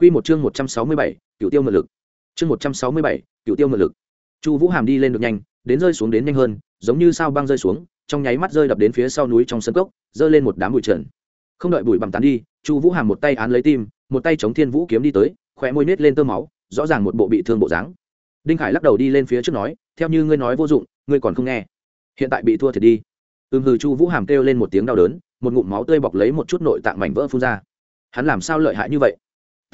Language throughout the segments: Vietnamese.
Quy một chương 167, Cửu Tiêu mượn lực. Chương 167, Cửu Tiêu mượn lực. Chu Vũ Hàm đi lên được nhanh, đến rơi xuống đến nhanh hơn, giống như sao băng rơi xuống, trong nháy mắt rơi đập đến phía sau núi trong sân cốc, rơi lên một đám bụi trần. Không đợi bụi bặm tán đi, Chu Vũ Hàm một tay án lấy tim, một tay chống Thiên Vũ kiếm đi tới, khóe môi nhếch lên tơ máu, rõ ràng một bộ bị thương bộ dáng. Đinh Khải lắc đầu đi lên phía trước nói, theo như ngươi nói vô dụng, ngươi còn không nghe. Hiện tại bị thua thiệt đi. Ừm hừ Chu Vũ Hàm kêu lên một tiếng đau đớn, một ngụm máu tươi bọc lấy một chút nội tạng mảnh vỡ phun ra. Hắn làm sao lợi hại như vậy?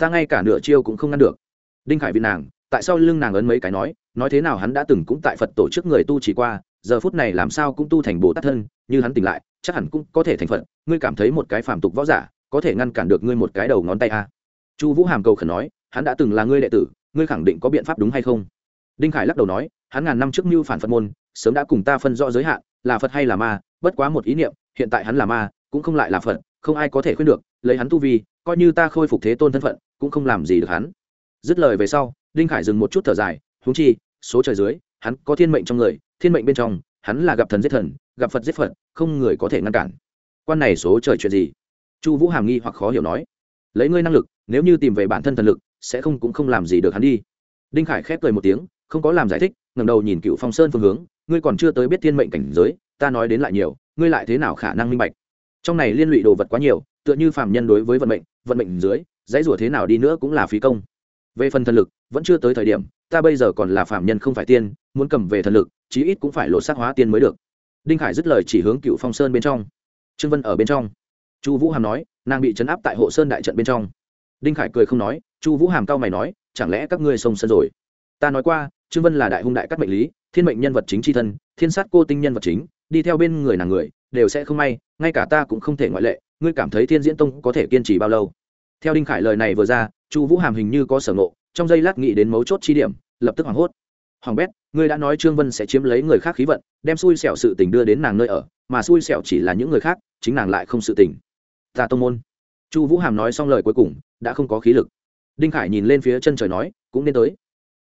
Ta ngay cả nửa chiêu cũng không ngăn được. Đinh khải vì nàng, tại sao lưng nàng ấn mấy cái nói nói thế nào hắn đã từng cũng tại phật tổ chức người tu chỉ qua, giờ phút này làm sao cũng tu thành bồ tát thân, như hắn tỉnh lại, chắc hẳn cũng có thể thành phật. Ngươi cảm thấy một cái phàm tục võ giả, có thể ngăn cản được ngươi một cái đầu ngón tay a à? chu vũ hàm cầu khẩn nói, hắn đã từng là ngươi đệ tử, ngươi khẳng định có biện pháp đúng hay không? Đinh khải lắc đầu nói, hắn ngàn năm trước mưu phản phật môn, sớm đã cùng ta phân rõ giới hạn, là phật hay là ma, bất quá một ý niệm, hiện tại hắn là ma, cũng không lại là phật, không ai có thể khuyên được, lấy hắn tu vi, coi như ta khôi phục thế tôn thân phận cũng không làm gì được hắn. Dứt lời về sau, đinh khải dừng một chút thở dài húng chi, số trời dưới, hắn có thiên mệnh trong người, thiên mệnh bên trong, hắn là gặp thần giết thần, gặp phật giết phật, không người có thể ngăn cản. Quan này số trời chuyện gì? Chu vũ hàm nghi hoặc khó hiểu nói. Lấy ngươi năng lực, nếu như tìm về bản thân thần lực, sẽ không cũng không làm gì được hắn đi. Đinh khải khép cười một tiếng, không có làm giải thích ngầm đầu nhìn cựu phong sơn phương hướng, ngươi còn chưa tới biết thiên mệnh cảnh giới, ta nói đến lại nhiều, ngươi lại thế nào khả năng minh bạch? Trong này liên lụy đồ vật quá nhiều, tựa như phàm nhân đối với vận mệnh vận mệnh dưới dãy rủa thế nào đi nữa cũng là phí công. Về phần thần lực, vẫn chưa tới thời điểm, ta bây giờ còn là phạm nhân không phải tiên, muốn cầm về thần lực, chí ít cũng phải lột xác hóa tiên mới được. Đinh khải dứt lời chỉ hướng cựu phong sơn bên trong. Trương vân ở bên trong. Chu vũ hàm nói, nàng bị chấn áp tại hộ sơn đại trận bên trong. Đinh khải cười không nói, chu vũ hàm cao mày nói, chẳng lẽ các ngươi sông sân rồi? Ta nói qua, trương vân là đại hung đại các mệnh lý, thiên mệnh nhân vật chính chi thân, thiên sát cô tinh nhân vật chính, đi theo bên người nàng người, đều sẽ không may, ngay cả ta cũng không thể ngoại lệ, ngươi cảm thấy thiên diễn tông có thể kiên trì bao lâu? Theo đinh khải lời này vừa ra, chu vũ hàm hình như có sở ngộ, trong giây lát nghĩ đến mấu chốt chi điểm, lập tức hoảng hốt. Hoàng bét, ngươi đã nói trương vân sẽ chiếm lấy người khác khí vận, đem xui xẻo sự tình đưa đến nàng nơi ở, mà xui xẻo chỉ là những người khác, chính nàng lại không sự tình. Ta tô môn. Chu vũ hàm nói xong lời cuối cùng, đã không có khí lực. Đinh khải nhìn lên phía chân trời nói, cũng nên tới.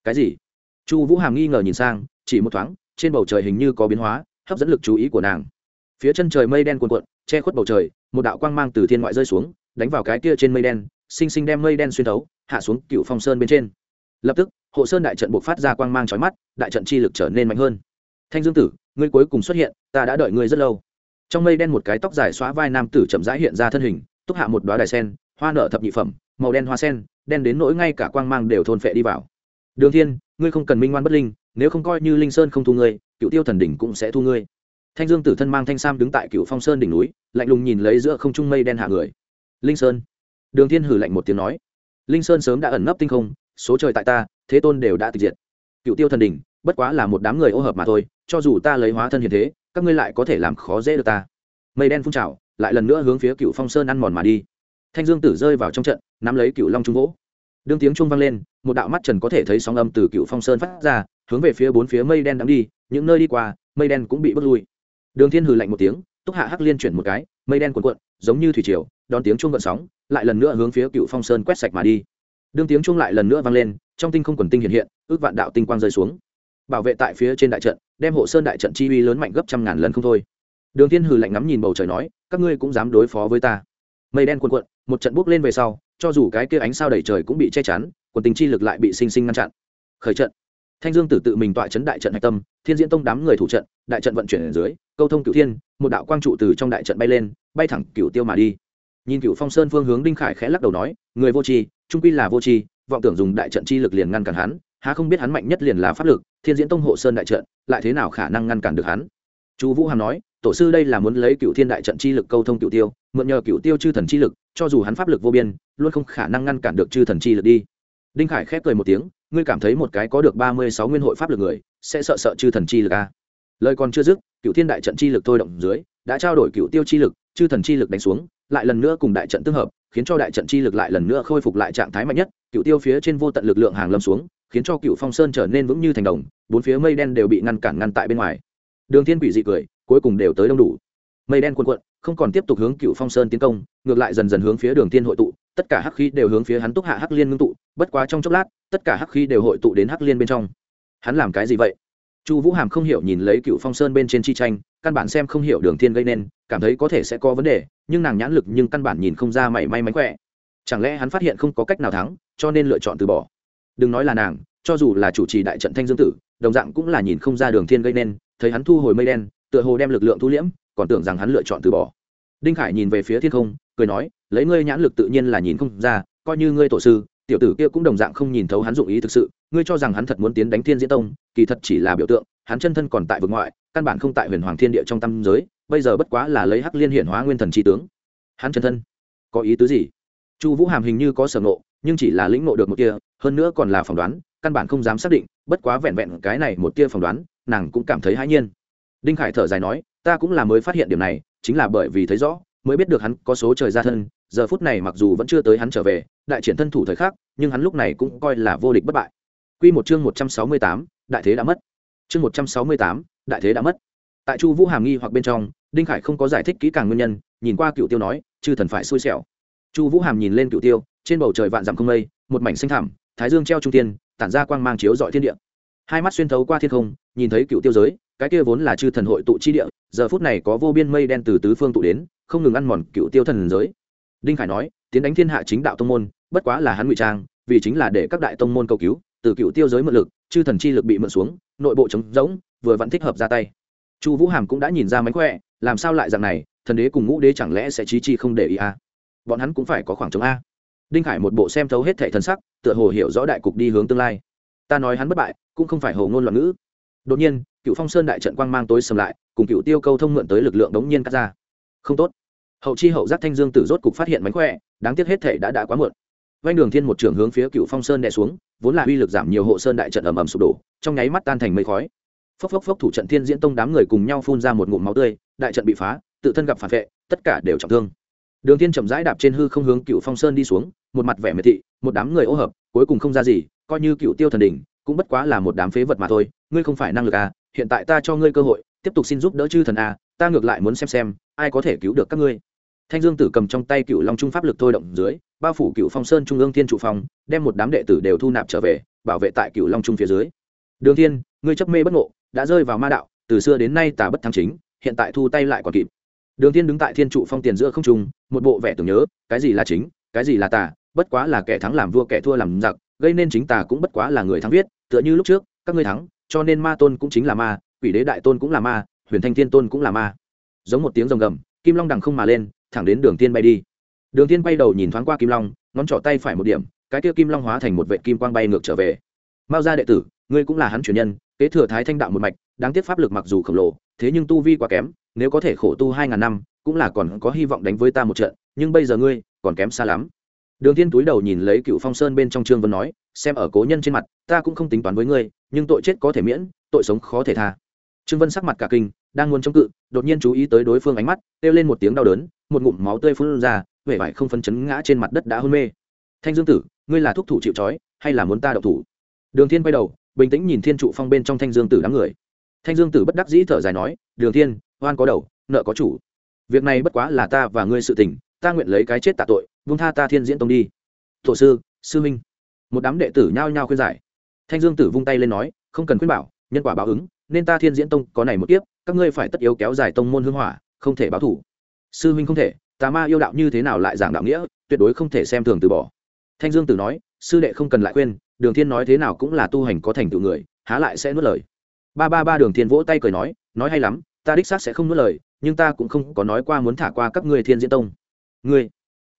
Cái gì? Chu vũ hàm nghi ngờ nhìn sang, chỉ một thoáng, trên bầu trời hình như có biến hóa, hấp dẫn lực chú ý của nàng. Phía chân trời mây đen cuồn cuộn, che khuất bầu trời, một đạo quang mang từ thiên ngoại rơi xuống, đánh vào cái kia trên mây đen sinh sinh đem mây đen xuyên thấu, hạ xuống cựu phong sơn bên trên. Lập tức, hộ sơn đại trận buộc phát ra quang mang trói mắt, đại trận chi lực trở nên mạnh hơn. Thanh dương tử, ngươi cuối cùng xuất hiện, ta đã đợi ngươi rất lâu. Trong mây đen một cái tóc dài xóa vai nam tử chậm rãi hiện ra thân hình, túc hạ một đoá đài sen, hoa nở thập nhị phẩm, màu đen hoa sen, đen đến nỗi ngay cả quang mang đều thôn phệ đi vào. Đường thiên, ngươi không cần minh ngoan bất linh, nếu không coi như linh sơn không thu ngươi, cựu tiêu thần đỉnh cũng sẽ thu ngươi. Thanh dương tử thân mang thanh sam đứng tại cựu phong sơn đỉnh núi, lạnh lùng nhìn lấy giữa không trung mây đen hạ người. Linh sơn đường thiên hử lạnh một tiếng nói, linh sơn sớm đã ẩn nấp tinh không, số trời tại ta, thế tôn đều đã tịch diệt. Cựu tiêu thần đỉnh, bất quá là một đám người ô hợp mà thôi, cho dù ta lấy hóa thân hiện thế, các ngươi lại có thể làm khó dễ được ta. Mây đen phun trào, lại lần nữa hướng phía cựu phong sơn ăn mòn mà đi. Thanh dương tử rơi vào trong trận, nắm lấy cựu long trung Vũ. đương tiếng trung vang lên, một đạo mắt trần có thể thấy sóng âm từ cựu phong sơn phát ra, hướng về phía bốn phía mây đen đang đi, những nơi đi qua, mây đen cũng bị bước lui. Đường thiên hừ lạnh một tiếng túc hạ hắc liên chuyển một cái, mây đen cuộn cuộn, giống như thủy triều, đón tiếng chuông gợn sóng, lại lần nữa hướng phía cựu phong sơn quét sạch mà đi. Đương tiếng chuông lại lần nữa vang lên, trong tinh không quần tinh hiện hiện, ước vạn đạo tinh quang rơi xuống. Bảo vệ tại phía trên đại trận, đem hộ sơn đại trận chi uy lớn mạnh gấp trăm ngàn lần không thôi. Đường thiên hừ lạnh ngắm nhìn bầu trời nói, các ngươi cũng dám đối phó với ta. Mây đen cuộn cuộn, một trận bước lên về sau, cho dù cái kia ánh sao đầy trời cũng bị che chắn, quần tinh chi lực lại bị sinh sinh ngăn chặn. Khởi trận thanh dương tử tự mình tọa chấn đại trận hạch tâm, thiên diễn tông đám người thủ trận, đại trận vận chuyển ở dưới, câu thông cửu thiên, một đạo quang trụ từ trong đại trận bay lên, bay thẳng cửu tiêu mà đi. Nhìn cửu phong sơn phương hướng đinh khải khẽ lắc đầu nói, người vô tri, trung quy là vô tri, vọng tưởng dùng đại trận chi lực liền ngăn cản hắn, há không biết hắn mạnh nhất liền là pháp lực, thiên diễn tông hộ sơn đại trận, lại thế nào khả năng ngăn cản được hắn? Chu vũ hàm nói, tổ sư đây là muốn lấy cửu thiên đại trận chi lực câu thông cửu tiêu, mượn nhờ cửu tiêu chư thần chi lực, cho dù hắn pháp lực vô biên, luôn không khả năng ngăn cản được chư thần chi lực đi đinh khải khép cười một tiếng, ngươi cảm thấy một cái có được ba mươi sáu nguyên hội pháp lực người, sẽ sợ sợ chư thần chi lực à? lời còn chưa dứt cựu thiên đại trận chi lực thôi động dưới, đã trao đổi cựu tiêu chi lực, chư thần chi lực đánh xuống, lại lần nữa cùng đại trận tương hợp, khiến cho đại trận chi lực lại lần nữa khôi phục lại trạng thái mạnh nhất. Cựu tiêu phía trên vô tận lực lượng hàng lâm xuống, khiến cho cựu phong sơn trở nên vững như thành đồng, bốn phía mây đen đều bị ngăn cản ngăn tại bên ngoài. Đường thiên quỷ dị cười, cuối cùng đều tới đông đủ mây đen cuộn cuộn, không còn tiếp tục hướng cựu phong sơn tiến công, ngược lại dần dần hướng phía đường thiên hội tụ, tất cả hắc khí đều hướng phía hắn túc hạ hắc liên ngưng tụ, bất quá trong chốc lát, tất cả hắc khí đều hội tụ đến hắc liên bên trong. Hắn làm cái gì vậy? Chu vũ hàm không hiểu nhìn lấy cựu phong sơn bên trên chi tranh, căn bản xem không hiểu đường thiên gây nên, cảm thấy có thể sẽ có vấn đề, nhưng nàng nhãn lực nhưng căn bản nhìn không ra mảy may mánh khỏe. Chẳng lẽ hắn phát hiện không có cách nào thắng, cho nên lựa chọn từ bỏ? Đừng nói là nàng, cho dù là chủ trì đại trận thanh dương tử, đồng dạng cũng là nhìn không ra đường thiên gây nên, thấy hắn thu hồi mây đen, tựa hồ đem lực lượng thu liễm còn tưởng rằng hắn lựa chọn từ bỏ. Đinh khải nhìn về phía thiên không, cười nói, lấy ngươi nhãn lực tự nhiên là nhìn không ra, coi như ngươi tổ sư, tiểu tử kia cũng đồng dạng không nhìn thấu hắn dụng ý thực sự, ngươi cho rằng hắn thật muốn tiến đánh thiên diễn tông, kỳ thật chỉ là biểu tượng, hắn chân thân còn tại vực ngoại, căn bản không tại huyền hoàng thiên địa trong tâm giới, bây giờ bất quá là lấy hắc liên hiển hóa nguyên thần tri tướng. Hắn chân thân, có ý tứ gì? Chu vũ hàm hình như có sở ngộ, nhưng chỉ là lĩnh ngộ được một kia hơn nữa còn là phỏng đoán, căn bản không dám xác định, bất quá vẹn vẹn cái này một tia phỏng đoán, nàng cũng cảm thấy hãi nhiên. Đinh khải thở dài nói ta cũng là mới phát hiện điểm này chính là bởi vì thấy rõ mới biết được hắn có số trời ra thân giờ phút này mặc dù vẫn chưa tới hắn trở về đại triển thân thủ thời khắc nhưng hắn lúc này cũng coi là vô địch bất bại Quy một chương một trăm sáu mươi tám, đại thế đã mất. Chương một trăm sáu mươi tám, đại thế đã mất. Tại Chu Vũ Hàm nghi hoặc bên trong, Đinh Khải không có giải thích kỹ càng nguyên nhân, nhìn qua Cựu Tiêu nói, chư thần phải xui xẻo. Chu Vũ Hàm nhìn lên Cựu Tiêu, trên bầu trời vạn dặm không mây, một mảnh xanh thảm thái dương treo trung tiên, tản ra quang mang chiếu rọi thiên địa. Hai mắt xuyên thấu qua thiên không, nhìn thấy Cựu Tiêu giới, cái kia vốn là chư thần hội tụ chi địa, giờ phút này có vô biên mây đen từ tứ phương tụ đến, không ngừng ăn mòn Cựu Tiêu thần giới. Đinh Khải nói, tiến đánh thiên hạ chính đạo tông môn, bất quá là hắn ngụy trang, vì chính là để các đại tông môn cầu cứu, từ cựu tiêu giới mượn lực chư thần chi lực bị mượn xuống nội bộ trống rỗng vừa vẫn thích hợp ra tay chu vũ hàm cũng đã nhìn ra mánh khỏe làm sao lại dạng này thần đế cùng ngũ đế chẳng lẽ sẽ trí chi không để ý à? bọn hắn cũng phải có khoảng trống a đinh khải một bộ xem thấu hết thệ thần sắc tựa hồ hiểu rõ đại cục đi hướng tương lai ta nói hắn bất bại cũng không phải hồ ngôn loạn ngữ đột nhiên cựu phong sơn đại trận quang mang tối sầm lại, cùng cựu tiêu câu thông mượn tới lực lượng đống nhiên cắt ra. Không tốt. Hậu chi hậu giác thanh dương tử rốt cục phát hiện mánh khỏe, đáng tiếc hết thể đã đã quá muộn. Vanh đường thiên một trường hướng phía cựu phong sơn đè xuống, vốn là uy lực giảm nhiều hộ sơn đại trận ầm ầm sụp đổ, trong nháy mắt tan thành mây khói. Phốc phốc phốc thủ trận thiên diễn tông đám người cùng nhau phun ra một ngụm máu tươi, đại trận bị phá, tự thân gặp phản vệ, tất cả đều trọng thương. Đường thiên chậm rãi đạp trên hư không hướng cựu phong sơn đi xuống, một mặt vẻ miệt thị, một đám người ô hợp, cuối cùng không ra gì, coi như cựu tiêu thần đỉnh, cũng bất quá là một đám phế vật mà thôi, ngươi không phải năng lực à hiện tại ta cho ngươi cơ hội, tiếp tục xin giúp đỡ chư thần à ta ngược lại muốn xem xem, ai có thể cứu được các ngươi. Thanh dương tử cầm trong tay cựu long trung pháp lực thôi động dưới, bao phủ cựu phong sơn trung ương thiên trụ phong, đem một đám đệ tử đều thu nạp trở về, bảo vệ tại cựu long trung phía dưới. Đường thiên, ngươi chấp mê bất ngộ, đã rơi vào ma đạo, từ xưa đến nay tà bất thắng chính, hiện tại thu tay lại còn kịp. Đường thiên đứng tại thiên trụ phong tiền giữa không trung, một bộ vẻ tưởng nhớ, cái gì là chính, cái gì là tà, bất quá là kẻ thắng làm vua kẻ thua làm giặc, gây nên chính tà cũng bất quá là người thắng viết, tựa như lúc trước, các ngươi thắng cho nên ma tôn cũng chính là ma, quỷ đế đại tôn cũng là ma, huyền thanh thiên tôn cũng là ma. Giống một tiếng rồng gầm, kim long đằng không mà lên, thẳng đến đường tiên bay đi. Đường tiên bay đầu nhìn thoáng qua kim long, ngón trỏ tay phải một điểm, cái kia kim long hóa thành một vệ kim quang bay ngược trở về. Mao gia đệ tử, ngươi cũng là hắn truyền nhân, kế thừa thái thanh đạo một mạch, đáng tiếc pháp lực mặc dù khổng lồ, thế nhưng tu vi quá kém, nếu có thể khổ tu hai ngàn năm, cũng là còn có hy vọng đánh với ta một trận, nhưng bây giờ ngươi, còn kém xa lắm. Đường thiên túi đầu nhìn lấy cựu phong sơn bên trong trương vân nói, xem ở cố nhân trên mặt, ta cũng không tính toán với ngươi nhưng tội chết có thể miễn, tội sống khó thể tha. Trương vân sắc mặt cả kinh, đang muốn chống cự, đột nhiên chú ý tới đối phương ánh mắt, kêu lên một tiếng đau đớn, một ngụm máu tươi phun ra, vẻ vải không phân chấn ngã trên mặt đất đã hôn mê. Thanh dương tử, ngươi là thúc thủ chịu trói, hay là muốn ta độc thủ? Đường thiên quay đầu, bình tĩnh nhìn thiên trụ phong bên trong thanh dương tử đám người. Thanh dương tử bất đắc dĩ thở dài nói, đường thiên, oan có đầu, nợ có chủ. Việc này bất quá là ta và ngươi sự tình, ta nguyện lấy cái chết tạ tội vung tha ta thiên diễn tông đi. Tổ sư sư minh một đám đệ tử nhao nhao khuyên giải thanh dương tử vung tay lên nói, không cần khuyên bảo, nhân quả báo ứng, nên ta thiên diễn tông có này một kiếp, các ngươi phải tất yếu kéo dài tông môn hương hỏa, không thể báo thủ. Sư huynh không thể, tà ma yêu đạo như thế nào lại giảng đạo nghĩa, tuyệt đối không thể xem thường từ bỏ. Thanh dương tử nói, sư đệ không cần lại khuyên, đường thiên nói thế nào cũng là tu hành có thành tựu người, há lại sẽ nuốt lời. Ba ba ba đường thiên vỗ tay cười nói nói hay lắm, ta đích xác sẽ không nuốt lời, nhưng ta cũng không có nói qua muốn thả qua các ngươi thiên diễn tông. Ngươi?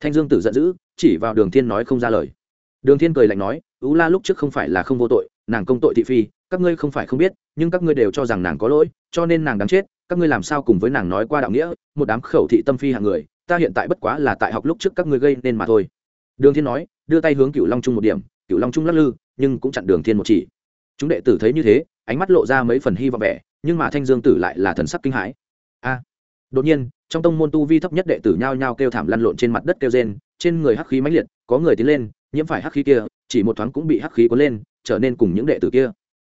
Thanh dương tử giận dữ, chỉ vào đường thiên nói không ra lời đường thiên cười lạnh nói, ú la lúc trước không phải là không vô tội, nàng công tội thị phi, các ngươi không phải không biết, nhưng các ngươi đều cho rằng nàng có lỗi, cho nên nàng đáng chết, các ngươi làm sao cùng với nàng nói qua đạo nghĩa, một đám khẩu thị tâm phi hạng người, ta hiện tại bất quá là tại học lúc trước các ngươi gây nên mà thôi. Đường thiên nói, đưa tay hướng cựu long trung một điểm cựu long trung lắc lư, nhưng cũng chặn đường thiên một chỉ. Chúng đệ tử thấy như thế, ánh mắt lộ ra mấy phần hy vọng vẻ, nhưng mà thanh dương tử lại là thần sắc kinh hãi. A! Đột nhiên, trong tông môn tu vi thấp nhất đệ tử nhao nhao kêu thảm lăn lộn trên mặt đất kêu rên, trên người hắc khí mãnh liệt, có người tiến lên nhiễm phải hắc khí kia, chỉ một thoáng cũng bị hắc khí cuốn lên, trở nên cùng những đệ tử kia.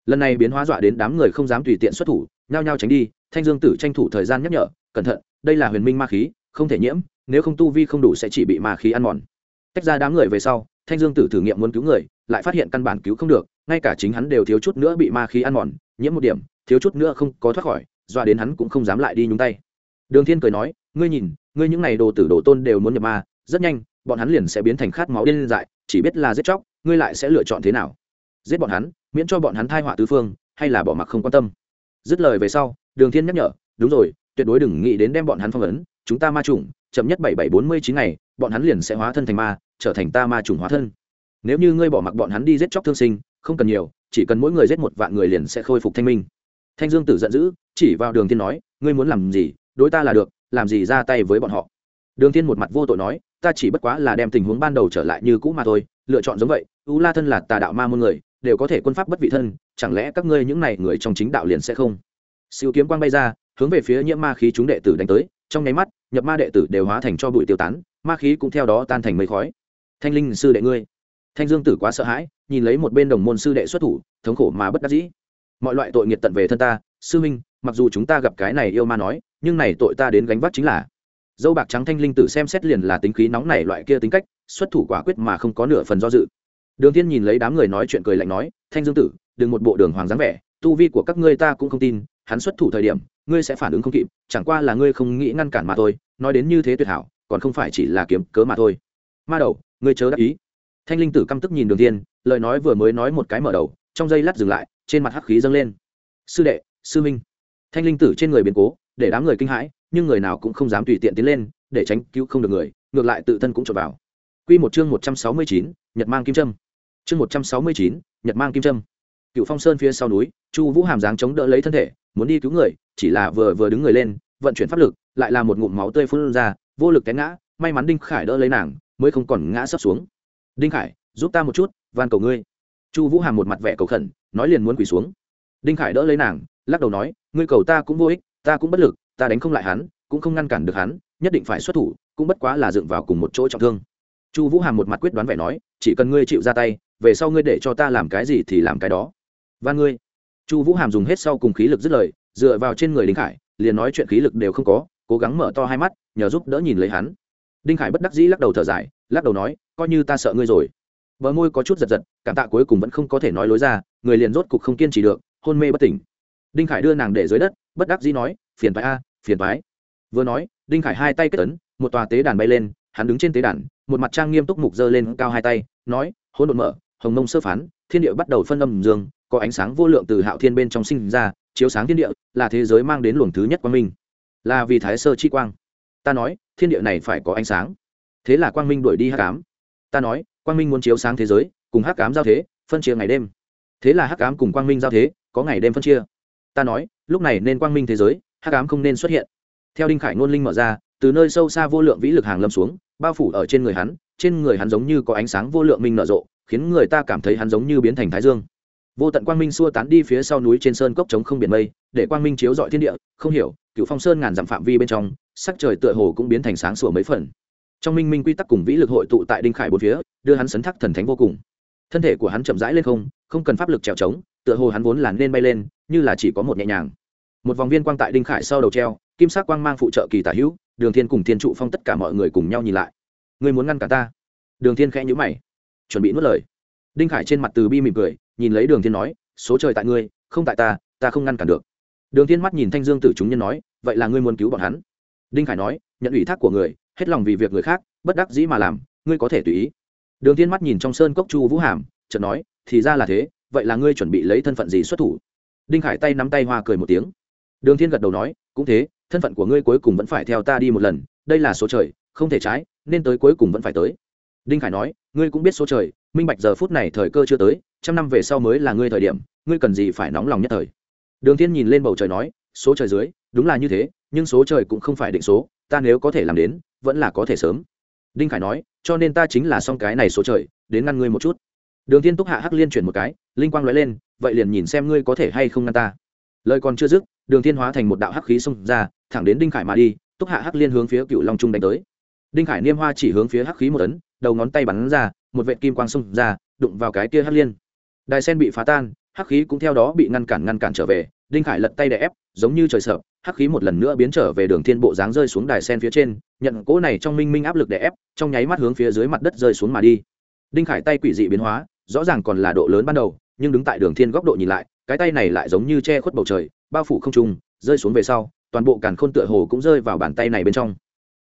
Lần này biến hóa dọa đến đám người không dám tùy tiện xuất thủ, nhao nhao tránh đi, thanh dương tử tranh thủ thời gian nhắc nhở, cẩn thận, đây là huyền minh ma khí, không thể nhiễm, nếu không tu vi không đủ sẽ chỉ bị ma khí ăn mòn. Tách ra đám người về sau, thanh dương tử thử nghiệm muốn cứu người, lại phát hiện căn bản cứu không được, ngay cả chính hắn đều thiếu chút nữa bị ma khí ăn mòn, nhiễm một điểm, thiếu chút nữa không có thoát khỏi, dọa đến hắn cũng không dám lại đi nhúng tay. Đường thiên cười nói, ngươi nhìn, ngươi những này đồ tử đồ tôn đều muốn nhập ma, rất nhanh, bọn hắn liền sẽ biến thành khát máu điên dại chỉ biết là giết chóc, ngươi lại sẽ lựa chọn thế nào? Giết bọn hắn, miễn cho bọn hắn thai họa tứ phương, hay là bỏ mặc không quan tâm? Dứt lời về sau, đường thiên nhắc nhở, đúng rồi, tuyệt đối đừng nghĩ đến đem bọn hắn phong ấn, chúng ta ma chủng, chậm nhất bảy bảy bốn mươi chín ngày, bọn hắn liền sẽ hóa thân thành ma, trở thành ta ma chủng hóa thân. Nếu như ngươi bỏ mặc bọn hắn đi giết chóc thương sinh, không cần nhiều, chỉ cần mỗi người giết một vạn người liền sẽ khôi phục thanh minh. Thanh dương tử giận dữ, chỉ vào đường thiên nói, ngươi muốn làm gì, đối ta là được, làm gì ra tay với bọn họ? Đường thiên một mặt vô tội nói ta chỉ bất quá là đem tình huống ban đầu trở lại như cũ mà thôi, lựa chọn giống vậy, u la thân là tà đạo ma môn người, đều có thể quân pháp bất vị thân, chẳng lẽ các ngươi những này người trong chính đạo liền sẽ không? Siêu kiếm quang bay ra, hướng về phía nhiễm ma khí chúng đệ tử đánh tới, trong nháy mắt, nhập ma đệ tử đều hóa thành cho bụi tiêu tán, ma khí cũng theo đó tan thành mây khói. Thanh linh sư đệ ngươi. Thanh dương tử quá sợ hãi, nhìn lấy một bên đồng môn sư đệ xuất thủ, thống khổ mà bất đắc dĩ. Mọi loại tội nghiệt tận về thân ta, sư minh mặc dù chúng ta gặp cái này yêu ma nói, nhưng này tội ta đến gánh vác chính là dâu bạc trắng thanh linh tử xem xét liền là tính khí nóng này loại kia tính cách, xuất thủ quả quyết mà không có nửa phần do dự. Đường thiên nhìn lấy đám người nói chuyện cười lạnh nói, thanh dương tử, đừng một bộ đường hoàng dáng vẻ, tu vi của các ngươi ta cũng không tin, hắn xuất thủ thời điểm, ngươi sẽ phản ứng không kịp, chẳng qua là ngươi không nghĩ ngăn cản mà thôi, nói đến như thế tuyệt hảo, còn không phải chỉ là kiếm cớ mà thôi. Ma đầu, ngươi chớ đắc ý. Thanh linh tử căm tức nhìn đường thiên, lời nói vừa mới nói một cái mở đầu, trong giây lát dừng lại, trên mặt hắc khí dâng lên. Sư đệ, sư minh. Thanh linh tử trên người biến cố, để đám người kinh hãi nhưng người nào cũng không dám tùy tiện tiến lên để tránh cứu không được người ngược lại tự thân cũng trộn vào. Quy một chương một trăm sáu mươi chín, nhật mang kim trâm. Chương một trăm sáu mươi chín, nhật mang kim trâm. Cựu phong sơn phía sau núi chu vũ hàm dáng chống đỡ lấy thân thể muốn đi cứu người chỉ là vừa vừa đứng người lên vận chuyển pháp lực lại là một ngụm máu tươi phun ra vô lực té ngã may mắn đinh khải đỡ lấy nàng mới không còn ngã sấp xuống. Đinh khải giúp ta một chút van cầu ngươi. Chu vũ hàm một mặt vẻ cầu khẩn nói liền muốn quỳ xuống. Đinh khải đỡ lấy nàng lắc đầu nói ngươi cầu ta cũng vô ích ta cũng bất lực ta đánh không lại hắn, cũng không ngăn cản được hắn, nhất định phải xuất thủ, cũng bất quá là dựng vào cùng một chỗ trọng thương. Chu vũ hàm một mặt quyết đoán vẻ nói, chỉ cần ngươi chịu ra tay, về sau ngươi để cho ta làm cái gì thì làm cái đó. Và ngươi. Chu vũ hàm dùng hết sau cùng khí lực dứt lời, dựa vào trên người đinh khải, liền nói chuyện khí lực đều không có, cố gắng mở to hai mắt, nhờ giúp đỡ nhìn lấy hắn. Đinh khải bất đắc dĩ lắc đầu thở dài, lắc đầu nói, coi như ta sợ ngươi rồi. Bờ môi có chút giật giật, cảm tạ cuối cùng vẫn không có thể nói lối ra, người liền rốt cục không kiên trì được, hôn mê bất tỉnh. Đinh khải đưa nàng để dưới đất, bất đắc dĩ nói, phiền phải a phiền toái. Vừa nói, đinh khải hai tay kết ấn, một tòa tế đàn bay lên, hắn đứng trên tế đàn, một mặt trang nghiêm túc mục giơ lên cao hai tay, nói, hỗn độn mở, hồng mông sơ phán, thiên địa bắt đầu phân âm dương, có ánh sáng vô lượng từ hạo thiên bên trong sinh ra, chiếu sáng thiên địa, là thế giới mang đến luồng thứ nhất quang minh. Là vì thái sơ chi quang. Ta nói, thiên địa này phải có ánh sáng. Thế là quang minh đuổi đi hắc ám. Ta nói, quang minh muốn chiếu sáng thế giới, cùng hắc ám giao thế, phân chia ngày đêm. Thế là hắc ám cùng quang minh giao thế, có ngày đêm phân chia. Ta nói, lúc này nên quang minh thế giới hắc ám không nên xuất hiện. Theo đinh khải ngôn linh mở ra, từ nơi sâu xa vô lượng vĩ lực hàng lâm xuống, bao phủ ở trên người hắn, trên người hắn giống như có ánh sáng vô lượng minh nở rộ, khiến người ta cảm thấy hắn giống như biến thành thái dương. Vô tận quang minh xua tán đi phía sau núi trên sơn cốc trống không biển mây, để quang minh chiếu dọi thiên địa, không hiểu, cựu phong sơn ngàn dặm phạm vi bên trong, sắc trời tựa hồ cũng biến thành sáng sủa mấy phần. Trong minh minh quy tắc cùng vĩ lực hội tụ tại đinh khải bốn phía, đưa hắn sấn thắc thần thánh vô cùng. Thân thể của hắn chậm rãi lên không không cần pháp lực trèo trống, tựa hồ hắn vốn là nên bay lên, như là chỉ có một nhẹ nhàng một vòng viên quang tại đinh khải sau đầu treo, kim sắc quang mang phụ trợ kỳ tả hữu, đường thiên cùng thiên trụ phong tất cả mọi người cùng nhau nhìn lại. Ngươi muốn ngăn cả ta? Đường thiên khẽ nhíu mày. Chuẩn bị nuốt lời. Đinh khải trên mặt từ bi mỉm cười, nhìn lấy đường thiên nói, số trời tại ngươi, không tại ta ta không ngăn cản được. Đường thiên mắt nhìn thanh dương tử chúng nhân nói, vậy là ngươi muốn cứu bọn hắn. Đinh khải nói, nhận ủy thác của người, hết lòng vì việc người khác, bất đắc dĩ mà làm, ngươi có thể tùy ý. Đường thiên mắt nhìn trong sơn cốc chu vũ hàm, chợt nói, thì ra là thế, vậy là ngươi chuẩn bị lấy thân phận gì xuất thủ? Đinh khải tay nắm tay hoa cười một tiếng đường thiên gật đầu nói, cũng thế, thân phận của ngươi cuối cùng vẫn phải theo ta đi một lần, đây là số trời, không thể trái, nên tới cuối cùng vẫn phải tới. Đinh khải nói, ngươi cũng biết số trời, minh bạch giờ phút này thời cơ chưa tới, trăm năm về sau mới là ngươi thời điểm, ngươi cần gì phải nóng lòng nhất thời. Đường thiên nhìn lên bầu trời nói, số trời dưới, đúng là như thế, nhưng số trời cũng không phải định số, ta nếu có thể làm đến, vẫn là có thể sớm. Đinh khải nói, cho nên ta chính là xong cái này số trời, đến ngăn ngươi một chút. Đường thiên túc hạ hắc liên chuyển một cái, linh quang lóe lên, vậy liền nhìn xem ngươi có thể hay không ngăn ta lời còn chưa dứt đường thiên hóa thành một đạo hắc khí xông ra thẳng đến đinh khải mà đi túc hạ hắc liên hướng phía cựu long trung đánh tới. Đinh khải niêm hoa chỉ hướng phía hắc khí một tấn, đầu ngón tay bắn ra một vệt kim quang xông ra đụng vào cái kia hắc liên. Đài sen bị phá tan hắc khí cũng theo đó bị ngăn cản ngăn cản trở về. Đinh khải lật tay đè ép giống như trời sợ hắc khí một lần nữa biến trở về đường thiên bộ dáng rơi xuống đài sen phía trên nhận cỗ này trong minh minh áp lực đè ép trong nháy mắt hướng phía dưới mặt đất rơi xuống mà đi. Đinh khải tay quỷ dị biến hóa rõ ràng còn là độ lớn ban đầu nhưng đứng tại đường thiên góc độ nhìn lại cái tay này lại giống như che khuất bầu trời, bao phủ không trung, rơi xuống về sau, toàn bộ càn khôn tựa hồ cũng rơi vào bàn tay này bên trong.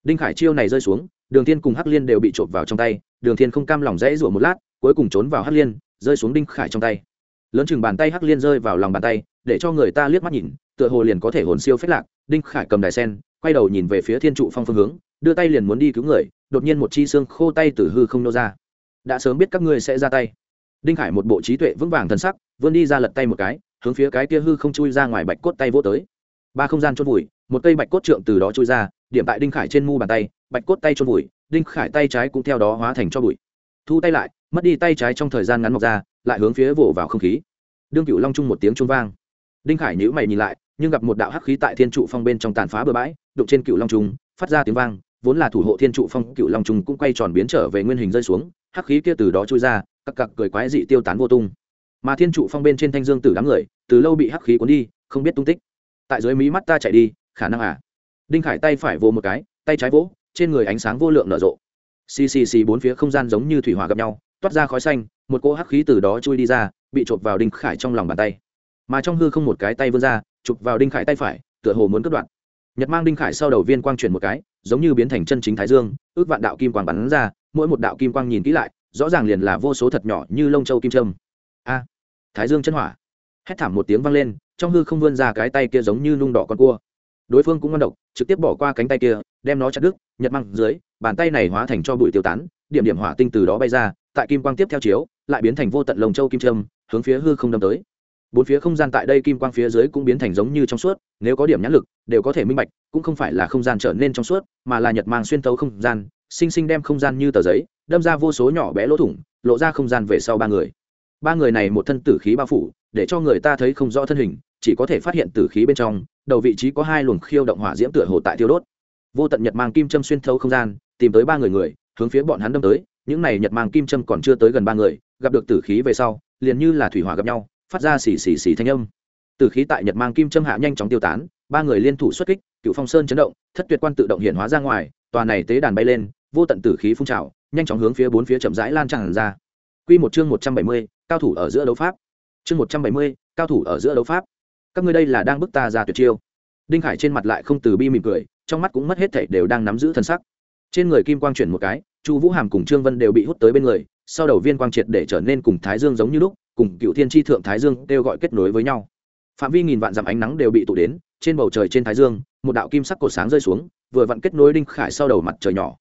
Đinh khải chiêu này rơi xuống, đường thiên cùng hắc liên đều bị trộm vào trong tay, đường thiên không cam lòng dãy rủa một lát, cuối cùng trốn vào hắc liên, rơi xuống đinh khải trong tay. Lớn chừng bàn tay hắc liên rơi vào lòng bàn tay, để cho người ta liếc mắt nhìn, tựa hồ liền có thể hồn siêu phách lạc, đinh khải cầm đài sen, quay đầu nhìn về phía thiên trụ phong phương hướng, đưa tay liền muốn đi cứu người, đột nhiên một chi xương khô tay từ hư không nô ra. Đã sớm biết các ngươi sẽ ra tay đinh khải một bộ trí tuệ vững vàng thần sắc, vươn đi ra lật tay một cái, hướng phía cái kia hư không chui ra ngoài bạch cốt tay vô tới. Ba không gian chôn vùi, một cây bạch cốt trượng từ đó chui ra, điểm tại đinh khải trên mu bàn tay, bạch cốt tay chôn vùi, đinh khải tay trái cũng theo đó hóa thành cho bụi. Thu tay lại, mất đi tay trái trong thời gian ngắn mọc ra, lại hướng phía vỗ vào không khí. Đương cựu long trung một tiếng trung vang. Đinh khải nhữ mày nhìn lại, nhưng gặp một đạo hắc khí tại thiên trụ phong bên trong tàn phá bừa bãi, đụng trên cựu long trung, phát ra tiếng vang, vốn là thủ hộ thiên trụ phong cựu long trung cũng quay tròn biến trở về nguyên hình rơi xuống, hắc khí kia từ đó trôi ra cặc cặc cười quái dị tiêu tán vô tung. Mà thiên trụ phong bên trên thanh dương tử đám người, từ lâu bị hắc khí cuốn đi, không biết tung tích. Tại dưới mí mắt ta chạy đi, khả năng à? Đinh khải tay phải vỗ một cái, tay trái vỗ, trên người ánh sáng vô lượng nở rộ. Xì xì xì bốn phía không gian giống như thủy hòa gặp nhau, toát ra khói xanh, một cỗ hắc khí từ đó chui đi ra, bị chộp vào đinh khải trong lòng bàn tay. Mà trong hư không một cái tay vươn ra, chụp vào đinh khải tay phải, tựa hồ muốn cất đoạn. Nhật mang đinh khải sau đầu viên quang chuyển một cái, giống như biến thành chân chính thái dương, ước vạn đạo kim quang bắn ra, mỗi một đạo kim quang nhìn kỹ lại rõ ràng liền là vô số thật nhỏ như lông châu kim trâm a, thái dương chân hỏa. Hét thảm một tiếng vang lên, trong hư không vươn ra cái tay kia giống như nung đỏ con cua. Đối phương cũng ngon độc, trực tiếp bỏ qua cánh tay kia, đem nó chặt đứt nhật măng dưới, bàn tay này hóa thành cho bụi tiêu tán, điểm điểm hỏa tinh từ đó bay ra, tại kim quang tiếp theo chiếu, lại biến thành vô tận lồng châu kim trâm hướng phía hư không đâm tới. Bốn phía không gian tại đây kim quang phía dưới cũng biến thành giống như trong suốt, nếu có điểm nhãn lực, đều có thể minh bạch, cũng không phải là không gian trở nên trong suốt, mà là nhật mang xuyên tấu không gian, sinh sinh đem không gian như tờ giấy đâm ra vô số nhỏ bé lỗ thủng, lộ ra không gian về sau ba người. Ba người này một thân tử khí bao phủ, để cho người ta thấy không rõ thân hình, chỉ có thể phát hiện tử khí bên trong, đầu vị trí có hai luồng khiêu động hỏa diễm tựa hồ tại tiêu đốt. Vô tận nhật mang kim châm xuyên thấu không gian, tìm tới ba người người, hướng phía bọn hắn đâm tới, những này nhật mang kim châm còn chưa tới gần ba người, gặp được tử khí về sau, liền như là thủy hỏa gặp nhau, phát ra xì xì xì thanh âm. Tử khí tại nhật mang kim châm hạ nhanh chóng tiêu tán, ba người liên thủ xuất kích, cựu phong sơn chấn động, thất tuyệt quan tự động hiện hóa ra ngoài, tòa này tế đàn bay lên, vô tận tử khí phun trào nhanh chóng hướng phía bốn phía chậm rãi lan tràn ra Quy một chương một trăm bảy mươi, cao thủ ở giữa đấu pháp. Chương một trăm bảy mươi, cao thủ ở giữa đấu pháp. Các ngươi đây là đang bức ta ra tuyệt chiêu. Đinh Khải trên mặt lại không từ bi mỉm cười, trong mắt cũng mất hết thảy đều đang nắm giữ thần sắc. Trên người kim quang chuyển một cái, Chu Vũ Hàm cùng Trương Vân đều bị hút tới bên người, sau đầu viên quang triệt để trở nên cùng Thái Dương giống như lúc, cùng Cựu Thiên Chi thượng Thái Dương đều gọi kết nối với nhau. Phạm vi nghìn vạn dặm ánh nắng đều bị tụ đến, trên bầu trời trên Thái Dương, một đạo kim sắc cột sáng rơi xuống, vừa vặn kết nối Đinh Khải sau đầu mặt trời nhỏ.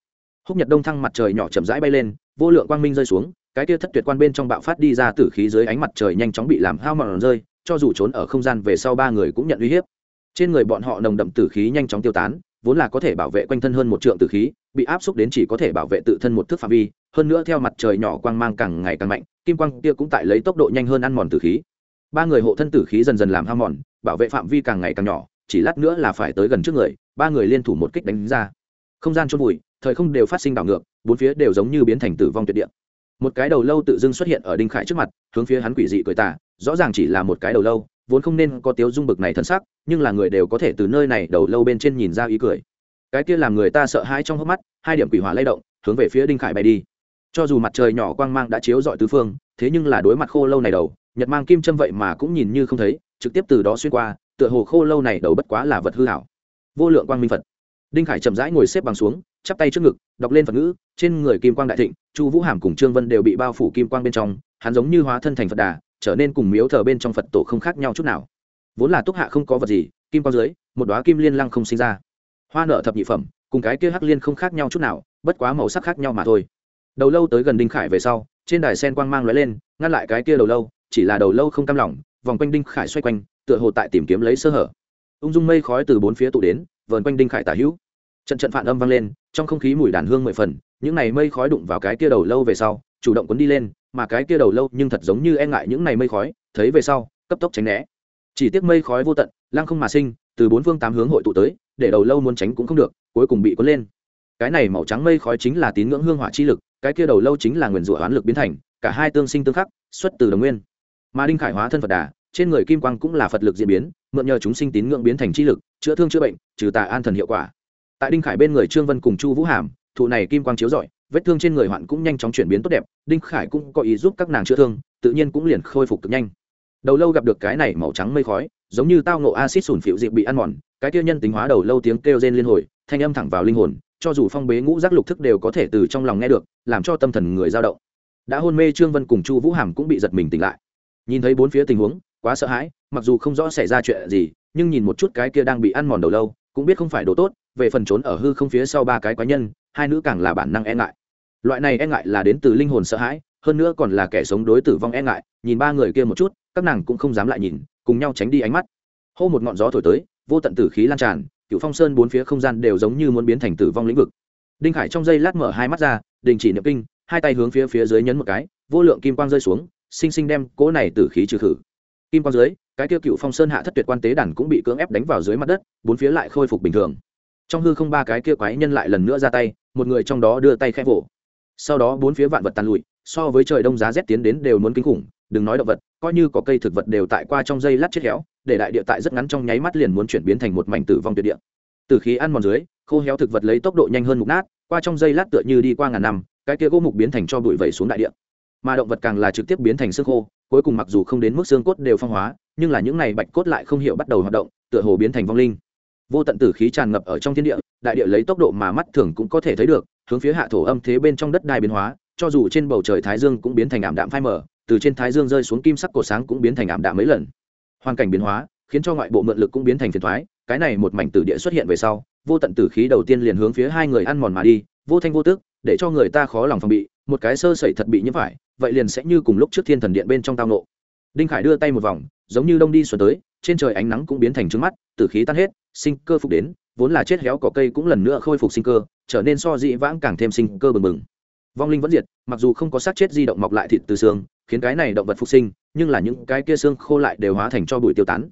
Húc Nhật Đông thăng mặt trời nhỏ chậm rãi bay lên, vô lượng quang minh rơi xuống, cái kia thất tuyệt quan bên trong bạo phát đi ra tử khí dưới ánh mặt trời nhanh chóng bị làm hao mòn rơi cho dù trốn ở không gian về sau ba người cũng nhận uy hiếp. Trên người bọn họ nồng đậm tử khí nhanh chóng tiêu tán vốn là có thể bảo vệ quanh thân hơn một trượng tử khí bị áp xúc đến chỉ có thể bảo vệ tự thân một thước phạm vi hơn nữa theo mặt trời nhỏ quang mang càng ngày càng mạnh kim quang kia cũng tại lấy tốc độ nhanh hơn ăn mòn tử khí. Ba người hộ thân tử khí dần dần làm hao mòn bảo vệ phạm vi càng ngày càng nhỏ chỉ lát nữa là phải tới gần trước người ba người liên thủ một kích đánh ra. Không gian chôn vùi thời không đều phát sinh đảo ngược, bốn phía đều giống như biến thành tử vong tuyệt địa. Một cái đầu lâu tự dưng xuất hiện ở đinh khải trước mặt, hướng phía hắn quỷ dị cười tà, rõ ràng chỉ là một cái đầu lâu, vốn không nên có tiếu dung bực này thân sắc, nhưng là người đều có thể từ nơi này đầu lâu bên trên nhìn ra ý cười. Cái kia làm người ta sợ hãi trong hốc mắt, hai điểm quỷ hỏa lay động, hướng về phía đinh khải bay đi. Cho dù mặt trời nhỏ quang mang đã chiếu dọi tứ phương, thế nhưng là đối mặt khô lâu này đầu, nhật mang kim châm vậy mà cũng nhìn như không thấy, trực tiếp từ đó xuyên qua, tựa hồ khô lâu này đầu bất quá là vật hư hảo. Vô lượng quang minh phật đinh khải chậm rãi ngồi xếp bằng xuống, chắp tay trước ngực, đọc lên phật ngữ, trên người kim quang đại thịnh, chu vũ hàm cùng trương vân đều bị bao phủ kim quang bên trong, hắn giống như hóa thân thành phật đà, trở nên cùng miếu thờ bên trong phật tổ không khác nhau chút nào. Vốn là túc hạ không có vật gì, kim quang dưới, một đoá kim liên lăng không sinh ra. Hoa nở thập nhị phẩm, cùng cái kia hắc liên không khác nhau chút nào, bất quá màu sắc khác nhau mà thôi. Đầu lâu tới gần đinh khải về sau, trên đài sen quang mang lóe lên, ngăn lại cái kia đầu lâu, chỉ là đầu lâu không cam lỏng vòng quanh đinh khải xoay quanh, tựa hồ tại tìm kiếm lấy sơ hở. Ung dung mây khói từ bốn phía tụ đến vờn quanh đinh khải tả hữu. Trận trận phản âm vang lên, trong không khí mùi đàn hương mười phần, những này mây khói đụng vào cái kia đầu lâu về sau, chủ động cuốn đi lên, mà cái kia đầu lâu nhưng thật giống như e ngại những này mây khói, thấy về sau, cấp tốc tránh né. Chỉ tiếc mây khói vô tận, lăng không mà sinh, từ bốn phương tám hướng hội tụ tới, để đầu lâu muốn tránh cũng không được, cuối cùng bị cuốn lên. Cái này màu trắng mây khói chính là tín ngưỡng hương hỏa chi lực, cái kia đầu lâu chính là nguyền rủa oán lực biến thành, cả hai tương sinh tương khắc, xuất từ đồng nguyên. Mà đinh khải hóa thân phật đà trên người kim quang cũng là phật lực diễn biến, mượn nhờ chúng sinh tín ngưỡng biến thành chi lực, chữa thương chữa bệnh, trừ tà an thần hiệu quả. Tại đinh khải bên người trương vân cùng chu vũ hàm, thụ này kim quang chiếu rọi, vết thương trên người hoạn cũng nhanh chóng chuyển biến tốt đẹp, đinh khải cũng có ý giúp các nàng chữa thương, tự nhiên cũng liền khôi phục cực nhanh. Đầu lâu gặp được cái này màu trắng mây khói, giống như tao ngộ acid sủn phịu dịp bị ăn mòn, cái tiêu nhân tính hóa đầu lâu tiếng kêu rên liên hồi, thanh âm thẳng vào linh hồn, cho dù phong bế ngũ giác lục thức đều có thể từ trong lòng nghe được, làm cho tâm thần người dao động. Đã hôn mê trương vân cùng chu vũ hàm cũng bị giật mình tỉnh lại. Nhìn thấy bốn phía tình huống quá sợ hãi, mặc dù không rõ xảy ra chuyện gì, nhưng nhìn một chút cái kia đang bị ăn mòn đầu lâu, cũng biết không phải đồ tốt, về phần trốn ở hư không phía sau ba cái quái nhân, hai nữ càng là bản năng e ngại. Loại này e ngại là đến từ linh hồn sợ hãi, hơn nữa còn là kẻ sống đối tử vong e ngại, nhìn ba người kia một chút, các nàng cũng không dám lại nhìn, cùng nhau tránh đi ánh mắt. Hô một ngọn gió thổi tới, vô tận tử khí lan tràn cựu phong sơn bốn phía không gian đều giống như muốn biến thành tử vong lĩnh vực. Đinh khải trong giây lát mở hai mắt ra, đình chỉ niệm kinh, hai tay hướng phía phía dưới nhấn một cái, vô lượng kim quang rơi xuống, sinh sinh đem cỗ này tử khí trừ khử kim quang dưới, cái tiêu cựu phong sơn hạ thất tuyệt quan tế đàn cũng bị cưỡng ép đánh vào dưới mặt đất, bốn phía lại khôi phục bình thường. Trong hư không ba cái kia quái nhân lại lần nữa ra tay, một người trong đó đưa tay khẽ vỗ. Sau đó bốn phía vạn vật tàn lụi, so với trời đông giá rét tiến đến đều muốn kinh khủng, đừng nói động vật, coi như có cây thực vật đều tại qua trong dây lát chết héo, để đại địa tại rất ngắn trong nháy mắt liền muốn chuyển biến thành một mảnh tử vong tuyệt địa. Từ khí ăn mòn dưới, khô héo thực vật lấy tốc độ nhanh hơn mục nát, qua trong dây lát tựa như đi qua ngàn năm, cái kia gỗ mục biến thành cho bụi vẩy xuống đại địa mà động vật càng là trực tiếp biến thành xương khô, cuối cùng mặc dù không đến mức xương cốt đều phong hóa, nhưng là những này bạch cốt lại không hiểu bắt đầu hoạt động, tựa hồ biến thành vong linh. Vô tận tử khí tràn ngập ở trong thiên địa, đại địa lấy tốc độ mà mắt thường cũng có thể thấy được, hướng phía hạ thổ âm thế bên trong đất đai biến hóa, cho dù trên bầu trời thái dương cũng biến thành ảm đạm phai mờ, từ trên thái dương rơi xuống kim sắc cổ sáng cũng biến thành ảm đạm mấy lần. Hoàn cảnh biến hóa, khiến cho ngoại bộ mượn lực cũng biến thành phiền thoái cái này một mảnh tử địa xuất hiện về sau, vô tận tử khí đầu tiên liền hướng phía hai người ăn mòn mà đi, vô thanh vô tức, để cho người ta khó lòng phòng bị một cái sơ sẩy thật bị nhiễm phải, vậy liền sẽ như cùng lúc trước thiên thần điện bên trong tao nộ. Đinh khải đưa tay một vòng, giống như đông đi xuân tới, trên trời ánh nắng cũng biến thành trứng mắt, tử khí tan hết, sinh cơ phục đến, vốn là chết héo có cây cũng lần nữa khôi phục sinh cơ, trở nên so dị vãng càng thêm sinh cơ bừng bừng. Vong linh vẫn diệt, mặc dù không có xác chết di động mọc lại thịt từ xương, khiến cái này động vật phục sinh, nhưng là những cái kia xương khô lại đều hóa thành cho bụi tiêu tán.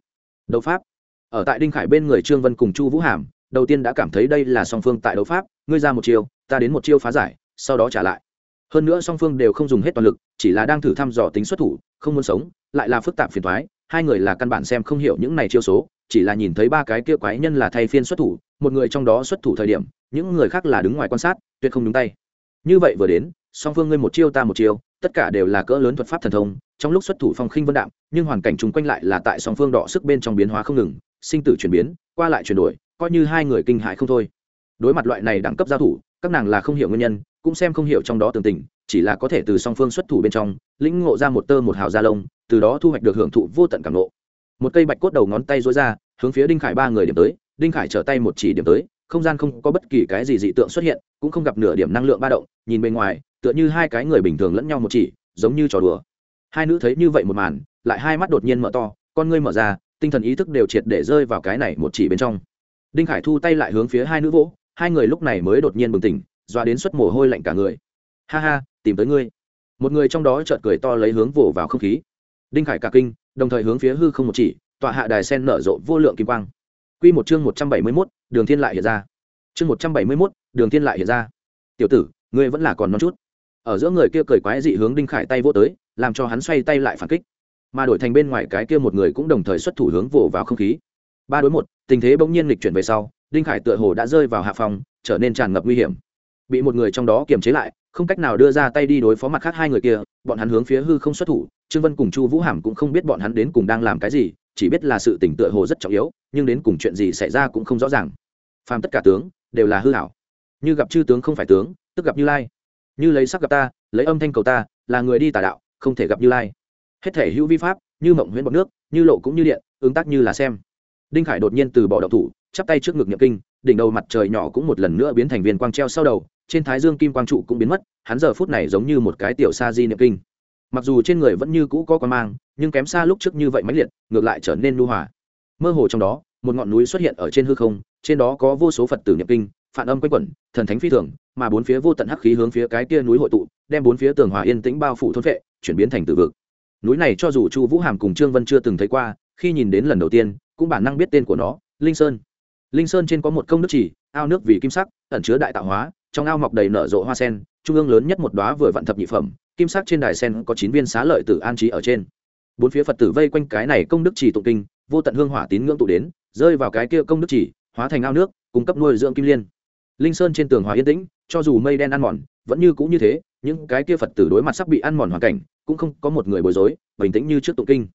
Đấu pháp. Ở tại đinh khải bên người trương vân cùng chu vũ hàm, đầu tiên đã cảm thấy đây là song phương tại đấu pháp, ngươi ra một chiêu, ta đến một chiêu phá giải, sau đó trả lại hơn nữa song phương đều không dùng hết toàn lực, chỉ là đang thử thăm dò tính xuất thủ, không muốn sống, lại là phức tạp phiền thoái hai người là căn bản xem không hiểu những này chiêu số, chỉ là nhìn thấy ba cái kia quái nhân là thay phiên xuất thủ, một người trong đó xuất thủ thời điểm, những người khác là đứng ngoài quan sát, tuyệt không đúng tay. Như vậy vừa đến, song phương ngươi một chiêu ta một chiêu, tất cả đều là cỡ lớn thuật pháp thần thông, trong lúc xuất thủ phong khinh vân đạm, nhưng hoàn cảnh chung quanh lại là tại song phương đọ sức bên trong biến hóa không ngừng, sinh tử chuyển biến, qua lại chuyển đổi, coi như hai người kinh hại không thôi. Đối mặt loại này đẳng cấp giao thủ, các nàng là không hiểu nguyên nhân cũng xem không hiểu trong đó tường tình, chỉ là có thể từ song phương xuất thủ bên trong, lĩnh ngộ ra một tơ một hào da lông, từ đó thu hoạch được hưởng thụ vô tận cảm ngộ. Một cây bạch cốt đầu ngón tay dối ra, hướng phía đinh khải ba người điểm tới, đinh khải trở tay một chỉ điểm tới, không gian không có bất kỳ cái gì dị tượng xuất hiện, cũng không gặp nửa điểm năng lượng ba động, nhìn bên ngoài, tựa như hai cái người bình thường lẫn nhau một chỉ, giống như trò đùa. Hai nữ thấy như vậy một màn, lại hai mắt đột nhiên mở to, con ngươi mở ra, tinh thần ý thức đều triệt để rơi vào cái này một chỉ bên trong. Đinh khải thu tay lại hướng phía hai nữ vỗ, hai người lúc này mới đột nhiên bừng tỉnh doa đến suất mồ hôi lạnh cả người ha ha tìm tới ngươi một người trong đó chợt cười to lấy hướng vỗ vào không khí đinh khải cả kinh đồng thời hướng phía hư không một chỉ tọa hạ đài sen nở rộ vô lượng kim quang Quy một chương một trăm bảy mươi 171, Đường Thiên lại hiện ra. Chương một trăm bảy mươi 171, Đường Thiên lại hiện ra. "Tiểu tử, ngươi vẫn là còn non chút." Ở giữa người kia cười quái dị hướng Đinh Khải tay vỗ tới, làm cho hắn xoay tay lại phản kích. Mà đổi thành bên ngoài cái kia một người cũng đồng thời xuất thủ hướng vỗ vào không khí. Ba đối một, tình thế bỗng nhiên nghịch chuyển về sau, Đinh Khải tựa hồ đã rơi vào hạ phòng, trở nên tràn ngập nguy hiểm. Bị một người trong đó kiềm chế lại, không cách nào đưa ra tay đi đối phó mặt khác hai người kia, bọn hắn hướng phía hư không xuất thủ, Trương Vân cùng Chu Vũ Hàm cũng không biết bọn hắn đến cùng đang làm cái gì, chỉ biết là sự tỉnh tựa hồ rất trọng yếu nhưng đến cùng chuyện gì xảy ra cũng không rõ ràng. Phàm tất cả tướng đều là hư hảo như gặp chư tướng không phải tướng tức gặp như lai. Như lấy sắc gặp ta lấy âm thanh cầu ta là người đi tà đạo không thể gặp như lai. Hết thể hữu vi pháp như mộng huyễn bọc nước như lộ cũng như điện ứng tác như là xem. Đinh khải đột nhiên từ bỏ động thủ chắp tay trước ngực nhậm kinh đỉnh đầu mặt trời nhỏ cũng một lần nữa biến thành viên quang treo sau đầu trên thái dương kim quang trụ cũng biến mất, hắn giờ phút này giống như một cái tiểu sa di niệm kinh. Mặc dù trên người vẫn như cũ có quan mang, nhưng kém xa lúc trước như vậy mãnh liệt, ngược lại trở nên nu hòa. Mơ hồ trong đó, một ngọn núi xuất hiện ở trên hư không, trên đó có vô số phật tử niệm kinh, phản âm quanh quẩn, thần thánh phi thường, mà bốn phía vô tận hắc khí hướng phía cái kia núi hội tụ, đem bốn phía tường hòa yên tĩnh bao phủ thôn vệ, chuyển biến thành từ vực. Núi này cho dù chu vũ hàm cùng trương vân chưa từng thấy qua, khi nhìn đến lần đầu tiên, cũng bản năng biết tên của nó, linh sơn. Linh sơn trên có một công nước chỉ, ao nước vì kim sắc, ẩn chứa đại tạo hóa trong ao mọc đầy nở rộ hoa sen, trung ương lớn nhất một đóa vừa vạn thập nhị phẩm, kim sắc trên đài sen có chín viên xá lợi tử an trí ở trên. Bốn phía phật tử vây quanh cái này công đức chỉ tụng kinh, vô tận hương hỏa tín ngưỡng tụ đến, rơi vào cái kia công đức chỉ hóa thành ao nước, cung cấp nuôi dưỡng kim liên. Linh sơn trên tường hòa yên tĩnh, cho dù mây đen ăn mòn, vẫn như cũng như thế, những cái kia phật tử đối mặt sắp bị ăn mòn hoàn cảnh, cũng không có một người bối rối, bình tĩnh như trước tụng kinh.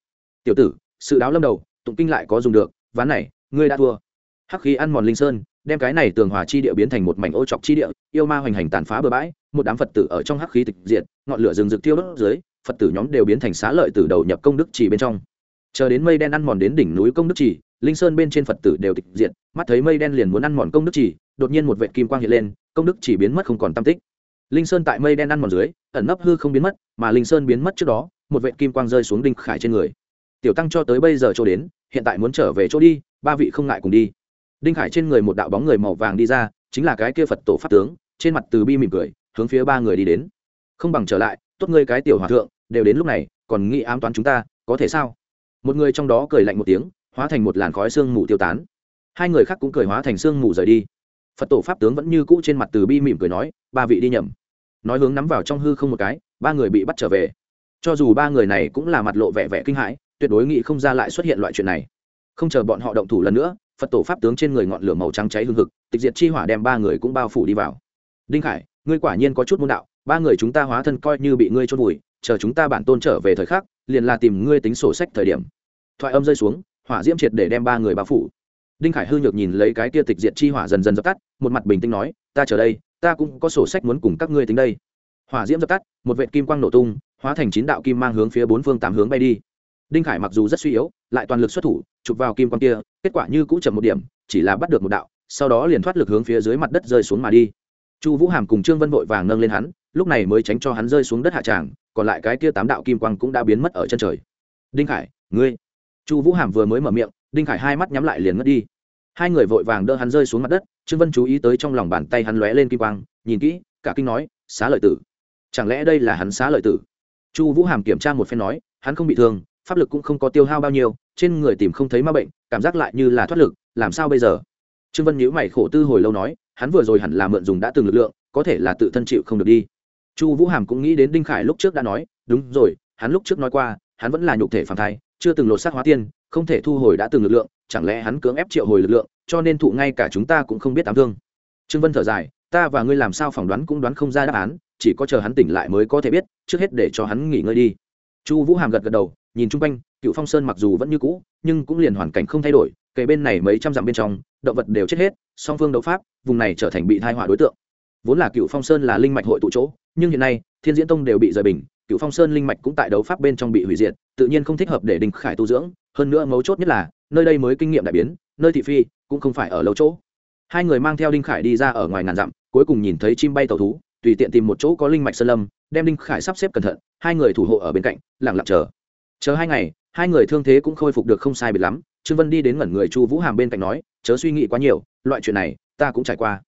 Tiểu tử, sự đáo lâm đầu, tụng kinh lại có dùng được, ván này, ngươi đã thua. Hắc khí ăn mòn linh sơn đem cái này tường hòa chi địa biến thành một mảnh ô trọc chi địa, yêu ma hoành hành tàn phá bừa bãi, một đám phật tử ở trong hắc khí tịch diệt, ngọn lửa rừng rực tiêu đốt dưới, phật tử nhóm đều biến thành xá lợi từ đầu nhập công đức chỉ bên trong. Chờ đến mây đen ăn mòn đến đỉnh núi công đức chỉ linh sơn bên trên phật tử đều tịch diệt, mắt thấy mây đen liền muốn ăn mòn công đức chỉ đột nhiên một vệ kim quang hiện lên, công đức chỉ biến mất không còn tam tích. Linh sơn tại mây đen ăn mòn dưới, ẩn nấp hư không biến mất, mà linh sơn biến mất trước đó, một vệ kim quang rơi xuống đinh khải trên người. Tiểu tăng cho tới bây giờ chỗ đến, hiện tại muốn trở về chỗ đi, ba vị không ngại cùng đi đinh khải trên người một đạo bóng người màu vàng đi ra, chính là cái kia phật tổ pháp tướng, trên mặt từ bi mỉm cười, hướng phía ba người đi đến. Không bằng trở lại, tốt ngươi cái tiểu hòa thượng, đều đến lúc này, còn nghĩ ám toán chúng ta, có thể sao? Một người trong đó cười lạnh một tiếng, hóa thành một làn khói sương mù tiêu tán. Hai người khác cũng cười hóa thành sương mù rời đi. Phật tổ pháp tướng vẫn như cũ trên mặt từ bi mỉm cười nói, ba vị đi nhầm. Nói hướng nắm vào trong hư không một cái, ba người bị bắt trở về. Cho dù ba người này cũng là mặt lộ vẻ vẻ kinh hãi, tuyệt đối nghĩ không ra lại xuất hiện loại chuyện này. Không chờ bọn họ động thủ lần nữa phật tổ pháp tướng trên người ngọn lửa màu trắng cháy hương hực, tịch diệt chi hỏa đem ba người cũng bao phủ đi vào. Đinh khải, ngươi quả nhiên có chút môn đạo, ba người chúng ta hóa thân coi như bị ngươi trôn vùi, chờ chúng ta bản tôn trở về thời khắc, liền là tìm ngươi tính sổ sách thời điểm. Thoại âm rơi xuống, hỏa diễm triệt để đem ba người bao phủ. Đinh khải hư nhược nhìn lấy cái kia tịch diệt chi hỏa dần dần dập tắt, một mặt bình tĩnh nói, ta chờ đây, ta cũng có sổ sách muốn cùng các ngươi tính đây. Hỏa diễm dập tắt, một vệ kim quang nổ tung, hóa thành chín đạo kim mang hướng phía bốn phương tám hướng bay đi. Đinh khải mặc dù rất suy yếu, lại toàn lực xuất thủ chụp vào kim quang kia, kết quả như cũ chậm một điểm, chỉ là bắt được một đạo, sau đó liền thoát lực hướng phía dưới mặt đất rơi xuống mà đi. Chu vũ hàm cùng trương vân vội vàng nâng lên hắn, lúc này mới tránh cho hắn rơi xuống đất hạ tràng, còn lại cái kia tám đạo kim quang cũng đã biến mất ở chân trời. Đinh khải, ngươi. Chu vũ hàm vừa mới mở miệng, đinh khải hai mắt nhắm lại liền mất đi. Hai người vội vàng đỡ hắn rơi xuống mặt đất, trương vân chú ý tới trong lòng bàn tay hắn lóe lên kim quang, nhìn kỹ, cả kinh nói, xá lợi tử. Chẳng lẽ đây là hắn xá lợi tử? Chu vũ hàm kiểm tra một phen nói, hắn không bị thương pháp lực cũng không có tiêu hao bao nhiêu, trên người tìm không thấy ma bệnh, cảm giác lại như là thoát lực, làm sao bây giờ? Trương vân nhíu mày khổ tư hồi lâu nói, hắn vừa rồi hẳn là mượn dùng đã từng lực lượng, có thể là tự thân chịu không được đi. Chu vũ hàm cũng nghĩ đến đinh khải lúc trước đã nói, đúng rồi, hắn lúc trước nói qua, hắn vẫn là nhục thể phản thai, chưa từng lột xác hóa tiên, không thể thu hồi đã từng lực lượng, chẳng lẽ hắn cưỡng ép triệu hồi lực lượng, cho nên thụ ngay cả chúng ta cũng không biết ám thương. Trương vân thở dài, ta và ngươi làm sao phỏng đoán cũng đoán không ra đáp án, chỉ có chờ hắn tỉnh lại mới có thể biết, trước hết để cho hắn nghỉ ngơi đi. Chu vũ hàm gật gật đầu nhìn chung quanh, cựu phong sơn mặc dù vẫn như cũ, nhưng cũng liền hoàn cảnh không thay đổi, kể bên này mấy trăm dặm bên trong, động vật đều chết hết, song phương đấu pháp, vùng này trở thành bị thai họa đối tượng. Vốn là cựu phong sơn là linh mạch hội tụ chỗ, nhưng hiện nay, thiên diễn tông đều bị rời bình, cựu phong sơn linh mạch cũng tại đấu pháp bên trong bị hủy diệt, tự nhiên không thích hợp để đình khải tu dưỡng, hơn nữa mấu chốt nhất là, nơi đây mới kinh nghiệm đại biến, nơi thị phi cũng không phải ở lâu chỗ. Hai người mang theo đinh khải đi ra ở ngoài ngàn dặm, cuối cùng nhìn thấy chim bay tàu thú, tùy tiện tìm một chỗ có linh mạch sơn lâm, đem đinh khải sắp xếp cẩn thận, hai người thủ hộ ở bên cạnh lẳng lặng chờ chờ hai ngày, hai người thương thế cũng khôi phục được không sai biệt lắm, trương vân đi đến ngẩn người chu vũ hàm bên cạnh nói, chớ suy nghĩ quá nhiều, loại chuyện này, ta cũng trải qua.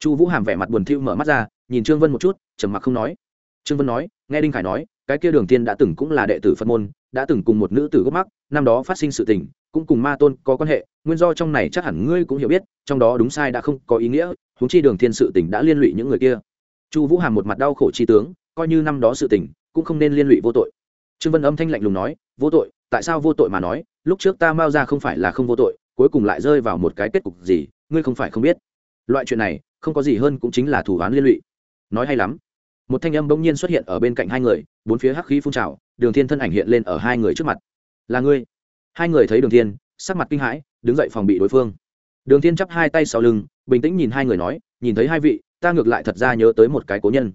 Chu vũ hàm vẻ mặt buồn thiu mở mắt ra, nhìn trương vân một chút, trầm mặc không nói. Trương vân nói, nghe đinh khải nói, cái kia đường tiên đã từng cũng là đệ tử phật môn, đã từng cùng một nữ tử gốc mắc năm đó phát sinh sự tình, cũng cùng ma tôn có quan hệ, nguyên do trong này chắc hẳn ngươi cũng hiểu biết, trong đó đúng sai đã không có ý nghĩa, huống chi đường thiên sự tình đã liên lụy những người kia. Chu vũ hàm một mặt đau khổ chi tướng, coi như năm đó sự tình, cũng không nên liên lụy vô tội trương vân âm thanh lạnh lùng nói, vô tội, tại sao vô tội mà nói? Lúc trước ta mao ra không phải là không vô tội, cuối cùng lại rơi vào một cái kết cục gì, ngươi không phải không biết. Loại chuyện này, không có gì hơn cũng chính là thủ án liên lụy. Nói hay lắm. Một thanh âm bỗng nhiên xuất hiện ở bên cạnh hai người, bốn phía hắc khí phun trào, đường thiên thân ảnh hiện lên ở hai người trước mặt. Là ngươi? Hai người thấy đường thiên, sắc mặt kinh hãi, đứng dậy phòng bị đối phương. Đường thiên chắp hai tay sau lưng, bình tĩnh nhìn hai người nói, nhìn thấy hai vị, ta ngược lại thật ra nhớ tới một cái cố nhân.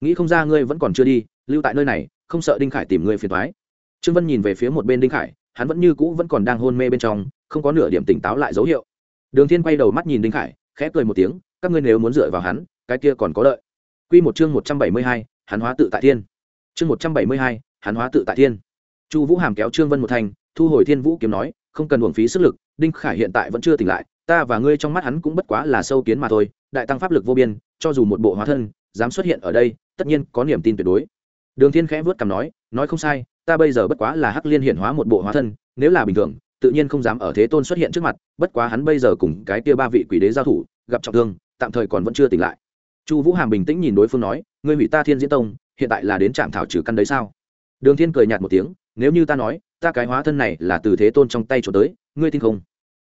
Nghĩ không ra ngươi vẫn còn chưa đi, lưu tại nơi này không sợ đinh khải tìm ngươi phiền thoái trương vân nhìn về phía một bên đinh khải hắn vẫn như cũ vẫn còn đang hôn mê bên trong không có nửa điểm tỉnh táo lại dấu hiệu. Đường thiên quay đầu mắt nhìn đinh khải khẽ cười một tiếng các ngươi nếu muốn dựa vào hắn cái kia còn có lợi. Quy một chương một trăm bảy mươi hai, hắn hóa tự tại thiên. Chương một trăm bảy mươi hai, hắn hóa tự tại thiên. Chu vũ hàm kéo trương vân một thành thu hồi thiên vũ kiếm nói không cần uổng phí sức lực đinh khải hiện tại vẫn chưa tỉnh lại ta và ngươi trong mắt hắn cũng bất quá là sâu kiến mà thôi đại tăng pháp lực vô biên cho dù một bộ hóa thân dám xuất hiện ở đây tất nhiên có niềm tin tuyệt đối đường thiên khẽ vớt cằm nói nói không sai, ta bây giờ bất quá là hắc liên hiển hóa một bộ hóa thân, nếu là bình thường, tự nhiên không dám ở thế tôn xuất hiện trước mặt, bất quá hắn bây giờ cùng cái kia ba vị quỷ đế giao thủ, gặp trọng thương, tạm thời còn vẫn chưa tỉnh lại. Chu vũ hàm bình tĩnh nhìn đối phương nói, ngươi hủy ta thiên diễn tông, hiện tại là đến trạm thảo trừ căn đấy sao? Đường thiên cười nhạt một tiếng, nếu như ta nói, ta cái hóa thân này là từ thế tôn trong tay trốn tới, ngươi tin không?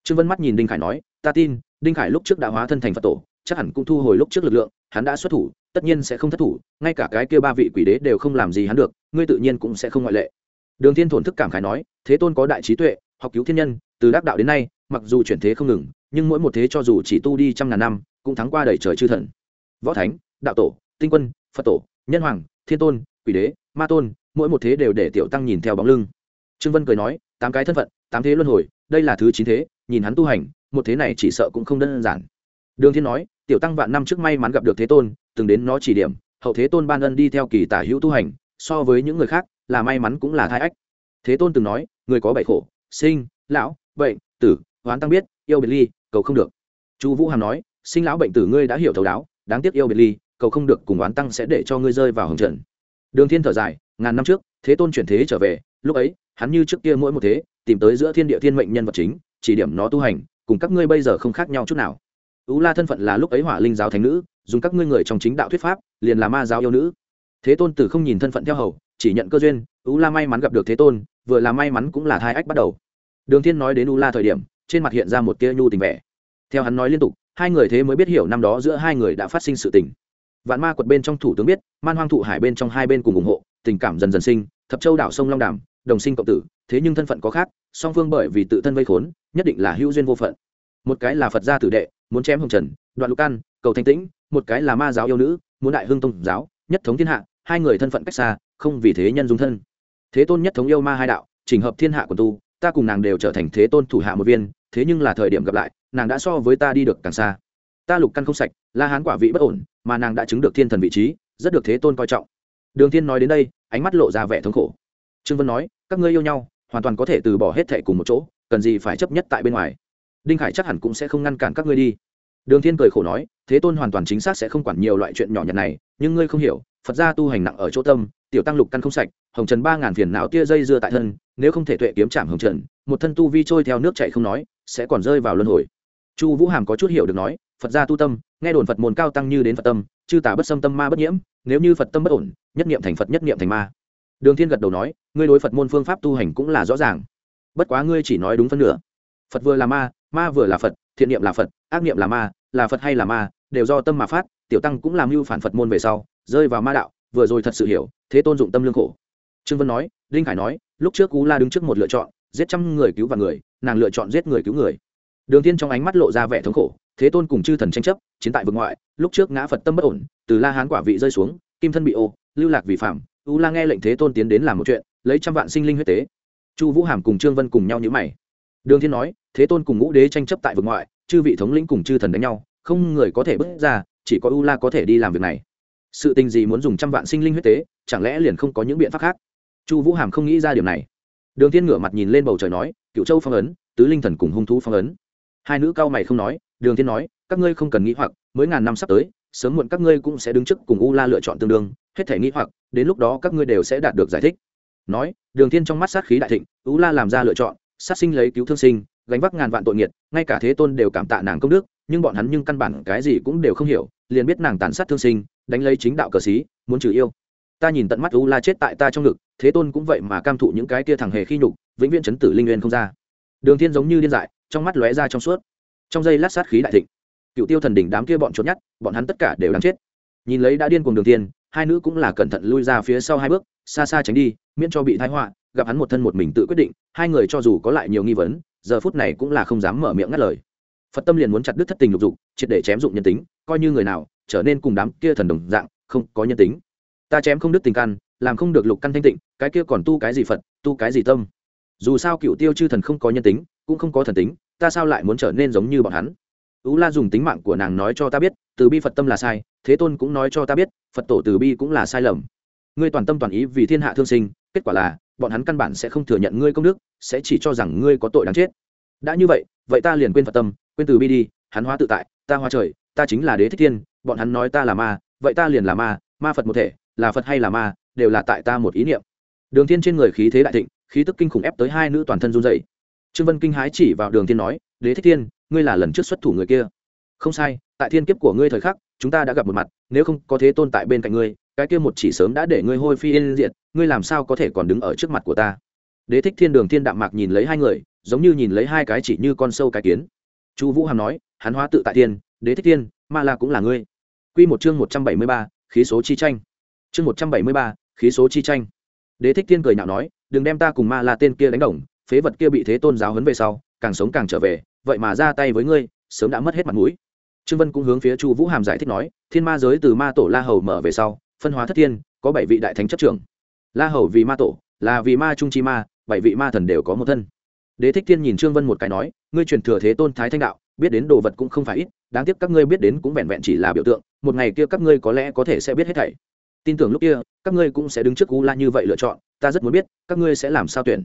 Trương vân mắt nhìn đinh khải nói, ta tin, đinh khải lúc trước đã hóa thân thành phật tổ, chắc hẳn cũng thu hồi lúc trước lực lượng hắn đã xuất thủ, tất nhiên sẽ không thất thủ, ngay cả cái kia ba vị quỷ đế đều không làm gì hắn được, ngươi tự nhiên cũng sẽ không ngoại lệ. Đường thiên thổn thức cảm khái nói, thế tôn có đại trí tuệ, học cứu thiên nhân, từ đắc đạo đến nay, mặc dù chuyển thế không ngừng, nhưng mỗi một thế cho dù chỉ tu đi trăm ngàn năm, cũng thắng qua đầy trời chư thần. Võ thánh, đạo tổ, tinh quân, phật tổ, nhân hoàng, thiên tôn, quỷ đế, ma tôn, mỗi một thế đều để tiểu tăng nhìn theo bóng lưng. Trương vân cười nói, tám cái thân phận, tám thế luân hồi, đây là thứ chín thế, nhìn hắn tu hành, một thế này chỉ sợ cũng không đơn giản đường thiên nói, tiểu tăng vạn năm trước may mắn gặp được thế tôn, từng đến nó chỉ điểm, hậu thế tôn ban ân đi theo kỳ tả hữu tu hành, so với những người khác, là may mắn cũng là thai ách. Thế tôn từng nói, người có bảy khổ, sinh, lão, bệnh, tử hoán tăng biết, yêu biệt ly, cầu không được. Chu vũ hàm nói, sinh lão bệnh tử ngươi đã hiểu thấu đáo, đáng tiếc yêu biệt ly, cầu không được cùng oán tăng sẽ để cho ngươi rơi vào hồng trần đường thiên thở dài, ngàn năm trước, thế tôn chuyển thế trở về, lúc ấy, hắn như trước kia mỗi một thế, tìm tới giữa thiên địa thiên mệnh nhân vật chính, chỉ điểm nó tu hành, cùng các ngươi bây giờ không khác nhau chút nào ú la thân phận là lúc ấy hỏa linh giáo thánh nữ, dùng các ngươi người trong chính đạo thuyết pháp, liền là ma giáo yêu nữ. Thế tôn tử không nhìn thân phận theo hầu, chỉ nhận cơ duyên, ú la may mắn gặp được thế tôn, vừa là may mắn cũng là thai ách bắt đầu. Đường thiên nói đến ú la thời điểm, trên mặt hiện ra một tia nhu tình vẻ. Theo hắn nói liên tục, hai người thế mới biết hiểu năm đó giữa hai người đã phát sinh sự tình. Vạn ma quật bên trong thủ tướng biết, man hoang thụ hải bên trong hai bên cùng ủng hộ, tình cảm dần dần sinh, thập châu đảo sông long đàm, đồng sinh cộng tử, thế nhưng thân phận có khác, song phương bởi vì tự thân vây khốn, nhất định là hữu duyên vô phận một cái là phật gia tử đệ, muốn chém hồng trần, đoạn lục căn, cầu thanh tĩnh, một cái là ma giáo yêu nữ, muốn đại hưng tông giáo, nhất thống thiên hạ, hai người thân phận cách xa, không vì thế nhân dung thân. Thế tôn nhất thống yêu ma hai đạo trình hợp thiên hạ của tu, ta cùng nàng đều trở thành thế tôn thủ hạ một viên, thế nhưng là thời điểm gặp lại, nàng đã so với ta đi được càng xa. Ta lục căn không sạch, la hán quả vị bất ổn, mà nàng đã chứng được thiên thần vị trí, rất được thế tôn coi trọng. Đường thiên nói đến đây, ánh mắt lộ ra vẻ thống khổ. Trương vân nói, các ngươi yêu nhau, hoàn toàn có thể từ bỏ hết thệ cùng một chỗ, cần gì phải chấp nhất tại bên ngoài? Đinh khải chắc hẳn cũng sẽ không ngăn cản các ngươi đi. Đường thiên cười khổ nói, thế tôn hoàn toàn chính xác sẽ không quản nhiều loại chuyện nhỏ nhặt này, nhưng ngươi không hiểu, phật gia tu hành nặng ở chỗ tâm, tiểu tăng lục căn không sạch, hồng trần ba ngàn phiền não tia dây dưa tại thân, nếu không thể tuệ kiếm chạm hồng trần, một thân tu vi trôi theo nước chảy không nói, sẽ còn rơi vào luân hồi. Chu vũ hàm có chút hiểu được nói, phật gia tu tâm, nghe đồn phật môn cao tăng như đến phật tâm, chư tả bất xâm tâm ma bất nhiễm, nếu như phật tâm bất ổn, nhất niệm thành phật, nhất niệm thành ma. Đường thiên gật đầu nói, ngươi đối phật môn phương pháp tu hành cũng là rõ ràng. Bất quá ngươi chỉ nói đúng phân nửa phật vừa là ma ma vừa là phật, thiện niệm là phật, ác niệm là ma, là phật hay là ma, đều do tâm mà phát, tiểu tăng cũng làm mưu phản phật môn về sau, rơi vào ma đạo, vừa rồi thật sự hiểu, thế tôn dụng tâm lương khổ. Trương vân nói, đinh khải nói, lúc trước cú la đứng trước một lựa chọn, giết trăm người cứu và người, nàng lựa chọn giết người cứu người. Đường thiên trong ánh mắt lộ ra vẻ thống khổ, thế tôn cùng chư thần tranh chấp, chiến tại vực ngoại, lúc trước ngã phật tâm bất ổn, từ la hán quả vị rơi xuống, kim thân bị ô, lưu lạc vì phạm u la nghe lệnh thế tôn tiến đến làm một chuyện, lấy trăm vạn sinh linh huyết tế. Chu vũ hàm cùng trương vân cùng nhau nhữ mày đường thiên nói, thế tôn cùng ngũ đế tranh chấp tại vực ngoại, chư vị thống lĩnh cùng chư thần đánh nhau, không người có thể bước ra, chỉ có u la có thể đi làm việc này. Sự tình gì muốn dùng trăm vạn sinh linh huyết tế, chẳng lẽ liền không có những biện pháp khác? Chu vũ hàm không nghĩ ra điều này. Đường thiên ngửa mặt nhìn lên bầu trời nói cựu châu phong ấn, tứ linh thần cùng hung thú phong ấn. Hai nữ cao mày không nói, đường thiên nói, các ngươi không cần nghĩ hoặc, mới ngàn năm sắp tới, sớm muộn các ngươi cũng sẽ đứng trước cùng u la lựa chọn tương đương, hết thể nghĩ hoặc, đến lúc đó các ngươi đều sẽ đạt được giải thích. Nói, đường thiên trong mắt sát khí đại thịnh u la làm ra lựa chọn sát sinh lấy cứu thương sinh gánh vác ngàn vạn tội nghiệt ngay cả thế tôn đều cảm tạ nàng công đức nhưng bọn hắn nhưng căn bản cái gì cũng đều không hiểu liền biết nàng tàn sát thương sinh đánh lấy chính đạo cờ xí, muốn trừ yêu. Ta nhìn tận mắt u la chết tại ta trong ngực thế tôn cũng vậy mà cam thụ những cái kia thằng hề khi nhục vĩnh viễn chấn tử linh nguyên không ra. Đường thiên giống như điên dại trong mắt lóe ra trong suốt. Trong giây lát sát khí đại thịnh cựu tiêu thần đỉnh đám kia bọn trốn nhát bọn hắn tất cả đều đáng chết. Nhìn lấy đã điên cuồng đường thiên hai nữ cũng là cẩn thận lui ra phía sau hai bước xa xa tránh đi miễn cho bị thái họa gặp hắn một thân một mình tự quyết định, hai người cho dù có lại nhiều nghi vấn, giờ phút này cũng là không dám mở miệng ngắt lời. Phật tâm liền muốn chặt đứt thất tình lục dục, triệt để chém dụng nhân tính, coi như người nào trở nên cùng đám kia thần đồng dạng, không có nhân tính. Ta chém không đứt tình căn, làm không được lục căn thanh tịnh, cái kia còn tu cái gì phật, tu cái gì tâm? Dù sao cựu tiêu chư thần không có nhân tính, cũng không có thần tính, ta sao lại muốn trở nên giống như bọn hắn? Ú la dùng tính mạng của nàng nói cho ta biết, từ bi phật tâm là sai, thế tôn cũng nói cho ta biết, phật tổ từ bi cũng là sai lầm. Ngươi toàn tâm toàn ý vì thiên hạ thương sinh, kết quả là bọn hắn căn bản sẽ không thừa nhận ngươi công đức, sẽ chỉ cho rằng ngươi có tội đáng chết. Đã như vậy vậy ta liền quên phật tâm, quên từ bi đi, hắn hóa tự tại, ta hóa trời, ta chính là đế thích thiên, bọn hắn nói ta là ma, vậy ta liền là ma ma phật một thể, là phật hay là ma, đều là tại ta một ý niệm. Đường thiên trên người khí thế đại thịnh, khí tức kinh khủng ép tới hai nữ toàn thân run rẩy. Trương vân kinh hái chỉ vào đường thiên nói, đế thích thiên, ngươi là lần trước xuất thủ người kia. Không sai, tại thiên kiếp của ngươi thời khắc chúng ta đã gặp một mặt, nếu không có thế tôn tại bên cạnh ngươi, cái kia một chỉ sớm đã để ngươi hôi phi yên diệt, ngươi làm sao có thể còn đứng ở trước mặt của ta? Đế thích thiên đường thiên đạm mạc nhìn lấy hai người, giống như nhìn lấy hai cái chỉ như con sâu cái kiến. Chu vũ hàm nói, hắn hóa tự tại thiên đế thích thiên, ma la cũng là ngươi. Q một chương một trăm bảy mươi ba, khí số chi tranh. Chương một trăm bảy mươi ba, khí số chi tranh. Đế thích thiên cười nhạo nói, đừng đem ta cùng ma la tên kia đánh đồng, phế vật kia bị thế tôn giáo hấn về sau, càng sống càng trở về, vậy mà ra tay với ngươi, sớm đã mất hết mặt mũi trương vân cũng hướng phía chu vũ hàm giải thích nói, thiên ma giới từ ma tổ la hầu mở về sau, phân hóa thất thiên, có bảy vị đại thánh chấp trưởng. La hầu vì ma tổ, là vì ma trung chi ma, bảy vị ma thần đều có một thân. Đế thích thiên nhìn trương vân một cái nói, ngươi truyền thừa thế tôn thái thanh đạo, biết đến đồ vật cũng không phải ít, đáng tiếc các ngươi biết đến cũng vẹn vẹn chỉ là biểu tượng, một ngày kia các ngươi có lẽ có thể sẽ biết hết thảy. Tin tưởng lúc kia, các ngươi cũng sẽ đứng trước u la như vậy lựa chọn, ta rất muốn biết, các ngươi sẽ làm sao tuyển?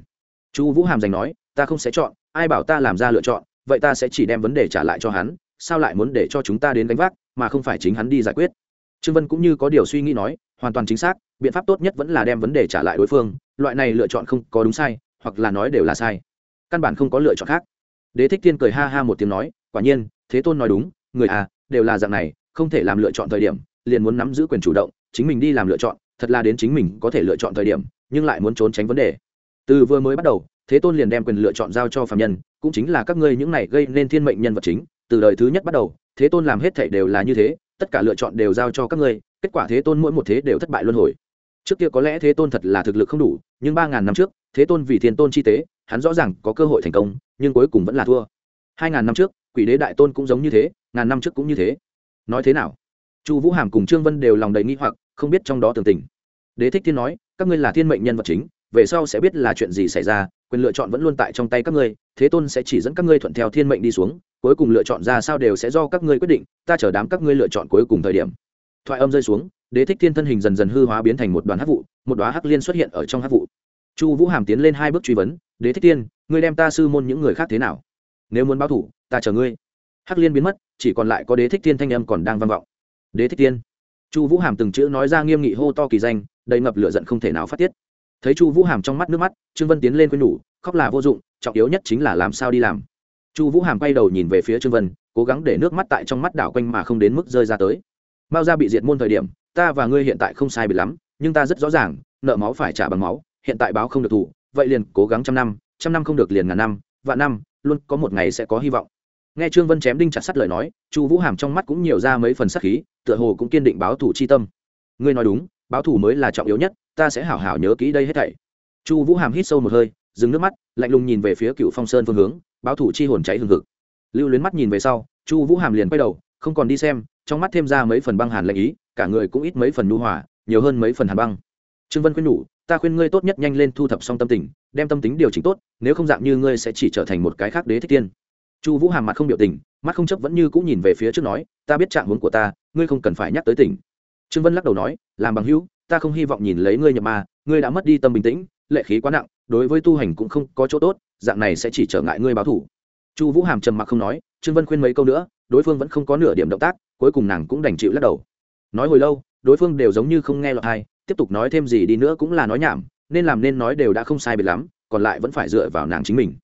Chu vũ hàm giành nói, ta không sẽ chọn, ai bảo ta làm ra lựa chọn, vậy ta sẽ chỉ đem vấn đề trả lại cho hắn sao lại muốn để cho chúng ta đến gánh vác, mà không phải chính hắn đi giải quyết? Trương vân cũng như có điều suy nghĩ nói, hoàn toàn chính xác, biện pháp tốt nhất vẫn là đem vấn đề trả lại đối phương, loại này lựa chọn không có đúng sai, hoặc là nói đều là sai. Căn bản không có lựa chọn khác. Đế thích thiên cười ha ha một tiếng nói, quả nhiên, thế tôn nói đúng, người à đều là dạng này, không thể làm lựa chọn thời điểm, liền muốn nắm giữ quyền chủ động, chính mình đi làm lựa chọn, thật là đến chính mình có thể lựa chọn thời điểm, nhưng lại muốn trốn tránh vấn đề. Từ vừa mới bắt đầu, thế tôn liền đem quyền lựa chọn giao cho phạm nhân, cũng chính là các ngươi những này gây nên thiên mệnh nhân vật chính từ đời thứ nhất bắt đầu, thế tôn làm hết thảy đều là như thế, tất cả lựa chọn đều giao cho các ngươi, kết quả thế tôn mỗi một thế đều thất bại luân hồi. Trước kia có lẽ thế tôn thật là thực lực không đủ, nhưng ba ngàn năm trước, thế tôn vì thiên tôn chi tế, hắn rõ ràng có cơ hội thành công, nhưng cuối cùng vẫn là thua. Hai ngàn năm trước, quỷ đế đại tôn cũng giống như thế, ngàn năm trước cũng như thế. Nói thế nào? Chu vũ hàm cùng trương vân đều lòng đầy nghi hoặc, không biết trong đó tường tình. Đế thích thiên nói, các ngươi là thiên mệnh nhân vật chính, về sau sẽ biết là chuyện gì xảy ra quyền lựa chọn vẫn luôn tại trong tay các ngươi, thế tôn sẽ chỉ dẫn các ngươi thuận theo thiên mệnh đi xuống, cuối cùng lựa chọn ra sao đều sẽ do các ngươi quyết định, ta chờ đám các ngươi lựa chọn cuối cùng thời điểm. Thoại âm rơi xuống, đế thích thiên thân hình dần dần hư hóa biến thành một đoàn hắc vụ, một đoá hắc liên xuất hiện ở trong hắc vụ. Chu vũ hàm tiến lên hai bước truy vấn, đế thích thiên, ngươi đem ta sư môn những người khác thế nào? Nếu muốn báo thủ, ta chờ ngươi. Hắc liên biến mất, chỉ còn lại có đế thích thiên thanh âm còn đang vang vọng. Đế thích thiên. Chu vũ hàm từng chữ nói ra nghiêm nghị hô to kỳ danh, đầy ngập lửa giận không thể nào phát tiết thấy chu vũ hàm trong mắt nước mắt, trương vân tiến lên quên nhủ, khóc là vô dụng, trọng yếu nhất chính là làm sao đi làm. Chu vũ hàm quay đầu nhìn về phía trương vân, cố gắng để nước mắt tại trong mắt đảo quanh mà không đến mức rơi ra tới. Mao ra bị diệt môn thời điểm, ta và ngươi hiện tại không sai bị lắm, nhưng ta rất rõ ràng, nợ máu phải trả bằng máu, hiện tại báo không được thủ, vậy liền cố gắng trăm năm trăm năm không được liền ngàn năm, vạn năm, luôn có một ngày sẽ có hy vọng. Nghe trương vân chém đinh chặt sắt lời nói, chu vũ hàm trong mắt cũng nhiều ra mấy phần sắc khí, tựa hồ cũng kiên định báo thủ chi tâm. Ngươi nói đúng báo thủ mới là trọng yếu nhất, ta sẽ hảo hảo nhớ kỹ đây hết thảy. Chu vũ hàm hít sâu một hơi, dừng nước mắt, lạnh lùng nhìn về phía cựu phong sơn phương hướng, báo thủ chi hồn cháy hừng hực. Lưu luyến mắt nhìn về sau, chu vũ hàm liền quay đầu, không còn đi xem, trong mắt thêm ra mấy phần băng hàn lạnh ý, cả người cũng ít mấy phần nhu hòa, nhiều hơn mấy phần hàn băng. Trương vân khuyên nhủ, ta khuyên ngươi tốt nhất nhanh lên thu thập xong tâm tình, đem tâm tính điều chỉnh tốt, nếu không dạng như ngươi sẽ chỉ trở thành một cái khác đế thích tiên. Chu vũ hàm mặt không biểu tình, mắt không chấp vẫn như cũng nhìn về phía trước nói, ta biết trạng hướng của ta, ngươi không cần phải nhắc tới tỉnh trương vân lắc đầu nói, làm bằng hữu, ta không hy vọng nhìn lấy ngươi nhập ma, ngươi đã mất đi tâm bình tĩnh, lệ khí quá nặng, đối với tu hành cũng không có chỗ tốt, dạng này sẽ chỉ trở ngại ngươi báo thủ chu vũ hàm trầm mặc không nói, trương vân khuyên mấy câu nữa, đối phương vẫn không có nửa điểm động tác, cuối cùng nàng cũng đành chịu lắc đầu. Nói hồi lâu, đối phương đều giống như không nghe lọt hay tiếp tục nói thêm gì đi nữa cũng là nói nhảm, nên làm nên nói đều đã không sai biệt lắm, còn lại vẫn phải dựa vào nàng chính mình.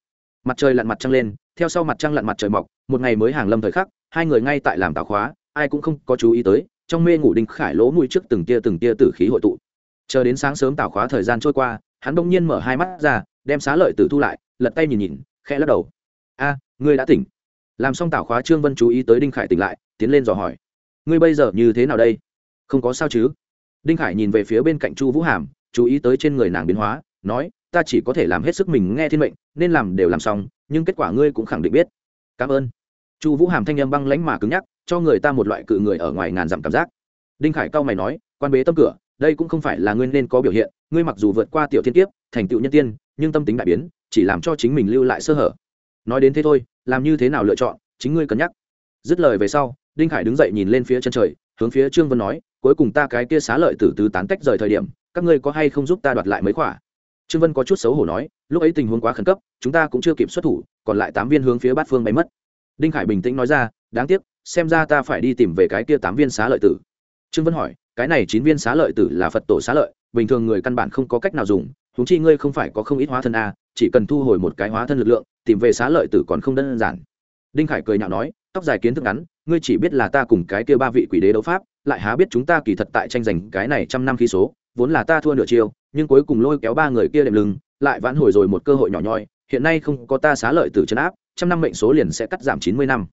Mặt trời lặn mặt trăng lên, theo sau mặt trăng lặn mặt trời mọc, một ngày mới hàng lâm thời khắc, hai người ngay tại làm tào khóa, ai cũng không có chú ý tới trong mê ngủ đinh khải lỗ mũi trước từng tia từng tia tử khí hội tụ. Chờ đến sáng sớm tảo khóa thời gian trôi qua, hắn bỗng nhiên mở hai mắt ra, đem xá lợi tử thu lại, lật tay nhìn nhìn, khẽ lắc đầu. A, ngươi đã tỉnh. Làm xong tảo khóa, trương vân chú ý tới đinh khải tỉnh lại, tiến lên dò hỏi. Ngươi bây giờ như thế nào đây? Không có sao chứ. Đinh khải nhìn về phía bên cạnh chu vũ hàm, chú ý tới trên người nàng biến hóa, nói, ta chỉ có thể làm hết sức mình nghe thiên mệnh, nên làm đều làm xong, nhưng kết quả ngươi cũng khẳng định biết. Cảm ơn. Chu vũ hàm thanh â m băng lánh mà cứng nhắc cho người ta một loại cự người ở ngoài ngàn dặm cảm giác. Đinh khải cao mày nói, quan bế tâm cửa, đây cũng không phải là ngươi nên có biểu hiện, ngươi mặc dù vượt qua tiểu thiên kiếp, thành tựu nhân tiên, nhưng tâm tính đại biến, chỉ làm cho chính mình lưu lại sơ hở. Nói đến thế thôi, làm như thế nào lựa chọn, chính ngươi cân nhắc. Dứt lời về sau, đinh khải đứng dậy nhìn lên phía chân trời, hướng phía trương vân nói, cuối cùng ta cái kia xá lợi tử tứ tán tách rời thời điểm, các ngươi có hay không giúp ta đoạt lại mấy khỏa? Trương vân có chút xấu hổ nói, lúc ấy tình huống quá khẩn cấp, chúng ta cũng chưa kịp xuất thủ, còn lại tám viên hướng phía bát phương bay mất. Đinh khải bình tĩnh nói ra, đáng tiếc xem ra ta phải đi tìm về cái kia tám viên xá lợi tử. Trương vân hỏi, cái này chín viên xá lợi tử là phật tổ xá lợi, bình thường người căn bản không có cách nào dùng húng chi ngươi không phải có không ít hóa thân a, chỉ cần thu hồi một cái hóa thân lực lượng, tìm về xá lợi tử còn không đơn giản. Đinh khải cười nhạo nói, tóc dài kiến thức ngắn, ngươi chỉ biết là ta cùng cái kia ba vị quỷ đế đấu pháp, lại há biết chúng ta kỳ thật tại tranh giành cái này trăm năm khí số, vốn là ta thua nửa chiêu, nhưng cuối cùng lôi kéo ba người kia đệm lưng, lại vãn hồi rồi một cơ hội nhỏ nhoi, hiện nay không có ta xá lợi tử chân áp, trăm năm mệnh số liền sẽ cắt giảm chín mươi năm.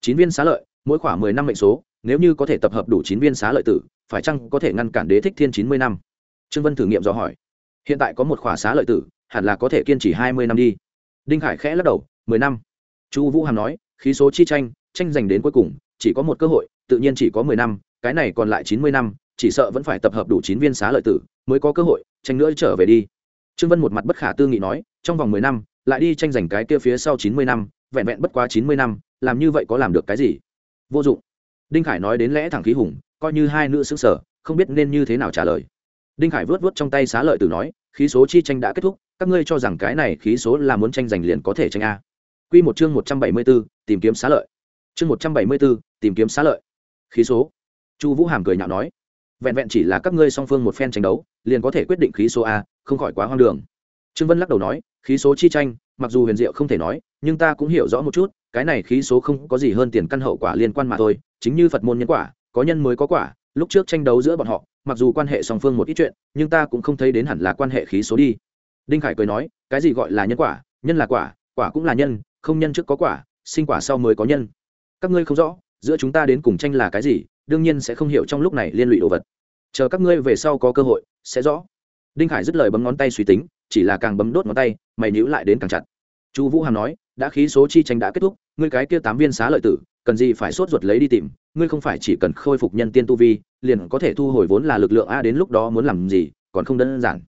Chín viên xá lợi mỗi khoảng mười năm mệnh số, nếu như có thể tập hợp đủ chín viên xá lợi tử, phải chăng có thể ngăn cản đế thích thiên chín mươi năm? Trương vân thử nghiệm dò hỏi. Hiện tại có một khỏa xá lợi tử, hẳn là có thể kiên trì hai mươi năm đi. Đinh Hải khẽ lắc đầu, mười năm. Chu vũ hàm nói, khí số chi tranh tranh giành đến cuối cùng, chỉ có một cơ hội, tự nhiên chỉ có mười năm, cái này còn lại chín mươi năm, chỉ sợ vẫn phải tập hợp đủ chín viên xá lợi tử, mới có cơ hội, tranh nữa trở về đi. Trương vân một mặt bất khả tư nghị nói, trong vòng mười năm, lại đi tranh giành cái kia phía sau chín mươi năm, vẹn vẹn bất quá chín mươi năm, làm như vậy có làm được cái gì? Vô dụng đinh khải nói đến lẽ thẳng khí hùng coi như hai nữ xứng sở không biết nên như thế nào trả lời đinh khải vớt vớt trong tay xá lợi từ nói khí số chi tranh đã kết thúc các ngươi cho rằng cái này khí số là muốn tranh giành liền có thể tranh a Quy một chương một trăm bảy mươi 174, tìm kiếm xá lợi. Chương một trăm bảy mươi 174, tìm kiếm xá lợi. Khí số. Chu Vũ Hàm cười nhạo nói, vẹn vẹn chỉ là các ngươi song phương một phen tranh đấu, liền có thể quyết định khí số a, không khỏi quá hoang đường. Trương Vân lắc đầu nói, khí số chi tranh, mặc dù huyền diệu không thể nói, nhưng ta cũng hiểu rõ một chút, cái này khí số không có gì hơn tiền căn hậu quả liên quan mà thôi, chính như Phật môn nhân quả, có nhân mới có quả, lúc trước tranh đấu giữa bọn họ, mặc dù quan hệ song phương một ít chuyện, nhưng ta cũng không thấy đến hẳn là quan hệ khí số đi. Đinh Khải cười nói, cái gì gọi là nhân quả, nhân là quả, quả cũng là nhân, không nhân trước có quả sinh quả sau mới có nhân. Các ngươi không rõ giữa chúng ta đến cùng tranh là cái gì đương nhiên sẽ không hiểu trong lúc này liên lụy đồ vật. Chờ các ngươi về sau có cơ hội sẽ rõ. Đinh khải dứt lời bấm ngón tay suy tính chỉ là càng bấm đốt ngón tay, mày nhữ lại đến càng chặt. Chu vũ hàm nói, đã khí số chi tranh đã kết thúc, ngươi cái kia tám viên xá lợi tử, cần gì phải sốt ruột lấy đi tìm, ngươi không phải chỉ cần khôi phục nhân tiên tu vi, liền có thể thu hồi vốn là lực lượng a đến lúc đó muốn làm gì, còn không đơn giản.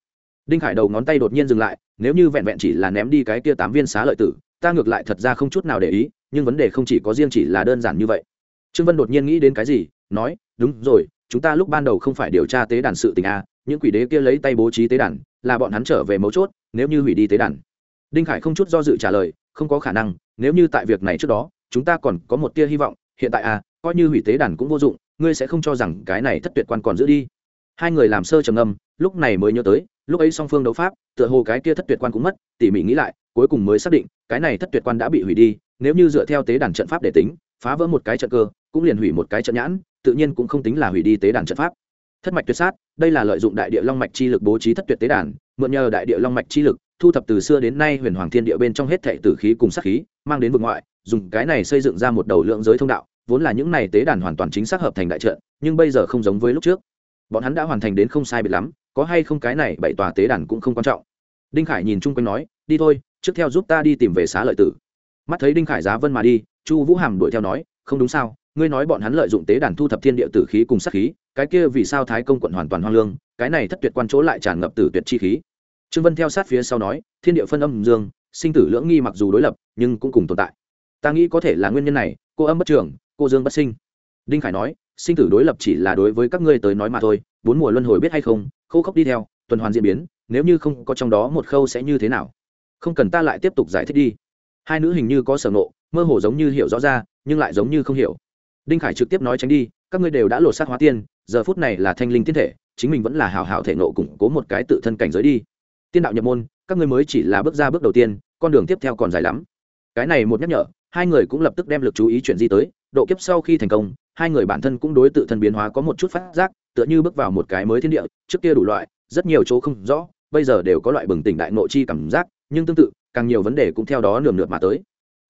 Đinh khải đầu ngón tay đột nhiên dừng lại, nếu như vẹn vẹn chỉ là ném đi cái kia tám viên xá lợi tử, ta ngược lại thật ra không chút nào để ý, nhưng vấn đề không chỉ có riêng chỉ là đơn giản như vậy. Trương vân đột nhiên nghĩ đến cái gì, nói, đúng rồi, chúng ta lúc ban đầu không phải điều tra tế đàn sự tình a, những quỷ đế kia lấy tay bố trí tế đàn là bọn hắn trở về mấu chốt nếu như hủy đi tế đàn. Đinh khải không chút do dự trả lời không có khả năng nếu như tại việc này trước đó chúng ta còn có một tia hy vọng hiện tại à, coi như hủy tế đàn cũng vô dụng ngươi sẽ không cho rằng cái này thất tuyệt quan còn giữ đi. Hai người làm sơ trầm âm lúc này mới nhớ tới lúc ấy song phương đấu pháp tựa hồ cái kia thất tuyệt quan cũng mất tỉ mỉ nghĩ lại cuối cùng mới xác định cái này thất tuyệt quan đã bị hủy đi nếu như dựa theo tế đàn trận pháp để tính phá vỡ một cái trận cơ cũng liền hủy một cái trận nhãn tự nhiên cũng không tính là hủy đi tế đàn trận pháp thất mạch tuyệt sát, đây là lợi dụng đại địa long mạch chi lực bố trí thất tuyệt tế đàn, mượn nhờ đại địa long mạch chi lực, thu thập từ xưa đến nay huyền hoàng thiên địa bên trong hết thệ tử khí cùng sát khí, mang đến vực ngoại, dùng cái này xây dựng ra một đầu lượng giới thông đạo, vốn là những này tế đàn hoàn toàn chính xác hợp thành đại trận, nhưng bây giờ không giống với lúc trước. Bọn hắn đã hoàn thành đến không sai biệt lắm, có hay không cái này bảy tòa tế đàn cũng không quan trọng. Đinh khải nhìn chung quanh nói, đi thôi, trước theo giúp ta đi tìm về xá lợi tử. Mắt thấy đinh khải giá vân mà đi, chu vũ hàm đuổi theo nói, không đúng sao ngươi nói bọn hắn lợi dụng tế đàn thu thập thiên địa tử khí cùng sát khí, cái kia vì sao thái công quận hoàn toàn hoang lương, cái này thất tuyệt quan chỗ lại tràn ngập tử tuyệt chi khí. Trương vân theo sát phía sau nói, thiên địa phân âm dương, sinh tử lưỡng nghi mặc dù đối lập, nhưng cũng cùng tồn tại. Ta nghĩ có thể là nguyên nhân này, cô âm bất trường, cô dương bất sinh. Đinh khải nói, sinh tử đối lập chỉ là đối với các ngươi tới nói mà thôi, bốn mùa luân hồi biết hay không khâu khốc đi theo, tuần hoàn diễn biến, nếu như không có trong đó một khâu sẽ như thế nào? Không cần ta lại tiếp tục giải thích đi. Hai nữ hình như có sở nộ mơ hồ giống như hiểu rõ ra, nhưng lại giống như không hiểu đinh khải trực tiếp nói tránh đi, các ngươi đều đã lột xác hóa tiên, giờ phút này là thanh linh tiên thể, chính mình vẫn là hảo hảo thể nộ củng cố một cái tự thân cảnh giới đi. Tiên đạo nhập môn, các ngươi mới chỉ là bước ra bước đầu tiên, con đường tiếp theo còn dài lắm. Cái này một nhắc nhở, hai người cũng lập tức đem lực chú ý chuyện gì tới, độ kiếp sau khi thành công, hai người bản thân cũng đối tự thân biến hóa có một chút phát giác, tựa như bước vào một cái mới thiên địa, trước kia đủ loại, rất nhiều chỗ không rõ, bây giờ đều có loại bừng tỉnh đại nội chi cảm giác, nhưng tương tự, càng nhiều vấn đề cũng theo đó nườm nượp mà tới.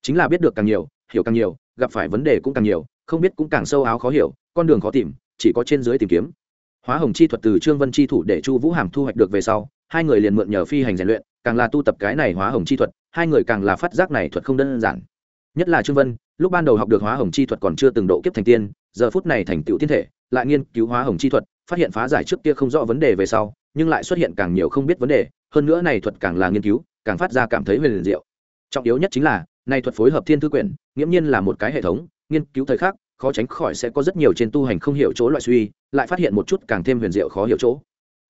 Chính là biết được càng nhiều, hiểu càng nhiều, gặp phải vấn đề cũng càng nhiều không biết cũng càng sâu áo khó hiểu, con đường khó tìm, chỉ có trên dưới tìm kiếm. Hóa hồng chi thuật từ trương vân chi thủ để chu vũ hàm thu hoạch được về sau, hai người liền mượn nhờ phi hành rèn luyện, càng là tu tập cái này hóa hồng chi thuật, hai người càng là phát giác này thuật không đơn giản. Nhất là trương vân, lúc ban đầu học được hóa hồng chi thuật còn chưa từng độ kiếp thành tiên, giờ phút này thành tựu thiên thể, lại nghiên cứu hóa hồng chi thuật, phát hiện phá giải trước kia không rõ vấn đề về sau, nhưng lại xuất hiện càng nhiều không biết vấn đề, hơn nữa này thuật càng là nghiên cứu, càng phát ra cảm thấy huyền diệu. Trọng yếu nhất chính là, này thuật phối hợp thiên thư quyển, nghiễm nhiên là một cái hệ thống nghiên cứu thời khắc, khó tránh khỏi sẽ có rất nhiều trên tu hành không hiểu chỗ loại suy, lại phát hiện một chút càng thêm huyền diệu khó hiểu chỗ.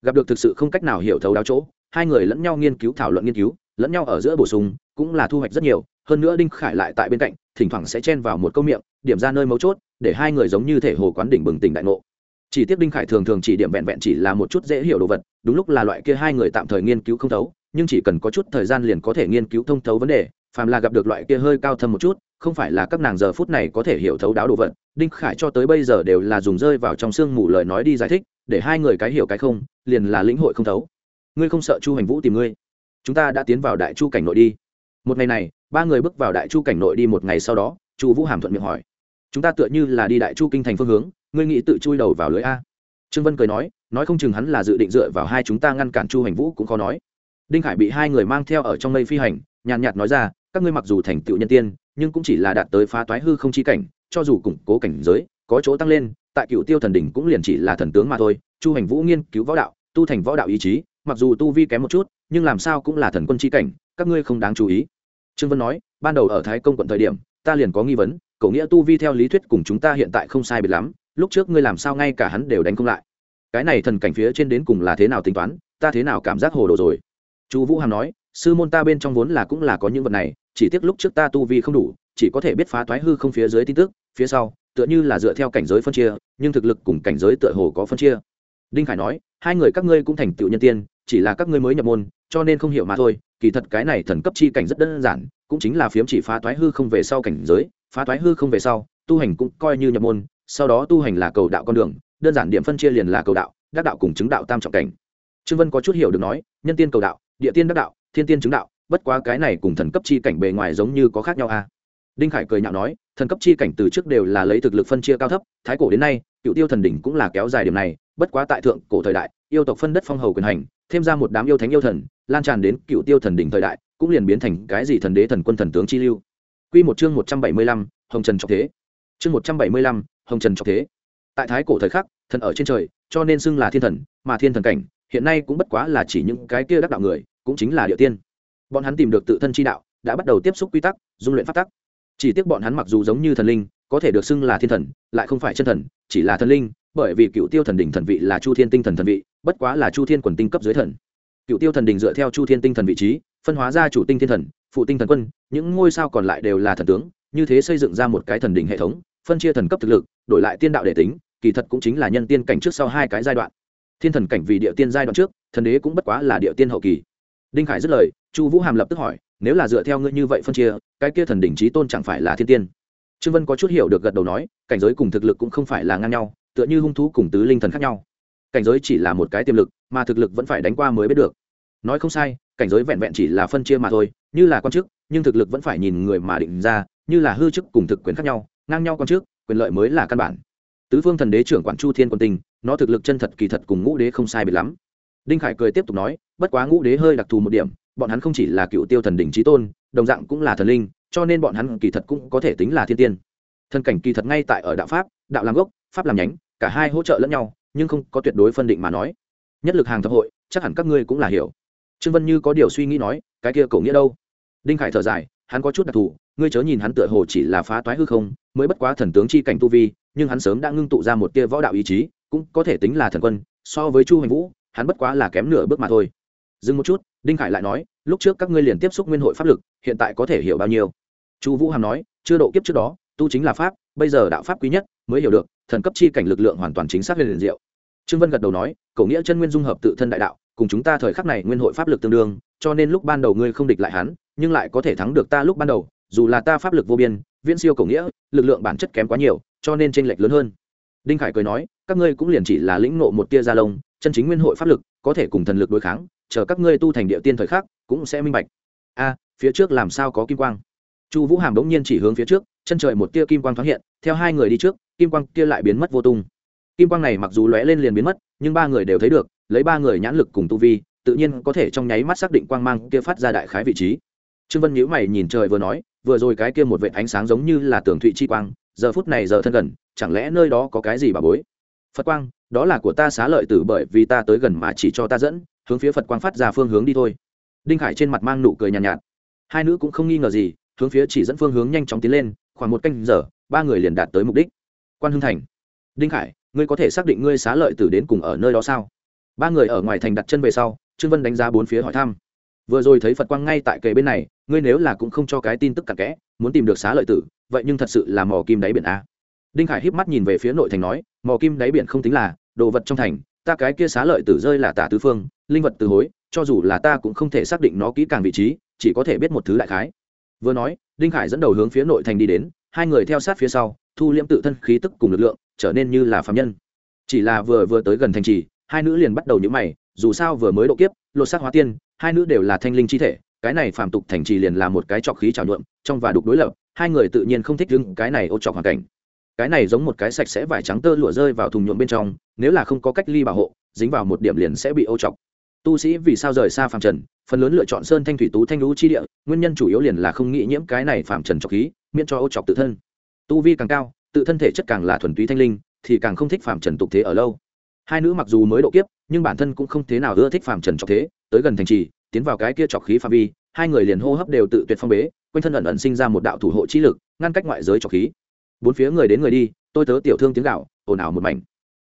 Gặp được thực sự không cách nào hiểu thấu đáo chỗ, hai người lẫn nhau nghiên cứu thảo luận nghiên cứu, lẫn nhau ở giữa bổ sung, cũng là thu hoạch rất nhiều, hơn nữa đinh khải lại tại bên cạnh, thỉnh thoảng sẽ chen vào một câu miệng, điểm ra nơi mấu chốt, để hai người giống như thể hồ quán đỉnh bừng tỉnh đại ngộ. Chỉ tiếc đinh khải thường thường chỉ điểm vẹn vẹn chỉ là một chút dễ hiểu đồ vật, đúng lúc là loại kia hai người tạm thời nghiên cứu không thấu, nhưng chỉ cần có chút thời gian liền có thể nghiên cứu thông thấu vấn đề phàm là gặp được loại kia hơi cao thâm một chút, không phải là các nàng giờ phút này có thể hiểu thấu đáo đồ vật. Đinh khải cho tới bây giờ đều là dùng rơi vào trong sương mù lời nói đi giải thích, để hai người cái hiểu cái không, liền là lĩnh hội không thấu. Ngươi không sợ chu hành vũ tìm ngươi? Chúng ta đã tiến vào đại chu cảnh nội đi. Một ngày này, ba người bước vào đại chu cảnh nội đi một ngày sau đó, chu vũ hàm thuận miệng hỏi. Chúng ta tựa như là đi đại chu kinh thành phương hướng, ngươi nghĩ tự chui đầu vào lưới a? Trương vân cười nói nói không chừng hắn là dự định dựa vào hai chúng ta ngăn cản chu hành vũ cũng khó nói. Đinh khải bị hai người mang theo ở trong mây phi hành, nhàn nhạt nói ra các ngươi mặc dù thành tựu nhân tiên, nhưng cũng chỉ là đạt tới phá toái hư không chi cảnh, cho dù củng cố cảnh giới, có chỗ tăng lên, tại cựu tiêu thần đỉnh cũng liền chỉ là thần tướng mà thôi. Chu hành vũ nghiên cứu võ đạo, tu thành võ đạo ý chí, mặc dù tu vi kém một chút, nhưng làm sao cũng là thần quân chi cảnh, các ngươi không đáng chú ý. Trương vân nói, ban đầu ở thái công quận thời điểm, ta liền có nghi vấn, cậu nghĩa tu vi theo lý thuyết cùng chúng ta hiện tại không sai biệt lắm, lúc trước ngươi làm sao ngay cả hắn đều đánh không lại. Cái này thần cảnh phía trên đến cùng là thế nào tính toán, ta thế nào cảm giác hồ đồ rồi. Chu vũ hàm nói sư môn ta bên trong vốn là cũng là có những vật này, chỉ tiếc lúc trước ta tu vi không đủ, chỉ có thể biết phá thoái hư không phía dưới tin tức, phía sau, tựa như là dựa theo cảnh giới phân chia, nhưng thực lực cùng cảnh giới tựa hồ có phân chia. Đinh khải nói, hai người các ngươi cũng thành tựu nhân tiên, chỉ là các ngươi mới nhập môn, cho nên không hiểu mà thôi, kỳ thật cái này thần cấp chi cảnh rất đơn giản, cũng chính là phiếm chỉ phá thoái hư không về sau cảnh giới, phá thoái hư không về sau, tu hành cũng coi như nhập môn, sau đó tu hành là cầu đạo con đường, đơn giản điểm phân chia liền là cầu đạo, đắc đạo cùng chứng đạo tam trọng cảnh. Trương vân có chút hiểu được nói, nhân tiên cầu đạo, địa tiên đắc đạo thiên tiên chứng đạo bất quá cái này cùng thần cấp chi cảnh bề ngoài giống như có khác nhau à đinh khải cười nhạo nói thần cấp chi cảnh từ trước đều là lấy thực lực phân chia cao thấp thái cổ đến nay cựu tiêu thần đỉnh cũng là kéo dài điểm này bất quá tại thượng cổ thời đại yêu tộc phân đất phong hầu quyền hành thêm ra một đám yêu thánh yêu thần lan tràn đến cựu tiêu thần đỉnh thời đại cũng liền biến thành cái gì thần đế thần quân thần tướng chi lưu Quy một chương một trăm bảy mươi lăm, Hồng Trần trọng thế. Chương một trăm bảy mươi lăm, Hồng Trần trọng thế. Tại thái cổ thời khắc, thần ở trên trời, cho nên xưng là thiên thần, mà thiên thần cảnh, hiện nay cũng bất quá là chỉ những cái kia đắc đạo người, cũng chính là địa tiên. Bọn hắn tìm được tự thân chi đạo, đã bắt đầu tiếp xúc quy tắc, dung luyện pháp tắc. Chỉ tiếc bọn hắn mặc dù giống như thần linh, có thể được xưng là thiên thần, lại không phải chân thần, chỉ là thần linh, bởi vì cựu tiêu thần đỉnh thần vị là chu thiên tinh thần thần vị, bất quá là chu thiên quần tinh cấp dưới thần. Cựu tiêu thần đỉnh dựa theo chu thiên tinh thần vị trí, phân hóa ra chủ tinh thiên thần, phụ tinh thần quân, những ngôi sao còn lại đều là thần tướng, như thế xây dựng ra một cái thần đỉnh hệ thống, phân chia thần cấp thực lực, đổi lại tiên đạo để tính, kỳ thật cũng chính là nhân tiên cảnh trước sau hai cái giai đoạn. Thiên thần cảnh vì địa tiên giai đoạn trước, thần đế cũng bất quá là địa tiên hậu kỳ. Đinh Khải dứt lời, Chu Vũ Hàm lập tức hỏi, nếu là dựa theo ngươi như vậy phân chia, cái kia thần đỉnh trí tôn chẳng phải là thiên tiên? Trương Vân có chút hiểu được gật đầu nói, cảnh giới cùng thực lực cũng không phải là ngang nhau, tựa như hung thú cùng tứ linh thần khác nhau. Cảnh giới chỉ là một cái tiềm lực, mà thực lực vẫn phải đánh qua mới biết được. Nói không sai, cảnh giới vẹn vẹn chỉ là phân chia mà thôi, như là quan chức, nhưng thực lực vẫn phải nhìn người mà định ra, như là hư chức cùng thực quyền khác nhau, ngang nhau quan chức, quyền lợi mới là căn bản. Tứ phương thần đế trưởng quản Chu Thiên quân tình, nó thực lực chân thật kỳ thật cùng ngũ đế không sai biệt lắm. Đinh Khải cười tiếp tục nói, bất quá ngũ đế hơi đặc thù một điểm, bọn hắn không chỉ là cựu tiêu thần đỉnh chí tôn, đồng dạng cũng là thần linh, cho nên bọn hắn kỳ thật cũng có thể tính là thiên tiên. Thần cảnh kỳ thật ngay tại ở đạo pháp, đạo làm gốc, pháp làm nhánh, cả hai hỗ trợ lẫn nhau, nhưng không có tuyệt đối phân định mà nói. Nhất lực hàng thập hội, chắc hẳn các ngươi cũng là hiểu. Trương Vân Như có điều suy nghĩ nói, cái kia cổ nghĩa đâu? Đinh Khải thở dài, hắn có chút đặc thù, ngươi chớ nhìn hắn tựa hồ chỉ là phá toái hư không, mới bất quá thần tướng chi cảnh tu vi, nhưng hắn sớm đã ngưng tụ ra một tia võ đạo ý chí, cũng có thể tính là thần quân, so với Chu Hành Vũ, hắn bất quá là kém nửa bước mà thôi. Dừng một chút, Đinh Khải lại nói, lúc trước các ngươi liền tiếp xúc nguyên hội pháp lực, hiện tại có thể hiểu bao nhiêu? Chu Vũ Hàm nói, chưa độ kiếp trước đó, tu chính là pháp, bây giờ đạo pháp quý nhất, mới hiểu được, thần cấp chi cảnh lực lượng hoàn toàn chính xác liền diệu. Trương Vân gật đầu nói, cổ nghĩa chân nguyên dung hợp tự thân đại đạo, cùng chúng ta thời khắc này nguyên hội pháp lực tương đương, cho nên lúc ban đầu ngươi không địch lại hắn, nhưng lại có thể thắng được ta lúc ban đầu, dù là ta pháp lực vô biên, viễn siêu cổ nghĩa, lực lượng bản chất kém quá nhiều, cho nên chênh lệch lớn hơn. Đinh Khải cười nói, các ngươi cũng liền chỉ là lĩnh ngộ một tia gia lông, chân chính nguyên hội pháp lực, có thể cùng thần lực đối kháng, chờ các ngươi tu thành địa tiên thời khắc, cũng sẽ minh bạch. A, phía trước làm sao có kim quang? Chu Vũ Hàm đống nhiên chỉ hướng phía trước, chân trời một tia kim quang thoáng hiện, theo hai người đi trước, kim quang kia lại biến mất vô tung. Kim quang này mặc dù lóe lên liền biến mất, nhưng ba người đều thấy được, lấy ba người nhãn lực cùng tu vi, tự nhiên có thể trong nháy mắt xác định quang mang kia phát ra đại khái vị trí. Trương Vân nhữ mày nhìn trời vừa nói, vừa rồi cái kia một vệt ánh sáng giống như là tường thụy chi quang, giờ phút này giờ thân gần, chẳng lẽ nơi đó có cái gì bà bối? Phật quang, đó là của ta xá lợi tử bởi vì ta tới gần mà chỉ cho ta dẫn, hướng phía Phật quang phát ra phương hướng đi thôi. Đinh Khải trên mặt mang nụ cười nhàn nhạt, nhạt. Hai nữ cũng không nghi ngờ gì, hướng phía chỉ dẫn phương hướng nhanh chóng tiến lên, khoảng một canh giờ, ba người liền đạt tới mục đích. Quan Hưng Thành. Đinh Khải, ngươi có thể xác định ngươi xá lợi tử đến cùng ở nơi đó sao? Ba người ở ngoài thành đặt chân về sau, Trương Vân đánh giá bốn phía hỏi thăm. Vừa rồi thấy Phật quang ngay tại kề bên này, ngươi nếu là cũng không cho cái tin tức cặn kẽ, muốn tìm được xá lợi tử, vậy nhưng thật sự là mò kim đáy biển a. Đinh Khải híp mắt nhìn về phía nội thành nói, mò kim đáy biển không tính là đồ vật trong thành, ta cái kia xá lợi tử rơi là tả tứ phương, linh vật từ hối, cho dù là ta cũng không thể xác định nó kỹ càng vị trí, chỉ có thể biết một thứ đại khái. Vừa nói, Đinh Khải dẫn đầu hướng phía nội thành đi đến, hai người theo sát phía sau, thu liễm tự thân khí tức cùng lực lượng, trở nên như là phàm nhân. Chỉ là vừa vừa tới gần thành trì, hai nữ liền bắt đầu nhíu mày, dù sao vừa mới độ kiếp, lột xác hóa tiên, hai nữ đều là thanh linh chi thể, cái này phạm tục thành trì liền là một cái trọc khí trào nhuộm, trong và đục đối lập, hai người tự nhiên không thích đứng cái này ô trọc hoàn cảnh. Cái này giống một cái sạch sẽ vải trắng tơ lụa rơi vào thùng nhuộm bên trong, nếu là không có cách ly bảo hộ, dính vào một điểm liền sẽ bị ô chọc. Tu sĩ vì sao rời xa phàm trần, phần lớn lựa chọn sơn thanh thủy tú thanh lũ chi địa, nguyên nhân chủ yếu liền là không nghĩ nhiễm cái này phàm trần trọc khí, miễn cho ô chọc tự thân. Tu vi càng cao, tự thân thể chất càng là thuần túy thanh linh thì càng không thích phạm trần tục thế ở lâu hai nữ mặc dù mới độ kiếp nhưng bản thân cũng không thế nào ưa thích phạm trần trọc thế tới gần thành trì tiến vào cái kia trọc khí phạm vi hai người liền hô hấp đều tự tuyệt phong bế quanh thân ẩn ẩn sinh ra một đạo thủ hộ chi lực ngăn cách ngoại giới trọc khí bốn phía người đến người đi, tôi tớ tiểu thương tiếng gạo, ồn ào một mảnh.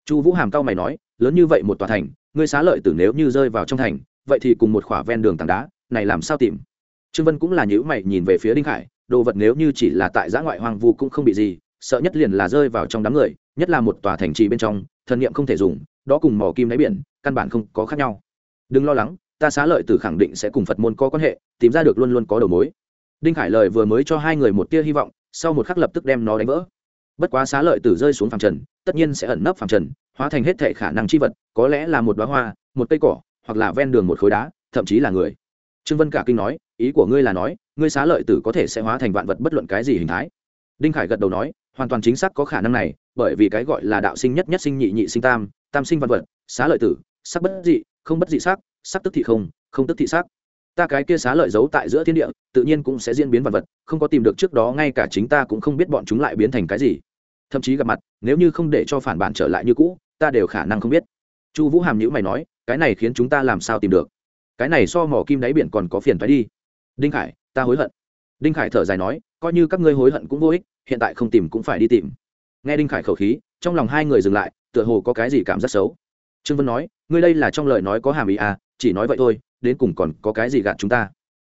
Chu vũ hàm cao mày nói, lớn như vậy một tòa thành, ngươi xá lợi tử nếu như rơi vào trong thành, vậy thì cùng một khỏa ven đường tảng đá, này làm sao tìm? Trương vân cũng là nhữ mày nhìn về phía đinh khải, đồ vật nếu như chỉ là tại giã ngoại hoang vu cũng không bị gì, sợ nhất liền là rơi vào trong đám người, nhất là một tòa thành trì bên trong, thần niệm không thể dùng, đó cùng mỏ kim đáy biển, căn bản không có khác nhau. Đừng lo lắng, ta xá lợi tử khẳng định sẽ cùng phật môn có quan hệ, tìm ra được luôn luôn có đầu mối. Đinh khải lời vừa mới cho hai người một tia hy vọng sau một khắc lập tức đem nó đánh vỡ. Bất quá xá lợi tử rơi xuống phàm trần, tất nhiên sẽ ẩn nấp phàm trần, hóa thành hết thể khả năng chi vật, có lẽ là một đoá hoa, một cây cỏ, hoặc là ven đường một khối đá, thậm chí là người. Trương vân cả kinh nói, ý của ngươi là nói, ngươi xá lợi tử có thể sẽ hóa thành vạn vật bất luận cái gì hình thái. Đinh khải gật đầu nói, hoàn toàn chính xác có khả năng này, bởi vì cái gọi là đạo sinh nhất nhất sinh nhị nhị sinh tam tam sinh văn vật, xá lợi tử, sắc bất dị, không bất dị sắc sắc tức thị không không tức thị sắc ta cái kia xá lợi giấu tại giữa thiên địa, tự nhiên cũng sẽ diễn biến vật vật, không có tìm được trước đó ngay cả chính ta cũng không biết bọn chúng lại biến thành cái gì. Thậm chí gặp mặt, nếu như không để cho phản bản trở lại như cũ, ta đều khả năng không biết. Chu vũ hàm nhữ mày nói, cái này khiến chúng ta làm sao tìm được? Cái này so mỏ kim đáy biển còn có phiền phải đi. Đinh khải, ta hối hận. Đinh khải thở dài nói, coi như các ngươi hối hận cũng vô ích, hiện tại không tìm cũng phải đi tìm. Nghe đinh khải khẩu khí, trong lòng hai người dừng lại, tựa hồ có cái gì cảm giác xấu. Trương vân nói, ngươi đây là trong lời nói có hàm ý à chỉ nói vậy thôi, đến cùng còn có cái gì gạt chúng ta?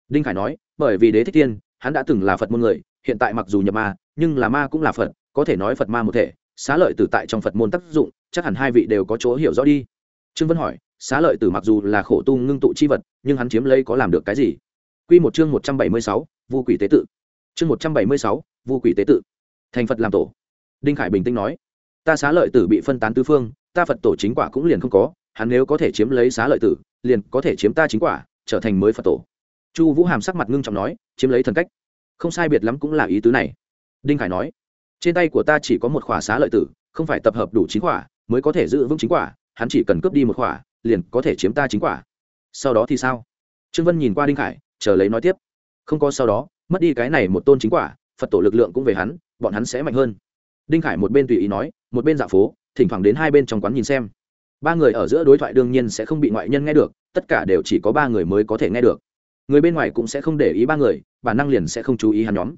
Đinh khải nói, bởi vì đế thích tiên hắn đã từng là phật môn người, hiện tại mặc dù nhập ma, nhưng là ma cũng là phật, có thể nói phật ma một thể, xá lợi tử tại trong phật môn tác dụng, chắc hẳn hai vị đều có chỗ hiểu rõ đi. Trương vân hỏi, xá lợi tử mặc dù là khổ tu ngưng tụ chi vật, nhưng hắn chiếm lấy có làm được cái gì? Q một chương một trăm bảy mươi sáu, vu quỷ tế tự. Chương một trăm bảy mươi sáu, vu quỷ tế tự. Thành phật làm tổ. Đinh khải bình tĩnh nói, ta xá lợi tử bị phân tán tứ phương, ta phật tổ chính quả cũng liền không có hắn nếu có thể chiếm lấy xá lợi tử, liền có thể chiếm ta chính quả, trở thành mới phật tổ. Chu vũ hàm sắc mặt ngưng trọng nói, chiếm lấy thần cách. Không sai biệt lắm cũng là ý tứ này. Đinh khải nói, trên tay của ta chỉ có một khỏa xá lợi tử, không phải tập hợp đủ chính quả, mới có thể giữ vững chính quả, hắn chỉ cần cướp đi một khỏa, liền có thể chiếm ta chính quả. Sau đó thì sao? Trương vân nhìn qua đinh khải, chờ lấy nói tiếp, không có sau đó, mất đi cái này một tôn chính quả, phật tổ lực lượng cũng về hắn, bọn hắn sẽ mạnh hơn. Đinh khải một bên tùy ý nói, một bên dạo phố, thỉnh thoảng đến hai bên trong quán nhìn xem ba người ở giữa đối thoại đương nhiên sẽ không bị ngoại nhân nghe được, tất cả đều chỉ có ba người mới có thể nghe được. Người bên ngoài cũng sẽ không để ý ba người, bản năng liền sẽ không chú ý hắn nhóm.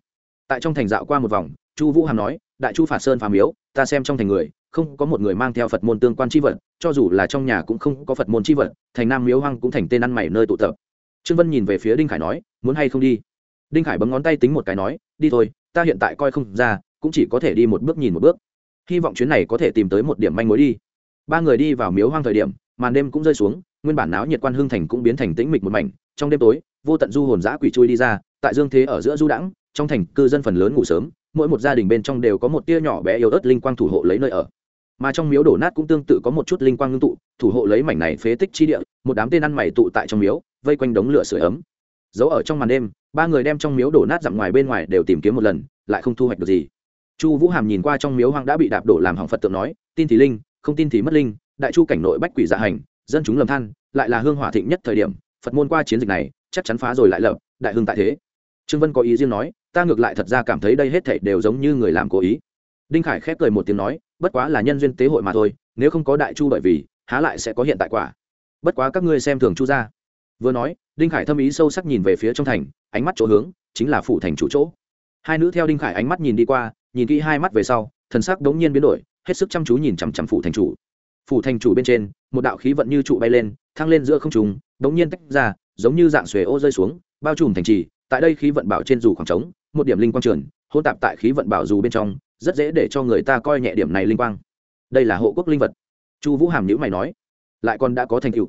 Tại trong thành dạo qua một vòng, chu vũ hàm nói, đại chu phạt sơn phàm miếu, ta xem trong thành người, không có một người mang theo phật môn tương quan c h i vật, cho dù là trong nhà cũng không có phật môn c h i vật, thành nam miếu hoang cũng thành tên ăn mày nơi tụ tập. Trương vân nhìn về phía đinh khải nói, muốn hay không đi? Đinh khải bấm ngón tay tính một cái nói, đi thôi, ta hiện tại coi không ra, cũng chỉ có thể đi một bước nhìn một bước. Hy vọng chuyến này có thể tìm tới một điểm manh mối đi ba người đi vào miếu hoang thời điểm, màn đêm cũng rơi xuống, nguyên bản náo nhiệt quan hương thành cũng biến thành tĩnh mịch một mảnh, trong đêm tối, vô tận du hồn giã quỷ chui đi ra, tại dương thế ở giữa du đãng, trong thành cư dân phần lớn ngủ sớm, mỗi một gia đình bên trong đều có một tia nhỏ bé yếu ớt linh quang thủ hộ lấy nơi ở. Mà trong miếu đổ nát cũng tương tự có một chút linh quang ngưng tụ, thủ hộ lấy mảnh này phế tích chi địa, một đám tên ăn mày tụ tại trong miếu, vây quanh đống lửa sưởi ấm. Giấu ở trong màn đêm, ba người đem trong miếu đổ nát dặm ngoài bên ngoài đều tìm kiếm một lần, lại không thu hoạch được gì. Chu vũ hàm nhìn qua trong miếu hoang đã bị đạp đổ làm hỏng phật tượng nói, tin thì linh không tin thì mất linh, đại chu cảnh nội bách quỷ dạ hành, dân chúng lầm than, lại là hương hỏa thịnh nhất thời điểm, phật môn qua chiến dịch này, chắc chắn phá rồi lại lập, đại hương tại thế. Trương vân có ý riêng nói, ta ngược lại thật ra cảm thấy đây hết thảy đều giống như người làm cố ý. Đinh khải khép cười một tiếng nói, bất quá là nhân duyên tế hội mà thôi, nếu không có đại chu bởi vì, há lại sẽ có hiện tại quả. Bất quá các ngươi xem thường chu ra vừa nói, đinh khải thâm ý sâu sắc nhìn về phía trong thành, ánh mắt chỗ hướng, chính là phủ thành chủ chỗ. Hai nữ theo đinh khải ánh mắt nhìn đi qua, nhìn kỹ hai mắt về sau, thần sắc đống nhiên biến đổi hết sức chăm chú nhìn chằm chằm phủ thành chủ. Phủ thành chủ bên trên, một đạo khí vận như trụ bay lên, thăng lên giữa không trùng đống nhiên tách ra, giống như dạng xuề ô rơi xuống, bao trùm thành trì. Tại đây khí vận bảo trên dù khoảng trống, một điểm linh quang trường hôn tạp tại khí vận bảo dù bên trong, rất dễ để cho người ta coi nhẹ điểm này linh quang. Đây là hộ quốc linh vật. Chu vũ hàm nhữ mày nói, lại còn đã có thành tựu.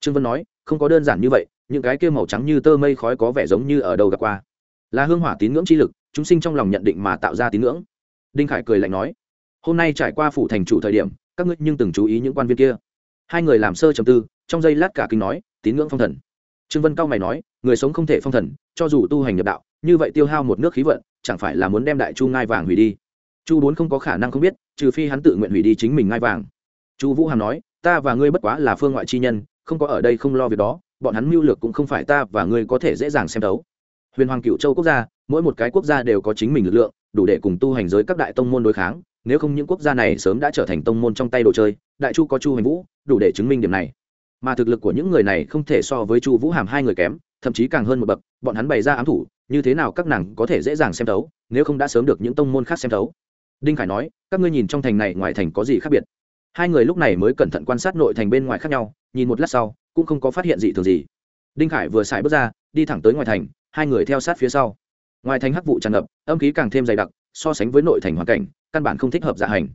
Trương vân nói, không có đơn giản như vậy, những cái kia màu trắng như tơ mây khói có vẻ giống như ở đầu gặp qua. Là hương hỏa tín ngưỡng chi lực, chúng sinh trong lòng nhận định mà tạo ra tín ngưỡng. Đinh khải cười lạnh nói hôm nay trải qua phủ thành chủ thời điểm, các ngươi nhưng từng chú ý những quan viên kia. Hai người làm sơ trầm tư, trong giây lát cả kinh nói, tín ngưỡng phong thần. Trương vân cao mày nói, người sống không thể phong thần, cho dù tu hành nhập đạo, như vậy tiêu hao một nước khí vận, chẳng phải là muốn đem đại chu ngai vàng hủy đi? Chu bốn không có khả năng không biết, trừ phi hắn tự nguyện hủy đi chính mình ngai vàng. Chu vũ hàm nói, ta và ngươi bất quá là phương ngoại chi nhân, không có ở đây không lo việc đó, bọn hắn mưu lược cũng không phải ta và ngươi có thể dễ dàng xem đấu huyền hoàng cựu châu quốc gia, mỗi một cái quốc gia đều có chính mình lực lượng, đủ để cùng tu hành giới các đại tông môn đối kháng nếu không những quốc gia này sớm đã trở thành tông môn trong tay đồ chơi, đại chu có chu hành vũ, đủ để chứng minh điểm này. Mà thực lực của những người này không thể so với chu vũ hàm hai người kém, thậm chí càng hơn một bậc, bọn hắn bày ra ám thủ, như thế nào các nàng có thể dễ dàng xem thấu, nếu không đã sớm được những tông môn khác xem thấu. Đinh khải nói, các ngươi nhìn trong thành này ngoài thành có gì khác biệt? Hai người lúc này mới cẩn thận quan sát nội thành bên ngoài khác nhau, nhìn một lát sau, cũng không có phát hiện gì thường gì. Đinh khải vừa xài bước ra, đi thẳng tới ngoài thành, hai người theo sát phía sau. Ngoài thành hắc vụ tràn ngập, âm khí càng thêm dày đặc so sánh với nội thành hoàn cảnh, căn bản không thích hợp dạ hành.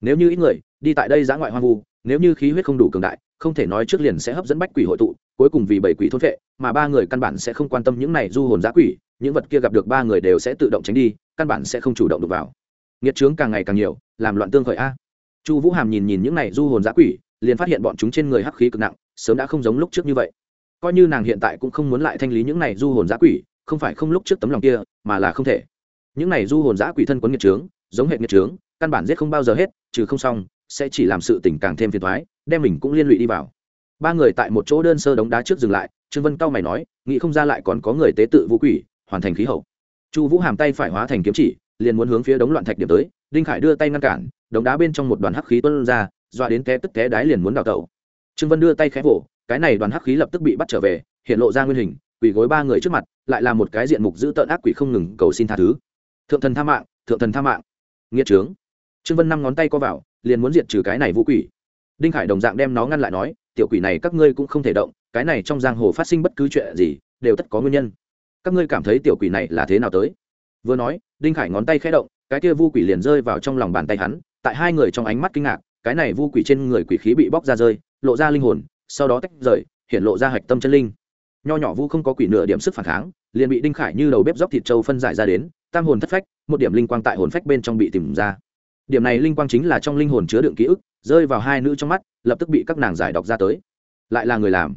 Nếu như ít người, đi tại đây giã ngoại hoang vu, nếu như khí huyết không đủ cường đại, không thể nói trước liền sẽ hấp dẫn bách quỷ hội tụ, cuối cùng vì bảy quỷ thôn vệ, mà ba người căn bản sẽ không quan tâm những này du hồn giã quỷ, những vật kia gặp được ba người đều sẽ tự động tránh đi, căn bản sẽ không chủ động được vào. Nghiệt trướng càng ngày càng nhiều, làm loạn tương khởi a. Chu vũ hàm nhìn nhìn những này du hồn giã quỷ, liền phát hiện bọn chúng trên người hắc khí cực nặng, sớm đã không giống lúc trước như vậy. Coi như nàng hiện tại cũng không muốn lại thanh lý những này du hồn giã quỷ, không phải không lúc trước tấm lòng kia, mà là không thể những này du hồn giã quỷ thân quấn nghiệt trướng, giống hệ nghiệt trướng, căn bản giết không bao giờ hết, trừ không xong, sẽ chỉ làm sự tình càng thêm phiền thoái đem mình cũng liên lụy đi vào. Ba người tại một chỗ đơn sơ đống đá trước dừng lại, trương vân cao mày nói, nghĩ không ra lại còn có người tế tự vũ quỷ, hoàn thành khí hậu. Chu vũ hàm tay phải hóa thành kiếm chỉ, liền muốn hướng phía đống loạn thạch điểm tới, đinh khải đưa tay ngăn cản, đống đá bên trong một đoàn hắc khí tuân ra, dọa đến té tức té đái liền muốn đào tẩu. Trương vân đưa tay khẽ vỗ, cái này đoàn hắc khí lập tức bị bắt trở về, hiện lộ ra nguyên hình quỷ gối ba người trước mặt, lại là một cái diện mục giữ tợn ác quỷ không ngừng cầu xin tha thứ thượng thần tha mạng, thượng thần tha mạng. Nghĩa trướng. Trương vân năm ngón tay co vào, liền muốn diệt trừ cái này vũ quỷ. Đinh khải đồng dạng đem nó ngăn lại nói, tiểu quỷ này các ngươi cũng không thể động, cái này trong giang hồ phát sinh bất cứ chuyện gì, đều tất có nguyên nhân. Các ngươi cảm thấy tiểu quỷ này là thế nào tới? Vừa nói, đinh khải ngón tay khẽ động, cái kia vu quỷ liền rơi vào trong lòng bàn tay hắn, tại hai người trong ánh mắt kinh ngạc, cái này vu quỷ trên người quỷ khí bị bóc ra rơi, lộ ra linh hồn, sau đó tách rời, hiện lộ ra hạch tâm chân linh. Nho nhỏ vu không có quỷ nửa điểm sức phản kháng, liền bị đinh khải như đầu bếp dóc thịt trâu phân giải ra đến tam hồn thất phách, một điểm linh quang tại hồn phách bên trong bị tìm ra. Điểm này linh quang chính là trong linh hồn chứa đựng ký ức, rơi vào hai nữ trong mắt, lập tức bị các nàng giải đọc ra tới. Lại là người làm.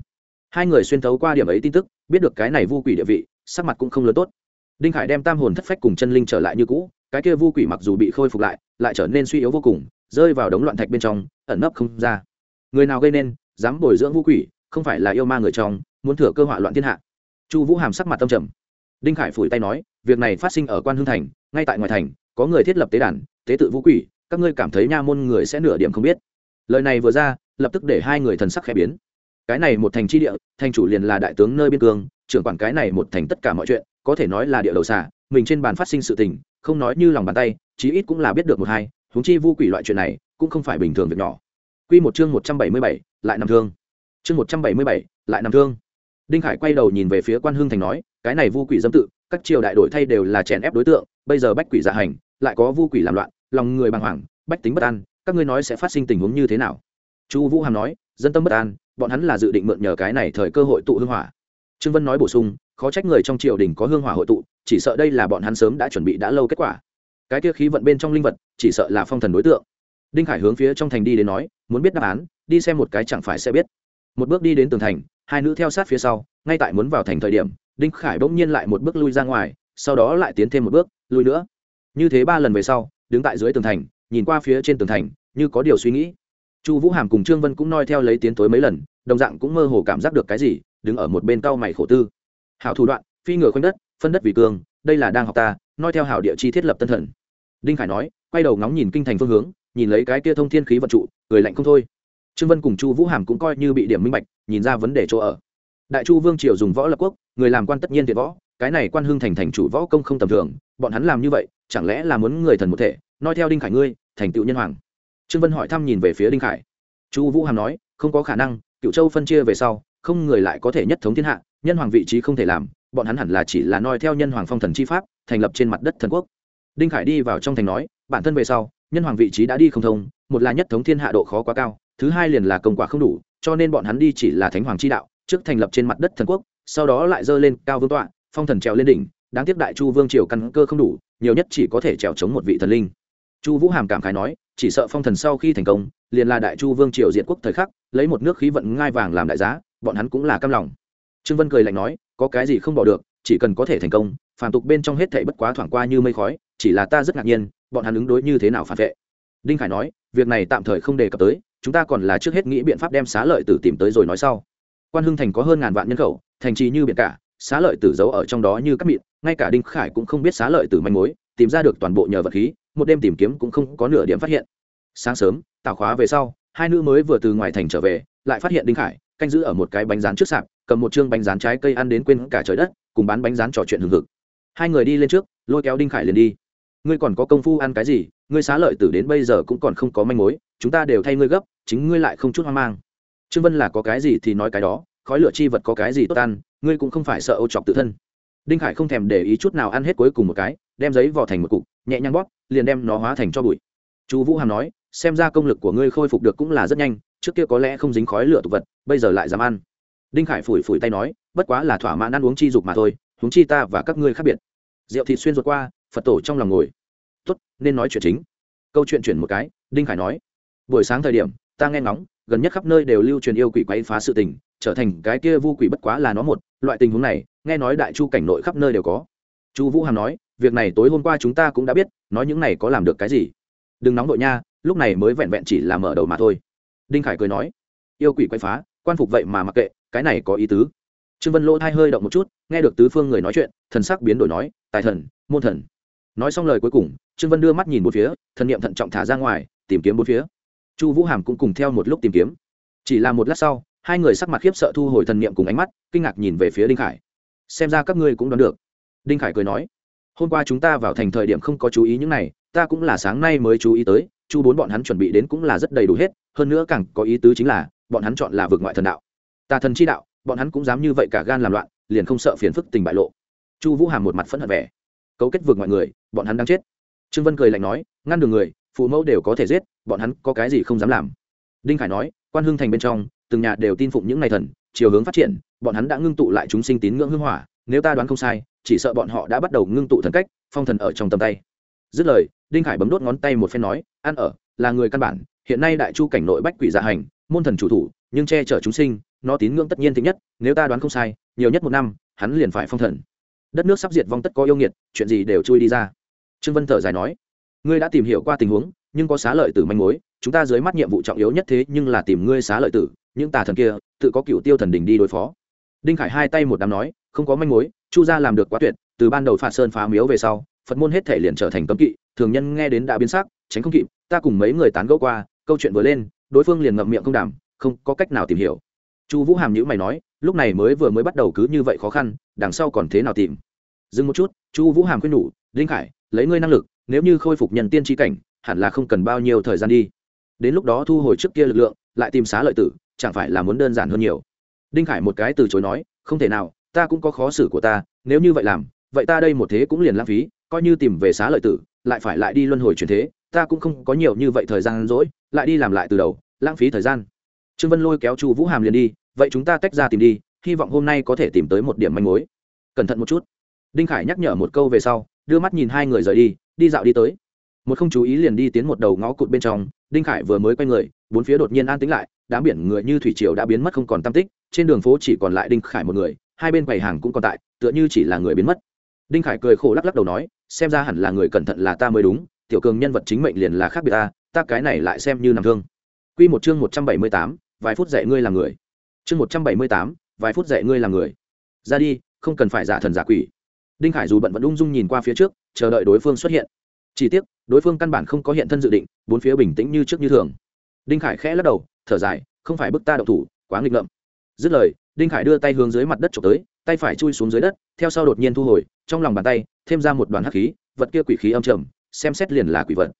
Hai người xuyên thấu qua điểm ấy tin tức, biết được cái này vu quỷ địa vị, sắc mặt cũng không lớn tốt. Đinh khải đem tam hồn thất phách cùng chân linh trở lại như cũ, cái kia vu quỷ mặc dù bị khôi phục lại lại trở nên suy yếu vô cùng, rơi vào đống loạn thạch bên trong, ẩn nấp không ra. Người nào gây nên, dám bồi dưỡng vu quỷ, không phải là yêu ma người trong, muốn thừa cơ họa loạn thiên hạ. Chu vũ hàm sắc mặt tâm trầm. Đinh khải phủi tay nói việc này phát sinh ở quan hương thành ngay tại ngoài thành có người thiết lập tế đàn tế tự vũ quỷ các ngươi cảm thấy nha môn người sẽ nửa điểm không biết lời này vừa ra lập tức để hai người thần sắc khẽ biến cái này một thành tri địa thành chủ liền là đại tướng nơi biên cương trưởng quản cái này một thành tất cả mọi chuyện có thể nói là địa đầu xả mình trên bàn phát sinh sự tình không nói như lòng bàn tay chí ít cũng là biết được một hai huống chi vu quỷ loại chuyện này cũng không phải bình thường việc nhỏ Quy một chương một trăm bảy mươi bảy, lại nằm thương. Chương một trăm bảy mươi bảy, lại nằm thương. Đinh Khải quay đầu nhìn về phía Quan Hương Thành nói, cái này vu quỷ dâm tự, các triều đại đổi thay đều là chèn ép đối tượng, bây giờ bách quỷ giả hành, lại có vu quỷ làm loạn, lòng người bàng hoàng, bách tính bất an, các ngươi nói sẽ phát sinh tình huống như thế nào? Chu Vũ Hàm nói, dân tâm bất an, bọn hắn là dự định mượn nhờ cái này thời cơ hội tụ hương hỏa. Trương Vân nói bổ sung, khó trách người trong triều đình có hương hỏa hội tụ, chỉ sợ đây là bọn hắn sớm đã chuẩn bị đã lâu kết quả. Cái kia khí vận bên trong linh vật, chỉ sợ là phong thần đối tượng. Đinh Khải hướng phía trong thành đi đến nói, muốn biết đáp án, đi xem một cái chẳng phải sẽ biết. Một bước đi đến tường thành, hai nữ theo sát phía sau, ngay tại muốn vào thành thời điểm, Đinh Khải bỗng nhiên lại một bước lui ra ngoài, sau đó lại tiến thêm một bước, lui nữa. Như thế ba lần về sau, đứng tại dưới tường thành, nhìn qua phía trên tường thành, như có điều suy nghĩ. Chu vũ hàm cùng trương vân cũng noi theo lấy tiến tối mấy lần đồng dạng cũng mơ hồ cảm giác được cái gì đứng ở một bên cau mày khổ tư. Hảo thủ đoạn phi ngựa khoanh đất phân đất vì cường, đây là đang học ta noi theo hảo địa chi thiết lập tân thần. Đinh khải nói quay đầu ngóng nhìn kinh thành phương hướng nhìn lấy cái kia thông thiên khí vận trụ cười lạnh không thôi. Trương vân cùng chu vũ hàm cũng coi như bị điểm minh bạch nhìn ra vấn đề chỗ ở đại chu vương triều dùng võ lập quốc, người làm quan tất nhiên thiệt võ, cái này quan hưng thành thành chủ võ công không tầm thường, bọn hắn làm như vậy, chẳng lẽ là muốn người thần một thể noi theo đinh khải ngươi, thành tựu nhân hoàng. Trương vân hỏi thăm nhìn về phía đinh khải. Chu vũ hàm nói, không có khả năng, cựu châu phân chia về sau, không người lại có thể nhất thống thiên hạ, nhân hoàng vị trí không thể làm, bọn hắn hẳn là chỉ là noi theo nhân hoàng phong thần chi pháp, thành lập trên mặt đất thần quốc. Đinh khải đi vào trong thành nói, bản thân về sau, nhân hoàng vị trí đã đi không thông, một là nhất thống thiên hạ độ khó quá cao, thứ hai liền là công quả không đủ, cho nên bọn hắn đi chỉ là thánh hoàng chi đạo trước thành lập trên mặt đất thần quốc, sau đó lại dơ lên cao vương tọa, phong thần trèo lên đỉnh, đáng tiếc đại chu vương triều căn cơ không đủ, nhiều nhất chỉ có thể trèo chống một vị thần linh. Chu vũ hàm cảm khái nói, chỉ sợ phong thần sau khi thành công, liền là đại chu vương triều diệt quốc thời khắc, lấy một nước khí vận ngai vàng làm đại giá, bọn hắn cũng là cam lòng. Trương vân cười lạnh nói, có cái gì không bỏ được, chỉ cần có thể thành công phản tục bên trong hết thảy bất quá thoảng qua như mây khói, chỉ là ta rất ngạc nhiên, bọn hắn ứng đối như thế nào phản vệ. Đinh khải nói, việc này tạm thời không đề cập tới, chúng ta còn là trước hết nghĩ biện pháp đem xá lợi tử tìm tới rồi nói sau quan hưng thành có hơn ngàn vạn nhân khẩu, thành trì như biển cả, xá lợi tử giấu ở trong đó như cắt mịn, ngay cả đinh khải cũng không biết xá lợi tử manh mối, tìm ra được toàn bộ nhờ vật khí, một đêm tìm kiếm cũng không có nửa điểm phát hiện. Sáng sớm tạo khóa về sau, hai nữ mới vừa từ ngoài thành trở về, lại phát hiện đinh khải, canh giữ ở một cái bánh rán trước sạp, cầm một chương bánh rán trái cây ăn đến quên cả trời đất, cùng bán bánh rán trò chuyện hừng hực. Hai người đi lên trước, lôi kéo đinh khải liền đi. Ngươi còn có công phu ăn cái gì? Ngươi xá lợi tử đến bây giờ cũng còn không có manh mối, chúng ta đều thay ngươi gấp, chính ngươi lại không chút hoang mang trương vân là có cái gì thì nói cái đó, khói lửa chi vật có cái gì tốt ăn, ngươi cũng không phải sợ ô chọc tự thân. Đinh khải không thèm để ý chút nào ăn hết cuối cùng một cái, đem giấy vỏ thành một cục, nhẹ nhàng bóp, liền đem nó hóa thành cho bụi. Chú vũ hàm nói, xem ra công lực của ngươi khôi phục được cũng là rất nhanh, trước kia có lẽ không dính khói lửa tục vật, bây giờ lại dám ăn. Đinh khải phủi phủi tay nói, bất quá là thỏa mãn ăn uống chi dục mà thôi, huống chi ta và các ngươi khác biệt. Rượu thịt xuyên ruột qua, phật tổ trong lòng ngồi. Tốt, nên nói chuyện chính. Câu chuyện chuyển một cái, đinh khải nói, buổi sáng thời điểm, ta nghe ngóng gần nhất khắp nơi đều lưu truyền yêu quỷ quấy phá sự tình, trở thành cái kia vu quỷ bất quá là nó một, loại tình huống này, nghe nói đại chu cảnh nội khắp nơi đều có. Chu vũ hàm nói, việc này tối hôm qua chúng ta cũng đã biết, nói những này có làm được cái gì? Đừng nóng đội nha, lúc này mới vẹn vẹn chỉ là mở đầu mà thôi. Đinh khải cười nói, yêu quỷ quay phá, quan phục vậy mà mặc kệ, cái này có ý tứ. Trương vân lỗ thai hơi động một chút, nghe được tứ phương người nói chuyện, thần sắc biến đổi nói, tài thần, môn thần. Nói xong lời cuối cùng, trương vân đưa mắt nhìn một phía, thần niệm thận trọng thả ra ngoài, tìm kiếm bốn phía chu vũ hàm cũng cùng theo một lúc tìm kiếm. Chỉ là một lát sau, hai người sắc mặt khiếp sợ thu hồi thần niệm cùng ánh mắt, kinh ngạc nhìn về phía đinh khải. Xem ra các ngươi cũng đoán được. Đinh khải cười nói, hôm qua chúng ta vào thành thời điểm không có chú ý những này, ta cũng là sáng nay mới chú ý tới, chu bốn bọn hắn chuẩn bị đến cũng là rất đầy đủ hết, hơn nữa càng có ý tứ chính là, bọn hắn chọn là vực ngoại thần đạo. Tà thần chi đạo, bọn hắn cũng dám như vậy cả gan làm loạn, liền không sợ phiền phức tình bại lộ. Chu vũ hàm một mặt phẫn hận vẻ. Cấu kết vượt mọi người, bọn hắn đang chết. Trương vân cười lạnh nói, ngăn đường người phụ mẫu đều có thể giết, bọn hắn có cái gì không dám làm. Đinh khải nói, quan hưng thành bên trong, từng nhà đều tin phụng những ngày thần, chiều hướng phát triển, bọn hắn đã ngưng tụ lại chúng sinh tín ngưỡng hưng hỏa, nếu ta đoán không sai, chỉ sợ bọn họ đã bắt đầu ngưng tụ thần cách, phong thần ở trong tầm tay. Dứt lời, đinh khải bấm đốt ngón tay một phen nói, ăn ở, là người căn bản, hiện nay đại chu cảnh nội bách quỷ dạ hành, môn thần chủ thủ, nhưng che chở chúng sinh, nó tín ngưỡng tất nhiên thích nhất, nếu ta đoán không sai, nhiều nhất một năm, hắn liền phải phong thần. Đất nước sắp diệt vong tất có yêu nghiệt, chuyện gì đều chui đi ra. Trương vân thở dài nói ngươi đã tìm hiểu qua tình huống, nhưng có xá lợi tử manh mối, chúng ta dưới mắt nhiệm vụ trọng yếu nhất thế nhưng là tìm ngươi xá lợi tử, những tà thần kia, tự có cựu tiêu thần đình đi đối phó. Đinh khải hai tay một đám nói, không có manh mối, chu gia làm được quá tuyệt, từ ban đầu phạt sơn phá miếu về sau, phật môn hết thể liền trở thành cấm kỵ, thường nhân nghe đến đã biến sắc, tránh không kịp, ta cùng mấy người tán gẫu qua, câu chuyện vừa lên, đối phương liền ngậm miệng không đảm không có cách nào tìm hiểu. Chu vũ hàm nhữ mày nói, lúc này mới vừa mới bắt đầu cứ như vậy khó khăn, đằng sau còn thế nào tìm? Dừng một chút, chu vũ hàm khuyên nhủ, đinh khải, lấy ngươi năng lực nếu như khôi phục nhân tiên tri cảnh, hẳn là không cần bao nhiêu thời gian đi. Đến lúc đó thu hồi trước kia lực lượng, lại tìm xá lợi tử, chẳng phải là muốn đơn giản hơn nhiều. Đinh khải một cái từ chối nói, không thể nào, ta cũng có khó xử của ta, nếu như vậy làm, vậy ta đây một thế cũng liền lãng phí, coi như tìm về xá lợi tử, lại phải lại đi luân hồi chuyển thế, ta cũng không có nhiều như vậy thời gian rỗi, lại đi làm lại từ đầu, lãng phí thời gian. Trương vân lôi kéo chu vũ hàm liền đi, vậy chúng ta tách ra tìm đi, hy vọng hôm nay có thể tìm tới một điểm manh mối. Cẩn thận một chút. Đinh khải nhắc nhở một câu về sau, đưa mắt nhìn hai người rời đi đi dạo đi tới. Một không chú ý liền đi tiến một đầu ngõ cụt bên trong, đinh khải vừa mới quay người, bốn phía đột nhiên an tĩnh lại, đám biển người như thủy triều đã biến mất không còn tam tích, trên đường phố chỉ còn lại đinh khải một người, hai bên quầy hàng cũng còn tại, tựa như chỉ là người biến mất. Đinh khải cười khổ lắc lắc đầu nói, xem ra hẳn là người cẩn thận là ta mới đúng, tiểu cường nhân vật chính mệnh liền là khác biệt ta ta cái này lại xem như nằm thương. Quy một chương một trăm bảy mươi tám, vài phút dạy ngươi làm người. Chương một trăm bảy mươi tám, vài phút dạy ngươi làm người. Ra đi, không cần phải giả thần giả quỷ. Đinh khải dù bận vẫn ung dung nhìn qua phía trước chờ đợi đối phương xuất hiện. Chỉ tiếc, đối phương căn bản không có hiện thân dự định, bốn phía bình tĩnh như trước như thường. Đinh khải khẽ lắc đầu, thở dài, không phải bức ta đậu thủ, quá nghịch ngợm. Dứt lời, đinh khải đưa tay hướng dưới mặt đất trộm tới, tay phải chui xuống dưới đất, theo sau đột nhiên thu hồi, trong lòng bàn tay, thêm ra một đoàn hắc khí, vật kia quỷ khí âm trầm, xem xét liền là quỷ vật.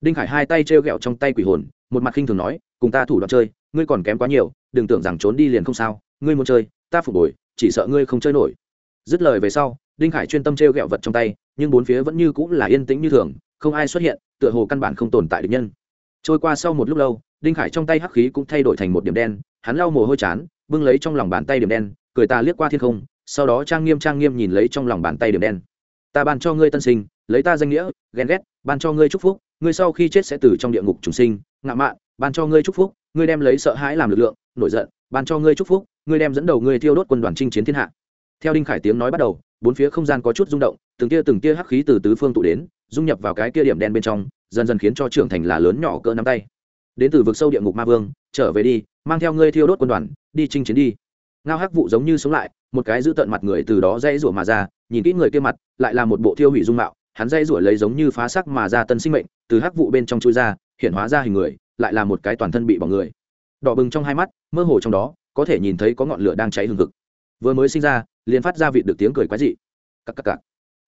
Đinh khải hai tay treo r g ẹ o trong tay quỷ hồn, một mặt khinh thường nói, cùng ta thủ đoạn chơi, ngươi còn kém quá nhiều, đừng tưởng rằng trốn đi liền không sao, ngươi muốn chơi, ta phục hồi, chỉ sợ ngươi không chơi nổi. Dứt lời về sau, đinh khải chuyên tâm t r g ẹ o vật trong tay nhưng bốn phía vẫn như cũng là yên tĩnh như thường, không ai xuất hiện, tựa hồ căn bản không tồn tại được nhân. Trôi qua sau một lúc lâu, đinh khải trong tay hắc khí cũng thay đổi thành một điểm đen, hắn lau mồ hôi chán, bưng lấy trong lòng bàn tay điểm đen, cười ta liếc qua thiên không, sau đó trang nghiêm trang nghiêm nhìn lấy trong lòng bàn tay điểm đen. Ta ban cho ngươi tân sinh, lấy ta danh nghĩa, ghen ghét, ban cho ngươi chúc phúc, ngươi sau khi chết sẽ từ trong địa ngục trùng sinh ngạo mạn, ban cho ngươi chúc phúc, ngươi đem lấy sợ hãi làm lực lượng, nổi giận, ban cho ngươi chúc phúc, ngươi đem dẫn đầu ngươi thiêu đốt quân đoàn chinh chiến thiên hạ theo đinh khải tiếng nói bắt đầu, bốn phía không gian có chút rung động, từng tia từng tia hắc khí từ tứ phương tụ đến, dung nhập vào cái kia điểm đen bên trong, dần dần khiến cho trưởng thành là lớn nhỏ cỡ nắm tay. Đến từ vực sâu địa ngục ma vương, trở về đi, mang theo ngươi thiêu đốt quân đoàn, đi chinh chiến đi. Ngao hắc vụ giống như sống lại, một cái giữ tận mặt người từ đó dây rủa mà ra, nhìn kỹ người kia mặt, lại là một bộ thiêu hủy dung mạo, hắn dây rủa lấy giống như phá sắc mà ra tân sinh mệnh, từ hắc vụ bên trong chui ra, hiện hóa ra hình người, lại là một cái toàn thân bị bỏng người. Đỏ bừng trong hai mắt, mơ hồ trong đó, có thể nhìn thấy có ngọn lửa đang cháy hừng hực. Vừa mới sinh ra liền phát ra vị được tiếng cười quái dị. Cắc cắc cắc.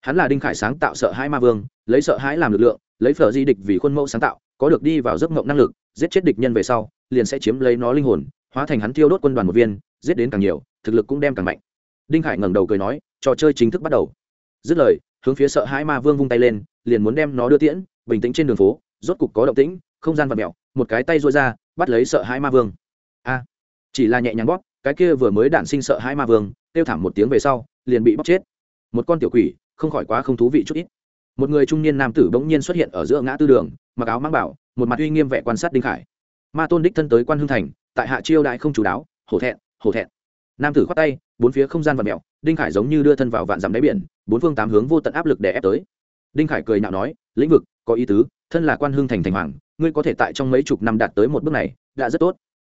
hắn là đinh khải sáng tạo sợ hãi ma vương, lấy sợ hãi làm lực lượng, lấy phở di địch vì khuôn mẫu sáng tạo, có được đi vào giấc mộng năng lực, giết chết địch nhân về sau, liền sẽ chiếm lấy nó linh hồn, hóa thành hắn thiêu đốt quân đoàn một viên, giết đến càng nhiều, thực lực cũng đem càng mạnh. Đinh khải ngẩng đầu cười nói, trò chơi chính thức bắt đầu. Dứt lời, hướng phía sợ hãi ma vương vung tay lên, liền muốn đem nó đưa tiễn, bình tĩnh trên đường phố, rốt cục có động tĩnh, không gian vật mẹo một cái tay rối ra, bắt lấy sợ hãi ma vương. A, chỉ là nhẹ nhàng bóp cái kia vừa mới đạn sinh sợ hãi ma vương, kêu thảm một tiếng về sau, liền bị bóp chết. Một con tiểu quỷ, không khỏi quá không thú vị chút ít. Một người trung niên nam tử bỗng nhiên xuất hiện ở giữa ngã tư đường, mặc áo mang bảo, một mặt uy nghiêm vẻ quan sát đinh khải. Ma tôn đích thân tới quan hưng thành, tại hạ chiêu đại không chủ đáo, hổ thẹn hổ thẹn. Nam tử khoát tay, bốn phía không gian và mẹo đinh khải giống như đưa thân vào vạn dặm đáy biển, bốn phương tám hướng vô tận áp lực để ép tới. Đinh khải cười nhạo nói, lĩnh vực, có ý tứ, thân là quan hưng thành thành hoàng, ngươi có thể tại trong mấy chục năm đạt tới một bước này, đã rất tốt.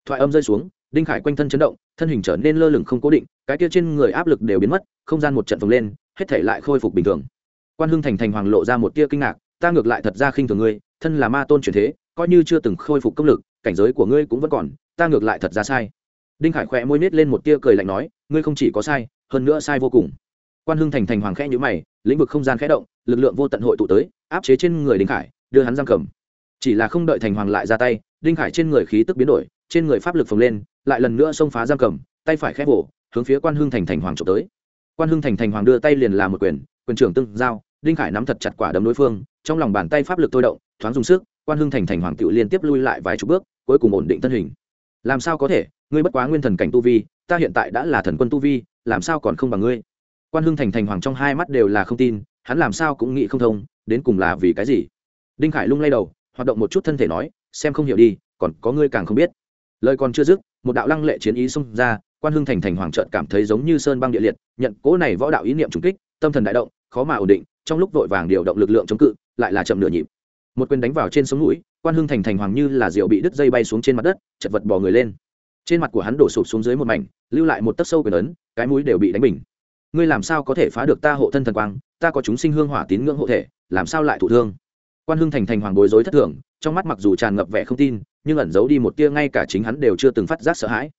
Thoại âm rơi xuống đinh khải quanh thân chấn động, thân hình trở nên lơ lửng không cố định, cái kia trên người áp lực đều biến mất, không gian một trận phồng lên, hết thể lại khôi phục bình thường. Quan hưng thành thành hoàng lộ ra một tia kinh ngạc, ta ngược lại thật ra khinh thường ngươi, thân là ma tôn truyền thế, coi như chưa từng khôi phục công lực, cảnh giới của ngươi cũng vẫn còn, ta ngược lại thật ra sai. Đinh khải khỏe môi nết lên một tia cười lạnh nói, ngươi không chỉ có sai, hơn nữa sai vô cùng. Quan hưng thành thành hoàng khẽ nhữ mày, lĩnh vực không gian khẽ động, lực lượng vô tận hội tụ tới, áp chế trên người đinh khải, đưa hắn giam cầm. Chỉ là không đợi thành hoàng lại ra tay, đinh khải trên người khí tức biến đổi, trên người pháp lực phồng lên lại lần nữa xông phá giam cầm, tay phải khép vỗ, hướng phía quan hưng thành thành hoàng trộm tới. Quan hưng thành thành hoàng đưa tay liền làm một quyền quyền trưởng tương giao, đinh khải nắm thật chặt quả đấm đối phương, trong lòng bàn tay pháp lực tôi động, thoáng dùng sức, quan hưng thành thành hoàng tự liên tiếp lui lại vài chục bước, cuối cùng ổn định thân hình. Làm sao có thể? Ngươi bất quá nguyên thần cảnh tu vi, ta hiện tại đã là thần quân tu vi, làm sao còn không bằng ngươi? Quan hưng thành thành hoàng trong hai mắt đều là không tin, hắn làm sao cũng nghĩ không thông, đến cùng là vì cái gì? Đinh khải lung lay đầu, hoạt động một chút thân thể nói, xem không hiểu đi, còn có ngươi càng không biết. Lời còn chưa dứt một đạo lăng lệ chiến ý xông ra, quan hưng thành thành hoàng trợn cảm thấy giống như sơn băng địa liệt, nhận cố này võ đạo ý niệm trùng kích, tâm thần đại động, khó mà ổn định, trong lúc vội vàng điều động lực lượng chống cự, lại là chậm nửa nhịp. Một quyền đánh vào trên sống mũi quan hưng thành thành hoàng như là rượu bị đứt dây bay xuống trên mặt đất, chật vật bò người lên. Trên mặt của hắn đổ sụp xuống dưới một mảnh, lưu lại một tấc sâu quyền ấn, cái mũi đều bị đánh bình. Ngươi làm sao có thể phá được ta hộ thân thần quang, ta có chúng sinh hương hỏa tín ngưỡng hộ thể, làm sao lại thụ thương? Quan hưng thành thành hoàng bối rối thất thường, trong mắt mặc dù tràn ngập vẻ không tin nhưng ẩn giấu đi một tia ngay cả chính hắn đều chưa từng phát giác sợ hãi.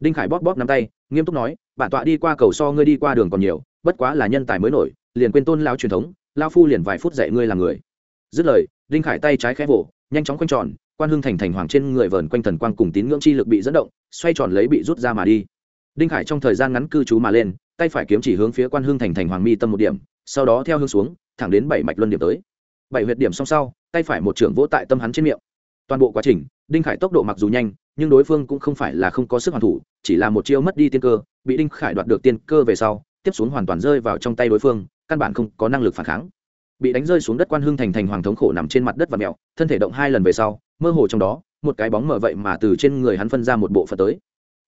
Đinh khải bóp bóp nắm tay, nghiêm túc nói, bản tọa đi qua cầu so ngươi đi qua đường còn nhiều, bất quá là nhân tài mới nổi, liền quên tôn lao truyền thống lao phu liền vài phút dạy ngươi làm người. Dứt lời, đinh khải tay trái khẽ vỗ, nhanh chóng quanh tròn, quan hưng thành thành hoàng trên người vờn quanh thần quang cùng tín ngưỡng chi lực bị dẫn động, xoay tròn lấy bị rút ra mà đi. Đinh khải trong thời gian ngắn cư trú mà lên, tay phải kiếm chỉ hướng phía quan hưng thành thành hoàng mi tâm một điểm, sau đó theo hướng xuống, thẳng đến bảy mạch luân điểm tới. Bảy huyệt điểm song sau, tay phải một trưởng vỗ tại tâm hắn trên miệng. Toàn bộ quá trình đinh khải tốc độ mặc dù nhanh, nhưng đối phương cũng không phải là không có sức hoàn thủ, chỉ là một chiêu mất đi tiên cơ, bị đinh khải đoạt được tiên cơ về sau, tiếp xuống hoàn toàn rơi vào trong tay đối phương, căn bản không có năng lực phản kháng. Bị đánh rơi xuống đất quan hưng thành thành hoàng thống khổ nằm trên mặt đất và mẹo thân thể động hai lần về sau, mơ hồ trong đó, một cái bóng mờ vậy mà từ trên người hắn phân ra một bộ phận tới.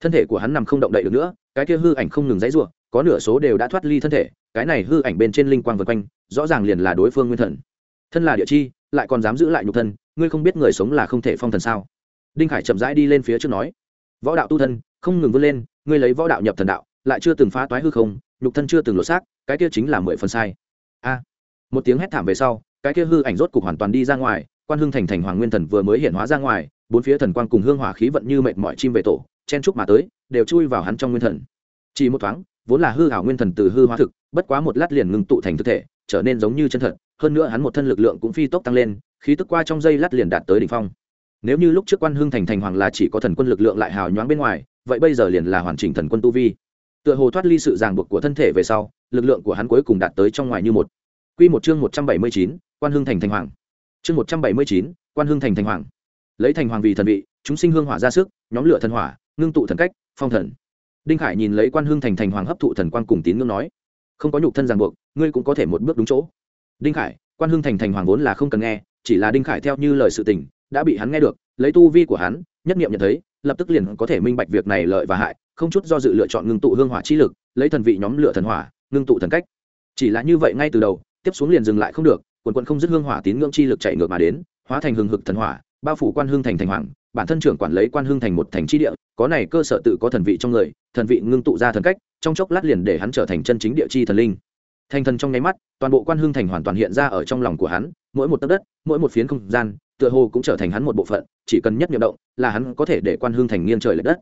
Thân thể của hắn nằm không động đậy được nữa, cái kia hư ảnh không ngừng dãy ruộng có nửa số đều đã thoát ly thân thể, cái này hư ảnh bên trên linh quang vần quanh, rõ ràng liền là đối phương nguyên thần. Thân là địa chi, lại còn dám giữ lại nhục thân, ngươi không biết người sống là không thể phong thần sao? Đinh khải chậm rãi đi lên phía trước nói, võ đạo tu thân, không ngừng vươn lên, ngươi lấy võ đạo nhập thần đạo, lại chưa từng phá toái hư không, nhục thân chưa từng lột xác, cái kia chính là mười phần sai. A. Một tiếng hét thảm về sau, cái kia hư ảnh rốt cục hoàn toàn đi ra ngoài, quan hưng thành thành hoàng nguyên thần vừa mới hiện hóa ra ngoài, bốn phía thần quang cùng hương hỏa khí vận như mệt mỏi chim về tổ, chen trúc mà tới, đều chui vào hắn trong nguyên thần. Chỉ một thoáng, vốn là hư hảo nguyên thần từ hư hóa thực, bất quá một lát liền ngừng tụ thành thực thể, trở nên giống như chân thật, hơn nữa hắn một thân lực lượng cũng phi tốc tăng lên, khí tức qua trong dây lát liền đạt tới đỉnh phong nếu như lúc trước quan hưng thành thành hoàng là chỉ có thần quân lực lượng lại hào nhoáng bên ngoài, vậy bây giờ liền là hoàn chỉnh thần quân tu vi. Tựa hồ thoát ly sự ràng buộc của thân thể về sau, lực lượng của hắn cuối cùng đạt tới trong ngoài như một. Quy một chương một trăm bảy mươi chín, quan hưng thành thành hoàng. Chương một trăm bảy mươi chín, quan hưng thành thành hoàng. Lấy thành hoàng vì thần vị, chúng sinh hương hỏa ra sức, nhóm lửa thần hỏa, ngưng tụ thần cách, phong thần. Đinh khải nhìn lấy quan hưng thành thành hoàng hấp thụ thần quan cùng tín ngưỡng nói, không có nhục thân ràng buộc, ngươi cũng có thể một bước đúng chỗ. Đinh khải, quan hưng thành thành hoàng vốn là không cần nghe, chỉ là đinh khải theo như lời sự tình đã bị hắn nghe được, lấy tu vi của hắn, nhất nghiệm nhận thấy, lập tức liền có thể minh bạch việc này lợi và hại, không chút do dự lựa chọn ngưng tụ hương hỏa chi lực, lấy thần vị nhóm lửa thần hỏa, ngưng tụ thần cách. Chỉ là như vậy ngay từ đầu, tiếp xuống liền dừng lại không được, quần quận không dứt hương hỏa tín ngưỡng chi lực chạy ngược mà đến, hóa thành hừng hực thần hỏa, bao phủ quan hương thành thành hoàng, bản thân trưởng quản lấy quan hương thành một thành chi địa, có này cơ sở tự có thần vị trong người, thần vị ngưng tụ ra thần cách, trong chốc lát liền để hắn trở thành chân chính địa chi thần linh. Thành thần trong nháy mắt, toàn bộ quan hương thành hoàn toàn hiện ra ở trong lòng của hắn, mỗi một tấc đất, mỗi một phiến không gian tựa hồ cũng trở thành hắn một bộ phận, chỉ cần nhất nhiệm động, là hắn có thể để quan hương thành nghiêng trời l ệ đất.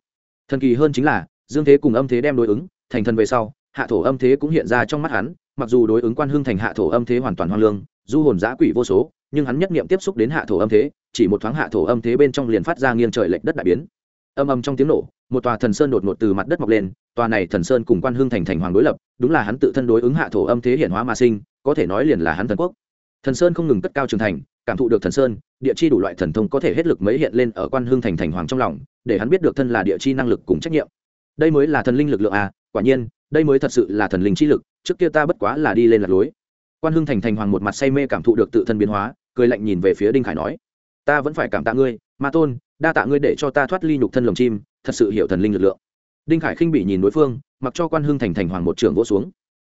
Thần kỳ hơn chính là, dương thế cùng âm thế đem đối ứng, thành thần về sau, hạ thổ âm thế cũng hiện ra trong mắt hắn, mặc dù đối ứng quan hương thành hạ thổ âm thế hoàn toàn hoang lương, du hồn giã quỷ vô số, nhưng hắn nhất nghiệm tiếp xúc đến hạ thổ âm thế, chỉ một thoáng hạ thổ âm thế bên trong liền phát ra nghiêng trời lệch đất đại biến. Âm âm trong tiếng nổ, một tòa thần sơn đột ngột từ mặt đất mọc lên, tòa này thần sơn cùng quan hương thành thành hoàng đối lập, đúng là hắn tự thân đối ứng hạ thổ âm thế hiển hóa mà sinh, có thể nói liền là hắn thần quốc. Thần sơn không ngừng cất cao trường thành cảm thụ được thần sơn, địa chi đủ loại thần thông có thể hết lực mấy hiện lên ở quan hưng thành thành hoàng trong lòng, để hắn biết được thân là địa chi năng lực cùng trách nhiệm. Đây mới là thần linh lực lượng à quả nhiên, đây mới thật sự là thần linh chi lực, trước kia ta bất quá là đi lên lạc lối. Quan hưng thành thành hoàng một mặt say mê cảm thụ được tự thân biến hóa, cười lạnh nhìn về phía đinh khải nói, ta vẫn phải cảm tạ ngươi, ma tôn, đa tạ ngươi để cho ta thoát ly nhục thân lồng chim, thật sự hiểu thần linh lực lượng. Đinh khải khinh bị nhìn đối phương, mặc cho quan hưng thành thành hoàng một trường vỗ xuống.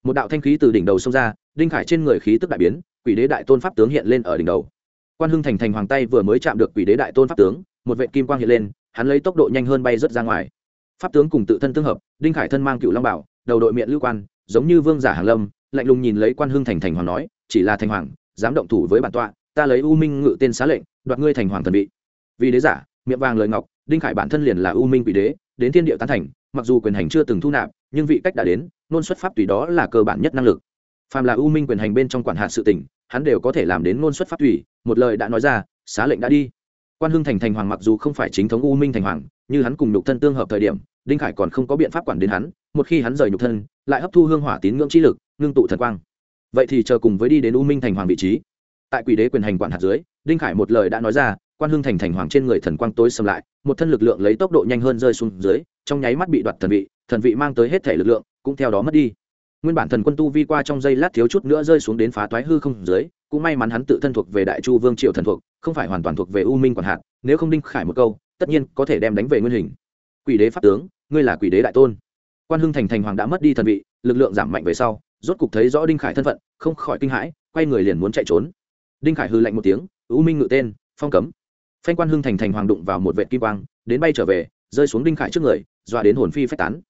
Một đạo thanh khí từ đỉnh đầu xông ra, đinh khải trên người khí tức đại biến quỷ đế đại tôn pháp tướng hiện lên ở đỉnh đầu. Quan hưng thành thành hoàng tay vừa mới chạm được quỷ đế đại tôn pháp tướng, một vệ kim quang hiện lên, hắn lấy tốc độ nhanh hơn bay rớt ra ngoài. Pháp tướng cùng tự thân tương hợp, đinh khải thân mang cựu long bảo, đầu đội miệng lưu quan, giống như vương giả hàng lâm, lạnh lùng nhìn lấy quan hưng thành thành hoàng nói, chỉ là thành hoàng, dám động thủ với bản tọa, ta lấy u minh ngự tên xá lệnh, đoạt ngươi thành hoàng thần vị. Vì đế giả, miệng vàng lời ngọc, đinh khải bản thân liền là u minh quỷ đế, đến thiên địa tán thành, mặc dù quyền hành chưa từng thu nạp, nhưng vị cách đã đến, nôn xuất pháp tùy đó là cơ bản nhất năng lực. Phàm là u minh quyền hành bên trong quản hạt sự tỉnh hắn đều có thể làm đến ngôn xuất pháp thủy. một lời đã nói ra, xá lệnh đã đi. Quan hưng thành thành hoàng mặc dù không phải chính thống u minh thành hoàng, như hắn cùng nhục thân tương hợp thời điểm, đinh khải còn không có biện pháp quản đến hắn, một khi hắn rời nhục thân, lại hấp thu hương hỏa tín ngưỡng chi lực, ngưng tụ thần quang. Vậy thì chờ cùng với đi đến u minh thành hoàng vị trí. Tại quỷ đế quyền hành quản hạt dưới, đinh khải một lời đã nói ra, quan hưng thành thành hoàng trên người thần quang tối xâm lại, một thân lực lượng lấy tốc độ nhanh hơn rơi xuống dưới, trong nháy mắt bị đoạt thần vị thần vị mang tới hết thể lực lượng, cũng theo đó mất đi nguyên bản thần quân tu vi qua trong giây lát thiếu chút nữa rơi xuống đến phá toái hư không dưới, cũng may mắn hắn tự thân thuộc về đại chu vương triệu thần thuộc, không phải hoàn toàn thuộc về u minh quản hạt, nếu không đinh khải một câu, tất nhiên có thể đem đánh về nguyên hình. Quỷ đế pháp tướng, ngươi là quỷ đế đại tôn. Quan hưng thành thành hoàng đã mất đi thần vị, lực lượng giảm mạnh về sau, rốt cục thấy rõ đinh khải thân phận, không khỏi kinh hãi, quay người liền muốn chạy trốn. Đinh khải hư lạnh một tiếng, u minh ngự tên, phong cấm. Phanh quan hưng thành thành hoàng đụng vào một vệ kim quang, đến bay trở về, rơi xuống đinh khải trước người, dọa đến hồn phi phách tán.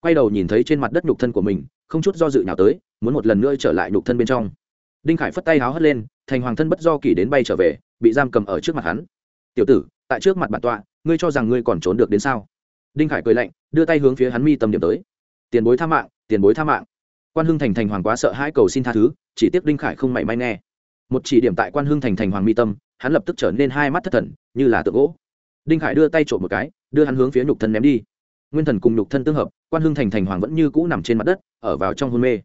Quay đầu nhìn thấy trên mặt đất nhục thân của mình không chút do dự nào tới, muốn một lần nữa trở lại nhục thân bên trong. Đinh khải phất tay háo hất lên, thành hoàng thân bất do kỳ đến bay trở về, bị giam cầm ở trước mặt hắn. Tiểu tử, tại trước mặt bản tọa, ngươi cho rằng ngươi còn trốn được đến sao? Đinh khải cười lạnh, đưa tay hướng phía hắn mi tầm điểm tới. Tiền bối tha mạng, tiền bối tha mạng. Quan hưng thành thành hoàng quá sợ hãi cầu xin tha thứ, chỉ tiếc đinh khải không mảy may nghe. Một chỉ điểm tại quan hưng thành thành hoàng mi tâm, hắn lập tức trở nên hai mắt thất thần, như là tượng gỗ. Đinh khải đưa tay trộm một cái, đưa hắn hướng phía nhục thân ném đi nguyên thần cùng nhục thân tương hợp, quan hưng thành thành hoàng vẫn như cũ nằm trên mặt đất, ở vào trong hôn mê.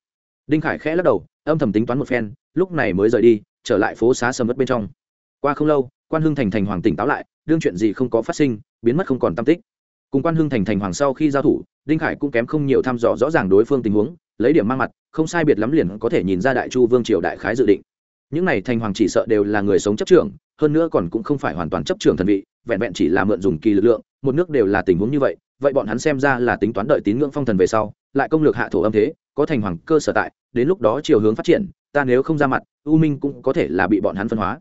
Đinh khải khẽ lắc đầu, âm thầm tính toán một phen, lúc này mới rời đi, trở lại phố xá sầm mất bên trong. Qua không lâu, quan hưng thành thành hoàng tỉnh táo lại, đương chuyện gì không có phát sinh, biến mất không còn tam tích. Cùng quan hưng thành thành hoàng sau khi giao thủ, đinh khải cũng kém không nhiều thăm dò rõ ràng đối phương tình huống, lấy điểm mang mặt, không sai biệt lắm liền có thể nhìn ra đại chu vương triều đại khái dự định. Những này thành hoàng chỉ sợ đều là người sống chấp trưởng, hơn nữa còn cũng không phải hoàn toàn chấp trưởng thần vị, vẹn vẹn chỉ là mượn dùng kỳ lực lượng, một nước đều là tình huống như vậy vậy bọn hắn xem ra là tính toán đợi tín ngưỡng phong thần về sau, lại công lược hạ thổ âm thế, có thành hoàng cơ sở tại, đến lúc đó chiều hướng phát triển, ta nếu không ra mặt, u minh cũng có thể là bị bọn hắn phân hóa.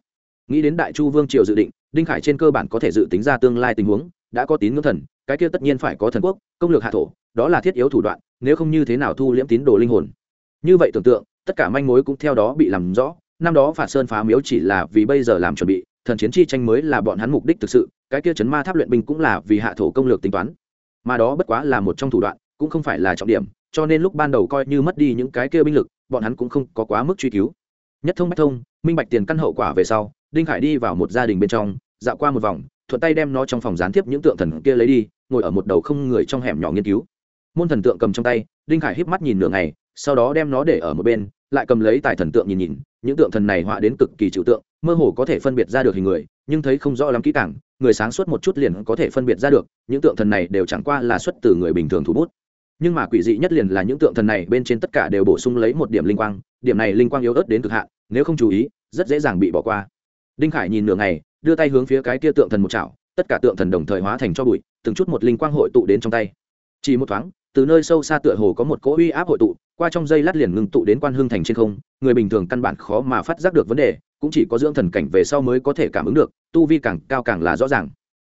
Nghĩ đến đại chu vương triều dự định, đinh khải trên cơ bản có thể dự tính ra tương lai tình huống, đã có tín ngưỡng thần, cái kia tất nhiên phải có thần quốc, công lược hạ thổ, đó là thiết yếu thủ đoạn, nếu không như thế nào thu liễm tín đồ linh hồn. Như vậy tưởng tượng, tất cả manh mối cũng theo đó bị làm rõ, năm đó phạt sơn phá miếu chỉ là vì bây giờ làm chuẩn bị, thần chiến chi tranh mới là bọn hắn mục đích thực sự, cái kia chấn ma tháp luyện binh cũng là vì hạ thổ công lược tính toán mà đó bất quá là một trong thủ đoạn, cũng không phải là trọng điểm, cho nên lúc ban đầu coi như mất đi những cái kia binh lực, bọn hắn cũng không có quá mức truy cứu. Nhất thông bách thông, minh bạch tiền căn hậu quả về sau, đinh khải đi vào một gia đình bên trong, dạo qua một vòng, thuận tay đem nó trong phòng gián tiếp những tượng thần kia lấy đi, ngồi ở một đầu không người trong hẻm nhỏ nghiên cứu. Môn thần tượng cầm trong tay, đinh khải híp mắt nhìn nửa ngày, sau đó đem nó để ở một bên, lại cầm lấy tài thần tượng nhìn nhìn, những tượng thần này họa đến cực kỳ trừu tượng, mơ hồ có thể phân biệt ra được hình người, nhưng thấy không rõ lắm kỹ càng người sáng suốt một chút liền có thể phân biệt ra được, những tượng thần này đều chẳng qua là xuất từ người bình thường thủ bút. Nhưng mà quỷ dị nhất liền là những tượng thần này bên trên tất cả đều bổ sung lấy một điểm linh quang, điểm này linh quang yếu ớt đến cực hạn, nếu không chú ý, rất dễ dàng bị bỏ qua. Đinh khải nhìn nửa ngày, đưa tay hướng phía cái kia tượng thần một chảo, tất cả tượng thần đồng thời hóa thành cho bụi, từng chút một linh quang hội tụ đến trong tay. Chỉ một thoáng, từ nơi sâu xa tựa hồ có một cỗ uy áp hội tụ qua trong dây lát liền ngưng tụ đến quan hương thành trên không, người bình thường căn bản khó mà phát giác được vấn đề, cũng chỉ có dưỡng thần cảnh về sau mới có thể cảm ứng được, tu vi càng cao càng là rõ ràng.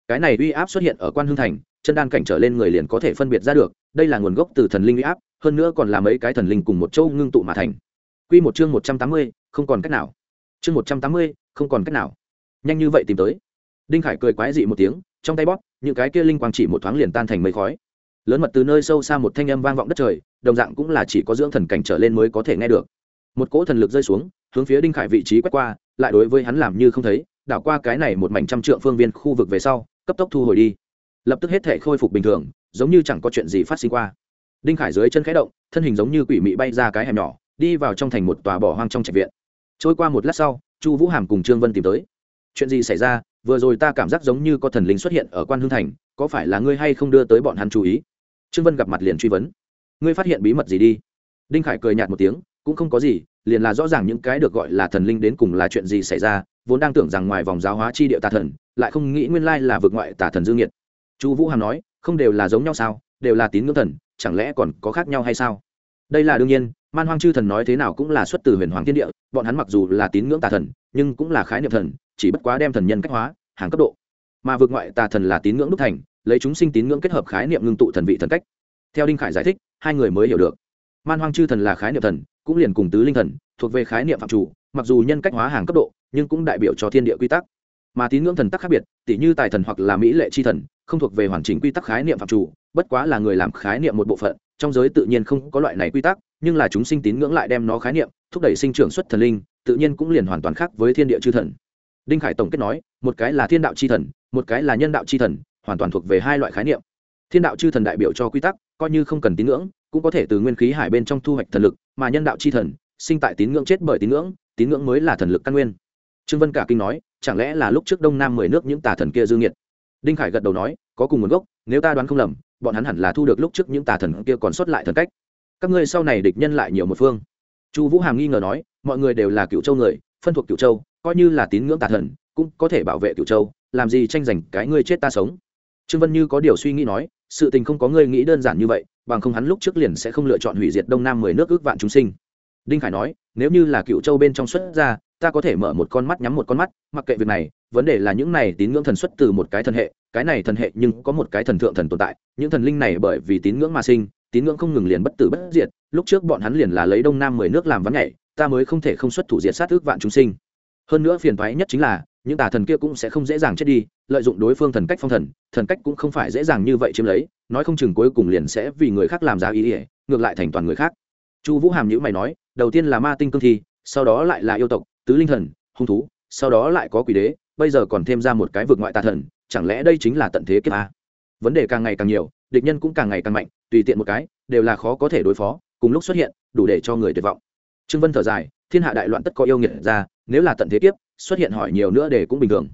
Cái này uy áp xuất hiện ở quan hương thành, chân đan cảnh trở lên người liền có thể phân biệt ra được, đây là nguồn gốc từ thần linh uy áp, hơn nữa còn là mấy cái thần linh cùng một châu ngưng tụ mà thành. Quy một chương một trăm tám mươi, không còn cách nào. Chương một trăm tám mươi, không còn cách nào. Nhanh như vậy tìm tới. Đinh khải cười quái dị một tiếng, trong tay bóp, những cái kia linh quang chỉ một thoáng liền tan thành mây khói. Lớn mật từ nơi sâu xa một thanh âm vang vọng đất trời đồng dạng cũng là chỉ có dưỡng thần cảnh trở lên mới có thể nghe được. Một cỗ thần lực rơi xuống, hướng phía đinh khải vị trí quét qua, lại đối với hắn làm như không thấy, đảo qua cái này một mảnh trăm trượng phương viên khu vực về sau, cấp tốc thu hồi đi. Lập tức hết thể khôi phục bình thường, giống như chẳng có chuyện gì phát sinh qua. Đinh khải dưới chân khẽ động, thân hình giống như quỷ mị bay ra cái hẻm nhỏ, đi vào trong thành một tòa bỏ hoang trong trạch viện. Trôi qua một lát sau, chu vũ hàm cùng trương vân tìm tới. Chuyện gì xảy ra? Vừa rồi ta cảm giác giống như có thần linh xuất hiện ở quan hương thành, có phải là ngươi hay không đưa tới bọn hắn chú ý? Trương vân gặp mặt liền truy vấn ngươi phát hiện bí mật gì đi. Đinh khải cười nhạt một tiếng, cũng không có gì, liền là rõ ràng những cái được gọi là thần linh đến cùng là chuyện gì xảy ra, vốn đang tưởng rằng ngoài vòng giáo hóa chi địa tà thần, lại không nghĩ nguyên lai là vực ngoại tà thần dương nhiệt chu vũ hàm nói, không đều là giống nhau sao, đều là tín ngưỡng thần, chẳng lẽ còn có khác nhau hay sao? Đây là đương nhiên, man hoang chư thần nói thế nào cũng là xuất từ huyền hoàng thiên địa, bọn hắn mặc dù là tín ngưỡng tà thần, nhưng cũng là khái niệm thần, chỉ bất quá đem thần nhân cách hóa, hàng cấp độ. Mà vượt ngoại tà thần là tín ngưỡng đúc thành, lấy chúng sinh tín ngưỡng kết hợp khái niệm ngưng tụ thần vị thần cách. Theo đinh khải giải thích hai người mới hiểu được. Man hoang chư thần là khái niệm thần, cũng liền cùng tứ linh thần, thuộc về khái niệm phạm chủ, mặc dù nhân cách hóa hàng cấp độ, nhưng cũng đại biểu cho thiên địa quy tắc. Mà tín ngưỡng thần tắc khác biệt tỷ như tài thần hoặc là mỹ lệ chi thần, không thuộc về hoàn chỉnh quy tắc khái niệm phạm chủ, bất quá là người làm khái niệm một bộ phận, trong giới tự nhiên không có loại này quy tắc, nhưng là chúng sinh tín ngưỡng lại đem nó khái niệm, thúc đẩy sinh trưởng xuất thần linh, tự nhiên cũng liền hoàn toàn khác với thiên địa chư thần. Đinh khải tổng kết nói, một cái là thiên đạo chi thần, một cái là nhân đạo chi thần, hoàn toàn thuộc về hai loại khái niệm thiên đạo chư thần đại biểu cho quy tắc, coi như không cần tín ngưỡng, cũng có thể từ nguyên khí hải bên trong thu hoạch thần lực, mà nhân đạo chi thần, sinh tại tín ngưỡng chết bởi tín ngưỡng tín ngưỡng mới là thần lực căn nguyên. Trương vân cả kinh nói, chẳng lẽ là lúc trước đông nam mười nước những tà thần kia dương nhiệt đinh khải gật đầu nói, có cùng nguồn gốc, nếu ta đoán không lầm, bọn hắn hẳn là thu được lúc trước những tà thần kia còn sót lại thần cách. Các ngươi sau này địch nhân lại nhiều một phương. Chu vũ hàm nghi ngờ nói, mọi người đều là cựu châu người, phân thuộc cựu châu, coi như là tín ngưỡng tà thần, cũng có thể bảo vệ cựu châu, làm gì tranh giành cái ngươi chết ta sống? Trương vân như có điều suy nghĩ nói, sự tình không có ngươi nghĩ đơn giản như vậy, bằng không hắn lúc trước liền sẽ không lựa chọn hủy diệt đông nam mười nước ước vạn chúng sinh. Đinh khải nói, nếu như là cựu châu bên trong xuất ra, ta có thể mở một con mắt nhắm một con mắt, mặc kệ việc này, vấn đề là những này tín ngưỡng thần xuất từ một cái thần hệ, cái này thần hệ nhưng có một cái thần thượng thần tồn tại, những thần linh này bởi vì tín ngưỡng mà sinh, tín ngưỡng không ngừng liền bất tử bất diệt, lúc trước bọn hắn liền là lấy đông nam mười nước làm vắng nhảy, ta mới không thể không xuất thủ diệt sát ước vạn chúng sinh. Hơn nữa phiền toái nhất chính là những tà thần kia cũng sẽ không dễ dàng chết đi, lợi dụng đối phương thần cách phong thần thần cách cũng không phải dễ dàng như vậy chiếm lấy, nói không chừng cuối cùng liền sẽ vì người khác làm giá ý ỉa ngược lại thành toàn người khác. Chu vũ hàm nhữ mày nói, đầu tiên là ma tinh cương thi, sau đó lại là yêu tộc, tứ linh thần, hung thú, sau đó lại có quỷ đế, bây giờ còn thêm ra một cái vượt ngoại tà thần, chẳng lẽ đây chính là tận thế kiếp a? Vấn đề càng ngày càng nhiều, địch nhân cũng càng ngày càng mạnh, tùy tiện một cái, đều là khó có thể đối phó, cùng lúc xuất hiện, đủ để cho người tuyệt vọng. Trương vân thở dài, thiên hạ đại loạn tất có yêu nghiệt ra, nếu là tận thế kiếp xuất hiện hỏi nhiều nữa để cũng bình thường.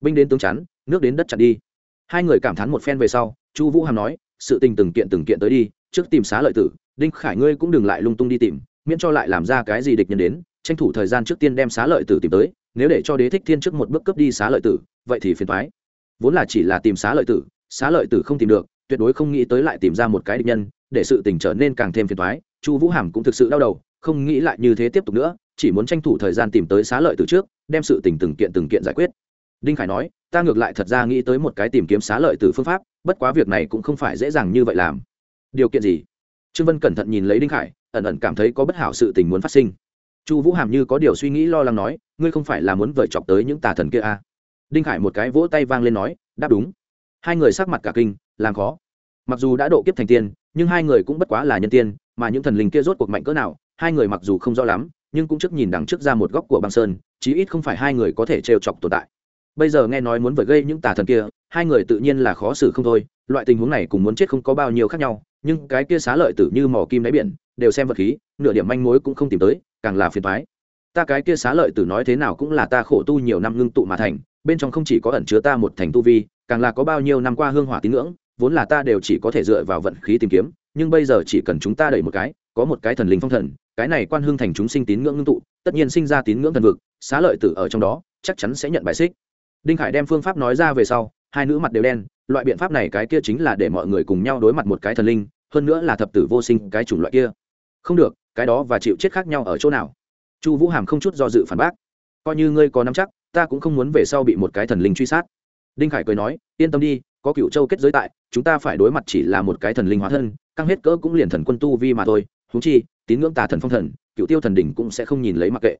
Binh đến tướng chắn, nước đến đất chặn đi. Hai người cảm thán một phen về sau, chu vũ hàm nói, sự tình từng kiện từng kiện tới đi, trước tìm xá lợi tử, đinh khải ngươi cũng đừng lại lung tung đi tìm, miễn cho lại làm ra cái gì địch nhân đến, tranh thủ thời gian trước tiên đem xá lợi tử tìm tới, nếu để cho đế thích thiên trước một bước cướp đi xá lợi tử, vậy thì phiền thoái vốn là chỉ là tìm xá lợi tử, xá lợi tử không tìm được, tuyệt đối không nghĩ tới lại tìm ra một cái địch nhân, để sự tình trở nên càng thêm phiền thoái chu vũ hàm cũng thực sự đau đầu, không nghĩ lại như thế tiếp tục nữa, chỉ muốn tranh thủ thời gian tìm tới xá lợi tử trước đem sự tình từng kiện từng kiện giải quyết. Đinh khải nói, ta ngược lại thật ra nghĩ tới một cái tìm kiếm xá lợi từ phương pháp, bất quá việc này cũng không phải dễ dàng như vậy làm. Điều kiện gì? Trương vân cẩn thận nhìn lấy đinh khải, ẩn ẩn cảm thấy có bất hảo sự tình muốn phát sinh. Chu vũ hàm như có điều suy nghĩ lo lắng nói, ngươi không phải là muốn vời chọc tới những tà thần kia à. đinh khải một cái vỗ tay vang lên nói, đáp đúng. Hai người sắc mặt cả kinh, làm khó. Mặc dù đã độ kiếp thành tiên, nhưng hai người cũng bất quá là nhân tiên, mà những thần linh kia rốt cuộc mạnh cỡ nào, hai người mặc dù không rõ lắm nhưng cũng trước nhìn đằng trước ra một góc của băng sơn, chí ít không phải hai người có thể trêu chọc tồn tại. Bây giờ nghe nói muốn vượt gây những tà thần kia, hai người tự nhiên là khó xử không thôi, loại tình huống này cùng muốn chết không có bao nhiêu khác nhau, nhưng cái kia xá lợi tử như mỏ kim đáy biển, đều xem vật khí, nửa điểm manh mối cũng không tìm tới, càng là phiền thoái ta cái kia xá lợi tử nói thế nào cũng là ta khổ tu nhiều năm ngưng tụ mà thành, bên trong không chỉ có ẩn chứa ta một thành tu vi, càng là có bao nhiêu năm qua hương hỏa tín ngưỡng, vốn là ta đều chỉ có thể dựa vào vận khí tìm kiếm nhưng bây giờ chỉ cần chúng ta đẩy một cái, có một cái thần linh phong thần, cái này quan hương thành chúng sinh tín ngưỡng ngưng tụ, tất nhiên sinh ra tín ngưỡng thần vực, xá lợi tử ở trong đó, chắc chắn sẽ nhận bài xích. Đinh khải đem phương pháp nói ra về sau, hai nữ mặt đều đen, loại biện pháp này cái kia chính là để mọi người cùng nhau đối mặt một cái thần linh, hơn nữa là thập tử vô sinh cái chủng loại kia. Không được, cái đó và chịu chết khác nhau ở chỗ nào? Chu vũ hàm không chút do dự phản bác. Coi như ngươi có nắm chắc, ta cũng không muốn về sau bị một cái thần linh truy sát. Đinh khải cười nói, yên tâm đi, có cựu châu kết giới tại, chúng ta phải đối mặt chỉ là một cái thần linh hóa thân căng hết cỡ cũng liền thần quân tu vi mà thôi húng chi, tín ngưỡng tà thần phong thần, cựu tiêu thần đỉnh cũng sẽ không nhìn lấy mặc kệ.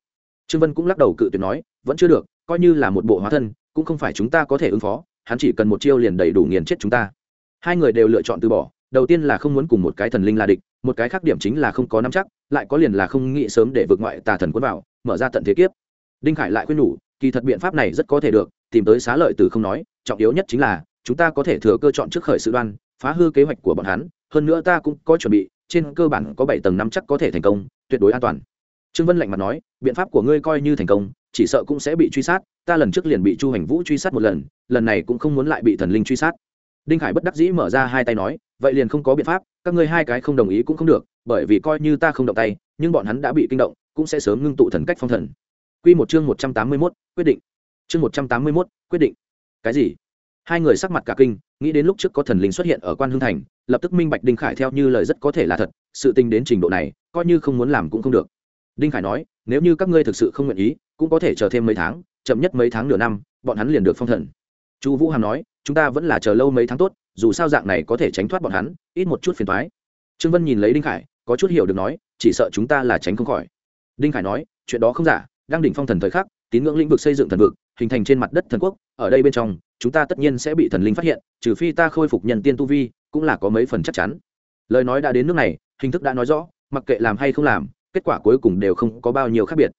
Trương vân cũng lắc đầu cự tuyệt nói, vẫn chưa được, coi như là một bộ hóa thân, cũng không phải chúng ta có thể ứng phó, hắn chỉ cần một chiêu liền đầy đủ nghiền chết chúng ta. Hai người đều lựa chọn từ bỏ, đầu tiên là không muốn cùng một cái thần linh là địch, một cái khác điểm chính là không có nắm chắc, lại có liền là không nghĩ sớm để vượt ngoại tà thần quân vào, mở ra tận thế kiếp. Đinh khải lại khuyên nhủ, kỳ thật biện pháp này rất có thể được, tìm tới xá lợi từ không nói, trọng yếu nhất chính là, chúng ta có thể thừa cơ chọn trước khởi sự đoan, phá hư kế hoạch của bọn hắn hơn nữa ta cũng có chuẩn bị, trên cơ bản có bảy tầng năm chắc có thể thành công, tuyệt đối an toàn trương vân lạnh mặt nói, biện pháp của ngươi coi như thành công, chỉ sợ cũng sẽ bị truy sát, ta lần trước liền bị chu hành vũ truy sát một lần lần này cũng không muốn lại bị thần linh truy sát đinh khải bất đắc dĩ mở ra hai tay nói, vậy liền không có biện pháp, các ngươi hai cái không đồng ý cũng không được, bởi vì coi như ta không động tay, nhưng bọn hắn đã bị kinh động, cũng sẽ sớm ngưng tụ thần cách phong thần Quy một chương một trăm tám mươi mốt, quyết định. Chương một trăm tám mươi mốt, quyết định. Cái gì? Hai người sắc mặt cả kinh, nghĩ đến lúc trước có thần linh xuất hiện ở Quan hương Thành, lập tức minh bạch Đinh Khải theo như lời rất có thể là thật, sự tình đến trình độ này, coi như không muốn làm cũng không được. Đinh Khải nói, nếu như các ngươi thực sự không nguyện ý, cũng có thể chờ thêm mấy tháng, chậm nhất mấy tháng nửa năm, bọn hắn liền được phong thần. Chu Vũ Hàm nói, chúng ta vẫn là chờ lâu mấy tháng tốt, dù sao dạng này có thể tránh thoát bọn hắn, ít một chút phiền toái. Trương Vân nhìn lấy Đinh Khải, có chút hiểu được nói, chỉ sợ chúng ta là tránh không khỏi. Đinh Khải nói, chuyện đó không giả, đang đỉnh phong thần thời khắc tín ngưỡng lĩnh vực xây dựng thần vực hình thành trên mặt đất thần quốc ở đây bên trong chúng ta tất nhiên sẽ bị thần linh phát hiện, trừ phi ta khôi phục nhân tiên tu vi, cũng là có mấy phần chắc chắn. Lời nói đã đến nước này, hình thức đã nói rõ, mặc kệ làm hay không làm, kết quả cuối cùng đều không có bao nhiêu khác biệt.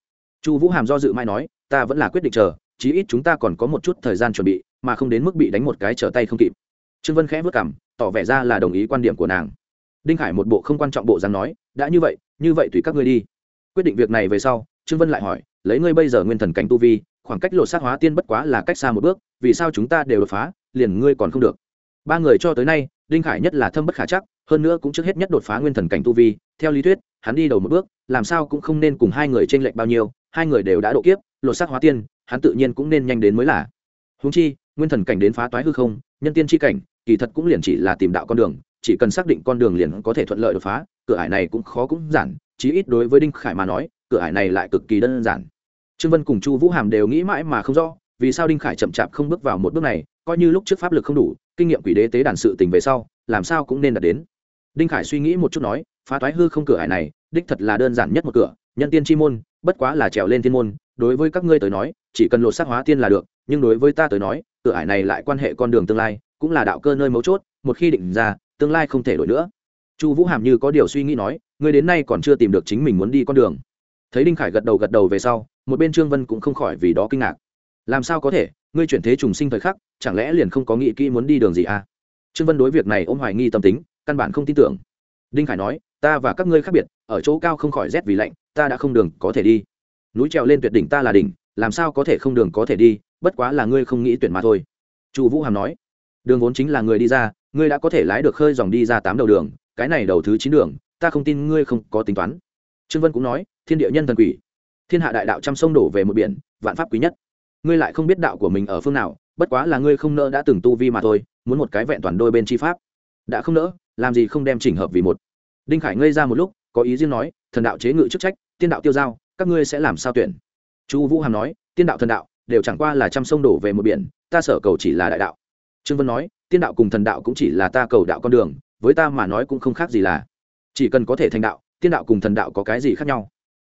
Chu vũ hàm do dự mai nói, ta vẫn là quyết định chờ, chí ít chúng ta còn có một chút thời gian chuẩn bị, mà không đến mức bị đánh một cái trở tay không kịp. Trương vân khẽ vất cảm tỏ vẻ ra là đồng ý quan điểm của nàng. Đinh Hải một bộ không quan trọng bộ dáng nói, đã như vậy như vậy tùy các ngươi đi. Quyết định việc này về sau, trương vân lại hỏi, lấy ngươi bây giờ nguyên thần cảnh tu vi khoảng cách lột xác hóa tiên bất quá là cách xa một bước, vì sao chúng ta đều đột phá, liền ngươi còn không được. Ba người cho tới nay, đinh khải nhất là thâm bất khả chắc, hơn nữa cũng trước hết nhất đột phá nguyên thần cảnh tu vi, theo lý thuyết, hắn đi đầu một bước, làm sao cũng không nên cùng hai người t r ê n lệch bao nhiêu, hai người đều đã độ kiếp, lột xác hóa tiên, hắn tự nhiên cũng nên nhanh đến mới là. Húng chi, nguyên thần cảnh đến phá toái hư không, nhân tiên tri cảnh, kỳ thật cũng liền chỉ là tìm đạo con đường, chỉ cần xác định con đường liền có thể thuận lợi đột phá, cửa ải này cũng khó cũng giản, chí ít đối với đinh khải mà nói, cửa ải này lại cực kỳ đơn giản trương vân cùng chu vũ hàm đều nghĩ mãi mà không rõ, vì sao đinh khải chậm chạp không bước vào một bước này, coi như lúc trước pháp lực không đủ, kinh nghiệm quỷ đế tế đàn sự tình về sau, làm sao cũng nên đạt đến. Đinh khải suy nghĩ một chút nói, phá toái hư không cửa hải này, đích thật là đơn giản nhất một cửa, nhân tiên chi môn, bất quá là trèo lên thiên môn, đối với các ngươi tới nói, chỉ cần lột xác hóa tiên là được, nhưng đối với ta tới nói, cửa hải này lại quan hệ con đường tương lai, cũng là đạo cơ nơi mấu chốt, một khi định ra, tương lai không thể đổi nữa. Chu vũ hàm như có điều suy nghĩ nói, ngươi đến nay còn chưa tìm được chính mình muốn đi con đường thấy đinh khải gật đầu gật đầu về sau, một bên trương vân cũng không khỏi vì đó kinh ngạc. Làm sao có thể, ngươi chuyển thế trùng sinh thời khắc, chẳng lẽ liền không có nghĩ kỹ muốn đi đường gì à? Trương vân đối việc này ôm hoài nghi tâm tính, căn bản không tin tưởng. Đinh khải nói, ta và các ngươi khác biệt, ở chỗ cao không khỏi rét vì lạnh, ta đã không đường có thể đi. Núi trèo lên tuyệt đỉnh ta là đỉnh, làm sao có thể không đường có thể đi, bất quá là ngươi không nghĩ tuyển mà thôi. Chu vũ hàm nói, đường vốn chính là người đi ra, ngươi đã có thể lái được khơi dòng đi ra tám đầu đường, cái này đầu thứ chín đường, ta không tin ngươi không có tính toán trương vân cũng nói, thiên địa nhân thần quỷ, thiên hạ đại đạo trăm sông đổ về một biển, vạn pháp quý nhất. Ngươi lại không biết đạo của mình ở phương nào, bất quá là ngươi không nỡ đã từng tu vi mà thôi, muốn một cái vẹn toàn đôi bên chi pháp. Đã không nỡ, làm gì không đem chỉnh hợp vì một. Đinh khải ngây ra một lúc, có ý riêng nói, thần đạo chế ngự chức trách, tiên đạo tiêu giao, các ngươi sẽ làm sao tuyển? Chu vũ hàm nói, tiên đạo thần đạo, đều chẳng qua là trăm sông đổ về một biển, ta sở cầu chỉ là đại đạo. Trương vân nói, tiên đạo cùng thần đạo cũng chỉ là ta cầu đạo con đường, với ta mà nói cũng không khác gì là. Chỉ cần có thể thành đạo tiên đạo cùng thần đạo có cái gì khác nhau?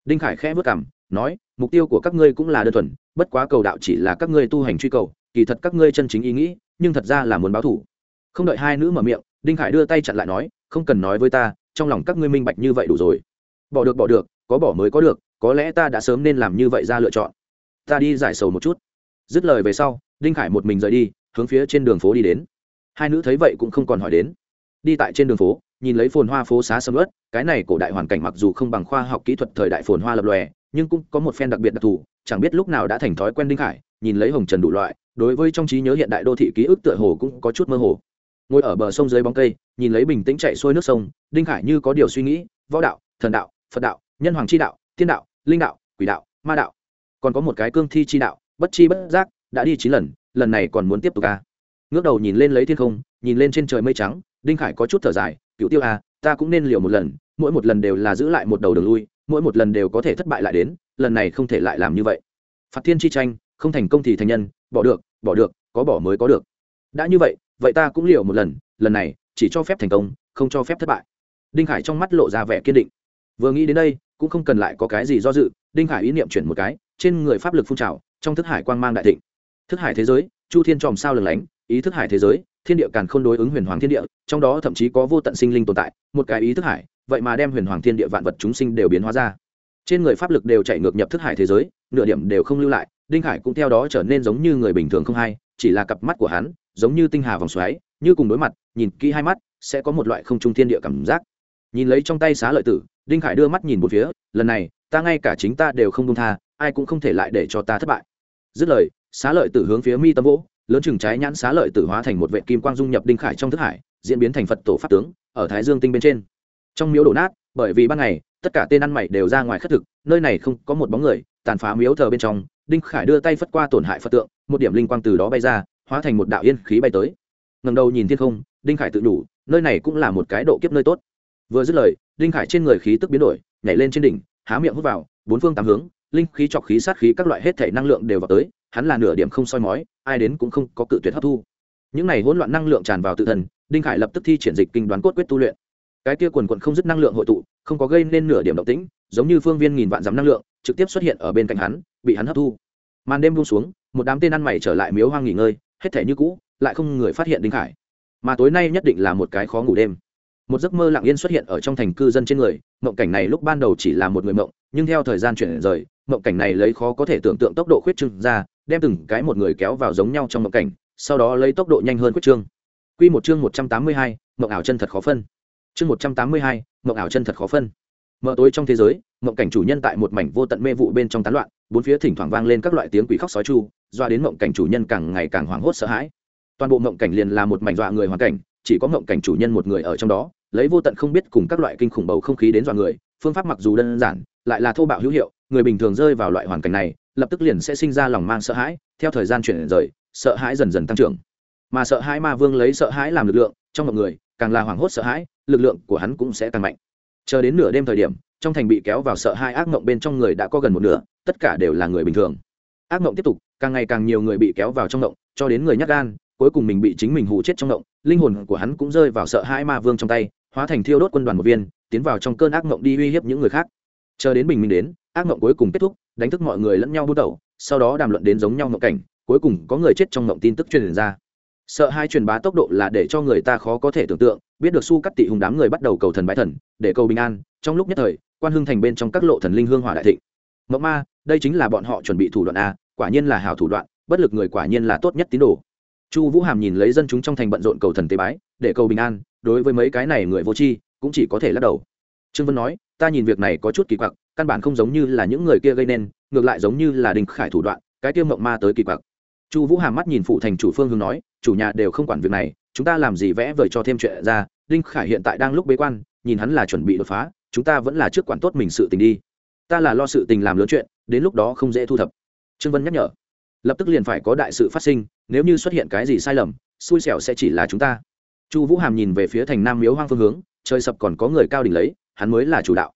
Đinh khải khẽ vất cảm nói, mục tiêu của các ngươi cũng là đơn thuần, bất quá cầu đạo chỉ là các ngươi tu hành truy cầu, kỳ thật các ngươi chân chính ý nghĩ, nhưng thật ra là muốn báo thủ. Không đợi hai nữ mở miệng, đinh khải đưa tay chặn lại nói, không cần nói với ta, trong lòng các ngươi minh bạch như vậy đủ rồi. Bỏ được bỏ được, có bỏ mới có được, có lẽ ta đã sớm nên làm như vậy ra lựa chọn. Ta đi giải sầu một chút. Dứt lời về sau, đinh khải một mình rời đi, hướng phía trên đường phố đi đến. Hai nữ thấy vậy cũng không còn hỏi đến đi tại trên đường phố, nhìn lấy phồn hoa phố xá sầm ớt cái này cổ đại hoàn cảnh mặc dù không bằng khoa học kỹ thuật thời đại phồn hoa lập lòe, nhưng cũng có một phen đặc biệt đặc thù, chẳng biết lúc nào đã thành thói quen đinh khải, nhìn lấy hồng trần đủ loại, đối với trong trí nhớ hiện đại đô thị ký ức tựa hồ cũng có chút mơ hồ. Ngồi ở bờ sông dưới bóng cây, nhìn lấy bình tĩnh chạy xuôi nước sông, đinh khải như có điều suy nghĩ, võ đạo, thần đạo, phật đạo, nhân hoàng chi đạo thiên đạo, linh đạo, quỷ đạo, ma đạo. Còn có một cái cương thi chi đạo, bất chi bất giác, đã đi chín lần lần này còn muốn tiếp tục ca ngước đầu nhìn lên lấy thiên không, nhìn lên trên trời mây trắng đinh khải có chút thở dài cựu tiêu a ta cũng nên liều một lần, mỗi một lần đều là giữ lại một đầu đường lui, mỗi một lần đều có thể thất bại lại đến, lần này không thể lại làm như vậy. Phạt thiên chi tranh, không thành công thì thành nhân, bỏ được bỏ được, có bỏ mới có được. Đã như vậy vậy ta cũng liều một lần lần này chỉ cho phép thành công, không cho phép thất bại. Đinh khải trong mắt lộ ra vẻ kiên định. Vừa nghĩ đến đây, cũng không cần lại có cái gì do dự, đinh khải ý niệm chuyển một cái, trên người pháp lực phun trào, trong thức hải quang mang đại thịnh. Thức hải thế giới, chu thiên tròm sao lừng lánh, ý thức hải thế giới thiên địa càn khôn đối ứng huyền hoàng thiên địa, trong đó thậm chí có vô tận sinh linh tồn tại, một cái ý thức hải, vậy mà đem huyền hoàng thiên địa vạn vật chúng sinh đều biến hóa ra. Trên người pháp lực đều chạy ngược nhập thức hải thế giới, nửa điểm đều không lưu lại, đinh hải cũng theo đó trở nên giống như người bình thường không hay, chỉ là cặp mắt của hắn, giống như tinh hà vòng xoáy, như cùng đối mặt, nhìn kỹ hai mắt, sẽ có một loại không trung thiên địa cảm giác. Nhìn lấy trong tay xá lợi tử, đinh khải đưa mắt nhìn một phía, lần này, ta ngay cả chính ta đều không công tha, ai cũng không thể lại để cho ta thất bại. Dứt lời, xá lợi tử hướng phía mi tâm vỗ lớn chừng trái nhãn xá lợi tử hóa thành một vệ kim quang dung nhập đinh khải trong thức hải, diễn biến thành phật tổ pháp tướng, ở thái dương tinh bên trên. Trong miếu đổ nát, bởi vì ban ngày, tất cả tên ăn mày đều ra ngoài khất thực, nơi này không có một bóng người, tàn phá miếu thờ bên trong, đinh khải đưa tay phất qua tổn hại phật tượng, một điểm linh quang từ đó bay ra, hóa thành một đạo yên khí bay tới. Ngầm đầu nhìn thiên không, đinh khải tự đủ nơi này cũng là một cái độ kiếp nơi tốt. Vừa dứt lời, đinh khải trên người khí tức biến đổi, nhảy lên trên đỉnh, há miệng hút vào, bốn phương tám hướng linh khí trọc khí, sát khí các loại hết thể năng lượng đều vào tới, hắn là nửa điểm không soi mói, ai đến cũng không có cự tuyệt hấp thu. Những này hỗn loạn năng lượng tràn vào tự thần, đinh khải lập tức thi triển dịch kinh đoán cốt quyết tu luyện. Cái kia quần quận không dứt năng lượng hội tụ, không có gây nên nửa điểm động tĩnh, giống như phương viên nghìn vạn dắm năng lượng, trực tiếp xuất hiện ở bên cạnh hắn, bị hắn hấp thu. Màn đêm buông xuống, một đám tên ăn mày trở lại miếu hoang nghỉ ngơi, hết thể như cũ, lại không người phát hiện đinh khải. Mà tối nay nhất định là một cái khó ngủ đêm. Một giấc mơ lặng yên xuất hiện ở trong thành cư dân trên người, mộng cảnh này lúc ban đầu chỉ là một người mộng, nhưng theo thời gian chuyển rời mộng cảnh này lấy khó có thể tưởng tượng tốc độ khuyết trương ra đem từng cái một người kéo vào giống nhau trong mộng cảnh sau đó lấy tốc độ nhanh hơn khuyết trương Quy một chương một trăm tám mươi hai, mộng ảo chân thật khó phân. Chương một trăm tám mươi hai, mộng ảo chân thật khó phân. Mở tối trong thế giới, mộng cảnh chủ nhân tại một mảnh vô tận mê vụ bên trong tán loạn, bốn phía thỉnh thoảng vang lên các loại tiếng quỷ khóc sói chu, doa đến mộng cảnh chủ nhân càng ngày càng hoảng hốt sợ hãi. Toàn bộ mộng cảnh liền là một mảnh dọa người hoàn cảnh, chỉ có mộng cảnh chủ nhân một người ở trong đó, lấy vô tận không biết cùng các loại kinh khủng bầu không khí đến dọa người, phương pháp mặc dù đơn giản, lại là thô bạo hữu hiệu, người bình thường rơi vào loại hoàn cảnh này, lập tức liền sẽ sinh ra lòng mang sợ hãi, theo thời gian chuyển rời, sợ hãi dần dần tăng trưởng. Mà sợ hãi ma vương lấy sợ hãi làm lực lượng, trong mọi người, càng là hoảng hốt sợ hãi, lực lượng của hắn cũng sẽ càng mạnh. Chờ đến nửa đêm thời điểm, trong thành bị kéo vào sợ hãi ác mộng bên trong người đã có gần một nửa, tất cả đều là người bình thường. Ác mộng tiếp tục, càng ngày càng nhiều người bị kéo vào trong mộng, cho đến người nhát gan, cuối cùng mình bị chính mình hụ chết trong mộng, linh hồn của hắn cũng rơi vào sợ hãi ma vương trong tay, hóa thành thiêu đốt quân đoàn một viên, tiến vào trong cơn ác mộng đi uy hiếp những người khác. Chờ đến bình minh đến, ác mộng cuối cùng kết thúc, đánh thức mọi người lẫn nhau bút đầu, sau đó đàm luận đến giống nhau mộng cảnh, cuối cùng có người chết trong mộng tin tức truyền ra. Sợ hai truyền bá tốc độ là để cho người ta khó có thể tưởng tượng biết được su cắt tị hùng đám người bắt đầu cầu thần bái thần để cầu bình an trong lúc nhất thời quan hưng thành bên trong các lộ thần linh hương hỏa đại thịnh. Mộng ma đây chính là bọn họ chuẩn bị thủ đoạn a quả nhiên là hảo thủ đoạn bất lực người quả nhiên là tốt nhất tín đồ. Chu vũ hàm nhìn lấy dân chúng trong thành bận rộn cầu thần tế bái để cầu bình an đối với mấy cái này người vô tri cũng chỉ có thể lắc đầu. Trương vân nói ta nhìn việc này có chút kỳ quặc, căn bản không giống như là những người kia gây nên, ngược lại giống như là đình khải thủ đoạn, cái kia mộng ma tới kỳ quặc. Chu vũ hàm mắt nhìn phụ thành chủ phương hướng nói, chủ nhà đều không quản việc này, chúng ta làm gì vẽ vời cho thêm chuyện ra, đinh khải hiện tại đang lúc bế quan, nhìn hắn là chuẩn bị đột phá, chúng ta vẫn là trước quản tốt mình sự tình đi. Ta là lo sự tình làm lớn chuyện, đến lúc đó không dễ thu thập. Trương vân nhắc nhở. Lập tức liền phải có đại sự phát sinh, nếu như xuất hiện cái gì sai lầm, xui xẻo sẽ chỉ là chúng ta. Chu vũ hàm nhìn về phía thành nam miếu hoang phương hướng, trời sập còn có người cao đỉnh lấy hắn mới là chủ đạo.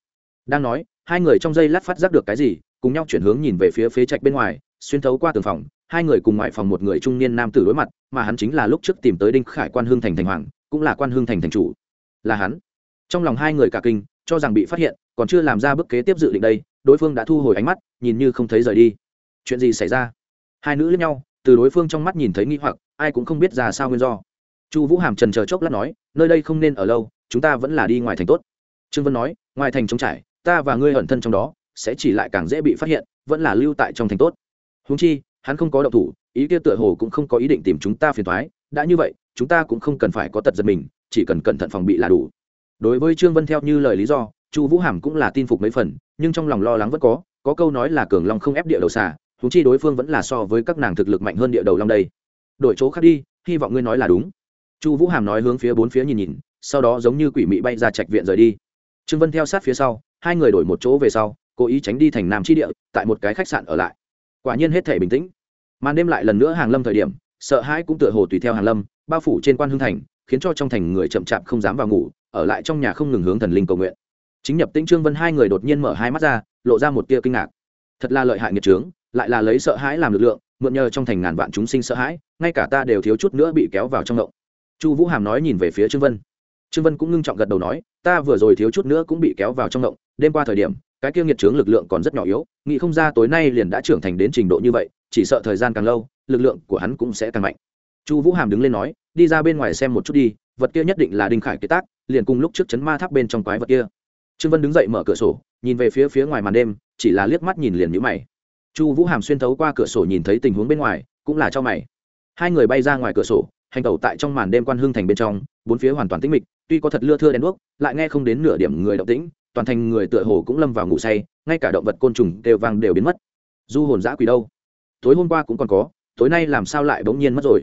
Đang nói, hai người trong giây lát phát giác được cái gì, cùng nhau chuyển hướng nhìn về phía phế trạch bên ngoài, xuyên thấu qua tường phòng, hai người cùng ngoại phòng một người trung niên nam tử đối mặt, mà hắn chính là lúc trước tìm tới đinh khải quan hương thành thành hoàng, cũng là quan hương thành thành chủ. Là hắn. Trong lòng hai người cả kinh, cho rằng bị phát hiện, còn chưa làm ra bước kế tiếp dự định đây, đối phương đã thu hồi ánh mắt, nhìn như không thấy rời đi. Chuyện gì xảy ra? Hai nữ lẫn nhau, từ đối phương trong mắt nhìn thấy nghi hoặc, ai cũng không biết ra sao nguyên do. Chu vũ hàm trần chờ chốc lát nói, nơi đây không nên ở lâu, chúng ta vẫn là đi ngoài thành tốt trương vân nói, ngoài thành trống trải, ta và ngươi ẩn thân trong đó, sẽ chỉ lại càng dễ bị phát hiện, vẫn là lưu tại trong thành tốt. Húng chi, hắn không có động thủ, ý kia tựa hồ cũng không có ý định tìm chúng ta phiền thoái đã như vậy, chúng ta cũng không cần phải có tật giật mình, chỉ cần cẩn thận phòng bị là đủ. Đối với trương vân theo như lời lý do, chu vũ hàm cũng là tin phục mấy phần, nhưng trong lòng lo lắng vẫn có có câu nói là cường long không ép địa đầu xà thú chi đối phương vẫn là so với các nàng thực lực mạnh hơn địa đầu long đây. Đổi chỗ khác đi, hy vọng ngươi nói là đúng. Chu vũ hàm nói hướng phía bốn phía nhìn nhìn, sau đó giống như quỷ mị bay ra trạch viện rời đi trương vân theo sát phía sau, hai người đổi một chỗ về sau, cố ý tránh đi thành nam chi địa, tại một cái khách sạn ở lại. Quả nhiên hết thể bình tĩnh. Màn đêm lại lần nữa hàng lâm thời điểm, sợ hãi cũng tựa hồ tùy theo hàng lâm, bao phủ trên quan hương thành, khiến cho trong thành người chậm chạp không dám vào ngủ, ở lại trong nhà không ngừng hướng thần linh cầu nguyện. Chính nhập tĩnh trương vân hai người đột nhiên mở hai mắt ra, lộ ra một tia kinh ngạc. Thật là lợi hại nghiệt trướng lại là lấy sợ hãi làm lực lượng, mượn nhờ trong thành ngàn vạn chúng sinh sợ hãi, ngay cả ta đều thiếu chút nữa bị kéo vào trong ngộng. Chu vũ hàm nói nhìn về phía trương vân trương vân cũng ngưng trọng gật đầu nói, ta vừa rồi thiếu chút nữa cũng bị kéo vào trong động đêm qua thời điểm, cái kia nghiệt trướng lực lượng còn rất nhỏ yếu, nghĩ không ra tối nay liền đã trưởng thành đến trình độ như vậy, chỉ sợ thời gian càng lâu, lực lượng của hắn cũng sẽ càng mạnh. Chu vũ hàm đứng lên nói, đi ra bên ngoài xem một chút đi, vật kia nhất định là đinh khải kế tác, liền cùng lúc trước chấn ma tháp bên trong quái vật kia. Trương vân đứng dậy mở cửa sổ, nhìn về phía phía ngoài màn đêm, chỉ là liếc mắt nhìn liền nhữ mày. Chu vũ hàm xuyên thấu qua cửa sổ nhìn thấy tình huống bên ngoài, cũng là cho mày. Hai người bay ra ngoài cửa sổ, hành tẩu tại trong màn đêm quan hương thành bên trong, bốn phía hoàn toàn tĩnh mịch tuy có thật lưa thưa đèn đuốc, lại nghe không đến nửa điểm người động tĩnh, toàn thành người tựa hồ cũng lâm vào ngủ say, ngay cả động vật côn trùng đều vang đều biến mất. Du hồn giã quỷ đâu? Tối hôm qua cũng còn có, tối nay làm sao lại bỗng nhiên mất rồi?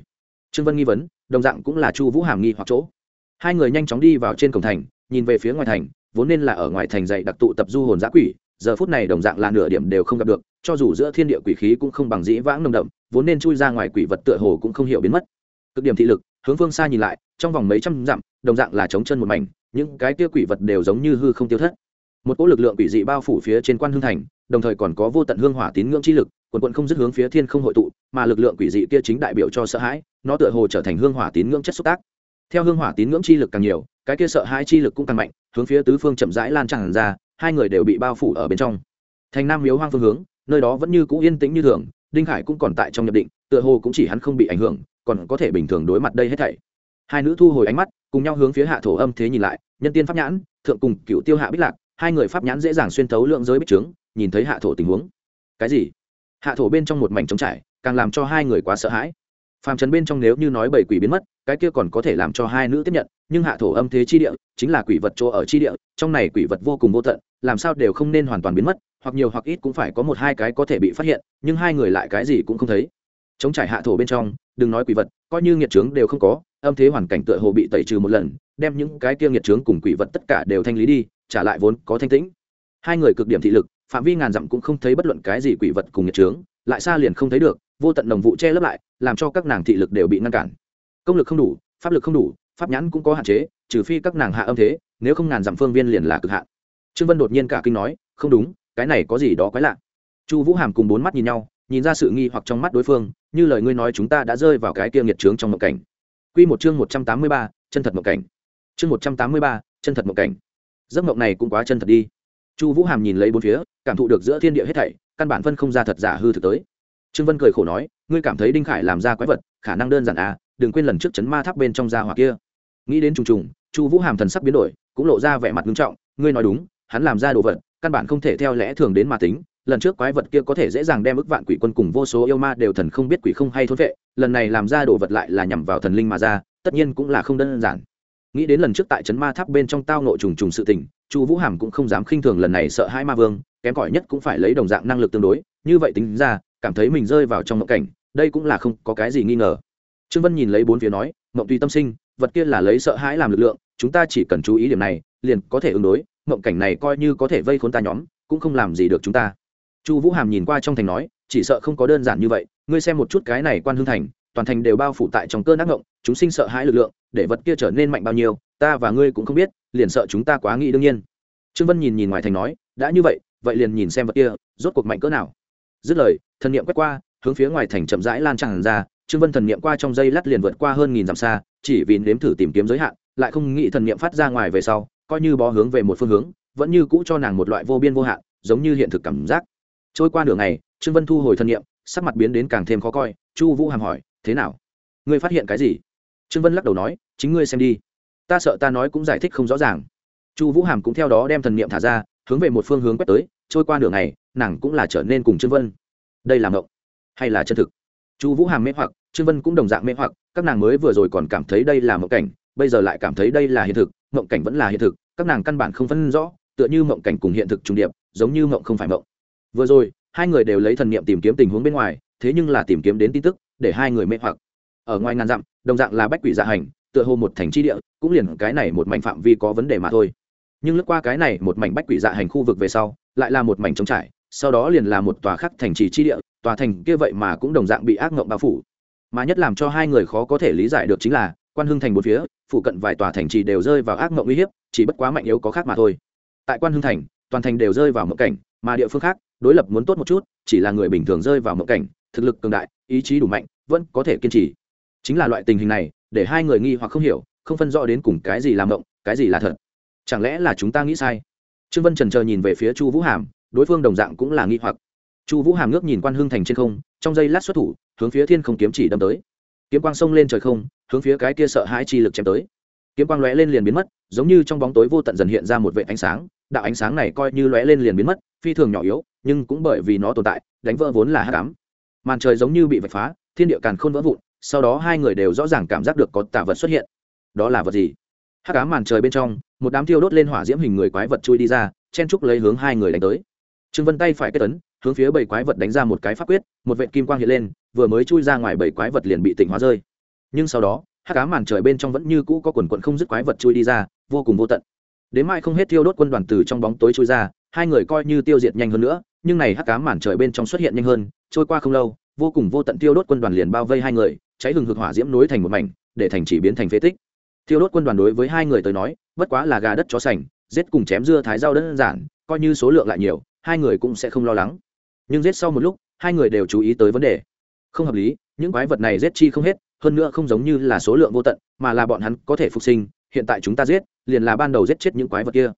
Trương vân nghi vấn, đồng dạng cũng là chu vũ hàm nghi hoặc chỗ. Hai người nhanh chóng đi vào trên cổng thành, nhìn về phía ngoài thành, vốn nên là ở ngoài thành dạy đặc tụ tập du hồn giã quỷ, giờ phút này đồng dạng là nửa điểm đều không gặp được, cho dù giữa thiên địa quỷ khí cũng không bằng dĩ vãng nồng đậm, vốn nên chui ra ngoài quỷ vật tựa hồ cũng không hiểu biến mất. Cực điểm thị lực, hướng phương xa nhìn lại trong vòng mấy trăm dặm, đồng dạng là chống chân một mảnh, những cái kia quỷ vật đều giống như hư không tiêu thất. Một cỗ lực lượng quỷ dị bao phủ phía trên quan hương thành, đồng thời còn có vô tận hương hỏa tín ngưỡng chi lực, quần quận không dứt hướng phía thiên không hội tụ, mà lực lượng quỷ dị kia chính đại biểu cho sợ hãi, nó tựa hồ trở thành hương hỏa tín ngưỡng chất xúc tác. Theo hương hỏa tín ngưỡng chi lực càng nhiều, cái kia sợ hãi chi lực cũng càng mạnh, hướng phía tứ phương chậm rãi lan tràn ra, hai người đều bị bao phủ ở bên trong. Thành nam miếu hoang phương hướng, nơi đó vẫn như cũ yên tĩnh như thường, đinh khải cũng còn tại trong nhập định, tựa hồ cũng chỉ hắn không bị ảnh hưởng, còn có thể bình thường đối mặt đây hết thảy hai nữ thu hồi ánh mắt, cùng nhau hướng phía hạ thổ âm thế nhìn lại, nhân tiên pháp nhãn, thượng cùng cựu tiêu hạ bích lạc, hai người pháp nhãn dễ dàng xuyên thấu lượng giới bích trướng, nhìn thấy hạ thổ tình huống. Cái gì? Hạ thổ bên trong một mảnh trống trải, càng làm cho hai người quá sợ hãi. Phàm trần bên trong nếu như nói bảy quỷ biến mất, cái kia còn có thể làm cho hai nữ tiếp nhận, nhưng hạ thổ âm thế chi địa, chính là quỷ vật chỗ ở chi địa, trong này quỷ vật vô cùng vô tận, làm sao đều không nên hoàn toàn biến mất, hoặc nhiều hoặc ít cũng phải có một hai cái có thể bị phát hiện, nhưng hai người lại cái gì cũng không thấy. Chống trải hạ thổ bên trong, đừng nói quỷ vật, coi như nghiệt trướng đều không có âm thế hoàn cảnh tựa hồ bị tẩy trừ một lần, đem những cái kia nghiệt trướng cùng quỷ vật tất cả đều thanh lý đi, trả lại vốn có thanh tĩnh. Hai người cực điểm thị lực, phạm vi ngàn dặm cũng không thấy bất luận cái gì quỷ vật cùng nghiệt trướng lại xa liền không thấy được, vô tận đồng vụ che lấp lại, làm cho các nàng thị lực đều bị ngăn cản. Công lực không đủ, pháp lực không đủ, pháp nhãn cũng có hạn chế, trừ phi các nàng hạ âm thế, nếu không ngàn dặm phương viên liền là cực hạn. Trương vân đột nhiên cả kinh nói, không đúng, cái này có gì đó quái lạ. Chu vũ hàm cùng bốn mắt nhìn nhau, nhìn ra sự nghi hoặc trong mắt đối phương, như lời ngươi nói chúng ta đã rơi vào cái kia nghiệt trướng trong mộng cảnh. Quy một chương một trăm tám mươi ba, chân thật mộng cảnh. Chương một trăm tám mươi ba, chân thật mộng cảnh. Giấc mộng này cũng quá chân thật đi. Chu Vũ Hàm nhìn lấy bốn phía, cảm thụ được giữa thiên địa hết thảy, căn bản phân không ra thật giả hư thực tới. Trương Vân cười khổ nói, ngươi cảm thấy Đinh Khải làm ra quái vật, khả năng đơn giản à, đừng quên lần trước chấn ma tháp bên trong gia hỏa kia. Nghĩ đến trùng trùng, Chu Vũ Hàm thần sắc biến đổi, cũng lộ ra vẻ mặt nghiêm trọng, ngươi nói đúng, hắn làm ra đồ vật, căn bản không thể theo lẽ thường đến mà tính, lần trước quái vật kia có thể dễ dàng đem ức vạn quỷ quân cùng vô số yêu ma đều thần không biết quỷ không hay thôn vệ, lần này làm ra đồ vật lại là nhằm vào thần linh mà ra, tất nhiên cũng là không đơn giản. Nghĩ đến lần trước tại trấn ma tháp bên trong tao nộ trùng trùng sự tình, chu vũ hàm cũng không dám khinh thường lần này sợ hai ma vương, kém cỏi nhất cũng phải lấy đồng dạng năng lực tương đối, như vậy tính ra, cảm thấy mình rơi vào trong mộng cảnh, đây cũng là không có cái gì nghi ngờ. Trương vân nhìn lấy bốn phía nói, mộng tùy tâm sinh, vật kia là lấy sợ hãi làm lực lượng, chúng ta chỉ cần chú ý điểm này, liền có thể ứng đối, mộng cảnh này coi như có thể vây khốn ta nhóm, cũng không làm gì được chúng ta chu vũ hàm nhìn qua trong thành nói, chỉ sợ không có đơn giản như vậy, ngươi xem một chút cái này quan hương thành, toàn thành đều bao phủ tại trong cơn ác ngộng, chúng sinh sợ hãi lực lượng, để vật kia trở nên mạnh bao nhiêu, ta và ngươi cũng không biết, liền sợ chúng ta quá nghĩ đương nhiên. Trương vân nhìn nhìn ngoài thành nói, đã như vậy vậy liền nhìn xem vật kia, rốt cuộc mạnh cỡ nào. Dứt lời, thần niệm quét qua, hướng phía ngoài thành chậm rãi lan tràn ra, trương vân thần niệm qua trong dây lát liền vượt qua hơn nghìn dặm xa, chỉ vì nếm thử tìm kiếm giới hạn, lại không nghĩ thần niệm phát ra ngoài về sau, coi như bó hướng về một phương hướng, vẫn như cũ cho nàng một loại vô biên vô hạn, giống như hiện thực cảm giác trôi qua nửa ngày, trương vân thu hồi thân nhiệm sắc mặt biến đến càng thêm khó coi, chu vũ hàm hỏi, thế nào? Ngươi phát hiện cái gì? Trương vân lắc đầu nói, chính ngươi xem đi. Ta sợ ta nói cũng giải thích không rõ ràng. Chu vũ hàm cũng theo đó đem thần niệm thả ra, hướng về một phương hướng quét tới, trôi qua nửa ngày, nàng cũng là trở nên cùng trương vân. Đây là ngộng hay là chân thực? Chu vũ hàm mê hoặc, trương vân cũng đồng dạng mê hoặc, các nàng mới vừa rồi còn cảm thấy đây là mộng cảnh, bây giờ lại cảm thấy đây là hiện thực mộng cảnh vẫn là hiện thực, các nàng căn bản không phân rõ, tựa như mộng cảnh cùng hiện thực trùng điệp, giống như mộng không phải mộng vừa rồi, hai người đều lấy thần niệm tìm kiếm tình huống bên ngoài, thế nhưng là tìm kiếm đến tin tức, để hai người mê hoặc. Ở ngoài ngàn dặm, đồng dạng là bách quỷ dạ hành, tựa hồ một thành tri địa, cũng liền cái này một mảnh phạm vi có vấn đề mà thôi. Nhưng lướt qua cái này một mảnh bách quỷ dạ hành khu vực về sau, lại là một mảnh trống trải, sau đó liền là một tòa khắc thành trì tri địa, tòa thành kia vậy mà cũng đồng dạng bị ác ngộng bao phủ. Mà nhất làm cho hai người khó có thể lý giải được chính là, quan hưng thành một phía, phụ cận vài tòa thành trì đều rơi vào ác mộng uy hiếp, chỉ bất quá mạnh yếu có khác mà thôi. Tại quan hưng thành, toàn thành đều rơi vào mộng cảnh, mà địa phương khác đối lập muốn tốt một chút, chỉ là người bình thường rơi vào mộng cảnh, thực lực cường đại, ý chí đủ mạnh, vẫn có thể kiên trì. Chính là loại tình hình này, để hai người nghi hoặc không hiểu, không phân rõ đến cùng cái gì làm mộng, cái gì là thật. Chẳng lẽ là chúng ta nghĩ sai? Trương vân trần chờ nhìn về phía chu vũ hàm, đối phương đồng dạng cũng là nghi hoặc. Chu vũ hàm ngước nhìn quan hưng thành trên không, trong giây lát xuất thủ, hướng phía thiên không kiếm chỉ đâm tới. Kiếm quang sông lên trời không, hướng phía cái kia sợ hãi chi lực chém tới. Kiếm quang lóe lên liền biến mất, giống như trong bóng tối vô tận dần hiện ra một vệ ánh sáng, đạo ánh sáng này coi như lóe lên liền biến mất, phi thường nhỏ yếu nhưng cũng bởi vì nó tồn tại, đánh vỡ vốn là hát cám màn trời giống như bị vạch phá, thiên địa càn khôn vỡ vụn, sau đó hai người đều rõ ràng cảm giác được có tả vật xuất hiện. Đó là vật gì? Hát cám màn trời bên trong, một đám thiêu đốt lên hỏa diễm hình người quái vật chui đi ra, chen trúc lấy hướng hai người đánh tới. Trương vân tay phải kết tấn hướng phía bảy quái vật đánh ra một cái pháp quyết, một vệ kim quang hiện lên, vừa mới chui ra ngoài bảy quái vật liền bị tỉnh hóa rơi. Nhưng sau đó hát cám màn trời bên trong vẫn như cũ có quần quận không dứt quái vật chui đi ra, vô cùng vô tận. Đến mai không hết thiêu đốt quân đoàn từ trong bóng tối chui ra, hai người coi như tiêu diệt nhanh hơn nữa nhưng này hắc cá màn trời bên trong xuất hiện nhanh hơn, trôi qua không lâu, vô cùng vô tận tiêu đốt quân đoàn liền bao vây hai người, cháy hừng hực hỏa diễm nối thành một mảnh, để thành chỉ biến thành phế tích. Tiêu đốt quân đoàn đối với hai người tới nói, bất quá là gà đất chó sành, giết cùng chém dưa thái rau đơn giản, coi như số lượng lại nhiều, hai người cũng sẽ không lo lắng. Nhưng giết sau một lúc, hai người đều chú ý tới vấn đề. Không hợp lý, những quái vật này giết chi không hết, hơn nữa không giống như là số lượng vô tận, mà là bọn hắn có thể phục sinh, hiện tại chúng ta giết, liền là ban đầu giết chết những quái vật kia.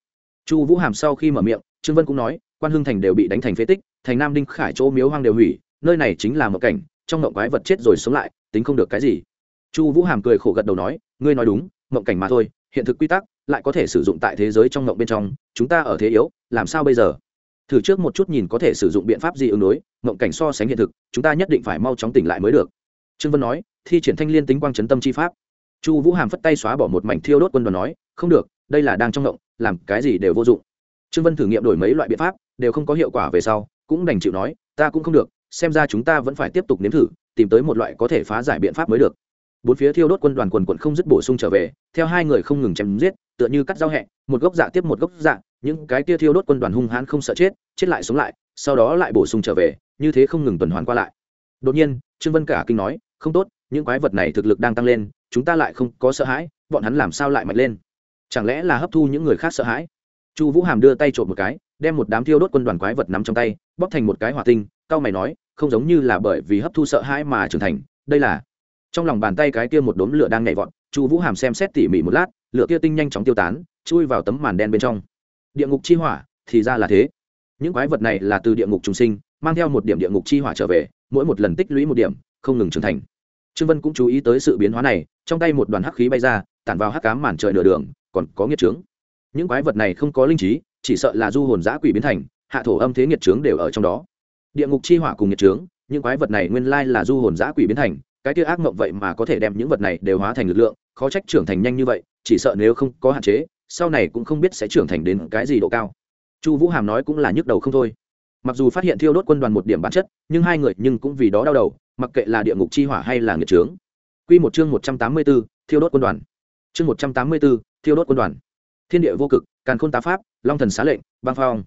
Chu vũ hàm sau khi mở miệng, trương vân cũng nói quan hưng thành đều bị đánh thành phế tích, thành nam đinh khải chỗ miếu hoang đều hủy, nơi này chính là một cảnh, trong mộng quái vật chết rồi sống lại, tính không được cái gì. Chu vũ hàm cười khổ gật đầu nói, ngươi nói đúng, mộng cảnh mà thôi, hiện thực quy tắc lại có thể sử dụng tại thế giới trong mộng bên trong, chúng ta ở thế yếu, làm sao bây giờ? Thử trước một chút nhìn có thể sử dụng biện pháp gì ứng đối, mộng cảnh so sánh hiện thực, chúng ta nhất định phải mau chóng tỉnh lại mới được. Trương vân nói, thi triển thanh liên tính quang chấn tâm chi pháp. Chu vũ hàm phất tay xóa bỏ một mảnh thiêu đốt quân đoàn nói, không được, đây là đang trong mộng, làm cái gì đều vô dụng trương vân thử nghiệm đổi mấy loại biện pháp, đều không có hiệu quả về sau, cũng đành chịu nói, ta cũng không được, xem ra chúng ta vẫn phải tiếp tục nếm thử, tìm tới một loại có thể phá giải biện pháp mới được. Bốn phía thiêu đốt quân đoàn quần quận không dứt bổ sung trở về, theo hai người không ngừng chém giết, tựa như cắt dao hẹ, một gốc dạ tiếp một gốc dạ những cái kia thiêu đốt quân đoàn hung hãn không sợ chết chết lại sống lại, sau đó lại bổ sung trở về, như thế không ngừng tuần hoàn qua lại. Đột nhiên, trương vân cả kinh nói, không tốt, những quái vật này thực lực đang tăng lên, chúng ta lại không có sợ hãi, bọn hắn làm sao lại mạnh lên? Chẳng lẽ là hấp thu những người khác sợ hãi? Chu vũ hàm đưa tay trộm một cái, đem một đám thiêu đốt quân đoàn quái vật nắm trong tay bóc thành một cái hỏa tinh cao mày nói, không giống như là bởi vì hấp thu sợ hãi mà trưởng thành, đây là. Trong lòng bàn tay cái kia một đốm lửa đang nhảy vọt, chu vũ hàm xem xét tỉ mỉ một lát, lửa kia tinh nhanh chóng tiêu tán, chui vào tấm màn đen bên trong. Địa ngục chi hỏa, thì ra là thế. Những quái vật này là từ địa ngục trùng sinh, mang theo một điểm địa ngục chi hỏa trở về, mỗi một lần tích lũy một điểm, không ngừng trưởng thành. Trương vân cũng chú ý tới sự biến hóa này, trong tay một đoàn hắc khí bay ra, tản vào hắc cám màn trời nửa đường, còn có nghiệt trướng những quái vật này không có linh trí, chỉ sợ là du hồn giã quỷ biến thành, hạ thổ âm thế nghiệt trướng đều ở trong đó. Địa ngục chi hỏa cùng nghiệt trướng, những quái vật này nguyên lai là du hồn giã quỷ biến thành, cái kia ác mộng vậy mà có thể đem những vật này đều hóa thành lực lượng, khó trách trưởng thành nhanh như vậy, chỉ sợ nếu không có hạn chế, sau này cũng không biết sẽ trưởng thành đến cái gì độ cao. Chu vũ hàm nói cũng là nhức đầu không thôi. Mặc dù phát hiện thiêu đốt quân đoàn một điểm bản chất, nhưng hai người nhưng cũng vì đó đau đầu, mặc kệ là địa ngục chi hỏa hay là nghiệt trướng. Q một chương một trăm tám mươi b ố thiêu đốt quân đoàn. Chương một trăm tám mươi b ố thiêu đốt quân đoàn thiên địa vô cực, càn khôn tá pháp, long thần xá lệnh, băng phong.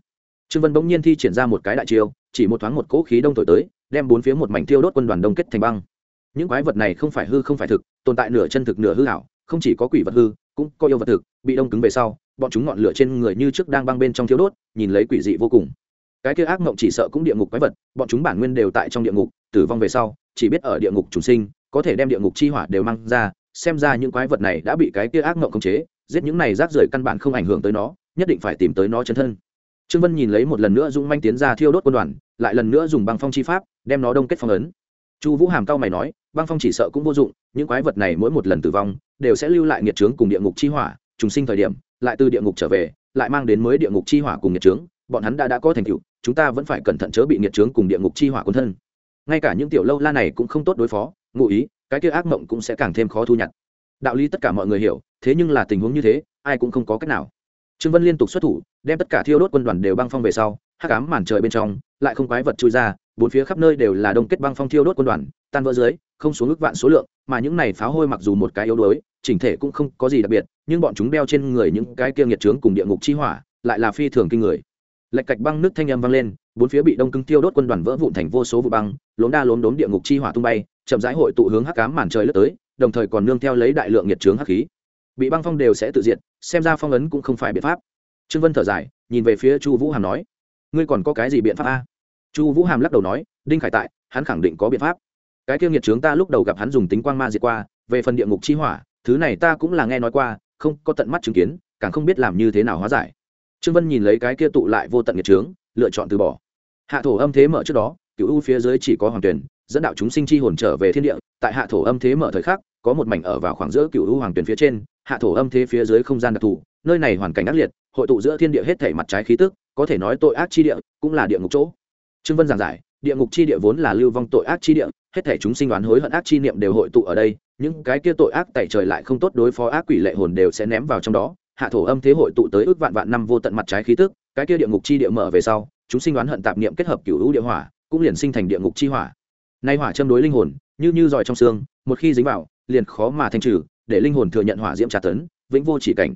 Trương vân bỗng nhiên thi triển ra một cái đại chiêu, chỉ một thoáng một cỗ khí đông thổi tới, đem bốn phía một mảnh thiêu đốt quân đoàn đông kết thành băng. Những quái vật này không phải hư không phải thực, tồn tại nửa chân thực nửa hư hảo không chỉ có quỷ vật hư, cũng có yêu vật thực, bị đông cứng về sau, bọn chúng ngọn lửa trên người như trước đang băng bên trong thiếu đốt, nhìn lấy quỷ dị vô cùng. Cái kia ác mộng chỉ sợ cũng địa ngục quái vật, bọn chúng bản nguyên đều tại trong địa ngục, tử vong về sau, chỉ biết ở địa ngục trùng sinh, có thể đem địa ngục chi hỏa đều mang ra, xem ra những quái vật này đã bị cái kia ác mộng khống chế giết những này rác rưởi căn bản không ảnh hưởng tới nó, nhất định phải tìm tới nó chân thân. Trương vân nhìn lấy một lần nữa dũng manh tiến ra thiêu đốt quân đoàn, lại lần nữa dùng băng phong chi pháp, đem nó đông kết phong ấn. Chu vũ hàm cao mày nói, băng phong chỉ sợ cũng vô dụng, những quái vật này mỗi một lần tử vong, đều sẽ lưu lại nghiệt trướng cùng địa ngục chi hỏa, trùng sinh thời điểm, lại từ địa ngục trở về, lại mang đến mới địa ngục chi hỏa cùng nghiệt trướng bọn hắn đã đã có thành tựu, chúng ta vẫn phải cẩn thận chớ bị nghiệt trướng cùng địa ngục chi hỏa quân thân. Ngay cả những tiểu lâu la này cũng không tốt đối phó, ngụ ý, cái kia ác mộng cũng sẽ càng thêm khó thu nhặt đạo lý tất cả mọi người hiểu, thế nhưng là tình huống như thế, ai cũng không có cách nào. Trương vân liên tục xuất thủ, đem tất cả thiêu đốt quân đoàn đều băng phong về sau, hắc ám màn trời bên trong, lại không quái vật chui ra, bốn phía khắp nơi đều là đông kết băng phong thiêu đốt quân đoàn, tan vỡ dưới, không xuống ước vạn số lượng, mà những này pháo hôi mặc dù một cái yếu đuối, chỉnh thể cũng không có gì đặc biệt, nhưng bọn chúng đeo trên người những cái kia nghiệt trướng cùng địa ngục chi hỏa, lại là phi thường kinh người. Lệch cạch băng nước thanh âm vang lên, bốn phía bị đông cứng tiêu đốt quân đoàn vỡ vụn thành vô số vụ băng, lốm đa lốm đốm địa ngục chi hỏa tung bay, chậm rãi hội tụ hướng hắc cám màn trời lướt tới đồng thời còn nương theo lấy đại lượng nhiệt trướng hắc khí. Bị băng phong đều sẽ tự diệt, xem ra phong ấn cũng không phải biện pháp. Trương vân thở dài, nhìn về phía chu vũ hàm nói, ngươi còn có cái gì biện pháp a? Chu vũ hàm lắc đầu nói, đinh khải tại, hắn khẳng định có biện pháp. Cái kia nghiệt trướng ta lúc đầu gặp hắn dùng tính quang ma diệt qua, về phần địa ngục chi hỏa, thứ này ta cũng là nghe nói qua, không có tận mắt chứng kiến, càng không biết làm như thế nào hóa giải. Trương vân nhìn lấy cái kia tụ lại vô tận nghiệt trướng lựa chọn từ bỏ. Hạ thổ âm thế mở trước đó cựu u phía dưới chỉ có hoàng tuyển, dẫn đạo chúng sinh chi hồn trở về thiên địa, tại hạ thổ âm thế mở thời khắc có một mảnh ở vào khoảng giữa cựu u hoàng tuyển phía trên, hạ thổ âm thế phía dưới không gian đặc thù, nơi này hoàn cảnh ác liệt, hội tụ giữa thiên địa hết thể mặt trái khí tức, có thể nói tội ác chi địa, cũng là địa ngục chỗ. Trương vân giảng giải, địa ngục chi địa vốn là lưu vong tội ác chi địa, hết thể chúng sinh đoán hối hận ác chi niệm đều hội tụ ở đây, những cái kia tội ác tại trời lại không tốt đối phó ác quỷ lệ hồn đều sẽ ném vào trong đó. Hạ thổ âm thế hội tụ tới ước vạn vạn năm vô tận mặt trái khí tức, cái kia địa ngục chi địa mở về sau, chúng sinh đoán hận tạp niệm kết hợp cửu hữu địa hỏa, cũng liền sinh thành địa ngục chi hỏa. Nay hỏa châm đối linh hồn, như như giỏi trong xương, một khi dính vào liền khó mà thanh trừ, để linh hồn thừa nhận hỏa diễm tra tấn, vĩnh vô chỉ cảnh.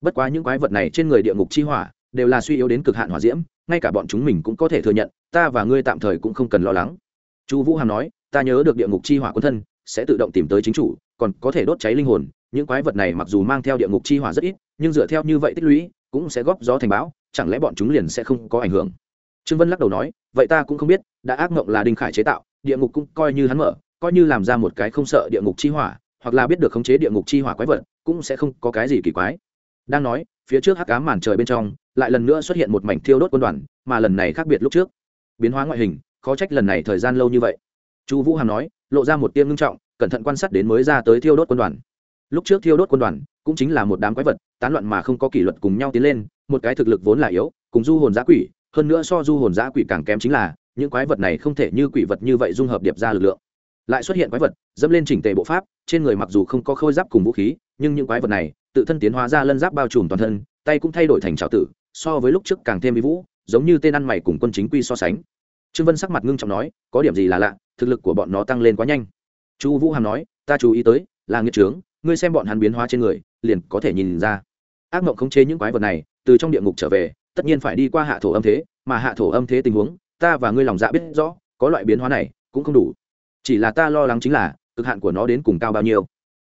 Bất quá những quái vật này trên người địa ngục chi hỏa, đều là suy yếu đến cực hạn hỏa diễm, ngay cả bọn chúng mình cũng có thể thừa nhận, ta và ngươi tạm thời cũng không cần lo lắng. Chu vũ hàm nói, ta nhớ được địa ngục chi hỏa quân thân, sẽ tự động tìm tới chính chủ, còn có thể đốt cháy linh hồn. Những quái vật này mặc dù mang theo địa ngục chi hỏa rất ít, nhưng dựa theo như vậy tích lũy, cũng sẽ góp gió thành bão, chẳng lẽ bọn chúng liền sẽ không có ảnh hưởng? Trương vân lắc đầu nói, vậy ta cũng không biết, đã ác mộng là đinh khải chế tạo, địa ngục cũng coi như hắn mở coi như làm ra một cái không sợ địa ngục chi hỏa, hoặc là biết được khống chế địa ngục chi hỏa quái vật, cũng sẽ không có cái gì kỳ quái. Đang nói, phía trước hắc ám màn trời bên trong, lại lần nữa xuất hiện một mảnh thiêu đốt quân đoàn, mà lần này khác biệt lúc trước. Biến hóa ngoại hình, khó trách lần này thời gian lâu như vậy. Chu vũ hàm nói, lộ ra một tiêm ngưng trọng, cẩn thận quan sát đến mới ra tới thiêu đốt quân đoàn. Lúc trước thiêu đốt quân đoàn, cũng chính là một đám quái vật, tán loạn mà không có kỷ luật cùng nhau tiến lên, một cái thực lực vốn là yếu, cùng du hồn giã quỷ, hơn nữa so du hồn giã quỷ càng kém chính là, những quái vật này không thể như quỷ vật như vậy dung hợp điệp ra lực lượng lại xuất hiện quái vật, dẫm lên chỉnh tề bộ pháp, trên người mặc dù không có khôi giáp cùng vũ khí, nhưng những quái vật này, tự thân tiến hóa ra lân giáp bao trùm toàn thân, tay cũng thay đổi thành trào tử, so với lúc trước càng thêm vi vũ, giống như tên ăn mày cùng quân chính quy so sánh. Trương vân sắc mặt ngưng trọng nói, có điểm gì là lạ, thực lực của bọn nó tăng lên quá nhanh. Chu vũ hàm nói, ta chú ý tới, là nghiệt trướng, ngươi xem bọn hắn biến hóa trên người, liền có thể nhìn ra. Ác mộng khống chế những quái vật này, từ trong địa ngục trở về, tất nhiên phải đi qua hạ thổ âm thế, mà hạ thổ âm thế tình huống, ta và ngươi lòng dạ biết rõ, có loại biến hóa này cũng không đủ chỉ là ta lo lắng chính là, cực hạn của nó đến cùng cao bao nhiêu.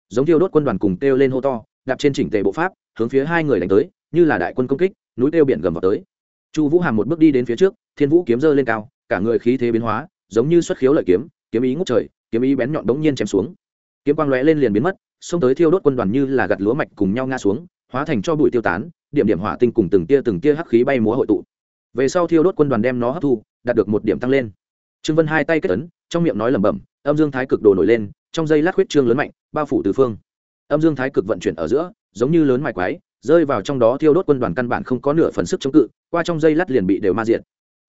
Giống thiêu đốt quân đoàn cùng kêu lên hô to, đạp trên chỉnh tề bộ pháp, hướng phía hai người đánh tới, như là đại quân công kích, núi tiêu biển gầm vào tới. Chu vũ hàm một bước đi đến phía trước, thiên vũ kiếm dơ lên cao, cả người khí thế biến hóa, giống như xuất khiếu lợi kiếm kiếm ý ngút trời, kiếm ý bén nhọn bỗng nhiên chém xuống. Kiếm quang lóe lên liền biến mất, xông tới thiêu đốt quân đoàn như là gặt lúa mạch cùng nhau ngã xuống, hóa thành cho bụi tiêu tán, điểm điểm hỏa tinh cùng từng tia từng tia hắc khí bay múa hội tụ. Về sau thiêu đốt quân đoàn đem nó hấp thu, đạt được một điểm tăng lên trương vân hai tay kết ấn, trong miệng nói lẩm bẩm, âm dương thái cực đồ nổi lên, trong dây lát huyết trương lớn mạnh, bao phủ tứ phương. Âm dương thái cực vận chuyển ở giữa, giống như lớn mạch quái, rơi vào trong đó thiêu đốt quân đoàn căn bản không có nửa phần sức chống cự, qua trong dây lát liền bị đều ma diệt.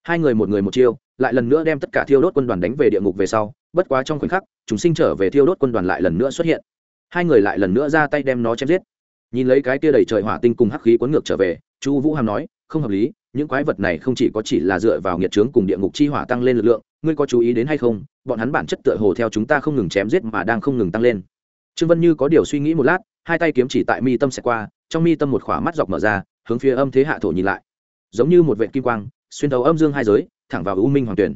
Hai người một người một chiêu, lại lần nữa đem tất cả thiêu đốt quân đoàn đánh về địa ngục về sau, bất quá trong khoảnh khắc, chúng sinh trở về thiêu đốt quân đoàn lại lần nữa xuất hiện. Hai người lại lần nữa ra tay đem nó chém giết. Nhìn lấy cái kia đầy trời hỏa tinh cùng hắc khí cuốn ngược trở về, chu vũ hàm nói, không hợp lý những quái vật này không chỉ có chỉ là dựa vào nghiệt trướng cùng địa ngục chi hỏa tăng lên lực lượng, ngươi có chú ý đến hay không? Bọn hắn bản chất tựa hồ theo chúng ta không ngừng chém giết mà đang không ngừng tăng lên. Trương vân như có điều suy nghĩ một lát, hai tay kiếm chỉ tại mi tâm sẽ qua, trong mi tâm một khỏa mắt dọc mở ra, hướng phía âm thế hạ thổ nhìn lại. Giống như một vệ kim quang, xuyên tấu âm dương hai giới, thẳng vào u minh hoàng tuyển.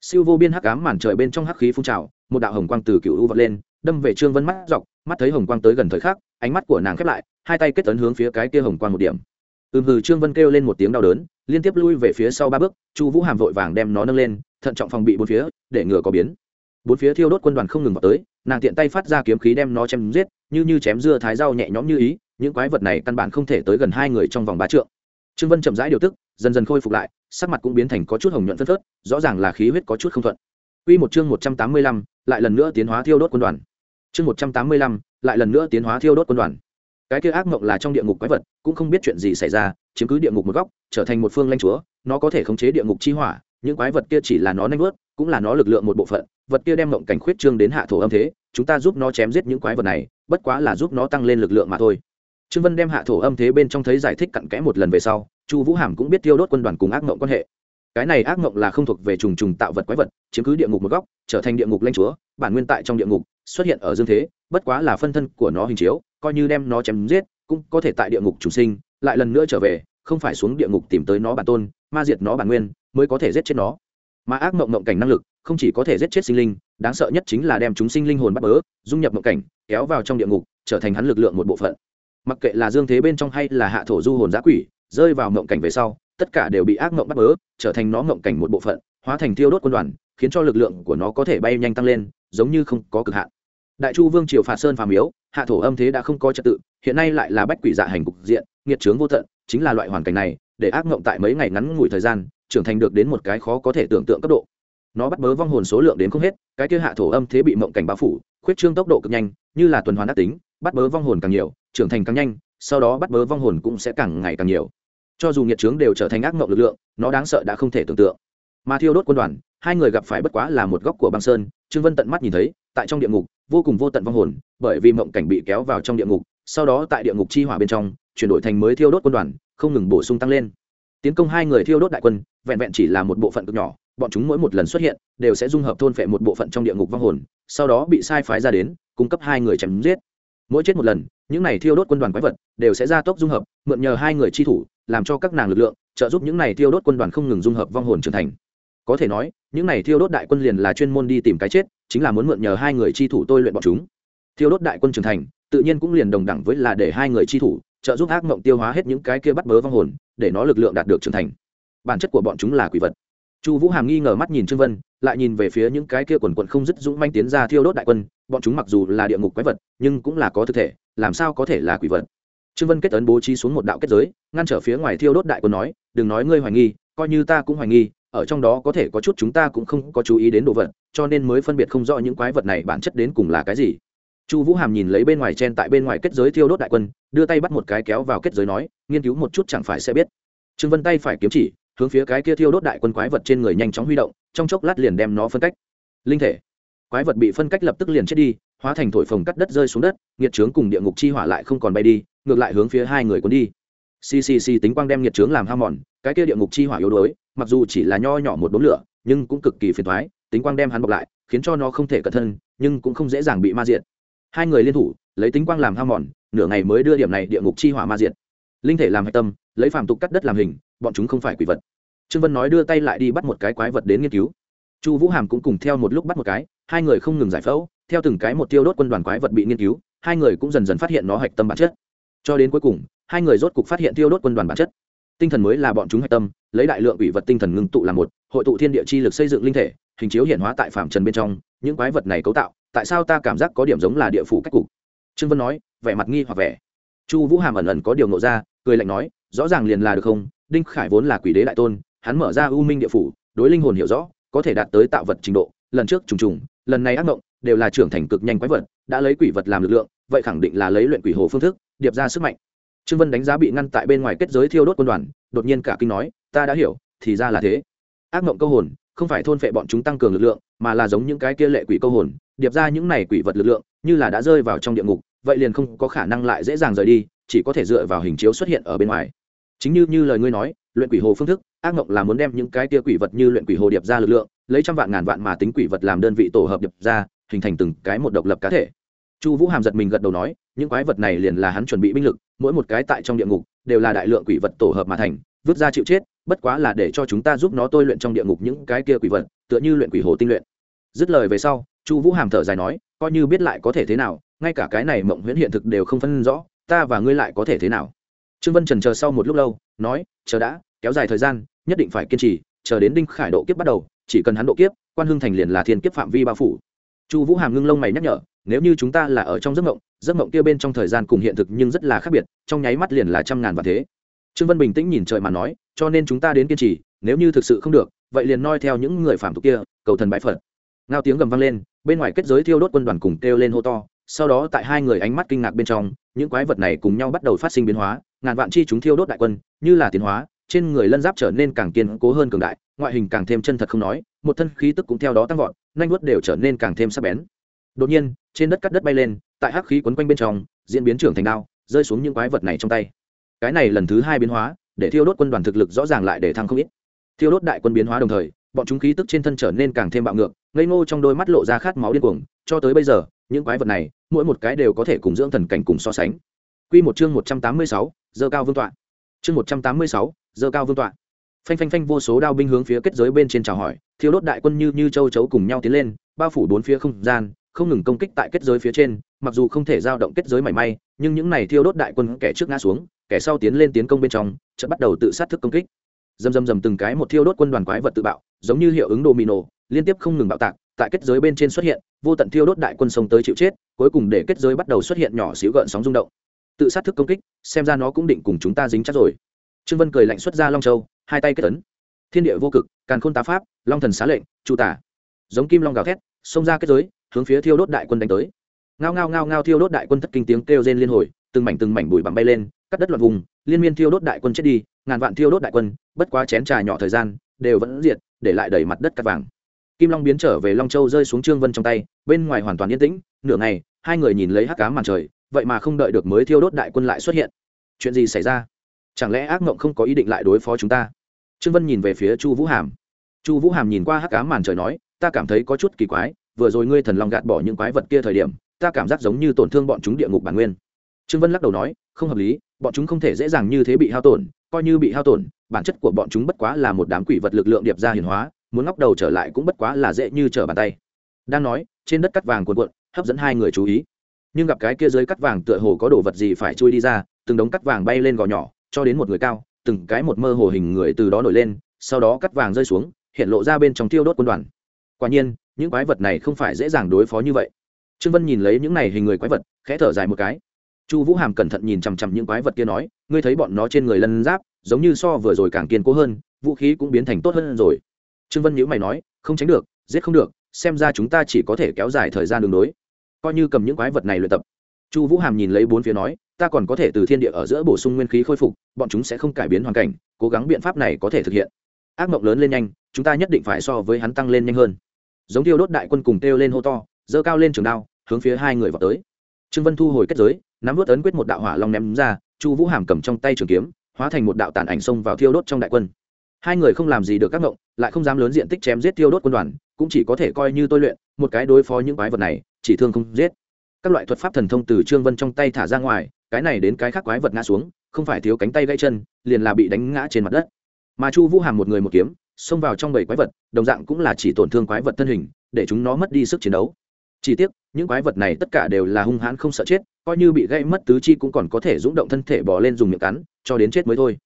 Siêu vô biên hắc ám màn trời bên trong hắc khí phun trào, một đạo hồng quang từ cựu u vật lên, đâm về trương vân mắt dọc, mắt thấy hồng quang tới gần thời khắc, ánh mắt của nàng khép lại, hai tay kết tấn hướng phía cái kia hồng quang một điểm ừm hừ trương vân kêu lên một tiếng đau đớn liên tiếp lui về phía sau ba bước chu vũ hàm vội vàng đem nó nâng lên thận trọng phòng bị bốn phía để ngừa có biến bốn phía thiêu đốt quân đoàn không ngừng vào tới nàng tiện tay phát ra kiếm khí đem nó chém giết như như chém dưa thái rau nhẹ nhõm như ý những quái vật này căn bản không thể tới gần hai người trong vòng ba trượng trương vân chậm rãi điều tức dần dần khôi phục lại sắc mặt cũng biến thành có chút hồng nhuận phân phớt rõ ràng là khí huyết có chút không thuận Quy một chương 185, lại lần nữa tiến hóa thiêu đốt quân đoàn. Chương 185, lại lần nữa tiến hóa thiêu đốt quân đoàn. Cái kia ác mộng là trong địa ngục quái vật, cũng không biết chuyện gì xảy ra, chiếm cứ địa ngục một góc, trở thành một phương lãnh chúa, nó có thể khống chế địa ngục chi hỏa, những quái vật kia chỉ là nó nhanh vớt, cũng là nó lực lượng một bộ phận, vật kia đem mộng cảnh khuyết trương đến hạ thổ âm thế, chúng ta giúp nó chém giết những quái vật này, bất quá là giúp nó tăng lên lực lượng mà thôi. Trương Vân đem hạ thổ âm thế bên trong thấy giải thích cặn kẽ một lần về sau, Chu Vũ Hàm cũng biết tiêu đốt quân đoàn cùng ác mộng quan hệ cái này ác mộng là không thuộc về trùng trùng tạo vật quái vật chiếm cứ địa ngục một góc trở thành địa ngục lanh chúa bản nguyên tại trong địa ngục xuất hiện ở dương thế bất quá là phân thân của nó hình chiếu, coi như đem nó chém giết, cũng có thể tại địa ngục chủ sinh, lại lần nữa trở về, không phải xuống địa ngục tìm tới nó bản tôn, ma diệt nó bản nguyên, mới có thể giết chết nó. Mà ác mộng mộng cảnh năng lực, không chỉ có thể giết chết sinh linh, đáng sợ nhất chính là đem chúng sinh linh hồn bắt bớ, dung nhập mộng cảnh, kéo vào trong địa ngục, trở thành hắn lực lượng một bộ phận. Mặc kệ là dương thế bên trong hay là hạ thổ du hồn giã quỷ, rơi vào mộng cảnh về sau, tất cả đều bị ác mộng bắt bớ, trở thành nó mộng cảnh một bộ phận, hóa thành thiêu đốt quân đoàn, khiến cho lực lượng của nó có thể bay nhanh tăng lên, giống như không có cực hạn đại chu vương triều phạt sơn phàm miếu, hạ thổ âm thế đã không có trật tự, hiện nay lại là bách quỷ dạ hành cục diện, nghiệt trướng vô tận, chính là loại hoàn cảnh này, để ác mộng tại mấy ngày ngắn ngủi thời gian, trưởng thành được đến một cái khó có thể tưởng tượng cấp độ. Nó bắt bớ vong hồn số lượng đến không hết, cái kia hạ thổ âm thế bị mộng cảnh bao phủ, khuyết trương tốc độ cực nhanh, như là tuần hoàn ác tính, bắt bớ vong hồn càng nhiều, trưởng thành càng nhanh, sau đó bắt bớ vong hồn cũng sẽ càng ngày càng nhiều. Cho dù nhiệt trướng đều trở thành ác mộng lực lượng, nó đáng sợ đã không thể tưởng tượng. Mà thiêu đốt quân đoàn, hai người gặp phải bất quá là một góc của băng sơn, trương vân tận mắt nhìn thấy tại trong địa ngục, vô cùng vô tận vong hồn, bởi vì mộng cảnh bị kéo vào trong địa ngục, sau đó tại địa ngục chi hỏa bên trong, chuyển đổi thành mới thiêu đốt quân đoàn, không ngừng bổ sung tăng lên. Tiến công hai người thiêu đốt đại quân, vẹn vẹn chỉ là một bộ phận cực nhỏ, bọn chúng mỗi một lần xuất hiện, đều sẽ dung hợp thôn phệ một bộ phận trong địa ngục vong hồn, sau đó bị sai phái ra đến, cung cấp hai người chém giết. Mỗi chết một lần, những này thiêu đốt quân đoàn quái vật đều sẽ ra tốc dung hợp, mượn nhờ hai người chi thủ, làm cho các nàng lực lượng, trợ giúp những này thiêu đốt quân đoàn không ngừng dung hợp vong hồn trưởng thành. Có thể nói, những này thiêu đốt đại quân liền là chuyên môn đi tìm cái chết chính là muốn mượn nhờ hai người chi thủ tôi luyện bọn chúng. Thiêu đốt đại quân trưởng thành, tự nhiên cũng liền đồng đẳng với là để hai người chi thủ, trợ giúp ác mộng tiêu hóa hết những cái kia bắt bớ vong hồn, để nó lực lượng đạt được trưởng thành. Bản chất của bọn chúng là quỷ vật. Chu vũ hàm nghi ngờ mắt nhìn trương vân, lại nhìn về phía những cái kia quần quận không dứt dũng manh tiến ra thiêu đốt đại quân, bọn chúng mặc dù là địa ngục quái vật, nhưng cũng là có thực thể, làm sao có thể là quỷ vật? Trương vân kết ấn bố trí xuống một đạo kết giới, ngăn trở phía ngoài thiêu đốt đại quân nói, đừng nói ngươi hoài nghi, coi như ta cũng hoài nghi ở trong đó có thể có chút chúng ta cũng không có chú ý đến đồ vật, cho nên mới phân biệt không rõ những quái vật này bản chất đến cùng là cái gì. Chu vũ hàm nhìn lấy bên ngoài chen tại bên ngoài kết giới thiêu đốt đại quân, đưa tay bắt một cái kéo vào kết giới nói, nghiên cứu một chút chẳng phải sẽ biết. Trương vân tay phải kiếm chỉ, hướng phía cái kia thiêu đốt đại quân quái vật trên người nhanh chóng huy động, trong chốc lát liền đem nó phân cách. Linh thể. Quái vật bị phân cách lập tức liền chết đi, hóa thành thổi phồng cắt đất rơi xuống đất, nghiệt trướng cùng địa ngục chi hỏa lại không còn bay đi, ngược lại hướng phía hai người cuốn đi. Ccc tính quang đem nhiệt trướng làm ham mòn, cái kia địa ngục chi hỏa yếu đuối mặc dù chỉ là nho nhỏ một đốm lửa, nhưng cũng cực kỳ phiền thoái tính quang đem hắn bọc lại, khiến cho nó không thể cẩn thân nhưng cũng không dễ dàng bị ma diệt. Hai người liên thủ, lấy tính quang làm ham mòn, nửa ngày mới đưa điểm này địa ngục chi hỏa ma diệt. Linh thể làm hạch tâm, lấy phàm tục cắt đất làm hình, bọn chúng không phải quỷ vật. Trương vân nói đưa tay lại đi bắt một cái quái vật đến nghiên cứu. Chu vũ hàm cũng cùng theo một lúc bắt một cái, hai người không ngừng giải phẫu, theo từng cái một tiêu đốt quân đoàn quái vật bị nghiên cứu, hai người cũng dần dần phát hiện nó hạch tâm bản chất. Cho đến cuối cùng, hai người rốt cục phát hiện tiêu đốt quân đoàn bản chất tinh thần mới là bọn chúng hạch tâm, lấy đại lượng quỷ vật tinh thần ngưng tụ làm một, hội tụ thiên địa chi lực xây dựng linh thể, hình chiếu hiện hóa tại phạm trần bên trong, những quái vật này cấu tạo, tại sao ta cảm giác có điểm giống là địa phủ cách cục? Trương vân nói, vẻ mặt nghi hoặc vẻ. Chu vũ hàm ẩn ẩn có điều nộ ra, cười lạnh nói, rõ ràng liền là được không? Đinh khải vốn là quỷ đế đại tôn, hắn mở ra u minh địa phủ, đối linh hồn hiểu rõ, có thể đạt tới tạo vật trình độ, lần trước trùng trùng, lần này ác mộng, đều là trưởng thành cực nhanh quái vật, đã lấy quỷ vật làm lực lượng, vậy khẳng định là lấy luyện quỷ hồ phương thức, điệp ra sức mạnh trương vân đánh giá bị ngăn tại bên ngoài kết giới thiêu đốt quân đoàn, đột nhiên cả kinh nói, ta đã hiểu, thì ra là thế. Ác mộng câu hồn, không phải thôn phệ bọn chúng tăng cường lực lượng, mà là giống những cái kia lệ quỷ câu hồn, điệp ra những này quỷ vật lực lượng, như là đã rơi vào trong địa ngục, vậy liền không có khả năng lại dễ dàng rời đi, chỉ có thể dựa vào hình chiếu xuất hiện ở bên ngoài. Chính như như lời ngươi nói, luyện quỷ hồ phương thức, ác mộng là muốn đem những cái tia quỷ vật như luyện quỷ hồ điệp ra lực lượng, lấy trăm vạn ngàn vạn mà tính quỷ vật làm đơn vị tổ hợp điệp ra, hình thành từng cái một độc lập cá thể chu vũ hàm giật mình gật đầu nói, những quái vật này liền là hắn chuẩn bị binh lực, mỗi một cái tại trong địa ngục, đều là đại lượng quỷ vật tổ hợp mà thành, vứt ra chịu chết, bất quá là để cho chúng ta giúp nó tôi luyện trong địa ngục những cái kia quỷ vật, tựa như luyện quỷ hồ tinh luyện. Dứt lời về sau, chu vũ hàm thở dài nói, coi như biết lại có thể thế nào, ngay cả cái này mộng huyễn hiện thực đều không phân rõ, ta và ngươi lại có thể thế nào? Trương vân trần chờ sau một lúc lâu, nói, chờ đã, kéo dài thời gian, nhất định phải kiên trì, chờ đến đinh khải độ kiếp bắt đầu, chỉ cần hắn độ kiếp, quan hưng thành liền là thiên kiếp phạm vi bao phủ. Chu vũ hàm ngưng lông mày nhắc nhở nếu như chúng ta là ở trong giấc mộng giấc mộng kia bên trong thời gian cùng hiện thực nhưng rất là khác biệt, trong nháy mắt liền là trăm ngàn và thế. Trương vân bình tĩnh nhìn trời mà nói, cho nên chúng ta đến kiên trì, nếu như thực sự không được, vậy liền noi theo những người phạm tục kia, cầu thần bãi phật. Ngao tiếng gầm vang lên, bên ngoài kết giới thiêu đốt quân đoàn cùng kêu lên hô to, sau đó tại hai người ánh mắt kinh ngạc bên trong, những quái vật này cùng nhau bắt đầu phát sinh biến hóa, ngàn vạn chi chúng thiêu đốt đại quân, như là tiến hóa, trên người lân giáp trở nên càng kiên cố hơn cường đại, ngoại hình càng thêm chân thật không nói, một thân khí tức cũng theo đó tăng vọt, nanh vuốt đều trở nên càng thêm sắc bén. Đột nhiên trên đất cắt đất bay lên tại hắc khí quấn quanh bên trong diễn biến trưởng thành đao rơi xuống những quái vật này trong tay cái này lần thứ hai biến hóa để thiêu đốt quân đoàn thực lực rõ ràng lại để thăng không ít thiêu đốt đại quân biến hóa đồng thời bọn chúng khí tức trên thân trở nên càng thêm bạo ngược ngây ngô trong đôi mắt lộ ra khát máu điên cuồng cho tới bây giờ những quái vật này mỗi một cái đều có thể cùng dưỡng thần cảnh cùng so sánh Quy một chương 186, dơ cao vương tọa. Chương 186, dơ cao vương tọa. Phanh phanh phanh vô số đao binh hướng phía kết giới bên trên chào hỏi, thiêu đốt đại quân như như châu chấu cùng nhau tiến lên, bao phủ bốn phía không gian, không ngừng công kích tại kết giới phía trên, mặc dù không thể giao động kết giới mảy may, nhưng những này thiêu đốt đại quân kẻ trước ngã xuống, kẻ sau tiến lên tiến công bên trong, chợt bắt đầu tự sát thức công kích. Dầm dầm dầm từng cái một thiêu đốt quân đoàn quái vật tự bạo, giống như hiệu ứng domino, liên tiếp không ngừng bạo tạc, tại kết giới bên trên xuất hiện, vô tận thiêu đốt đại quân sông tới chịu chết, cuối cùng để kết giới bắt đầu xuất hiện nhỏ xíu gợn sóng rung động. Tự sát thức công kích xem ra nó cũng định cùng chúng ta dính chắc rồi. Trương vân cười lạnh xuất ra long châu hai tay kết tấn thiên địa vô cực càn khôn tá pháp long thần xá lệnh trụ tả. Giống kim long gào thét xông ra kết giới hướng phía thiêu đốt đại quân đánh tới. Ngao ngao ngao ngao thiêu đốt đại quân thất kinh tiếng kêu rên liên hồi, từng mảnh từng mảnh bụi bặm bay lên, cắt đất loạn vùng, liên miên thiêu đốt đại quân chết đi, ngàn vạn thiêu đốt đại quân, bất quá chén trà nhỏ thời gian, đều vẫn diệt, để lại đầy mặt đất cắt vàng. Kim long biến trở về long châu rơi xuống trương vân trong tay, bên ngoài hoàn toàn yên tĩnh, nửa ngày, hai người nhìn lấy hắc cá màn trời, vậy mà không đợi được mới thiêu đốt đại quân lại xuất hiện. Chuyện gì xảy ra? Chẳng lẽ ác mộng không có ý định lại đối phó chúng ta? Trương vân nhìn về phía chu vũ hàm. Chu vũ hàm nhìn qua hắc cá màn trời nói, ta cảm thấy có chút kỳ quái vừa rồi ngươi thần long gạt bỏ những quái vật kia thời điểm, ta cảm giác giống như tổn thương bọn chúng địa ngục bản nguyên. Trương vân lắc đầu nói, không hợp lý, bọn chúng không thể dễ dàng như thế bị hao tổn, coi như bị hao tổn, bản chất của bọn chúng bất quá là một đám quỷ vật lực lượng điệp ra hiền hóa, muốn ngóc đầu trở lại cũng bất quá là dễ như trở bàn tay. Đang nói, trên đất cắt vàng cuộn cuộn, hấp dẫn hai người chú ý. Nhưng gặp cái kia dưới cắt vàng tựa hồ có đồ vật gì phải chui đi ra, từng đống cắt vàng bay lên gò nhỏ, cho đến một người cao, từng cái một mơ hồ hình người từ đó nổi lên, sau đó cắt vàng rơi xuống, hiện lộ ra bên trong tiêu đốt quân đoàn. Quả nhiên những quái vật này không phải dễ dàng đối phó như vậy. Trương vân nhìn lấy những này hình người quái vật, khẽ thở dài một cái. Chu vũ hàm cẩn thận nhìn chằm chằm những quái vật kia nói, ngươi thấy bọn nó trên người lân giáp, giống như so vừa rồi càng kiên cố hơn, vũ khí cũng biến thành tốt hơn rồi. Trương vân nhữ mày nói, không tránh được, giết không được, xem ra chúng ta chỉ có thể kéo dài thời gian đường đối. Coi như cầm những quái vật này luyện tập. Chu vũ hàm nhìn lấy bốn phía nói, ta còn có thể từ thiên địa ở giữa bổ sung nguyên khí khôi phục, bọn chúng sẽ không cải biến hoàn cảnh, cố gắng biện pháp này có thể thực hiện. Ác mộng lớn lên nhanh, chúng ta nhất định phải so với hắn tăng lên nhanh hơn giống tiêu đốt đại quân cùng kêu lên hô to, giơ cao lên trường đao, hướng phía hai người vào tới. Trương vân thu hồi kết giới, nắm vớt ấn quyết một đạo hỏa long ném ra, chu vũ hàm cầm trong tay trường kiếm, hóa thành một đạo tàn ảnh xông vào thiêu đốt trong đại quân. Hai người không làm gì được các ngộng, lại không dám lớn diện tích chém giết thiêu đốt quân đoàn, cũng chỉ có thể coi như tôi luyện, một cái đối phó những quái vật này, chỉ thương không giết. Các loại thuật pháp thần thông từ trương vân trong tay thả ra ngoài, cái này đến cái khác quái vật ngã xuống, không phải thiếu cánh tay gãy chân, liền là bị đánh ngã trên mặt đất. Mà chu vũ hàm một người một kiếm xông vào trong bầy quái vật, đồng dạng cũng là chỉ tổn thương quái vật thân hình, để chúng nó mất đi sức chiến đấu. Chỉ tiếc, những quái vật này tất cả đều là hung hãn không sợ chết, coi như bị gây mất tứ chi cũng còn có thể rúng động thân thể bỏ lên dùng miệng cắn, cho đến chết mới thôi.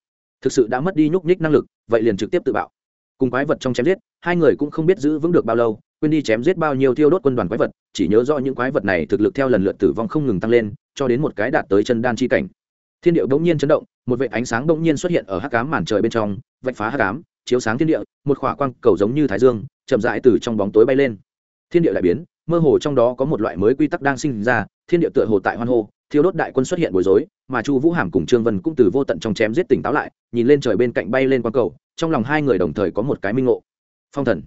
Thực sự đã mất đi nhúc nhích năng lực, vậy liền trực tiếp tự bạo. Cùng quái vật trong chém giết, hai người cũng không biết giữ vững được bao lâu, quên đi chém giết bao nhiêu thiêu đốt quân đoàn quái vật, chỉ nhớ rõ những quái vật này thực lực theo lần lượt tử vong không ngừng tăng lên, cho đến một cái đạt tới chân đan chi cảnh. Thiên điệu bỗng nhiên chấn động, một vệ ánh sáng bỗng nhiên xuất hiện ở hắc cám màn trời bên trong, vạch phá hắc cám chiếu sáng thiên địa, một khỏa quang cầu giống như thái dương, chậm rãi từ trong bóng tối bay lên. Thiên địa lại biến, mơ hồ trong đó có một loại mới quy tắc đang sinh ra, thiên địa tựa hồ tại hoan hô, thiêu đốt đại quân xuất hiện bối rối, mà chu vũ hàm cùng trương vân cũng từ vô tận trong chém giết tỉnh táo lại, nhìn lên trời bên cạnh bay lên quang cầu, trong lòng hai người đồng thời có một cái minh ngộ. Phong thần.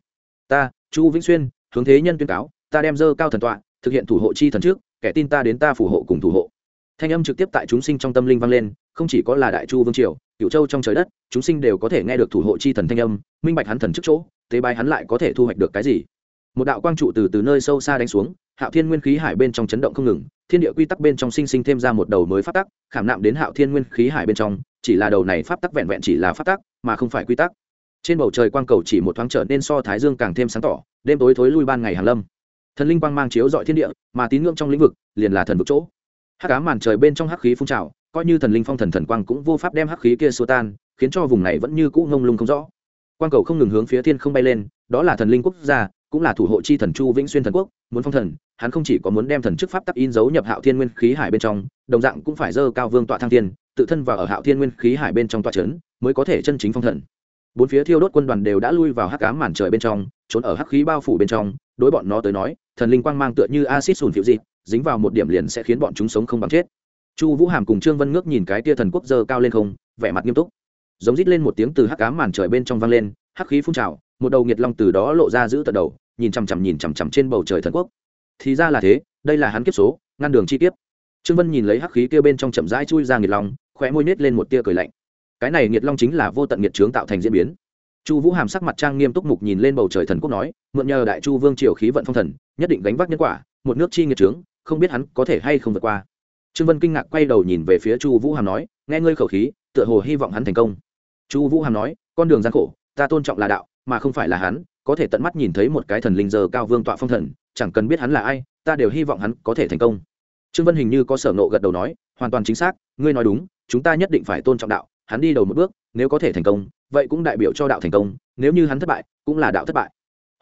Ta, chu vĩnh xuyên, hướng thế nhân tuyên cáo, ta đem dơ cao thần tọa, thực hiện thủ hộ chi thần trước, kẻ tin ta đến ta phù hộ cùng thủ hộ thanh âm trực tiếp tại chúng sinh trong tâm linh vang lên, không chỉ có là đại chu vương triều cựu châu trong trời đất, chúng sinh đều có thể nghe được thủ hộ chi thần thanh âm, minh bạch hắn thần trước chỗ, tế bài hắn lại có thể thu hoạch được cái gì. Một đạo quang trụ từ từ nơi sâu xa đánh xuống, hạo thiên nguyên khí hải bên trong chấn động không ngừng, thiên địa quy tắc bên trong sinh sinh thêm ra một đầu mới phát tắc, khảm nạm đến hạo thiên nguyên khí hải bên trong, chỉ là đầu này phát tắc vẹn vẹn chỉ là phát tắc, mà không phải quy tắc. Trên bầu trời quang cầu chỉ một thoáng trở nên so thái dương càng thêm sáng tỏ, đêm tối thối lui ban ngày hàn lâm. Thần linh quang mang chiếu dọi thiên địa, mà tín ngưỡng trong lĩnh vực liền là thần vực chỗ hắc cá màn trời bên trong hắc khí phun trào, coi như thần linh phong thần thần quang cũng vô pháp đem hắc khí kia xua tan, khiến cho vùng này vẫn như cũ ngông lung không rõ. Quang cầu không ngừng hướng phía thiên không bay lên, đó là thần linh quốc gia, cũng là thủ hộ chi thần chu vĩnh xuyên thần quốc, muốn phong thần, hắn không chỉ có muốn đem thần chức pháp tắc in dấu nhập hạo thiên nguyên khí hải bên trong, đồng dạng cũng phải dơ cao vương tọa thăng thiên, tự thân vào ở hạo thiên nguyên khí hải bên trong tọa trấn mới có thể chân chính phong thần. Bốn phía thiêu đốt quân đoàn đều đã lui vào hắc ám màn trời bên trong, trốn ở hắc khí bao phủ bên trong, đối bọn nó tới nói, thần linh quang mang tựa như acid sùn phiệu dị dính vào một điểm liền sẽ khiến bọn chúng sống không bằng chết. Chu vũ hàm cùng trương vân ngước nhìn cái tia thần quốc dơ cao lên không, vẻ mặt nghiêm túc. Giống rít lên một tiếng từ hắc ám màn trời bên trong vang lên, hắc khí phun trào, một đầu nghiệt long từ đó lộ ra giữ tận đầu, nhìn chằm chằm nhìn chằm chằm trên bầu trời thần quốc. Thì ra là thế, đây là hắn kiếp số, ngăn đường chi kiếp. Trương vân nhìn lấy hắc khí kia bên trong chậm rãi chui ra nghiệt long, khóe môi nết lên một tia cười lạnh. Cái này nghiệt long chính là vô tận nghiệt trướng tạo thành diễn biến. Chu vũ hàm sắc mặt trang nghiêm túc mục nhìn lên bầu trời thần quốc nói, mượn nhờ đại chu vương triều khí vận phong thần, nhất định gánh vác nhân quả, một nước chi nghiệt trướng không biết hắn có thể hay không vượt qua. Trương vân kinh ngạc quay đầu nhìn về phía chu vũ hàm nói, nghe ngươi khẩu khí, tựa hồ hy vọng hắn thành công. Chu vũ hàm nói, con đường gian khổ, ta tôn trọng là đạo, mà không phải là hắn, có thể tận mắt nhìn thấy một cái thần linh giờ cao vương tọa phong thần, chẳng cần biết hắn là ai, ta đều hy vọng hắn có thể thành công. Trương vân hình như có sở nộ gật đầu nói, hoàn toàn chính xác, ngươi nói đúng, chúng ta nhất định phải tôn trọng đạo, hắn đi đầu một bước, nếu có thể thành công, vậy cũng đại biểu cho đạo thành công, nếu như hắn thất bại, cũng là đạo thất bại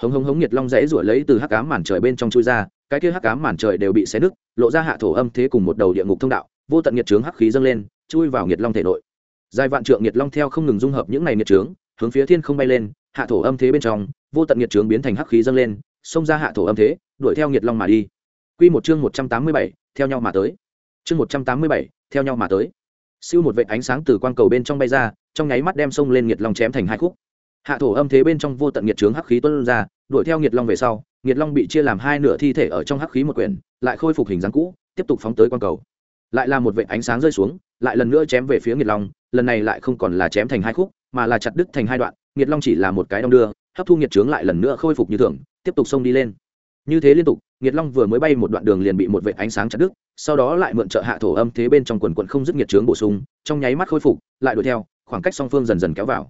hống hống hống nhiệt long rẽ rủa lấy từ hắc cám màn trời bên trong chui ra, cái kia hắc cám màn trời đều bị xé nứt, lộ ra hạ thổ âm thế cùng một đầu địa ngục thông đạo, vô tận nhiệt trướng hắc khí dâng lên, chui vào nhiệt long thể nội. Dài vạn trượng nhiệt long theo không ngừng dung hợp những này nhiệt trướng, hướng phía thiên không bay lên, hạ thổ âm thế bên trong, vô tận nhiệt trướng biến thành hắc khí dâng lên, xông ra hạ thổ âm thế, đuổi theo nhiệt long mà đi. Quy một chương một trăm tám mươi bảy, theo nhau mà tới. Chương một trăm tám mươi bảy, theo nhau mà tới. Siêu một vệt ánh sáng từ quang cầu bên trong bay ra, trong nháy mắt đem sông lên nhiệt long chém thành hai khúc hạ thổ âm thế bên trong vô tận nhiệt trướng hắc khí tuôn ra, đuổi theo nhiệt long về sau nhiệt long bị chia làm hai nửa thi thể ở trong hắc khí một quyển, lại khôi phục hình dáng cũ, tiếp tục phóng tới quang cầu. Lại là một vệt ánh sáng rơi xuống, lại lần nữa chém về phía nhiệt long, lần này lại không còn là chém thành hai khúc, mà là chặt đứt thành hai đoạn nhiệt long chỉ là một cái đong đưa, hấp thu nhiệt trướng lại lần nữa khôi phục như thường, tiếp tục xông đi lên. Như thế liên tục nhiệt long vừa mới bay một đoạn đường liền bị một vệt ánh sáng chặt đứt, sau đó lại mượn trợ hạ thổ âm thế bên trong quần quận không dứt nhiệt trướng bổ sung, trong nháy mắt khôi phục, lại đuổi theo, khoảng cách song phương dần dần kéo vào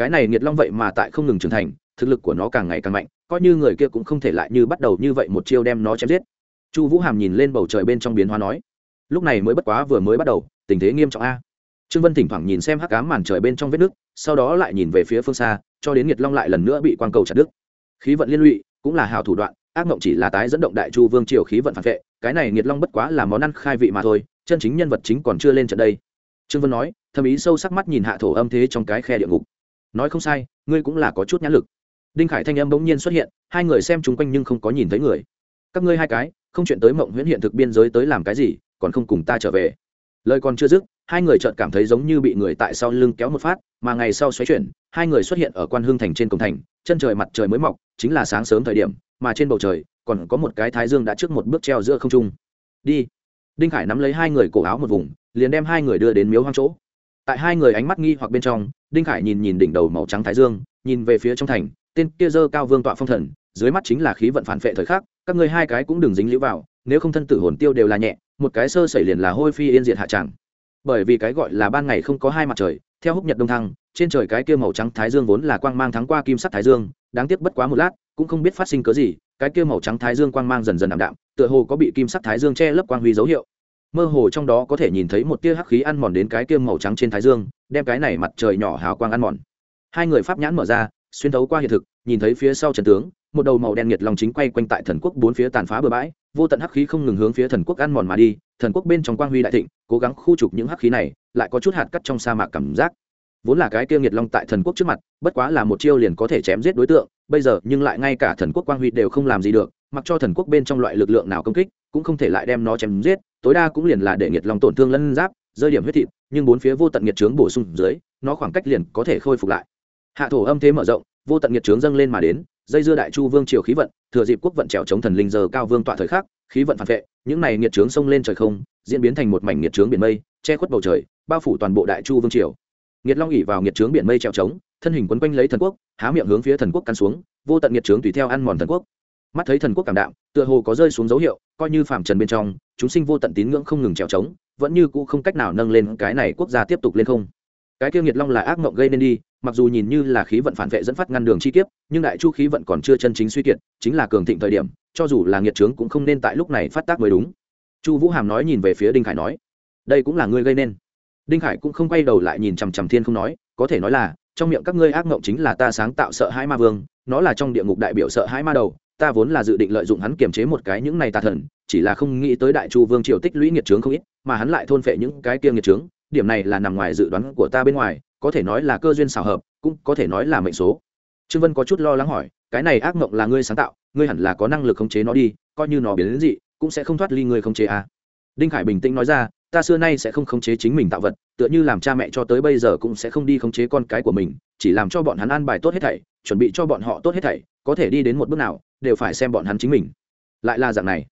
cái này nhiệt long vậy mà tại không ngừng trưởng thành, thực lực của nó càng ngày càng mạnh, coi như người kia cũng không thể lại như bắt đầu như vậy một chiêu đem nó chém giết. Chu vũ hàm nhìn lên bầu trời bên trong biến hóa nói, lúc này mới bất quá vừa mới bắt đầu, tình thế nghiêm trọng a. Trương vân thỉnh thoảng nhìn xem hắc cám màn trời bên trong vết nước, sau đó lại nhìn về phía phương xa, cho đến nhiệt long lại lần nữa bị quang cầu chặt đứt. Khí vận liên lụy, cũng là hào thủ đoạn, ác mộng chỉ là tái dẫn động đại chu vương triều khí vận phản vệ, cái này nhiệt long bất quá là món ăn khai vị mà thôi, chân chính nhân vật chính còn chưa lên trận đây. Trương vân nói, thầm ý sâu sắc mắt nhìn hạ thổ âm thế trong cái khe địa ngục nói không sai, ngươi cũng là có chút nhãn lực. Đinh khải thanh âm bỗng nhiên xuất hiện, hai người xem chung quanh nhưng không có nhìn thấy người. Các ngươi hai cái, không chuyện tới mộng huyễn hiện thực biên giới tới làm cái gì, còn không cùng ta trở về. Lời còn chưa dứt, hai người chợt cảm thấy giống như bị người tại sau lưng kéo một phát, mà ngày sau xoáy chuyển, hai người xuất hiện ở quan hương thành trên cổng thành, chân trời mặt trời mới mọc, chính là sáng sớm thời điểm, mà trên bầu trời, còn có một cái thái dương đã trước một bước treo giữa không trung. Đi. Đinh khải nắm lấy hai người cổ áo một vùng, liền đem hai người đưa đến miếu hoang chỗ tại hai người ánh mắt nghi hoặc bên trong, đinh khải nhìn nhìn đỉnh đầu màu trắng thái dương, nhìn về phía trong thành, tên kia dơ cao vương tọa phong thần, dưới mắt chính là khí vận phản vệ thời khắc, các ngươi hai cái cũng đừng dính lũ vào, nếu không thân tử hồn tiêu đều là nhẹ, một cái sơ xảy liền là hôi phi yên diệt hạ tràng bởi vì cái gọi là ban ngày không có hai mặt trời, theo húc nhật đông thăng, trên trời cái kia màu trắng thái dương vốn là quang mang thắng qua kim sắc thái dương, đáng tiếc bất quá một lát, cũng không biết phát sinh cớ gì, cái kia màu trắng thái dương quang mang dần dần ảm đạm, tựa hồ có bị kim sắc thái dương che lấp quang huy dấu hiệu mơ hồ trong đó có thể nhìn thấy một tia hắc khí ăn mòn đến cái kia màu trắng trên thái dương, đem cái này mặt trời nhỏ hào quang ăn mòn. Hai người pháp nhãn mở ra, xuyên thấu qua hiện thực, nhìn thấy phía sau trần tướng, một đầu màu đen nhiệt lòng chính quay quanh tại thần quốc bốn phía tàn phá bừa bãi, vô tận hắc khí không ngừng hướng phía thần quốc ăn mòn mà đi, thần quốc bên trong quang huy đại thịnh, cố gắng khu trục những hắc khí này, lại có chút hạt cắt trong sa mạc cảm giác. Vốn là cái kia nhiệt long tại thần quốc trước mặt, bất quá là một chiêu liền có thể chém giết đối tượng, bây giờ nhưng lại ngay cả thần quốc quang huy đều không làm gì được, mặc cho thần quốc bên trong loại lực lượng nào công kích, cũng không thể lại đem nó chém giết tối đa cũng liền là để nhiệt long tổn thương lân giáp, rơi điểm huyết thịt, nhưng bốn phía vô tận nhiệt trướng bổ sung dưới, nó khoảng cách liền có thể khôi phục lại. Hạ thổ âm thế mở rộng, vô tận nhiệt trướng dâng lên mà đến, dây dưa đại chu vương triều khí vận, thừa dịp quốc vận trèo chống thần linh giờ cao vương tọa thời khắc, khí vận phản vệ, những này nhiệt trướng xông lên trời không, diễn biến thành một mảnh nhiệt trướng biển mây, che khuất bầu trời, bao phủ toàn bộ đại chu vương triều. Nhiệt long ỉ vào nhiệt trướng biển mây trèo trống, thân hình quấn quanh lấy thần quốc, há miệng hướng phía thần quốc căn xuống, vô tận nhiệt trướng tùy theo ăn mòn thần quốc. Mắt thấy thần quốc cảm đạm, tựa hồ có rơi xuống dấu hiệu coi như phạm trần bên trong, chúng sinh vô tận tín ngưỡng không ngừng trèo trống, vẫn như cũ không cách nào nâng lên cái này quốc gia tiếp tục lên không. Cái kia nghiệt long là ác mộng gây nên đi, mặc dù nhìn như là khí vận phản vệ dẫn phát ngăn đường chi kiếp, nhưng đại chu khí vận còn chưa chân chính suy kiệt, chính là cường thịnh thời điểm, cho dù là nghiệt trướng cũng không nên tại lúc này phát tác mới đúng. Chu vũ hàm nói nhìn về phía đinh khải nói, đây cũng là ngươi gây nên. Đinh khải cũng không quay đầu lại nhìn chằm chằm thiên không nói, có thể nói là, trong miệng các ngươi ác mộng chính là ta sáng tạo sợ hãi ma vương, nó là trong địa ngục đại biểu sợ hãi ma đầu ta vốn là dự định lợi dụng hắn kiềm chế một cái những này tà thần, chỉ là không nghĩ tới đại chu vương triều tích lũy nghiệt trướng không ít, mà hắn lại thôn phệ những cái kia nghiệt trướng, điểm này là nằm ngoài dự đoán của ta bên ngoài, có thể nói là cơ duyên xảo hợp, cũng có thể nói là mệnh số trương vân có chút lo lắng hỏi, cái này ác mộng là ngươi sáng tạo, ngươi hẳn là có năng lực khống chế nó đi, coi như nó biến đến dị, cũng sẽ không thoát ly ngươi khống chế à. đinh khải bình tĩnh nói ra, ta xưa nay sẽ không khống chế chính mình tạo vật, tựa như làm cha mẹ cho tới bây giờ cũng sẽ không đi khống chế con cái của mình, chỉ làm cho bọn hắn an bài tốt hết thảy, chuẩn bị cho bọn họ tốt hết thảy, có thể đi đến một bước nào đều phải xem bọn hắn chính mình. Lại là dạng này.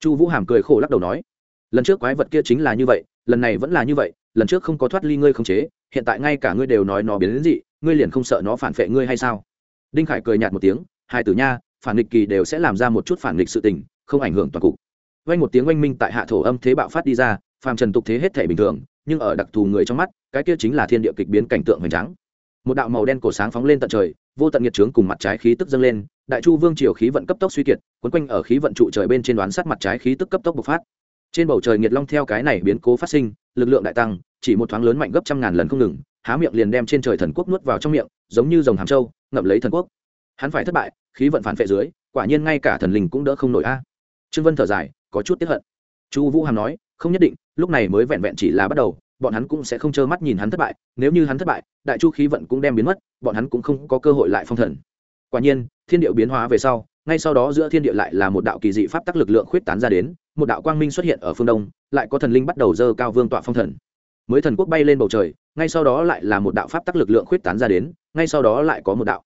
Chu vũ hàm cười khổ lắc đầu nói, lần trước quái vật kia chính là như vậy, lần này vẫn là như vậy, lần trước không có thoát ly ngươi khống chế, hiện tại ngay cả ngươi đều nói nó biến đến dị, ngươi liền không sợ nó phản vệ ngươi hay sao? Đinh khải cười nhạt một tiếng, hai tử nha, phản nghịch kỳ đều sẽ làm ra một chút phản nghịch sự tình, không ảnh hưởng toàn cục. Vang một tiếng oanh minh tại hạ thổ âm thế bạo phát đi ra, phàm trần tục thế hết thể bình thường, nhưng ở đặc thù người trong mắt, cái kia chính là thiên địa kịch biến cảnh tượng hoành tráng. Một đạo màu đen cổ sáng phóng lên tận trời, vô tận nhiệt trướng cùng mặt trái khí tức dâng lên đại chu vương triều khí vận cấp tốc suy kiệt, quấn quanh ở khí vận trụ trời bên trên đoán sát mặt trái khí tức cấp tốc bộc phát. Trên bầu trời nhiệt long theo cái này biến cố phát sinh, lực lượng đại tăng, chỉ một thoáng lớn mạnh gấp trăm ngàn lần không ngừng, há miệng liền đem trên trời thần quốc nuốt vào trong miệng, giống như dòng hàm châu, ngậm lấy thần quốc. Hắn phải thất bại, khí vận phản vệ dưới, quả nhiên ngay cả thần linh cũng đỡ không nổi a. Trương vân thở dài, có chút tiếp hận. Chu vũ hàm nói, không nhất định, lúc này mới vẹn vẹn chỉ là bắt đầu, bọn hắn cũng sẽ không trơ mắt nhìn hắn thất bại, nếu như hắn thất bại, đại chu khí vận cũng đem biến mất, bọn hắn cũng không có cơ hội lại phong thần quả nhiên, thiên điệu biến hóa về sau, ngay sau đó giữa thiên địa lại là một đạo kỳ dị pháp tắc lực lượng khuyết tán ra đến, một đạo quang minh xuất hiện ở phương đông, lại có thần linh bắt đầu dơ cao vương tọa phong thần. Mới thần quốc bay lên bầu trời, ngay sau đó lại là một đạo pháp tắc lực lượng khuyết tán ra đến, ngay sau đó lại có một đạo.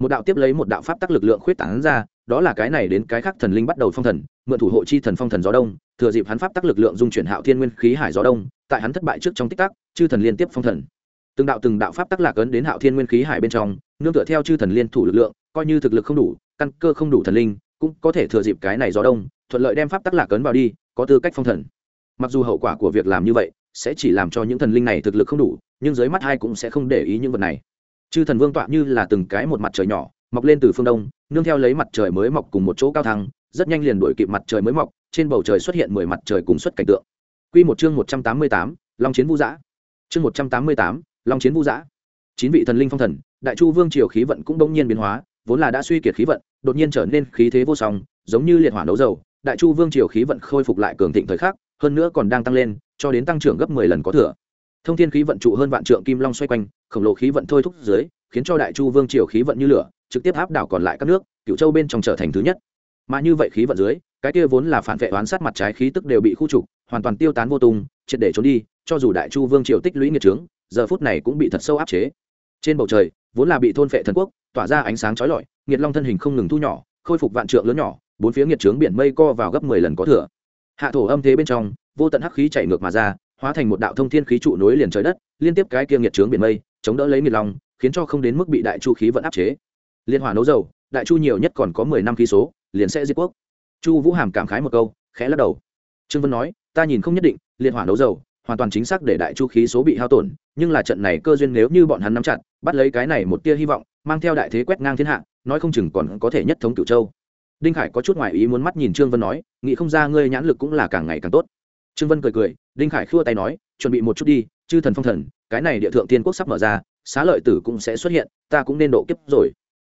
Một đạo tiếp lấy một đạo pháp tắc lực lượng khuyết tán ra, đó là cái này đến cái khác thần linh bắt đầu phong thần, mượn thủ hộ chi thần phong thần gió đông, thừa dịp hắn pháp tắc lực lượng dung chuyển hạo thiên nguyên khí hải gió đông, tại hắn thất bại trước trong tích tắc, chư thần liên tiếp phong thần từng đạo từng đạo pháp tắc lạc ấn đến hạo thiên nguyên khí hải bên trong nương tựa theo chư thần liên thủ lực lượng coi như thực lực không đủ căn cơ không đủ thần linh cũng có thể thừa dịp cái này gió đông thuận lợi đem pháp tắc lạc ấn vào đi có tư cách phong thần. Mặc dù hậu quả của việc làm như vậy sẽ chỉ làm cho những thần linh này thực lực không đủ nhưng dưới mắt hai cũng sẽ không để ý những vật này. Chư thần vương tọa như là từng cái một mặt trời nhỏ mọc lên từ phương đông nương theo lấy mặt trời mới mọc cùng một chỗ cao thăng rất nhanh liền đuổi kịp mặt trời mới mọc trên bầu trời xuất hiện mười mặt trời cùng xuất cảnh tượng. Quy một chương 188, Long chiến vũ dã. Chương 188, long chiến vũ giã. Chín vị thần linh phong thần, đại chu vương triều khí vận cũng bỗng nhiên biến hóa, vốn là đã suy kiệt khí vận, đột nhiên trở nên khí thế vô song, giống như liệt hỏa nấu dầu. Đại chu vương triều khí vận khôi phục lại cường thịnh thời khắc, hơn nữa còn đang tăng lên, cho đến tăng trưởng gấp mười lần có thừa. Thông thiên khí vận trụ hơn vạn trượng kim long xoay quanh, khổng lồ khí vận thôi thúc dưới, khiến cho đại chu vương triều khí vận như lửa, trực tiếp áp đảo còn lại các nước cựu châu bên trong trở thành thứ nhất. Mà như vậy khí vận dưới, cái kia vốn là phản vệ oán sát mặt trái khí tức đều bị khu trục, hoàn toàn tiêu tán vô tung, triệt để trốn đi, cho dù đại chu vương triều tích lũy nghiệt trướng giờ phút này cũng bị thật sâu áp chế. Trên bầu trời, vốn là bị thôn phệ thần quốc, tỏa ra ánh sáng chói lọi nghiệt long thân hình không ngừng thu nhỏ, khôi phục vạn trượng lớn nhỏ, bốn phía nghiệt trướng biển mây co vào gấp mười lần có thừa. Hạ thổ âm thế bên trong, vô tận hắc khí chạy ngược mà ra, hóa thành một đạo thông thiên khí trụ nối liền trời đất, liên tiếp cái kia nghiệt trướng biển mây, chống đỡ lấy nghiệt long, khiến cho không đến mức bị đại chu khí vận áp chế. Liên hỏa nấu dầu, đại chu nhiều nhất còn có mười năm khí số, liền sẽ diệt quốc. Chu vũ hàm cảm khái một câu, khẽ lắc đầu. Trương vân nói, ta nhìn không nhất định, liên hỏa nấu dầu hoàn toàn chính xác để đại chu khí số bị hao tổn, nhưng là trận này cơ duyên nếu như bọn hắn nắm chặt, bắt lấy cái này một tia hy vọng, mang theo đại thế quét ngang thiên hạ, nói không chừng còn có thể nhất thống cửu châu. Đinh khải có chút ngoại ý muốn mắt nhìn trương vân nói, nghĩ không ra ngươi nhãn lực cũng là càng ngày càng tốt. Trương vân cười cười, đinh khải khua tay nói, chuẩn bị một chút đi, chư thần phong thần, cái này địa thượng tiên quốc sắp mở ra, xá lợi tử cũng sẽ xuất hiện, ta cũng nên độ kiếp rồi.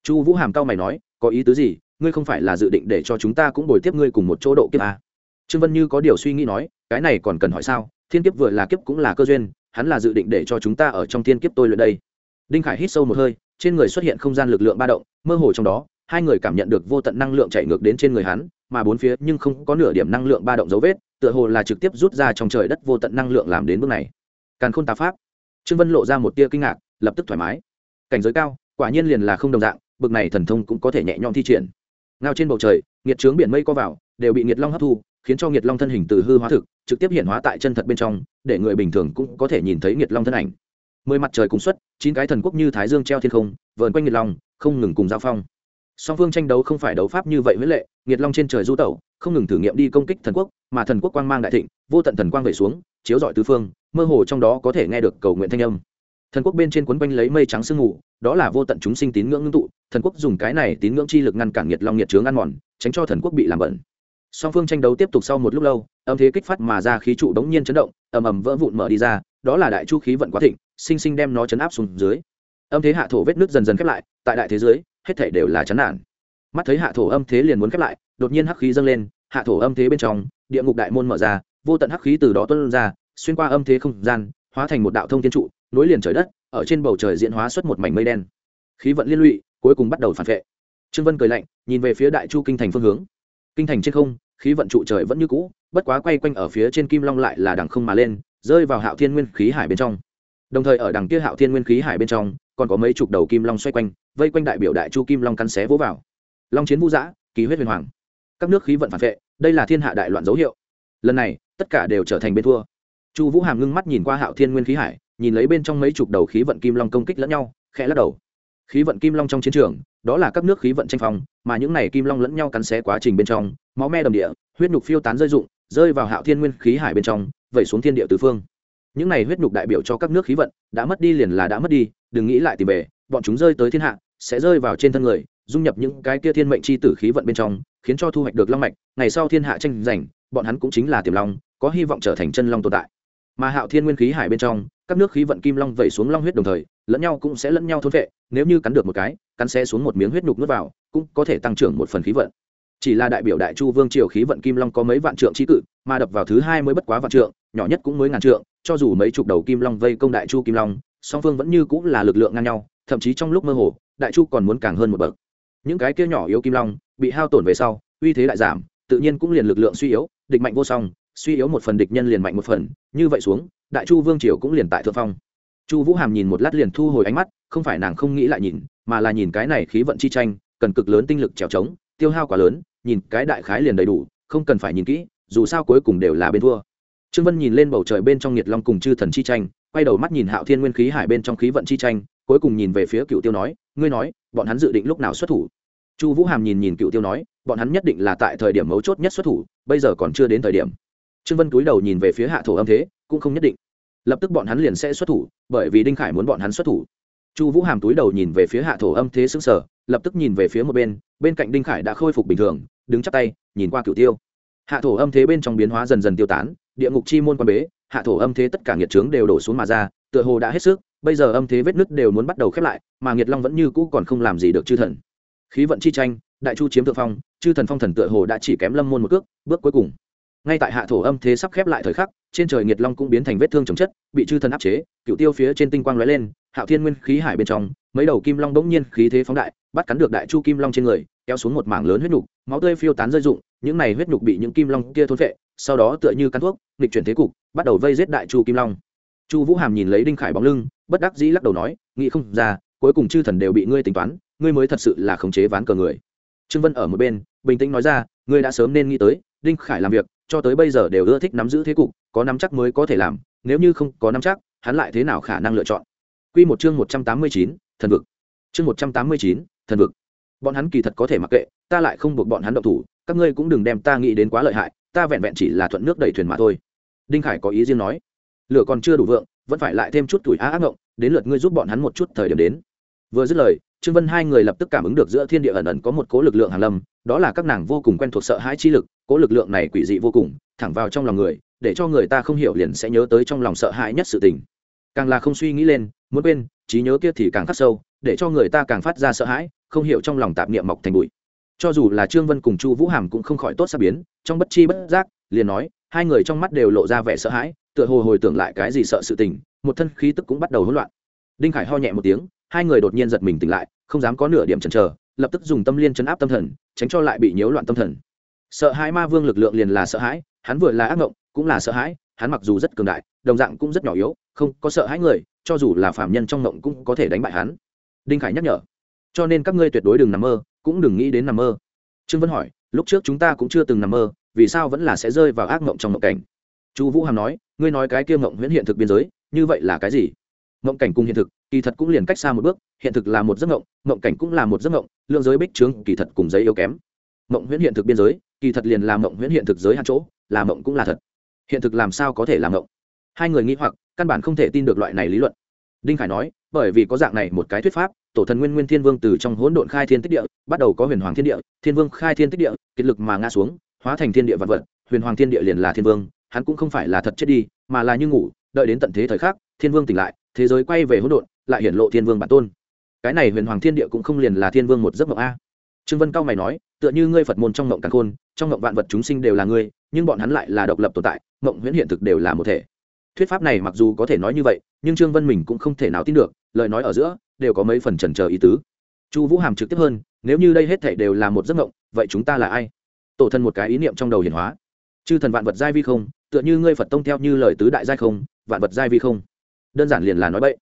Chu vũ hàm cao mày nói, có ý tứ gì, ngươi không phải là dự định để cho chúng ta cũng bồi tiếp ngươi cùng một chỗ độ kiếp à? trương vân như có điều suy nghĩ nói, cái này còn cần hỏi sao? Thiên kiếp vừa là kiếp cũng là cơ duyên, hắn là dự định để cho chúng ta ở trong thiên kiếp tôi luyện đây. Đinh khải hít sâu một hơi, trên người xuất hiện không gian lực lượng ba động, mơ hồ trong đó, hai người cảm nhận được vô tận năng lượng chạy ngược đến trên người hắn, mà bốn phía nhưng không có nửa điểm năng lượng ba động dấu vết, tựa hồ là trực tiếp rút ra trong trời đất vô tận năng lượng làm đến bước này. Càn khôn tà pháp. Trương vân lộ ra một tia kinh ngạc, lập tức thoải mái. Cảnh giới cao, quả nhiên liền là không đồng dạng, bực này thần thông cũng có thể nhẹ nhõm thi triển. Ngao trên bầu trời, nghiệt trướng biển mây co vào, đều bị nghiệt long hấp thu khiến cho nghiệt long thân hình từ hư hóa thực, trực tiếp hiện hóa tại chân thật bên trong, để người bình thường cũng có thể nhìn thấy nghiệt long thân ảnh. Mười mặt trời cùng xuất, chín cái thần quốc như thái dương treo thiên không, vờn quanh nghiệt long, không ngừng cùng giao phong. Song phương tranh đấu không phải đấu pháp như vậy với lệ nghiệt long trên trời du tẩu, không ngừng thử nghiệm đi công kích thần quốc, mà thần quốc quang mang đại thịnh, vô tận thần quang về xuống, chiếu rọi tứ phương, mơ hồ trong đó có thể nghe được cầu nguyện thanh âm. Thần quốc bên trên quấn quanh lấy mây trắng sương mù, đó là vô tận chúng sinh tín ngưỡng ngưng tụ, thần quốc dùng cái này tín ngưỡng chi lực ngăn cản nguyệt long nhiệt trướng ăn mòn, tránh cho thần quốc bị làm bẩn song phương tranh đấu tiếp tục sau một lúc lâu, âm thế kích phát mà ra khí trụ đống nhiên chấn động, ầm ầm vỡ vụn mở đi ra, đó là đại chu khí vận quá thịnh, sinh sinh đem nó chấn áp xuống dưới. Âm thế hạ thổ vết nước dần dần khép lại, tại đại thế giới, hết thể đều là chấn nản. Mắt thấy hạ thổ âm thế liền muốn khép lại, đột nhiên hắc khí dâng lên, hạ thổ âm thế bên trong, địa ngục đại môn mở ra, vô tận hắc khí từ đó tuôn ra, xuyên qua âm thế không gian, hóa thành một đạo thông thiên trụ, nối liền trời đất, ở trên bầu trời diễn hóa xuất một mảnh mây đen. Khí vận liên lụy, cuối cùng bắt đầu phản vệ. Trương vân cười lạnh, nhìn về phía đại chu kinh thành phương hướng. Kinh thành trên không khí vận trụ trời vẫn như cũ, bất quá quay quanh ở phía trên kim long lại là đằng không mà lên, rơi vào hạo thiên nguyên khí hải bên trong. Đồng thời ở đằng kia hạo thiên nguyên khí hải bên trong, còn có mấy chục đầu kim long xoay quanh, vây quanh đại biểu đại chu kim long cắn xé vỗ vào. Long chiến vũ giã ký huyết huyền hoàng. Các nước khí vận phản vệ, đây là thiên hạ đại loạn dấu hiệu. Lần này, tất cả đều trở thành bên thua. Chu vũ hàm ngưng mắt nhìn qua hạo thiên nguyên khí hải, nhìn lấy bên trong mấy chục đầu khí vận kim long công kích lẫn nhau, khẽ lắc đầu. Khí vận kim long trong chiến trường đó là các nước khí vận tranh phong, mà những này kim long lẫn nhau cắn xé quá trình bên trong, máu me đầm địa, huyết nhục phiêu tán rơi rụng, rơi vào hạo thiên nguyên khí hải bên trong, vẩy xuống thiên địa tứ phương. Những này huyết nhục đại biểu cho các nước khí vận, đã mất đi liền là đã mất đi, đừng nghĩ lại tìm về, bọn chúng rơi tới thiên hạ, sẽ rơi vào trên thân người, dung nhập những cái kia thiên mệnh chi tử khí vận bên trong, khiến cho thu hoạch được long mạch, ngày sau thiên hạ tranh giành, bọn hắn cũng chính là tiềm long, có hy vọng trở thành chân long tồn tại. Mà hạo thiên nguyên khí hải bên trong các nước khí vận kim long vẩy xuống long huyết đồng thời, lẫn nhau cũng sẽ lẫn nhau thôn vệ, nếu như cắn được một cái, cắn xe xuống một miếng huyết nhục nuốt vào, cũng có thể tăng trưởng một phần khí vận. Chỉ là đại biểu đại chu vương triều khí vận kim long có mấy vạn trượng trí cự, mà đập vào thứ hai mới bất quá vạn trượng, nhỏ nhất cũng mới ngàn trượng, cho dù mấy chục đầu kim long vây công đại chu kim long, song phương vẫn như cũng là lực lượng ngang nhau, thậm chí trong lúc mơ hồ, đại chu còn muốn càng hơn một bậc. Những cái kia nhỏ yếu kim long, bị hao tổn về sau, uy thế đại giảm, tự nhiên cũng liền lực lượng suy yếu, địch mạnh vô song, suy yếu một phần địch nhân liền mạnh một phần, như vậy xuống đại chu vương triều cũng liền tại thượng phong. Chu vũ hàm nhìn một lát liền thu hồi ánh mắt, không phải nàng không nghĩ lại nhìn, mà là nhìn cái này khí vận chi tranh, cần cực lớn tinh lực trèo trống, tiêu hao quá lớn, nhìn cái đại khái liền đầy đủ, không cần phải nhìn kỹ, dù sao cuối cùng đều là bên thua. Trương vân nhìn lên bầu trời bên trong nhiệt long cùng chư thần chi tranh, quay đầu mắt nhìn hạo thiên nguyên khí hải bên trong khí vận chi tranh, cuối cùng nhìn về phía cựu tiêu nói, ngươi nói, bọn hắn dự định lúc nào xuất thủ? Chu vũ hàm nhìn nhìn cựu tiêu nói, bọn hắn nhất định là tại thời điểm mấu chốt nhất xuất thủ, bây giờ còn chưa đến thời điểm. Trương vân cúi đầu nhìn về phía hạ thổ âm thế cũng không nhất định. Lập tức bọn hắn liền sẽ xuất thủ, bởi vì đinh khải muốn bọn hắn xuất thủ. Chu vũ hàm túi đầu nhìn về phía hạ thổ âm thế xứng sở lập tức nhìn về phía một bên bên cạnh đinh khải đã khôi phục bình thường, đứng chắp tay, nhìn qua cửu tiêu. Hạ thổ âm thế bên trong biến hóa dần dần tiêu tán, địa ngục chi môn quan bế, hạ thổ âm thế tất cả nghiệt trướng đều đổ xuống mà ra, tựa hồ đã hết sức, bây giờ âm thế vết nứt đều muốn bắt đầu khép lại, mà nghiệt long vẫn như cũ còn không làm gì được chư thần. Khí vận chi tranh, đại chu chiếm thượng phong, chư thần phong thần tựa hồ đã chỉ kém lâm môn một cước, bước cuối cùng. Ngay tại hạ thổ âm thế sắp khép lại thời khắc trên trời nghiệt long cũng biến thành vết thương chồng chất, bị chư thần áp chế cựu tiêu phía trên tinh quang lóe lên, hạo thiên nguyên khí hải bên trong, mấy đầu kim long bỗng nhiên khí thế phóng đại, bắt cắn được đại chu kim long trên người, kéo xuống một mảng lớn huyết nhục, máu tươi phiêu tán rơi rụng, những này huyết nhục bị những kim long kia thôn vệ sau đó tựa như cắn thuốc, nghịch chuyển thế cục, bắt đầu vây giết đại chu kim long. Chu vũ hàm nhìn lấy đinh khải bóng lưng, bất đắc dĩ lắc đầu nói, nghĩ không ra, cuối cùng chư thần đều bị ngươi tính toán, ngươi mới thật sự là khống chế ván cờ người. Trương vân ở một bên, bình tĩnh nói ra, ngươi đã sớm nên nghĩ tới, đinh khải làm việc cho tới bây giờ đều ưa thích nắm giữ thế cục có nắm chắc mới có thể làm nếu như không có nắm chắc hắn lại thế nào khả năng lựa chọn Quy một chương một trăm tám mươi chín, thần vực. Chương một trăm tám mươi chín, thần vực. Bọn hắn kỳ thật có thể mặc kệ, ta lại không buộc bọn hắn động thủ, các ngươi cũng đừng đem ta nghĩ đến quá lợi hại, ta vẹn vẹn chỉ là thuận nước đẩy thuyền mà thôi. Đinh Khải có ý riêng nói, lửa còn chưa đủ vượng, vẫn phải lại thêm chút tuổi á ác ngộng, đến lượt ngươi giúp bọn hắn một chút thời điểm đến. Vừa dứt lời, Trương Vân hai người lập tức cảm ứng được giữa thiên địa ẩn ẩn có một cố lực lượng hàn lâm, đó là các nàng vô cùng quen thuộc sợ hãi chi lực, cố lực lượng này quỷ dị vô cùng, thẳng vào trong lòng người, để cho người ta không hiểu liền sẽ nhớ tới trong lòng sợ hãi nhất sự tình. Càng là không suy nghĩ lên, muốn quên, trí nhớ kia thì càng khắc sâu, để cho người ta càng phát ra sợ hãi, không hiểu trong lòng tạp niệm mọc thành bụi. Cho dù là Trương Vân cùng Chu Vũ Hàm cũng không khỏi tốt sắc biến, trong bất chi bất giác, liền nói, hai người trong mắt đều lộ ra vẻ sợ hãi, tựa hồ hồi tưởng lại cái gì sợ sự tình, một thân khí tức cũng bắt đầu hỗn loạn. Đinh Khải ho nhẹ một tiếng, hai người đột nhiên giật mình tỉnh lại, không dám có nửa điểm chần chờ lập tức dùng tâm liên chấn áp tâm thần tránh cho lại bị nhiễu loạn tâm thần. Sợ hãi ma vương lực lượng liền là sợ hãi hắn vừa là ác ngộng, cũng là sợ hãi hắn mặc dù rất cường đại đồng dạng cũng rất nhỏ yếu không có sợ hãi người cho dù là phạm nhân trong ngộng cũng có thể đánh bại hắn. Đinh khải nhắc nhở cho nên các ngươi tuyệt đối đừng nằm mơ cũng đừng nghĩ đến nằm mơ. Trương vân hỏi lúc trước chúng ta cũng chưa từng nằm mơ vì sao vẫn là sẽ rơi vào ác ngộng trong ngộng cảnh? Chu vũ hàm nói ngươi nói cái kia ngộng huyễn hiện thực biên giới như vậy là cái gì? Mộng cảnh cùng hiện thực, kỳ thật cũng liền cách xa một bước, hiện thực là một giấc mộng mộng cảnh cũng là một giấc mộng lương giới bích trướng kỳ thật cùng giấy yếu kém. Mộng huyễn hiện thực biên giới, kỳ thật liền là mộng huyễn hiện thực giới hạn chỗ, là mộng cũng là thật. Hiện thực làm sao có thể làm mộng? Hai người nghĩ hoặc, căn bản không thể tin được loại này lý luận. Đinh khải nói, bởi vì có dạng này một cái thuyết pháp, tổ thần nguyên nguyên thiên vương từ trong hỗn độn khai thiên tích địa, bắt đầu có huyền hoàng thiên địa, thiên vương khai thiên tích địa kết lực mà ngã xuống, hóa thành thiên địa vật vật, huyền hoàng thiên địa liền là thiên vương, hắn cũng không phải là thật chết đi, mà là như ngủ, đợi đến tận thế thời khắc, thiên vương tỉnh lại thế giới quay về hỗn độn, lại hiển lộ thiên vương bản tôn. Cái này huyền hoàng thiên địa cũng không liền là thiên vương một giấc mộng a. Trương vân cao mày nói, tựa như ngươi phật môn trong mộng càng khôn, trong mộng vạn vật chúng sinh đều là ngươi, nhưng bọn hắn lại là độc lập tồn tại, mộng huyễn hiện thực đều là một thể. Thuyết pháp này mặc dù có thể nói như vậy, nhưng trương vân mình cũng không thể nào tin được, lời nói ở giữa, đều có mấy phần trần trờ ý tứ. Chu vũ hàm trực tiếp hơn, nếu như đây hết thể đều là một giấc mộng, vậy chúng ta là ai? Tổ thân một cái ý niệm trong đầu hiển hóa. Chư thần vạn vật giai vi không, tựa như ngươi phật tông theo như lời tứ đại giai không, vạn vật giai vi không đơn giản liền là nói bậy.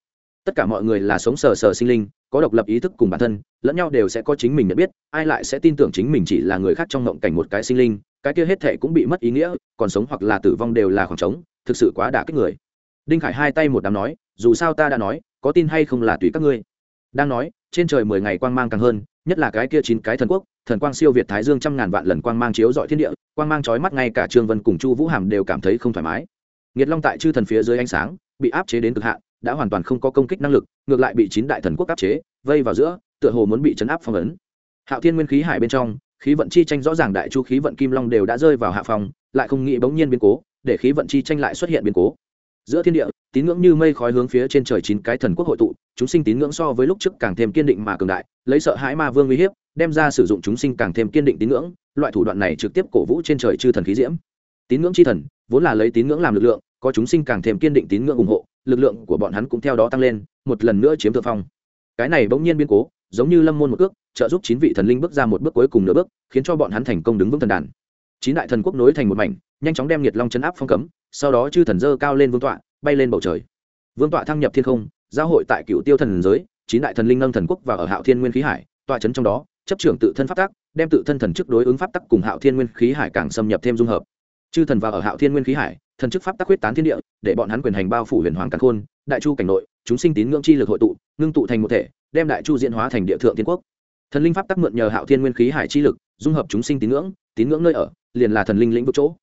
Tất cả mọi người là sống sờ sờ sinh linh, có độc lập ý thức cùng bản thân, lẫn nhau đều sẽ có chính mình nhận biết, ai lại sẽ tin tưởng chính mình chỉ là người khác trong ngộng cảnh một cái sinh linh, cái kia hết thệ cũng bị mất ý nghĩa, còn sống hoặc là tử vong đều là khoảng trống, thực sự quá đả kích người. Đinh khải hai tay một đám nói, dù sao ta đã nói, có tin hay không là tùy các ngươi. Đang nói, trên trời mười ngày quang mang càng hơn, nhất là cái kia chín cái thần quốc, thần quang siêu việt thái dương trăm ngàn vạn lần quang mang chiếu dọi thiên địa, quang mang trói mắt ngay cả trương vân cùng chu vũ hàm đều cảm thấy không thoải mái. Nghiệt long tại chư thần phía dưới ánh sáng bị áp chế đến cực hạn, đã hoàn toàn không có công kích năng lực, ngược lại bị chín đại thần quốc áp chế, vây vào giữa, tựa hồ muốn bị chấn áp phong ấn. Hạo thiên nguyên khí hải bên trong, khí vận chi tranh rõ ràng đại chu khí vận kim long đều đã rơi vào hạ phòng lại không nghĩ bỗng nhiên biến cố, để khí vận chi tranh lại xuất hiện biến cố. Giữa thiên địa, tín ngưỡng như mây khói hướng phía trên trời chín cái thần quốc hội tụ, chúng sinh tín ngưỡng so với lúc trước càng thêm kiên định mà cường đại, lấy sợ hãi ma vương uy hiếp, đem ra sử dụng chúng sinh càng thêm kiên định tín ngưỡng, loại thủ đoạn này trực tiếp cổ vũ trên trời chư thần khí diễm. Tín ngưỡng chi thần, vốn là lấy tín ngưỡng làm lực lượng có chúng sinh càng thêm kiên định tín ngưỡng ủng hộ, lực lượng của bọn hắn cũng theo đó tăng lên, một lần nữa chiếm thượng phong. Cái này bỗng nhiên biến cố, giống như lâm môn một cước trợ giúp chín vị thần linh bước ra một bước cuối cùng nửa bước, khiến cho bọn hắn thành công đứng vững thần đàn. Chín đại thần quốc nối thành một mảnh, nhanh chóng đem nhiệt long chấn áp phong cấm, sau đó chư thần dơ cao lên vương tọa, bay lên bầu trời. Vương tọa thăng nhập thiên không giao hội tại cựu tiêu thần giới, chín đại thần linh nâng thần quốc và ở hạo thiên nguyên khí hải, tọa chấn trong đó, chấp trưởng tự thân pháp tắc, đem tự thân thần chức đối ứng pháp tắc cùng hạo thiên nguyên khí hải càng xâm nhập thêm dung hợp. Chư thần và ở hạo thiên nguyên khí hải thần chức pháp tác huyết tán thiên địa, để bọn hắn quyền hành bao phủ huyền hoàng càn khôn, đại chu cảnh nội, chúng sinh tín ngưỡng chi lực hội tụ, ngưng tụ thành một thể, đem đại chu diễn hóa thành địa thượng thiên quốc. Thần linh pháp tác mượn nhờ hạo thiên nguyên khí hải chi lực, dung hợp chúng sinh tín ngưỡng tín ngưỡng nơi ở, liền là thần linh lĩnh vực chỗ.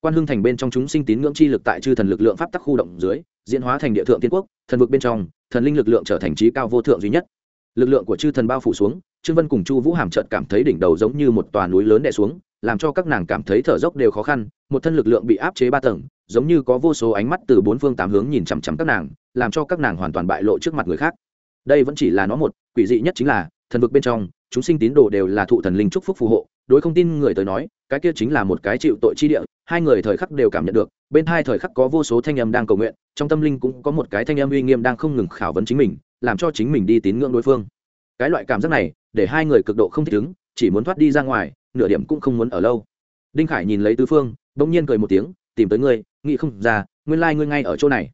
Quan hưng thành bên trong chúng sinh tín ngưỡng chi lực tại chư thần lực lượng pháp tắc khu động dưới, diễn hóa thành địa thượng tiên quốc, thần vực bên trong, thần linh lực lượng trở thành trí cao vô thượng duy nhất. Lực lượng của chư thần bao phủ xuống, trương vân cùng chu vũ hàm trợt cảm thấy đỉnh đầu giống như một tòa núi lớn đè xuống, làm cho các nàng cảm thấy thở dốc đều khó khăn, một thân lực lượng bị áp chế ba tầng giống như có vô số ánh mắt từ bốn phương tám hướng nhìn chằm chằm các nàng, làm cho các nàng hoàn toàn bại lộ trước mặt người khác. Đây vẫn chỉ là nó một, quỷ dị nhất chính là, thần vực bên trong, chúng sinh tín đồ đều là thụ thần linh chúc phúc phù hộ, đối không tin người tới nói, cái kia chính là một cái chịu tội chi địa, hai người thời khắc đều cảm nhận được, bên hai thời khắc có vô số thanh âm đang cầu nguyện, trong tâm linh cũng có một cái thanh âm uy nghiêm đang không ngừng khảo vấn chính mình, làm cho chính mình đi tín ngưỡng đối phương. Cái loại cảm giác này, để hai người cực độ không thích ứng, chỉ muốn thoát đi ra ngoài, nửa điểm cũng không muốn ở lâu. Đinh khải nhìn lấy tứ phương, bỗng nhiên cười một tiếng, tìm tới ngươi nghĩ không ra, nguyên lai、like、ngươi ngay ở chỗ này.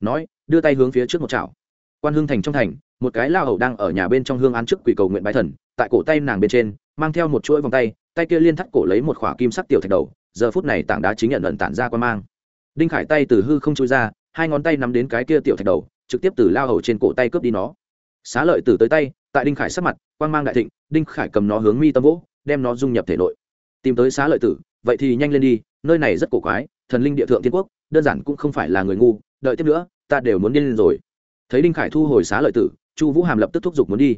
Nói, đưa tay hướng phía trước một chảo. Quan hương thành trong thành, một cái lao hầu đang ở nhà bên trong hương án trước quỷ cầu nguyện bái thần, tại cổ tay nàng bên trên, mang theo một chuỗi vòng tay tay kia liên thắt cổ lấy một khỏa kim sắc tiểu thạch đầu, giờ phút này tảng đá chính nhận lần tản ra qua mang. Đinh khải tay từ hư không trôi ra, hai ngón tay nắm đến cái kia tiểu thạch đầu, trực tiếp từ lao hầu trên cổ tay cướp đi nó. Xá lợi từ tới tay, tại đinh khải sắc mặt, quan mang đại thịnh, đinh khải cầm nó hướng mi tâm vỗ, đem nó dung nhập thể nội. Tìm tới xá lợi tử, vậy thì nhanh lên đi, nơi này rất cổ quái thần linh địa thượng thiên quốc, đơn giản cũng không phải là người ngu, đợi tiếp nữa, ta đều muốn điên lên rồi. Thấy đinh khải thu hồi xá lợi tử, chu vũ hàm lập tức thúc giục muốn đi.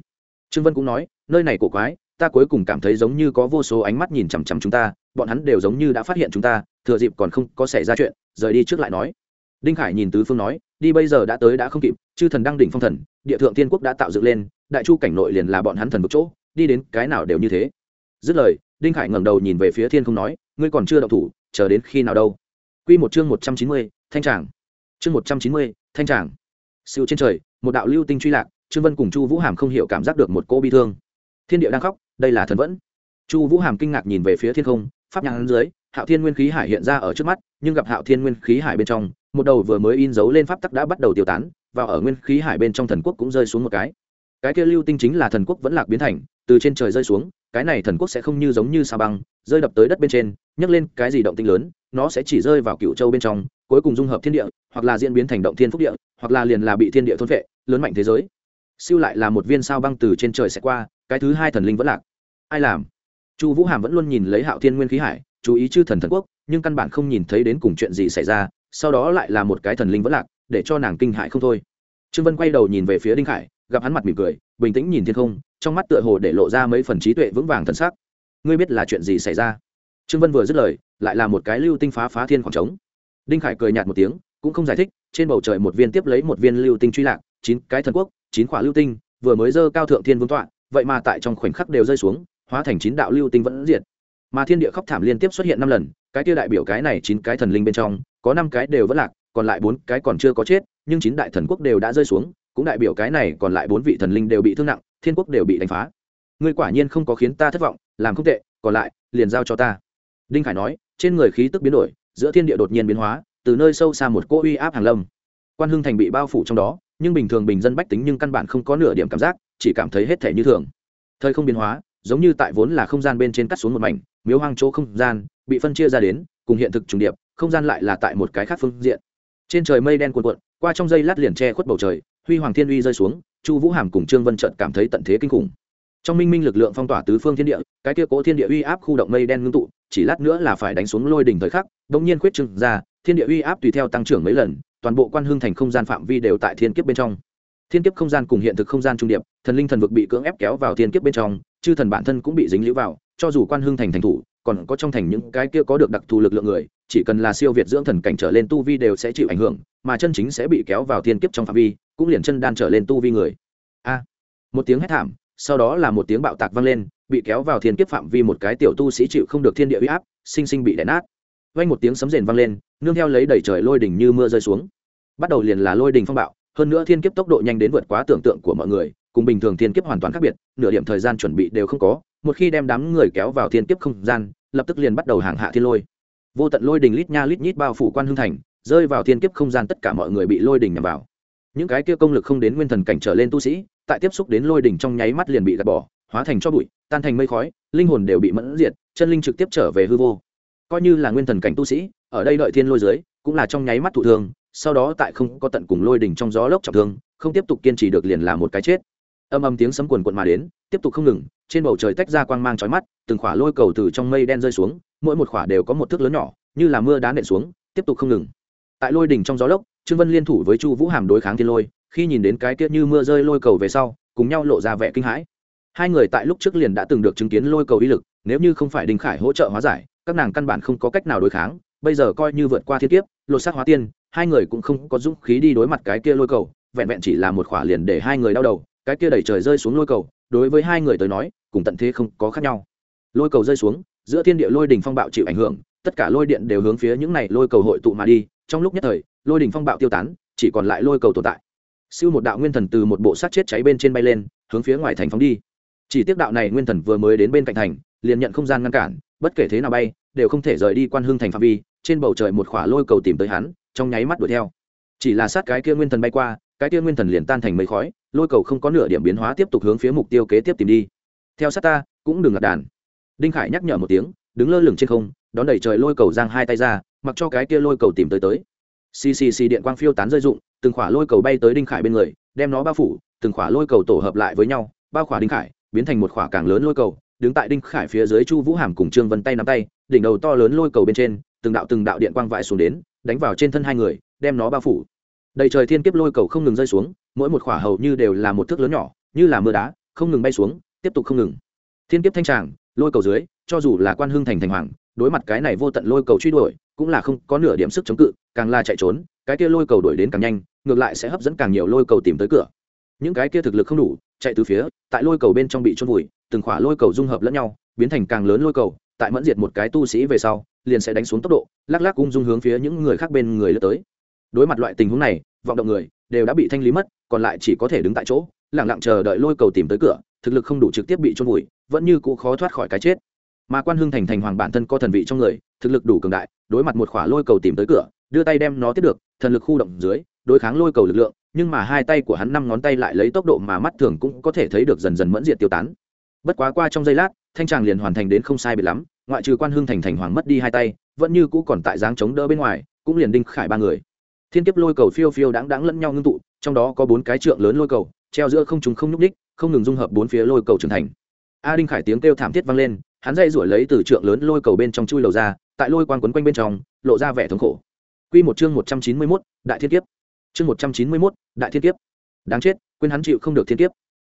Trương vân cũng nói, nơi này cổ quái, ta cuối cùng cảm thấy giống như có vô số ánh mắt nhìn chằm chằm chúng ta, bọn hắn đều giống như đã phát hiện chúng ta, thừa dịp còn không có xảy ra chuyện, rời đi trước lại nói. Đinh khải nhìn tứ phương nói, đi bây giờ đã tới đã không kịp, chư thần đang đỉnh phong thần, địa thượng tiên quốc đã tạo dựng lên, đại chu cảnh nội liền là bọn hắn thần một chỗ, đi đến cái nào đều như thế. Dứt lời, đinh khải ngẩng đầu nhìn về phía thiên không nói, ngươi còn chưa động thủ, chờ đến khi nào đâu? Quy một chương một trăm chín mươi, thanh tràng. Chương một trăm chín mươi, thanh tràng. Siêu trên trời, một đạo lưu tinh truy lạc, Trương Vân cùng Chu Vũ Hàm không hiểu cảm giác được một cô bi thương. Thiên địa đang khóc, đây là thần vẫn. Chu Vũ Hàm kinh ngạc nhìn về phía thiên không, pháp nhãn dưới, Hạo Thiên Nguyên khí hải hiện ra ở trước mắt, nhưng gặp Hạo Thiên Nguyên khí hải bên trong, một đầu vừa mới in dấu lên pháp tắc đã bắt đầu tiêu tán, và ở nguyên khí hải bên trong thần quốc cũng rơi xuống một cái. Cái kia lưu tinh chính là thần quốc vẫn lạc biến thành, từ trên trời rơi xuống, cái này thần quốc sẽ không như giống như sa băng, rơi đập tới đất bên trên, nhấc lên cái gì động tinh lớn, nó sẽ chỉ rơi vào cựu châu bên trong cuối cùng dung hợp thiên địa hoặc là diễn biến thành động thiên phúc địa hoặc là liền là bị thiên địa thôn vệ lớn mạnh thế giới. Siêu lại là một viên sao băng từ trên trời sẽ qua cái thứ hai thần linh vẫn lạc. Ai làm? Chu vũ hàm vẫn luôn nhìn lấy hạo thiên nguyên khí hải chú ý chư thần thần quốc nhưng căn bản không nhìn thấy đến cùng chuyện gì xảy ra sau đó lại là một cái thần linh vẫn lạc để cho nàng kinh hại không thôi. Trương vân quay đầu nhìn về phía đinh khải gặp hắn mặt mỉm cười bình tĩnh nhìn thiên không trong mắt tựa hồ để lộ ra mấy phần trí tuệ vững vàng thần sắc. Ngươi biết là chuyện gì xảy ra? Trương vân vừa dứt lời, lại là một cái lưu tinh phá phá thiên khoảng trống. Đinh khải cười nhạt một tiếng, cũng không giải thích, trên bầu trời một viên tiếp lấy một viên lưu tinh truy lạc, chín cái thần quốc, chín quả lưu tinh, vừa mới dơ cao thượng thiên vương tọa, vậy mà tại trong khoảnh khắc đều rơi xuống, hóa thành chín đạo lưu tinh vẫn diệt. Mà thiên địa khóc thảm liên tiếp xuất hiện năm lần, cái kia đại biểu cái này chín cái thần linh bên trong, có năm cái đều vẫn lạc, còn lại bốn cái còn chưa có chết, nhưng chín đại thần quốc đều đã rơi xuống, cũng đại biểu cái này còn lại bốn vị thần linh đều bị thương nặng, thiên quốc đều bị đánh phá. Ngươi quả nhiên không có khiến ta thất vọng, làm không tệ, còn lại, liền giao cho ta đinh khải nói, trên người khí tức biến đổi, giữa thiên địa đột nhiên biến hóa, từ nơi sâu xa một cỗ uy áp hàng lâm. Quan hưng thành bị bao phủ trong đó, nhưng bình thường bình dân bách tính nhưng căn bản không có nửa điểm cảm giác, chỉ cảm thấy hết thể như thường. Thời không biến hóa, giống như tại vốn là không gian bên trên cắt xuống một mảnh, miếu hoang chỗ không gian, bị phân chia ra đến, cùng hiện thực trùng điệp, không gian lại là tại một cái khác phương diện. Trên trời mây đen cuồn cuộn, qua trong dây lát liền che khuất bầu trời, huy hoàng thiên uy rơi xuống, chu vũ hàm cùng trương vân trận cảm thấy tận thế kinh khủng. Trong minh minh lực lượng phong tỏa tứ phương thiên địa, cái kia cố thiên địa uy áp khu động mây đen ngưng tụ chỉ lát nữa là phải đánh xuống lôi đỉnh thời khắc bỗng nhiên khuyết trừng ra, thiên địa uy áp tùy theo tăng trưởng mấy lần, toàn bộ quan hương thành không gian phạm vi đều tại thiên kiếp bên trong. Thiên kiếp không gian cùng hiện thực không gian trung điệp, thần linh thần vực bị cưỡng ép kéo vào thiên kiếp bên trong, chư thần bản thân cũng bị dính lũ vào, cho dù quan hương thành thành thủ, còn có trong thành những cái kia có được đặc thù lực lượng người, chỉ cần là siêu việt dưỡng thần cảnh trở lên tu vi đều sẽ chịu ảnh hưởng, mà chân chính sẽ bị kéo vào thiên kiếp trong phạm vi, cũng liền chân đan trở lên tu vi người. A. Một tiếng hét thảm sau đó là một tiếng bạo tạc vang lên, bị kéo vào thiên kiếp phạm vi một cái tiểu tu sĩ chịu không được thiên địa uy áp, sinh sinh bị đè nát. Vang một tiếng sấm rền vang lên, nương theo lấy đầy trời lôi đỉnh như mưa rơi xuống. Bắt đầu liền là lôi đỉnh phong bạo, hơn nữa thiên kiếp tốc độ nhanh đến vượt quá tưởng tượng của mọi người, cùng bình thường thiên kiếp hoàn toàn khác biệt, nửa điểm thời gian chuẩn bị đều không có, một khi đem đám người kéo vào thiên kiếp không gian, lập tức liền bắt đầu hàng hạ thiên lôi. Vô tận lôi đình lít nha lít nhít bao phủ quan hưng thành, rơi vào thiên kiếp không gian tất cả mọi người bị lôi đình nhằm vào. Những cái kia công lực không đến nguyên thần cảnh trở lên tu sĩ tại tiếp xúc đến lôi đỉnh trong nháy mắt liền bị gạt bỏ, hóa thành cho bụi, tan thành mây khói, linh hồn đều bị mẫn diệt, chân linh trực tiếp trở về hư vô. Coi như là nguyên thần cảnh tu sĩ, ở đây đợi thiên lôi dưới, cũng là trong nháy mắt thụ thương, sau đó tại không có tận cùng lôi đỉnh trong gió lốc trọng thương, không tiếp tục kiên trì được liền là một cái chết. Âm âm tiếng sấm quần quận mà đến, tiếp tục không ngừng, trên bầu trời tách ra quang mang chói mắt, từng khỏa lôi cầu từ trong mây đen rơi xuống, mỗi một khỏa đều có một thước lớn nhỏ, như là mưa đá nện xuống, tiếp tục không ngừng. Tại lôi đỉnh trong gió lốc, trương vân liên thủ với chu vũ hàm đối kháng thiên lôi khi nhìn đến cái kia như mưa rơi lôi cầu về sau, cùng nhau lộ ra vẻ kinh hãi. Hai người tại lúc trước liền đã từng được chứng kiến lôi cầu uy lực, nếu như không phải đinh khải hỗ trợ hóa giải, các nàng căn bản không có cách nào đối kháng, bây giờ coi như vượt qua thiên kiếp, lột xác hóa tiên, hai người cũng không có dũng khí đi đối mặt cái kia lôi cầu, vẹn vẹn chỉ là một khỏa liền để hai người đau đầu, cái kia đẩy trời rơi xuống lôi cầu, đối với hai người tới nói, cùng tận thế không có khác nhau. Lôi cầu rơi xuống, giữa thiên địa lôi đình phong bạo chịu ảnh hưởng, tất cả lôi điện đều hướng phía những này lôi cầu hội tụ mà đi, trong lúc nhất thời, lôi đình phong bạo tiêu tán, chỉ còn lại lôi cầu tồn tại siêu một đạo nguyên thần từ một bộ sát chết cháy bên trên bay lên, hướng phía ngoài thành phóng đi. Chỉ tiếc đạo này nguyên thần vừa mới đến bên cạnh thành, liền nhận không gian ngăn cản, bất kể thế nào bay, đều không thể rời đi quan hương thành phạm vi, trên bầu trời một khỏa lôi cầu tìm tới hắn, trong nháy mắt đuổi theo. Chỉ là sát cái kia nguyên thần bay qua, cái kia nguyên thần liền tan thành mấy khói, lôi cầu không có nửa điểm biến hóa tiếp tục hướng phía mục tiêu kế tiếp tìm đi. Theo sát ta, cũng đừng ngặt đàn. Đinh khải nhắc nhở một tiếng, đứng lơ lửng trên không, đón đẩy trời lôi cầu giang hai tay ra, mặc cho cái kia lôi cầu tìm tới tới ccc điện quang phiêu tán rơi rụng, từng khỏa lôi cầu bay tới đinh khải bên người, đem nó bao phủ, từng khỏa lôi cầu tổ hợp lại với nhau, bao khỏa đinh khải, biến thành một khỏa càng lớn lôi cầu, đứng tại đinh khải phía dưới chu vũ hàm cùng trương vân tay nắm tay, đỉnh đầu to lớn lôi cầu bên trên, từng đạo từng đạo điện quang vại xuống đến, đánh vào trên thân hai người, đem nó bao phủ. Đầy trời thiên kiếp lôi cầu không ngừng rơi xuống, mỗi một khỏa hầu như đều là một thước lớn nhỏ, như là mưa đá, không ngừng bay xuống, tiếp tục không ngừng. Thiên kiếp thanh tràng, lôi cầu dưới, cho dù là quan hưng thành thành hoàng đối mặt cái này vô tận lôi cầu truy đuổi, cũng là không có nửa điểm sức chống cự, càng là chạy trốn, cái kia lôi cầu đuổi đến càng nhanh, ngược lại sẽ hấp dẫn càng nhiều lôi cầu tìm tới cửa. Những cái kia thực lực không đủ, chạy từ phía, tại lôi cầu bên trong bị trôn vùi, từng khỏa lôi cầu dung hợp lẫn nhau, biến thành càng lớn lôi cầu, tại mẫn diệt một cái tu sĩ về sau, liền sẽ đánh xuống tốc độ, lắc lắc ung dung hướng phía những người khác bên người lướt tới. Đối mặt loại tình huống này, vọng động người, đều đã bị thanh lý mất, còn lại chỉ có thể đứng tại chỗ lẳng lặng chờ đợi lôi cầu tìm tới cửa, thực lực không đủ trực tiếp bị trôn vùi, vẫn như cũ khó thoát khỏi cái chết mà quan hưng thành thành hoàng bản thân có thần vị trong người, thực lực đủ cường đại, đối mặt một khỏa lôi cầu tìm tới cửa, đưa tay đem nó tiếp được, thần lực khu động dưới, đối kháng lôi cầu lực lượng, nhưng mà hai tay của hắn năm ngón tay lại lấy tốc độ mà mắt thường cũng có thể thấy được dần dần mẫn diệt tiêu tán. Bất quá qua trong giây lát, thanh tràng liền hoàn thành đến không sai biệt lắm, ngoại trừ quan hưng thành thành hoàng mất đi hai tay, vẫn như cũ còn tại dáng chống đỡ bên ngoài, cũng liền đinh khải ba người. Thiên kiếp lôi cầu phiêu phiêu đáng đáng lẫn nhau ngưng tụ, trong đó có bốn cái trượng lớn lôi cầu, treo giữa không chúng không nhúc đích không ngừng dung hợp bốn phía lôi cầu trưởng thành. A đinh khải tiếng kêu thảm thiết vang lên hắn dây rủi lấy từ trượng lớn lôi cầu bên trong chui lầu ra tại lôi quan quấn quanh bên trong lộ ra vẻ thống khổ Quy một chương một trăm chín mươi mốt đại thiên kiếp. Chương một trăm chín mươi mốt đại thiên kiếp. Đáng chết, quên hắn chịu không được thiên kiếp.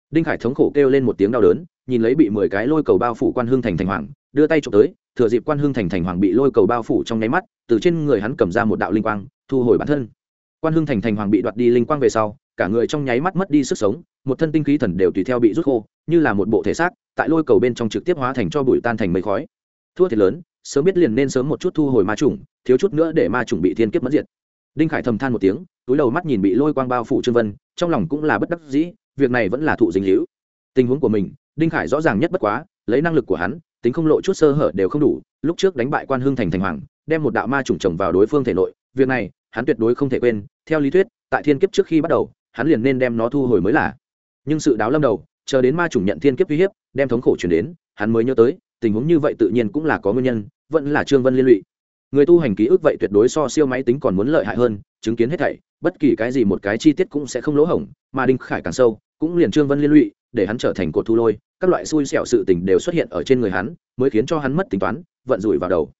Đinh Khải thống khổ kêu lên một tiếng đau đớn, nhìn lấy bị mười cái lôi cầu bao phủ quan hương thành thành hoàng, đưa tay chụp tới, thừa dịp quan hương thành thành hoàng bị lôi cầu bao phủ trong nháy mắt, từ trên người hắn cầm ra một đạo linh quang, thu hồi bản thân. Quan hương thành thành hoàng bị đoạt đi linh quang về sau, cả người trong nháy mắt mất đi sức sống, một thân tinh khí thần đều tùy theo bị rút khô, như là một bộ thể xác, tại lôi cầu bên trong trực tiếp hóa thành cho bụi tan thành mây khói. Thua thiệt lớn, sớm biết liền nên sớm một chút thu hồi ma trùng, thiếu chút nữa để ma trùng bị thiên kiếp mất diệt. Đinh Khải thầm than một tiếng, túi đầu mắt nhìn bị lôi quang bao phủ Trương Vân, trong lòng cũng là bất đắc dĩ, việc này vẫn là thụ dính hữu. Tình huống của mình, Đinh Khải rõ ràng nhất bất quá, lấy năng lực của hắn, tính không lộ chút sơ hở đều không đủ, lúc trước đánh bại Quan Hưng thành thành hoàng, đem một đạo ma trùng trồng vào đối phương thể nội, việc này, hắn tuyệt đối không thể quên, theo lý thuyết, tại thiên kiếp trước khi bắt đầu, hắn liền nên đem nó thu hồi mới là. Nhưng sự đáo lâm đầu, chờ đến ma trùng nhận thiên kiếp uy hiếp, đem thống khổ truyền đến, hắn mới nhớ tới, tình huống như vậy tự nhiên cũng là có nguyên nhân, vẫn là Trương Vân liên lụy. Người tu hành ký ức vậy tuyệt đối so siêu máy tính còn muốn lợi hại hơn, chứng kiến hết thảy, bất kỳ cái gì một cái chi tiết cũng sẽ không lỗ hổng, mà Đinh Khải càng sâu, cũng liền Trương Vân liên lụy, để hắn trở thành cột thu lôi, các loại xui xẻo sự tình đều xuất hiện ở trên người hắn, mới khiến cho hắn mất tính toán, vận rủi vào đầu.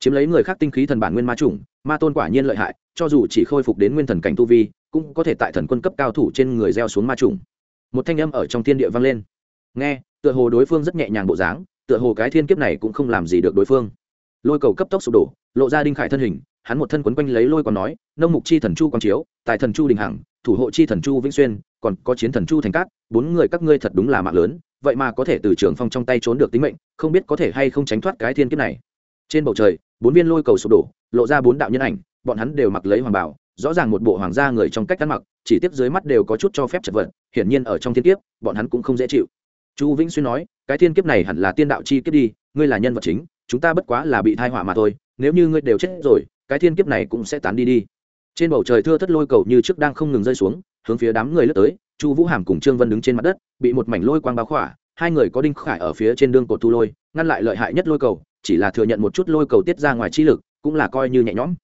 Chiếm lấy người khác tinh khí thần bản nguyên ma trùng, ma tôn quả nhiên lợi hại, cho dù chỉ khôi phục đến nguyên thần cảnh tu vi, cũng có thể tại thần quân cấp cao thủ trên người gieo xuống ma trùng. Một thanh âm ở trong thiên địa vang lên. Nghe, tựa hồ đối phương rất nhẹ nhàng bộ dáng, tựa hồ cái thiên kiếp này cũng không làm gì được đối phương. Lôi cầu cấp tốc sụp đổ, lộ ra đinh khải thân hình, hắn một thân quấn quanh lấy lôi còn nói, nông mục chi thần chu quang chiếu, tài thần chu đình hằng, thủ hộ chi thần chu vĩnh xuyên, còn có chiến thần chu thành cát, bốn người các ngươi thật đúng là mạng lớn, vậy mà có thể từ trường phong trong tay trốn được tính mệnh, không biết có thể hay không tránh thoát cái thiên kiếp này. Trên bầu trời, bốn viên lôi cầu sụp đổ, lộ ra bốn đạo nhân ảnh, bọn hắn đều mặc lấy hoàng bảo rõ ràng một bộ hoàng gia người trong cách ăn mặc chỉ tiếp dưới mắt đều có chút cho phép chật vật, hiển nhiên ở trong thiên kiếp, bọn hắn cũng không dễ chịu. Chu vĩnh xuyên nói, cái thiên kiếp này hẳn là tiên đạo chi kiếp đi, ngươi là nhân vật chính, chúng ta bất quá là bị thai họa mà thôi, nếu như ngươi đều chết rồi, cái thiên kiếp này cũng sẽ tán đi đi. Trên bầu trời thưa thất lôi cầu như trước đang không ngừng rơi xuống, hướng phía đám người lướt tới, chu vũ hàm cùng trương vân đứng trên mặt đất, bị một mảnh lôi quang báo khỏa, hai người có đinh khải ở phía trên đương cột thu lôi, ngăn lại lợi hại nhất lôi cầu, chỉ là thừa nhận một chút lôi cầu tiết ra ngoài chi lực, cũng là coi như nhẹ nhõm.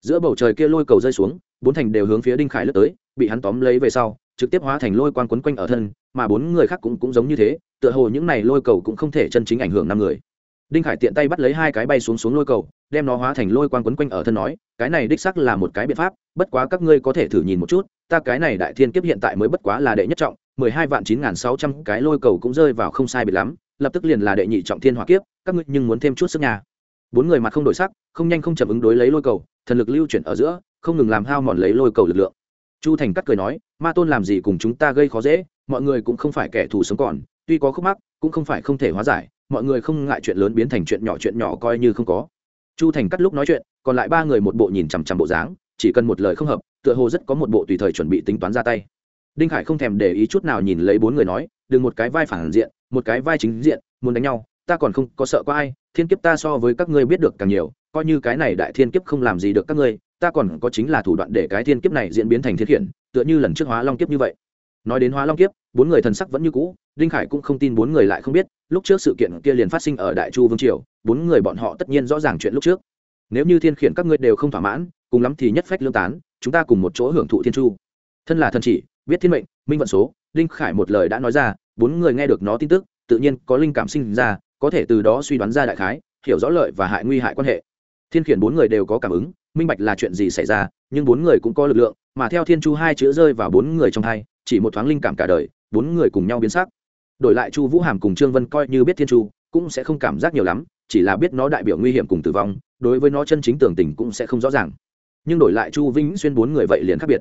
Giữa bầu trời kia lôi cầu rơi xuống, bốn thành đều hướng phía đinh khải lướt tới bị hắn tóm lấy về sau, trực tiếp hóa thành lôi quang quấn quanh ở thân, mà bốn người khác cũng cũng giống như thế, tựa hồ những này lôi cầu cũng không thể chân chính ảnh hưởng năm người. Đinh khải tiện tay bắt lấy hai cái bay xuống xuống lôi cầu, đem nó hóa thành lôi quang quấn quanh ở thân nói, cái này đích sắc là một cái biện pháp, bất quá các ngươi có thể thử nhìn một chút, ta cái này đại thiên kiếp hiện tại mới bất quá là đệ nhất trọng, mười hai vạn chín n g h n sáu trăm cái lôi cầu cũng rơi vào không sai biệt lắm, lập tức liền là đệ nhị trọng thiên hỏa kiếp, các ngươi nhưng muốn thêm chút sức nhà. Bốn người mặt không đổi sắc, không nhanh không chậm ứng đối lấy lôi cầu, thần lực lưu chuyển ở giữa, không ngừng làm hao mòn lấy lôi cầu lực lượng chu thành cắt cười nói, ma tôn làm gì cùng chúng ta gây khó dễ, mọi người cũng không phải kẻ thù sống còn, tuy có khúc mắc, cũng không phải không thể hóa giải, mọi người không ngại chuyện lớn biến thành chuyện nhỏ chuyện nhỏ coi như không có. Chu thành cắt lúc nói chuyện, còn lại ba người một bộ nhìn chằm chằm bộ dáng, chỉ cần một lời không hợp, tựa hồ rất có một bộ tùy thời chuẩn bị tính toán ra tay. Đinh khải không thèm để ý chút nào nhìn lấy bốn người nói, đừng một cái vai phản diện, một cái vai chính diện, muốn đánh nhau, ta còn không có sợ có ai, thiên kiếp ta so với các ngươi biết được càng nhiều, coi như cái này đại thiên kiếp không làm gì được các ngươi ta còn có chính là thủ đoạn để cái thiên kiếp này diễn biến thành thiên khiển, tựa như lần trước hóa long kiếp như vậy. Nói đến hóa long kiếp, bốn người thần sắc vẫn như cũ, đinh khải cũng không tin bốn người lại không biết, lúc trước sự kiện kia liền phát sinh ở đại chu vương triều, bốn người bọn họ tất nhiên rõ ràng chuyện lúc trước. Nếu như thiên khiển các ngươi đều không thỏa mãn, cùng lắm thì nhất phách lương tán, chúng ta cùng một chỗ hưởng thụ thiên chu. Thân là thần chỉ, biết thiên mệnh, minh vận số, đinh khải một lời đã nói ra, bốn người nghe được nó tin tức, tự nhiên có linh cảm sinh ra, có thể từ đó suy đoán ra đại khái, hiểu rõ lợi và hại nguy hại quan hệ. Thiên khiển bốn người đều có cảm ứng minh bạch là chuyện gì xảy ra, nhưng bốn người cũng có lực lượng, mà theo thiên chu hai chữ rơi vào bốn người trong hai, chỉ một thoáng linh cảm cả đời, bốn người cùng nhau biến sắc. Đổi lại chu vũ hàm cùng trương vân coi như biết thiên chu, cũng sẽ không cảm giác nhiều lắm, chỉ là biết nó đại biểu nguy hiểm cùng tử vong, đối với nó chân chính tưởng tình cũng sẽ không rõ ràng. Nhưng đổi lại chu vĩnh xuyên bốn người vậy liền khác biệt.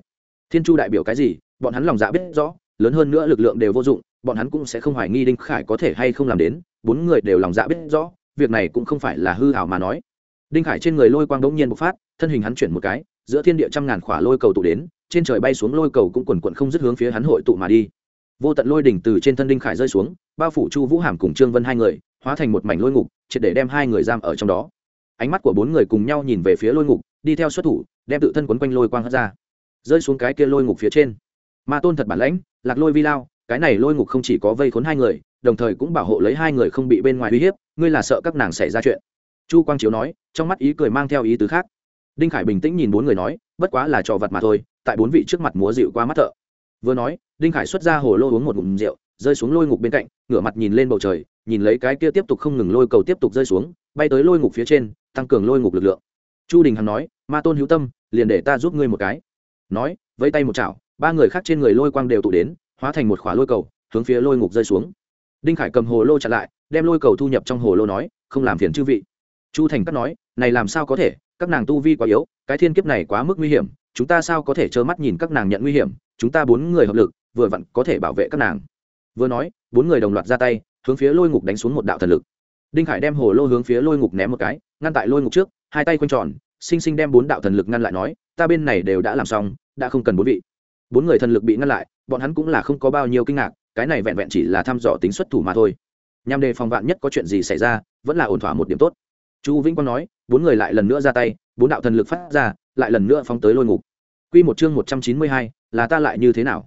Thiên chu đại biểu cái gì, bọn hắn lòng dạ biết rõ, lớn hơn nữa lực lượng đều vô dụng, bọn hắn cũng sẽ không hoài nghi đinh khải có thể hay không làm đến, bốn người đều lòng dạ biết rõ, việc này cũng không phải là hư hảo mà nói đinh khải trên người lôi quang đống nhiên bộc phát, thân hình hắn chuyển một cái, giữa thiên địa trăm ngàn khỏa lôi cầu tụ đến, trên trời bay xuống lôi cầu cũng quần quận không dứt hướng phía hắn hội tụ mà đi. Vô tận lôi đỉnh từ trên thân đinh khải rơi xuống, bao phủ chu vũ hàm cùng trương vân hai người, hóa thành một mảnh lôi ngục, triệt để đem hai người giam ở trong đó. Ánh mắt của bốn người cùng nhau nhìn về phía lôi ngục, đi theo xuất thủ, đem tự thân quấn quanh lôi quang hất ra. Rơi xuống cái kia lôi ngục phía trên. Ma tôn thật bản lãnh, lạc lôi vi lao, cái này lôi ngục không chỉ có vây khốn hai người, đồng thời cũng bảo hộ lấy hai người không bị bên ngoài uy hiếp, ngươi là sợ các nàng xảy ra chuyện chu quang chiếu nói, trong mắt ý cười mang theo ý tứ khác. Đinh khải bình tĩnh nhìn bốn người nói, bất quá là trò vật mà thôi, tại bốn vị trước mặt múa dịu qua mắt thợ. Vừa nói, đinh khải xuất ra hồ lô uống một ngụm rượu, rơi xuống lôi ngục bên cạnh, ngửa mặt nhìn lên bầu trời, nhìn lấy cái kia tiếp tục không ngừng lôi cầu tiếp tục rơi xuống, bay tới lôi ngục phía trên, tăng cường lôi ngục lực lượng. Chu đình hằng nói, ma tôn hữu tâm, liền để ta giúp ngươi một cái. Nói, vẫy tay một chảo, ba người khác trên người lôi quang đều tụ đến, hóa thành một khỏa lôi cầu, hướng phía lôi ngục rơi xuống. Đinh khải cầm hồ lô chặn lại, đem lôi cầu thu nhập trong hồ lô nói, không làm phiền chư vị chu thành cắt nói, này làm sao có thể? Các nàng tu vi quá yếu, cái thiên kiếp này quá mức nguy hiểm, chúng ta sao có thể trơ mắt nhìn các nàng nhận nguy hiểm? Chúng ta bốn người hợp lực, vừa vặn có thể bảo vệ các nàng. Vừa nói, bốn người đồng loạt ra tay, hướng phía lôi ngục đánh xuống một đạo thần lực. Đinh khải đem hồ lô hướng phía lôi ngục ném một cái, ngăn tại lôi ngục trước, hai tay quanh tròn sinh sinh đem bốn đạo thần lực ngăn lại nói, ta bên này đều đã làm xong, đã không cần bốn vị. Bốn người thần lực bị ngăn lại, bọn hắn cũng là không có bao nhiêu kinh ngạc, cái này vẹn vẹn chỉ là thăm dò tính xuất thủ mà thôi. Nhằm đề phòng vạn nhất có chuyện gì xảy ra, vẫn là ổn thỏa một điểm tốt chu vĩnh quang nói, bốn người lại lần nữa ra tay, bốn đạo thần lực phát ra, lại lần nữa phóng tới lôi ngục. Q một chương một trăm chín mươi hai, là ta lại như thế nào?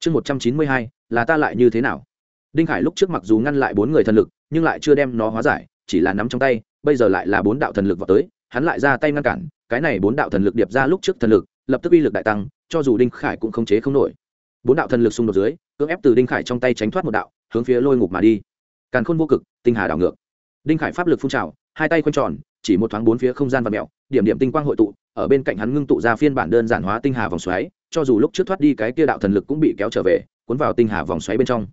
Chương một trăm chín mươi hai, là ta lại như thế nào? Đinh khải lúc trước mặc dù ngăn lại bốn người thần lực, nhưng lại chưa đem nó hóa giải, chỉ là nắm trong tay, bây giờ lại là bốn đạo thần lực vào tới, hắn lại ra tay ngăn cản, cái này bốn đạo thần lực điệp ra lúc trước thần lực, lập tức uy lực đại tăng, cho dù đinh khải cũng không chế không nổi. Bốn đạo thần lực xung đột dưới, cưỡng ép từ đinh khải trong tay tránh thoát một đạo, hướng phía lôi ngục mà đi. Càn khôn vô cực, tinh hà đảo ngược. Đinh khải pháp lực phun trào hai tay quanh tròn, chỉ một thoáng bốn phía không gian và mẹo điểm điểm tinh quang hội tụ, ở bên cạnh hắn ngưng tụ ra phiên bản đơn giản hóa tinh hà vòng xoáy, cho dù lúc trước thoát đi cái kia đạo thần lực cũng bị kéo trở về, cuốn vào tinh hà vòng xoáy bên trong.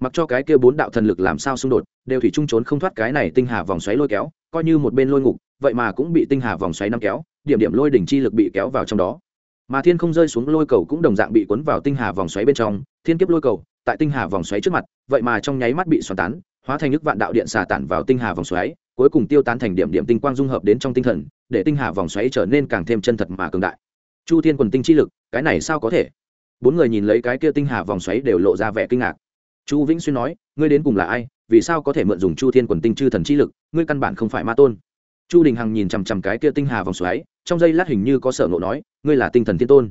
Mặc cho cái kia bốn đạo thần lực làm sao xung đột, đều thủy chung trốn không thoát cái này tinh hà vòng xoáy lôi kéo, coi như một bên lôi ngục, vậy mà cũng bị tinh hà vòng xoáy nắm kéo, điểm điểm lôi đỉnh chi lực bị kéo vào trong đó. Mà thiên không rơi xuống lôi cầu cũng đồng dạng bị cuốn vào tinh hà vòng xoáy bên trong, thiên kiếp lôi cầu, tại tinh hà vòng xoáy trước mặt, vậy mà trong nháy mắt bị xoắn tán, hóa thành nước vạn đạo điện xà tản vào tinh hà vòng xoáy cuối cùng tiêu tán thành điểm điểm tinh quang dung hợp đến trong tinh thần, để tinh hà vòng xoáy trở nên càng thêm chân thật mà cường đại. Chu thiên quần tinh chi lực, cái này sao có thể? Bốn người nhìn lấy cái kia tinh hà vòng xoáy đều lộ ra vẻ kinh ngạc. Chu vĩnh xuyên nói, ngươi đến cùng là ai? Vì sao có thể mượn dùng chu thiên quần tinh chư thần chi lực? Ngươi căn bản không phải ma tôn. Chu đình hằng nhìn chằm chằm cái kia tinh hà vòng xoáy, trong giây lát hình như có sở ngộ nói, ngươi là tinh thần thiên tôn.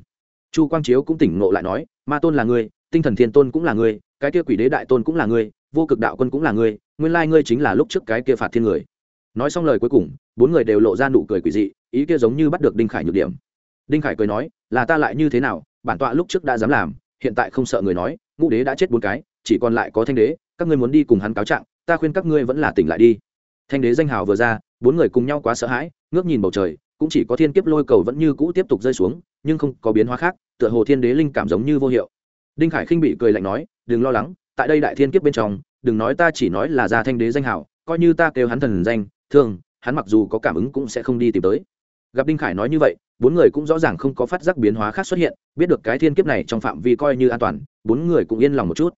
Chu quang chiếu cũng tỉnh ngộ lại nói, ma tôn là ngươi, tinh thần thiên tôn cũng là ngươi, cái kia quỷ đế đại tôn cũng là ngươi, vô cực đạo quân cũng là ngươi, nguyên lai ngươi chính là lúc trước cái kia phạt thiên người nói xong lời cuối cùng, bốn người đều lộ ra nụ cười quỷ dị, ý kia giống như bắt được đinh khải nhược điểm. Đinh khải cười nói, là ta lại như thế nào? Bản tọa lúc trước đã dám làm, hiện tại không sợ người nói, ngũ đế đã chết bốn cái, chỉ còn lại có thanh đế, các ngươi muốn đi cùng hắn cáo trạng, ta khuyên các ngươi vẫn là tỉnh lại đi. Thanh đế danh hào vừa ra, bốn người cùng nhau quá sợ hãi, ngước nhìn bầu trời, cũng chỉ có thiên kiếp lôi cầu vẫn như cũ tiếp tục rơi xuống, nhưng không có biến hóa khác, tựa hồ thiên đế linh cảm giống như vô hiệu. Đinh khải khinh bị cười lạnh nói, đừng lo lắng, tại đây đại thiên kiếp bên trong, đừng nói ta chỉ nói là ra thanh đế danh hào, coi như ta kêu hắn thần danh thương, hắn mặc dù có cảm ứng cũng sẽ không đi tìm tới. Gặp đinh khải nói như vậy, bốn người cũng rõ ràng không có phát giác biến hóa khác xuất hiện, biết được cái thiên kiếp này trong phạm vi coi như an toàn, bốn người cũng yên lòng một chút.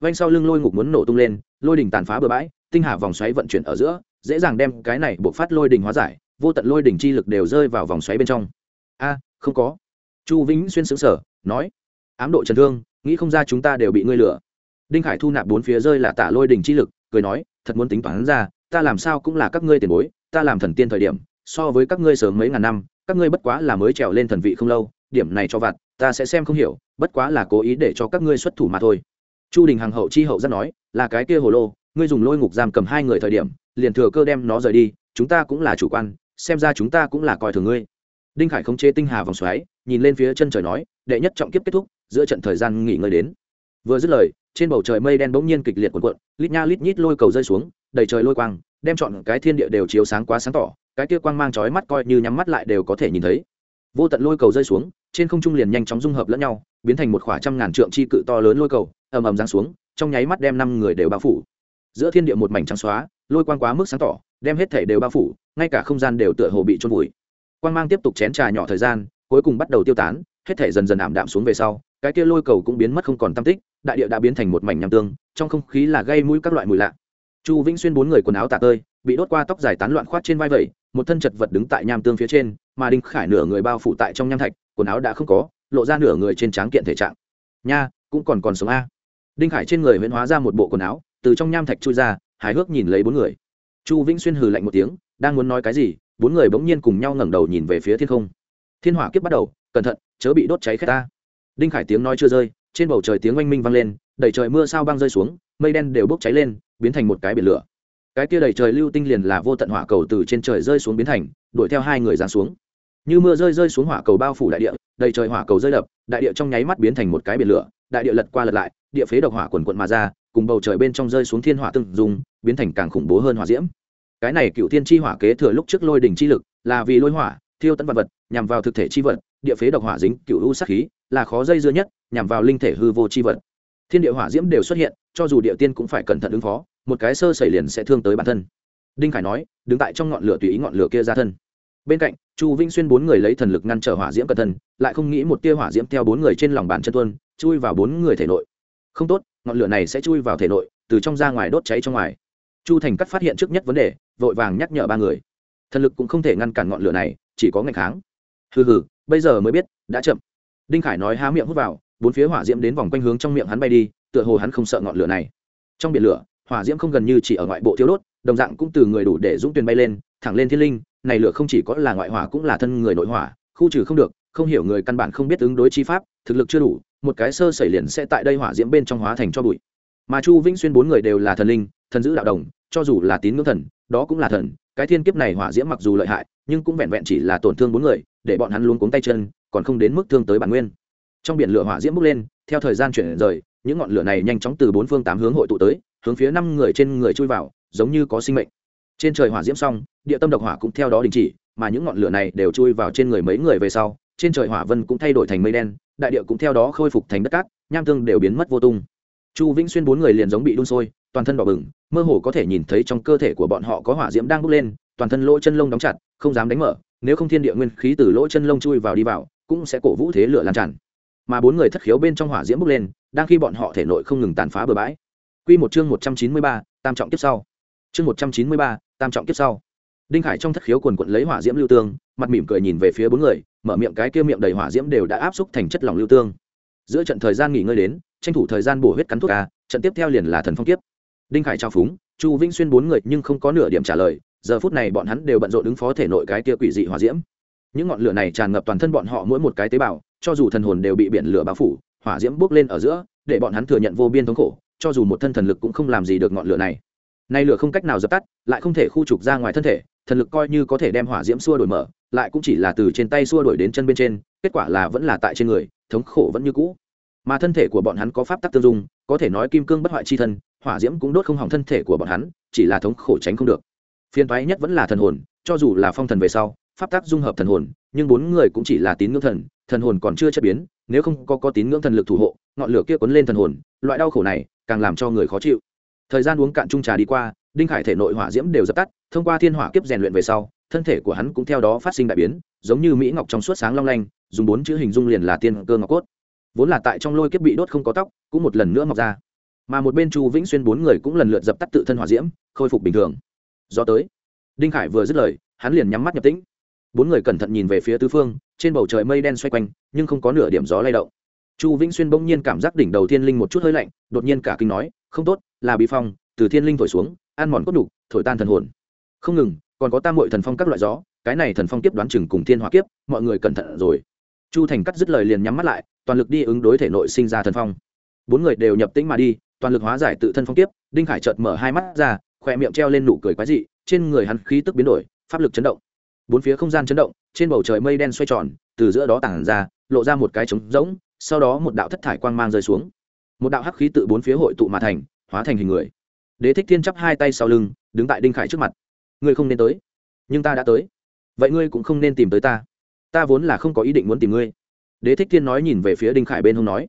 Vanh sau lưng lôi ngục muốn nổ tung lên, lôi đỉnh tàn phá bừa bãi, tinh hà vòng xoáy vận chuyển ở giữa, dễ dàng đem cái này buộc phát lôi đỉnh hóa giải, vô tận lôi đỉnh chi lực đều rơi vào vòng xoáy bên trong. A, không có. Chu vĩnh xuyên xứng sở nói, ám độ trần thương, nghĩ không ra chúng ta đều bị ngươi lừa. Đinh khải thu nạp bốn phía rơi là tả lôi đỉnh chi lực, cười nói, thật muốn tính toán ra ta làm sao cũng là các ngươi tiền bối, ta làm thần tiên thời điểm, so với các ngươi sớm mấy ngàn năm, các ngươi bất quá là mới trèo lên thần vị không lâu, điểm này cho vặt, ta sẽ xem không hiểu, bất quá là cố ý để cho các ngươi xuất thủ mà thôi. Chu đình hằng hậu chi hậu rất nói, là cái kia hồ lô, ngươi dùng lôi ngục giam cầm hai người thời điểm, liền thừa cơ đem nó rời đi, chúng ta cũng là chủ quan, xem ra chúng ta cũng là coi thường ngươi. Đinh khải không chế tinh hà vòng xoáy, nhìn lên phía chân trời nói, đệ nhất trọng kiếp kết thúc, giữa trận thời gian nghỉ ngơi đến. Vừa dứt lời, trên bầu trời mây đen bỗng nhiên kịch liệt cuộn cuộn, lít nha lít nhít lôi cầu rơi xuống đầy trời lôi quang, đem chọn cái thiên địa đều chiếu sáng quá sáng tỏ, cái kia quang mang chói mắt coi như nhắm mắt lại đều có thể nhìn thấy. Vô tận lôi cầu rơi xuống, trên không trung liền nhanh chóng dung hợp lẫn nhau, biến thành một khỏa trăm ngàn trượng chi cự to lớn lôi cầu, ầm ầm giáng xuống, trong nháy mắt đem năm người đều bao phủ. Giữa thiên địa một mảnh trắng xóa, lôi quang quá mức sáng tỏ, đem hết thể đều bao phủ, ngay cả không gian đều tựa hồ bị trôn vùi. Quang mang tiếp tục chén trà nhỏ thời gian, cuối cùng bắt đầu tiêu tán, hết thể dần dần ảm đạm xuống về sau, cái kia lôi cầu cũng biến mất không còn tâm tích, đại địa đã biến thành một mảnh nham tương, trong không khí là gây mũi các loại mùi lạ chu vĩnh xuyên bốn người quần áo tạ tơi, bị đốt qua tóc dài tán loạn khoát trên vai vẩy, một thân chật vật đứng tại nham tương phía trên, mà đinh khải nửa người bao phủ tại trong nham thạch, quần áo đã không có, lộ ra nửa người trên tráng kiện thể trạng. Nha, cũng còn còn sống a. Đinh khải trên người huyễn hóa ra một bộ quần áo, từ trong nham thạch chui ra, hài hước nhìn lấy bốn người. Chu vĩnh xuyên hừ lạnh một tiếng, đang muốn nói cái gì, bốn người bỗng nhiên cùng nhau ngẩng đầu nhìn về phía thiên không. Thiên hỏa kiếp bắt đầu, cẩn thận, chớ bị đốt cháy khét ta. Đinh khải tiếng nói chưa rơi, trên bầu trời tiếng oanh minh vang lên đẩy trời mưa sao băng rơi xuống, mây đen đều bốc cháy lên biến thành một cái biển lửa. Cái kia đầy trời lưu tinh liền là vô tận hỏa cầu từ trên trời rơi xuống biến thành, đuổi theo hai người giáng xuống. Như mưa rơi rơi xuống hỏa cầu bao phủ đại địa, đầy trời hỏa cầu rơi đập, đại địa trong nháy mắt biến thành một cái biển lửa, đại địa lật qua lật lại, địa phế độc hỏa quần quận mà ra, cùng bầu trời bên trong rơi xuống thiên hỏa tương dùng biến thành càng khủng bố hơn hỏa diễm. Cái này cựu thiên chi hỏa kế thừa lúc trước lôi đỉnh chi lực, là vì lôi hỏa, thiêu tận vật vật, nhằm vào thực thể chi vật, địa phế độc hỏa dính cựu u sát khí, là khó dây dưa nhất, nhằm vào linh thể hư vô chi vật. Thiên địa hỏa diễm đều xuất hiện, cho dù địa tiên cũng phải cẩn thận ứng phó một cái sơ xảy liền sẽ thương tới bản thân. Đinh khải nói, đứng tại trong ngọn lửa tùy ý ngọn lửa kia ra thân. Bên cạnh, chu vinh xuyên bốn người lấy thần lực ngăn trở hỏa diễm cẩn thân, lại không nghĩ một tia hỏa diễm theo bốn người trên lòng bàn chân tuân chui vào bốn người thể nội. Không tốt, ngọn lửa này sẽ chui vào thể nội, từ trong ra ngoài đốt cháy trong ngoài. Chu thành cắt phát hiện trước nhất vấn đề, vội vàng nhắc nhở ba người. Thần lực cũng không thể ngăn cản ngọn lửa này, chỉ có ngày kháng. Hừ hừ, bây giờ mới biết, đã chậm. Đinh khải nói há miệng hút vào, bốn phía hỏa diễm đến vòng quanh hướng trong miệng hắn bay đi, tựa hồ hắn không sợ ngọn lửa này. Trong biển lửa hỏa diễm không gần như chỉ ở ngoại bộ thiếu đốt, đồng dạng cũng từ người đủ để dũng tuyền bay lên, thẳng lên thiên linh, này lửa không chỉ có là ngoại hỏa cũng là thân người nội hỏa, khu trừ không được, không hiểu người căn bản không biết ứng đối chi pháp, thực lực chưa đủ, một cái sơ xảy liền sẽ tại đây hỏa diễm bên trong hóa thành cho bụi. Mà chu vĩnh xuyên bốn người đều là thần linh, thần giữ đạo đồng, cho dù là tín ngưỡng thần, đó cũng là thần, cái thiên kiếp này hỏa diễm mặc dù lợi hại, nhưng cũng vẹn vẹn chỉ là tổn thương bốn người, để bọn hắn luôn cuống tay chân, còn không đến mức thương tới bản nguyên. Trong biển lửa hỏa diễm bốc lên, theo thời gian chuyển rời, những ngọn lửa này nhanh chóng từ bốn phương tám hướng hội tụ tới hướng phía năm người trên người chui vào, giống như có sinh mệnh. Trên trời hỏa diễm xong, địa tâm độc hỏa cũng theo đó đình chỉ, mà những ngọn lửa này đều chui vào trên người mấy người về sau, trên trời hỏa vân cũng thay đổi thành mây đen, đại địa cũng theo đó khôi phục thành đất cát, nham tương đều biến mất vô tung. Chu vĩnh xuyên bốn người liền giống bị đun sôi, toàn thân đỏ bừng, mơ hồ có thể nhìn thấy trong cơ thể của bọn họ có hỏa diễm đang bốc lên, toàn thân lỗ chân lông đóng chặt, không dám đánh mở, nếu không thiên địa nguyên khí từ lỗ chân lông chui vào đi vào, cũng sẽ cổ vũ thế lửa lan tràn. Mà bốn người thất khiếu bên trong hỏa diễm bốc lên, đang khi bọn họ thể nội không ngừng tàn phá bừa bãi. Quy một chương một trăm chín mươi ba, tam trọng tiếp sau. chương một trăm chín mươi ba tam trọng kiếp sau. Đinh khải trong thất khiếu quần quần lấy hỏa diễm lưu tương mặt mỉm cười nhìn về phía bốn người mở miệng cái kia miệng đầy hỏa diễm đều đã áp xúc thành chất lỏng lưu tương. Giữa trận thời gian nghỉ ngơi đến tranh thủ thời gian bổ huyết cắn thuốc a, trận tiếp theo liền là thần phong kiếp. Đinh khải trao phúng chu vĩnh xuyên bốn người nhưng không có nửa điểm trả lời giờ phút này bọn hắn đều bận rộn ứng phó thể nội cái kia quỷ dị hỏa diễm. Những ngọn lửa này tràn ngập toàn thân bọn họ mỗi một cái tế bào cho dù thần hồn đều bị biển lửa bao phủ hỏa diễm bốc lên ở giữa để bọn hắn thừa nhận vô biên thống khổ cho dù một thân thần lực cũng không làm gì được ngọn lửa này. Nay lửa không cách nào dập tắt, lại không thể khu trục ra ngoài thân thể, thần lực coi như có thể đem hỏa diễm xua đổi mở, lại cũng chỉ là từ trên tay xua đổi đến chân bên trên, kết quả là vẫn là tại trên người, thống khổ vẫn như cũ. Mà thân thể của bọn hắn có pháp tắc tương dung, có thể nói kim cương bất hoại chi thân, hỏa diễm cũng đốt không hỏng thân thể của bọn hắn, chỉ là thống khổ tránh không được. Phiên toái nhất vẫn là thần hồn, cho dù là phong thần về sau, pháp tắc dung hợp thần hồn, nhưng bốn người cũng chỉ là tín ngưỡng thần thần hồn còn chưa chất biến, nếu không có có tín ngưỡng thần lực thủ hộ, ngọn lửa kia cuốn lên thần hồn, loại đau khổ này càng làm cho người khó chịu. Thời gian uống cạn chung trà đi qua, đinh khải thể nội hỏa diễm đều dập tắt, thông qua thiên hỏa kiếp rèn luyện về sau, thân thể của hắn cũng theo đó phát sinh đại biến, giống như mỹ ngọc trong suốt sáng long lanh, dùng bốn chữ hình dung liền là tiên cơ ngọc cốt. Vốn là tại trong lôi kiếp bị đốt không có tóc, cũng một lần nữa mọc ra. Mà một bên chu vĩnh xuyên bốn người cũng lần lượt dập tắt tự thân hỏa diễm, khôi phục bình thường. Do tới. Đinh khải vừa dứt lời, hắn liền nhắm mắt nhập tĩnh. Bốn người cẩn thận nhìn về phía tứ phương, trên bầu trời mây đen xoay quanh, nhưng không có nửa điểm gió lay động chu vĩnh xuyên bỗng nhiên cảm giác đỉnh đầu thiên linh một chút hơi lạnh, đột nhiên cả kinh nói, không tốt, là bị phong, từ thiên linh thổi xuống, ăn mòn cốt đục thổi tan thần hồn. Không ngừng, còn có tam mội thần phong các loại gió, cái này thần phong kiếp đoán chừng cùng thiên hỏa kiếp, mọi người cẩn thận rồi. Chu thành cắt dứt lời liền nhắm mắt lại, toàn lực đi ứng đối thể nội sinh ra thần phong. Bốn người đều nhập tĩnh mà đi, toàn lực hóa giải tự thân phong kiếp, đinh khải chợt mở hai mắt ra, khỏe miệng treo lên nụ cười quái dị, trên người hắn khí tức biến đổi, pháp lực chấn động. Bốn phía không gian chấn động, trên bầu trời mây đen xoay tròn, từ giữa đó tảng ra, lộ ra một cái trống rỗng sau đó một đạo thất thải quang mang rơi xuống. Một đạo hắc khí tự bốn phía hội tụ mà thành, hóa thành hình người. Đế thích thiên chắp hai tay sau lưng, đứng tại đinh khải trước mặt. Ngươi không nên tới. Nhưng ta đã tới. Vậy ngươi cũng không nên tìm tới ta. Ta vốn là không có ý định muốn tìm ngươi. Đế thích thiên nói nhìn về phía đinh khải bên hông nói,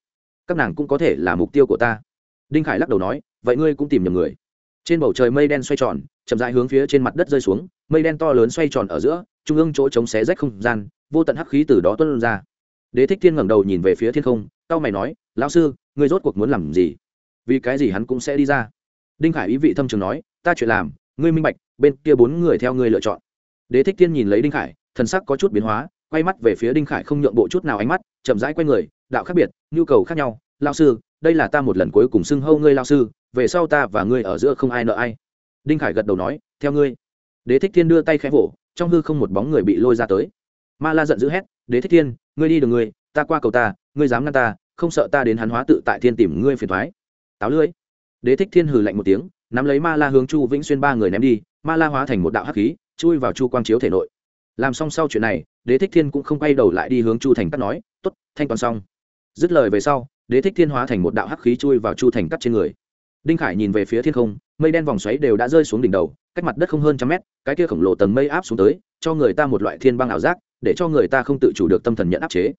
các nàng cũng có thể là mục tiêu của ta. Đinh khải lắc đầu nói, vậy ngươi cũng tìm nhầm người. Trên bầu trời mây đen xoay tròn, chậm rãi hướng phía trên mặt đất rơi xuống, mây đen to lớn xoay tròn ở giữa, trung ương chỗ chống xé rách không gian, vô tận hắc khí từ đó tuân ra đế thích thiên ngẩng đầu nhìn về phía thiên không tao mày nói, lão sư, ngươi rốt cuộc muốn làm gì? Vì cái gì hắn cũng sẽ đi ra? Đinh khải ý vị thâm trường nói, ta chuyện làm, ngươi minh bạch, bên kia bốn người theo ngươi lựa chọn. Đế thích thiên nhìn lấy đinh khải, thần sắc có chút biến hóa, quay mắt về phía đinh khải không nhượng bộ chút nào ánh mắt, chậm rãi quay người, đạo khác biệt, nhu cầu khác nhau lao sư, đây là ta một lần cuối cùng xưng hâu ngươi lao sư, về sau ta và ngươi ở giữa không ai nợ ai. Đinh khải gật đầu nói, theo ngươi. Đế thích thiên đưa tay khẽ vỗ, trong hư không một bóng người bị lôi ra tới. Ma la giận dữ hét, đế thích thiên ngươi đi đường ngươi, ta qua cầu ta, ngươi dám ngăn ta, không sợ ta đến hắn hóa tự tại thiên tìm ngươi phiền thoái. Táo lưỡi. đế thích thiên hừ lạnh một tiếng, nắm lấy ma la hướng chu vĩnh xuyên ba người ném đi, ma la hóa thành một đạo hắc khí, chui vào chu quang chiếu thể nội. Làm xong sau chuyện này, đế thích thiên cũng không quay đầu lại đi hướng chu thành cắt nói t ố t thanh toàn xong. Dứt lời về sau, đế thích thiên hóa thành một đạo hắc khí chui vào chu thành cắt trên người. Đinh khải nhìn về phía thiên không, mây đen vòng xoáy đều đã rơi xuống đỉnh đầu, cách mặt đất không hơn trăm mét, cái kia khổng lồ tầng mây áp xuống tới, cho người ta một loại thiên băng ảo giác để cho người ta không tự chủ được tâm thần nhận áp chế.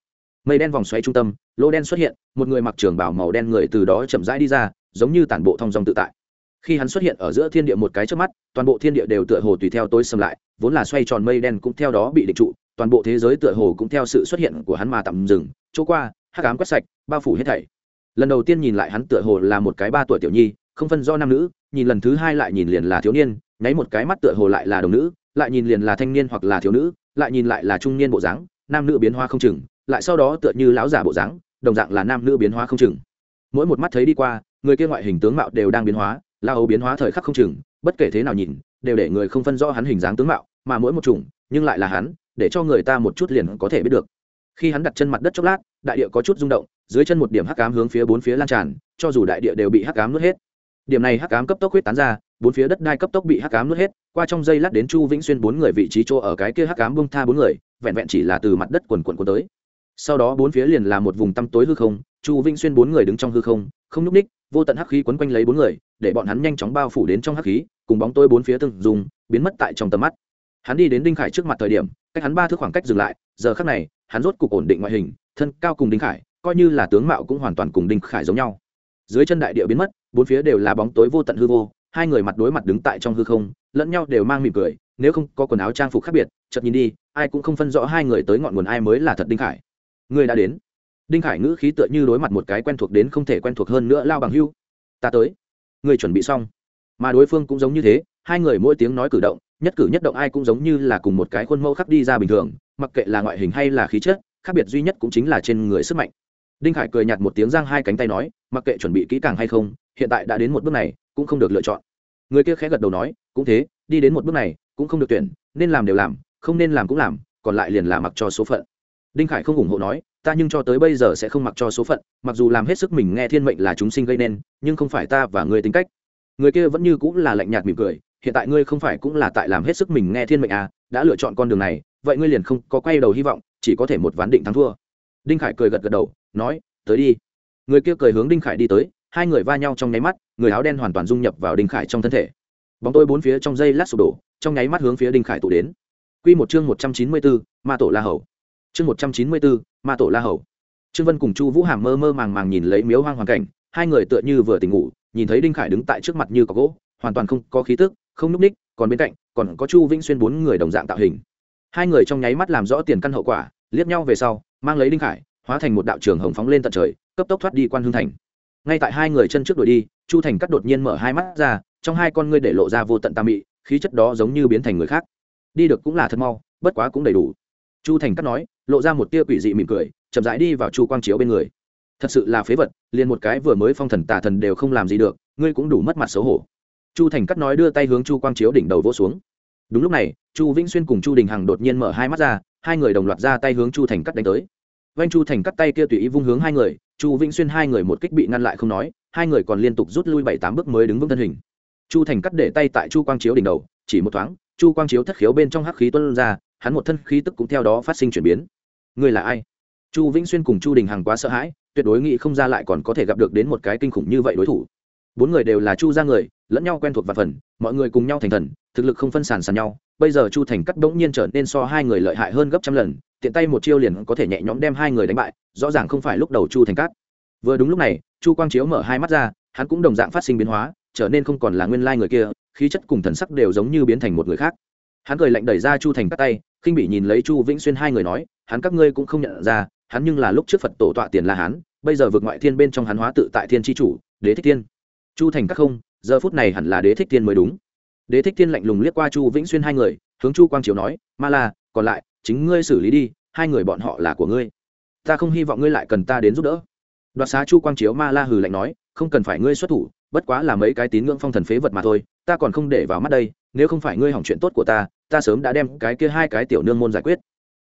Mây đen vòng xoáy trung tâm, lỗ đen xuất hiện, một người mặc trường bảo màu đen người từ đó chậm rãi đi ra, giống như tản bộ thong dong tự tại. Khi hắn xuất hiện ở giữa thiên địa một cái trước mắt, toàn bộ thiên địa đều tựa hồ tùy theo tối xâm lại, vốn là xoay tròn mây đen cũng theo đó bị định trụ, toàn bộ thế giới tựa hồ cũng theo sự xuất hiện của hắn mà tạm dừng, chỗ qua, hắc ám quét sạch, bao phủ hết thảy. Lần đầu tiên nhìn lại hắn tựa hồ là một cái ba tuổi tiểu nhi, không phân do nam nữ, nhìn lần thứ hai lại nhìn liền là thiếu niên, nháy một cái mắt tựa hồ lại là đồng nữ, lại nhìn liền là thanh niên hoặc là thiếu nữ lại nhìn lại là trung niên bộ dáng, nam nữ biến hóa không chừng, lại sau đó tựa như lão giả bộ dáng, đồng dạng là nam nữ biến hóa không chừng. Mỗi một mắt thấy đi qua, người kia ngoại hình tướng mạo đều đang biến hóa, la ấu biến hóa thời khắc không chừng, bất kể thế nào nhìn, đều để người không phân rõ hắn hình dáng tướng mạo, mà mỗi một chủng, nhưng lại là hắn, để cho người ta một chút liền có thể biết được. Khi hắn đặt chân mặt đất chốc lát, đại địa có chút rung động, dưới chân một điểm hắc cám hướng phía bốn phía lan tràn, cho dù đại địa đều bị hắc cám nuốt hết. Điểm này hắc cám cấp tốc huyết tán ra bốn phía đất đai cấp tốc bị hắc cám nuốt hết, qua trong dây lát đến chu vĩnh xuyên bốn người vị trí chỗ ở cái kia hắc cám bông tha bốn người, vẹn vẹn chỉ là từ mặt đất quần quần quần tới. Sau đó bốn phía liền là một vùng tăm tối hư không, chu vĩnh xuyên bốn người đứng trong hư không không nhúc ních vô tận hắc khí quấn quanh lấy bốn người, để bọn hắn nhanh chóng bao phủ đến trong hắc khí, cùng bóng tối bốn phía từng dùng, biến mất tại trong tầm mắt. Hắn đi đến đinh khải trước mặt thời điểm, cách hắn ba thước khoảng cách dừng lại, giờ khắc này, hắn rốt cục ổn định ngoại hình, thân cao cùng đinh khải, coi như là tướng mạo cũng hoàn toàn cùng đinh khải giống nhau. Dưới chân đại địa biến mất, bốn phía đều là bóng tối vô tận hư vô hai người mặt đối mặt đứng tại trong hư không, lẫn nhau đều mang mỉm cười, nếu không có quần áo trang phục khác biệt, chợt nhìn đi, ai cũng không phân rõ hai người tới ngọn nguồn ai mới là thật đinh khải. Người đã đến. Đinh khải ngữ khí tựa như đối mặt một cái quen thuộc đến không thể quen thuộc hơn nữa lao bằng hưu. Ta tới. Người chuẩn bị xong. Mà đối phương cũng giống như thế, hai người mỗi tiếng nói cử động, nhất cử nhất động ai cũng giống như là cùng một cái khuôn mẫu khắc đi ra bình thường, mặc kệ là ngoại hình hay là khí chất, khác biệt duy nhất cũng chính là trên người sức mạnh. Đinh khải cười nhạt một tiếng giang hai cánh tay nói, mặc kệ chuẩn bị kỹ càng hay không, hiện tại đã đến một bước này cũng không được lựa chọn. Người kia khẽ gật đầu nói, cũng thế, đi đến một bước này, cũng không được tuyển, nên làm đều làm, không nên làm cũng làm, còn lại liền là mặc cho số phận. Đinh khải không ủng hộ nói, ta nhưng cho tới bây giờ sẽ không mặc cho số phận, mặc dù làm hết sức mình nghe thiên mệnh là chúng sinh gây nên, nhưng không phải ta và ngươi tính cách. Người kia vẫn như cũng là lạnh nhạt mỉm cười, hiện tại ngươi không phải cũng là tại làm hết sức mình nghe thiên mệnh à đã lựa chọn con đường này, vậy ngươi liền không có quay đầu hy vọng, chỉ có thể một ván định thắng thua. Đinh khải cười gật gật đầu, nói, tới đi. Người kia cười hướng đinh khải đi tới hai người va nhau trong nháy mắt, người áo đen hoàn toàn dung nhập vào đinh khải trong thân thể. Bóng tôi bốn phía trong dây lát sụp đổ, trong nháy mắt hướng phía đinh khải tụ đến. Q một chương một trăm chín mươi bốn ma tổ la hầu. Chương một trăm chín mươi bốn ma tổ la hầu. Trương vân cùng chu vũ hàm mơ mơ màng màng nhìn lấy miếu hoang hoàn cảnh, hai người tựa như vừa tỉnh ngủ, nhìn thấy đinh khải đứng tại trước mặt như có gỗ, hoàn toàn không có khí tức, không n ú c ních, còn bên cạnh, còn có chu vĩnh xuyên bốn người đồng dạng tạo hình. Hai người trong nháy mắt làm rõ tiền căn hậu quả, liếc nhau về sau, mang lấy đinh khải, hóa thành một đạo trường hồng phóng lên tận trời, cấp tốc thoát đi quan hương thành ngay tại hai người chân trước đuổi đi, chu thành cắt đột nhiên mở hai mắt ra, trong hai con ngươi để lộ ra vô tận tam mị, khí chất đó giống như biến thành người khác. Đi được cũng là thật mau, bất quá cũng đầy đủ. Chu thành cắt nói, lộ ra một tia quỷ dị mỉm cười, chậm rãi đi vào chu quang chiếu bên người. Thật sự là phế vật, liền một cái vừa mới phong thần tà thần đều không làm gì được, ngươi cũng đủ mất mặt xấu hổ. Chu thành cắt nói đưa tay hướng chu quang chiếu đỉnh đầu vỗ xuống. Đúng lúc này, chu vĩnh xuyên cùng chu đình hằng đột nhiên mở hai mắt ra, hai người đồng loạt ra tay hướng chu thành cắt đánh tới vanh chu thành cắt tay kia tùy ý vung hướng hai người, chu vĩnh xuyên hai người một kích bị ngăn lại không nói, hai người còn liên tục rút lui bảy tám bước mới đứng vững thân hình. Chu thành cắt để tay tại chu quang chiếu đỉnh đầu, chỉ một thoáng, chu quang chiếu thất khiếu bên trong hắc khí tuân ra, hắn một thân khí tức cũng theo đó phát sinh chuyển biến. Người là ai? Chu vĩnh xuyên cùng chu đình hằng quá sợ hãi, tuyệt đối nghĩ không ra lại còn có thể gặp được đến một cái kinh khủng như vậy đối thủ. Bốn người đều là chu ra người, lẫn nhau quen thuộc và phần, mọi người cùng nhau thành thần, thực lực không phân sàn sàn nhau. Bây giờ chu thành cắt bỗng nhiên trở nên so hai người lợi hại hơn gấp trăm lần tiện tay một chiêu liền có thể nhẹ nhõm đem hai người đánh bại rõ ràng không phải lúc đầu chu thành Cát. vừa đúng lúc này chu quang chiếu mở hai mắt ra hắn cũng đồng dạng phát sinh biến hóa trở nên không còn là nguyên lai người kia khí chất cùng thần sắc đều giống như biến thành một người khác. Hắn cười lạnh đẩy ra chu thành các tay khinh bị nhìn lấy chu vĩnh xuyên hai người nói hắn các ngươi cũng không nhận ra hắn nhưng là lúc trước phật tổ tọa tiền là hắn, bây giờ vượt ngoại thiên bên trong hắn hóa tự tại thiên tri chủ đế thích thiên. Chu thành các không giờ phút này hẳn là đế thích thiên mới đúng. Đế thích thiên lạnh lùng liếc qua chu vĩnh xuyên hai người hướng chu quang triều nói ma la còn lại chính ngươi xử lý đi, hai người bọn họ là của ngươi. Ta không hy vọng ngươi lại cần ta đến giúp đỡ. Đoạt xá chu quang chiếu ma la hừ lạnh nói, không cần phải ngươi xuất thủ, bất quá là mấy cái tín ngưỡng phong thần phế vật mà thôi, ta còn không để vào mắt đây, nếu không phải ngươi hỏng chuyện tốt của ta ta sớm đã đem cái kia hai cái tiểu nương môn giải quyết.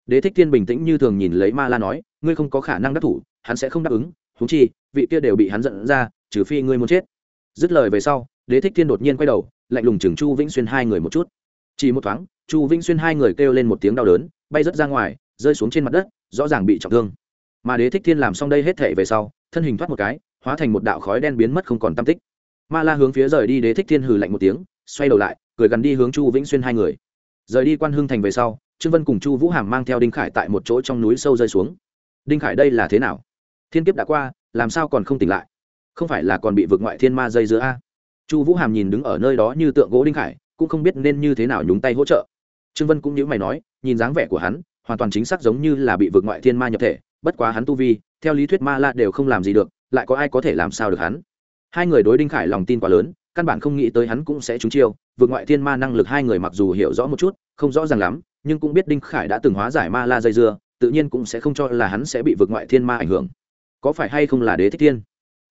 Đế thích thiên bình tĩnh như thường nhìn lấy ma la nói, ngươi không có khả năng đắc thủ, hắn sẽ không đáp ứng thú chi, vị kia đều bị hắn giận ra, trừ phi ngươi muốn chết. Dứt lời về sau, đế thích thiên đột nhiên quay đầu, lạnh lùng chừng chu vĩnh xuyên hai người một chút. Chỉ một thoáng, chu vĩnh xuyên hai người kêu lên một tiếng đau đớn bay rớt ra ngoài, rơi xuống trên mặt đất, rõ ràng bị trọng thương. Mà đế thích thiên làm xong đây hết thể về sau, thân hình thoát một cái, hóa thành một đạo khói đen biến mất không còn tam tích. Ma la hướng phía rời đi đế thích thiên hừ lạnh một tiếng, xoay đầu lại, cười gần đi hướng chu vĩnh xuyên hai người. Rời đi quan hưng thành về sau, trương vân cùng chu vũ hàm mang theo đinh khải tại một chỗ trong núi sâu rơi xuống. Đinh khải đây là thế nào? Thiên kiếp đã qua, làm sao còn không tỉnh lại? Không phải là còn bị vượt ngoại thiên ma dây giữa a? Chu vũ hàm nhìn đứng ở nơi đó như tượng gỗ đinh khải, cũng không biết nên như thế nào nhúng tay hỗ trợ trương vân cũng như mày nói, nhìn dáng vẻ của hắn, hoàn toàn chính xác giống như là bị vượt ngoại thiên ma nhập thể, bất quá hắn tu vi, theo lý thuyết ma la đều không làm gì được, lại có ai có thể làm sao được hắn? Hai người đối đinh khải lòng tin quá lớn, căn bản không nghĩ tới hắn cũng sẽ trúng chiêu vượt ngoại thiên ma năng lực hai người mặc dù hiểu rõ một chút, không rõ ràng lắm, nhưng cũng biết đinh khải đã từng hóa giải ma la dây dưa, tự nhiên cũng sẽ không cho là hắn sẽ bị vượt ngoại thiên ma ảnh hưởng. Có phải hay không là đế thích thiên?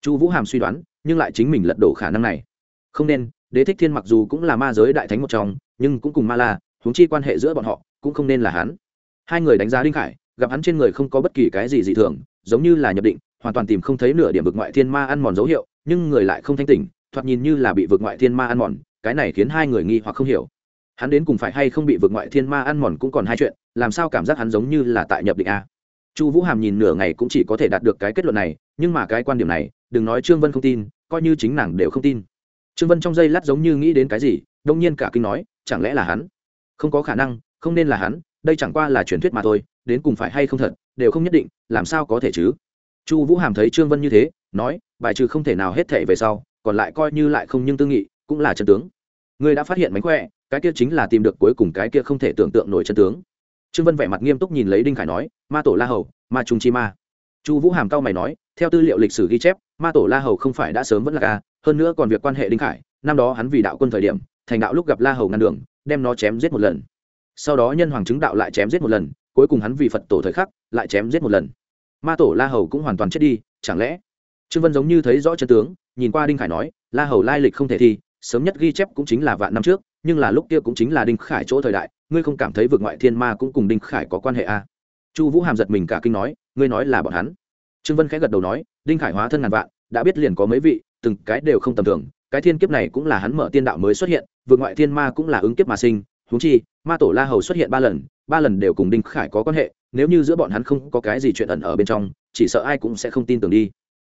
Chu vũ hàm suy đoán, nhưng lại chính mình lật đổ khả năng này. Không nên, đế thích thiên mặc dù cũng là ma giới đại thánh một trong, nhưng cũng cùng ma la huống chi quan hệ giữa bọn họ cũng không nên là hắn. Hai người đánh giá đinh khải, gặp hắn trên người không có bất kỳ cái gì dị thường, giống như là nhập định, hoàn toàn tìm không thấy nửa điểm vực ngoại thiên ma ăn mòn dấu hiệu, nhưng người lại không thanh tỉnh, thoạt nhìn như là bị vực ngoại thiên ma ăn mòn, cái này khiến hai người nghi hoặc không hiểu. Hắn đến cùng phải hay không bị vực ngoại thiên ma ăn mòn cũng còn hai chuyện, làm sao cảm giác hắn giống như là tại nhập định a? Chu vũ hàm nhìn nửa ngày cũng chỉ có thể đạt được cái kết luận này, nhưng mà cái quan điểm này, đừng nói trương vân không tin, coi như chính nàng đều không tin. Trương vân trong giây lát giống như nghĩ đến cái gì đông nhiên cả kinh nói, chẳng lẽ là hắn? Không có khả năng, không nên là hắn, đây chẳng qua là truyền thuyết mà thôi, đến cùng phải hay không thật, đều không nhất định, làm sao có thể chứ? Chu vũ hàm thấy trương vân như thế, nói, bài trừ không thể nào hết thể về sau, còn lại coi như lại không nhưng tư nghị, cũng là chân tướng. Người đã phát hiện mánh khỏe, cái kia chính là tìm được cuối cùng cái kia không thể tưởng tượng nổi chân tướng. Trương vân vẻ mặt nghiêm túc nhìn lấy đinh khải nói, ma tổ la hầu, ma trung chi ma. Chu vũ hàm cao mày nói, theo tư liệu lịch sử ghi chép, ma tổ la hầu không phải đã sớm vẫn là ca, hơn nữa còn việc quan hệ đinh khải, năm đó hắn vì đạo quân thời điểm, thành đạo lúc gặp la hầu ngăn đường đem nó chém giết một lần. Sau đó nhân hoàng chứng đạo lại chém giết một lần, cuối cùng hắn vì phật tổ thời khắc lại chém giết một lần. Ma tổ la hầu cũng hoàn toàn chết đi, chẳng lẽ? Trương vân giống như thấy rõ chân tướng, nhìn qua đinh khải nói, la hầu lai lịch không thể thi, sớm nhất ghi chép cũng chính là vạn năm trước, nhưng là lúc kia cũng chính là đinh khải chỗ thời đại, ngươi không cảm thấy vượt ngoại thiên ma cũng cùng đinh khải có quan hệ à? chu vũ hàm giật mình cả kinh nói, ngươi nói là bọn hắn. Trương vân khẽ gật đầu nói, đinh khải hóa thân ngàn vạn, đã biết liền có mấy vị, từng cái đều không tầm thường, cái thiên kiếp này cũng là hắn mở tiên đạo mới xuất hiện vượt ngoại thiên ma cũng là ứng kiếp mà sinh, huống chi, ma tổ la hầu xuất hiện ba lần ba lần đều cùng đinh khải có quan hệ, nếu như giữa bọn hắn không có cái gì chuyện ẩn ở bên trong, chỉ sợ ai cũng sẽ không tin tưởng đi.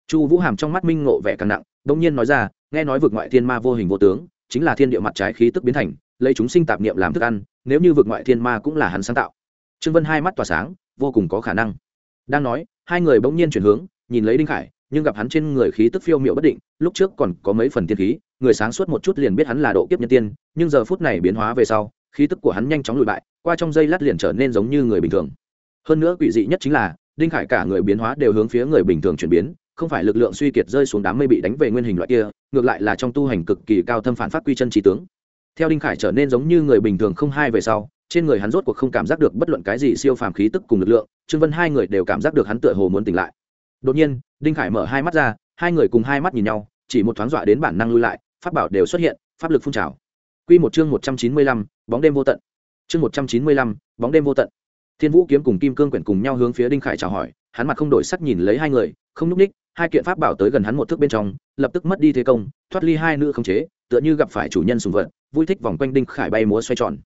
Chu vũ hàm trong mắt minh ngộ vẻ càng nặng đ ỗ n g nhiên nói ra, nghe nói vượt ngoại thiên ma vô hình vô tướng, chính là thiên địa mặt trái khí tức biến thành, lấy chúng sinh tạp niệm làm thức ăn, nếu như vượt ngoại thiên ma cũng là hắn sáng tạo. Trương vân hai mắt tỏa sáng, vô cùng có khả năng. Đang nói, hai người bỗng nhiên chuyển hướng, nhìn lấy đinh khải nhưng gặp hắn trên người khí tức phiêu m bất định, lúc trước còn có mấy phần tiên khí, người sáng suốt một chút liền biết hắn là độ kiếp nhân tiên, nhưng giờ phút này biến hóa về sau, khí tức của hắn nhanh chóng lùi bại, qua trong dây lát liền trở nên giống như người bình thường. Hơn nữa quỷ dị nhất chính là, đinh khải cả người biến hóa đều hướng phía người bình thường chuyển biến, không phải lực lượng suy kiệt rơi xuống đám mây bị đánh về nguyên hình loại kia, ngược lại là trong tu hành cực kỳ cao thâm phản phát quy chân trí tướng. Theo đinh khải trở nên giống như người bình thường không hai về sau, trên người hắn rốt cuộc không cảm giác được bất luận cái gì siêu phàm khí tức cùng lực lượng, trương vân hai người đều cảm giác được hắn tựa hồ muốn tỉnh lại. Đột nhiên đinh khải mở hai mắt ra, hai người cùng hai mắt nhìn nhau, chỉ một thoáng dọa đến bản năng lui lại, pháp bảo đều xuất hiện, pháp lực phun trào. Q một chương một trăm chín mươi lăm, bóng đêm vô tận. Chương một trăm chín mươi lăm, bóng đêm vô tận. Thiên vũ kiếm cùng kim cương quyển cùng nhau hướng phía đinh khải chào hỏi, hắn mặt không đổi sắc nhìn lấy hai người, không n ú c ních, hai kiện pháp bảo tới gần hắn một thước bên trong, lập tức mất đi thế công, thoát ly hai nữ không chế, tựa như gặp phải chủ nhân sùng vật, vui thích vòng quanh đinh khải bay múa xoay tròn.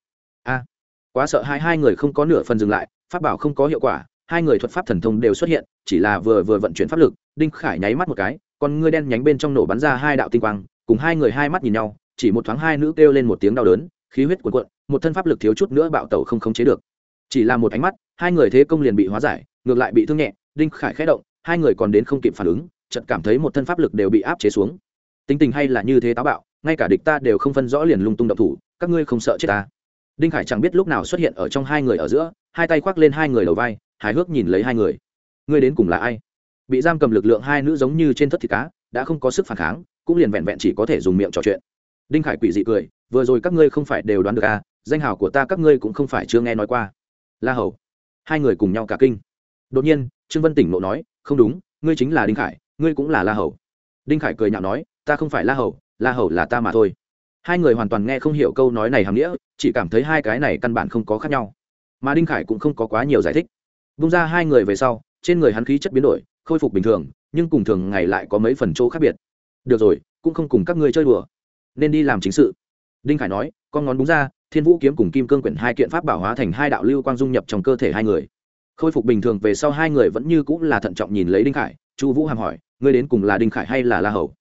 A! Quá sợ hai hai người không có nửa phần dừng lại, pháp bảo không có hiệu quả, hai người thuật pháp thần thông đều xuất hiện chỉ là vừa vừa vận chuyển pháp lực, đinh khải nháy mắt một cái còn ngươi đen nhánh bên trong nổ bắn ra hai đạo tinh quang, cùng hai người hai mắt nhìn nhau, chỉ một thoáng hai nữ kêu lên một tiếng đau đớn, khí huyết cuồn cuộn, một thân pháp lực thiếu chút nữa bạo tẩu không khống chế được. Chỉ là một ánh mắt, hai người thế công liền bị hóa giải, ngược lại bị thương nhẹ, đinh khải khẽ động, hai người còn đến không kịp phản ứng, chợt cảm thấy một thân pháp lực đều bị áp chế xuống. Tính tình hay là như thế táo bạo, ngay cả địch ta đều không phân rõ liền lung tung động thủ, các ngươi không sợ chết ta. Đinh khải chẳng biết lúc nào xuất hiện ở trong hai người ở giữa, hai tay khoác lên hai người đầu vai, hài hước nhìn lấy hai người ngươi đến cùng là ai? Bị giam cầm lực lượng hai nữ giống như trên thất thịt cá, đã không có sức phản kháng, cũng liền vẹn vẹn chỉ có thể dùng miệng trò chuyện. Đinh khải quỷ dị cười, vừa rồi các ngươi không phải đều đoán được à danh hào của ta các ngươi cũng không phải chưa nghe nói qua. La hầu, hai người cùng nhau cả kinh. Đột nhiên, trương vân tỉnh nộ nói, không đúng, ngươi chính là đinh khải, ngươi cũng là la hầu. Đinh khải cười nhạo nói, ta không phải la hầu la hầu là ta mà thôi. Hai người hoàn toàn nghe không hiểu câu nói này hàm nghĩa, chỉ cảm thấy hai cái này căn bản không có khác nhau. Mà đinh khải cũng không có quá nhiều giải thích. Bung ra hai người về sau trên người hắn khí chất biến đổi, khôi phục bình thường, nhưng cùng thường ngày lại có mấy phần chỗ khác biệt. Được rồi, cũng không cùng các ngươi chơi đùa. Nên đi làm chính sự. Đinh khải nói, con ngón đúng ra, thiên vũ kiếm cùng kim cương quyển hai kiện pháp bảo hóa thành hai đạo lưu quang dung nhập trong cơ thể hai người. Khôi phục bình thường về sau hai người vẫn như cũng là thận trọng nhìn lấy đinh khải, chu vũ hàm hỏi, ngươi đến cùng là đinh khải hay là la hầu?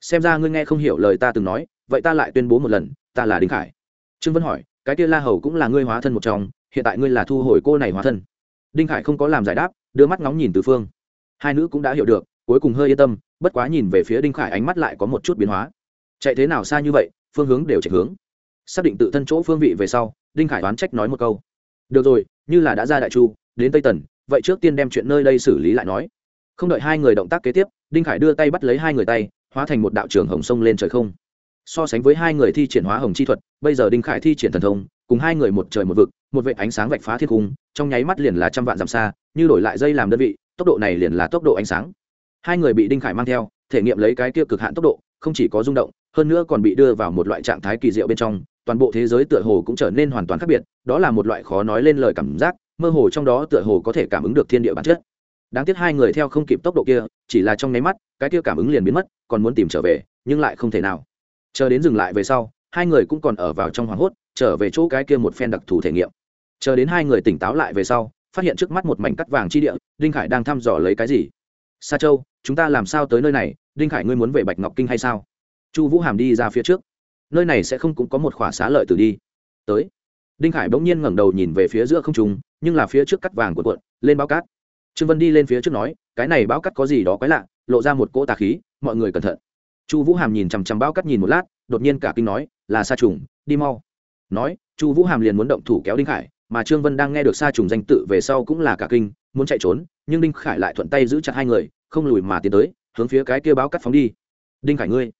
Xem ra ngươi nghe không hiểu lời ta từng nói, vậy ta lại tuyên bố một lần, ta là đinh khải. Trương vân hỏi, cái kia la hầu cũng là ngươi hóa thân một trong, hiện tại ngươi là thu hồi cô này hóa thân. Đinh khải không có làm giải đáp đưa mắt ngóng nhìn từ phương. Hai nữ cũng đã hiểu được, cuối cùng hơi yên tâm, bất quá nhìn về phía đinh khải ánh mắt lại có một chút biến hóa. Chạy thế nào xa như vậy, phương hướng đều chạy hướng. Xác định tự thân chỗ phương vị về sau, đinh khải đoán trách nói một câu. Được rồi, như là đã ra đại chu, đến tây tần, vậy trước tiên đem chuyện nơi đây xử lý lại nói. Không đợi hai người động tác kế tiếp, đinh khải đưa tay bắt lấy hai người tay, hóa thành một đạo trường hồng sông lên trời không. So sánh với hai người thi triển hóa hồng chi thuật, bây giờ đinh khải thi triển thần thông cùng hai người một trời một vực, một vệ ánh sáng vạch phá thiên cung, trong nháy mắt liền là trăm vạn dặm xa, như đổi lại dây làm đơn vị, tốc độ này liền là tốc độ ánh sáng. Hai người bị đinh khải mang theo, thể nghiệm lấy cái kia cực hạn tốc độ, không chỉ có rung động, hơn nữa còn bị đưa vào một loại trạng thái kỳ diệu bên trong, toàn bộ thế giới tựa hồ cũng trở nên hoàn toàn khác biệt, đó là một loại khó nói lên lời cảm giác, mơ hồ trong đó tựa hồ có thể cảm ứng được thiên địa bản chất. Đáng tiếc hai người theo không kịp tốc độ kia, chỉ là trong nháy mắt, cái kia cảm ứng liền biến mất, còn muốn tìm trở về, nhưng lại không thể nào. Chờ đến dừng lại về sau, hai người cũng còn ở vào trong hoảng hốt trở về chỗ cái kia một phen đặc thù thể nghiệm. Chờ đến hai người tỉnh táo lại về sau, phát hiện trước mắt một mảnh cắt vàng chi địa, đinh khải đang thăm dò lấy cái gì? Sa châu, chúng ta làm sao tới nơi này? Đinh khải ngươi muốn về bạch ngọc kinh hay sao? Chu vũ hàm đi ra phía trước. Nơi này sẽ không cũng có một khỏa xá lợi từ đi. Tới. Đinh khải bỗng nhiên ngẩng đầu nhìn về phía giữa không trung, nhưng là phía trước cắt vàng của cuộn, lên bao cát. Trương vân đi lên phía trước nói, cái này bao cắt có gì đó quái lạ, lộ ra một cỗ tà khí, mọi người cẩn thận. Chu vũ hàm nhìn chằm chằm bao cắt nhìn một lát, đột nhiên cả kinh nói, là sa trùng, đi mau nói, chu vũ hàm liền muốn động thủ kéo đinh khải, mà trương vân đang nghe được sa trùng danh tự về sau cũng là cả kinh, muốn chạy trốn, nhưng đinh khải lại thuận tay giữ chặt hai người, không lùi mà tiến tới, hướng phía cái kia báo cắt phóng đi. Đinh khải ngươi,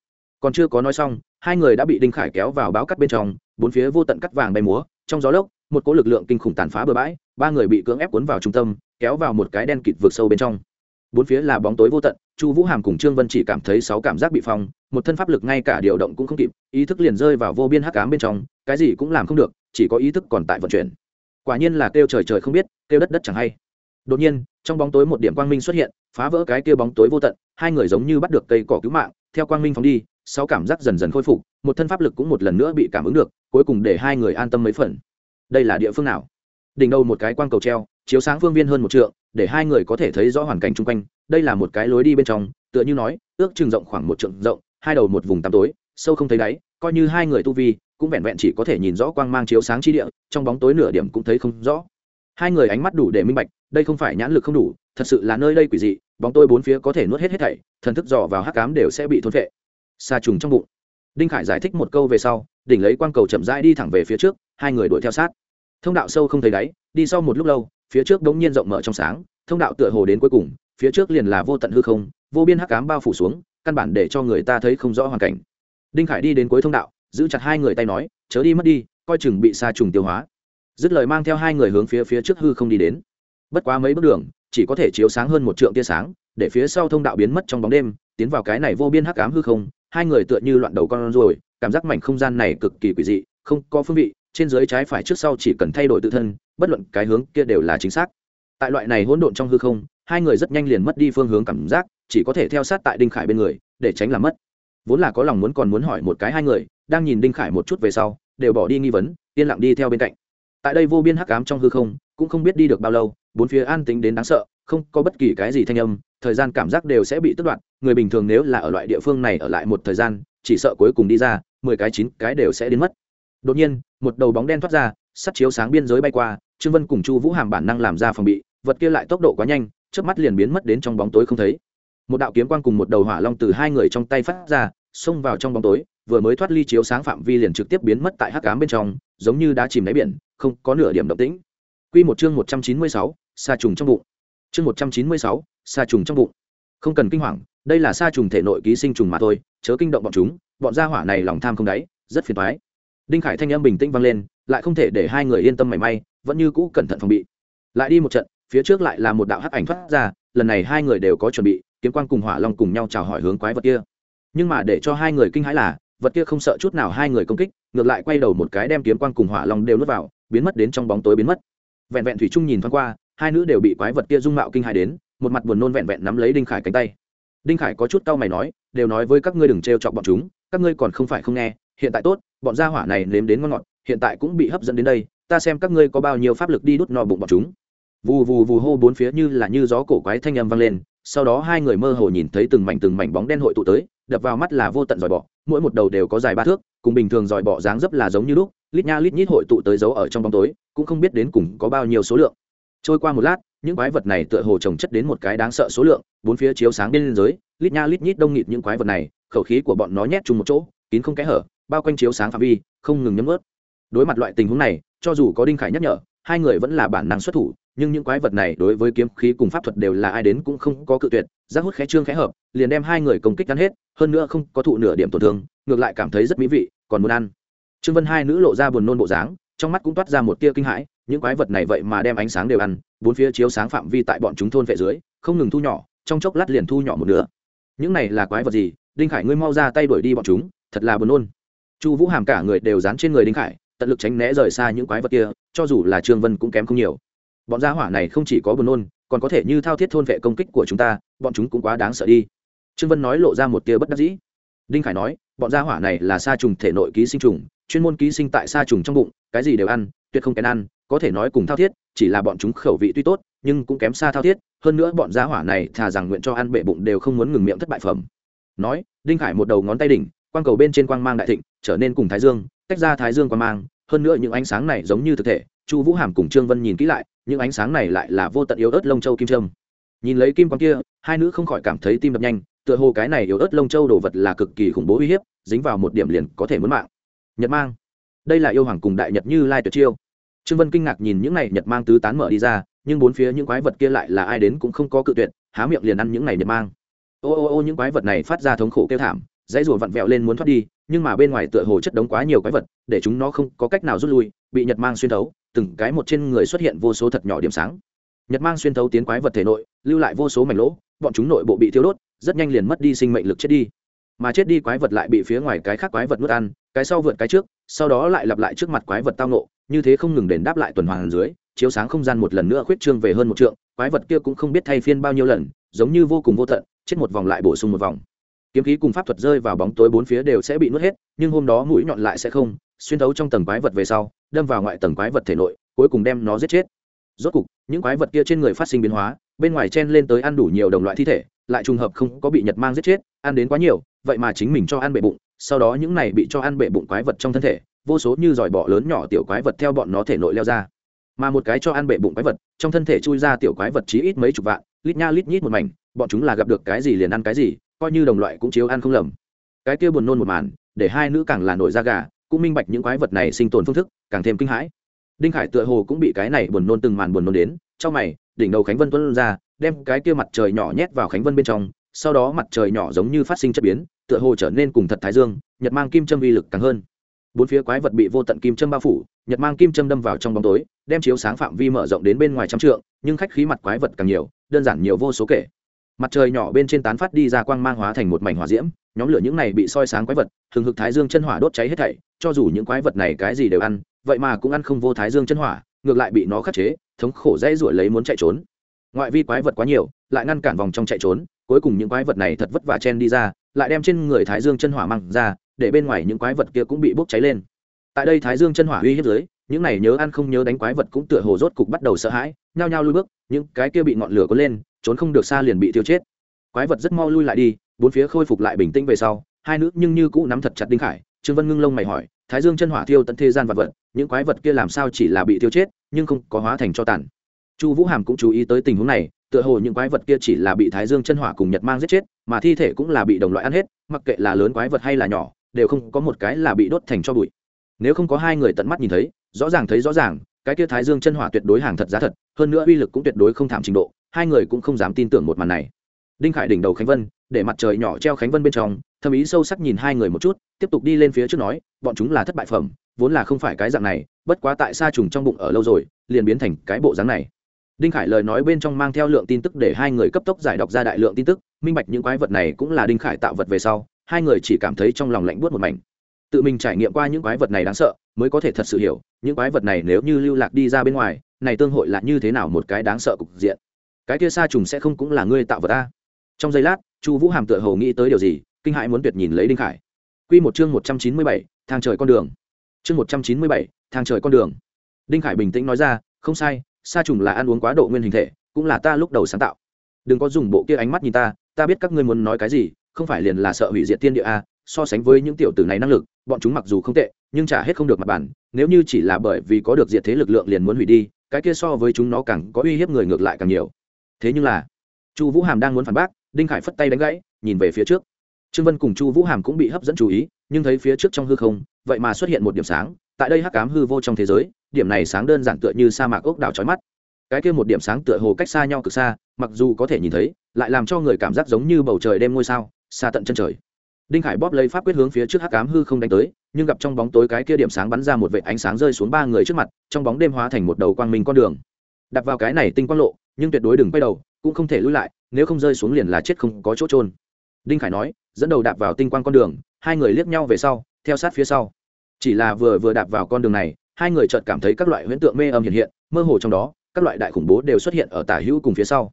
còn chưa có nói xong, hai người đã bị đinh khải kéo vào báo cắt bên trong, bốn phía vô tận cắt vàng bay múa, trong gió lốc, một cỗ lực lượng kinh khủng tàn phá bừa bãi, ba người bị cưỡng ép cuốn vào trung tâm, kéo vào một cái đen kịt vượt sâu bên trong. Bốn phía là bóng tối vô tận chu vũ hàm cùng trương vân chỉ cảm thấy sáu cảm giác bị phong, một thân pháp lực ngay cả điều động cũng không kịp, ý thức liền rơi vào vô biên hắc ám bên trong, cái gì cũng làm không được, chỉ có ý thức còn tại vận chuyển. Quả nhiên là kêu trời trời không biết, kêu đất đất chẳng hay. Đột nhiên, trong bóng tối một điểm quang minh xuất hiện, phá vỡ cái kia bóng tối vô tận, hai người giống như bắt được cây cỏ cứu mạng, theo quang minh phóng đi, sáu cảm giác dần dần khôi phục, một thân pháp lực cũng một lần nữa bị cảm ứng được, cuối cùng để hai người an tâm mấy phần. Đây là địa phương nào? Đỉnh đầu một cái quang cầu treo chiếu sáng phương viên hơn một trượng, để hai người có thể thấy rõ hoàn cảnh chung quanh. Đây là một cái lối đi bên trong, tựa như nói, ước chừng rộng khoảng một trượng rộng, hai đầu một vùng tăm tối, sâu không thấy đáy, coi như hai người tu vi, cũng vẹn vẹn chỉ có thể nhìn rõ quang mang chiếu sáng chi địa, trong bóng tối nửa điểm cũng thấy không rõ. Hai người ánh mắt đủ để minh bạch, đây không phải nhãn lực không đủ, thật sự là nơi đây quỷ dị, bóng tôi bốn phía có thể nuốt hết hết thảy, thần thức dò vào hắc cám đều sẽ bị thôn phệ. xa trùng trong bụng. Đinh khải giải thích một câu về sau, đỉnh lấy quang cầu chậm rãi đi thẳng về phía trước, hai người đuổi theo sát. Thông đạo sâu không thấy đáy, đi sau một lúc lâu phía trước đống nhiên rộng mở trong sáng, thông đạo tựa hồ đến cuối cùng, phía trước liền là vô tận hư không, vô biên hắc cám bao phủ xuống, căn bản để cho người ta thấy không rõ hoàn cảnh. Đinh khải đi đến cuối thông đạo, giữ chặt hai người tay nói, chớ đi mất đi, coi chừng bị xa trùng tiêu hóa. Dứt lời mang theo hai người hướng phía phía trước hư không đi đến. Bất quá mấy bước đường, chỉ có thể chiếu sáng hơn một trượng tia sáng, để phía sau thông đạo biến mất trong bóng đêm, tiến vào cái này vô biên hắc ám hư không, hai người tựa như loạn đầu con rồi cảm giác mảnh không gian này cực kỳ quỷ dị, không có phương vị trên dưới trái phải trước sau chỉ cần thay đổi tự thân, bất luận cái hướng kia đều là chính xác. Tại loại này hỗn độn trong hư không, hai người rất nhanh liền mất đi phương hướng cảm giác, chỉ có thể theo sát tại đinh khải bên người, để tránh làm mất. Vốn là có lòng muốn còn muốn hỏi một cái hai người, đang nhìn đinh khải một chút về sau, đều bỏ đi nghi vấn, yên lặng đi theo bên cạnh. Tại đây vô biên hắc ám trong hư không, cũng không biết đi được bao lâu, bốn phía an tính đến đáng sợ, không có bất kỳ cái gì thanh âm, thời gian cảm giác đều sẽ bị tước đoạt, người bình thường nếu là ở loại địa phương này ở lại một thời gian, chỉ sợ cuối cùng đi ra, mười cái chín cái đều sẽ đến mất đột nhiên một đầu bóng đen thoát ra sắt chiếu sáng biên giới bay qua trương vân cùng chu vũ hàm bản năng làm ra phòng bị vật kia lại tốc độ quá nhanh trước mắt liền biến mất đến trong bóng tối không thấy một đạo kiếm quang cùng một đầu hỏa long từ hai người trong tay phát ra xông vào trong bóng tối vừa mới thoát ly chiếu sáng phạm vi liền trực tiếp biến mất tại hắc cám bên trong giống như đã chìm đáy biển không có nửa điểm động tĩnh Quy một chương một trăm chín mươi sáu, sa trùng trong bụng. Chương một trăm chín mươi sáu, sa trùng trong bụng. Không cần kinh hoàng, đây là sa trùng thể nội ký sinh trùng mà thôi, chớ kinh động bọn chúng, bọn gia hỏa này lòng tham không đáy, rất phiền toái. Đinh Khải thanh âm bình tĩnh vang lên, lại không thể để hai người yên tâm mảy may, vẫn như cũ cẩn thận phòng bị. Lại đi một trận, phía trước lại là một đạo hắc ảnh thoát ra, lần này hai người đều có chuẩn bị, kiếm quang cùng hỏa long cùng nhau chào hỏi hướng quái vật kia. Nhưng mà để cho hai người kinh hãi là, vật kia không sợ chút nào hai người công kích, ngược lại quay đầu một cái đem kiếm quang cùng hỏa long đều nuốt vào, biến mất đến trong bóng tối biến mất vẹn vẹn thủy trung nhìn thoáng qua hai nữ đều bị quái vật kia dung mạo kinh hãi đến một mặt buồn nôn vẹn vẹn nắm lấy đinh khải cánh tay đinh khải có chút cau mày nói đều nói với các ngươi đừng trêu chọc bọn chúng các ngươi còn không phải không nghe hiện tại tốt bọn gia hỏa này nếm đến ngon ngọt, hiện tại cũng bị hấp dẫn đến đây, ta xem các ngươi có bao nhiêu pháp lực đi đút no bụng bọn chúng. Vù vù vù hô bốn phía như là như gió cổ quái thanh âm vang lên, sau đó hai người mơ hồ nhìn thấy từng mảnh từng mảnh bóng đen hội tụ tới, đập vào mắt là vô tận dòi bọ, mỗi một đầu đều có dài ba thước, cùng bình thường dòi bọ dáng dấp là giống như lúc, lít nha lít nhít hội tụ tới giấu ở trong bóng tối, cũng không biết đến cùng có bao nhiêu số lượng. Trôi qua một lát, những quái vật này tựa hồ trồng chất đến một cái đáng sợ số lượng, bốn phía chiếu sáng bên liên giới lít nha lít nhít đông nghịt những quái vật này, khẩu khí của bọn nó nhét chung một chỗ, kín không kẽ hở bao quanh chiếu sáng phạm vi, không ngừng nhấm ướt đối mặt loại tình huống này, cho dù có đinh khải nhắc nhở, hai người vẫn là bản năng xuất thủ, nhưng những quái vật này đối với kiếm khí cùng pháp thuật đều là ai đến cũng không có cự tuyệt giác hút khẽ trương khẽ hợp, liền đem hai người công kích ngắn hết, hơn nữa không có thụ nửa điểm tổn thương, ngược lại cảm thấy rất mỹ vị, còn muốn ăn. Trương vân hai nữ lộ ra buồn nôn bộ dáng, trong mắt cũng toát ra một tia kinh hãi, những quái vật này vậy mà đem ánh sáng đều ăn, bốn phía chiếu sáng phạm vi tại bọn chúng thôn vệ dưới, không ngừng thu nhỏ, trong chốc lát liền thu nhỏ một nửa. Những này là quái vật gì? Đinh khải, ngươi mau ra tay đuổi đi bọn chúng, thật là buồn nôn chu vũ hàm cả người đều dán trên người đinh khải, tận lực tránh né rời xa những quái vật kia, cho dù là trương vân cũng kém không nhiều. Bọn gia hỏa này không chỉ có buồn nôn, còn có thể như thao thiết thôn vệ công kích của chúng ta, bọn chúng cũng quá đáng sợ đi. Trương vân nói lộ ra một tia bất đắc dĩ. Đinh khải nói, bọn gia hỏa này là sa trùng thể nội ký sinh trùng, chuyên môn ký sinh tại sa trùng trong bụng, cái gì đều ăn, tuyệt không kén ăn, có thể nói cùng thao thiết, chỉ là bọn chúng khẩu vị tuy tốt, nhưng cũng kém xa thao thiết, hơn nữa bọn gia hỏa này thà rằng nguyện cho ăn bệ bụng đều không muốn ngừng miệng thất bại phẩm. Nói, đinh khải một đầu ngón tay đỉnh, quang cầu bên trên quang mang đại thịnh trở nên cùng thái dương, tách ra thái dương qua mang, hơn nữa những ánh sáng này giống như thực thể, chu vũ hàm cùng trương vân nhìn kỹ lại, những ánh sáng này lại là vô tận yếu ớt lông châu kim trâm nhìn lấy kim quang kia, hai nữ không khỏi cảm thấy tim đập nhanh, tựa hồ cái này yếu ớt lông châu đồ vật là cực kỳ khủng bố uy hiếp, dính vào một điểm liền có thể muốn mạng. Nhật mang. Đây là yêu hoàng cùng đại nhật như lai tuyệt chiêu. Trương vân kinh ngạc nhìn những này nhật mang tứ tán mở đi ra, nhưng bốn phía những quái vật kia lại là ai đến cũng không có cự tuyệt, há miệng liền ăn những này nhật mang. Ô ô ô, những quái vật này phát ra thống khổ kêu thảm, dãy rùa vặn vẹo lên muốn thoát đi nhưng mà bên ngoài tựa hồ chất đống quá nhiều quái vật, để chúng nó không có cách nào rút lui, bị nhật mang xuyên thấu, từng cái một trên người xuất hiện vô số thật nhỏ điểm sáng. Nhật mang xuyên thấu tiến quái vật thể nội, lưu lại vô số mảnh lỗ, bọn chúng nội bộ bị thiêu đốt, rất nhanh liền mất đi sinh mệnh lực chết đi. Mà chết đi quái vật lại bị phía ngoài cái khác quái vật nuốt ăn, cái sau vượt cái trước, sau đó lại lặp lại trước mặt quái vật tao nộ như thế không ngừng đền đáp lại tuần hoàn dưới, chiếu sáng không gian một lần nữa khuyết trương về hơn một trượng, quái vật kia cũng không biết thay phiên bao nhiêu lần, giống như vô cùng vô tận, chết một vòng lại bổ sung một vòng kiếm khí cùng pháp thuật rơi vào bóng tối bốn phía đều sẽ bị nuốt hết, nhưng hôm đó mũi nhọn lại sẽ không, xuyên thấu trong tầng quái vật về sau, đâm vào ngoại tầng quái vật thể nội, cuối cùng đem nó giết chết. Rốt cục, những quái vật kia trên người phát sinh biến hóa, bên ngoài chen lên tới ăn đủ nhiều đồng loại thi thể, lại trùng hợp không có bị nhật mang giết chết, ăn đến quá nhiều, vậy mà chính mình cho ăn bệ bụng, sau đó những này bị cho ăn bệ bụng quái vật trong thân thể, vô số như giỏi bọ lớn nhỏ tiểu quái vật theo bọn nó thể nội leo ra. Mà một cái cho ăn bệ bụng quái vật, trong thân thể chui ra tiểu quái vật chí ít mấy chục vạn, lít nha lít nhít một mảnh, bọn chúng là gặp được cái gì liền ăn cái gì coi như đồng loại cũng chiếu ăn không lầm. Cái kia buồn nôn một màn, để hai nữ càng là nổi da gà, cũng minh bạch những quái vật này sinh tồn phương thức, càng thêm kinh hãi. Đinh khải tựa hồ cũng bị cái này buồn nôn từng màn buồn nôn đến trong mày, đỉnh đầu khánh vân tuân ra, đem cái kia mặt trời nhỏ nhét vào khánh vân bên trong, sau đó mặt trời nhỏ giống như phát sinh chất biến, tựa hồ trở nên cùng thật thái dương, nhật mang kim châm vi lực càng hơn. Bốn phía quái vật bị vô tận kim châm bao phủ, nhật mang kim châm đâm vào trong bóng tối, đem chiếu sáng phạm vi mở rộng đến bên ngoài trăm trượng, nhưng khách khí mặt quái vật càng nhiều, đơn giản nhiều vô số kể mặt trời nhỏ bên trên tán phát đi ra quang mang hóa thành một mảnh hỏa diễm, nhóm lửa những này bị soi sáng quái vật thường hực thái dương chân hỏa đốt cháy hết thảy, cho dù những quái vật này cái gì đều ăn, vậy mà cũng ăn không vô thái dương chân hỏa, ngược lại bị nó khắc chế, thống khổ dễ ruổi lấy muốn chạy trốn. Ngoại vi quái vật quá nhiều, lại ngăn cản vòng trong chạy trốn, cuối cùng những quái vật này thật vất vả chen đi ra, lại đem trên người thái dương chân hỏa mang ra, để bên ngoài những quái vật kia cũng bị bốc cháy lên. Tại đây thái dương chân hỏa uy hiếp dưới, những này nhớ ăn không nhớ đánh quái vật cũng tựa hồ rốt cục bắt đầu sợ hãi, nhao nhao lui bước, những cái kia bị ngọn lửa có lên trốn không được xa liền bị tiêu chết. Quái vật rất mau lui lại đi, bốn phía khôi phục lại bình tĩnh về sau, hai nữ nhưng như cũ nắm thật chặt đinh khải. Trương vân ngưng lông mày hỏi, thái dương chân hỏa thiêu tận thế gian vật vật, những quái vật kia làm sao chỉ là bị tiêu chết, nhưng không có hóa thành cho tàn? Chu vũ hàm cũng chú ý tới tình huống này, tựa hồ những quái vật kia chỉ là bị thái dương chân hỏa cùng nhật mang giết chết, mà thi thể cũng là bị đồng loại ăn hết, mặc kệ là lớn quái vật hay là nhỏ, đều không có một cái là bị đốt thành cho bụi. Nếu không có hai người tận mắt nhìn thấy, rõ ràng thấy rõ ràng, cái kia thái dương chân hỏa tuyệt đối hàng thật giá thật, hơn nữa uy lực cũng tuyệt đối không thảm trình độ hai người cũng không dám tin tưởng một màn này. Đinh khải đỉnh đầu khánh vân, để mặt trời nhỏ treo khánh vân bên trong thâm ý sâu sắc nhìn hai người một chút, tiếp tục đi lên phía trước nói, bọn chúng là thất bại phẩm, vốn là không phải cái dạng này, bất quá tại sa trùng trong bụng ở lâu rồi, liền biến thành cái bộ dáng này. Đinh khải lời nói bên trong mang theo lượng tin tức để hai người cấp tốc giải đọc ra đại lượng tin tức, minh bạch những quái vật này cũng là đinh khải tạo vật về sau, hai người chỉ cảm thấy trong lòng lạnh buốt một mảnh. Tự mình trải nghiệm qua những quái vật này đáng sợ, mới có thể thật sự hiểu, những quái vật này nếu như lưu lạc đi ra bên ngoài, này tương hội là như thế nào một cái đáng sợ cục diện cái kia sa trùng sẽ không cũng là ngươi tạo vật ta. Trong giây lát, chu vũ hàm tựa hồ nghĩ tới điều gì, kinh hãi muốn tuyệt nhìn lấy đinh khải. Q một chương một trăm chín mươi bảy, thang trời con đường. Chương một trăm chín mươi bảy, thang trời con đường. Đinh khải bình tĩnh nói ra, không sai, sa trùng là ăn uống quá độ nguyên hình thể, cũng là ta lúc đầu sáng tạo. Đừng có dùng bộ kia ánh mắt nhìn ta ta biết các ngươi muốn nói cái gì, không phải liền là sợ hủy diệt tiên địa a, so sánh với những tiểu tử này năng lực, bọn chúng mặc dù không tệ, nhưng trả hết không được mặt bản, nếu như chỉ là bởi vì có được diệt thế lực lượng liền muốn hủy đi, cái kia so với chúng nó càng có uy hiếp người ngược lại càng nhiều thế nhưng là, chu vũ hàm đang muốn phản bác, đinh khải phất tay đánh gãy, nhìn về phía trước. Trương vân cùng chu vũ hàm cũng bị hấp dẫn chú ý, nhưng thấy phía trước trong hư không, vậy mà xuất hiện một điểm sáng, tại đây hắc cám hư vô trong thế giới, điểm này sáng đơn giản tựa như sa mạc ốc đảo trói mắt. Cái kia một điểm sáng tựa hồ cách xa nhau cực xa, mặc dù có thể nhìn thấy, lại làm cho người cảm giác giống như bầu trời đêm ngôi sao, xa tận chân trời. Đinh khải bóp lấy pháp quyết hướng phía trước hắc cám hư không đánh tới, nhưng gặp trong bóng tối cái kia điểm sáng bắn ra một vệ ánh sáng rơi xuống ba người trước mặt, trong bóng đêm hóa thành một đầu quang minh con đường. Đặt vào cái này tinh quang lộ nhưng tuyệt đối đừng quay đầu, cũng không thể lui lại, nếu không rơi xuống liền là chết không có chỗ trôn đinh khải nói, dẫn đầu đạp vào tinh quang con đường, hai người liếc nhau về sau, theo sát phía sau. Chỉ là vừa vừa đạp vào con đường này, hai người chợt cảm thấy các loại huyễn tượng mê âm hiện hiện, mơ hồ trong đó, các loại đại khủng bố đều xuất hiện ở tả hữu cùng phía sau.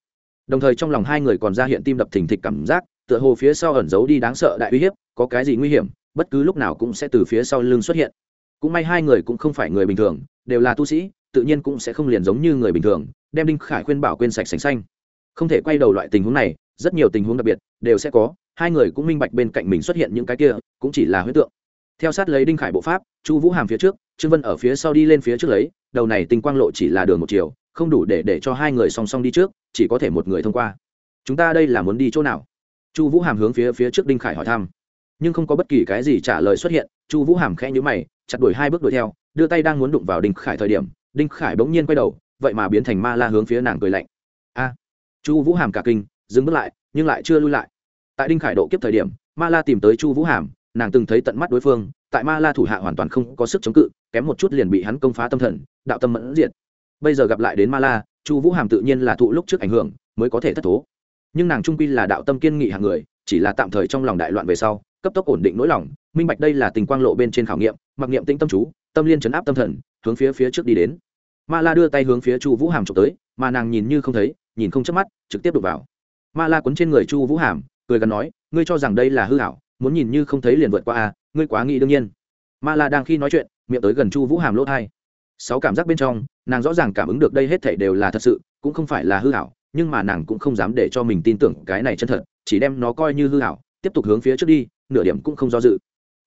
Đồng thời trong lòng hai người còn ra hiện tim đập thình thịch cảm giác, tựa hồ phía sau ẩn giấu đi đáng sợ đại uy hiếp, có cái gì nguy hiểm, bất cứ lúc nào cũng sẽ từ phía sau lưng xuất hiện. Cũng may hai người cũng không phải người bình thường, đều là tu sĩ, tự nhiên cũng sẽ không liền giống như người bình thường đem đinh khải khuyên bảo quên sạch sành xanh. Không thể quay đầu loại tình huống này, rất nhiều tình huống đặc biệt đều sẽ có, hai người cũng minh bạch bên cạnh mình xuất hiện những cái kia, cũng chỉ là huyết tượng. Theo sát lấy đinh khải bộ pháp, chu vũ hàm phía trước, trương vân ở phía sau đi lên phía trước lấy, đầu này tinh quang lộ chỉ là đường một chiều, không đủ để để cho hai người song song đi trước, chỉ có thể một người thông qua. Chúng ta đây là muốn đi chỗ nào? Chu vũ hàm hướng phía phía trước đinh khải hỏi thăm. Nhưng không có bất kỳ cái gì trả lời xuất hiện, chu vũ hàm khẽ nhữ mày, chặt đuổi hai bước đuổi theo, đưa tay đang muốn đụng vào đinh khải thời điểm, đinh khải bỗng nhiên quay đầu vậy mà biến thành ma la hướng phía nàng cười lạnh. A, chu vũ hàm cả kinh, dừng bước lại, nhưng lại chưa lui lại. Tại đinh khải độ kiếp thời điểm, ma la tìm tới chu vũ hàm, nàng từng thấy tận mắt đối phương, tại ma la thủ hạ hoàn toàn không có sức chống cự, kém một chút liền bị hắn công phá tâm thần, đạo tâm mẫn diện bây giờ gặp lại đến ma la, chu vũ hàm tự nhiên là thụ lúc trước ảnh hưởng, mới có thể thất thố. Nhưng nàng trung quy là đạo tâm kiên nghị hàng người, chỉ là tạm thời trong lòng đại loạn về sau, cấp tốc ổn định nỗi lòng, minh bạch đây là tình quang lộ bên trên khảo nghiệm, mặc niệm tĩnh tâm chú, tâm liên chấn áp tâm thần, hướng phía phía trước đi đến ma la đưa tay hướng phía chu vũ hàm trộm tới, mà nàng nhìn như không thấy, nhìn không chớp mắt, trực tiếp đục vào. Ma la quấn trên người chu vũ hàm, cười gần nói, ngươi cho rằng đây là hư hảo muốn nhìn như không thấy liền vượt qua à ngươi quá nghĩ đương nhiên. Ma la đang khi nói chuyện, miệng tới gần chu vũ hàm lỗ thai. Sáu cảm giác bên trong, nàng rõ ràng cảm ứng được đây hết thể đều là thật sự, cũng không phải là hư hảo nhưng mà nàng cũng không dám để cho mình tin tưởng cái này chân thật, chỉ đem nó coi như hư hảo tiếp tục hướng phía trước đi, nửa điểm cũng không do dự.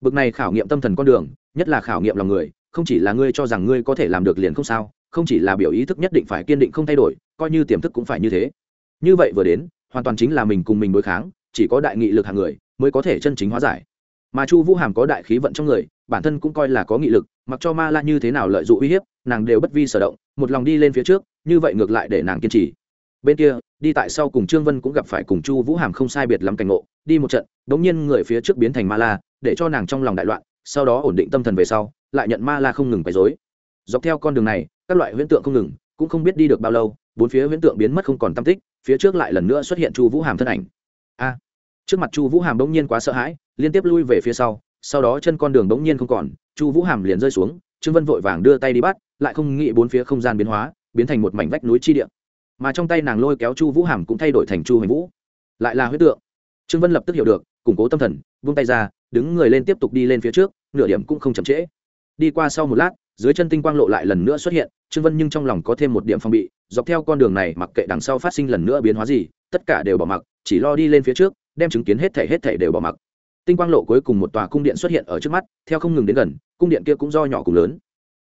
Bực này khảo nghiệm tâm thần con đường, nhất là khảo nghiệm lòng người, không chỉ là ngươi cho rằng ngươi có thể làm được liền không sao không chỉ là biểu ý thức nhất định phải kiên định không thay đổi, coi như tiềm thức cũng phải như thế. Như vậy vừa đến, hoàn toàn chính là mình cùng mình đối kháng, chỉ có đại nghị lực hàng người mới có thể chân chính hóa giải. Mà chu vũ hàm có đại khí vận trong người, bản thân cũng coi là có nghị lực, mặc cho ma la như thế nào lợi dụng uy hiếp, nàng đều bất vi sở động, một lòng đi lên phía trước, như vậy ngược lại để nàng kiên trì. Bên kia, đi tại sau cùng trương vân cũng gặp phải cùng chu vũ hàm không sai biệt lắm cảnh ngộ, đi một trận đ ỗ n g nhiên người phía trước biến thành ma la để cho nàng trong lòng đại loạn, sau đó ổn định tâm thần về sau, lại nhận ma la không ngừng quấy dối dọc theo con đường này các loại huyễn tượng không ngừng, cũng không biết đi được bao lâu, bốn phía huyễn tượng biến mất không còn tam tích, phía trước lại lần nữa xuất hiện chu vũ hàm thân ảnh. A! Trước mặt chu vũ hàm bỗng nhiên quá sợ hãi, liên tiếp lui về phía sau sau đó chân con đường bỗng nhiên không còn, chu vũ hàm liền rơi xuống, trương vân vội vàng đưa tay đi bắt, lại không nghĩ bốn phía không gian biến hóa, biến thành một mảnh vách núi chi địa. Mà trong tay nàng lôi kéo chu vũ hàm cũng thay đổi thành chu hoành vũ. Lại là huyết tượng. Trương vân lập tức hiểu được, củng cố tâm thần vung tay ra, đứng người lên tiếp tục đi lên phía trước, nửa điểm cũng không chậm trễ. Đi qua sau một lát dưới chân tinh quang lộ lại lần nữa xuất hiện, trương vân nhưng trong lòng có thêm một điểm phong bị, dọc theo con đường này mặc kệ đằng sau phát sinh lần nữa biến hóa gì, tất cả đều bỏ mặc, chỉ lo đi lên phía trước, đem chứng kiến hết thể hết thể đều bỏ mặc. Tinh quang lộ cuối cùng một tòa cung điện xuất hiện ở trước mắt, theo không ngừng đến gần, cung điện kia cũng do nhỏ cùng lớn.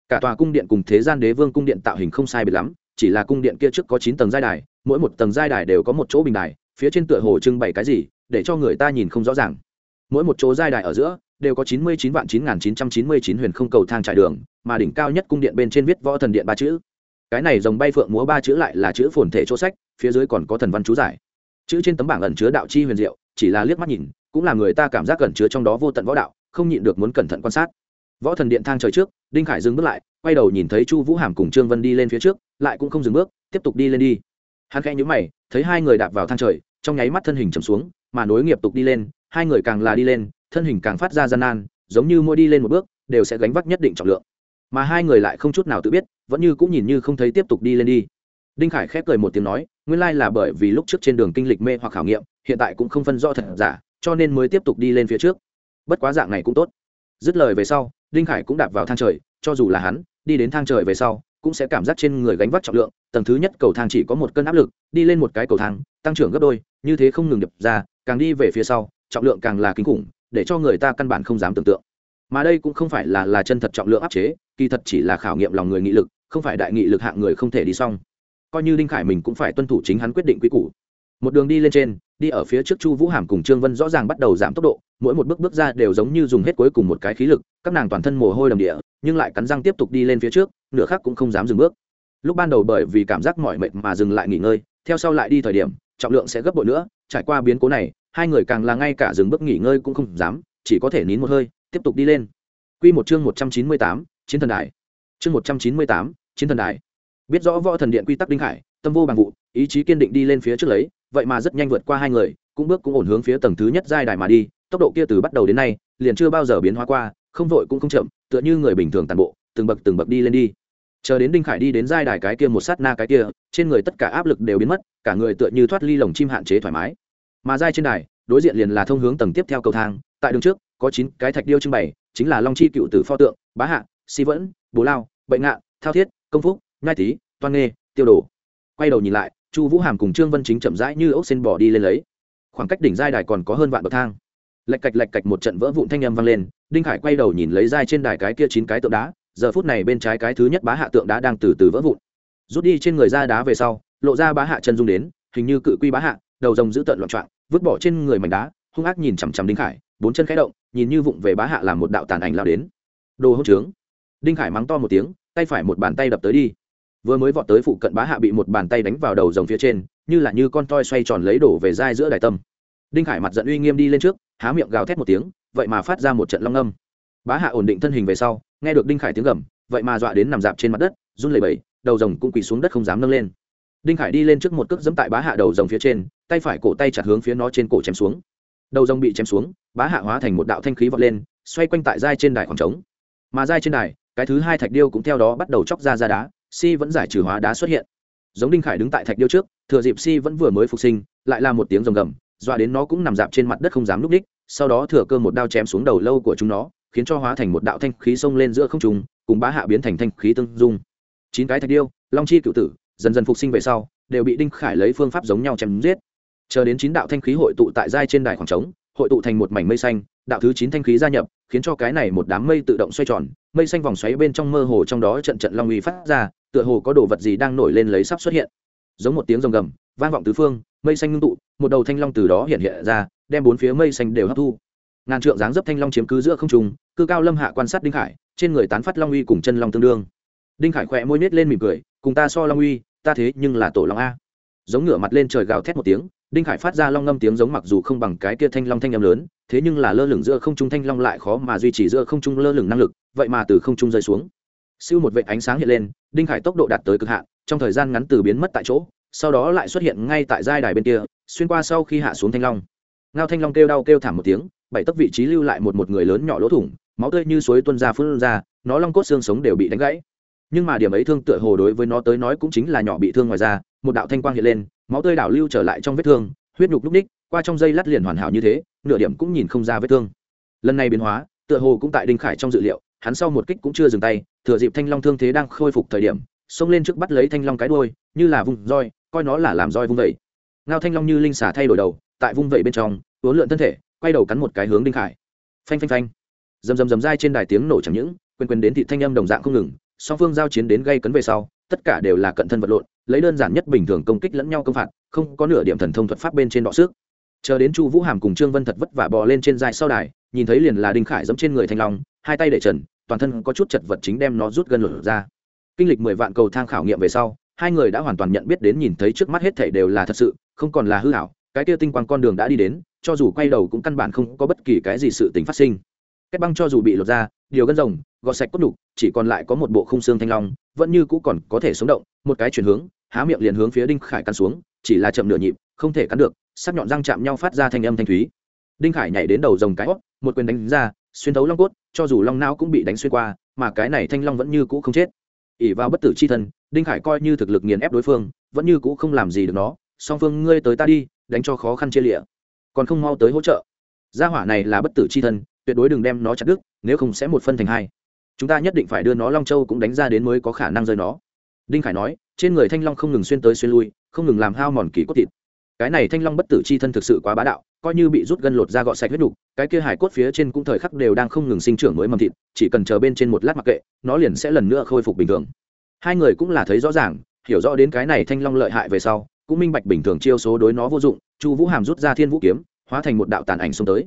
Cả tòa cung điện cùng thế gian đế vương cung điện tạo hình không sai biệt lắm, chỉ là cung điện kia trước có chín tầng giai đài, mỗi một tầng giai đài đều có một chỗ bình đài, phía trên tựa hồ trưng bày cái gì, để cho người ta nhìn không rõ ràng. Mỗi một chỗ giai đài ở giữa đều có chín mươi chín vạn chín nghìn chín trăm chín mươi chín huyền không cầu thang trải đường, mà đỉnh cao nhất cung điện bên trên viết võ thần điện ba chữ. Cái này dòng bay phượng múa ba chữ lại là chữ phồn thể chỗ sách, phía dưới còn có thần văn chú giải. Chữ trên tấm bảng ẩn chứa đạo chi huyền diệu, chỉ là liếc mắt nhìn, cũng là người ta cảm giác ẩn chứa trong đó vô tận võ đạo, không nhịn được muốn cẩn thận quan sát. Võ thần điện thang trời trước, đinh khải dừng bước lại, quay đầu nhìn thấy chu vũ hàm cùng trương vân đi lên phía trước, lại cũng không dừng bước, tiếp tục đi lên đi. Hắn khẽ nhữ mày, thấy hai người đạp vào thang trời, trong nháy mắt thân hình chầm xuống, mà nối nghiệp tục đi lên, hai người càng là đi lên thân hình càng phát ra gian nan, giống như mỗi đi lên một bước, đều sẽ gánh vác nhất định trọng lượng. Mà hai người lại không chút nào tự biết, vẫn như cũng nhìn như không thấy tiếp tục đi lên đi. Đinh khải khép cười một tiếng nói, nguyên lai là bởi vì lúc trước trên đường kinh lịch mê hoặc khảo nghiệm, hiện tại cũng không phân rõ thật giả, cho nên mới tiếp tục đi lên phía trước. Bất quá dạng này cũng tốt. Dứt lời về sau, đinh khải cũng đạp vào thang trời, cho dù là hắn, đi đến thang trời về sau, cũng sẽ cảm giác trên người gánh vác trọng lượng, tầng thứ nhất cầu thang chỉ có một cân áp lực, đi lên một cái cầu thang, tăng trưởng gấp đôi, như thế không ngừng đập ra, càng đi về phía sau, trọng lượng càng là kinh khủng để cho người ta căn bản không dám tưởng tượng. Mà đây cũng không phải là là chân thật trọng lượng áp chế, kỳ thật chỉ là khảo nghiệm lòng người nghị lực, không phải đại nghị lực hạng người không thể đi xong. Coi như đinh khải mình cũng phải tuân thủ chính hắn quyết định quy củ. Một đường đi lên trên, đi ở phía trước chu vũ hàm cùng trương vân rõ ràng bắt đầu giảm tốc độ, mỗi một bước bước ra đều giống như dùng hết cuối cùng một cái khí lực, các nàng toàn thân mồ hôi đầm địa, nhưng lại cắn răng tiếp tục đi lên phía trước, nửa khác cũng không dám dừng bước. Lúc ban đầu bởi vì cảm giác mỏi mệt mà dừng lại nghỉ ngơi, theo sau lại đi thời điểm, trọng lượng sẽ gấp bội nữa trải qua biến cố này hai người càng là ngay cả dừng bước nghỉ ngơi cũng không dám chỉ có thể nín một hơi tiếp tục đi lên Quy một chương một trăm chín mươi tám, chiến thần đài. Chương một trăm chín mươi tám, chiến thần đài. Biết rõ võ thần điện quy tắc đinh khải, tâm vô bằng vụ, ý chí kiên định đi lên phía trước lấy, vậy mà rất nhanh vượt qua hai người, cũng bước cũng ổn hướng phía tầng thứ nhất giai đài mà đi, tốc độ kia từ bắt đầu đến nay, liền chưa bao giờ biến hóa qua, không vội cũng không chậm, tựa như người bình thường tàn bộ, từng bậc từng bậc đi lên đi. Chờ đến Đinh Khải đi đến giai đài cái kia một sát na cái kia, trên người tất cả áp lực đều biến mất, cả người tựa như thoát ly lồng chim hạn chế thoải mái. Mà giai trên đài, đối diện liền là thông hướng tầng tiếp theo cầu thang, tại đường trước có chín cái thạch điêu trưng bày, chính là Long Chi cựu tử pho tượng, Bá Hạ, Si Vẫn, Bố Lao, Bệnh ngạ Thao Thiết, Công Phúc, Nhai Tý, Toan Nghê, Tiêu Đồ. Quay đầu nhìn lại, Chu Vũ Hàm cùng Trương Vân Chính chậm rãi như ốc sen bò đi lên lấy. Khoảng cách đỉnh giai đài còn có hơn vạn bậc thang lạch cạch lạch cạch một trận vỡ vụn thanh âm vang lên đinh khải quay đầu nhìn lấy giai trên đài cái kia chín cái tượng đá giờ phút này bên trái cái thứ nhất bá hạ tượng đá đang từ từ vỡ vụn. Rút đi trên người ra đá về sau, lộ ra bá hạ chân dung đến, hình như cự quy bá hạ, đầu rồng giữ tợn loạn trọng, vứt bỏ trên người mảnh đá, hung ác nhìn chằm chằm đinh khải, bốn chân khẽ động, nhìn như vụng về bá hạ làm một đạo tàn ảnh lao đến. Đồ hỗn trướng. Đinh khải mắng to một tiếng, tay phải một bàn tay đập tới đi. Vừa mới vọt tới phụ cận bá hạ bị một bàn tay đánh vào đầu rồng phía trên, như là như con toi xoay tròn lấy đổ về dai giữa đài tâm. Đinh khải mặt giận uy nghiêm đi lên trước, há miệng gào thét một tiếng, vậy mà phát ra một trận long âm bá hạ ổn định thân hình về sau, nghe được đinh khải tiếng gầm, vậy mà dọa đến nằm dạp trên mặt đất, run lẩy bẩy, đầu rồng cũng quỳ xuống đất không dám nâng lên. Đinh khải đi lên trước một cước dẫm tại bá hạ đầu rồng phía trên, tay phải cổ tay chặt hướng phía nó trên cổ chém xuống. Đầu rồng bị chém xuống, bá hạ hóa thành một đạo thanh khí vọt lên, xoay quanh tại dai trên đài khoảng trống. Mà dai trên đài, cái thứ hai thạch điêu cũng theo đó bắt đầu chóc ra ra đá, si vẫn giải trừ hóa đá xuất hiện. Giống đinh khải đứng tại thạch điêu trước, thừa dịp si vẫn vừa mới phục sinh, lại là một tiếng rồng gầm, dọa đến nó cũng nằm dạp trên mặt đất không dám núp đích, sau đó thừa cơ một đao chém xuống đầu lâu của chúng nó khiến cho hóa thành một đạo thanh khí xông lên giữa không trung, cùng bá hạ biến thành thanh khí tương dung. Chín cái thạch điêu long chi cựu tử dần dần phục sinh về sau đều bị đinh khải lấy phương pháp giống nhau chém giết. Chờ đến chín đạo thanh khí hội tụ tại giai trên đài khoảng trống hội tụ thành một mảnh mây xanh đạo thứ chín thanh khí gia nhập khiến cho cái này một đám mây tự động xoay tròn mây xanh vòng xoáy bên trong mơ hồ trong đó trận trận long uy phát ra tựa hồ có đồ vật gì đang nổi lên lấy sắp xuất hiện. Giống một tiếng rồng gầm vang vọng tứ phương mây xanh ngưng tụ một đầu thanh long từ đó hiện hiện ra đem bốn phía mây xanh đều hấp thu ngàn trượng dáng dấp thanh long chiếm cứ giữa không trung, cư cao lâm hạ quan sát đinh khải, trên người tán phát long uy cùng chân long tương đương. Đinh khải khỏe môi nết lên mỉm cười, cùng ta so long uy, ta thế nhưng là tổ long a. Giống ngửa mặt lên trời gào thét một tiếng, đinh khải phát ra long ngâm tiếng giống mặc dù không bằng cái kia thanh long thanh âm lớn, thế nhưng là lơ lửng giữa không trung thanh long lại khó mà duy trì giữa không trung lơ lửng năng lực, vậy mà từ không trung rơi xuống. Siêu một vệ ánh sáng hiện lên, đinh khải tốc độ đạt tới cực hạn, trong thời gian ngắn từ biến mất tại chỗ, sau đó lại xuất hiện ngay tại giai đài bên kia, xuyên qua sau khi hạ xuống thanh long. Ngao thanh long kêu đau kêu thảm một tiếng bảy tấc vị trí lưu lại một một người lớn nhỏ lỗ thủng, máu tươi như suối tuôn ra phun ra, nó long cốt xương sống đều bị đánh gãy. Nhưng mà điểm ấy thương tựa hồ đối với nó tới nói cũng chính là nhỏ bị thương ngoài ra một đạo thanh quang hiện lên, máu tươi đảo lưu trở lại trong vết thương, huyết nhục lúc ních, qua trong dây lát liền hoàn hảo như thế, nửa điểm cũng nhìn không ra vết thương. Lần này biến hóa, tựa hồ cũng tại đinh khải trong dự liệu, hắn sau một kích cũng chưa dừng tay, thừa dịp thanh long thương thế đang khôi phục thời điểm, xông lên trước bắt lấy thanh long cái đuôi, như là vùng roi, coi nó là làm roi vung vẩy. Ngao thanh long như linh xả thay đổi đầu, tại vung vẩy bên trong, uốn lượn thân thể quay đầu cắn một cái hướng đinh khải. Phanh phanh phanh. Dầm dầm dầm dai trên đài tiếng nổ chẳng những, quên quên đến thị thanh âm đồng dạng không ngừng, song phương giao chiến đến gây cấn về sau, tất cả đều là cận thân vật lộn, lấy đơn giản nhất bình thường công kích lẫn nhau công phạt, không có nửa điểm thần thông thuật pháp bên trên đọ xước chờ đến chu vũ hàm cùng trương vân thật vất vả bò lên trên dài sau đài, nhìn thấy liền là đinh khải giẫm trên người thanh long, hai tay để trần, toàn thân có chút chật vật chính đem nó rút gân lửa ra. Kinh lịch mười vạn cầu thang khảo nghiệm về sau, hai người đã hoàn toàn nhận biết đến nhìn thấy trước mắt hết thảy đều là thật sự, không còn là hư hảo cái kia tinh quang con đường đã đi đến, cho dù quay đầu cũng căn bản không có bất kỳ cái gì sự tình phát sinh. Kết băng cho dù bị lột ra, điều gân rồng, gọt sạch cốt đục chỉ còn lại có một bộ khung xương thanh long, vẫn như cũ còn có thể sống động, một cái chuyển hướng, há miệng liền hướng phía đinh khải cắn xuống, chỉ là chậm nửa nhịp, không thể cắn được, sắc nhọn răng chạm nhau phát ra thanh âm thanh thúy. Đinh khải nhảy đến đầu rồng cái hót, một quyền đánh ra, xuyên thấu long cốt, cho dù long não cũng bị đánh xuyên qua, mà cái này thanh long vẫn như cũ không chết. Ỉ vào bất tử c h i thân, đinh khải coi như thực lực nghiền ép đối phương, vẫn như cũ không làm gì được nó. Song phương, ngươi tới ta đi đánh cho khó khăn chia lịa. Còn không mau tới hỗ trợ. Gia hỏa này là bất tử c h i thân, tuyệt đối đừng đem nó chặt đứt, nếu không sẽ một phân thành hai. Chúng ta nhất định phải đưa nó long châu cũng đánh ra đến mới có khả năng rơi nó. Đinh khải nói, trên người thanh long không ngừng xuyên tới xuyên lui, không ngừng làm hao mòn kỳ cốt thịt. Cái này thanh long bất tử c h i thân thực sự quá bá đạo, coi như bị rút gân lột ra gọt sạch huyết đục, cái kia hải cốt phía trên cũng thời khắc đều đang không ngừng sinh trưởng mới mầm thịt, chỉ cần chờ bên trên một lát mặc kệ, nó liền sẽ lần nữa khôi phục bình thường. Hai người cũng là thấy rõ ràng, hiểu rõ đến cái này thanh long lợi hại về sau cũng minh bạch bình thường chiêu số đối nó vô dụng, chu vũ hàm rút ra thiên vũ kiếm, hóa thành một đạo tàn ảnh xông tới.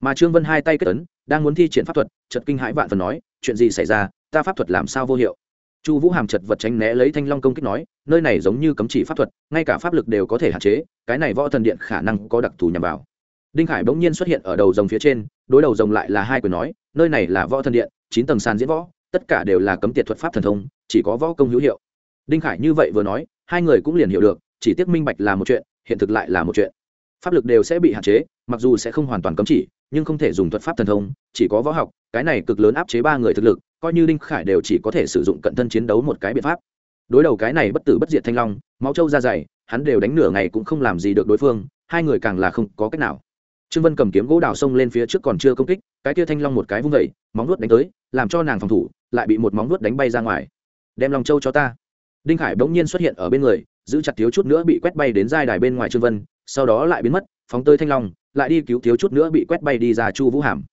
Mà trương vân hai tay kết tấn đang muốn thi triển pháp thuật chật kinh hãi vạn phần nói, chuyện gì xảy ra? Ta pháp thuật làm sao vô hiệu? Chu vũ hàm chật vật tránh né lấy thanh long công kích nói, nơi này giống như cấm chỉ pháp thuật, ngay cả pháp lực đều có thể hạn chế, cái này võ thần điện khả năng có đặc thù nhằm vào. Đinh khải bỗng nhiên xuất hiện ở đầu rồng phía trên, đối đầu rồng lại là hai quyền nói, nơi này là võ thần điện, chín tầng sàn diễn võ, tất cả đều là cấm tiệt thuật pháp thần thông, chỉ có võ công hữu hiệu. Đinh khải như vậy vừa nói, hai người cũng liền hiểu được chỉ tiếc minh bạch là một chuyện, hiện thực lại là một chuyện. Pháp lực đều sẽ bị hạn chế, mặc dù sẽ không hoàn toàn cấm chỉ, nhưng không thể dùng thuật pháp thần thông, chỉ có võ học, cái này cực lớn áp chế ba người thực lực, coi như đinh khải đều chỉ có thể sử dụng cận thân chiến đấu một cái biện pháp. Đối đầu cái này bất tử bất diệt thanh long, máu trâu ra dày, hắn đều đánh nửa ngày cũng không làm gì được đối phương, hai người càng là không có cách nào. Trương vân cầm kiếm gỗ đào xông lên phía trước còn chưa công kích, cái kia thanh long một cái vung vẩy móng nuốt đánh tới, làm cho nàng phòng thủ, lại bị một móng nuốt đánh bay ra ngoài. Đem lòng châu cho ta. Đinh khải bỗng nhiên xuất hiện ở bên người giữ chặt thiếu chút nữa bị quét bay đến giai đài bên ngoài trương vân sau đó lại biến mất phóng tới thanh long lại đi cứu thiếu chút nữa bị quét bay đi ra chu vũ hàm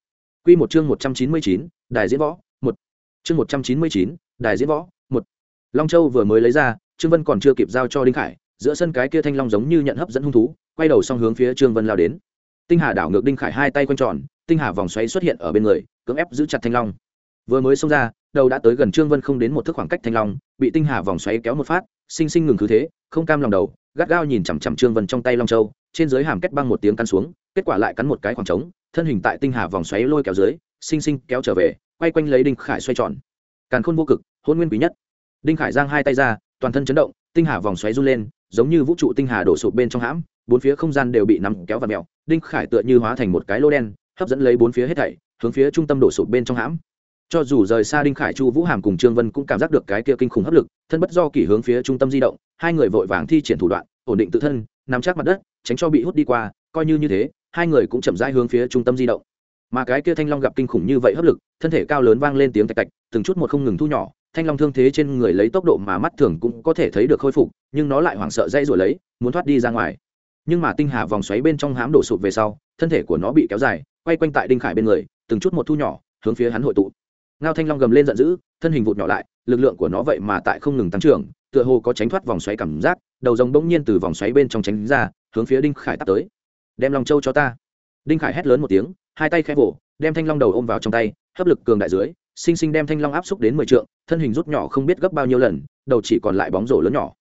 Quy một chương một trăm chín mươi chín, đài diễn võ, một. Chương một trăm chín mươi chín, đài diễn võ, một. Long Châu vừa mới lấy ra, Trương Vân còn chưa kịp giao cho Đinh Khải, giữa sân cái kia thanh long giống như nhận hấp dẫn hung thú, quay đầu xong hướng phía Trương Vân lao đến. Tinh Hà đảo ngược Đinh Khải hai tay quanh tròn, tinh hà vòng xoáy xuất hiện ở bên người, cưỡng ép giữ chặt thanh long. Vừa mới xông ra, đầu đã tới gần Trương Vân không đến một thước khoảng cách thanh long, bị tinh hà vòng xoáy kéo một phát, sinh sinh ngừng cứ thế, không cam lòng đầu, gắt gao nhìn chằm chằm Trương Vân trong tay long châu, trên dưới hàm kết băng một tiếng cắn xuống, kết quả lại cắn một cái khoảng trống, thân hình tại tinh hà vòng xoáy lôi kéo dưới sinh sinh kéo trở về quay quanh lấy đinh khải xoay tròn. Càn khôn vô cực hôn nguyên quý nhất. Đinh khải giang hai tay ra toàn thân chấn động tinh hà vòng xoáy run lên giống như vũ trụ tinh hà đổ sụp bên trong hãm bốn phía không gian đều bị nắm kéo và mèo. Đinh khải tựa như hóa thành một cái lô đen hấp dẫn lấy bốn phía hết thảy hướng phía trung tâm đổ sụp bên trong hãm cho dù rời xa đinh khải chu, vũ hàm cùng trương vân cũng cảm giác được cái kia kinh khủng hấp lực, thân bất do kỷ hướng phía trung tâm di động, hai người vội vàng thi triển thủ đoạn, ổn định tự thân, nắm chắc mặt đất, tránh cho bị hút đi qua, coi như như thế, hai người cũng chậm rãi hướng phía trung tâm di động. Mà cái kia thanh long gặp kinh khủng như vậy hấp lực, thân thể cao lớn vang lên tiếng tạch tạch, từng chút một không ngừng thu nhỏ, thanh long thương thế trên người lấy tốc độ mà mắt thường cũng có thể thấy được khôi phục, nhưng nó lại hoảng sợ dây rồi lấy, muốn thoát đi ra ngoài. Nhưng mà tinh hà vòng xoáy bên trong hám đổ sụp về sau, thân thể của nó bị kéo dài, quay quanh tại đinh khải bên người, từng chút một thu nhỏ, hướng phía hắn hội tụ ngao thanh long gầm lên giận dữ, thân hình vụt nhỏ lại, lực lượng của nó vậy mà tại không ngừng tăng trưởng, tựa hồ có tránh thoát vòng xoáy cảm giác, đầu rồng bỗng nhiên từ vòng xoáy bên trong tránh ra, hướng phía đinh khải tắt tới. Đem long châu cho ta. Đinh khải hét lớn một tiếng, hai tay khẽ vỗ, đem thanh long đầu ôm vào trong tay, hấp lực cường đại dưới, sinh sinh đem thanh long áp xúc đến mười trượng, thân hình rút nhỏ không biết gấp bao nhiêu lần, đầu chỉ còn lại bóng rổ lớn nhỏ.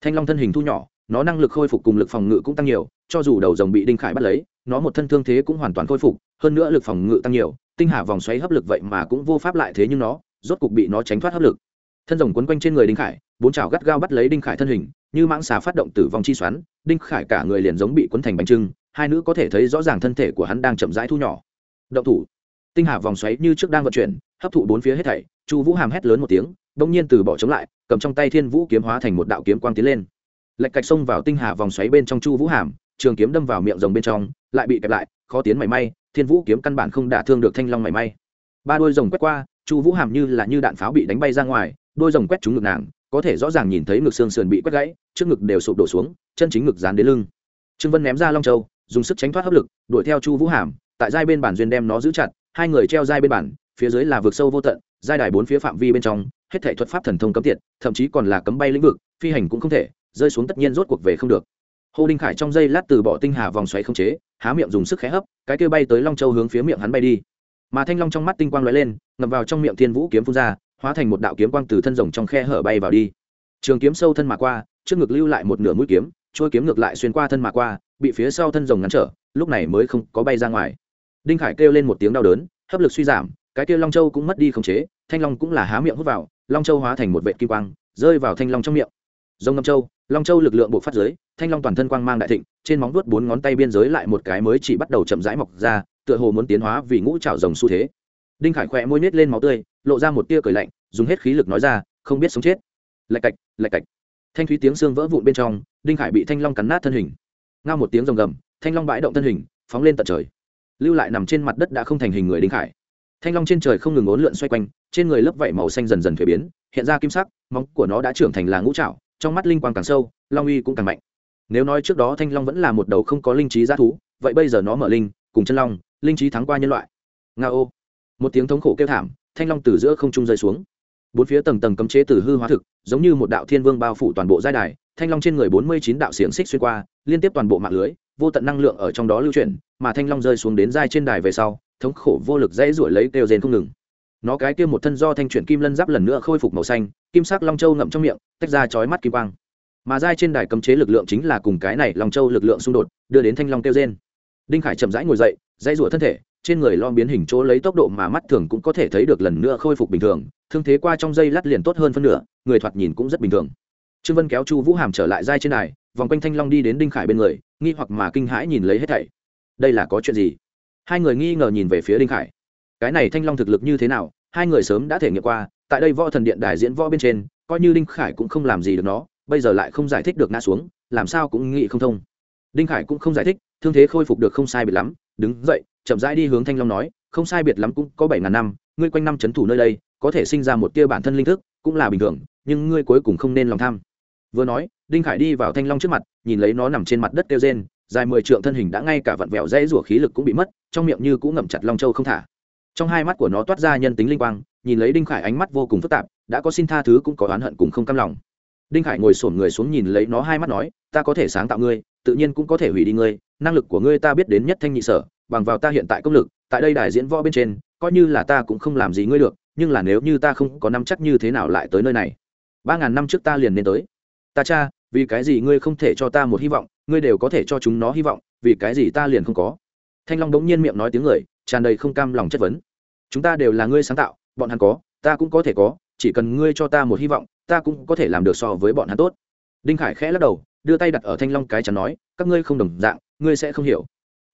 Thanh long thân hình thu nhỏ, nó năng lực khôi phục cùng lực phòng ngự cũng tăng nhiều, cho dù đầu rồng bị đinh khải bắt lấy, nó một thân thương thế cũng hoàn toàn khôi phục, hơn nữa lực phòng ngự tăng nhiều tinh hà vòng xoáy hấp lực vậy mà cũng vô pháp lại thế nhưng nó, rốt cục bị nó tránh thoát hấp lực. Thân rồng quấn quanh trên người đinh khải, bốn chảo gắt gao bắt lấy đinh khải thân hình, như mãng xà phát động tử vong chi xoắn, đinh khải cả người liền giống bị quấn thành bánh trưng, hai nữ có thể thấy rõ ràng thân thể của hắn đang chậm rãi thu nhỏ. Động thủ. Tinh hà vòng xoáy như trước đang vận chuyển, hấp thụ bốn phía hết thảy, chu vũ hàm hét lớn một tiếng, bỗng nhiên từ bỏ chống lại, cầm trong tay thiên vũ kiếm hóa thành một đạo kiếm quang tiến lên. Lệch cạch xông vào tinh hà vòng xoáy bên trong chu vũ hàm, trường kiếm đâm vào miệng rồng bên trong, lại bị kẹp lại, khó tiến mảy may thiên vũ kiếm căn bản không đả thương được thanh long mảy may. Ba đôi rồng quét qua, chu vũ hàm như là như đạn pháo bị đánh bay ra ngoài, đôi rồng quét trúng ngực nàng, có thể rõ ràng nhìn thấy ngực xương sườn bị quét gãy, trước ngực đều sụp đổ xuống, chân chính ngực dán đến lưng. Trương vân ném ra long châu, dùng sức tránh thoát hấp lực, đuổi theo chu vũ hàm, tại giai bên bản duyên đem nó giữ chặt, hai người treo giai bên bản, phía dưới là vực sâu vô tận, giai đài bốn phía phạm vi bên trong, hết thể thuật pháp thần thông cấm tiệt, thậm chí còn là cấm bay lĩnh vực, phi hành cũng không thể, rơi xuống tất nhiên rốt cuộc về không được hồ đinh khải trong giây lát từ bỏ tinh hà vòng xoáy không chế, há miệng dùng sức khé hấp, cái kia bay tới long châu hướng phía miệng hắn bay đi. Mà thanh long trong mắt tinh quang lóe lên, ngập vào trong miệng thiên vũ kiếm phun ra, hóa thành một đạo kiếm quang từ thân rồng trong khe hở bay vào đi. Trường kiếm sâu thân mà qua, trước ngực lưu lại một nửa mũi kiếm trôi kiếm ngược lại xuyên qua thân mà qua, bị phía sau thân rồng ngắn trở, lúc này mới không có bay ra ngoài. Đinh khải kêu lên một tiếng đau đớn, hấp lực suy giảm, cái kia long châu cũng mất đi khống chế, thanh long cũng là há miệng hút vào, long châu hóa thành một vệ kim quang, rơi vào thanh long trong miệng. Rồng ngâm châu, long châu lực lượng bộ phát giới thanh long toàn thân quang mang đại thịnh, trên móng vuốt bốn ngón tay biên giới lại một cái mới chỉ bắt đầu chậm rãi mọc ra, tựa hồ muốn tiến hóa vì ngũ trảo rồng xu thế. Đinh khải khỏe môi nết lên máu tươi, lộ ra một tia cười lạnh, dùng hết khí lực nói ra, không biết sống chết. Lạch cạch lạch cạch. Thanh thúy tiếng xương vỡ vụn bên trong, đinh khải bị thanh long cắn nát thân hình. Ngao một tiếng rồng gầm, thanh long bãi động thân hình, phóng lên tận trời. Lưu lại nằm trên mặt đất đã không thành hình người đinh khải. Thanh long trên trời không ngừng ốn lượn xoay quanh, trên người lớp vảy màu xanh dần dần thuế biến, hiện ra kim sắc, móng của nó đã trưởng thành là ngũ trảo. trong mắt linh quang càng sâu, long uy cũng càng mạnh nếu nói trước đó thanh long vẫn là một đầu không có linh trí g thú, vậy bây giờ nó mở linh, cùng chân long, linh trí thắng qua nhân loại. Nga ô. Một tiếng thống khổ kêu thảm, thanh long từ giữa không trung rơi xuống. Bốn phía tầng tầng cấm chế từ hư hóa thực, giống như một đạo thiên vương bao phủ toàn bộ giai đài, thanh long trên người bốn mươi chín đạo xiềng xích xuyên qua, liên tiếp toàn bộ mạng lưới, vô tận năng lượng ở trong đó lưu chuyển, mà thanh long rơi xuống đến giai trên đài về sau, thống khổ vô lực dãy ruổi lấy kêu rền không ngừng. Nó cái kia một thân do thanh chuyển kim lân giáp lần nữa khôi phục màu xanh, kim sắc long châu ngậm trong miệng, tách ra chói mắt kim quang mà giai trên đài cấm chế lực lượng chính là cùng cái này long châu lực lượng xung đột, đưa đến thanh long kêu trên đinh khải chậm rãi ngồi dậy, dãy rủa thân thể, trên người lo biến hình chỗ lấy tốc độ mà mắt thường cũng có thể thấy được lần nữa khôi phục bình thường, thương thế qua trong dây lát liền tốt hơn phân nửa, người thoạt nhìn cũng rất bình thường. Trương vân kéo chu vũ hàm trở lại giai trên đài, vòng quanh thanh long đi đến đinh khải bên người, nghi hoặc mà kinh hãi nhìn lấy hết thảy. Đây là có chuyện gì? Hai người nghi ngờ nhìn về phía đinh khải. Cái này thanh long thực lực như thế nào? Hai người sớm đã thể nghiệm qua, tại đây võ thần điện đài diễn võ bên trên, coi như đinh khải cũng không làm gì được nó bây giờ lại không giải thích được ngã xuống, làm sao cũng nghĩ không thông. Đinh khải cũng không giải thích, thương thế khôi phục được không sai biệt lắm, đứng dậy, chậm rãi đi hướng thanh long nói, không sai biệt lắm cũng có bảy ngàn năm, ngươi quanh năm c h ấ n thủ nơi đây, có thể sinh ra một tia bản thân linh thức, cũng là bình thường, nhưng ngươi cuối cùng không nên lòng tham. Vừa nói, đinh khải đi vào thanh long trước mặt, nhìn lấy nó nằm trên mặt đất kêu rên, dài mười trượng thân hình đã ngay cả vặn vẹo dãy rủa khí lực cũng bị mất, trong miệng như cũng ngậm chặt long châu không thả. Trong hai mắt của nó toát ra nhân tính linh quang, nhìn lấy đinh khải ánh mắt vô cùng phức tạp, đã có xin tha thứ cũng có oán hận cùng không cam lòng đinh khải ngồi sổm người xuống nhìn lấy nó hai mắt nói, ta có thể sáng tạo ngươi, tự nhiên cũng có thể hủy đi ngươi, năng lực của ngươi ta biết đến nhất thanh nhị sở, bằng vào ta hiện tại công lực, tại đây đài diễn võ bên trên, coi như là ta cũng không làm gì ngươi được, nhưng là nếu như ta không có năm chắc như thế nào lại tới nơi này, ba ngàn năm trước ta liền nên tới. Ta cha, vì cái gì ngươi không thể cho ta một hy vọng, ngươi đều có thể cho chúng nó hy vọng, vì cái gì ta liền không có? Thanh long đống nhiên miệng nói tiếng người, tràn đầy không cam lòng chất vấn. Chúng ta đều là ngươi sáng tạo, bọn hắn có, ta cũng có thể có chỉ cần ngươi cho ta một hy vọng, ta cũng có thể làm được so với bọn hắn tốt. Đinh khải khẽ lắc đầu, đưa tay đặt ở thanh long cái chắn nói, các ngươi không đồng dạng, ngươi sẽ không hiểu.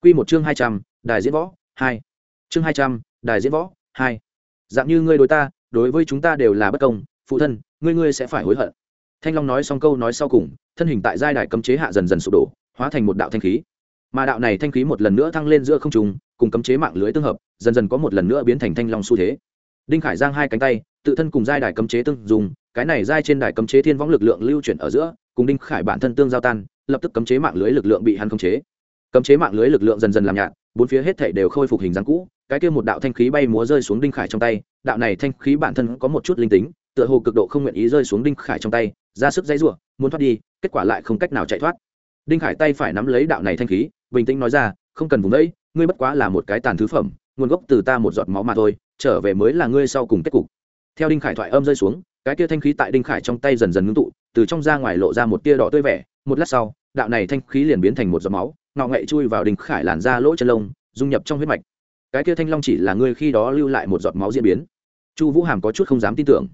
Q một chương hai trăm, đài diễn võ, hai. Chương hai trăm, đài diễn võ, hai. Dạng như ngươi đối ta, đối với chúng ta đều là bất công, phụ thân, ngươi ngươi sẽ phải hối hận. Thanh long nói xong câu nói sau cùng, thân hình tại giai đài cấm chế hạ dần dần sụp đổ, hóa thành một đạo thanh khí. Mà đạo này thanh khí một lần nữa thăng lên giữa không trùng cùng cấm chế mạng lưới tương hợp, dần dần có một lần nữa biến thành thanh long xu thế đinh khải giang hai cánh tay, tự thân cùng giai đài cấm chế tương dùng, cái này giai trên đài cấm chế thiên võng lực lượng lưu chuyển ở giữa, cùng đinh khải bản thân tương giao tan, lập tức cấm chế mạng lưới lực lượng bị hắn khống chế. Cấm chế mạng lưới lực lượng dần dần làm nhạt, bốn phía hết thảy đều khôi phục hình dáng cũ, cái kia một đạo thanh khí bay múa rơi xuống đinh khải trong tay, đạo này thanh khí bản thân có một chút linh tính, tựa hồ cực độ không nguyện ý rơi xuống đinh khải trong tay, ra sức dãy rủa, muốn thoát đi, kết quả lại không cách nào chạy thoát. Đinh khải tay phải nắm lấy đạo này thanh khí, bình tĩnh nói ra, không cần vùng đấy, ngươi bất quá là một cái tàn thứ phẩm, nguồn gốc từ ta một giọt máu mà thôi trở về mới là ngươi sau cùng kết cục. Theo đinh khải thoại âm rơi xuống, cái kia thanh khí tại đinh khải trong tay dần dần ngưng tụ, từ trong ra ngoài lộ ra một tia đỏ tươi vẻ, một lát sau, đạo này thanh khí liền biến thành một giọt máu, ngọ ngậy chui vào đinh khải làn ra lỗ chân lông, dung nhập trong huyết mạch. Cái kia thanh long chỉ là ngươi khi đó lưu lại một giọt máu diễn biến. Chu vũ hàm có chút không dám tin tưởng.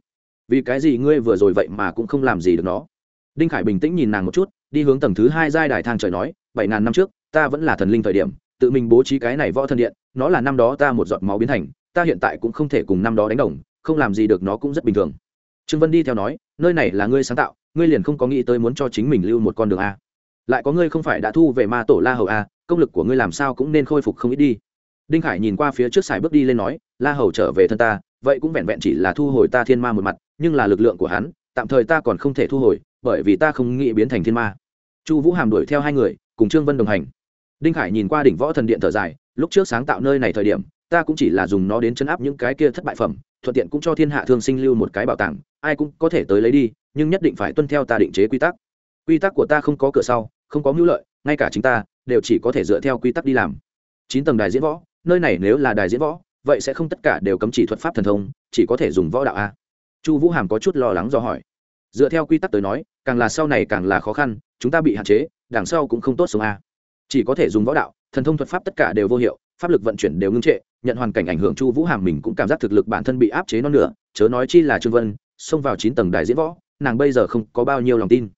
Vì cái gì ngươi vừa rồi vậy mà cũng không làm gì được nó? Đinh khải bình tĩnh nhìn nàng một chút, đi hướng tầng thứ hai giai đài thang trời nói, bảy ngàn năm trước, ta vẫn là thần linh thời điểm, tự mình bố trí cái này võ thần điện, nó là năm đó ta một giọt máu biến thành ta hiện tại cũng không thể cùng năm đó đánh đồng, không làm gì được nó cũng rất bình thường. Trương vân đi theo nói, nơi này là ngươi sáng tạo, ngươi liền không có nghĩ tới muốn cho chính mình lưu một con đường a. Lại có ngươi không phải đã thu về ma tổ la hầu a, công lực của ngươi làm sao cũng nên khôi phục không ít đi. Đinh khải nhìn qua phía trước sải bước đi lên nói, la hầu trở về thân ta, vậy cũng vẹn vẹn chỉ là thu hồi ta thiên ma một mặt, nhưng là lực lượng của hắn, tạm thời ta còn không thể thu hồi, bởi vì ta không nghĩ biến thành thiên ma. Chu vũ hàm đuổi theo hai người, cùng trương vân đồng hành. Đinh khải nhìn qua đỉnh võ thần điện thở dài, lúc trước sáng tạo nơi này thời điểm ta cũng chỉ là dùng nó đến chấn áp những cái kia thất bại phẩm, thuận tiện cũng cho thiên hạ thương sinh lưu một cái bảo tàng, ai cũng có thể tới lấy đi, nhưng nhất định phải tuân theo ta định chế quy tắc. Quy tắc của ta không có cửa sau, không có mưu lợi, ngay cả chính ta, đều chỉ có thể dựa theo quy tắc đi làm. Chín tầng đài diễn võ, nơi này nếu là đài diễn võ, vậy sẽ không tất cả đều cấm chỉ thuật pháp thần thông, chỉ có thể dùng võ đạo a. Chu vũ hàm có chút lo lắng do hỏi. Dựa theo quy tắc tới nói, càng là sau này càng là khó khăn, chúng ta bị hạn chế, đằng sau cũng không tốt sống a. Chỉ có thể dùng võ đạo, thần thông thuật pháp tất cả đều vô hiệu pháp lực vận chuyển đều ngưng trệ, nhận hoàn cảnh ảnh hưởng chu vũ hàm mình cũng cảm giác thực lực bản thân bị áp chế non nữa chớ nói chi là trương vân, xông vào chín tầng đài diễn võ, nàng bây giờ không có bao nhiêu lòng tin.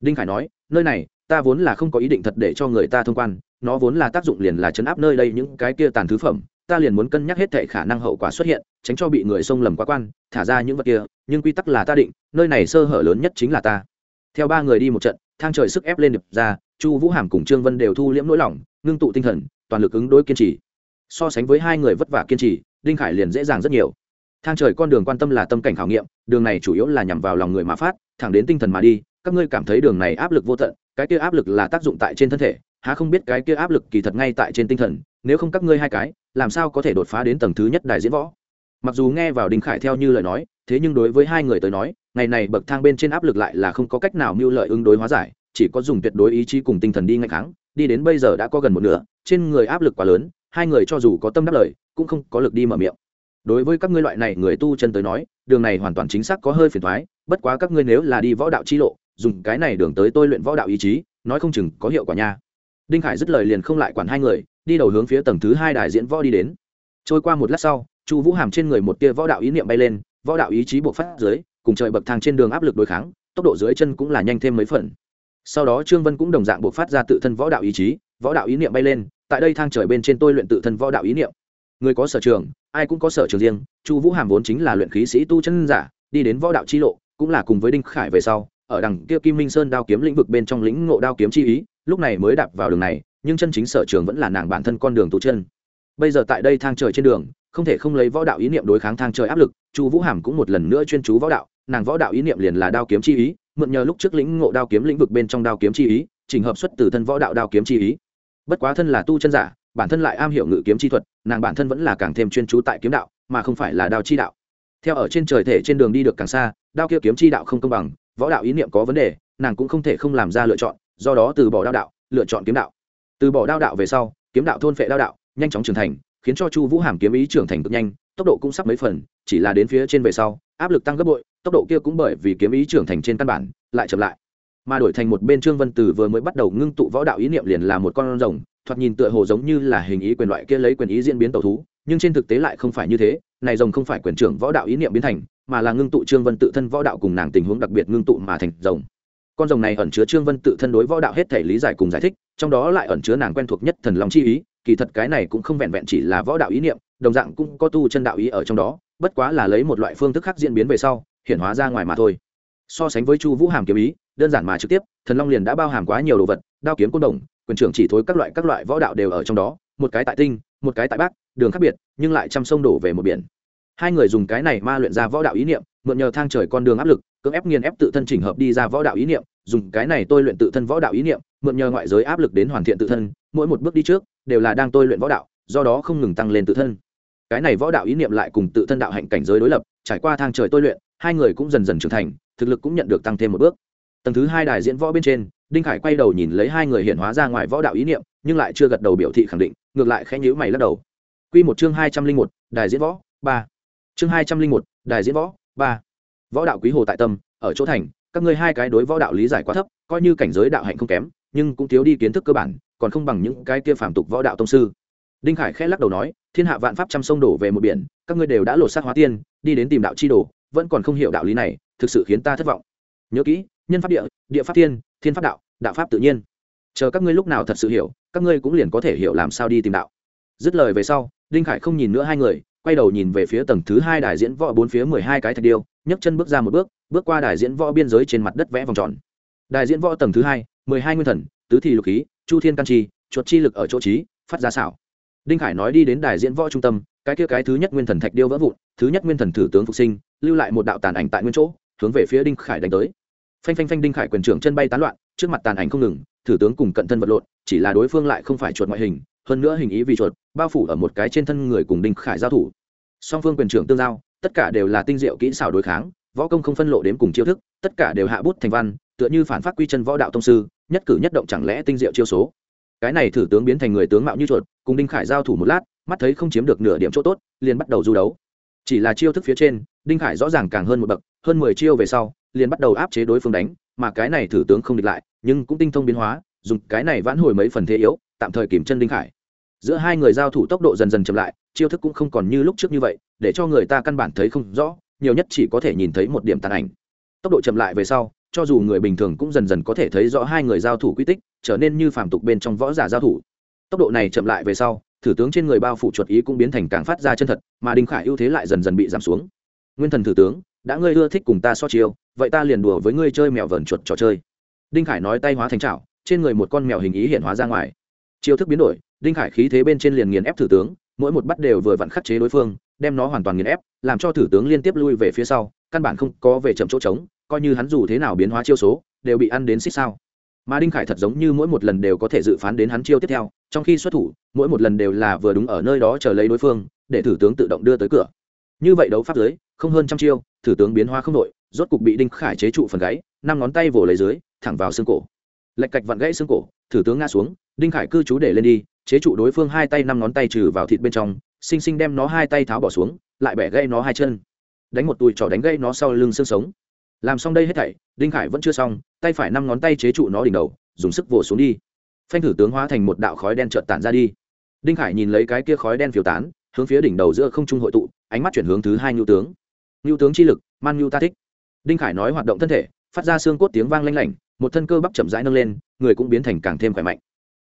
Đinh khải nói, nơi này, ta vốn là không có ý định thật để cho người ta thông quan, nó vốn là tác dụng liền là chấn áp nơi đây những cái kia tàn thứ phẩm, ta liền muốn cân nhắc hết thệ khả năng hậu quả xuất hiện, tránh cho bị người xông lầm quá quan, thả ra những vật kia, nhưng quy tắc là ta định, nơi này sơ hở lớn nhất chính là ta. Theo ba người đi một trận, thang trời sức ép lên đập ra, chu vũ hàm cùng trương vân đều thu liễm nỗi lòng, ngưng tụ tinh thần, toàn lực ứng đối kiên trì so sánh với hai người vất vả kiên trì, đinh khải liền dễ dàng rất nhiều. Thang trời con đường quan tâm là tâm cảnh khảo nghiệm, đường này chủ yếu là nhằm vào lòng người mà phát, thẳng đến tinh thần mà đi, các ngươi cảm thấy đường này áp lực vô tận, cái kia áp lực là tác dụng tại trên thân thể, há không biết cái kia áp lực kỳ thật ngay tại trên tinh thần, nếu không các ngươi hai cái, làm sao có thể đột phá đến tầng thứ nhất đại diễn võ? Mặc dù nghe vào đinh khải theo như lời nói, thế nhưng đối với hai người tới nói, ngày này bậc thang bên trên áp lực lại là không có cách nào mưu lợi ứng đối hóa giải, chỉ có dùng tuyệt đối ý chí cùng tinh thần đi ngay kháng, đi đến bây giờ đã có gần một nửa, trên người áp lực quá lớn hai người cho dù có tâm đáp lời, cũng không có lực đi mở miệng. Đối với các ngươi loại này người tu chân tới nói, đường này hoàn toàn chính xác có hơi phiền thoái bất quá các ngươi nếu là đi võ đạo chi lộ, dùng cái này đường tới tôi luyện võ đạo ý chí, nói không chừng có hiệu quả nha. Đinh khải dứt lời liền không lại quản hai người, đi đầu hướng phía tầng thứ hai đại diễn võ đi đến. Trôi qua một lát sau, chu vũ hàm trên người một tia võ đạo ý niệm bay lên, võ đạo ý chí buộc phát dưới, cùng trời bậc thang trên đường áp lực đối kháng, tốc độ dưới chân cũng là nhanh thêm mấy phần. Sau đó trương vân cũng đồng dạng buộc phát ra tự thân võ đạo ý chí, võ đạo ý niệm bay lên tại đây thang trời bên trên tôi luyện tự thân võ đạo ý niệm. Người có sở trường, ai cũng có sở trường riêng. Chu vũ hàm vốn chính là luyện khí sĩ tu chân giả, đi đến võ đạo chi lộ, cũng là cùng với đinh khải về sau, ở đằng kia kim minh sơn đao kiếm lĩnh vực bên trong lĩnh ngộ đao kiếm chi ý, lúc này mới đạp vào đường này, nhưng chân chính sở trường vẫn là nàng bản thân con đường tu chân. Bây giờ tại đây thang trời trên đường, không thể không lấy võ đạo ý niệm đối kháng thang trời áp lực, chu vũ hàm cũng một lần nữa chuyên chú võ đạo, nàng võ đạo ý niệm liền là đao kiếm chi ý, mượn nhờ lúc trước lĩnh ngộ đao kiếm lĩnh vực bên trong đao kiếm chi ý trình hợp xuất từ thân võ đạo đao kiếm chi ý bất quá thân là tu chân giả, bản thân lại am hiểu ngự kiếm chi thuật, nàng bản thân vẫn là càng thêm chuyên chú tại kiếm đạo, mà không phải là đao chi đạo. Theo ở trên trời thể trên đường đi được càng xa, đao kia kiếm chi đạo không công bằng, võ đạo ý niệm có vấn đề, nàng cũng không thể không làm ra lựa chọn, do đó từ bỏ đao đạo, lựa chọn kiếm đạo. Từ bỏ đao đạo về sau, kiếm đạo thôn phệ đao đạo, nhanh chóng trưởng thành, khiến cho chu vũ hàm kiếm ý trưởng thành cực nhanh, tốc độ cũng sắp mấy phần, chỉ là đến phía trên về sau, áp lực tăng gấp bội, tốc độ kia cũng bởi vì kiếm ý trưởng thành trên căn bản, lại chậm lại mà đổi thành một bên trương vân tử vừa mới bắt đầu ngưng tụ võ đạo ý niệm liền là một con rồng, thoạt nhìn tựa hồ giống như là hình ý quyền loại kia lấy quyền ý diễn biến tẩu thú, nhưng trên thực tế lại không phải như thế, này rồng không phải quyền trưởng võ đạo ý niệm biến thành, mà là ngưng tụ trương vân tự thân võ đạo cùng nàng tình huống đặc biệt ngưng tụ mà thành rồng. Con rồng này ẩn chứa trương vân tự thân đối võ đạo hết thể lý giải cùng giải thích, trong đó lại ẩn chứa nàng quen thuộc nhất thần long chi ý, kỳ thật cái này cũng không vẹn vẹn chỉ là võ đạo ý niệm, đồng dạng cũng có tu chân đạo ý ở trong đó, bất quá là lấy một loại phương thức khác diễn biến về sau hiện hóa ra ngoài mà thôi. So sánh với chu vũ hàm kiếm ý đơn giản mà trực tiếp, thần long liền đã bao hàm quá nhiều đồ vật, đao kiếm côn đồng, quyền trưởng chỉ thối các loại các loại võ đạo đều ở trong đó, một cái tại tinh, một cái tại bắc đường khác biệt, nhưng lại chăm sông đổ về một biển. Hai người dùng cái này ma luyện ra võ đạo ý niệm, mượn nhờ thang trời con đường áp lực, cưỡng ép nghiền ép tự thân chỉnh hợp đi ra võ đạo ý niệm, dùng cái này tôi luyện tự thân võ đạo ý niệm, mượn nhờ ngoại giới áp lực đến hoàn thiện tự thân, mỗi một bước đi trước, đều là đang tôi luyện võ đạo, do đó không ngừng tăng lên tự thân. Cái này võ đạo ý niệm lại cùng tự thân đạo hạnh cảnh giới đối lập, trải qua thang trời tôi luyện, hai người cũng dần dần trưởng thành, thực lực cũng nhận được tăng thêm một bước tầng thứ hai đài diễn võ bên trên, đinh khải quay đầu nhìn lấy hai người hiện hóa ra ngoài võ đạo ý niệm, nhưng lại chưa gật đầu biểu thị khẳng định, ngược lại khẽ nhíu mày lắc đầu. Quy một chương hai trăm linh một, đài diễn võ, ba. Chương hai trăm linh một, đài diễn võ, ba. Võ đạo quý hồ tại tâm, ở chỗ thành, các ngươi hai cái đối võ đạo lý giải quá thấp, coi như cảnh giới đạo hạnh không kém, nhưng cũng thiếu đi kiến thức cơ bản, còn không bằng những cái kia phản tục võ đạo tông sư. Đinh khải khẽ lắc đầu nói, thiên hạ vạn pháp trăm sông đổ về một biển, các ngươi đều đã lột xác hóa tiên, đi đến tìm đạo chi đồ, vẫn còn không hiểu đạo lý này, thực sự khiến ta thất vọng. Nhớ kỹ nhân pháp địa địa pháp thiên thiên pháp đạo đạo pháp tự nhiên. Chờ các ngươi lúc nào thật sự hiểu, các ngươi cũng liền có thể hiểu làm sao đi tìm đạo. Dứt lời về sau, đinh khải không nhìn nữa hai người, quay đầu nhìn về phía tầng thứ hai đài diễn võ bốn phía mười hai cái thạch điêu, nhấc chân bước ra một bước bước qua đài diễn võ biên giới trên mặt đất vẽ vòng tròn. Đài diễn võ tầng thứ hai, mười hai nguyên thần, tứ thị lục khí, chu thiên căn chi, chuột chi lực ở chỗ trí, phát ra xảo. Đinh khải nói đi đến đài diễn võ trung tâm, cái kia cái thứ nhất nguyên thần thạch điêu vỡ vụn, thứ nhất nguyên thần thử tướng phục sinh, lưu lại một đạo tàn ảnh tại nguyên chỗ, hướng về phía đinh khải đánh tới phanh phanh phanh đinh khải quyền trưởng chân bay tán loạn, trước mặt tàn ảnh không ngừng, thử tướng cùng cận thân vật lộn, chỉ là đối phương lại không phải chuột ngoại hình, hơn nữa hình ý vì chuột, bao phủ ở một cái trên thân người cùng đinh khải giao thủ. Song phương quyền trưởng tương giao, tất cả đều là tinh diệu kỹ xảo đối kháng, võ công không phân lộ đến cùng chiêu thức, tất cả đều hạ bút thành văn, tựa như phản phát quy chân võ đạo tông sư, nhất cử nhất động chẳng lẽ tinh diệu chiêu số. Cái này thử tướng biến thành người tướng mạo như chuột, cùng đinh khải giao thủ một lát, mắt thấy không chiếm được nửa điểm chỗ tốt, liền bắt đầu du đấu. Chỉ là chiêu thức phía trên đinh khải rõ ràng càng hơn một bậc, hơn mười chiêu về sau, liền bắt đầu áp chế đối phương đánh, mà cái này thử tướng không địch lại, nhưng cũng tinh thông biến hóa, dùng cái này vãn hồi mấy phần thế yếu, tạm thời kìm chân đinh khải. Giữa hai người giao thủ tốc độ dần dần chậm lại, chiêu thức cũng không còn như lúc trước như vậy, để cho người ta căn bản thấy không rõ, nhiều nhất chỉ có thể nhìn thấy một điểm tàn ảnh. Tốc độ chậm lại về sau, cho dù người bình thường cũng dần dần có thể thấy rõ hai người giao thủ quy tích, trở nên như phàm tục bên trong võ giả giao thủ. Tốc độ này chậm lại về sau, thử tướng trên người bao phủ chuột ý cũng biến thành càng phát ra chân thật, mà đinh khải ưu thế lại dần dần bị giảm xuống nguyên thần thử tướng, đã ngươi ưa thích cùng ta so chiêu, vậy ta liền đùa với ngươi chơi mèo vờn chuột trò chơi. Đinh khải nói tay hóa thành trào trên người một con mèo hình ý hiện hóa ra ngoài. Chiêu thức biến đổi, đinh khải khí thế bên trên liền nghiền ép thử tướng, mỗi một bắt đều vừa vặn khắc chế đối phương, đem nó hoàn toàn nghiền ép, làm cho thử tướng liên tiếp lui về phía sau, căn bản không có về chậm chỗ trống, coi như hắn dù thế nào biến hóa chiêu số, đều bị ăn đến xích sao. Mà đinh khải thật giống như mỗi một lần đều có thể dự phán đến hắn chiêu tiếp theo, trong khi xuất thủ, mỗi một lần đều là vừa đúng ở nơi đó chờ lấy đối phương, để thử tướng tự động đưa tới cửa như vậy đấu pháp dưới, không hơn trăm chiêu thử tướng biến hóa không đội, rốt cục bị đinh khải chế trụ phần gáy năm ngón tay vồ lấy dưới thẳng vào xương cổ. Lệch cạch vặn gãy xương cổ thử tướng ngã xuống đinh khải cư trú để lên đi chế trụ đối phương hai tay năm ngón tay trừ vào thịt bên trong xinh xinh đem nó hai tay tháo bỏ xuống lại bẻ gây nó hai chân. Đánh một tùi trỏ đánh gây nó sau lưng xương sống. Làm xong đây hết thảy đinh khải vẫn chưa xong tay phải năm ngón tay chế trụ nó đỉnh đầu dùng sức vỗ xuống đi. Phanh thử tướng hóa thành một đạo khói đen trợt tản ra đi. Đinh khải nhìn lấy cái kia khói đen phiêu tán hướng phía đỉnh đầu giữa không trung hội tụ ánh mắt chuyển hướng thứ hai ngưu tướng. Ngưu tướng chi lực, man ngưu ta thích. Đinh khải nói hoạt động thân thể, phát ra xương cốt tiếng vang lanh lảnh, một thân cơ bắp chậm rãi nâng lên, người cũng biến thành càng thêm khỏe mạnh.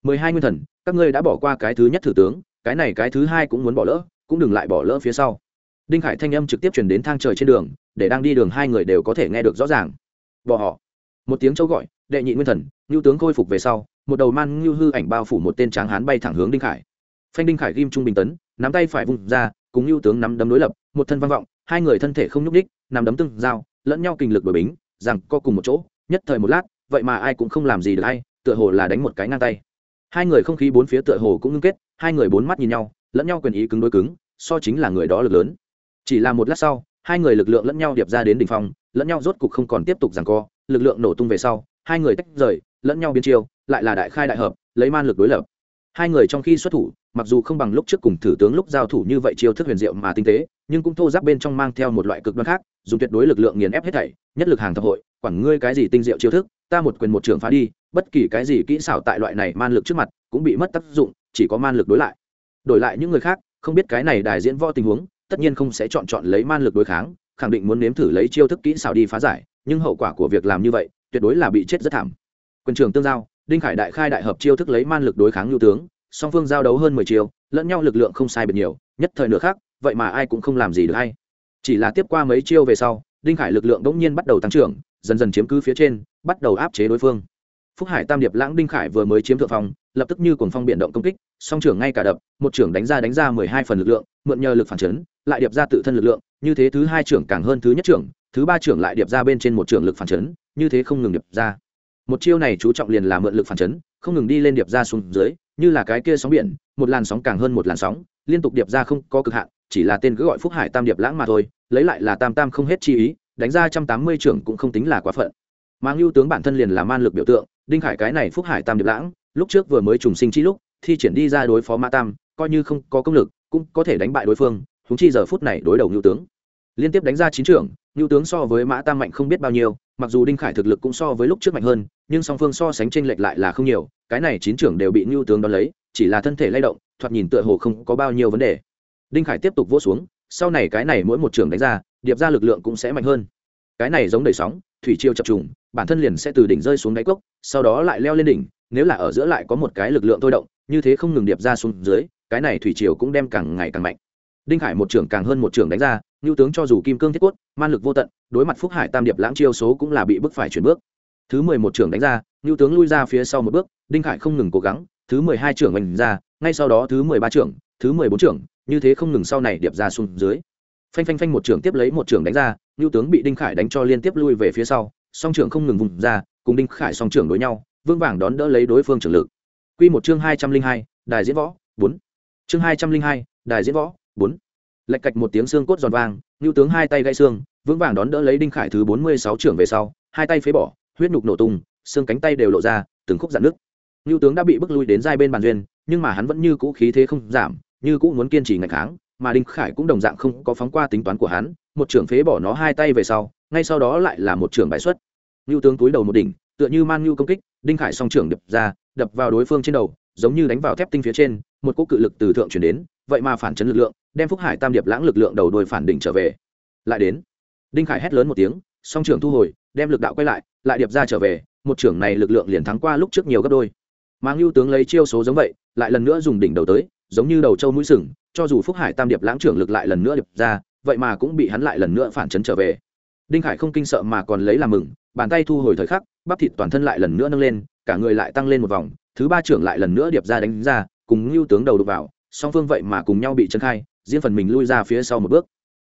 Mười hai nguyên thần, các ngươi đã bỏ qua cái thứ nhất thử tướng, cái này cái thứ hai cũng muốn bỏ lỡ, cũng đừng lại bỏ lỡ phía sau. Đinh khải thanh âm trực tiếp chuyển đến thang trời trên đường, để đang đi đường hai người đều có thể nghe được rõ ràng. Bỏ họ. Một tiếng châu gọi, đệ nhị nguyên thần, ngưu tướng khôi phục về sau, một đầu man ngưu hư ảnh bao phủ một tên tráng hán bay thẳng hướng đinh khải. Phanh đinh khải ghim trung bình tấn, nắm tay phải vùng ra cùng lưu tướng nắm đấm đối lập, một thân vang vọng, hai người thân thể không nhúc đích nắm đấm tương giao, lẫn nhau kinh lực đổi bính, rằng co cùng một chỗ, nhất thời một lát, vậy mà ai cũng không làm gì được hay tựa hồ là đánh một cái ngang tay. Hai người không khí bốn phía tựa hồ cũng ngưng kết, hai người bốn mắt nhìn nhau, lẫn nhau quyền ý cứng đối cứng, so chính là người đó lực lớn. Chỉ là một lát sau, hai người lực lượng lẫn nhau điệp ra đến đ ỉ n h phong, lẫn nhau rốt cục không còn tiếp tục rằng co, lực lượng nổ tung về sau, hai người tách rời, lẫn nhau biến chiêu, lại là đại khai đại hợp, lấy man lực đối lập. Hai người trong khi xuất thủ mặc dù không bằng lúc trước cùng thử tướng lúc giao thủ như vậy chiêu thức huyền diệu mà tinh tế, nhưng cũng thô giáp bên trong mang theo một loại cực đoan khác, dùng tuyệt đối lực lượng nghiền ép hết thảy, nhất lực hàng thập hội, quản ngươi cái gì tinh diệu chiêu thức, ta một quyền một trường phá đi, bất kỳ cái gì kỹ xảo tại loại này man lực trước mặt cũng bị mất tác dụng, chỉ có man lực đối lại. Đổi lại những người khác, không biết cái này đại diễn võ tình huống, tất nhiên không sẽ chọn chọn lấy man lực đối kháng, khẳng định muốn nếm thử lấy chiêu thức kỹ xảo đi phá giải, nhưng hậu quả của việc làm như vậy, tuyệt đối là bị chết rất thảm. Quân trường tương giao, đinh khải đại khai đại hợp chiêu thức lấy man lực đối kháng lưu tướng song phương giao đấu hơn mười chiêu, lẫn nhau lực lượng không sai biệt nhiều, nhất thời nửa khác, vậy mà ai cũng không làm gì được hay. Chỉ là tiếp qua mấy chiêu về sau, đinh khải lực lượng đ ỗ n g nhiên bắt đầu tăng trưởng, dần dần chiếm cứ phía trên, bắt đầu áp chế đối phương. Phúc hải tam điệp lãng đinh khải vừa mới chiếm thượng phong, lập tức như cuồng phong biển động công kích, song trưởng ngay cả đập, một trưởng đánh ra đánh ra mười hai phần lực lượng, mượn nhờ lực phản chấn, lại điệp ra tự thân lực lượng, như thế thứ hai trưởng càng hơn thứ nhất trưởng, thứ ba trưởng lại điệp ra bên trên một trưởng lực phản chấn, như thế không ngừng điệp ra. Một chiêu này chú trọng liền là mượn lực phản chấn, không ngừng đi lên điệp ra xuống dưới như là cái kia sóng biển, một làn sóng càng hơn một làn sóng, liên tục điệp ra không có cực hạn, chỉ là tên cứ gọi phúc hải tam điệp lãng mà thôi, lấy lại là tam tam không hết chi ý, đánh ra trăm tám mươi trưởng cũng không tính là quá phận. Mang lưu tướng bản thân liền là man lực biểu tượng, đinh khải cái này phúc hải tam điệp lãng, lúc trước vừa mới trùng sinh chi lúc, thi triển đi ra đối phó Ma tam, coi như không có công lực, cũng có thể đánh bại đối phương húng chi giờ phút này đối đầu ngưu tướng liên tiếp đánh ra chín trưởng ngưu tướng so với mã tam mạnh không biết bao nhiêu, mặc dù đinh khải thực lực cũng so với lúc trước mạnh hơn, nhưng song phương so sánh t r ê n lệch lại là không nhiều, cái này chín trưởng đều bị ngưu tướng đón lấy, chỉ là thân thể lay động, thoạt nhìn tựa hồ không có bao nhiêu vấn đề. Đinh khải tiếp tục vỗ xuống, sau này cái này mỗi một trưởng đánh ra, điệp ra lực lượng cũng sẽ mạnh hơn. Cái này giống đầy sóng, thủy chiêu chập trùng, bản thân liền sẽ từ đỉnh rơi xuống đáy cốc, sau đó lại leo lên đỉnh, nếu là ở giữa lại có một cái lực lượng thôi động, như thế không ngừng điệp ra xuống dưới, cái này thủy triều cũng đem càng ngày càng mạnh. Đinh khải một trưởng càng hơn một trưởng đánh ra ngưu tướng cho dù kim cương thiết quất man lực vô tận, đối mặt phúc hải tam điệp lãng chiêu số cũng là bị bức phải chuyển bước. Thứ mười một trưởng đánh ra ngưu tướng lui ra phía sau một bước, đinh khải không ngừng cố gắng, thứ mười hai trưởng mình ra, ngay sau đó thứ mười ba trưởng, thứ mười bốn trưởng, như thế không ngừng sau này điệp ra xuống dưới. Phanh phanh phanh một trưởng tiếp lấy một trưởng đánh ra ngưu tướng bị đinh khải đánh cho liên tiếp lui về phía sau, song trưởng không ngừng vùng ra, cùng đinh khải song trưởng đối nhau vương vàng đón đỡ lấy đối phương trưởng lực. Quy một chương hai trăm linh hai, đài diễn võ, bốn. Chương hai trăm linh hai, đài diễn võ, bốn lạch cạch một tiếng xương cốt giòn vang ngưu tướng hai tay gãy xương, vững vàng đón đỡ lấy đinh khải thứ bốn mươi sáu trưởng về sau, hai tay phế bỏ, huyết nhục nổ tung, xương cánh tay đều lộ ra, từng khúc dạn nước. Ngưu tướng đã bị bức lui đến giai bên bàn duyên, nhưng mà hắn vẫn như cũ khí thế không giảm, như cũ muốn kiên trì ngày kháng, mà đinh khải cũng đồng dạng không có phóng qua tính toán của hắn, một trưởng phế bỏ nó hai tay về sau, ngay sau đó lại là một trưởng bãi xuất. Ngưu tướng túi đầu một đỉnh, tựa như man ngưu công kích, đinh khải song trưởng đập ra, đập vào đối phương trên đầu, giống như đánh vào thép tinh phía trên, một cỗ cự lực từ thượng chuyển đến vậy mà phản chấn lực lượng, đem phúc hải tam điệp lãng lực lượng đầu đuôi phản đỉnh trở về. Lại đến, đinh khải hét lớn một tiếng, song trưởng thu hồi, đem lực đạo quay lại lại điệp ra trở về, một trưởng này lực lượng liền thắng qua lúc trước nhiều gấp đôi. Mang lưu tướng lấy chiêu số giống vậy, lại lần nữa dùng đỉnh đầu tới, giống như đầu trâu mũi sừng, cho dù phúc hải tam điệp lãng trưởng lực lại lần nữa điệp ra, vậy mà cũng bị hắn lại lần nữa phản chấn trở về. Đinh khải không kinh sợ mà còn lấy làm mừng, bàn tay thu hồi thời khắc, bắp thịt toàn thân lại lần nữa nâng lên, cả người lại tăng lên một vòng, thứ ba trưởng lại lần nữa điệp ra đánh ra, cùng lưu tướng đầu đục vào song phương vậy mà cùng nhau bị chân khai, riêng phần mình lui ra phía sau một bước.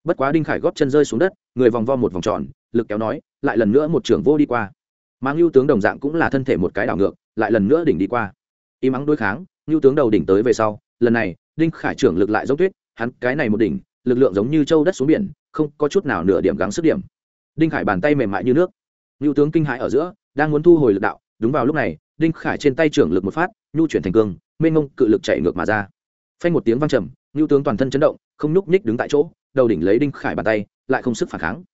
Bất quá đinh khải góp chân rơi xuống đất, người vòng vo một vòng tròn, lực kéo nói, lại lần nữa một trưởng vô đi qua. Mang lưu tướng đồng dạng cũng là thân thể một cái đảo ngược, lại lần nữa đỉnh đi qua. Im ắng đối kháng lưu tướng đầu đỉnh tới về sau, lần này, đinh khải trưởng lực lại giống tuyết, hắn cái này một đỉnh, lực lượng giống như châu đất xuống biển, không có chút nào nửa điểm gắng sức điểm. Đinh khải bàn tay mềm mại như nước. Lưu tướng kinh hãi ở giữa, đang muốn thu hồi lực đạo, đúng vào lúc này, đinh khải trên tay trưởng lực một phát, nhu chuyển thành cương, mênh ngông cự lực chạy ngược mà ra phanh một tiếng vang trầm lưu tướng toàn thân chấn động, không nhúc nhích đứng tại chỗ, đầu đỉnh lấy đinh khải bàn tay, lại không sức phản kháng.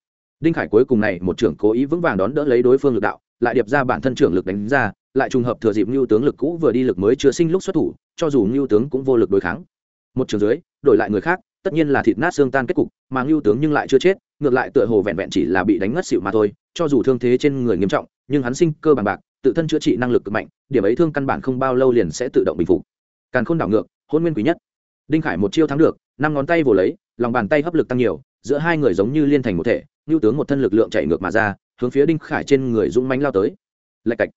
Đinh khải cuối cùng này, một trưởng cố ý vững vàng đón đỡ lấy đối phương lực đạo, lại điệp ra bản thân trưởng lực đánh ra, lại trùng hợp thừa dịp ngưu tướng lực cũ vừa đi lực mới chưa sinh lúc xuất thủ, cho dù ngưu tướng cũng vô lực đối kháng. Một trường dưới, đổi lại người khác, tất nhiên là thịt nát xương tan kết cục, mà ngưu tướng nhưng lại chưa chết, ngược lại tựa hồ vẹn vẹn chỉ là bị đánh ngất xịu mà thôi, cho dù thương thế trên người nghiêm trọng, nhưng hắn sinh cơ bằng bạc, tự thân chữa trị năng lực cực mạnh, điểm ấy thương căn bản không bao lâu liền sẽ tự động bình phục. Càn khôn đảo ngược hôn nguyên quý nhất. Đinh khải một chiêu thắng được năm ngón tay vồ lấy lòng bàn tay hấp lực tăng nhiều giữa hai người giống như liên thành một thể ngưu tướng một thân lực lượng chạy ngược mà ra hướng phía đinh khải trên người dũng mánh lao tới. Lạch cạch.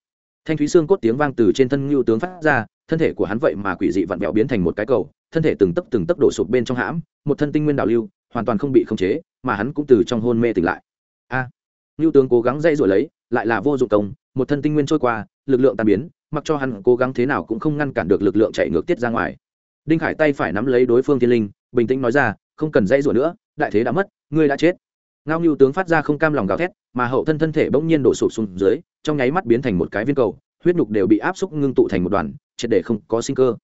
Thanh thúy xương cốt tiếng vang từ trên thân ngưu tướng phát ra thân thể của hắn vậy mà quỷ dị vặn vẹo biến thành một cái cầu thân thể từng tấc từng tấc đổ sụp bên trong hãm một thân tinh nguyên đào lưu hoàn toàn không bị khống chế mà hắn cũng từ trong hôn mê tỉnh lại. A. À, ngưu tướng cố gắng dây rồi lấy lại là vô dụng công một thân tinh nguyên trôi qua lực lượng tàn biến mặc cho hắn cố gắng thế nào cũng không ngăn cản được lực lượng chạy ngược tiết ra ngoài đinh khải tay phải nắm lấy đối phương thiên linh, bình tĩnh nói ra, không cần dây rủa nữa, đại thế đã mất, ngươi đã chết. Ngao ngưu tướng phát ra không cam lòng gào thét, mà hậu thân thân thể bỗng nhiên đổ sụp xuống dưới, trong nháy mắt biến thành một cái viên cầu, huyết nhục đều bị áp xúc ngưng tụ thành một đoàn, triệt để không có sinh cơ.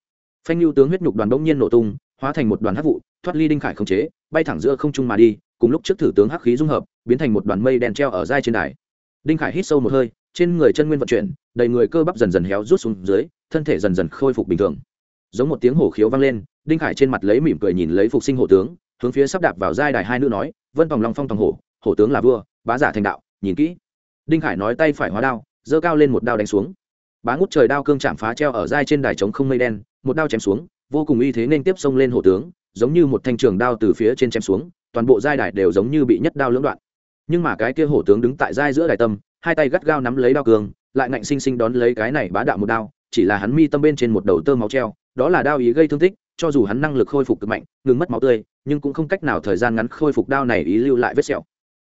Phanh ngưu tướng huyết nhục đoàn bỗng nhiên nổ tung, hóa thành một đoàn hắc vụ, thoát ly đinh khải không chế, bay thẳng giữa không trung mà đi, cùng lúc trước thử tướng hắc khí dung hợp, biến thành một đoàn mây đen treo ở dai trên đài. Đinh khải hít sâu một hơi, trên người chân nguyên vận chuyển, đầy người cơ bắp dần dần héo rút xuống dưới, thân thể dần dần khôi phục bình thường giống một tiếng hổ khiếu vang lên, đinh khải trên mặt lấy mỉm cười nhìn lấy phục sinh hổ tướng, hướng phía sắp đạp vào giai đài hai nữ nói, vân tòng long phong tòng hổ hổ tướng là vua, bá giả thành đạo, nhìn kỹ. Đinh khải nói tay phải hóa đao, giơ cao lên một đao đánh xuống. Bá ngút trời đao cương chạm phá treo ở giai trên đài trống không mây đen, một đao chém xuống, vô cùng uy thế nên tiếp xông lên hổ tướng, giống như một thanh trường đao từ phía trên chém xuống, toàn bộ giai đài đều giống như bị nhất đao lưỡng đoạn. Nhưng mà cái kia hổ tướng đứng tại giai giữa đài tâm, hai tay gắt gao nắm lấy đao cường lại ngạnh sinh sinh đón lấy cái này bá đạo một đao, chỉ là hắn mi tâm bên trên một đầu tơ máu treo đó là đao ý gây thương tích, cho dù hắn năng lực khôi phục cực mạnh, ngừng mất máu tươi, nhưng cũng không cách nào thời gian ngắn khôi phục đao này ý lưu lại vết sẹo.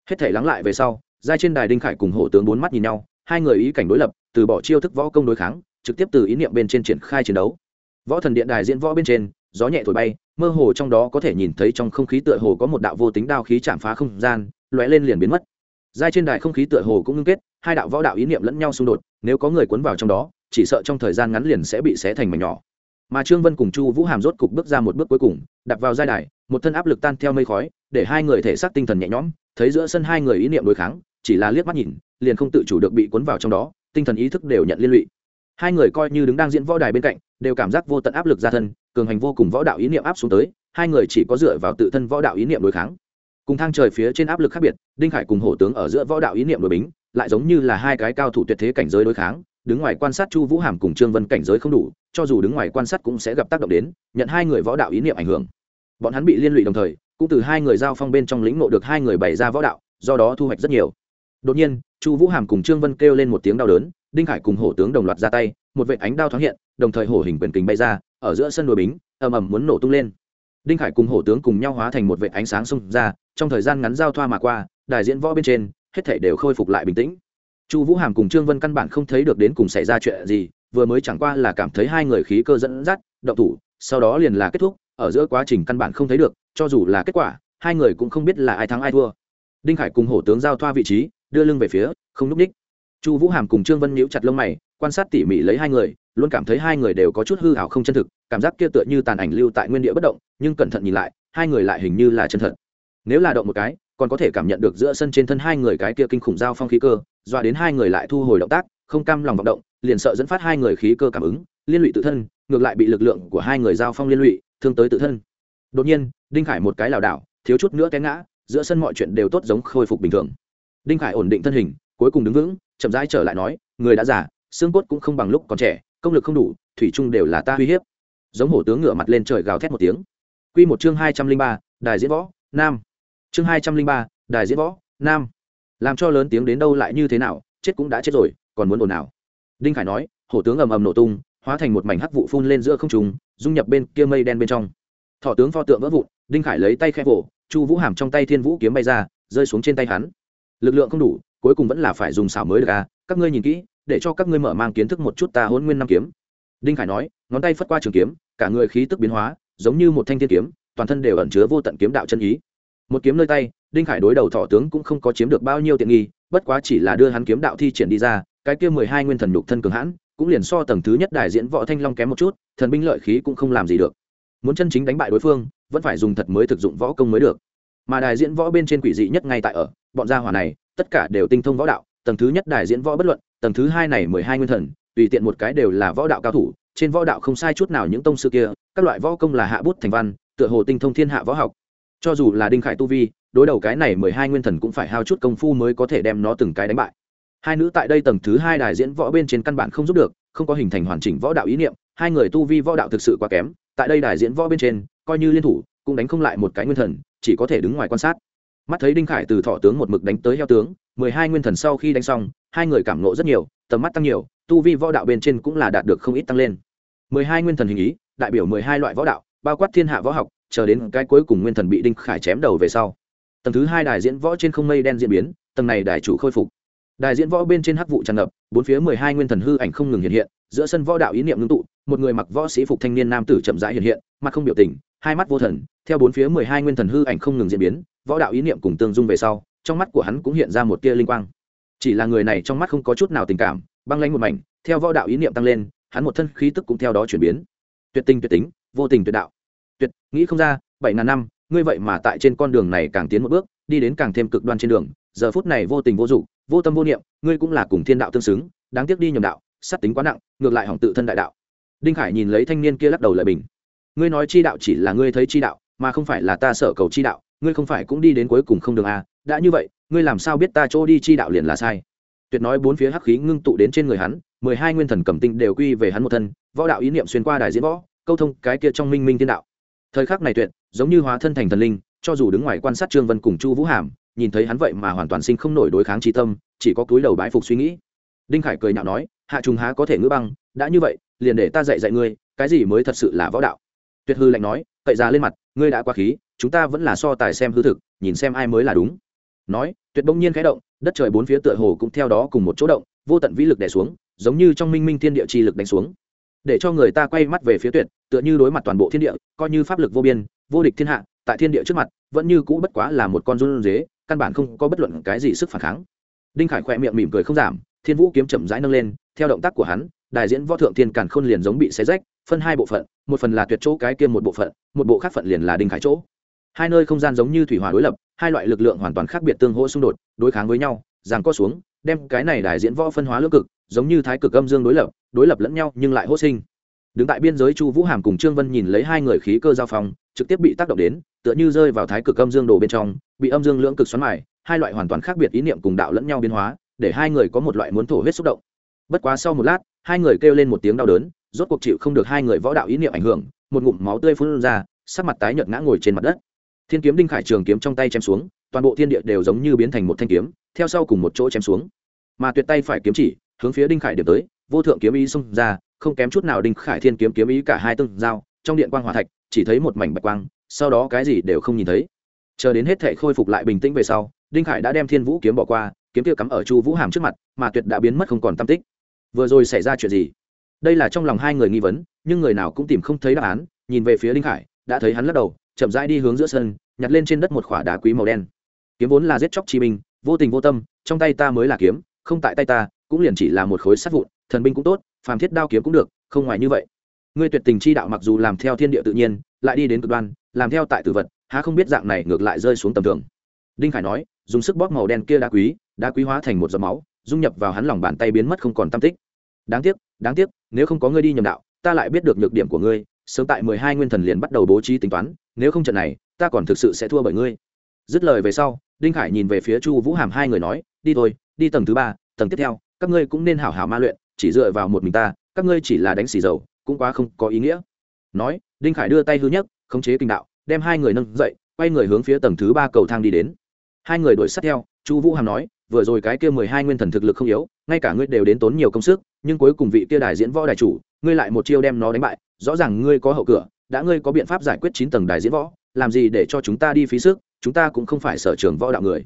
Hết thể lắng lại về sau, giai trên đài đinh khải cùng hổ tướng bốn mắt nhìn nhau, hai người ý cảnh đối lập, từ bỏ chiêu thức võ công đối kháng, trực tiếp từ ý niệm bên trên triển khai chiến đấu. Võ thần điện đài diễn võ bên trên, gió nhẹ thổi bay, mơ hồ trong đó có thể nhìn thấy trong không khí tựa hồ có một đạo vô tính đao khí chạm phá không gian, lóe lên liền biến mất. Giai trên đài không khí tựa hồ cũng ngưng kết, hai đạo võ đạo ý niệm lẫn nhau xung đột, nếu có người cuốn vào trong đó, chỉ sợ trong thời gian ngắn liền sẽ bị xé thành mảnh nhỏ mà trương vân cùng chu vũ hàm rốt cục bước ra một bước cuối cùng đặt vào giai đài, một thân áp lực tan theo mây khói, để hai người thể xác tinh thần nhẹ nhõm, thấy giữa sân hai người ý niệm đối kháng, chỉ là liếc mắt nhìn, liền không tự chủ được bị cuốn vào trong đó, tinh thần ý thức đều nhận liên lụy. Hai người coi như đứng đang diễn võ đài bên cạnh, đều cảm giác vô tận áp lực ra thân, cường hành vô cùng võ đạo ý niệm áp xuống tới, hai người chỉ có dựa vào tự thân võ đạo ý niệm đối kháng. Cùng thang trời phía trên áp lực khác biệt, đinh khải cùng hổ tướng ở giữa võ đạo ý niệm đối bính, lại giống như là hai cái cao thủ tuyệt thế cảnh giới đối kháng đứng ngoài quan sát chu vũ hàm cùng trương vân cảnh giới không đủ, cho dù đứng ngoài quan sát cũng sẽ gặp tác động đến, nhận hai người võ đạo ý niệm ảnh hưởng. Bọn hắn bị liên lụy đồng thời, cũng từ hai người giao phong bên trong lĩnh ngộ được hai người bày ra võ đạo, do đó thu hoạch rất nhiều. Đột nhiên, chu vũ hàm cùng trương vân kêu lên một tiếng đau đớn, đinh khải cùng hổ tướng đồng loạt ra tay, một vệ ánh đao thoáng hiện, đồng thời hổ hình quyền kính bay ra, ở giữa sân đồi bính, ầm ầm muốn nổ tung lên. Đinh khải cùng hổ tướng cùng nhau hóa thành một vệ ánh sáng xông ra, trong thời gian ngắn giao thoa mà qua, đại diễn võ bên trên, hết thể đều khôi phục lại bình tĩnh chu vũ hàm cùng trương vân căn bản không thấy được đến cùng xảy ra chuyện gì, vừa mới chẳng qua là cảm thấy hai người khí cơ dẫn dắt, động thủ, sau đó liền là kết thúc, ở giữa quá trình căn bản không thấy được, cho dù là kết quả, hai người cũng không biết là ai thắng ai thua. Đinh khải cùng hổ tướng giao thoa vị trí, đưa lưng về phía, không núp ních chu vũ hàm cùng trương vân nhíu chặt lông mày, quan sát tỉ mỉ lấy hai người, luôn cảm thấy hai người đều có chút hư hảo không chân thực, cảm giác kia tựa như tàn ảnh lưu tại nguyên địa bất động, nhưng cẩn thận nhìn lại, hai người lại hình như là chân thật. Nếu là động một cái, còn có thể cảm nhận được giữa sân trên thân hai người cái kia kinh khủng giao phong khí cơ dọa đến hai người lại thu hồi động tác, không cam lòng vọng động, liền sợ dẫn phát hai người khí cơ cảm ứng, liên lụy tự thân, ngược lại bị lực lượng của hai người giao phong liên lụy, thương tới tự thân. Đột nhiên, đinh khải một cái lảo đảo, thiếu chút nữa té ngã, giữa sân mọi chuyện đều tốt giống khôi phục bình thường. Đinh khải ổn định thân hình, cuối cùng đứng vững, chậm rãi trở lại nói, người đã già, xương cốt cũng không bằng lúc còn trẻ, công lực không đủ, thủy chung đều là ta uy hiếp. Giống hổ tướng ngửa mặt lên trời gào thét một tiếng. Quy một chương hai trăm linh ba, đài diễn võ, nam. Chương hai trăm linh ba, đài diễn võ, nam làm cho lớn tiếng đến đâu lại như thế nào, chết cũng đã chết rồi, còn muốn ồn nào đinh khải nói, hổ tướng ầm ầm nổ tung, hóa thành một mảnh hắc vụ phun lên giữa không trùng dung nhập bên kia mây đen bên trong. Thọ tướng pho tượng vỡ vụn, đinh khải lấy tay khẽ vỗ, chu vũ hàm trong tay thiên vũ kiếm bay ra, rơi xuống trên tay hắn. Lực lượng không đủ, cuối cùng vẫn là phải dùng xảo mới được à các ngươi nhìn kỹ, để cho các ngươi mở mang kiến thức một chút ta hôn nguyên năm kiếm. Đinh khải nói, ngón tay phất qua trường kiếm, cả người khí tức biến hóa, giống như một thanh thiên kiếm, toàn thân đều ẩn chứa vô tận kiếm đạo chân ý một kiếm nơi tay, đinh khải đối đầu thọ tướng cũng không có chiếm được bao nhiêu tiện nghi, bất quá chỉ là đưa hắn kiếm đạo thi triển đi ra, cái kia mười hai nguyên thần nhục thân cường hãn, cũng liền so tầng thứ nhất đại diễn võ thanh long kém một chút, thần binh lợi khí cũng không làm gì được. Muốn chân chính đánh bại đối phương, vẫn phải dùng thật mới thực dụng võ công mới được. Mà đại diễn võ bên trên quỷ dị nhất ngay tại ở, bọn gia hỏa này, tất cả đều tinh thông võ đạo, tầng thứ nhất đại diễn võ bất luận, tầng thứ hai này mười hai nguyên thần, tùy tiện một cái đều là võ đạo cao thủ, trên võ đạo không sai chút nào những tông sư kia, các loại võ công là hạ bút thành văn, tựa hồ tinh thông thiên hạ võ học cho dù là đinh khải tu vi, đối đầu cái này mười hai nguyên thần cũng phải hao chút công phu mới có thể đem nó từng cái đánh bại. Hai nữ tại đây tầng thứ hai đài diễn võ bên trên căn bản không giúp được, không có hình thành hoàn chỉnh võ đạo ý niệm, hai người tu vi võ đạo thực sự quá kém, tại đây đài diễn võ bên trên, coi như liên thủ, cũng đánh không lại một cái nguyên thần, chỉ có thể đứng ngoài quan sát. Mắt thấy đinh khải từ thọ tướng một mực đánh tới heo tướng, mười hai nguyên thần sau khi đánh xong, hai người cảm nộ rất nhiều, tầm mắt tăng nhiều, tu vi võ đạo bên trên cũng là đạt được không ít tăng lên. mười hai nguyên thần hình ý, đại biểu mười hai loại võ đạo, bao quát thiên hạ võ học chờ đến cái cuối cùng nguyên thần bị đinh khải chém đầu về sau. Tầng thứ hai đài diễn võ trên không mây đen diễn biến, tầng này đài chủ khôi phục. Đài diễn võ bên trên hắc vụ tràn ngập, bốn phía mười hai nguyên thần hư ảnh không ngừng hiện hiện, giữa sân võ đạo ý niệm ngưng tụ, một người mặc võ sĩ phục thanh niên nam tử chậm rãi hiện hiện, mặt không biểu tình, hai mắt vô thần, theo bốn phía mười hai nguyên thần hư ảnh không ngừng diễn biến, võ đạo ý niệm cùng tương dung về sau, trong mắt của hắn cũng hiện ra một tia linh quang. Chỉ là người này trong mắt không có chút nào tình cảm, băng lanh một mảnh, theo võ đạo ý niệm tăng lên, hắn một thân khí tức cũng theo đó chuyển biến. Tuyệt tình tuyệt tính, vô tình tuyệt đạo tuyệt, nghĩ không ra, bảy ngàn năm, ngươi vậy mà tại trên con đường này càng tiến một bước, đi đến càng thêm cực đoan trên đường. Giờ phút này vô tình vô dụng, vô tâm vô niệm, ngươi cũng là cùng thiên đạo tương xứng, đáng tiếc đi nhầm đạo, sát tính quá nặng, ngược lại hỏng tự thân đại đạo. Đinh khải nhìn lấy thanh niên kia lắc đầu lời bình. Ngươi nói chi đạo chỉ là ngươi thấy chi đạo, mà không phải là ta sợ cầu chi đạo, ngươi không phải cũng đi đến cuối cùng không đường à? Đã như vậy, ngươi làm sao biết ta chỗ đi chi đạo liền là sai? Tuyệt nói bốn phía hắc khí ngưng tụ đến trên người hắn, mười hai nguyên thần cầm tinh đều quy về hắn một thân, võ đạo ý niệm xuyên qua đài diễn võ, câu thông cái kia trong minh minh thiên đạo thời khắc này tuyệt, giống như hóa thân thành thần linh, cho dù đứng ngoài quan sát trương vân cùng chu vũ hàm, nhìn thấy hắn vậy mà hoàn toàn sinh không nổi đối kháng trí tâm, chỉ có túi đầu bái phục suy nghĩ. Đinh khải cười nhạo nói, hạ trùng há có thể ngữ băng, đã như vậy, liền để ta dạy dạy ngươi, cái gì mới thật sự là võ đạo? Tuyệt hư lạnh nói, cậy ra lên mặt, ngươi đã quá khí, chúng ta vẫn là so tài xem hư thực, nhìn xem ai mới là đúng. Nói, tuyệt bỗng nhiên khẽ động, đất trời bốn phía tựa hồ cũng theo đó cùng một chỗ động, vô tận vĩ lực đè xuống, giống như trong minh minh thiên địa chi lực đánh xuống để cho người ta quay mắt về phía tuyệt, tựa như đối mặt toàn bộ thiên địa, coi như pháp lực vô biên, vô địch thiên hạ, tại thiên địa trước mặt, vẫn như cũ bất quá là một con run dế căn bản không có bất luận cái gì sức phản kháng. Đinh khải khỏe miệng mỉm cười không giảm, thiên vũ kiếm chậm rãi nâng lên, theo động tác của hắn, đại diễn võ thượng thiên càn khôn liền giống bị xé rách, phân hai bộ phận, một phần là tuyệt chỗ cái kia một bộ phận, một bộ khác phận liền là đinh khải chỗ. Hai nơi không gian giống như thủy hòa đối lập, hai loại lực lượng hoàn toàn khác biệt tương hỗ xung đột, đối kháng với nhau, giằng co xuống, đem cái này đại diễn võ phân hóa lưỡng cực giống như thái cực âm dương đối lập đối lập lẫn nhau nhưng lại hô sinh. Đứng tại biên giới chu vũ hàm cùng trương vân nhìn lấy hai người khí cơ giao phong, trực tiếp bị tác động đến, tựa như rơi vào thái cực âm dương đồ bên trong, bị âm dương lưỡng cực xoắn mài, hai loại hoàn toàn khác biệt ý niệm cùng đạo lẫn nhau biến hóa, để hai người có một loại muốn thổ huyết xúc động. Bất quá sau một lát, hai người kêu lên một tiếng đau đớn, rốt cuộc chịu không được hai người võ đạo ý niệm ảnh hưởng, một ngụm máu tươi phun ra, sắc mặt tái nhợt ngã ngồi trên mặt đất. Thiên kiếm đinh khải trường kiếm trong tay chém xuống, toàn bộ thiên địa đều giống như biến thành một thanh kiếm, theo sau cùng một chỗ chém xuống. Mà tuyệt tay phải kiếm chỉ hướng phía đinh khải điểm tới, vô thượng kiếm ý xông ra, không kém chút nào đinh khải thiên kiếm kiếm ý cả hai tương giao, trong điện quang hòa thạch, chỉ thấy một mảnh bạch quang, sau đó cái gì đều không nhìn thấy. Chờ đến hết thể khôi phục lại bình tĩnh về sau, đinh khải đã đem thiên vũ kiếm bỏ qua, kiếm kia cắm ở chu vũ hàm trước mặt, mà tuyệt đã biến mất không còn tam tích. Vừa rồi xảy ra chuyện gì? Đây là trong lòng hai người nghi vấn, nhưng người nào cũng tìm không thấy đáp án, nhìn về phía đinh khải, đã thấy hắn lắc đầu, chậm rãi đi hướng giữa sân, nhặt lên trên đất một khỏa đá quý màu đen. Kiếm vốn là giết chóc chi minh vô tình vô tâm, trong tay ta mới là kiếm, không tại tay ta cũng liền chỉ là một khối sắt vụn, thần binh cũng tốt, phàm thiết đao kiếm cũng được, không ngoài như vậy. Ngươi tuyệt tình chi đạo mặc dù làm theo thiên địa tự nhiên, lại đi đến cực đoan, làm theo tại tử vật, há không biết dạng này ngược lại rơi xuống tầm thường. Đinh khải nói, dùng sức bóp màu đen kia đá quý đá quý hóa thành một giọt máu, dung nhập vào hắn lòng bàn tay biến mất không còn tam tích. Đáng tiếc đáng tiếc, nếu không có ngươi đi nhầm đạo, ta lại biết được nhược điểm của ngươi, sớm tại mười hai nguyên thần liền bắt đầu bố trí tính toán, nếu không trận này, ta còn thực sự sẽ thua bởi ngươi. Dứt lời về sau, đinh khải nhìn về phía chu vũ hàm hai người nói, đi thôi, đi tầng thứ ba, tầng tiếp theo các ngươi cũng nên hảo hảo ma luyện, chỉ dựa vào một mình ta, các ngươi chỉ là đánh xì dầu, cũng quá không có ý nghĩa. Nói, đinh khải đưa tay hư nhất khống chế kinh đạo, đem hai người nâng dậy, quay người hướng phía tầng thứ ba cầu thang đi đến. Hai người đuổi sát theo, chu vũ hàm nói, vừa rồi cái kia mười hai nguyên thần thực lực không yếu, ngay cả ngươi đều đến tốn nhiều công sức, nhưng cuối cùng vị kia đài diễn võ đài chủ, ngươi lại một chiêu đem nó đánh bại, rõ ràng ngươi có hậu cửa, đã ngươi có biện pháp giải quyết chín tầng đài diễn võ, làm gì để cho chúng ta đi phí sức, chúng ta cũng không phải sở trường võ đạo người.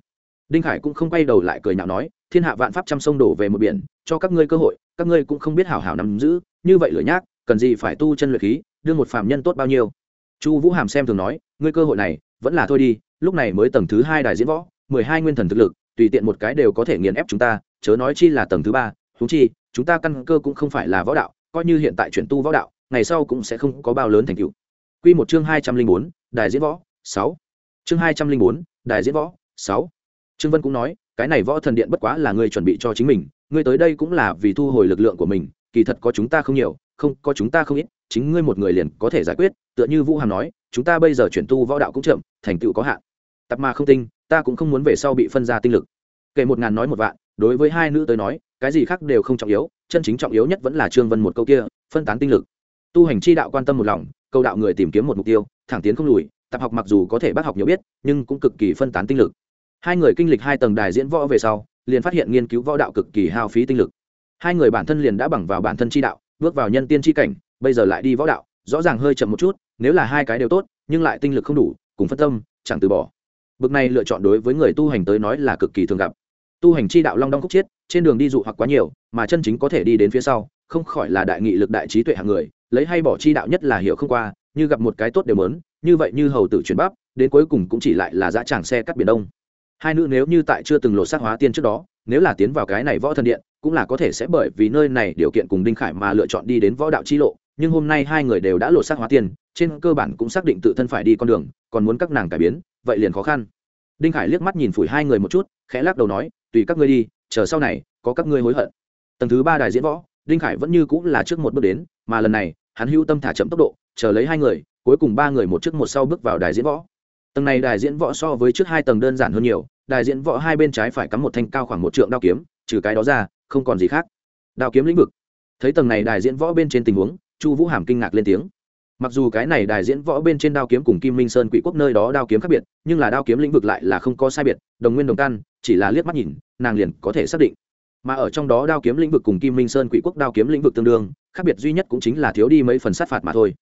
Đinh khải cũng không quay đầu lại cười nhạo nói thiên hạ vạn pháp trăm sông đổ về một biển, cho các ngươi cơ hội, các ngươi cũng không biết hảo hảo nắm giữ, như vậy lửa nhác, cần gì phải tu chân luyện khí đưa một phạm nhân tốt bao nhiêu. Chu vũ hàm xem thường nói, ngươi cơ hội này, vẫn là thôi đi, lúc này mới tầng thứ hai đài diễn võ, mười hai nguyên thần thực lực, tùy tiện một cái đều có thể nghiền ép chúng ta, chớ nói chi là tầng thứ ba thú chi, chúng ta căn cơ cũng không phải là võ đạo, coi như hiện tại chuyển tu võ đạo, ngày sau cũng sẽ không có bao lớn thành tựu. Quy một chương hai trăm linh bốn, đài diễn võ, sáu. Chương hai trăm linh bốn, đài diễn võ, sáu trương vân cũng nói, cái này võ thần điện bất quá là người chuẩn bị cho chính mình, ngươi tới đây cũng là vì thu hồi lực lượng của mình, kỳ thật có chúng ta không nhiều, không, có chúng ta không ít, chính ngươi một người liền có thể giải quyết, tựa như vũ hàm nói, chúng ta bây giờ chuyển tu võ đạo cũng chậm, thành tựu có hạn. Tập ma không tinh, ta cũng không muốn về sau bị phân ra tinh lực. Kể một ngàn nói một vạn, đối với hai nữ tới nói, cái gì khác đều không trọng yếu, chân chính trọng yếu nhất vẫn là trương vân một câu kia, phân tán tinh lực. Tu hành chi đạo quan tâm một lòng, câu đạo người tìm kiếm một mục tiêu, thẳng tiến không lùi, tập học mặc dù có thể bác học nhiều biết, nhưng cũng cực kỳ phân tán tinh lực hai người kinh lịch hai tầng đài diễn võ về sau, liền phát hiện nghiên cứu võ đạo cực kỳ hao phí tinh lực. Hai người bản thân liền đã bằng vào bản thân chi đạo, bước vào nhân tiên chi cảnh, bây giờ lại đi võ đạo, rõ ràng hơi chậm một chút, nếu là hai cái đều tốt, nhưng lại tinh lực không đủ, cùng phân tâm, chẳng từ bỏ. Bực này lựa chọn đối với người tu hành tới nói là cực kỳ thường gặp. Tu hành chi đạo long đong khúc chiết, trên đường đi dụ hoặc quá nhiều, mà chân chính có thể đi đến phía sau, không khỏi là đại nghị lực đại trí tuệ hạng người, lấy hay bỏ chi đạo nhất là hiểu không qua, như gặp một cái tốt đều mớn như vậy như hầu tử chuyển bắp, đến cuối cùng cũng chỉ lại là dã tràng xe cắt biển đông hai nữ nếu như tại chưa từng lột xác hóa tiên trước đó, nếu là tiến vào cái này võ thần điện, cũng là có thể sẽ bởi vì nơi này điều kiện cùng đinh khải mà lựa chọn đi đến võ đạo chi lộ, nhưng hôm nay hai người đều đã lột xác hóa tiên, trên cơ bản cũng xác định tự thân phải đi con đường, còn muốn các nàng cải biến, vậy liền khó khăn. Đinh khải liếc mắt nhìn phủi hai người một chút, khẽ lắc đầu nói, tùy các ngươi đi, chờ sau này, có các ngươi hối hận. Tầng thứ ba đài diễn võ, đinh khải vẫn như cũng là trước một bước đến, mà lần này, hắn hưu tâm thả chậm tốc độ, chờ lấy hai người, cuối cùng ba người một trước một sau bước vào đài diễn võ tầng này đài diễn võ so với trước hai tầng đơn giản hơn nhiều, đài diễn võ hai bên trái phải cắm một thanh cao khoảng một trượng đao kiếm, trừ cái đó ra, không còn gì khác. Đao kiếm lĩnh vực. Thấy tầng này đài diễn võ bên trên tình huống, chu vũ hàm kinh ngạc lên tiếng. Mặc dù cái này đài diễn võ bên trên đao kiếm cùng kim minh sơn quỷ quốc nơi đó đao kiếm khác biệt, nhưng là đao kiếm lĩnh vực lại là không có sai biệt, đồng nguyên đồng căn, chỉ là liếc mắt nhìn, nàng liền có thể xác định. Mà ở trong đó đao kiếm lĩnh vực cùng kim minh sơn quỷ quốc đao kiếm lĩnh vực tương đương, khác biệt duy nhất cũng chính là thiếu đi mấy phần sát phạt mà thôi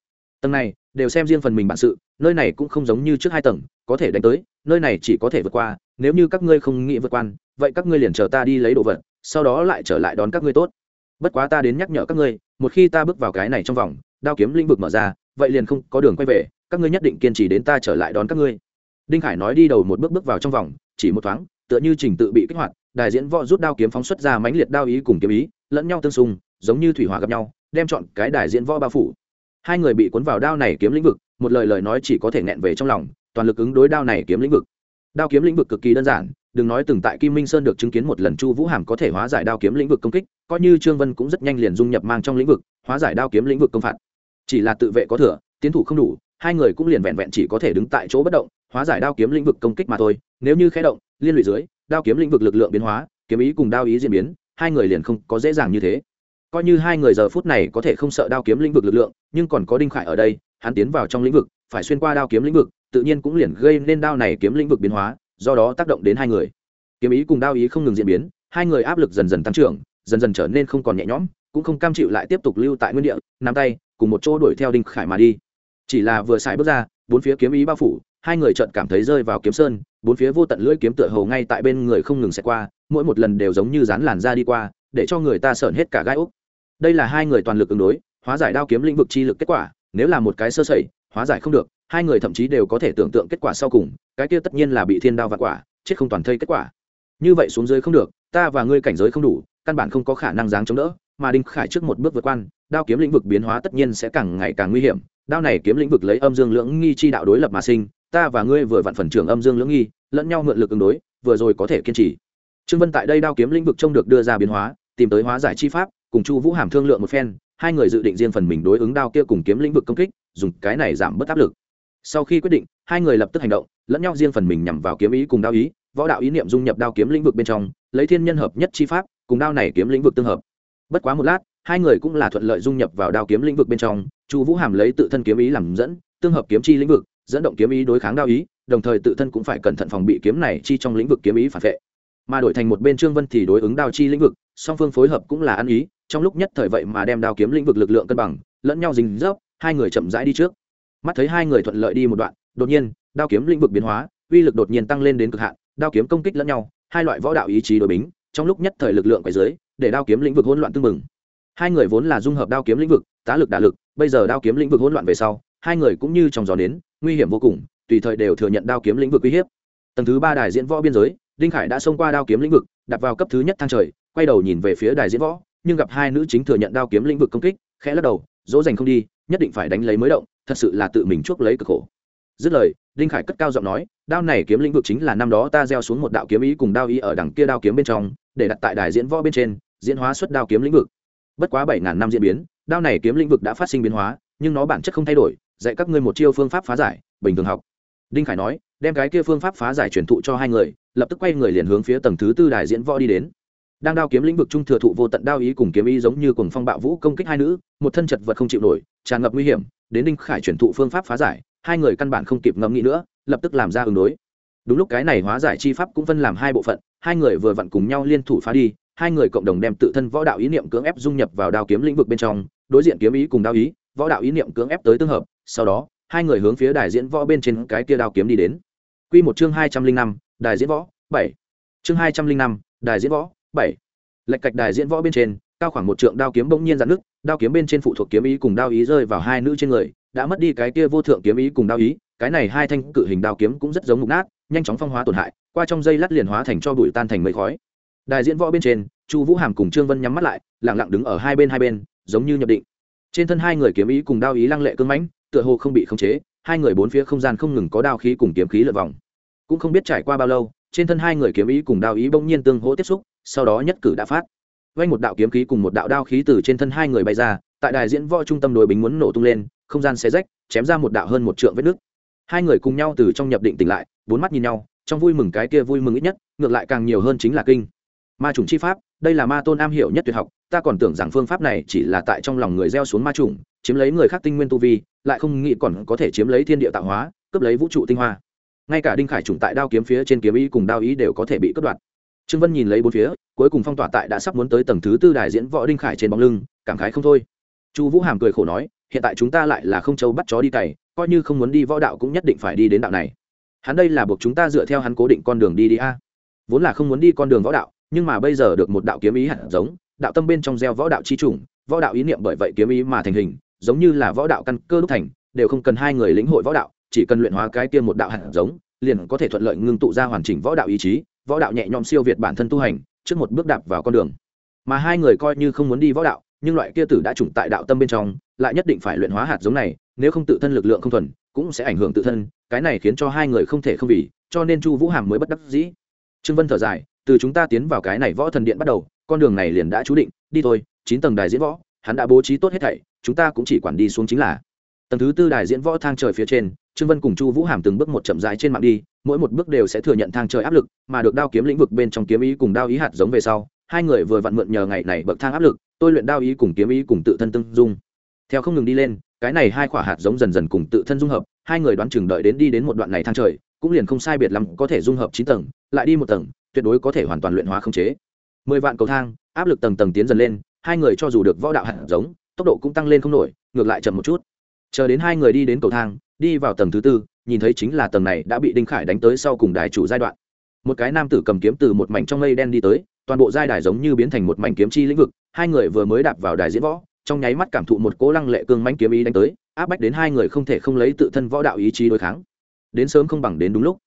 tầng này đều xem riêng phần mình bản sự, nơi này cũng không giống như trước hai tầng, có thể đánh tới, nơi này chỉ có thể vượt qua, nếu như các ngươi không nghĩ vượt quan vậy các ngươi liền chờ ta đi lấy đồ vật, sau đó lại trở lại đón các ngươi tốt. Bất quá ta đến nhắc nhở các ngươi, một khi ta bước vào cái này trong vòng, đao kiếm lĩnh vực mở ra, vậy liền không có đường quay về, các ngươi nhất định kiên trì đến ta trở lại đón các ngươi. Đinh khải nói đi đầu một bước bước vào trong vòng, chỉ một thoáng, tựa như trình tự bị kích hoạt, đại diễn võ rút đao kiếm phóng xuất ra mãnh liệt đao ý cùng kiếm ý, lẫn nhau tương xung, giống như thủy hỏa gặp nhau, đem chọn cái đại diễn võ bao phủ hai người bị cuốn vào đao này kiếm lĩnh vực, một lời lời nói chỉ có thể nghẹn về trong lòng, toàn lực ứng đối đao này kiếm lĩnh vực. Đao kiếm lĩnh vực cực kỳ đơn giản, đừng nói từng tại kim minh sơn được chứng kiến một lần chu vũ hàm có thể hóa giải đao kiếm lĩnh vực công kích, coi như trương vân cũng rất nhanh liền dung nhập mang trong lĩnh vực, hóa giải đao kiếm lĩnh vực công phạt. Chỉ là tự vệ có thừa, tiến thủ không đủ, hai người cũng liền vẹn vẹn chỉ có thể đứng tại chỗ bất động, hóa giải đao kiếm lĩnh vực công kích mà thôi, nếu như khé động, liên lụy dưới, đao kiếm lĩnh vực lực lượng biến hóa, kiếm ý cùng đao ý diễn biến, hai người liền không có dễ dàng như thế coi như hai người giờ phút này có thể không sợ đao kiếm lĩnh vực lực lượng, nhưng còn có đinh khải ở đây, hắn tiến vào trong lĩnh vực, phải xuyên qua đao kiếm lĩnh vực, tự nhiên cũng liền gây nên đao này kiếm lĩnh vực biến hóa, do đó tác động đến hai người. Kiếm ý cùng đao ý không ngừng diễn biến, hai người áp lực dần dần tăng trưởng, dần dần trở nên không còn nhẹ nhõm, cũng không cam chịu lại tiếp tục lưu tại nguyên địa, nắm tay, cùng một chỗ đuổi theo đinh khải mà đi. Chỉ là vừa xài bước ra, bốn phía kiếm ý bao phủ, hai người chợt cảm thấy rơi vào kiếm sơn, bốn phía vô tận lưỡi kiếm tựa hầu ngay tại bên người không ngừng xẹt qua, mỗi một lần đều giống như dán làn ra đi qua, để cho người ta sợn hết cả gai úc đây là hai người toàn lực ứng đối, hóa giải đao kiếm lĩnh vực chi lực kết quả, nếu là một cái sơ sẩy, hóa giải không được, hai người thậm chí đều có thể tưởng tượng kết quả sau cùng, cái kia tất nhiên là bị thiên đao vặt quả, chết không toàn thây kết quả. Như vậy xuống dưới không được, ta và ngươi cảnh giới không đủ, căn bản không có khả năng dáng chống đỡ, mà đinh khải trước một bước vượt quan đao kiếm lĩnh vực biến hóa tất nhiên sẽ càng ngày càng nguy hiểm, đao này kiếm lĩnh vực lấy âm dương lưỡng nghi chi đạo đối lập mà sinh, ta và ngươi vừa vặn phần trưởng âm dương lưỡng nghi, lẫn nhau mượn lực ứng đối, vừa rồi có thể kiên trì. Trương vân tại đây đao kiếm lĩnh vực trông được đưa ra biến hóa, tìm tới hóa giải chi pháp cùng chu vũ hàm thương lượng một phen, hai người dự định riêng phần mình đối ứng đao kia cùng kiếm lĩnh vực công kích, dùng cái này giảm bớt áp lực. Sau khi quyết định, hai người lập tức hành động, lẫn nhau riêng phần mình nhằm vào kiếm ý cùng đao ý, võ đạo ý niệm dung nhập đao kiếm lĩnh vực bên trong, lấy thiên nhân hợp nhất chi pháp, cùng đao này kiếm lĩnh vực tương hợp. Bất quá một lát, hai người cũng là thuận lợi dung nhập vào đao kiếm lĩnh vực bên trong, chu vũ hàm lấy tự thân kiếm ý làm dẫn, tương hợp kiếm chi lĩnh vực, dẫn động kiếm ý đối kháng đao ý, đồng thời tự thân cũng phải cẩn thận phòng bị kiếm này chi trong lĩnh vực kiếm ý phản vệ. Mà đổi thành một bên trương vân thì đối ứng đao chi lĩnh vực, song phương phối hợp cũng là ăn ý trong lúc nhất thời vậy mà đem đao kiếm lĩnh vực lực lượng cân bằng, lẫn nhau dính dốc hai người chậm rãi đi trước. Mắt thấy hai người thuận lợi đi một đoạn, đột nhiên, đao kiếm lĩnh vực biến hóa, uy lực đột nhiên tăng lên đến cực hạn, đao kiếm công kích lẫn nhau, hai loại võ đạo ý chí đối bính, trong lúc nhất thời lực lượng quay dưới để đao kiếm lĩnh vực hỗn loạn tương mừng hai người vốn là dung hợp đao kiếm lĩnh vực, tá lực đả lực, bây giờ đao kiếm lĩnh vực hỗn loạn về sau, hai người cũng như trong gió đến nguy hiểm vô cùng, tùy thời đều thừa nhận đao kiếm lĩnh vực uy hiếp. Tầng thứ ba đài diễn võ biên giới, đinh khải đã xông qua đao kiếm lĩnh vực đặt vào cấp thứ nhất thang trời, quay đầu nhìn về phía đài diễn võ nhưng gặp hai nữ chính thừa nhận đao kiếm lĩnh vực công kích, khẽ lắc đầu, dỗ dành không đi, nhất định phải đánh lấy mới động, thật sự là tự mình chuốc lấy cực khổ. Dứt lời, đinh khải cất cao giọng nói, đao này kiếm lĩnh vực chính là năm đó ta gieo xuống một đạo kiếm ý cùng đao ý ở đằng kia đao kiếm bên trong, để đặt tại đài diễn võ bên trên, diễn hóa xuất đao kiếm lĩnh vực. Bất quá bảy ngàn năm diễn biến, đao này kiếm lĩnh vực đã phát sinh biến hóa, nhưng nó bản chất không thay đổi, dạy các ngươi một chiêu phương pháp phá giải, bình thường học. Đinh khải nói, đem cái kia phương pháp phá giải truyền thụ cho hai người, lập tức quay người liền hướng phía tầng thứ tư đài diễn võ đi đến đang đao kiếm lĩnh vực trung thừa thụ vô tận đao ý cùng kiếm ý giống như cùng phong bạo vũ công kích hai nữ, một thân chật vật không chịu nổi, tràn ngập nguy hiểm, đến đinh khải chuyển thụ phương pháp phá giải, hai người căn bản không kịp ngẫm nghĩ nữa, lập tức làm ra ứng đối. Đúng lúc cái này hóa giải chi pháp cũng phân làm hai bộ phận, hai người vừa vặn cùng nhau liên thủ phá đi, hai người cộng đồng đem tự thân võ đạo ý niệm cưỡng ép dung nhập vào đao kiếm lĩnh vực bên trong, đối diện kiếm ý cùng đao ý, võ đạo ý niệm cưỡng ép tới tương hợp, sau đó, hai người hướng phía đài diễn võ bên trên cái kia đao kiếm đi đến. Quy một chương hai trăm linh năm, đài diễn võ, bảy. Chương hai trăm linh năm, đài diễn võ bảy. Lệch cạch đài diễn võ bên trên, cao khoảng một trượng đao kiếm bỗng nhiên dạn nước đao kiếm bên trên phụ thuộc kiếm ý cùng đao ý rơi vào hai nữ trên người, đã mất đi cái kia vô thượng kiếm ý cùng đao ý, cái này hai thanh cự hình đao kiếm cũng rất giống mục nát, nhanh chóng phong hóa tổn hại, qua trong dây lát liền hóa thành cho bụi tan thành mây khói. Đài diễn võ bên trên, chu vũ hàm cùng trương vân nhắm mắt lại lẳng lặng đứng ở hai bên hai bên, giống như nhập định. Trên thân hai người kiếm ý cùng đao ý lăng lệ cưng mãnh, tựa hồ không bị khống chế, hai người bốn phía không gian không ngừng có đao khí cùng kiếm khí lượt vòng. Cũng không biết trải qua bao lâu trên thân hai người kiếm ý cùng đao ý bỗng nhiên tương hỗ tiếp xúc, sau đó nhất cử đã phát. Vay một đạo kiếm khí cùng một đạo đao khí từ trên thân hai người bay ra, tại đài diễn võ trung tâm đối bính muốn nổ tung lên, không gian xé rách, chém ra một đạo hơn một trượng vết nước hai người cùng nhau từ trong nhập định tỉnh lại, bốn mắt nhìn nhau, trong vui mừng cái kia vui mừng ít nhất, ngược lại càng nhiều hơn chính là kinh. Ma chủng chi pháp, đây là ma tôn am hiểu nhất tuyệt học, ta còn tưởng rằng phương pháp này chỉ là tại trong lòng người gieo xuống ma chủng chiếm lấy người khác tinh nguyên tu vi, lại không nghĩ còn có thể chiếm lấy thiên địa tạo hóa, cướp lấy vũ trụ tinh hoa ngay cả đinh khải trùng tại đao kiếm phía trên kiếm ý cùng đao ý đều có thể bị cất đoạt. Trương vân nhìn lấy bốn phía, cuối cùng phong tỏa tại đã sắp muốn tới tầng thứ tư đài diễn võ đinh khải trên bóng lưng, cảm khái không thôi. Chu vũ hàm cười khổ nói, hiện tại chúng ta lại là không châu bắt chó đi cày, coi như không muốn đi võ đạo cũng nhất định phải đi đến đạo này. Hắn đây là buộc chúng ta dựa theo hắn cố định con đường đi đi a. Vốn là không muốn đi con đường võ đạo, nhưng mà bây giờ được một đạo kiếm ý hạt giống, đạo tâm bên trong gieo võ đạo chi chủng võ đạo ý niệm bởi vậy kiếm ý mà thành hình, giống như là võ đạo căn cơ đúc thành, đều không cần hai người lĩnh hội võ đạo chỉ cần luyện hóa cái kia một đạo hạt giống, liền có thể thuận lợi ngưng tụ ra hoàn chỉnh võ đạo ý chí, võ đạo nhẹ nhõm siêu việt bản thân tu hành, trước một bước đạp vào con đường. Mà hai người coi như không muốn đi võ đạo, nhưng loại kia tử đã trùng tại đạo tâm bên trong, lại nhất định phải luyện hóa hạt giống này, nếu không tự thân lực lượng không thuần, cũng sẽ ảnh hưởng tự thân, cái này khiến cho hai người không thể không vì, cho nên chu vũ hàm mới bất đắc dĩ. Trương vân thở dài, từ chúng ta tiến vào cái này võ thần điện bắt đầu, con đường này liền đã chú định, đi thôi, chín tầng đài diễn võ, hắn đã bố trí tốt hết thảy, chúng ta cũng chỉ quản đi xuống chính là. Tầng thứ tư đài diễn võ thang trời phía trên trương vân cùng chu vũ hàm từng bước một chậm rãi trên mạng đi, mỗi một bước đều sẽ thừa nhận thang trời áp lực, mà được đao kiếm lĩnh vực bên trong kiếm ý cùng đao ý hạt giống về sau, hai người vừa vặn mượn nhờ ngày này bậc thang áp lực, tôi luyện đao ý cùng kiếm ý cùng tự thân tương dung. Theo không ngừng đi lên, cái này hai quả hạt giống dần dần cùng tự thân dung hợp, hai người đoán chừng đợi đến đi đến một đoạn này thang trời, cũng liền không sai biệt lắm có thể dung hợp chín tầng, lại đi một tầng, tuyệt đối có thể hoàn toàn luyện hóa không chế. Mười vạn cầu thang, áp lực tầng tầng tiến dần lên, hai người cho dù được võ đạo hạt giống, tốc độ cũng tăng lên không nổi, ngược lại chậm một chút. Chờ đến hai người đi đến cầu thang đi vào tầng thứ tư, nhìn thấy chính là tầng này đã bị đinh khải đánh tới sau cùng đài chủ giai đoạn. Một cái nam tử cầm kiếm từ một mảnh trong mây đen đi tới, toàn bộ giai đài giống như biến thành một mảnh kiếm chi lĩnh vực, hai người vừa mới đạp vào đài diễn võ, trong nháy mắt cảm thụ một cố lăng lệ cương mánh kiếm ý đánh tới, áp bách đến hai người không thể không lấy tự thân võ đạo ý chí đối kháng. Đến sớm không bằng đến đúng lúc.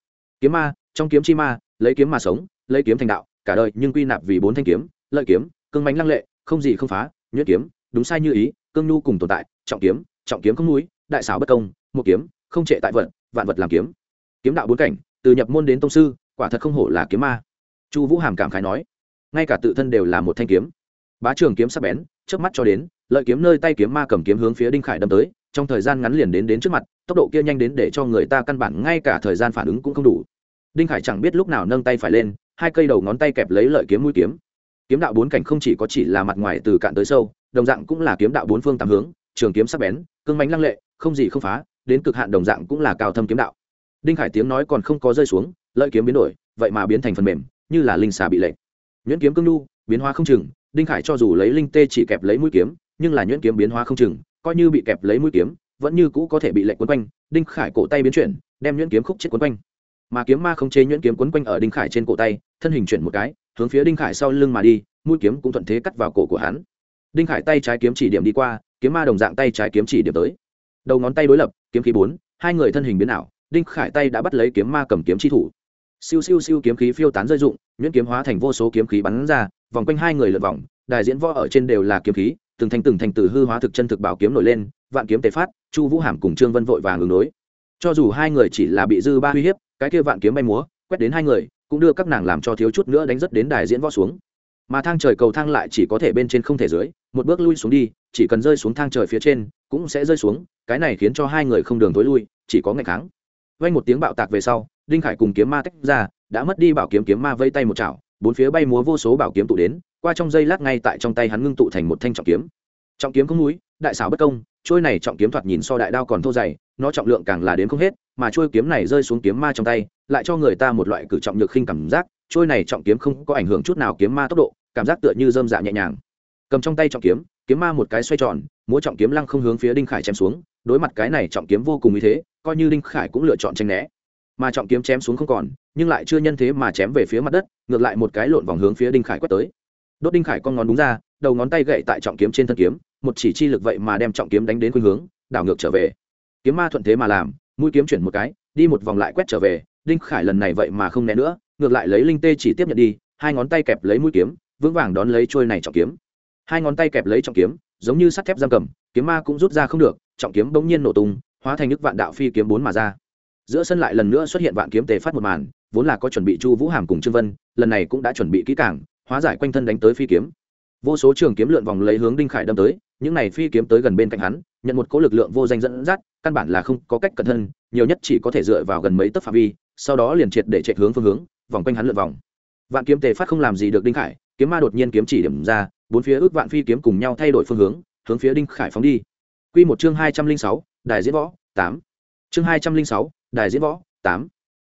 Kiếm ma, trong kiếm chi ma, lấy kiếm mà sống, lấy kiếm thành đạo, cả đời nhưng quy nạp vì bốn thanh kiếm, lợi kiếm, cương mánh lăng lệ, không gì không phá, nhuyễn kiếm, đúng sai như ý, cương nhu cùng tồn tại, trọng kiếm trọng kiếm không núi, đại xảo bất công một kiếm, không trệ tại vận, vạn vật làm kiếm. Kiếm đạo bốn cảnh, từ nhập môn đến tông sư, quả thật không hổ là kiếm ma. Chu vũ hàm cảm khái nói, ngay cả tự thân đều là một thanh kiếm. Bá trường kiếm sắc bén trước mắt cho đến, lợi kiếm nơi tay kiếm ma cầm kiếm hướng phía đinh khải đâm tới, trong thời gian ngắn liền đến đến trước mặt, tốc độ kia nhanh đến để cho người ta căn bản ngay cả thời gian phản ứng cũng không đủ. Đinh khải chẳng biết lúc nào nâng tay phải lên, hai cây đầu ngón tay kẹp lấy lợi kiếm mũi kiếm. Kiếm đạo bốn cảnh không chỉ có chỉ là mặt ngoài từ cạn tới sâu, đồng dạng cũng là kiếm đạo bốn phương tám hướng, trường kiếm sắc bén, cương mánh lăng lệ, không gì không phá đến cực hạn đồng dạng cũng là cao thâm kiếm đạo. Đinh khải tiếng nói còn không có rơi xuống, lợi kiếm biến đổi, vậy mà biến thành phần mềm, như là linh xà bị lệnh nhuyễn kiếm cương nhu, biến hóa không chừng, đinh khải cho dù lấy linh tê chỉ kẹp lấy mũi kiếm, nhưng là nhuyễn kiếm biến hóa không chừng, coi như bị kẹp lấy mũi kiếm, vẫn như cũ có thể bị lệnh quấn quanh, đinh khải cổ tay biến chuyển, đem nhuyễn kiếm khúc chết quấn quanh. Mà kiếm ma không chế nhuyễn kiếm quấn quanh ở đinh khải trên cổ tay, thân hình chuyển một cái, hướng phía đinh khải sau lưng mà đi, mũi kiếm cũng thuận thế cắt vào cổ của hắn. Đinh khải tay trái kiếm chỉ điểm đi qua, kiếm ma đồng dạng tay trái kiếm chỉ điểm tới đầu ngón tay đối lập, kiếm khí bốn, hai người thân hình biến ảo, đinh khải tay đã bắt lấy kiếm ma cầm kiếm chi thủ. Siêu siêu siêu kiếm khí phiêu tán rơi dụng, nhuyễn kiếm hóa thành vô số kiếm khí bắn ra, vòng quanh hai người lượt vòng đài diễn võ ở trên đều là kiếm khí, từng thành từng thành từ hư hóa thực chân thực bảo kiếm nổi lên, vạn kiếm tề phát, chu vũ hàm cùng trương vân vội vàng ứng đối. Cho dù hai người chỉ là bị dư ba uy hiếp, cái kia vạn kiếm bay múa, quét đến hai người, cũng đưa các nàng làm cho thiếu chút nữa đánh rất đến đài diễn võ xuống. Mà thang trời cầu thang lại chỉ có thể bên trên không thể dưới, một bước lui xuống đi, chỉ cần rơi xuống thang trời phía trên cũng sẽ rơi xuống, cái này khiến cho hai người không đường tối lui, chỉ có ngày kháng. Vang một tiếng bạo tạc về sau, đinh khải cùng kiếm ma tách ra, đã mất đi bảo kiếm kiếm ma vây tay một chảo, bốn phía bay múa vô số bảo kiếm tụ đến, qua trong giây lát ngay tại trong tay hắn ngưng tụ thành một thanh trọng kiếm. Trọng kiếm không núi, đại xảo bất công, trôi này trọng kiếm thoạt nhìn so đại đao còn thô dày, nó trọng lượng càng là đến không hết, mà trôi kiếm này rơi xuống kiếm ma trong tay, lại cho người ta một loại cử trọng nhược khinh cảm giác, trôi này trọng kiếm không có ảnh hưởng chút nào kiếm ma tốc độ, cảm giác tựa như dơm dạ nhẹ nhàng cầm trong tay trọng kiếm kiếm ma một cái xoay tròn, múa trọng kiếm lăng không hướng phía đinh khải chém xuống, đối mặt cái này trọng kiếm vô cùng ý thế, coi như đinh khải cũng lựa chọn tranh né. Mà trọng kiếm chém xuống không còn, nhưng lại chưa nhân thế mà chém về phía mặt đất, ngược lại một cái lộn vòng hướng phía đinh khải quét tới. Đốt đinh khải con ngón đúng ra, đầu ngón tay gậy tại trọng kiếm trên thân kiếm, một chỉ chi lực vậy mà đem trọng kiếm đánh đến khuynh hướng, đảo ngược trở về. Kiếm ma thuận thế mà làm, mũi kiếm chuyển một cái, đi một vòng lại quét trở về, đinh khải lần này vậy mà không né nữa, ngược lại lấy linh tê chỉ tiếp nhận đi, hai ngón tay kẹp lấy mũi kiếm, vững vàng đón lấy trôi này trọng kiếm hai ngón tay kẹp lấy trọng kiếm, giống như sắt thép giam cầm, kiếm ma cũng rút ra không được, trọng kiếm bỗng nhiên nổ tung, hóa thành nước vạn đạo phi kiếm bốn mà ra. Giữa sân lại lần nữa xuất hiện vạn kiếm tề phát một màn, vốn là có chuẩn bị chu vũ hàm cùng trương vân, lần này cũng đã chuẩn bị kỹ cảng hóa giải quanh thân đánh tới phi kiếm. Vô số trường kiếm lượn vòng lấy hướng đinh khải đâm tới, những này phi kiếm tới gần bên cạnh hắn, nhận một cỗ lực lượng vô danh dẫn dắt, căn bản là không có cách cẩn thân, nhiều nhất chỉ có thể dựa vào gần mấy tấc phạm vi, sau đó liền triệt để chạy hướng phương hướng, vòng quanh hắn lượn vòng. Vạn kiếm tề phát không làm gì được đinh khải kiếm ma đột nhiên kiếm chỉ điểm ra, bốn phía ước vạn phi kiếm cùng nhau thay đổi phương hướng hướng phía đinh khải phóng đi. Quy một chương hai trăm linh sáu đài diễn võ, tám. Chương hai trăm linh sáu đài diễn võ, tám.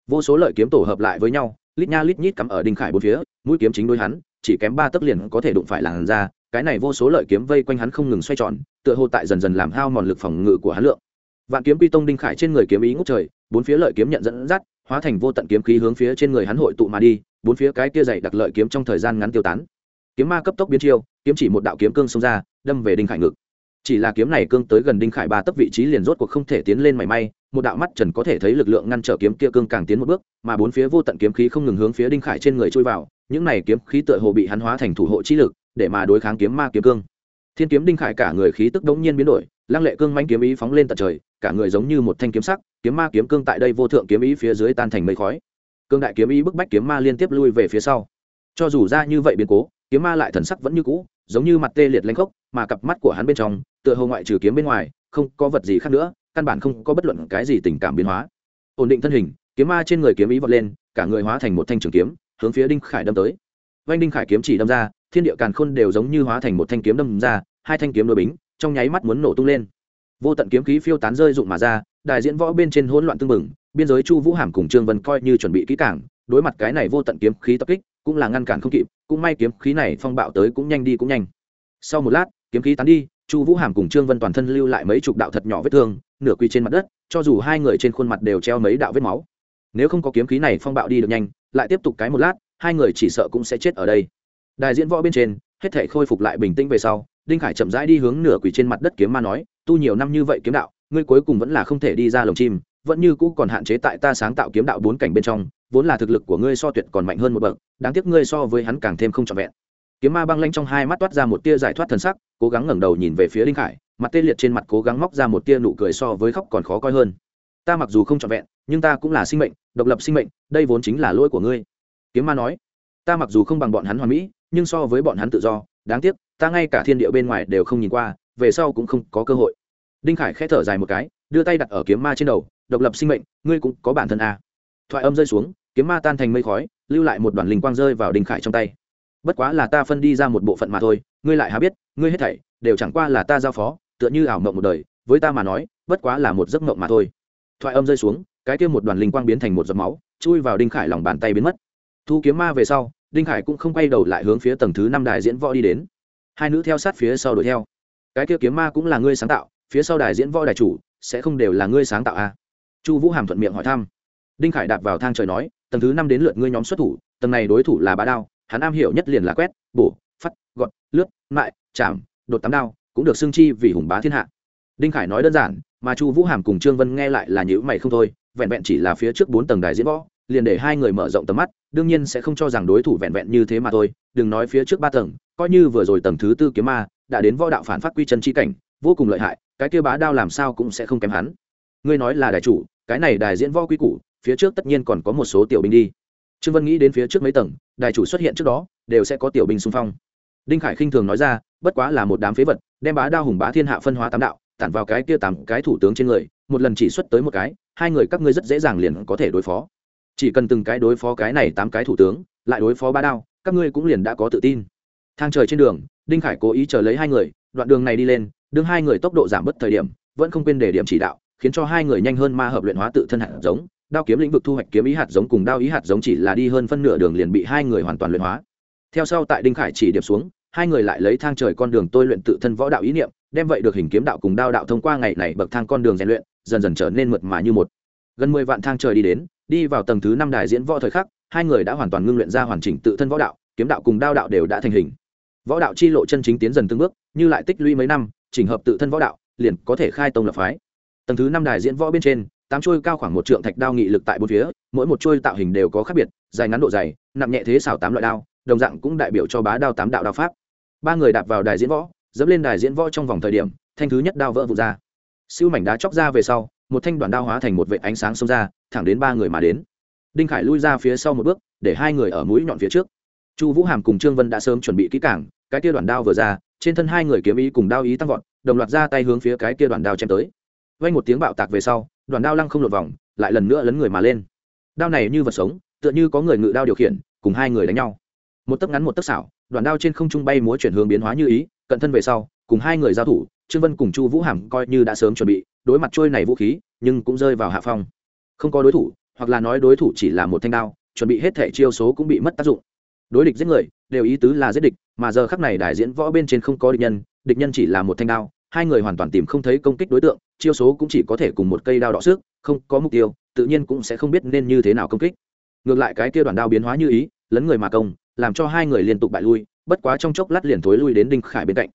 Vô số lợi kiếm tổ hợp lại với nhau, lít nha lít nhít cắm ở đinh khải bốn phía, mũi kiếm chính đối hắn, chỉ kém ba tấc liền có thể đụng phải làn ra cái này vô số lợi kiếm vây quanh hắn không ngừng xoay tròn, tựa hồ tại dần dần làm hao mòn lực phòng ngự của hắn lượng. Vạn kiếm quy tông đinh khải trên người kiếm ý ngút trời, bốn phía lợi kiếm nhận dẫn dắt hóa thành vô tận kiếm khí hướng phía trên người hắn hội tụ mà đi, bốn phía cái kia dày đặc lợi kiếm trong thời gian ngắn tiêu tán. Kiếm ma cấp tốc biến chiêu, kiếm chỉ một đạo kiếm cương xông ra, đâm về đinh khải ngực. Chỉ là kiếm này cương tới gần đinh khải ba tấc vị trí liền rốt cuộc không thể tiến lên mảy may, một đạo mắt trần có thể thấy lực lượng ngăn trở kiếm kia cương càng tiến một bước, mà bốn phía vô tận kiếm khí không ngừng hướng phía đinh khải trên người trôi vào, những này kiếm khí tựa hồ bị hắn hóa thành thủ hộ chi lực, để mà đối kháng kiếm ma kiếm cương. Thiên kiếm đinh khải cả người khí tức đống nhiên biến đổi, lăng lệ cương manh kiếm ý phóng lên tận trời cả người giống như một thanh kiếm sắc, kiếm ma kiếm cương tại đây vô thượng kiếm ý phía dưới tan thành mây khói. Cương đại kiếm ý bức bách kiếm ma liên tiếp lui về phía sau. Cho dù ra như vậy biến cố, kiếm ma lại thần sắc vẫn như cũ, giống như mặt tê liệt lanh khốc, mà cặp mắt của hắn bên trong, tựa hồ ngoại trừ kiếm bên ngoài, không có vật gì khác nữa, căn bản không có bất luận cái gì tình cảm biến hóa. Ổn định thân hình, kiếm ma trên người kiếm ý vọt lên, cả người hóa thành một thanh trường kiếm, hướng phía đinh khải đâm tới. Vanh đinh khải kiếm chỉ đâm ra, thiên địa càn khôn đều giống như hóa thành một thanh kiếm đâm ra, hai thanh kiếm đối bính, trong nháy mắt muốn nổ tung lên vô tận kiếm khí phiêu tán rơi rụng mà ra, đại diễn võ bên trên hỗn loạn tương mừng biên giới chu vũ hàm cùng trương vân coi như chuẩn bị kỹ cảng đối mặt cái này vô tận kiếm khí tập kích, cũng là ngăn cản không kịp, cũng may kiếm khí này phong bạo tới cũng nhanh đi cũng nhanh. Sau một lát, kiếm khí tán đi, chu vũ hàm cùng trương vân toàn thân lưu lại mấy chục đạo thật nhỏ vết thương, nửa quy trên mặt đất, cho dù hai người trên khuôn mặt đều treo mấy đạo vết máu. Nếu không có kiếm khí này phong bạo đi được nhanh, lại tiếp tục cái một lát, hai người chỉ sợ cũng sẽ chết ở đây. Đài diễn võ bên trên, hết thể khôi phục lại bình tĩnh về sau đinh khải chậm rãi đi hướng nửa quỷ trên mặt đất kiếm ma nói, tu nhiều năm như vậy kiếm đạo, ngươi cuối cùng vẫn là không thể đi ra lồng chim, vẫn như cũ còn hạn chế tại ta sáng tạo kiếm đạo bốn cảnh bên trong, vốn là thực lực của ngươi so tuyệt còn mạnh hơn một bậc, đáng tiếc ngươi so với hắn càng thêm không trọn vẹn. Kiếm ma băng lanh trong hai mắt toát ra một tia giải thoát thần sắc, cố gắng ngẩng đầu nhìn về phía đinh khải, mặt tê liệt trên mặt cố gắng móc ra một tia nụ cười so với khóc còn khó coi hơn. Ta mặc dù không trọn vẹn, nhưng ta cũng là sinh mệnh, độc lập sinh mệnh, đây vốn chính là lỗi của ngươi. Kiếm ma nói, ta mặc dù không bằng bọn hắn hoàn mỹ, nhưng so với bọn hắn tự do, đáng tiếc ta ngay cả thiên địa bên ngoài đều không nhìn qua, về sau cũng không có cơ hội. Đinh khải k h ẽ thở dài một cái, đưa tay đặt ở kiếm ma trên đầu, độc lập sinh mệnh, ngươi cũng có bản thân a à. thoại âm rơi xuống, kiếm ma tan thành mây khói, lưu lại một đoàn linh quang rơi vào đinh khải trong tay. Bất quá là ta phân đi ra một bộ phận mà thôi, ngươi lại há biết, ngươi hết thảy đều chẳng qua là ta giao phó, tựa như ảo mộng một đời, với ta mà nói, bất quá là một giấc mộng mà thôi. Thoại âm rơi xuống, cái kia một đoàn linh quang biến thành một giọt máu, chui vào đinh khải lòng bàn tay biến mất. Thu kiếm ma về sau, đinh khải cũng không quay đầu lại hướng phía tầng thứ năm đài diễn võ đi đến hai nữ theo sát phía sau đuổi theo. Cái kia kiếm ma cũng là ngươi sáng tạo, phía sau đài diễn võ đài chủ, sẽ không đều là ngươi sáng tạo à? chu vũ hàm thuận miệng hỏi thăm. Đinh khải đạp vào thang trời nói, tầng thứ năm đến lượt ngươi nhóm xuất thủ, tầng này đối thủ là bá đao, hắn am hiểu nhất liền là quét, bổ phát gọn lướt, mại, chạm, đột tám đao, cũng được xưng chi vì hùng bá thiên hạ. Đinh khải nói đơn giản, mà chu vũ hàm cùng trương vân nghe lại là nhữ mày không thôi, vẹn vẹn chỉ là phía trước bốn tầng đài diễn võ liền để hai người mở rộng tầm mắt, đương nhiên sẽ không cho rằng đối thủ vẹn vẹn như thế mà thôi, đừng nói phía trước ba tầng, coi như vừa rồi tầng thứ tư kiếm ma, đã đến võ đạo phản phát quy chân chi cảnh, vô cùng lợi hại, cái kia bá đao làm sao cũng sẽ không kém hắn. Ngươi nói là đại chủ, cái này đài diễn võ quy củ, phía trước tất nhiên còn có một số tiểu binh đi. Trương vân nghĩ đến phía trước mấy tầng đài chủ xuất hiện trước đó, đều sẽ có tiểu binh xung phong. Đinh khải khinh thường nói ra, bất quá là một đám phế vật, đem bá đao hùng bá thiên hạ phân hóa tám đạo, tản vào cái kia tám cái thủ tướng trên người, một lần chỉ xuất tới một cái, hai người các ngươi rất dễ dàng liền có thể đối phó chỉ cần từng cái đối phó cái này tám cái thủ tướng, lại đối phó ba đao, các ngươi cũng liền đã có tự tin. Thang trời trên đường, đinh khải cố ý chờ lấy hai người, đoạn đường này đi lên, đương hai người tốc độ giảm bớt thời điểm, vẫn không quên để điểm chỉ đạo, khiến cho hai người nhanh hơn ma hợp luyện hóa tự thân hạt giống, đao kiếm lĩnh vực thu hoạch kiếm ý hạt giống cùng đao ý hạt giống chỉ là đi hơn phân nửa đường liền bị hai người hoàn toàn luyện hóa. Theo sau tại đinh khải chỉ điểm xuống, hai người lại lấy thang trời con đường tôi luyện tự thân võ đạo ý niệm, đem vậy được hình kiếm đạo cùng đao đạo thông qua ngày này bậc thang con đường rèn luyện, dần dần trở nên mượt mà như một. Gần mười vạn thang trời đi đến đi vào tầng thứ năm đài diễn võ thời khắc, hai người đã hoàn toàn ngưng luyện ra hoàn chỉnh tự thân võ đạo, kiếm đạo cùng đao đạo đều đã thành hình. Võ đạo chi lộ chân chính tiến dần từng bước, như lại tích lũy mấy năm, chỉnh hợp tự thân võ đạo, liền có thể khai tông lập phái. Tầng thứ năm đài diễn võ bên trên, tám trôi cao khoảng một trượng thạch đao nghị lực tại bốn phía, mỗi một trôi tạo hình đều có khác biệt, dài ngắn độ dày, nặng nhẹ thế xảo tám loại đao, đồng dạng cũng đại biểu cho bá đao tám đạo đao pháp. Ba người đạp vào đài diễn võ, dẫm lên đài diễn võ trong vòng thời điểm, thanh thứ nhất đao vỡ vụt ra. Siêu mảnh đá chóc ra về sau một thanh đoàn đao hóa thành một vệ ánh sáng xông ra, thẳng đến ba người mà đến. Đinh khải lui ra phía sau một bước, để hai người ở mũi nhọn phía trước. Chu vũ hàm cùng trương vân đã sớm chuẩn bị kỹ cảng cái kia đoàn đao vừa ra, trên thân hai người kiếm ý cùng đao ý tăng vọt, đồng loạt ra tay hướng phía cái kia đoàn đao chém tới. Vay một tiếng bạo tạc về sau, đoàn đao lăng không lột vòng, lại lần nữa lấn người mà lên. Đao này như vật sống, tựa như có người ngự đao điều khiển, cùng hai người đánh nhau. Một tấc ngắn một tấc xảo, đoàn đao trên không trung bay múa chuyển hướng biến hóa như ý, cận thân về sau, cùng hai người giao thủ, trương vân cùng chu vũ hàm coi như đã sớm chuẩn bị đối mặt trôi này vũ khí, nhưng cũng rơi vào hạ phong. Không có đối thủ, hoặc là nói đối thủ chỉ là một thanh đao, chuẩn bị hết thẻ chiêu số cũng bị mất tác dụng. Đối địch giết người, đều ý tứ là giết địch, mà giờ khắc này đại diễn võ bên trên không có địch nhân địch nhân chỉ là một thanh đao, hai người hoàn toàn tìm không thấy công kích đối tượng, chiêu số cũng chỉ có thể cùng một cây đao đỏ xước không có mục tiêu, tự nhiên cũng sẽ không biết nên như thế nào công kích. Ngược lại cái kia đoàn đao biến hóa như ý, lấn người mà công, làm cho hai người liên tục bại lui, bất quá trong chốc lát liền thối lui đến đinh khải bên cạnh.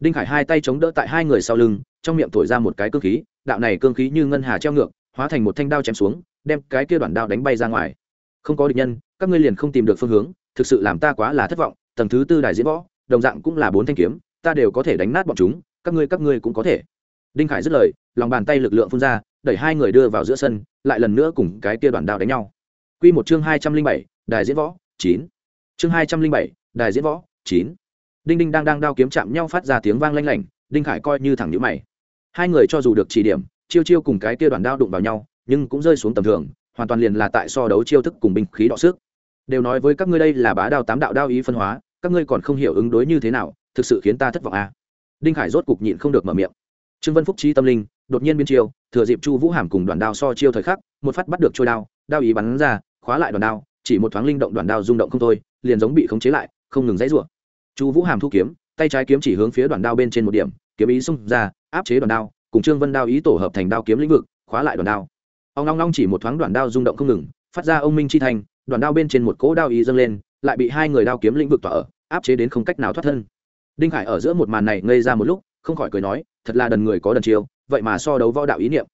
Đinh khải hai tay chống đỡ tại hai người sau lưng, trong miệng thổi ra một cái cơ khí đạo này cương khí như ngân hà treo ngược, hóa thành một thanh đao chém xuống, đem cái kia đoạn đao đánh bay ra ngoài. Không có địch nhân, các ngươi liền không tìm được phương hướng, thực sự làm ta quá là thất vọng, tầng thứ tư đài diễn võ, đồng dạng cũng là bốn thanh kiếm, ta đều có thể đánh nát bọn chúng, các ngươi các ngươi cũng có thể. Đinh khải dứt lời, lòng bàn tay lực lượng phun ra, đẩy hai người đưa vào giữa sân, lại lần nữa cùng cái kia đoàn đao đánh nhau. Quy một chương hai trăm linh bảy, đài diễn võ, chín. Chương hai trăm linh bảy, đài diễn võ, chín. Đinh đinh đang đang đao kiếm chạm nhau phát ra tiếng vang lanh lảnh, đinh khải coi như thẳng nhữ mày hai người cho dù được chỉ điểm, chiêu chiêu cùng cái kia đoàn đao đụng vào nhau, nhưng cũng rơi xuống tầm thường, hoàn toàn liền là tại so đấu chiêu thức cùng binh khí đọ sức. Đều nói với các ngươi đây là bá đao tám đạo đao ý phân hóa, các ngươi còn không hiểu ứng đối như thế nào, thực sự khiến ta thất vọng à. đinh khải rốt cục nhịn không được mở miệng. Trương vân phúc trí tâm linh, đột nhiên biên chiêu, thừa dịp chu vũ hàm cùng đoàn đao so chiêu thời khắc, một phát bắt được trôi đao đao ý bắn ra, khóa lại đoàn đao, chỉ một thoáng linh động đoàn đao rung động không thôi, liền giống bị khống chế lại, không ngừng dãy rủa. Chu vũ hàm thu kiếm, tay trái kiếm chỉ hướng phía đoàn đao bên trên một điểm kiếm ý xung ra, áp chế đoàn đao, cùng trương vân đao ý tổ hợp thành đao kiếm lĩnh vực, khóa lại đoàn đao. Ông long long chỉ một thoáng đoàn đao rung động không ngừng, phát ra ông minh chi thành đoàn đao bên trên một cỗ đao ý dâng lên, lại bị hai người đao kiếm lĩnh vực tỏa ở, áp chế đến không cách nào thoát thân. Đinh khải ở giữa một màn này ngây ra một lúc, không khỏi cười nói, thật là đần người có đần chiêu, vậy mà so đấu võ đạo ý niệm.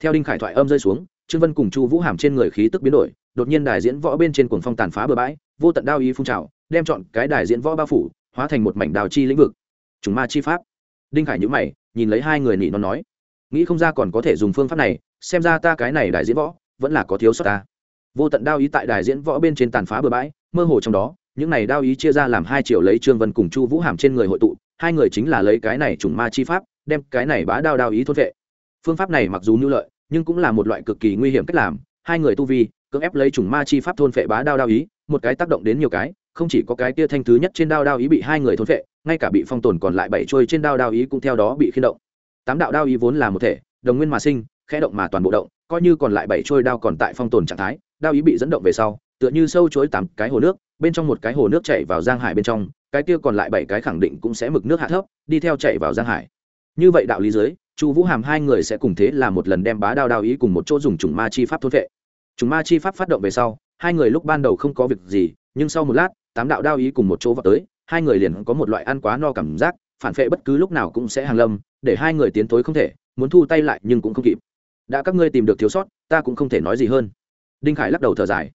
Theo đinh khải thoại âm rơi xuống, trương vân cùng chu vũ hàm trên người khí tức biến đổi, đột nhiên đài diễn võ bên trên cuồng phong tàn phá bừa bãi, vô tận đao ý phun trào, đem chọn cái đài diễn võ bao phủ, hóa thành một mảnh đào chi lĩnh vực. Chúng ma chi pháp đinh khải nhữ mày, nhìn lấy hai người nị nó nói, nghĩ không ra còn có thể dùng phương pháp này, xem ra ta cái này đại diễn võ, vẫn là có thiếu sót ta vô tận đao ý tại đài diễn võ bên trên tàn phá bừa bãi, mơ hồ trong đó, những này đao ý chia ra làm hai triệu lấy trương vân cùng chu vũ hàm trên người hội tụ, hai người chính là lấy cái này trùng ma chi pháp, đem cái này bá đao đao ý thôn vệ phương pháp này mặc dù nhu lợi, nhưng cũng là một loại cực kỳ nguy hiểm cách làm, hai người tu vi, cưỡng ép lấy trùng ma chi pháp thôn phệ bá đao đao ý, một cái tác động đến nhiều cái, không chỉ có cái kia thanh thứ nhất trên đao đao ý bị hai người thôn phệ ngay cả bị phong tồn còn lại bảy trôi trên đao đao ý cũng theo đó bị khiên động. Tám đạo đao ý vốn là một thể, đồng nguyên mà sinh, khẽ động mà toàn bộ động, coi như còn lại bảy trôi đao còn tại phong tồn trạng thái, đao ý bị dẫn động về sau, tựa như sâu chối tám cái hồ nước, bên trong một cái hồ nước chảy vào giang hải bên trong, cái kia còn lại bảy cái khẳng định cũng sẽ mực nước hạ thấp, đi theo chạy vào giang hải. Như vậy đạo lý dưới, chu vũ hàm hai người sẽ cùng thế là một lần đem bá đao đao ý cùng một chỗ dùng trùng ma chi pháp thôn vệ. Trùng ma chi pháp phát động về sau, hai người lúc ban đầu không có việc gì, nhưng sau một lát, tám đạo đao ý cùng một chỗ vào tới hai người liền có một loại ăn quá no cảm giác, phản vệ bất cứ lúc nào cũng sẽ hàng lâm, để hai người tiến tối không thể, muốn thu tay lại nhưng cũng không kịp. Đã các ngươi tìm được thiếu sót, ta cũng không thể nói gì hơn. Đinh khải lắc đầu thở dài.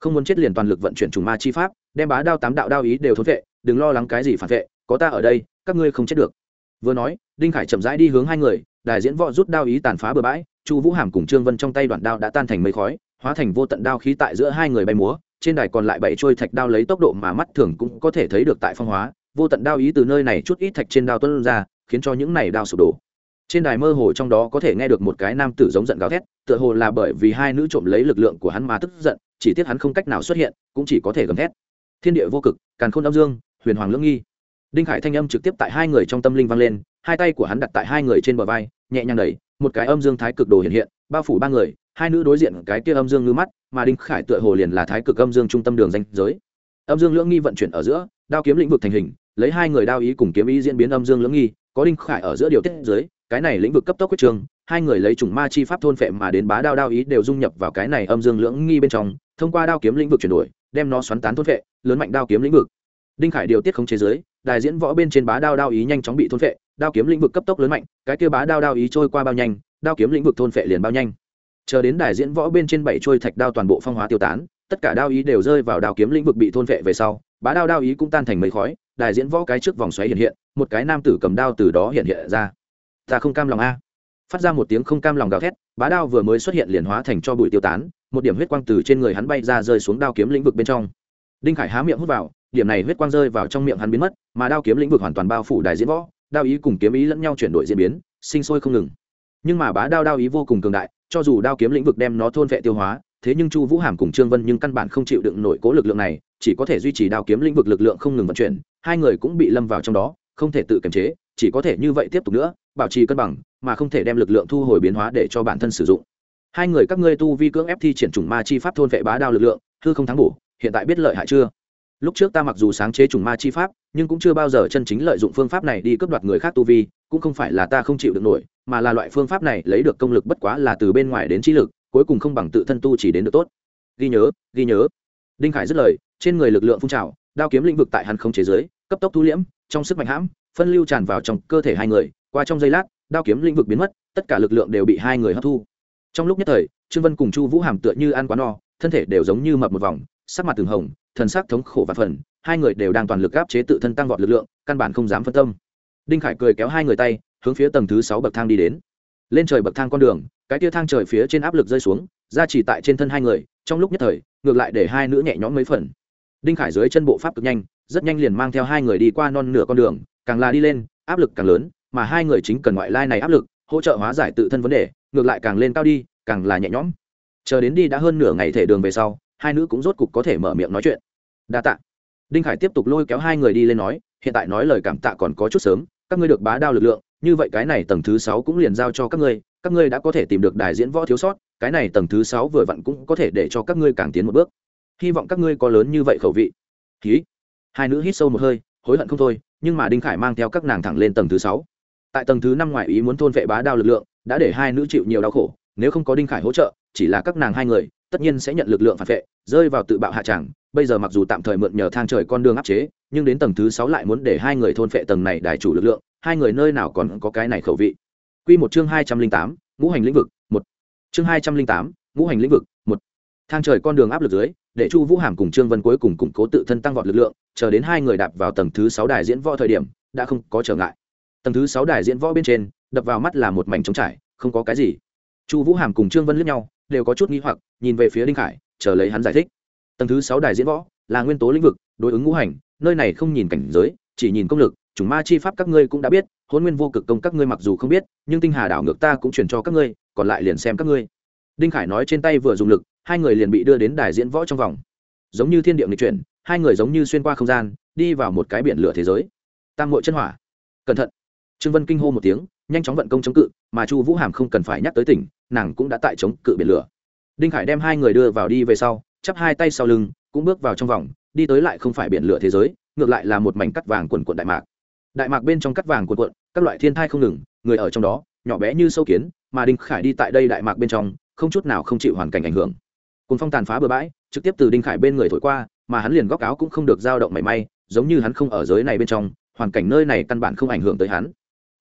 Không muốn chết liền toàn lực vận chuyển trùng ma chi pháp, đem bá đao tám đạo đao ý đều thốn vệ, đừng lo lắng cái gì phản vệ có ta ở đây, các ngươi không chết được. Vừa nói, đinh khải chậm rãi đi hướng hai người, đại diễn võ rút đao ý tàn phá bừa bãi, chu vũ hàm cùng trương vân trong tay đoạn đao đã tan thành mây khói, hóa thành vô tận đao khí tại giữa hai người bay múa trên đài còn lại bảy trôi thạch đao lấy tốc độ mà mắt thường cũng có thể thấy được tại phong hóa, vô tận đao ý từ nơi này chút ít thạch trên đao tuân ra, khiến cho những này đao sụp đổ. Trên đài mơ hồ trong đó có thể nghe được một cái nam tử giống giận gào thét, tựa hồ là bởi vì hai nữ trộm lấy lực lượng của hắn mà tức giận, chỉ tiếc hắn không cách nào xuất hiện, cũng chỉ có thể gầm thét. Thiên địa vô cực, càn khôn âm dương, huyền hoàng lưỡng nghi. Đinh khải thanh âm trực tiếp tại hai người trong tâm linh vang lên, hai tay của hắn đặt tại hai người trên bờ vai, nhẹ nhàng đẩy, một cái âm dương thái cực đồ hiện hiện, bao phủ ba người hai nữ đối diện cái kia âm dương ngư mắt, mà đinh khải tựa hồ liền là thái cực âm dương trung tâm đường danh giới. Âm dương lưỡng nghi vận chuyển ở giữa, đao kiếm lĩnh vực thành hình, lấy hai người đao ý cùng kiếm ý diễn biến âm dương lưỡng nghi, có đinh khải ở giữa điều tiết dưới cái này lĩnh vực cấp tốc quyết trường, hai người lấy chủng ma chi pháp thôn phệ mà đến bá đao đao ý đều dung nhập vào cái này âm dương lưỡng nghi bên trong, thông qua đao kiếm lĩnh vực chuyển đổi, đem nó xoắn tán thôn phệ, lớn mạnh đao kiếm lĩnh vực. Đinh khải điều tiết không chế giới, đại diễn võ bên trên bá đao đao ý nhanh chóng bị thôn phệ, đao kiếm lĩnh vực cấp tốc lớn mạnh, cái kia bá đao đao ý trôi qua bao nhanh, đao kiếm lĩnh vực thôn phệ liền bao nhanh chờ đến đại diễn võ bên trên bảy trôi thạch đao toàn bộ phong hóa tiêu tán, tất cả đao ý đều rơi vào đao kiếm lĩnh vực bị thôn vệ về sau, bá đao đao ý cũng tan thành mấy khói đại diễn võ cái trước vòng xoáy hiện hiện, một cái nam tử cầm đao từ đó hiện hiện ra. Ta không cam lòng a. Phát ra một tiếng không cam lòng gào thét, bá đao vừa mới xuất hiện liền hóa thành cho bụi tiêu tán, một điểm huyết quang từ trên người hắn bay ra rơi xuống đao kiếm lĩnh vực bên trong. Đinh khải há miệng hút vào, điểm này huyết quang rơi vào trong miệng hắn biến mất, mà đao kiếm lĩnh vực hoàn toàn bao phủ đài diễn võ, đao ý cùng kiếm ý lẫn nhau chuyển đổi diễn biến, sinh sôi không ngừng. Nhưng mà bá đao đao ý vô cùng cường đại cho dù đao kiếm lĩnh vực đem nó thôn vệ tiêu hóa, thế nhưng chu vũ hàm cùng trương vân nhưng căn bản không chịu đựng nổi cố lực lượng này, chỉ có thể duy trì đao kiếm lĩnh vực lực lượng không ngừng vận chuyển, hai người cũng bị lâm vào trong đó, không thể tự kiềm chế, chỉ có thể như vậy tiếp tục nữa, bảo trì cân bằng, mà không thể đem lực lượng thu hồi biến hóa để cho bản thân sử dụng. Hai người các ngươi tu vi cưỡng ép thi triển chủng ma chi pháp thôn vệ bá đao lực lượng, hư không thắng bổ, hiện tại biết lợi hại chưa? Lúc trước ta mặc dù sáng chế chủng ma chi pháp, nhưng cũng chưa bao giờ chân chính lợi dụng phương pháp này đi cướp đoạt người khác tu vi, cũng không phải là ta không chịu được nổi, mà là loại phương pháp này lấy được công lực bất quá là từ bên ngoài đến trí lực, cuối cùng không bằng tự thân tu chỉ đến được tốt. Ghi nhớ ghi nhớ. Đinh khải dứt lời, trên người lực lượng phun trào, đao kiếm lĩnh vực tại hắn không chế giới, cấp tốc thu liễm, trong sức mạnh hãm, phân lưu tràn vào trong cơ thể hai người, qua trong giây lát, đao kiếm lĩnh vực biến mất, tất cả lực lượng đều bị hai người hấp thu. Trong lúc nhất thời, trương vân cùng chu vũ hàm tựa như ăn quá no, thân thể đều giống như mập một vòng, sắc mặt từng hồng thần sắc thống khổ và phần, hai người đều đang toàn lực áp chế tự thân tăng vọt lực lượng, căn bản không dám phân tâm. Đinh khải cười kéo hai người tay, hướng phía tầng thứ sáu bậc thang đi đến. Lên trời bậc thang con đường, cái tia thang trời phía trên áp lực rơi xuống, ra chỉ tại trên thân hai người, trong lúc nhất thời, ngược lại để hai nữ nhẹ nhõm mấy phần. Đinh khải dưới chân bộ pháp cực nhanh, rất nhanh liền mang theo hai người đi qua non nửa con đường, càng là đi lên, áp lực càng lớn, mà hai người chính cần ngoại lai này áp lực, hỗ trợ hóa giải tự thân vấn đề, ngược lại càng lên cao đi, càng là nhẹ nhõm. Chờ đến đi đã hơn nửa ngày thể đường về sau hai nữ cũng rốt cục có thể mở miệng nói chuyện. Đa tạ. Đinh khải tiếp tục lôi kéo hai người đi lên nói, hiện tại nói lời cảm tạ còn có chút sớm, các ngươi được bá đao lực lượng, như vậy cái này tầng thứ sáu cũng liền giao cho các ngươi các ngươi đã có thể tìm được đài diễn võ thiếu sót, cái này tầng thứ sáu vừa vặn cũng có thể để cho các ngươi càng tiến một bước. Hy vọng các ngươi có lớn như vậy khẩu vị. Ký hai nữ hít sâu một hơi, hối hận không thôi, nhưng mà đinh khải mang theo các nàng thẳng lên tầng thứ sáu. Tại tầng thứ năm ngoại ý muốn thôn vệ bá đao lực lượng, đã để hai nữ chịu nhiều đau khổ, nếu không có đinh khải hỗ trợ, chỉ là các nàng hai người tất nhiên sẽ nhận lực lượng phản vệ, rơi vào tự bạo hạ tràng. Bây giờ mặc dù tạm thời mượn nhờ thang trời con đường áp chế, nhưng đến tầng thứ sáu lại muốn để hai người thôn phệ tầng này đài chủ lực lượng, hai người nơi nào còn có cái này khẩu vị. Quy một chương hai trăm linh tám, ngũ hành lĩnh vực, một. Chương hai trăm linh tám, ngũ hành lĩnh vực, một. Thang trời con đường áp lực dưới, để chu vũ hàm cùng trương vân cuối cùng củng cố tự thân tăng vọt lực lượng, chờ đến hai người đạp vào tầng thứ sáu đài diễn võ thời điểm, đã không có trở ngại. Tầng thứ sáu đài diễn võ bên trên, đập vào mắt là một mảnh trống trải, không có cái gì. Chu vũ hàm cùng trương vân liếc nhau đều có chút nghi hoặc, nhìn về phía đinh khải, chờ lấy hắn giải thích. Tầng thứ sáu đài diễn võ, là nguyên tố lĩnh vực, đối ứng ngũ hành, nơi này không nhìn cảnh giới, chỉ nhìn công lực, chủng ma chi pháp các ngươi cũng đã biết, hôn nguyên vô cực công các ngươi mặc dù không biết, nhưng tinh hà đảo ngược ta cũng truyền cho các ngươi, còn lại liền xem các ngươi. Đinh khải nói trên tay vừa dùng lực, hai người liền bị đưa đến đài diễn võ trong vòng. Giống như thiên địa nghịch chuyển, hai người giống như xuyên qua không gian, đi vào một cái biển lửa thế giới. Tam mội chân hỏa. Cẩn thận. Trương vân kinh hô một tiếng nhanh chóng vận công chống cự, mà chu vũ hàm không cần phải nhắc tới tỉnh, nàng cũng đã tại chống cự biển lửa. Đinh khải đem hai người đưa vào đi về sau, chắp hai tay sau lưng, cũng bước vào trong vòng, đi tới lại không phải biển lửa thế giới, ngược lại là một mảnh cắt vàng quần quận đại mạc. Đại mạc bên trong cắt vàng quần quận, các loại thiên thai không ngừng, người ở trong đó, nhỏ bé như sâu kiến, mà đinh khải đi tại đây đại mạc bên trong, không chút nào không chịu hoàn cảnh ảnh hưởng. Cùng phong tàn phá bừa bãi, trực tiếp từ đinh khải bên người thổi qua, mà hắn liền góc áo cũng không được dao động mảy may, giống như hắn không ở giới này bên trong, hoàn cảnh nơi này căn bản không ảnh hưởng tới hắn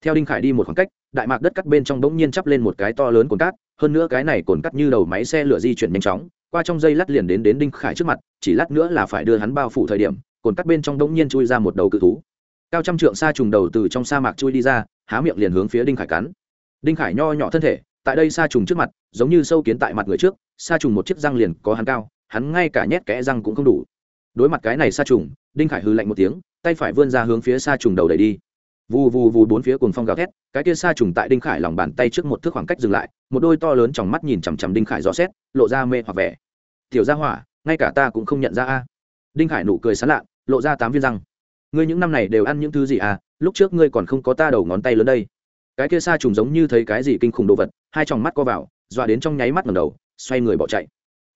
theo đinh khải đi một khoảng cách, đại mạc đất cắt bên trong bỗng nhiên chắp lên một cái to lớn cồn cát, hơn nữa cái này cồn cắt như đầu máy xe lửa di chuyển nhanh chóng, qua trong dây lát liền đến đến đinh khải trước mặt, chỉ lát nữa là phải đưa hắn bao phủ thời điểm, cồn cắt bên trong bỗng nhiên chui ra một đầu cự thú. Cao trăm trượng xa trùng đầu từ trong sa mạc chui đi ra, há miệng liền hướng phía đinh khải cắn. Đinh khải nho nhỏ thân thể, tại đây sa trùng trước mặt, giống như sâu kiến tại mặt người trước, sa trùng một chiếc răng liền có hắn cao, hắn ngay cả nhét kẽ răng cũng không đủ. Đối mặt cái này sa trùng, đinh khải hư lạnh một tiếng, tay phải vươn ra hướng phía sa trùng đầu đẩy đi vù vù vù bốn phía cuồng phong gào thét, cái kia sa trùng tại đinh khải lòng bàn tay trước một thước khoảng cách dừng lại, một đôi to lớn trong mắt nhìn chằm chằm đinh khải rõ xét, lộ ra mê hoặc vẻ. Tiểu gia hỏa, ngay cả ta cũng không nhận ra a. Đinh khải nụ cười sán lạ, lộ ra tám viên răng. Ngươi những năm này đều ăn những thứ gì à? Lúc trước ngươi còn không có ta đầu ngón tay lớn đây. Cái kia sa trùng giống như thấy cái gì kinh khủng đồ vật, hai tròng mắt co vào, dọa đến trong nháy mắt ngầm đầu, xoay người bỏ chạy.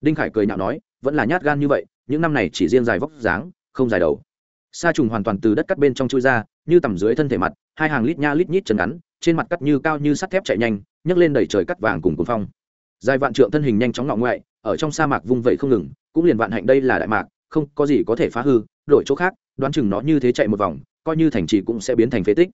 Đinh khải cười nhạo nói, vẫn là nhát gan như vậy, những năm này chỉ riêng dài vóc dáng, không dài đầu. Sa trùng hoàn toàn từ đất cắt bên trong chui ra như tầm dưới thân thể mặt, hai hàng lít nha lít nhít chân ngắn, trên mặt cắt như cao như sắt thép chạy nhanh, nhấc lên đẩy trời cắt vàng cùng cuồng phong. Dài vạn trượng thân hình nhanh chóng ngọ ngoại, ở trong sa mạc vung vẩy không ngừng, cũng liền vạn hạnh đây là đại mạc, không có gì có thể phá hư, đổi chỗ khác, đoán chừng nó như thế chạy một vòng, coi như thành trì cũng sẽ biến thành phế tích.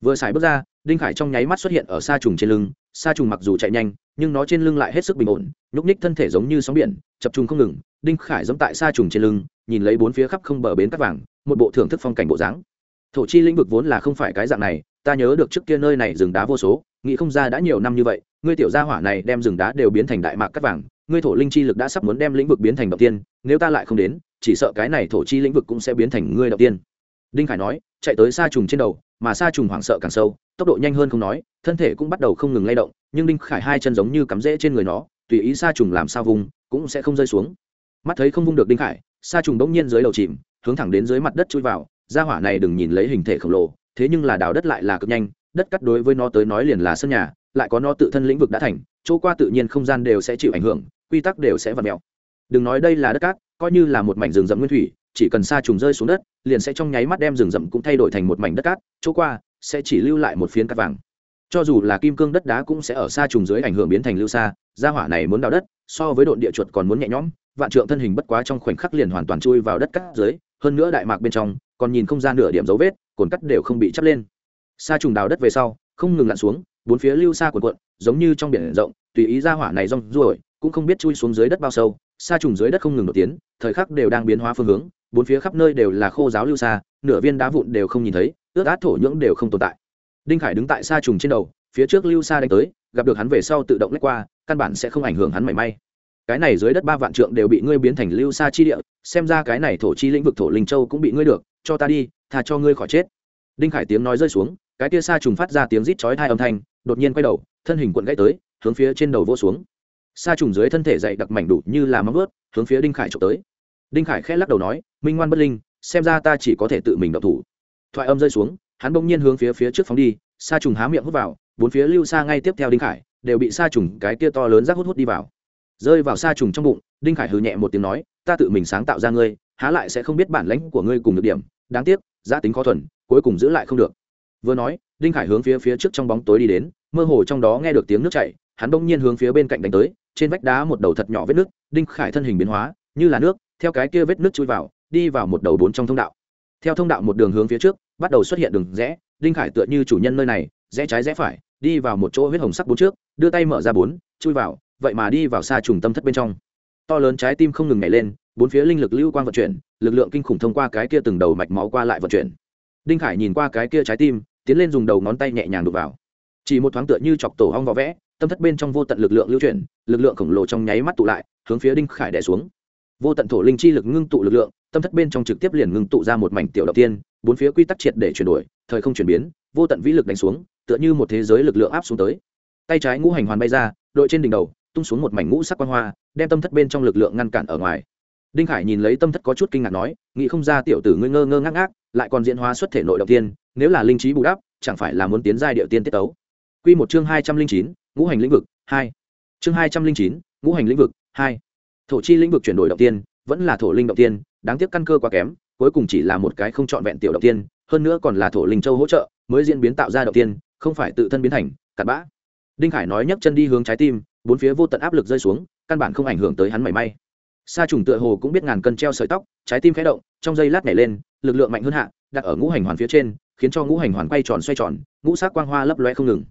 Vừa xài bước ra, đinh khải trong nháy mắt xuất hiện ở sa trùng trên lưng, sa trùng mặc dù chạy nhanh, nhưng nó trên lưng lại hết sức bình ổn, nhúc ních thân thể giống như sóng biển, chập trùng không ngừng, đinh khải giẫm tại sa trùng trên lưng, nhìn lấy bốn phía khắp không bờ bến cắt vàng, một bộ thưởng thức phong cảnh bộ dáng thổ chi lĩnh vực vốn là không phải cái dạng này, ta nhớ được trước kia nơi này rừng đá vô số, nghĩ không ra đã nhiều năm như vậy, ngươi tiểu gia hỏa này đem rừng đá đều biến thành đại mạc cắt vàng, ngươi thổ linh chi lực đã sắp muốn đem lĩnh vực biến thành động tiên, nếu ta lại không đến, chỉ sợ cái này thổ chi lĩnh vực cũng sẽ biến thành ngươi động tiên. Đinh khải nói, chạy tới xa trùng trên đầu, mà xa trùng hoảng sợ càng sâu, tốc độ nhanh hơn không nói, thân thể cũng bắt đầu không ngừng lay động, nhưng đinh khải hai chân giống như cắm rễ trên người nó, tùy ý xa trùng làm sao vùng, cũng sẽ không rơi xuống. Mắt thấy không vung được đinh khải xa trùng bỗng nhiên dưới đầu chìm, hướng thẳng đến dưới mặt đất chui vào Gia hỏa này đừng nhìn lấy hình thể khổng lồ, thế nhưng là đào đất lại là cực nhanh, đất cắt đối với nó tới nói liền là sân nhà, lại có nó tự thân lĩnh vực đã thành, chỗ qua tự nhiên không gian đều sẽ chịu ảnh hưởng, quy tắc đều sẽ vặt mẹo đừng nói đây là đất cát, coi như là một mảnh rừng rậm nguyên thủy, chỉ cần xa trùng rơi xuống đất, liền sẽ trong nháy mắt đem rừng rậm cũng thay đổi thành một mảnh đất cát, chỗ qua sẽ chỉ lưu lại một phiến cát vàng. Cho dù là kim cương đất đá cũng sẽ ở xa trùng dưới ảnh hưởng biến thành lưu xa gia hỏa này muốn đào đất, so với độn địa chuột còn muốn nhẹ nhõm, vạn trượng thân hình bất quá trong khoảnh khắc liền hoàn toàn chui vào đất cát dưới hơn nữa đại mạc bên trong còn nhìn không ra nửa điểm dấu vết, cồn cắt đều không bị chắp lên. Sa trùng đào đất về sau, không ngừng lặn xuống, bốn phía lưu xa cuộn cuộn, giống như trong biển rộng, tùy ý ra hỏa này rong ruổi, cũng không biết chui xuống dưới đất bao sâu. Sa trùng dưới đất không ngừng nổi tiến thời khắc đều đang biến hóa phương hướng, bốn phía khắp nơi đều là khô giáo lưu xa nửa viên đá vụn đều không nhìn thấy, ướt át thổ nhưỡng đều không tồn tại. Đinh khải đứng tại sa trùng trên đầu, phía trước lưu xa đánh tới, gặp được hắn về sau tự động lách qua, căn bản sẽ không ảnh hưởng hắn mảy may cái này dưới đất ba vạn trượng đều bị ngươi biến thành lưu xa chi địa, xem ra cái này thổ chi lĩnh vực thổ linh châu cũng bị ngươi được, cho ta đi thà cho ngươi khỏi chết. Đinh khải tiếng nói rơi xuống, cái tia sa trùng phát ra tiếng rít chói thai âm thanh, đột nhiên quay đầu, thân hình quận gãy tới, hướng phía trên đầu vô xuống. Sa trùng dưới thân thể dậy đặc mảnh đủ như là móng vớt hướng phía đinh khải trộm tới. Đinh khải khẽ lắc đầu nói, minh ngoan bất linh, xem ra ta chỉ có thể tự mình độc thủ. Thoại âm rơi xuống, hắn bỗng nhiên hướng phía phía trước phóng đi, sa trùng há miệng hút vào, bốn phía lưu xa ngay tiếp theo đinh khải, đều bị sa trùng cái kia to lớn rác hút hút đi vào rơi vào xa trùng trong bụng, đinh khải hừ nhẹ một tiếng nói, ta tự mình sáng tạo ra ngươi, há lại sẽ không biết bản lãnh của ngươi cùng được điểm, đáng tiếc, giá tính khó thuần, cuối cùng giữ lại không được. Vừa nói, đinh khải hướng phía phía trước trong bóng tối đi đến, mơ hồ trong đó nghe được tiếng nước chảy, hắn bỗng nhiên hướng phía bên cạnh đánh tới, trên vách đá một đầu thật nhỏ vết nước, đinh khải thân hình biến hóa, như là nước, theo cái kia vết nước chui vào, đi vào một đầu bốn trong thông đạo. Theo thông đạo một đường hướng phía trước, bắt đầu xuất hiện đường rẽ, đinh khải tựa như chủ nhân nơi này, rẽ trái rẽ phải, đi vào một chỗ huyết hồng sắc bốn trước, đưa tay mở ra bốn, chui vào vậy mà đi vào xa trùng tâm thất bên trong. To lớn trái tim không ngừng nhảy lên, bốn phía linh lực lưu quang vận chuyển, lực lượng kinh khủng thông qua cái kia từng đầu mạch máu qua lại vận chuyển. Đinh khải nhìn qua cái kia trái tim, tiến lên dùng đầu ngón tay nhẹ nhàng đục vào. Chỉ một thoáng tựa như chọc tổ hong vỏ vẽ, tâm thất bên trong vô tận lực lượng lưu chuyển, lực lượng khổng lồ trong nháy mắt tụ lại, hướng phía đinh khải đẻ xuống. Vô tận thổ linh chi lực ngưng tụ lực lượng, tâm thất bên trong trực tiếp liền ngưng tụ ra một mảnh tiểu đầu tiên, bốn phía quy tắc triệt để chuyển đổi, thời không chuyển biến, vô tận vĩ lực đánh xuống, tựa như một thế giới lực lượng áp xuống tới. Tay trái ngũ hành hoàn bay ra, đội trên đỉnh đầu tung xuống một mảnh ngũ sắc quan hoa, đem tâm thất bên trong lực lượng ngăn cản ở ngoài. Đinh khải nhìn lấy tâm thất có chút kinh ngạc nói, nghĩ không ra tiểu tử ngươi ngơ ngơ ngác ngác, lại còn diễn hóa xuất thể nội đầu tiên, nếu là linh trí bù đắp, chẳng phải là muốn tiến giai điệu tiên tiết tấu. Quy một chương hai trăm linh chín, ngũ hành lĩnh vực, hai. Chương hai trăm linh chín, ngũ hành lĩnh vực, hai. Thổ chi lĩnh vực chuyển đổi đầu tiên, vẫn là thổ linh đầu tiên, đáng tiếc căn cơ quá kém, cuối cùng chỉ là một cái không trọn vẹn tiểu đầu tiên, hơn nữa còn là thổ linh châu hỗ trợ, mới diễn biến tạo ra đầu tiên, không phải tự thân biến thành, cặn bã. Đinh khải nói nhấc chân đi hướng trái tim bốn phía vô tận áp lực rơi xuống, căn bản không ảnh hưởng tới hắn mảy may. Sa trùng tựa hồ cũng biết ngàn cân treo sợi tóc, trái tim khẽ động, trong giây lát nhảy lên, lực lượng mạnh hơn hạ, đặt ở ngũ hành hoàn phía trên, khiến cho ngũ hành hoàn quay tròn xoay tròn, ngũ sắc quang hoa lấp loe không ngừng.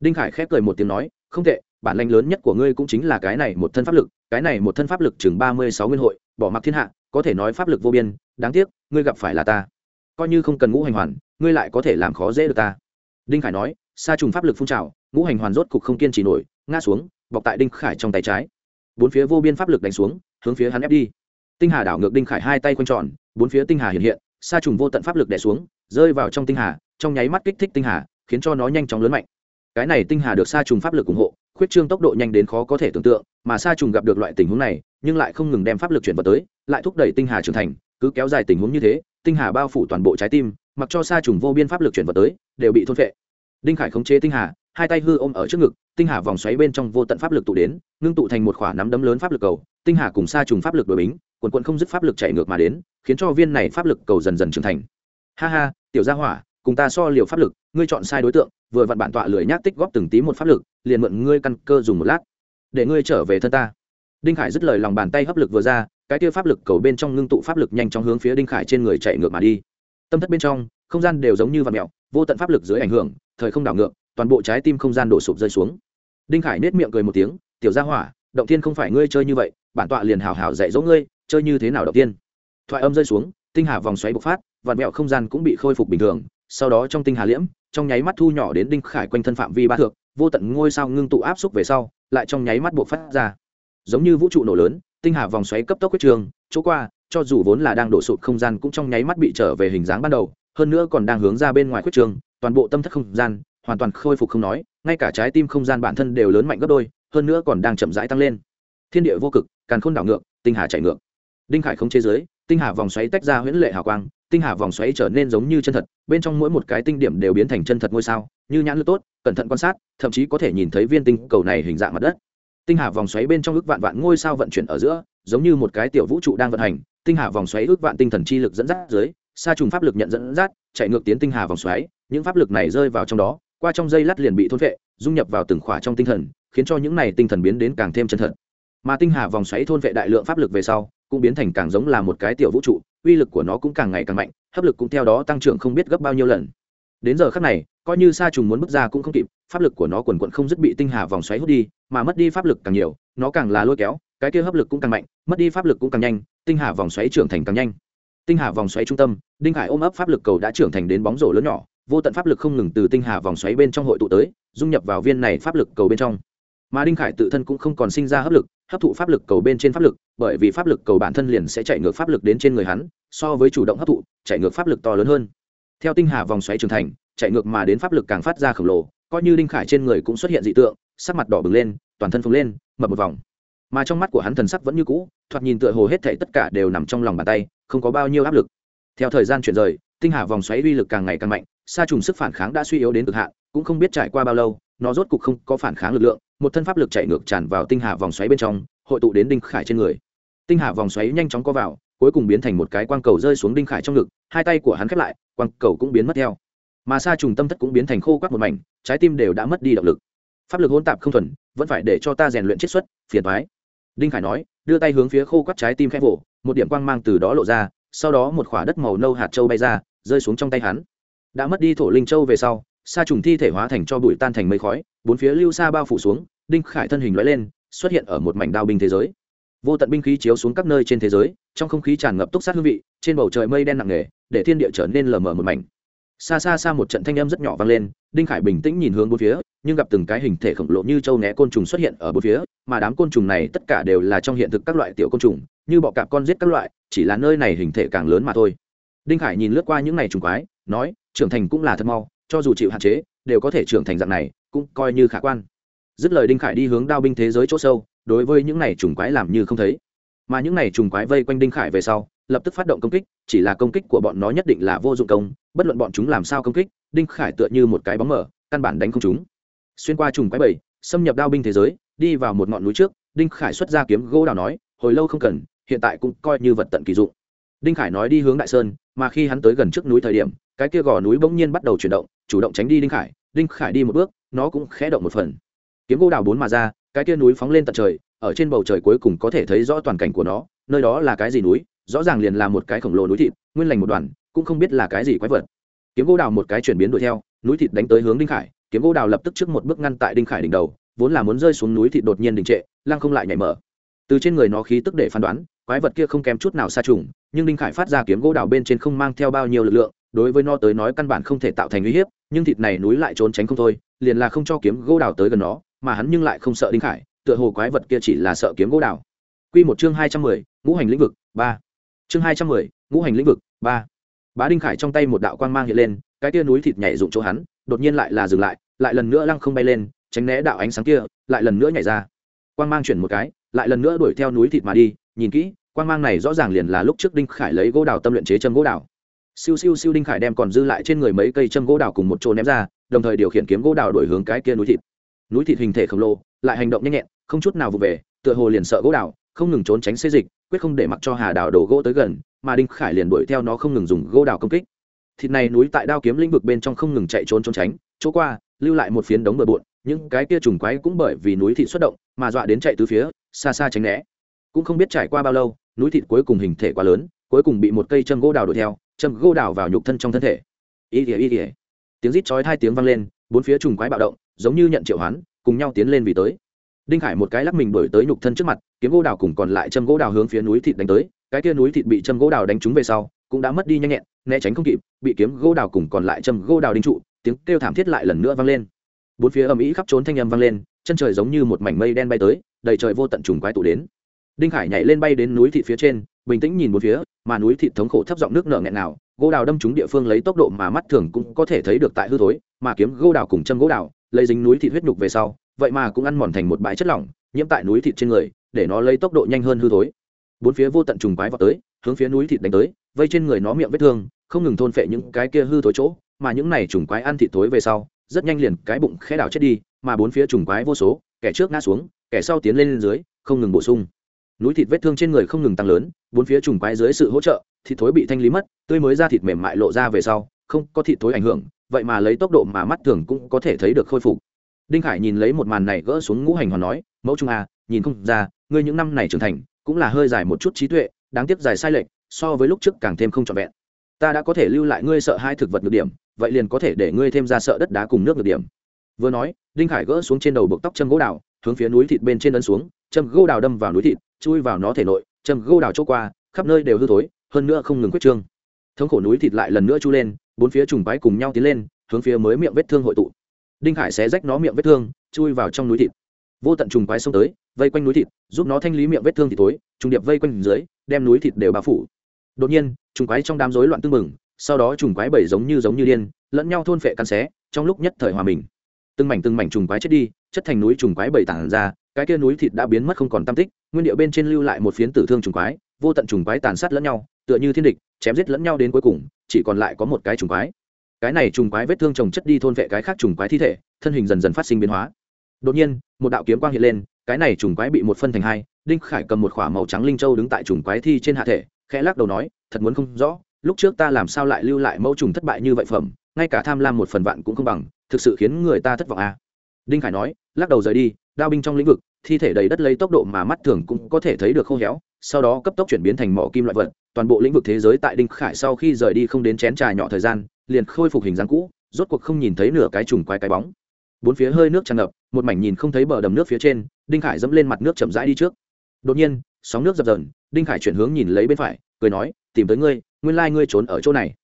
Đinh khải khép cười một tiếng nói, không tệ, bản lãnh lớn nhất của ngươi cũng chính là cái này một thân pháp lực, cái này một thân pháp lực chừng ba mươi sáu nguyên hội, bỏ mặc thiên hạ, có thể nói pháp lực vô biên, đáng tiếc, ngươi gặp phải là ta. Coi như không cần ngũ hành hoàn, ngươi lại có thể làm khó dễ được ta. Đinh khải nói, sa trùng pháp lực phun trào, ngũ hành hoàn rốt cục không kiên trì nổi, ngã xuống bọc tại đinh khải trong tay trái. Bốn phía vô biên pháp lực đánh xuống, hướng phía hắn ép đi. Tinh hà đảo ngược đinh khải hai tay quanh tròn, bốn phía tinh hà hiện hiện, sa trùng vô tận pháp lực đè xuống, rơi vào trong tinh hà, trong nháy mắt kích thích tinh hà, khiến cho nó nhanh chóng lớn mạnh. Cái này tinh hà được sa trùng pháp lực ủng hộ, khuyết trương tốc độ nhanh đến khó có thể tưởng tượng, mà sa trùng gặp được loại tình huống này, nhưng lại không ngừng đem pháp lực chuyển vào tới, lại thúc đẩy tinh hà trưởng thành, cứ kéo dài tình huống như thế, tinh hà bao phủ toàn bộ trái tim, mặc cho sa trùng vô biên pháp lực chuyển vào tới, đều bị thôn phệ. Đinh khải khống chế tinh hà, hai tay hư ôm ở trước ngực tinh hà vòng xoáy bên trong vô tận pháp lực tụ đến, ngưng tụ thành một khoả nắm đấm lớn pháp lực cầu, tinh hà cùng sa trùng pháp lực đội bính, quần quận không dứt pháp lực chạy ngược mà đến, khiến cho viên này pháp lực cầu dần dần trưởng thành. Ha ha, tiểu gia hỏa, cùng ta so liều pháp lực, ngươi chọn sai đối tượng, vừa vặn bản tọa lười nhác tích góp từng tí một pháp lực, liền mượn ngươi căn cơ dùng một lát, để ngươi trở về thân ta. Đinh khải dứt lời lòng bàn tay hấp lực vừa ra, cái kia pháp lực cầu bên trong ngưng tụ pháp lực nhanh chóng hướng phía đinh khải trên người chạy ngược mà đi. Tâm thất bên trong, không gian đều giống như vạt mẹo vô tận pháp lực dưới ảnh hưởng, thời không đảo ngược, toàn bộ trái tim không gian đổ sụp rơi xuống đinh khải nết miệng cười một tiếng, tiểu gia hỏa, động tiên không phải ngươi chơi như vậy, bản tọa liền hào hào dạy dỗ ngươi, chơi như thế nào động tiên thoại âm rơi xuống, tinh hà vòng xoáy bộc phát vạt mẹo không gian cũng bị khôi phục bình thường. Sau đó trong tinh hà liễm, trong nháy mắt thu nhỏ đến đinh khải quanh thân phạm vi ba thước, vô tận ngôi sao ngưng tụ áp xúc về sau, lại trong nháy mắt buộc phát ra. Giống như vũ trụ nổ lớn, tinh hà vòng xoáy cấp tốc quyết trường, chỗ qua, cho dù vốn là đang đổ sụp không gian cũng trong nháy mắt bị trở về hình dáng ban đầu, hơn nữa còn đang hướng ra bên ngoài quyết trường, toàn bộ tâm thất không gian hoàn toàn khôi phục không nói ngay cả trái tim không gian bản thân đều lớn mạnh gấp đôi, hơn nữa còn đang chậm rãi tăng lên. Thiên địa vô cực, càn khôn đảo ngược, tinh hà chạy ngược. Đinh khải không chế giới, tinh hà vòng xoáy tách ra huyễn lệ hào quang, tinh hà vòng xoáy trở nên giống như chân thật, bên trong mỗi một cái tinh điểm đều biến thành chân thật ngôi sao, như nhãn lực tốt, cẩn thận quan sát, thậm chí có thể nhìn thấy viên tinh cầu này hình dạng mặt đất. Tinh hà vòng xoáy bên trong ước vạn vạn ngôi sao vận chuyển ở giữa, giống như một cái tiểu vũ trụ đang vận hành, tinh hà vòng xoáy ước vạn tinh thần chi lực dẫn dắt dưới sa trùng pháp lực nhận dẫn dắt, chạy ngược tiến tinh hà vòng xoáy, những pháp lực này rơi vào trong đó qua trong dây lát liền bị thôn vệ, dung nhập vào từng khỏa trong tinh thần, khiến cho những này tinh thần biến đến càng thêm chân thật. Mà tinh hà vòng xoáy thôn vệ đại lượng pháp lực về sau, cũng biến thành càng giống là một cái tiểu vũ trụ, uy lực của nó cũng càng ngày càng mạnh, hấp lực cũng theo đó tăng trưởng không biết gấp bao nhiêu lần. Đến giờ khắc này, coi như sa trùng muốn bước ra cũng không kịp, pháp lực của nó quần quận không dứt bị tinh hà vòng xoáy hút đi, mà mất đi pháp lực càng nhiều, nó càng là lôi kéo, cái kia hấp lực cũng càng mạnh, mất đi pháp lực cũng càng nhanh, tinh hà vòng xoáy trưởng thành càng nhanh. Tinh hà vòng xoáy trung tâm, đinh hải ôm ấp pháp lực cầu đã trưởng thành đến bóng rổ lớn nhỏ vô tận pháp lực không ngừng từ tinh hà vòng xoáy bên trong hội tụ tới, dung nhập vào viên này pháp lực cầu bên trong. Mà đinh khải tự thân cũng không còn sinh ra hấp lực, hấp thụ pháp lực cầu bên trên pháp lực, bởi vì pháp lực cầu bản thân liền sẽ chạy ngược pháp lực đến trên người hắn, so với chủ động hấp thụ, chạy ngược pháp lực to lớn hơn. Theo tinh hà vòng xoáy trưởng thành, chạy ngược mà đến pháp lực càng phát ra khổng lồ, coi như đinh khải trên người cũng xuất hiện dị tượng, sắc mặt đỏ bừng lên, toàn thân phồng lên, mập một vòng. Mà trong mắt của hắn thần sắc vẫn như cũ, thoạt nhìn tựa hồ hết thảy tất cả đều nằm trong lòng bàn tay, không có bao nhiêu áp lực. Theo thời gian chuyển rời, tinh hà vòng xoáy uy lực càng ngày càng mạnh sa trùng sức phản kháng đã suy yếu đến cực hạn, cũng không biết trải qua bao lâu, nó rốt cục không có phản kháng lực lượng, một thân pháp lực chạy ngược tràn vào tinh hà vòng xoáy bên trong, hội tụ đến đinh khải trên người. Tinh hà vòng xoáy nhanh chóng co vào, cuối cùng biến thành một cái quang cầu rơi xuống đinh khải trong ngực, hai tay của hắn khép lại, quang cầu cũng biến mất theo. Mà sa trùng tâm thất cũng biến thành khô quắc một mảnh, trái tim đều đã mất đi động lực. Pháp lực hỗn tạp không thuần, vẫn phải để cho ta rèn luyện chiết xuất, phiền thoái đinh khải nói, đưa tay hướng phía khô quắc trái tim khẽ vỗ, một điểm quang mang từ đó lộ ra, sau đó một khỏa đất màu nâu hạt châu bay ra, rơi xuống trong tay hắn đã mất đi thổ linh châu về sau, sa trùng thi thể hóa thành cho bụi tan thành mây khói, bốn phía lưu xa bao phủ xuống, đinh khải thân hình lóe lên, xuất hiện ở một mảnh đao binh thế giới. Vô tận binh khí chiếu xuống các nơi trên thế giới, trong không khí tràn ngập túc sát hương vị, trên bầu trời mây đen nặng nề, để thiên địa trở nên lờ mờ một mảnh. Xa xa xa một trận thanh âm rất nhỏ vang lên, đinh khải bình tĩnh nhìn hướng bốn phía, nhưng gặp từng cái hình thể khổng lồ như châu né côn trùng xuất hiện ở bốn phía, mà đám côn trùng này tất cả đều là trong hiện thực các loại tiểu côn trùng, như bọ cạp con giết các loại, chỉ là nơi này hình thể càng lớn mà thôi. Đinh khải nhìn lướt qua những này trùng quái, nói trưởng thành cũng là thật mau, cho dù chịu hạn chế, đều có thể trưởng thành dạng này, cũng coi như khả quan. Dứt lời đinh khải đi hướng đao binh thế giới chỗ sâu, đối với những này trùng quái làm như không thấy. Mà những này trùng quái vây quanh đinh khải về sau, lập tức phát động công kích, chỉ là công kích của bọn nó nhất định là vô dụng công, bất luận bọn chúng làm sao công kích, đinh khải tựa như một cái bóng mở căn bản đánh không chúng xuyên qua trùng quái bảy, xâm nhập đao binh thế giới, đi vào một ngọn núi trước, đinh khải xuất ra kiếm gỗ đào nói, hồi lâu không cần, hiện tại cũng coi như vật tận kỳ dụng đinh khải nói đi hướng đại sơn, mà khi hắn tới gần trước núi thời điểm, cái kia gò núi bỗng nhiên bắt đầu chuyển động, chủ động tránh đi đinh khải. Đinh khải đi một bước, nó cũng khẽ động một phần. Kiếm gỗ đào bốn mà ra, cái kia núi phóng lên tận trời, ở trên bầu trời cuối cùng có thể thấy rõ toàn cảnh của nó, nơi đó là cái gì núi? Rõ ràng liền là một cái khổng lồ núi thịt, nguyên lành một đoàn, cũng không biết là cái gì quái vật. Kiếm gỗ đào một cái chuyển biến đuổi theo, núi thịt đánh tới hướng đinh khải, kiếm gỗ đào lập tức trước một bước ngăn tại đinh khải đỉnh đầu, vốn là muốn rơi xuống núi thịt đột nhiên đình trệ, lăng không lại nhảy mở. Từ trên người nó khí tức để phán đoán quái vật kia không kém chút nào xa trùng, nhưng đinh khải phát ra kiếm gỗ đào bên trên không mang theo bao nhiêu lực lượng, đối với nó tới nói căn bản không thể tạo thành uy hiếp, nhưng thịt này núi lại trốn tránh không thôi, liền là không cho kiếm gỗ đào tới gần nó, mà hắn nhưng lại không sợ đinh khải, tựa hồ quái vật kia chỉ là sợ kiếm gỗ đào. Q một chương hai trăm mười, ngũ hành lĩnh vực, ba. Chương hai trăm mười, ngũ hành lĩnh vực, ba. Bá đinh khải trong tay một đạo quang mang hiện lên, cái tia núi thịt nhảy dụng chỗ hắn, đột nhiên lại là dừng lại lại lần nữa lăng không bay lên, tránh né đạo ánh sáng kia, lại lần nữa nhảy ra. Quang mang chuyển một cái, lại lần nữa đuổi theo núi thịt mà đi, nhìn kỹ quang mang này rõ ràng liền là lúc trước đinh khải lấy gỗ đào tâm luyện chế châm gỗ đào. Siêu siêu siêu đinh khải đem còn dư lại trên người mấy cây châm gỗ đào cùng một chỗ ném ra, đồng thời điều khiển kiếm gỗ đào đổi hướng cái kia núi thịt. Núi thịt hình thể khổng lồ, lại hành động nhanh nhẹn, không chút nào vụ về, tựa hồ liền sợ gỗ đào, không ngừng trốn tránh xê dịch, quyết không để mặc cho hà đào đổ gỗ tới gần, mà đinh khải liền đuổi theo nó không ngừng dùng gỗ đào công kích. Thịt này núi tại đao kiếm lĩnh vực bên trong không ngừng chạy trốn trốn tránh, chỗ qua, lưu lại một phiến đống bờ bộn, những cái kia trùng quái cũng bởi vì núi thịt xuất động, mà dọa đến chạy từ phía, xa xa tránh né cũng không biết trải qua bao lâu, núi thịt cuối cùng hình thể quá lớn, cuối cùng bị một cây châm gỗ đào đuổi theo, châm gỗ đào vào nhục thân trong thân thể. Y ỉa y ỉa tiếng rít chói hai tiếng vang lên, bốn phía trùng quái bạo động, giống như nhận triệu hoán, cùng nhau tiến lên vì tới. Đinh khải một cái lắc mình đổi tới nhục thân trước mặt, kiếm gỗ đào cùng còn lại châm gỗ đào hướng phía núi thịt đánh tới, cái kia núi thịt bị châm gỗ đào đánh trúng về sau, cũng đã mất đi nhanh nhẹn, né tránh không kịp, bị kiếm gỗ đào cùng còn lại châm gỗ đào đinh trụ, tiếng kêu thảm thiết lại lần nữa vang lên. Bốn phía âm ĩ khắp trốn thanh âm vang lên, chân trời giống như một mảnh mây đen bay tới, đầy trời vô tận trùng quái tụ đến đinh khải nhảy lên bay đến núi thị phía trên bình tĩnh nhìn một phía mà núi thị thống khổ thấp giọng nước nở nghẹn nào gỗ đào đâm trúng địa phương lấy tốc độ mà mắt thường cũng có thể thấy được tại hư thối mà kiếm gỗ đào cùng châm gỗ đào lấy dính núi thị huyết nhục về sau vậy mà cũng ăn mòn thành một bãi chất lỏng nhiễm tại núi thịt trên người để nó lấy tốc độ nhanh hơn hư thối. Bốn phía vô tận trùng quái vào tới hướng phía núi thịt đánh tới vây trên người nó miệng vết thương không ngừng thôn phệ những cái kia hư thối chỗ mà những này trùng quái ăn thịt thối về sau rất nhanh liền cái bụng khẽ đảo chết đi mà bốn phía trùng quái vô số kẻ trước ngã xuống kẻ sau tiến lên, lên dưới không ngừng bổ sung núi thịt vết thương trên người không ngừng tăng lớn bốn phía trùng quái dưới sự hỗ trợ thịt thối bị thanh lý mất tươi mới ra thịt mềm mại lộ ra về sau không có thịt thối ảnh hưởng vậy mà lấy tốc độ mà mắt thường cũng có thể thấy được khôi phục. Đinh khải nhìn lấy một màn này gỡ xuống ngũ hành hoàn nói mẫu trung a à, nhìn không ra ngươi những năm này trưởng thành cũng là hơi dài một chút trí tuệ đáng tiếc dài sai lệch so với lúc trước càng thêm không trọn vẹn. Ta đã có thể lưu lại ngươi sợ hai thực vật được điểm vậy liền có thể để ngươi thêm ra sợ đất đá cùng nước được điểm. Vừa nói đinh khải gỡ xuống trên đầu buộc tóc châm gỗ đào hướng phía núi thịt bên trên ấn xuống châm gỗ đào đâm vào núi thịt chui vào nó thể nội, châm gô đào chỗ qua, khắp nơi đều hư thối, hơn nữa không ngừng quyết trương. Thống khổ núi thịt lại lần nữa chu lên, bốn phía trùng bái cùng nhau tiến lên, hướng phía mới miệng vết thương hội tụ. Đinh Hải xé rách nó miệng vết thương, chui vào trong núi thịt. Vô tận trùng quái xông tới, vây quanh núi thịt, giúp nó thanh lý miệng vết thương thì tối trùng điệp vây quanh dưới, đem núi thịt đều bao phủ. Đột nhiên, trùng quái trong đám rối loạn tưng bừng, sau đó trùng quái bảy giống như giống như điên, lẫn nhau thôn phệ căn xé, trong lúc nhất thời hòa mình từng mảnh từng mảnh trùng quái chết đi, chất thành núi trùng quái bầy tản ra, cái kia núi thịt đã biến mất không còn tam tích, nguyên điệu bên trên lưu lại một phiến tử thương trùng quái, vô tận trùng quái tàn sát lẫn nhau, tựa như thiên địch, chém giết lẫn nhau đến cuối cùng, chỉ còn lại có một cái trùng quái. Cái này trùng quái vết thương trồng chất đi thôn vệ cái khác trùng quái thi thể, thân hình dần dần phát sinh biến hóa. Đột nhiên, một đạo kiếm quang hiện lên, cái này trùng quái bị một phân thành hai, đinh khải cầm một khỏa màu trắng linh châu đứng tại trùng quái thi trên hạ thể, khẽ lắc đầu nói, thật muốn không rõ, lúc trước ta làm sao lại lưu lại mẫu trùng thất bại như vậy phẩm, ngay cả tham lam một phần vạn cũng không bằng thực sự khiến người ta thất vọng à. đinh khải nói, lắc đầu rời đi, đao binh trong lĩnh vực, thi thể đầy đất lấy tốc độ mà mắt thường cũng có thể thấy được khô héo, sau đó cấp tốc chuyển biến thành mỏ kim loại vật, toàn bộ lĩnh vực thế giới tại đinh khải sau khi rời đi không đến chén trà nhỏ thời gian, liền khôi phục hình dáng cũ, rốt cuộc không nhìn thấy nửa cái trùng quái cái bóng. Bốn phía hơi nước tràn ngập, một mảnh nhìn không thấy bờ đầm nước phía trên, đinh khải dẫm lên mặt nước chậm rãi đi trước. Đột nhiên, sóng nước dập dần đinh khải chuyển hướng nhìn lấy bên phải, cười nói, tìm tới ngươi, nguyên lai ngươi trốn ở chỗ này.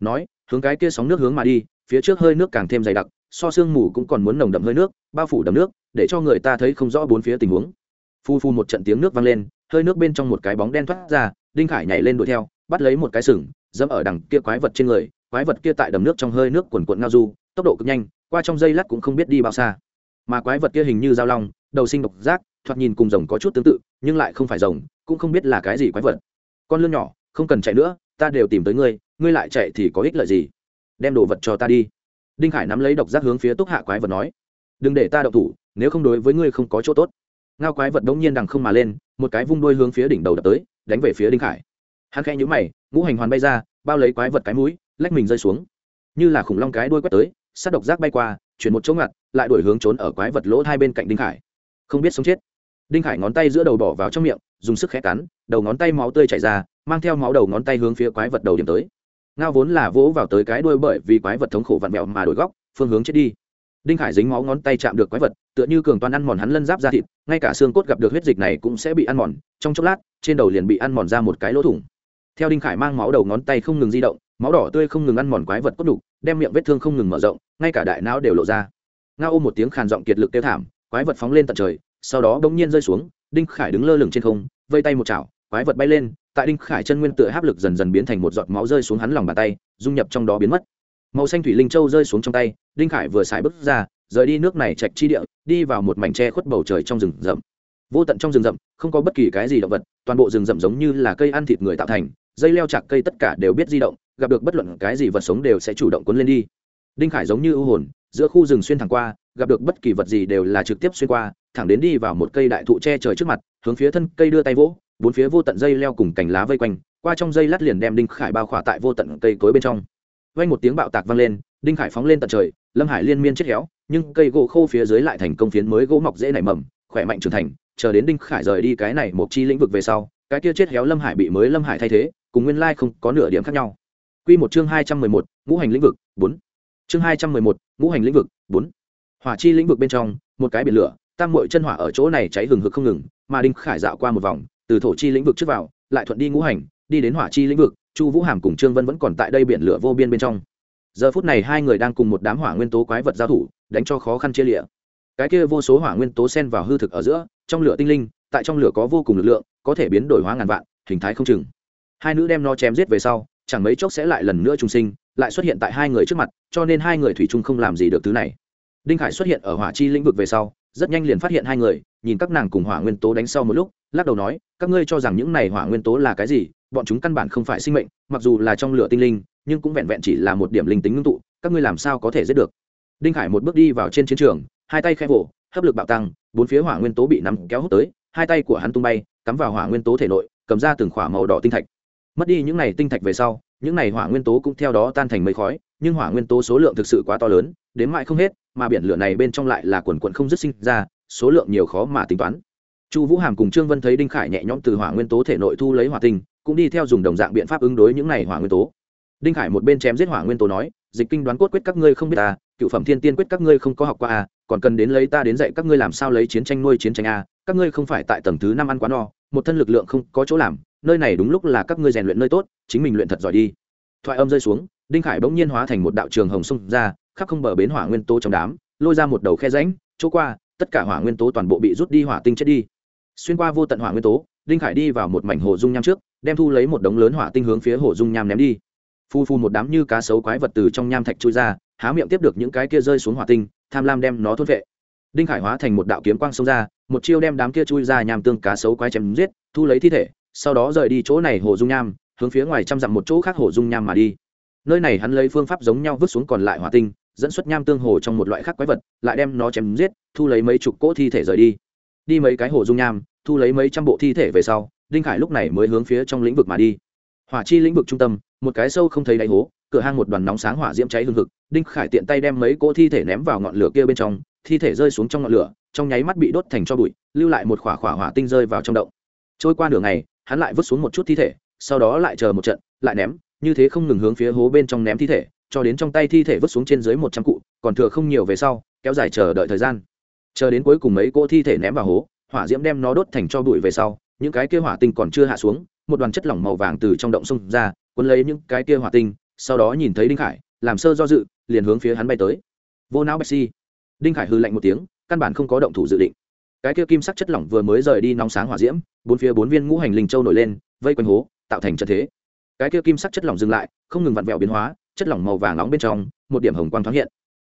Nói, hướng cái kia sóng nước hướng mà đi, phía trước hơi nước càng thêm dày đặc so sương mù cũng còn muốn nồng đậm hơi nước, bao phủ đầm nước, để cho người ta thấy không rõ bốn phía tình huống. Phu phu một trận tiếng nước vang lên, hơi nước bên trong một cái bóng đen thoát ra, đinh khải nhảy lên đuổi theo, bắt lấy một cái sừng, dẫm ở đằng kia quái vật trên người, quái vật kia tại đầm nước trong hơi nước quần quận ngao du, tốc độ cực nhanh, qua trong dây lát cũng không biết đi bao xa. Mà quái vật kia hình như dao long, đầu sinh độc giác, thoạt nhìn cùng rồng có chút tương tự, nhưng lại không phải rồng, cũng không biết là cái gì quái vật. Con lươn nhỏ, không cần chạy nữa, ta đều tìm tới ngươi ngươi lại chạy thì có ích lợi gì? Đem đồ vật cho ta đi đinh khải nắm lấy độc giác hướng phía túc hạ quái vật nói, đừng để ta đậu thủ, nếu không đối với ngươi không có chỗ tốt. Ngao quái vật đống nhiên đằng không mà lên, một cái vung đôi hướng phía đỉnh đầu đập tới, đánh về phía đinh khải. Hắn khẽ nhũ mày, ngũ hành hoàn bay ra, bao lấy quái vật cái mũi, lách mình rơi xuống. Như là khủng long cái đuôi quét tới, sát độc giác bay qua, chuyển một chỗ ngặt, lại đổi hướng trốn ở quái vật lỗ hai bên cạnh đinh khải. Không biết sống chết. Đinh khải ngón tay giữa đầu bỏ vào trong miệng, dùng sức khẽ cắn, đầu ngón tay máu tươi chảy ra, mang theo máu đầu ngón tay hướng phía quái vật đầu điểm tới ngao vốn là vỗ vào tới cái đuôi bởi vì quái vật thống khổ vặn vẹo mà đổi góc, phương hướng chết đi. Đinh khải dính máu ngón tay chạm được quái vật, tựa như cường toàn ăn mòn hắn lân giáp ra thịt, ngay cả xương cốt gặp được huyết dịch này cũng sẽ bị ăn mòn, trong chốc lát, trên đầu liền bị ăn mòn ra một cái lỗ thủng. Theo đinh khải mang máu đầu ngón tay không ngừng di động, máu đỏ tươi không ngừng ăn mòn quái vật cốt đục đem miệng vết thương không ngừng mở rộng, ngay cả đại não đều lộ ra. Ngao ôm một tiếng khàn giọng kiệt lực kêu thảm, quái vật phóng lên tận trời, sau đó bỗng nhiên rơi xuống, đinh khải đứng lơ lửng trên không, vây tay một chảo quái vật bay lên, tại đinh khải chân nguyên tựa áp lực dần dần biến thành một giọt máu rơi xuống hắn lòng bàn tay, dung nhập trong đó biến mất. Màu xanh thủy linh châu rơi xuống trong tay, đinh khải vừa xài bước ra, rời đi nước này chạch chi địa, đi vào một mảnh tre khuất bầu trời trong rừng rậm. Vô tận trong rừng rậm, không có bất kỳ cái gì động vật, toàn bộ rừng rậm giống như là cây ăn thịt người tạo thành, dây leo chạc cây tất cả đều biết di động, gặp được bất luận cái gì vật sống đều sẽ chủ động cuốn lên đi. Đinh khải giống như ưu hồn giữa khu rừng xuyên thẳng qua, gặp được bất kỳ vật gì đều là trực tiếp xuyên qua, thẳng đến đi vào một cây đại thụ che trời trước mặt, hướng phía thân cây đưa tay vỗ, bốn phía vô tận dây leo cùng cành lá vây quanh, qua trong dây lát liền đem đinh khải bao khỏa tại vô tận cây cối bên trong. Vang một tiếng bạo tạc vang lên, đinh khải phóng lên tận trời, lâm hải liên miên chết héo, nhưng cây gỗ khô phía dưới lại thành công phiến mới gỗ mọc dễ nảy mầm, khỏe mạnh trưởng thành, chờ đến đinh khải rời đi cái này một chi lĩnh vực về sau, cái kia chết héo lâm hải bị mới lâm hải thay thế, cùng nguyên lai không có nửa điểm khác nhau. Quy một chương hai trăm mười một, ngũ hành lĩnh vực, bốn. Chương hai trăm mười một ngũ hành lĩnh vực, bốn. Hỏa chi lĩnh vực bên trong, một cái biển lửa, tam muội chân hỏa ở chỗ này cháy hừng hực không ngừng, mà đinh khải dạo qua một vòng, từ thổ chi lĩnh vực trước vào, lại thuận đi ngũ hành, đi đến hỏa chi lĩnh vực, chu vũ hàm cùng trương vân vẫn còn tại đây biển lửa vô biên bên trong. Giờ phút này hai người đang cùng một đám hỏa nguyên tố quái vật giao thủ, đánh cho khó khăn chia lịa cái kia vô số hỏa nguyên tố xen vào hư thực ở giữa, trong lửa tinh linh, tại trong lửa có vô cùng lực lượng, có thể biến đổi hóa ngàn vạn, hình thái không chừng. Hai nữ đem nó chém giết về sau, chẳng mấy chốc sẽ lại lần nữa trùng sinh lại xuất hiện tại hai người trước mặt, cho nên hai người thủy chung không làm gì được thứ này. Đinh khải xuất hiện ở hỏa chi lĩnh vực về sau, rất nhanh liền phát hiện hai người, nhìn các nàng cùng hỏa nguyên tố đánh sau một lúc, lắc đầu nói, các ngươi cho rằng những này hỏa nguyên tố là cái gì, bọn chúng căn bản không phải sinh mệnh, mặc dù là trong lửa tinh linh, nhưng cũng vẹn vẹn chỉ là một điểm linh tính ngưng tụ, các ngươi làm sao có thể giết được? Đinh khải một bước đi vào trên chiến trường, hai tay khẽ vỗ, hấp lực bạo tăng, bốn phía hỏa nguyên tố bị nắm kéo hút tới, hai tay của hắn tung bay, cắm vào hỏa nguyên tố thể nội, cầm ra từng khỏa màu đỏ tinh thạch. Mất đi những này tinh thạch về sau những này hỏa nguyên tố cũng theo đó tan thành mây khói, nhưng hỏa nguyên tố số lượng thực sự quá to lớn, đến mãi không hết, mà biển lửa này bên trong lại là quần quần không dứt sinh ra, số lượng nhiều khó mà tính toán. Chu vũ hàm cùng trương vân thấy đinh khải nhẹ nhõm từ hỏa nguyên tố thể nội thu lấy hỏa tinh, cũng đi theo dùng đồng dạng biện pháp ứng đối những này hỏa nguyên tố. Đinh khải một bên chém giết hỏa nguyên tố nói, dịch kinh đoán cốt quyết các ngươi không biết ta, cựu phẩm thiên tiên quyết các ngươi không có học qua à còn cần đến lấy ta đến dạy các ngươi làm sao lấy chiến tranh nuôi chiến tranh à các ngươi không phải tại tầng thứ năm ăn quá no, một thân lực lượng không có chỗ làm nơi này đúng lúc là các ngươi rèn luyện nơi tốt, chính mình luyện thật giỏi đi. Thoại âm rơi xuống, đinh khải bỗng nhiên hóa thành một đạo trường hồng sông ra, khắp không bờ bến hỏa nguyên tố trong đám, lôi ra một đầu khe rãnh, chỗ qua, tất cả hỏa nguyên tố toàn bộ bị rút đi, hỏa tinh chết đi. Xuyên qua vô tận hỏa nguyên tố, đinh khải đi vào một mảnh hồ dung nham trước, đem thu lấy một đống lớn hỏa tinh hướng phía hồ dung nham ném đi. Phu phu một đám như cá sấu quái vật từ trong nham thạch trôi ra, há miệng tiếp được những cái kia rơi xuống hỏa tinh, tham lam đem nó thốt vệ. Đinh khải hóa thành một đạo kiếm quang xông ra, một chiêu đem đám kia chui ra nham tương cá sấu quái chém giết, thu lấy thi thể sau đó rời đi chỗ này hồ dung nham, hướng phía ngoài trăm dặm một chỗ khác hồ dung nham mà đi. Nơi này hắn lấy phương pháp giống nhau vứt xuống còn lại hỏa tinh, dẫn xuất nham tương hồ trong một loại khác quái vật, lại đem nó chém giết, thu lấy mấy chục cỗ thi thể rời đi. Đi mấy cái hồ dung nham, thu lấy mấy trăm bộ thi thể về sau, đinh khải lúc này mới hướng phía trong lĩnh vực mà đi. Hỏa chi lĩnh vực trung tâm, một cái sâu không thấy đáy hố, cửa hang một đoàn nóng sáng hỏa diễm cháy hương thực đinh khải tiện tay đem mấy cỗ thi thể ném vào ngọn lửa kia bên trong, thi thể rơi xuống trong ngọn lửa, trong nháy mắt bị đốt thành cho bụi, lưu lại một khỏa khỏa hỏa tinh rơi vào trong động. Trôi qua đường này hắn lại vứt xuống một chút thi thể, sau đó lại chờ một trận, lại ném, như thế không ngừng hướng phía hố bên trong ném thi thể, cho đến trong tay thi thể vứt xuống trên dưới một trăm cụ, còn thừa không nhiều về sau, kéo dài chờ đợi thời gian. Chờ đến cuối cùng mấy cỗ thi thể ném vào hố, hỏa diễm đem nó đốt thành cho bụi về sau, những cái kia hỏa tinh còn chưa hạ xuống, một đoàn chất lỏng màu vàng từ trong động xông ra, cuốn lấy những cái kia hỏa tinh, sau đó nhìn thấy đinh khải, làm sơ do dự, liền hướng phía hắn bay tới. Vô não bạch si. Đinh khải hư lạnh một tiếng, căn bản không có động thủ dự định. Cái kia kim sắc chất lỏng vừa mới rời đi nóng sáng hỏa diễm bốn phía bốn viên ngũ hành linh châu nổi lên, vây quanh hố, tạo thành trận thế. Cái kia kim sắc chất lỏng dừng lại, không ngừng vặn vẹo biến hóa, chất lỏng màu vàng nóng bên trong, một điểm hồng quang thoáng hiện.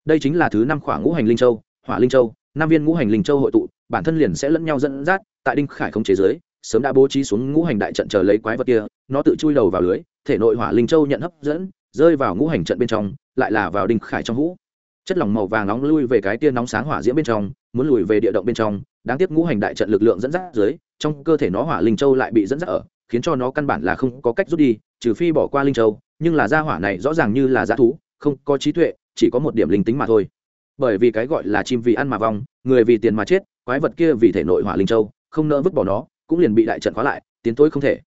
Đây chính là thứ năm khoảng ngũ hành linh châu, hỏa linh châu, năm viên ngũ hành linh châu hội tụ, bản thân liền sẽ lẫn nhau dẫn dắt, tại đinh khải không chế giới, sớm đã bố trí xuống ngũ hành đại trận chờ lấy quái vật kia, nó tự chui đầu vào lưới, thể nội hỏa linh châu nhận hấp dẫn, rơi vào ngũ hành trận bên trong, lại là vào đinh khải trong hũ. Chất lỏng màu vàng nóng lui về cái tia nóng sáng hỏa diễm bên trong, muốn lùi về địa động bên trong, đáng tiếc ngũ hành đại trận lực lượng dẫn dắt dưới trong cơ thể nó hỏa linh châu lại bị dẫn dắt ở, khiến cho nó căn bản là không có cách rút đi, trừ phi bỏ qua linh châu, nhưng là gia hỏa này rõ ràng như là g thú, không có trí tuệ, chỉ có một điểm linh tính mà thôi. Bởi vì cái gọi là chim vì ăn mà vong, người vì tiền mà chết, quái vật kia vì thể nội hỏa linh châu, không nỡ vứt bỏ nó, cũng liền bị đại trận khóa lại, tiến tối không thể.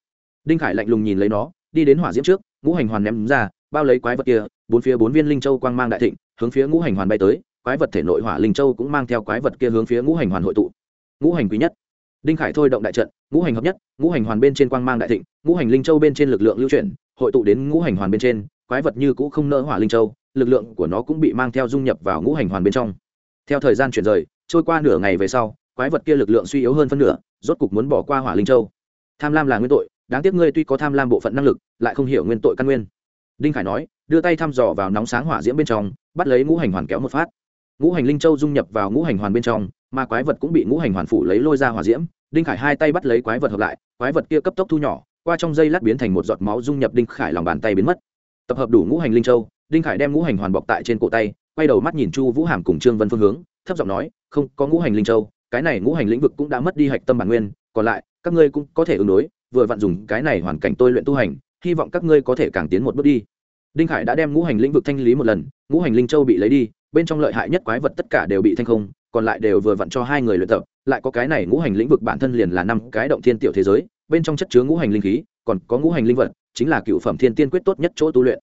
Đinh khải lạnh lùng nhìn lấy nó, đi đến hỏa diễm trước, ngũ hành hoàn ném ra, bao lấy quái vật kia, bốn phía bốn viên linh châu quang mang đại thịnh, hướng phía ngũ hành hoàn bay tới, quái vật thể nội hỏa linh châu cũng mang theo quái vật kia hướng phía ngũ hành hoàn hội tụ. Ngũ hành quý nhất đinh khải thôi động đại trận, ngũ hành hợp nhất, ngũ hành hoàn bên trên quang mang đại thịnh, ngũ hành linh châu bên trên lực lượng lưu chuyển, hội tụ đến ngũ hành hoàn bên trên, quái vật như cũ không nỡ hỏa linh châu, lực lượng của nó cũng bị mang theo dung nhập vào ngũ hành hoàn bên trong. Theo thời gian chuyển rời, trôi qua nửa ngày về sau, quái vật kia lực lượng suy yếu hơn phân nửa, rốt cục muốn bỏ qua hỏa linh châu. Tham lam là nguyên tội, đáng tiếc ngươi tuy có tham lam bộ phận năng lực, lại không hiểu nguyên tội căn nguyên. Đinh khải nói, đưa tay thăm dò vào nóng sáng hỏa diễm bên trong, bắt lấy ngũ hành hoàn kéo một phát. Ngũ hành linh châu dung nhập vào ngũ hành hoàn bên trong, mà quái vật cũng bị ngũ hành hoàn phủ lấy lôi ra hỏa diễm đinh khải hai tay bắt lấy quái vật hợp lại, quái vật kia cấp tốc thu nhỏ, qua trong dây lát biến thành một giọt máu dung nhập đinh khải lòng bàn tay biến mất. Tập hợp đủ ngũ hành linh châu, đinh khải đem ngũ hành hoàn bọc tại trên cổ tay, quay đầu mắt nhìn chu vũ hàm cùng trương vân phương hướng, thấp giọng nói, không, có ngũ hành linh châu, cái này ngũ hành lĩnh vực cũng đã mất đi hạch tâm bản nguyên, còn lại, các ngươi cũng có thể ứng đối, vừa vặn dùng cái này hoàn cảnh tôi luyện tu hành, hy vọng các ngươi có thể càng tiến một bước đi. Đinh khải đã đem ngũ hành lĩnh vực thanh lý một lần, ngũ hành linh châu bị lấy đi, bên trong lợi hại nhất quái vật tất cả đều bị thanh không, còn lại đều vừa vặn cho hai người luyện tập lại có cái này ngũ hành lĩnh vực bản thân liền là năm cái động thiên tiểu thế giới, bên trong chất chứa ngũ hành linh khí, còn có ngũ hành linh vật, chính là cựu phẩm thiên tiên quyết tốt nhất chỗ tu luyện.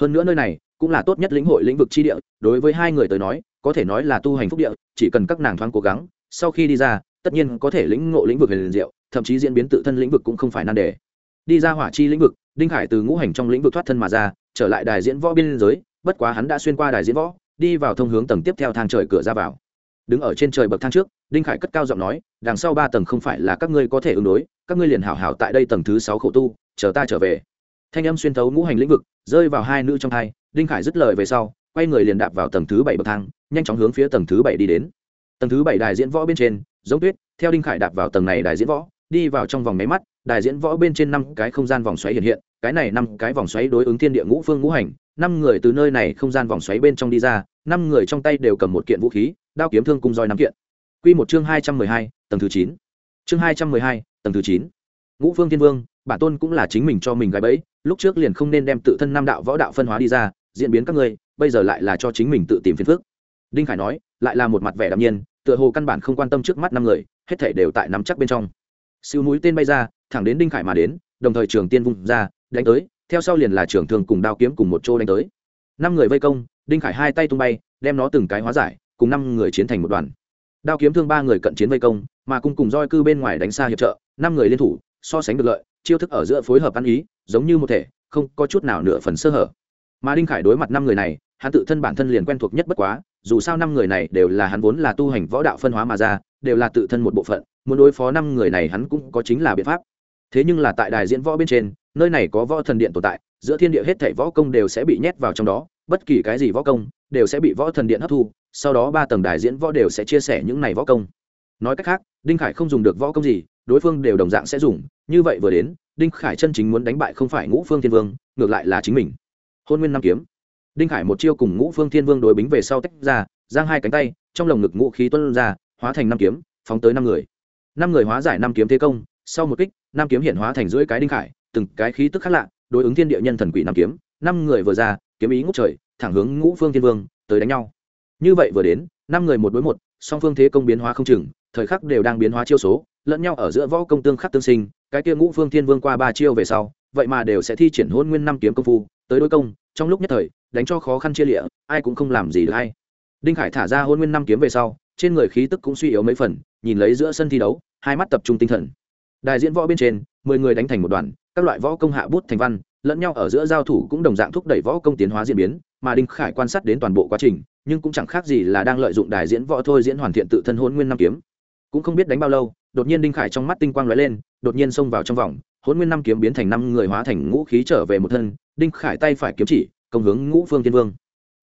Hơn nữa nơi này cũng là tốt nhất lĩnh hội lĩnh vực chi địa, đối với hai người tới nói, có thể nói là tu hành phúc địa, chỉ cần các nàng thoáng cố gắng, sau khi đi ra, tất nhiên có thể lĩnh ngộ lĩnh vực liền diệu, thậm chí diễn biến tự thân lĩnh vực cũng không phải nan đề. Đi ra hỏa chi lĩnh vực, đinh hải từ ngũ hành trong lĩnh vực thoát thân mà ra, trở lại đài diễn võ biên giới, bất quá hắn đã xuyên qua đài diễn võ, đi vào thông hướng tầng tiếp theo thang trời cửa ra vào đứng ở trên trời bậc thang trước, đinh khải cất cao giọng nói, đằng sau ba tầng không phải là các ngươi có thể ứng đối, các ngươi liền hảo hảo tại đây tầng thứ sáu khổ tu, chờ ta trở về. Thanh âm xuyên thấu ngũ hành lĩnh vực, rơi vào hai nữ trong hai đinh khải dứt lời về sau, quay người liền đạp vào tầng thứ bảy bậc thang, nhanh chóng hướng phía tầng thứ bảy đi đến. Tầng thứ bảy đài diễn võ bên trên, giống tuyết, theo đinh khải đạp vào tầng này đài diễn võ, đi vào trong vòng máy mắt, đài diễn võ bên trên năm cái không gian vòng xoáy hiện hiện, cái này năm cái vòng xoáy đối ứng thiên địa ngũ phương ngũ hành, năm người từ nơi này không gian vòng xoáy bên trong đi ra năm người trong tay đều cầm một kiện vũ khí, đao kiếm thương cung roi năm kiện. Q một chương hai trăm mười hai, tầng thứ chín. Chương hai trăm mười hai, tầng thứ chín. Ngũ phương thiên vương, bản tôn cũng là chính mình cho mình gái bẫy, lúc trước liền không nên đem tự thân nam đạo võ đạo phân hóa đi ra, diễn biến các ngươi, bây giờ lại là cho chính mình tự tìm phiền phước đinh khải nói, lại là một mặt vẻ đạm nhiên, tựa hồ căn bản không quan tâm trước mắt năm người, hết thể đều tại nắm chắc bên trong. Siêu núi tên bay ra, thẳng đến đinh khải mà đến, đồng thời trường tiên vung ra, đánh tới, theo sau liền là trường thường cùng đao kiếm cùng một chỗ đánh tới. Năm người vây công đinh khải hai tay tung bay, đem nó từng cái hóa giải, cùng năm người chiến thành một đoàn. Đao kiếm thương ba người cận chiến vây công, mà cung cùng roi cư bên ngoài đánh xa hiệp trợ, năm người liên thủ, so sánh được lợi, chiêu thức ở giữa phối hợp ăn ý, giống như một thể, không có chút nào nửa phần sơ hở. Mà đinh khải đối mặt năm người này, hắn tự thân bản thân liền quen thuộc nhất bất quá, dù sao năm người này đều là hắn vốn là tu hành võ đạo phân hóa mà ra, đều là tự thân một bộ phận, muốn đối phó năm người này hắn cũng có chính là biện pháp. Thế nhưng là tại đài diễn võ bên trên, nơi này có võ thần điện tồn tại, giữa thiên địa hết thảy võ công đều sẽ bị nhét vào trong đó bất kỳ cái gì võ công, đều sẽ bị võ thần điện hấp thu, sau đó ba tầng đài diễn võ đều sẽ chia sẻ những này võ công. Nói cách khác, đinh khải không dùng được võ công gì, đối phương đều đồng dạng sẽ dùng. Như vậy vừa đến, đinh khải chân chính muốn đánh bại không phải ngũ phương thiên vương, ngược lại là chính mình. Hôn nguyên năm kiếm. Đinh khải một chiêu cùng ngũ phương thiên vương đối bính về sau tách ra, giang hai cánh tay, trong lồng ngực ngũ khí tuân ra, hóa thành năm kiếm, phóng tới năm người. Năm người hóa giải năm kiếm thế công, sau một kích, năm kiếm hiện hóa thành rưỡi cái đinh khải, từng cái khí tức khác lạ, đối ứng thiên địa nhân thần quỷ năm kiếm. Năm người vừa ra kiếm ý ngút trời, thẳng hướng ngũ phương thiên vương, tới đánh nhau. Như vậy vừa đến, năm người một đối một, song phương thế công biến hóa không chừng, thời khắc đều đang biến hóa chiêu số, lẫn nhau ở giữa võ công tương khắc tương sinh, cái kia ngũ phương thiên vương qua ba chiêu về sau, vậy mà đều sẽ thi triển hôn nguyên năm kiếm công phu, tới đối công, trong lúc nhất thời, đánh cho khó khăn chia lịa, ai cũng không làm gì được hay. Đinh khải thả ra hôn nguyên năm kiếm về sau, trên người khí tức cũng suy yếu mấy phần, nhìn lấy giữa sân thi đấu, hai mắt tập trung tinh thần. Đại diễn võ bên trên, mười người đánh thành một đoàn, các loại võ công hạ bút thành văn lẫn nhau ở giữa giao thủ cũng đồng dạng thúc đẩy võ công tiến hóa diễn biến, mà đinh khải quan sát đến toàn bộ quá trình, nhưng cũng chẳng khác gì là đang lợi dụng đài diễn võ thôi diễn hoàn thiện tự thân hôn nguyên năm kiếm. Cũng không biết đánh bao lâu, đột nhiên đinh khải trong mắt tinh quang lóe lên, đột nhiên xông vào trong vòng, hôn nguyên năm kiếm biến thành năm người hóa thành ngũ khí trở về một thân, đinh khải tay phải kiếm chỉ, công hướng ngũ phương thiên vương.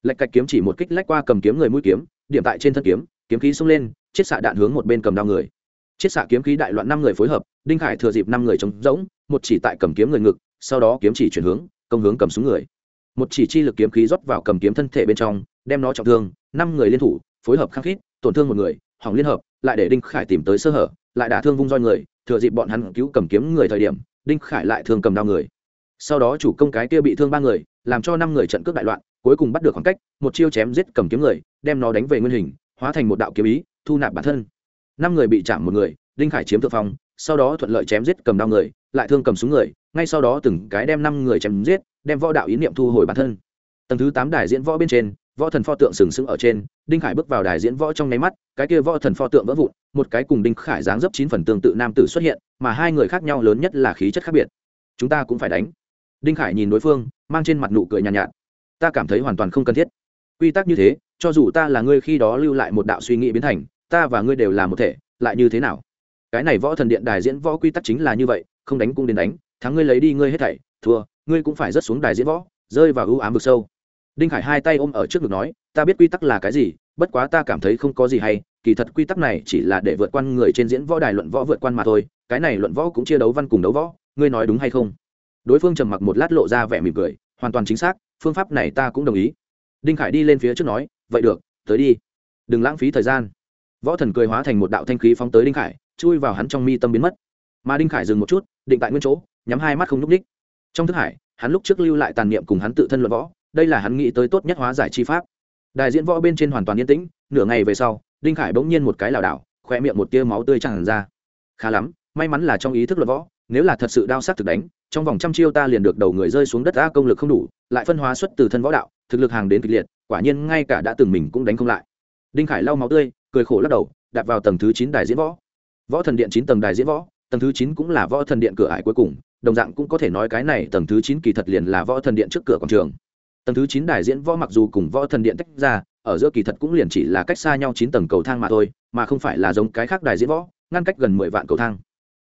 Lạch cạch kiếm chỉ một kích lách qua cầm kiếm người mũi kiếm, điểm tại trên thân kiếm kiếm khí xông lên, chiết xạ đạn hướng một bên cầm đao người. Chiết xạ kiếm khí đại loạn năm người phối hợp, đinh khải thừa dịp năm người chống rỗng, một chỉ tại cầm kiếm người ngực sau đó kiếm chỉ chuyển hướng, công hướng cầm xuống người. Một chỉ chi lực kiếm khí rót vào cầm kiếm thân thể bên trong, đem nó trọng thương, năm người liên thủ, phối hợp khắc khít, tổn thương một người, hỏng liên hợp, lại để đinh khải tìm tới sơ hở, lại đả thương vung roi người, thừa dịp bọn hắn cứu cầm kiếm người thời điểm, đinh khải lại thương cầm đao người. Sau đó chủ công cái kia bị thương ba người, làm cho năm người trận cướp đại loạn, cuối cùng bắt được khoảng cách, một chiêu chém giết cầm kiếm người, đem nó đánh về nguyên hình, hóa thành một đạo kiếm ý, thu nạp bản thân. Năm người bị chạm một người, đinh khải chiếm thượng phong, sau đó thuận lợi chém giết cầm đao người lại thương cầm súng người ngay sau đó từng cái đem năm người chém giết đem võ đạo ý niệm thu hồi bản thân. Tầng thứ tám đài diễn võ bên trên võ thần pho tượng sừng sững ở trên đinh khải bước vào đài diễn võ trong nháy mắt cái kia võ thần pho tượng vỡ vụn một cái cùng đinh khải dáng dấp chín phần tương tự nam tử xuất hiện mà hai người khác nhau lớn nhất là khí chất khác biệt. Chúng ta cũng phải đánh. Đinh khải nhìn đối phương mang trên mặt nụ cười nhàn nhạt, nhạt. Ta cảm thấy hoàn toàn không cần thiết. Quy tắc như thế cho dù ta là ngươi khi đó lưu lại một đạo suy nghĩ biến thành ta và ngươi đều là một thể lại như thế nào? Cái này võ thần điện đài diễn võ quy tắc chính là như vậy không đánh cũng đến đánh, thắng ngươi lấy đi ngươi hết thảy, thua, ngươi cũng phải rớt xuống đài diễn võ, rơi vào ưu ám vực sâu. Đinh khải hai tay ôm ở trước ngực nói, ta biết quy tắc là cái gì, bất quá ta cảm thấy không có gì hay, kỳ thật quy tắc này chỉ là để vượt qua người trên diễn võ đài luận võ vượt qua mà thôi, cái này luận võ cũng chia đấu văn cùng đấu võ, ngươi nói đúng hay không? Đối phương trầm mặc một lát lộ ra vẻ mỉm cười, hoàn toàn chính xác, phương pháp này ta cũng đồng ý. Đinh khải đi lên phía trước nói, vậy được, tới đi. Đừng lãng phí thời gian. Võ thần cười hóa thành một đạo thanh khí phóng tới đinh khải, chui vào hắn trong mi tâm biến mất mà đinh khải dừng một chút, định tại nguyên chỗ, nhắm hai mắt không n ú c ních trong thức hải, hắn lúc trước lưu lại tàn niệm cùng hắn tự thân luận võ, đây là hắn nghĩ tới tốt nhất hóa giải chi pháp. Đại diễn võ bên trên hoàn toàn yên tĩnh, nửa ngày về sau, đinh khải bỗng nhiên một cái lảo đảo khoe miệng một tia máu tươi tràn ra. Khá lắm, may mắn là trong ý thức luận võ, nếu là thật sự đao sắc thực đánh, trong vòng trăm chiêu ta liền được đầu người rơi xuống đất ta công lực không đủ, lại phân hóa xuất từ thân võ đạo, thực lực hàng đến kịch liệt, quả nhiên ngay cả đã từng mình cũng đánh không lại. Đinh khải lau máu tươi, cười khổ lắc đầu, đạp vào tầng thứ chín đài diễn võ. Võ thần điện chín tầng đài diễn võ tầng thứ chín cũng là võ thần điện cửa ải cuối cùng, đồng dạng cũng có thể nói cái này tầng thứ chín kỳ thật liền là võ thần điện trước cửa quảng trường. Tầng thứ chín đài diễn võ mặc dù cùng võ thần điện tách ra, ở giữa kỳ thật cũng liền chỉ là cách xa nhau chín tầng cầu thang mà thôi, mà không phải là giống cái khác đài diễn võ, ngăn cách gần mười vạn cầu thang.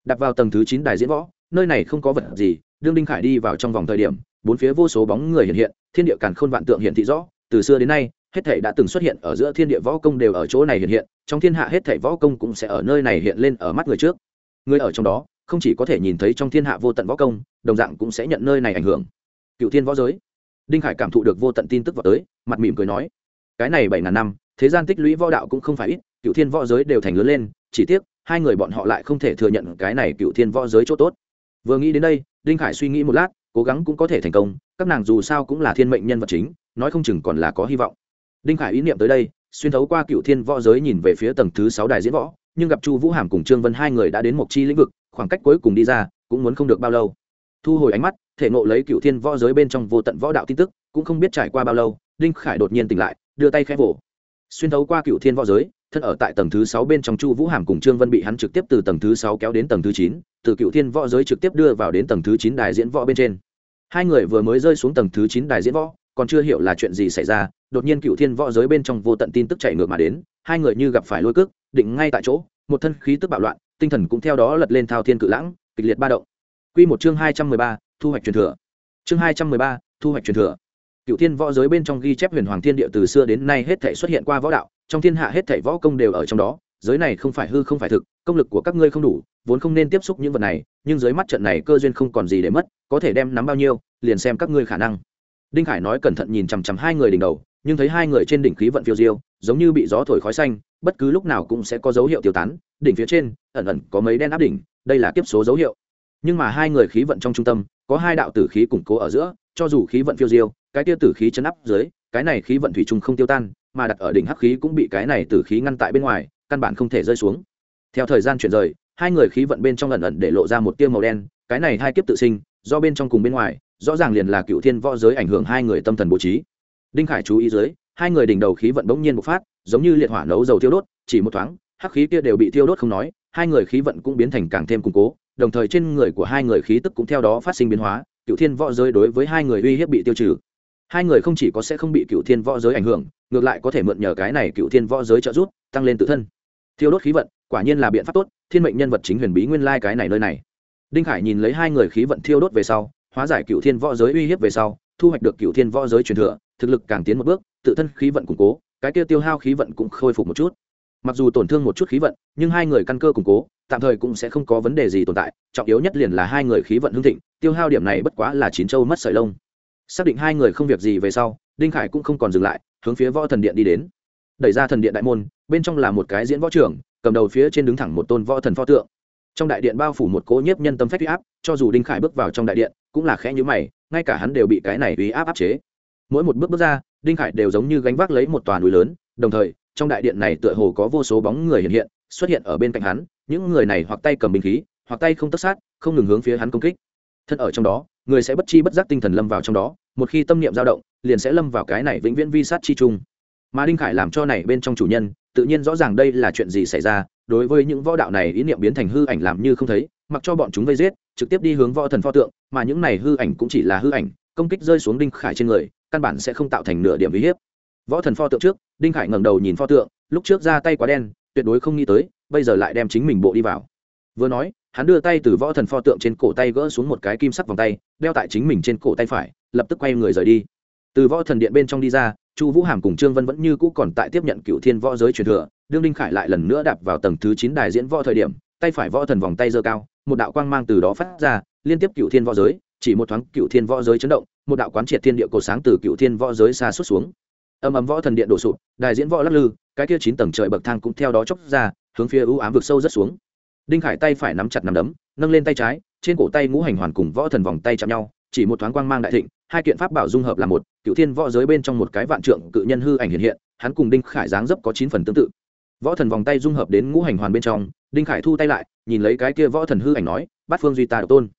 Đặt vào tầng thứ chín đài diễn võ, nơi này không có vật gì, đương đinh khải đi vào trong vòng thời điểm, bốn phía vô số bóng người hiện hiện, thiên địa càn khôn vạn tượng hiện thị rõ, từ xưa đến nay, hết thảy đã từng xuất hiện ở giữa thiên địa võ công đều ở chỗ này hiện hiện, trong thiên hạ hết thảy võ công cũng sẽ ở nơi này hiện lên ở mắt người trước người ở trong đó, không chỉ có thể nhìn thấy trong thiên hạ vô tận võ công, đồng dạng cũng sẽ nhận nơi này ảnh hưởng. Cựu thiên võ giới. Đinh khải cảm thụ được vô tận tin tức vào tới, mặt mỉm cười nói, cái này bảy ngàn năm, thế gian tích lũy võ đạo cũng không phải ít, cựu thiên võ giới đều thành lớn lên, chỉ tiếc, hai người bọn họ lại không thể thừa nhận cái này cựu thiên võ giới c h ỗ t ố t vừa nghĩ đến đây, đinh khải suy nghĩ một lát, cố gắng cũng có thể thành công, các nàng dù sao cũng là thiên mệnh nhân vật chính, nói không chừng còn là có hy vọng. Đinh khải ý niệm tới đây, xuyên thấu qua cựu thiên võ giới nhìn về phía tầng thứ sáu đài diễn võ nhưng gặp chu vũ hàm cùng trương vân hai người đã đến mộc chi lĩnh vực, khoảng cách cuối cùng đi ra cũng muốn không được bao lâu. Thu hồi ánh mắt, thể nộ lấy cựu thiên võ giới bên trong vô tận võ đạo tin tức, cũng không biết trải qua bao lâu, đinh khải đột nhiên tỉnh lại, đưa tay khẽ vỗ. Xuyên thấu qua cựu thiên võ giới, thân ở tại tầng thứ sáu bên trong chu vũ hàm cùng trương vân bị hắn trực tiếp từ tầng thứ sáu kéo đến tầng thứ chín, từ cựu thiên võ giới trực tiếp đưa vào đến tầng thứ chín đài diễn võ bên trên. Hai người vừa mới rơi xuống tầng thứ chín đài diễn võ, còn chưa hiểu là chuyện gì xảy ra, đột nhiên cựu thiên võ giới bên trong vô tận tin tức chạy ngược mà đến hai người như gặp phải lôi cước, định ngay tại chỗ, một thân khí tức bạo loạn, tinh thần cũng theo đó lật lên thao thiên cự lãng, kịch liệt ba động. Q một chương hai trăm mười ba, thu hoạch truyền thừa. Chương hai trăm mười ba, thu hoạch truyền thừa. Cựu thiên võ giới bên trong ghi chép huyền hoàng thiên địa từ xưa đến nay hết thể xuất hiện qua võ đạo, trong thiên hạ hết thể võ công đều ở trong đó, giới này không phải hư, không phải thực, công lực của các ngươi không đủ, vốn không nên tiếp xúc những vật này, nhưng dưới mắt trận này cơ duyên không còn gì để mất, có thể đem nắm bao nhiêu, liền xem các ngươi khả năng. Đinh khải nói cẩn thận nhìn chằm chằm hai người đỉnh đầu, nhưng thấy hai người trên đỉnh khí vận phiêu diêu giống như bị gió thổi khói xanh, bất cứ lúc nào cũng sẽ có dấu hiệu tiêu tán, đỉnh phía trên, ẩn ẩn có mấy đen áp đỉnh, đây là tiếp số dấu hiệu. Nhưng mà hai người khí vận trong trung tâm, có hai đạo tử khí củng cố ở giữa, cho dù khí vận phiêu diêu, cái tia tử khí chấn áp dưới, cái này khí vận thủy chung không tiêu tan, mà đặt ở đỉnh hắc khí cũng bị cái này tử khí ngăn tại bên ngoài, căn bản không thể rơi xuống. Theo thời gian chuyển rời, hai người khí vận bên trong ẩn ẩn để lộ ra một tia màu đen, cái này hai kiếp tự sinh, do bên trong cùng bên ngoài, rõ ràng liền là cựu thiên võ giới ảnh hưởng hai người tâm thần bố trí. Đinh khải chú ý dưới hai người đỉnh đầu khí vận bỗng nhiên bộc phát, giống như liệt hỏa nấu dầu thiêu đốt, chỉ một thoáng, hắc khí kia đều bị thiêu đốt không nói, hai người khí vận cũng biến thành càng thêm củng cố, đồng thời trên người của hai người khí tức cũng theo đó phát sinh biến hóa, cựu thiên võ giới đối với hai người uy hiếp bị tiêu trừ. Hai người không chỉ có sẽ không bị cựu thiên võ giới ảnh hưởng, ngược lại có thể mượn nhờ cái này cựu thiên võ giới trợ giúp, tăng lên tự thân. Thiêu đốt khí vận, quả nhiên là biện pháp tốt, thiên mệnh nhân vật chính huyền bí nguyên lai cái này nơi này. Đinh khải nhìn lấy hai người khí vận thiêu đốt về sau, hóa giải cựu thiên võ giới uy hiếp về sau thu hoạch được cựu thiên võ giới truyền thừa, thực lực càng tiến một bước, tự thân khí vận củng cố, cái kia tiêu hao khí vận cũng khôi phục một chút. Mặc dù tổn thương một chút khí vận, nhưng hai người căn cơ củng cố, tạm thời cũng sẽ không có vấn đề gì tồn tại, trọng yếu nhất liền là hai người khí vận hưng thịnh, tiêu hao điểm này bất quá là chín châu mất sợi lông. Xác định hai người không việc gì về sau, đinh khải cũng không còn dừng lại, hướng phía võ thần điện đi đến. Đẩy ra thần điện đại môn, bên trong là một cái diễn võ trưởng, cầm đầu phía trên đứng thẳng một tôn võ thần pho tượng. Trong đại điện bao phủ một cố nhiếp nhân tâm phép huy áp, cho dù đinh khải bước vào trong đại điện, cũng là khẽ nhữ mày ngay cả hắn đều bị cái này uy áp áp chế. Mỗi một bước bước ra, đinh khải đều giống như gánh vác lấy một toàn núi lớn, đồng thời, trong đại điện này tựa hồ có vô số bóng người hiện hiện, xuất hiện ở bên cạnh hắn, những người này hoặc tay cầm binh khí, hoặc tay không tất sát, không ngừng hướng phía hắn công kích. Thân ở trong đó, người sẽ bất chi bất giác tinh thần lâm vào trong đó, một khi tâm niệm dao động, liền sẽ lâm vào cái này vĩnh viễn vi sát chi chung mà đinh khải làm cho này bên trong chủ nhân, tự nhiên rõ ràng đây là chuyện gì xảy ra, đối với những võ đạo này ý niệm biến thành hư ảnh làm như không thấy, mặc cho bọn chúng vây giết trực tiếp đi hướng võ thần pho tượng, mà những này hư ảnh cũng chỉ là hư ảnh, công kích rơi xuống đinh khải trên người, căn bản sẽ không tạo thành nửa điểm uy hiếp. Võ thần pho tượng trước, đinh khải ngẩng đầu nhìn pho tượng, lúc trước ra tay quá đen, tuyệt đối không nghĩ tới, bây giờ lại đem chính mình bộ đi vào. Vừa nói, hắn đưa tay từ võ thần pho tượng trên cổ tay gỡ xuống một cái kim sắc vòng tay, đeo tại chính mình trên cổ tay phải, lập tức quay người rời đi. Từ võ thần điện bên trong đi ra, chu vũ hàm cùng trương vân vẫn như cũ còn tại tiếp nhận cựu thiên võ giới truyền thừa, đương đinh khải lại lần nữa đạp vào tầng thứ chín đài diễn võ thời điểm, tay phải võ thần vòng tay giơ cao một đạo quang mang từ đó phát ra, liên tiếp cựu thiên võ giới, chỉ một thoáng cựu thiên võ giới chấn động, một đạo quán triệt thiên địa cổ sáng từ cựu thiên võ giới xa suốt xuống. Âm ấm võ thần điện đổ sụp đại diễn võ lắc lư, cái kia chín tầng trời bậc thang cũng theo đó chốc ra, hướng phía ưu ám vực sâu rất xuống. Đinh khải tay phải nắm chặt nắm đấm, nâng lên tay trái, trên cổ tay ngũ hành hoàn cùng võ thần vòng tay chạm nhau, chỉ một thoáng quang mang đại thịnh, hai kiện pháp bảo dung hợp là một cựu thiên võ giới bên trong một cái vạn trượng cự nhân hư ảnh hiện hiện, hắn cùng đinh khải dáng dấp có chín phần tương tự. Võ thần vòng tay dung hợp đến ngũ hành hoàn bên trong, đinh khải thu tay lại nhìn lấy cái kia võ thần hư ảnh nói bắt phương duy ta độc tôn.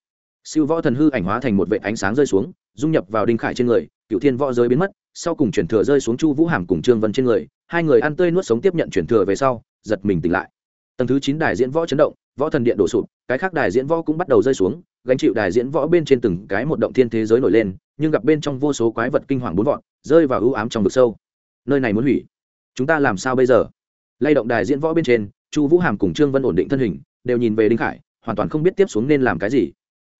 Siêu võ thần hư ảnh hóa thành một vệ ánh sáng rơi xuống, dung nhập vào đinh khải trên người cựu thiên võ giới biến mất, sau cùng chuyển thừa rơi xuống chu vũ hàm cùng trương vân trên người, hai người ăn tươi nuốt sống tiếp nhận chuyển thừa về sau, giật mình tỉnh lại. Tầng thứ chín đài diễn võ chấn động, võ thần điện đổ sụp, cái khác đài diễn võ cũng bắt đầu rơi xuống, gánh chịu đài diễn võ bên trên từng cái một động thiên thế giới nổi lên, nhưng gặp bên trong vô số quái vật kinh hoàng bốn vọn rơi vào ưu ám trong vực sâu. Nơi này muốn hủy. Chúng ta làm sao bây giờ? Lay động đài diễn võ bên trên, chu vũ hàm cùng trương vân ổn định thân hình đều nhìn về đinh khải, hoàn toàn không biết tiếp xuống nên làm cái gì.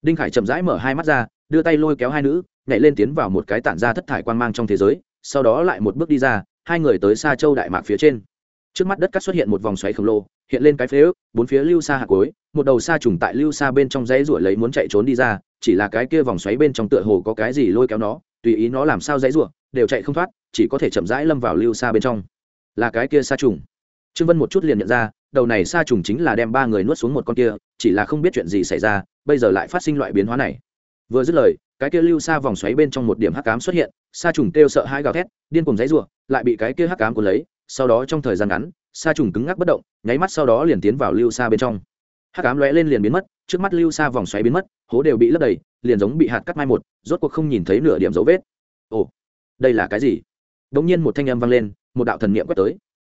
Đinh khải chậm rãi mở hai mắt ra, đưa tay lôi kéo hai nữ, nhảy lên tiến vào một cái tản ra thất thải quan mang trong thế giới, sau đó lại một bước đi ra, hai người tới xa châu đại mạc phía trên. Trước mắt đất cắt xuất hiện một vòng xoáy khổng lồ, hiện lên cái phế ước, bốn phía lưu xa hạt cối một đầu xa trùng tại lưu xa bên trong dãy ruổi lấy muốn chạy trốn đi ra, chỉ là cái kia vòng xoáy bên trong tựa hồ có cái gì lôi kéo nó, tùy ý nó làm sao dãy ruộng đều chạy không thoát, chỉ có thể chậm rãi lâm vào lưu xa bên trong. Là cái kia xa trùng. Trương vân một chút liền nhận ra đầu này Sa trùng chính là đem ba người nuốt xuống một con kia, chỉ là không biết chuyện gì xảy ra, bây giờ lại phát sinh loại biến hóa này. Vừa dứt lời, cái kia lưu xa vòng xoáy bên trong một điểm hắc cám xuất hiện, sa trùng kêu sợ hai gào thét, điên cùng dãy ộ lại bị cái kia hắc cám cuốn lấy, sau đó trong thời gian ngắn, sa trùng cứng ngắc bất động, nháy mắt sau đó liền tiến vào lưu xa bên trong. Hắc cám lóe lên liền biến mất, trước mắt lưu xa vòng xoáy biến mất, hố đều bị lấp đầy, liền giống bị hạt cắt mai một, rốt cuộc không nhìn thấy nửa điểm dấu vết. Ồ, đây là cái gì? Đ ỗ n g nhiên một thanh âm vang lên, một đạo thần niệm quét tới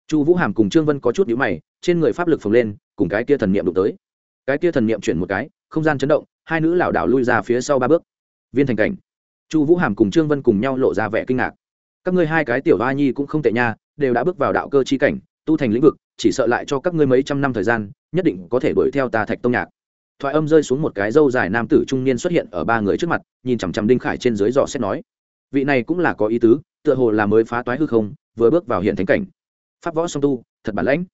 chu vũ hàm cùng trương vân có chút nhữ mày, trên người pháp lực phồng lên, cùng cái kia thần niệm đụng tới. Cái kia thần niệm chuyển một cái, không gian chấn động, hai nữ lảo đảo lui ra phía sau ba bước. Viên thành cảnh. Chu vũ hàm cùng trương vân cùng nhau lộ ra vẻ kinh ngạc. Các ngươi hai cái tiểu va nhi cũng không tệ nha, đều đã bước vào đạo cơ chi cảnh, tu thành lĩnh vực, chỉ sợ lại cho các ngươi mấy trăm năm thời gian, nhất định có thể đuổi theo ta thạch tông nhạc. Thoại âm rơi xuống một cái dâu dài nam tử trung niên xuất hiện ở ba người trước mặt, nhìn chằm chằm đinh khải trên dưới dò xét nói. Vị này cũng là có ý tứ, tựa hồ là mới phá toái hư không, vừa bước vào hiện thánh cảnh pháp võ song tu, thật bản lãnh.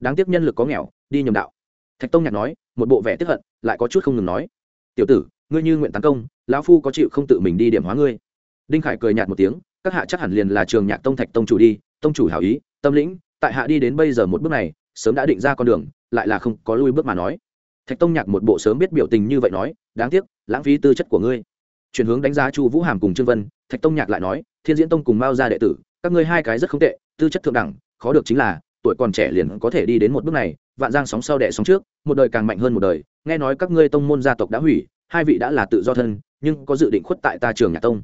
Đáng tiếc nhân lực có nghèo, đi nhầm đạo. Thạch tông nhạc nói, một bộ vẻ tiếp hận, lại có chút không ngừng nói. Tiểu tử, ngươi như nguyện tấn công, lão phu có chịu không tự mình đi điểm hóa ngươi? Đinh khải cười nhạt một tiếng, các hạ chắc hẳn liền là trường nhạc tông thạch tông chủ đi, tông chủ hảo ý, tâm lĩnh, tại hạ đi đến bây giờ một bước này, sớm đã định ra con đường, lại là không có lui bước mà nói. Thạch tông nhạc một bộ sớm biết biểu tình như vậy nói, đáng tiếc, lãng phí tư chất của ngươi. Chuyển hướng đánh giá chu vũ hàm cùng trương vân, thạch tông nhạc lại nói, thiên diễn tông cùng mao gia đệ tử, các ngươi hai cái rất không tệ, tư chất thượng đẳng khó được chính là, tuổi còn trẻ liền có thể đi đến một bước này, vạn giang sóng sau đẻ sóng trước, một đời càng mạnh hơn một đời, nghe nói các ngươi tông môn gia tộc đã hủy, hai vị đã là tự do thân, nhưng có dự định khuất tại ta trường nhà tông.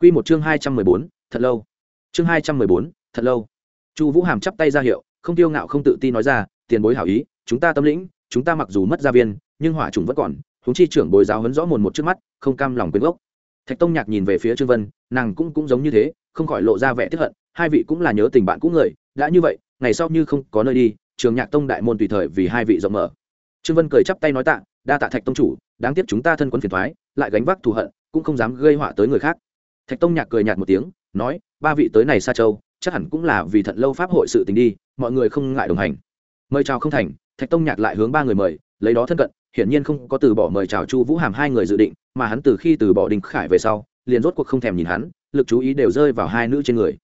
Quy một chương hai trăm mười bốn, thật lâu. Chương hai trăm mười bốn, thật lâu. Chu vũ hàm chắp tay ra hiệu, không tiêu ngạo không tự ti nói ra, tiền bối hảo ý, chúng ta tâm lĩnh, chúng ta mặc dù mất gia viên, nhưng hỏa trùng vẫn còn, huống chi trưởng bồi giáo hấn rõ mồn một trước mắt, không cam lòng quyến gốc. Thạch tông nhạc nhìn về phía trương vân, nàng cũng cũng giống như thế, không khỏi lộ ra vẻ tiếp hận, hai vị cũng là nhớ tình bạn cũ người đã như vậy, ngày sau như không có nơi đi, trường nhạc tông đại môn tùy thời vì hai vị rộng mở. Trương vân cười chắp tay nói tạ, đa tạ thạch tông chủ, đáng tiếc chúng ta thân quân phiền thoái lại gánh vác thù hận, cũng không dám gây họa tới người khác. Thạch tông nhạc cười nhạt một tiếng, nói, ba vị tới này xa châu, chắc hẳn cũng là vì thận lâu pháp hội sự tình đi, mọi người không ngại đồng hành. Mời chào không thành, thạch tông nhạc lại hướng ba người mời, lấy đó thân cận, hiển nhiên không có từ bỏ mời chào chu vũ hàm hai người dự định, mà hắn từ khi từ bỏ đình khải về sau, liền rốt cuộc không thèm nhìn hắn, lực chú ý đều rơi vào hai nữ trên người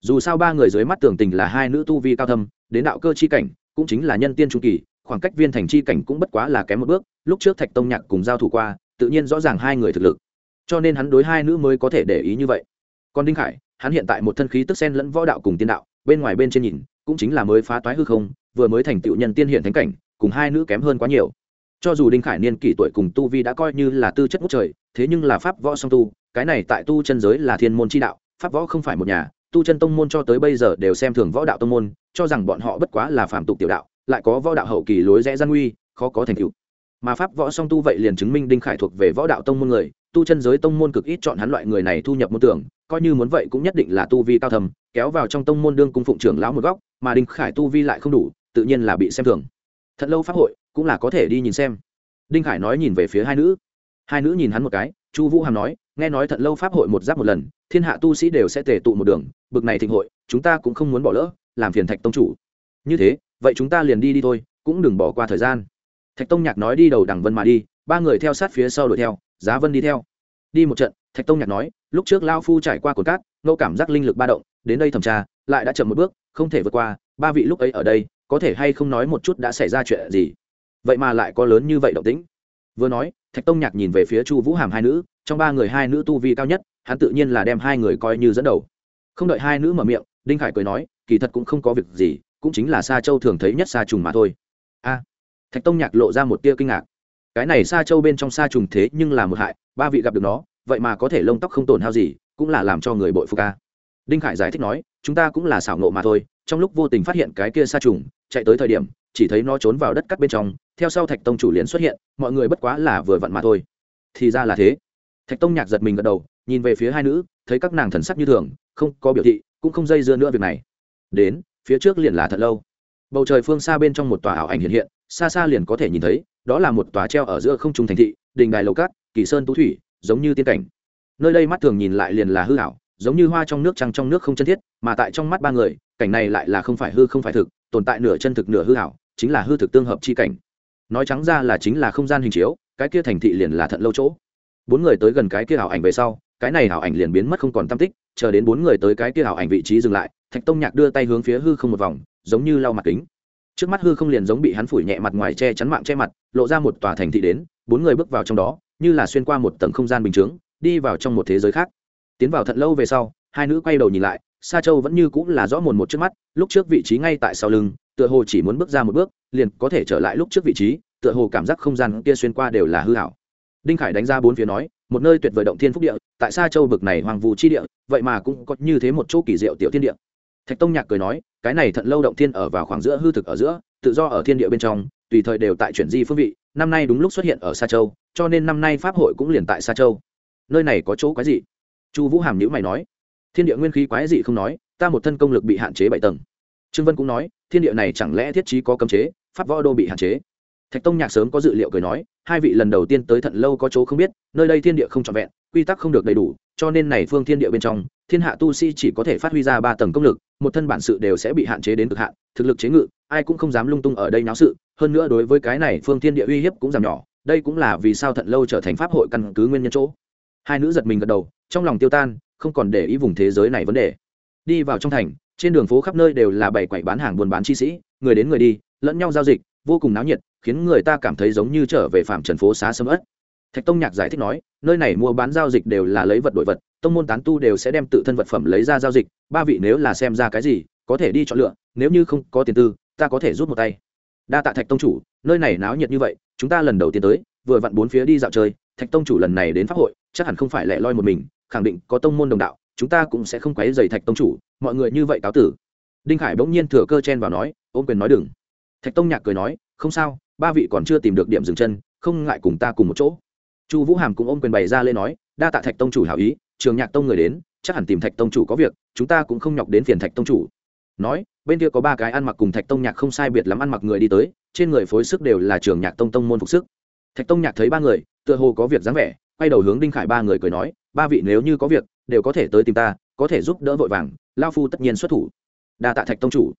dù sao ba người dưới mắt tưởng tình là hai nữ tu vi cao thâm, đến đạo cơ chi cảnh, cũng chính là nhân tiên trung kỳ, khoảng cách viên thành chi cảnh cũng bất quá là kém một bước, lúc trước thạch tông nhạc cùng giao thủ qua, tự nhiên rõ ràng hai người thực lực. Cho nên hắn đối hai nữ mới có thể để ý như vậy. Còn đinh khải, hắn hiện tại một thân khí tức sen lẫn võ đạo cùng tiên đạo, bên ngoài bên trên nhìn, cũng chính là mới phá toái hư không, vừa mới thành tựu nhân tiên hiện thánh cảnh, cùng hai nữ kém hơn quá nhiều. Cho dù đinh khải niên kỷ tuổi cùng tu vi đã coi như là tư chất ngút trời, thế nhưng là pháp võ song tu, cái này tại tu chân giới là thiên môn chi đạo, pháp võ không phải một nhà tu chân tông môn cho tới bây giờ đều xem thường võ đạo tông môn, cho rằng bọn họ bất quá là phạm tục tiểu đạo, lại có võ đạo hậu kỳ lối rẽ gian nguy, khó có thành tựu. Mà pháp võ song tu vậy liền chứng minh đinh khải thuộc về võ đạo tông môn người, tu chân giới tông môn cực ít chọn hắn loại người này thu nhập môn tưởng, coi như muốn vậy cũng nhất định là tu vi cao thầm, kéo vào trong tông môn đương cung phụng trưởng lão một góc, mà đinh khải tu vi lại không đủ, tự nhiên là bị xem thường. Thật lâu pháp hội, cũng là có thể đi nhìn xem. Đinh khải nói nhìn về phía hai nữ. Hai nữ nhìn hắn một cái, chu vũ hàm nói, nghe nói thật lâu pháp hội một giáp một lần thiên hạ tu sĩ đều sẽ tề tụ một đường, bực này thịnh hội, chúng ta cũng không muốn bỏ lỡ, làm phiền thạch tông chủ. Như thế, vậy chúng ta liền đi đi thôi, cũng đừng bỏ qua thời gian. Thạch tông nhạc nói đi đầu đằng vân mà đi, ba người theo sát phía sau đuổi theo, giá vân đi theo. Đi một trận, thạch tông nhạc nói, lúc trước lao phu trải qua cồn cát, ngẫu cảm giác linh lực ba động, đến đây thẩm tra, lại đã chậm một bước, không thể vượt qua, ba vị lúc ấy ở đây, có thể hay không nói một chút đã xảy ra chuyện gì? Vậy mà lại có lớn như vậy động tĩnh. Vừa nói, thạch tông nhạc nhìn về phía chu vũ hàm hai nữ, trong ba người hai nữ tu vi cao nhất hắn tự nhiên là đem hai người coi như dẫn đầu. Không đợi hai nữ mở miệng, đinh khải cười nói, kỳ thật cũng không có việc gì, cũng chính là sa châu thường thấy nhất sa trùng mà thôi. A, thạch tông nhạc lộ ra một tia kinh ngạc. Cái này sa châu bên trong sa trùng thế nhưng là một hại, ba vị gặp được nó, vậy mà có thể lông tóc không tổn hao gì, cũng là làm cho người bội phục ca đinh khải giải thích nói, chúng ta cũng là xảo nộ mà thôi, trong lúc vô tình phát hiện cái kia sa trùng, chạy tới thời điểm, chỉ thấy nó trốn vào đất cắt bên trong, theo sau thạch tông chủ liền xuất hiện, mọi người bất quá là vừa vặn mà thôi. Thì ra là thế. Thạch tông nhạc giật mình gật đầu nhìn về phía hai nữ, thấy các nàng thần sắc như thường, không có biểu thị, cũng không dây dưa nữa việc này. Đến, phía trước liền là thật lâu. Bầu trời phương xa bên trong một tòa ảo ảnh hiện hiện, xa xa liền có thể nhìn thấy, đó là một tòa treo ở giữa không trung thành thị, đình đài lầu cát, kỳ sơn tú thủy, giống như tiên cảnh. Nơi đây mắt thường nhìn lại liền là hư ảo, giống như hoa trong nước trăng trong nước không chân thiết, mà tại trong mắt ba người, cảnh này lại là không phải hư không phải thực, tồn tại nửa chân thực nửa hư ảo, chính là hư thực tương hợp chi cảnh. Nói trắng ra là chính là không gian hình chiếu, cái kia thành thị liền là thận lâu chỗ. Bốn người tới gần cái kia ảo ảnh về sau cái này ảo ảnh liền biến mất không còn tam tích chờ đến bốn người tới cái kia ảo ảnh vị trí dừng lại thạch tông nhạc đưa tay hướng phía hư không một vòng giống như lau mặt kính. Trước mắt hư không liền giống bị hắn phủi nhẹ mặt ngoài che chắn mạng che mặt lộ ra một tòa thành thị đến bốn người bước vào trong đó như là xuyên qua một tầng không gian bình thường, đi vào trong một thế giới khác. Tiến vào thật lâu về sau hai nữ quay đầu nhìn lại sa châu vẫn như cũng là rõ mồn một trước mắt lúc trước vị trí ngay tại sau lưng tựa hồ chỉ muốn bước ra một bước liền có thể trở lại lúc trước vị trí tựa hồ cảm giác không gian kia xuyên qua đều là hư hảo đinh khải đánh ra bốn phía nói một nơi tuyệt vời động thiên phúc địa, tại sa châu bực này hoàng vũ chi địa, vậy mà cũng có như thế một chỗ kỳ diệu tiểu thiên địa. Thạch tông nhạc cười nói, cái này thận lâu động thiên ở vào khoảng giữa hư thực ở giữa, tự do ở thiên địa bên trong, tùy thời đều tại chuyển di phương vị, năm nay đúng lúc xuất hiện ở sa châu, cho nên năm nay pháp hội cũng liền tại sa châu. Nơi này có chỗ quái gì chu vũ hàm nhữ mày nói, thiên địa nguyên khí quái dị không nói, ta một thân công lực bị hạn chế bảy tầng. Trương vân cũng nói, thiên địa này chẳng lẽ thiết trí có cấm chế, pháp võ đô bị hạn chế? Thạch tông nhạc sớm có dự liệu cười nói, hai vị lần đầu tiên tới thận lâu có chỗ không biết, nơi đây thiên địa không trọn vẹn, quy tắc không được đầy đủ, cho nên này phương thiên địa bên trong, thiên hạ tu sĩ chỉ có thể phát huy ra ba tầng công lực, một thân bản sự đều sẽ bị hạn chế đến cực hạn, thực lực chế ngự, ai cũng không dám lung tung ở đây náo sự, hơn nữa đối với cái này phương thiên địa uy hiếp cũng giảm nhỏ, đây cũng là vì sao thận lâu trở thành pháp hội căn cứ nguyên nhân chỗ. Hai nữ giật mình gật đầu, trong lòng tiêu tan, không còn để ý vùng thế giới này vấn đề. Đi vào trong thành, trên đường phố khắp nơi đều là bảy quầy bán hàng buôn bán chi sĩ, người đến người đi, lẫn nhau giao dịch vô cùng náo nhiệt, khiến người ta cảm thấy giống như trở về phạm trần phố xá sâm ất thạch tông nhạc giải thích nói, nơi này mua bán giao dịch đều là lấy vật đổi vật, tông môn tán tu đều sẽ đem tự thân vật phẩm lấy ra giao dịch, ba vị nếu là xem ra cái gì, có thể đi chọn lựa, nếu như không có tiền tư, ta có thể rút một tay. Đa tạ thạch tông chủ, nơi này náo nhiệt như vậy, chúng ta lần đầu tiên tới, vừa vặn bốn phía đi dạo chơi, thạch tông chủ lần này đến pháp hội, chắc hẳn không phải lẻ loi một mình, khẳng định có tông môn đồng đạo, chúng ta cũng sẽ không quấy dày thạch tông chủ, mọi người như vậy cáo tử. Đinh khải bỗng nhiên thừa cơ chen vào nói, ôm quyền nói đừng thạch tông nhạc cười nói, không sao, ba vị còn chưa tìm được điểm dừng chân, không ngại cùng ta cùng một chỗ. Chu vũ hàm cũng ôm quyền bày ra lên nói, đa tạ thạch tông chủ hảo ý, trường nhạc tông người đến, chắc hẳn tìm thạch tông chủ có việc, chúng ta cũng không nhọc đến phiền thạch tông chủ. Nói, bên kia có ba cái ăn mặc cùng thạch tông nhạc không sai biệt lắm ăn mặc người đi tới, trên người phối sức đều là trường nhạc tông tông môn phục sức. Thạch tông nhạc thấy ba người, tựa hồ có việc dáng vẻ, quay đầu hướng đinh khải ba người cười nói, ba vị nếu như có việc, đều có thể tới tìm ta, có thể giúp đỡ vội vàng lao phu tất nhiên xuất thủ. Đa tạ thạch tông chủ.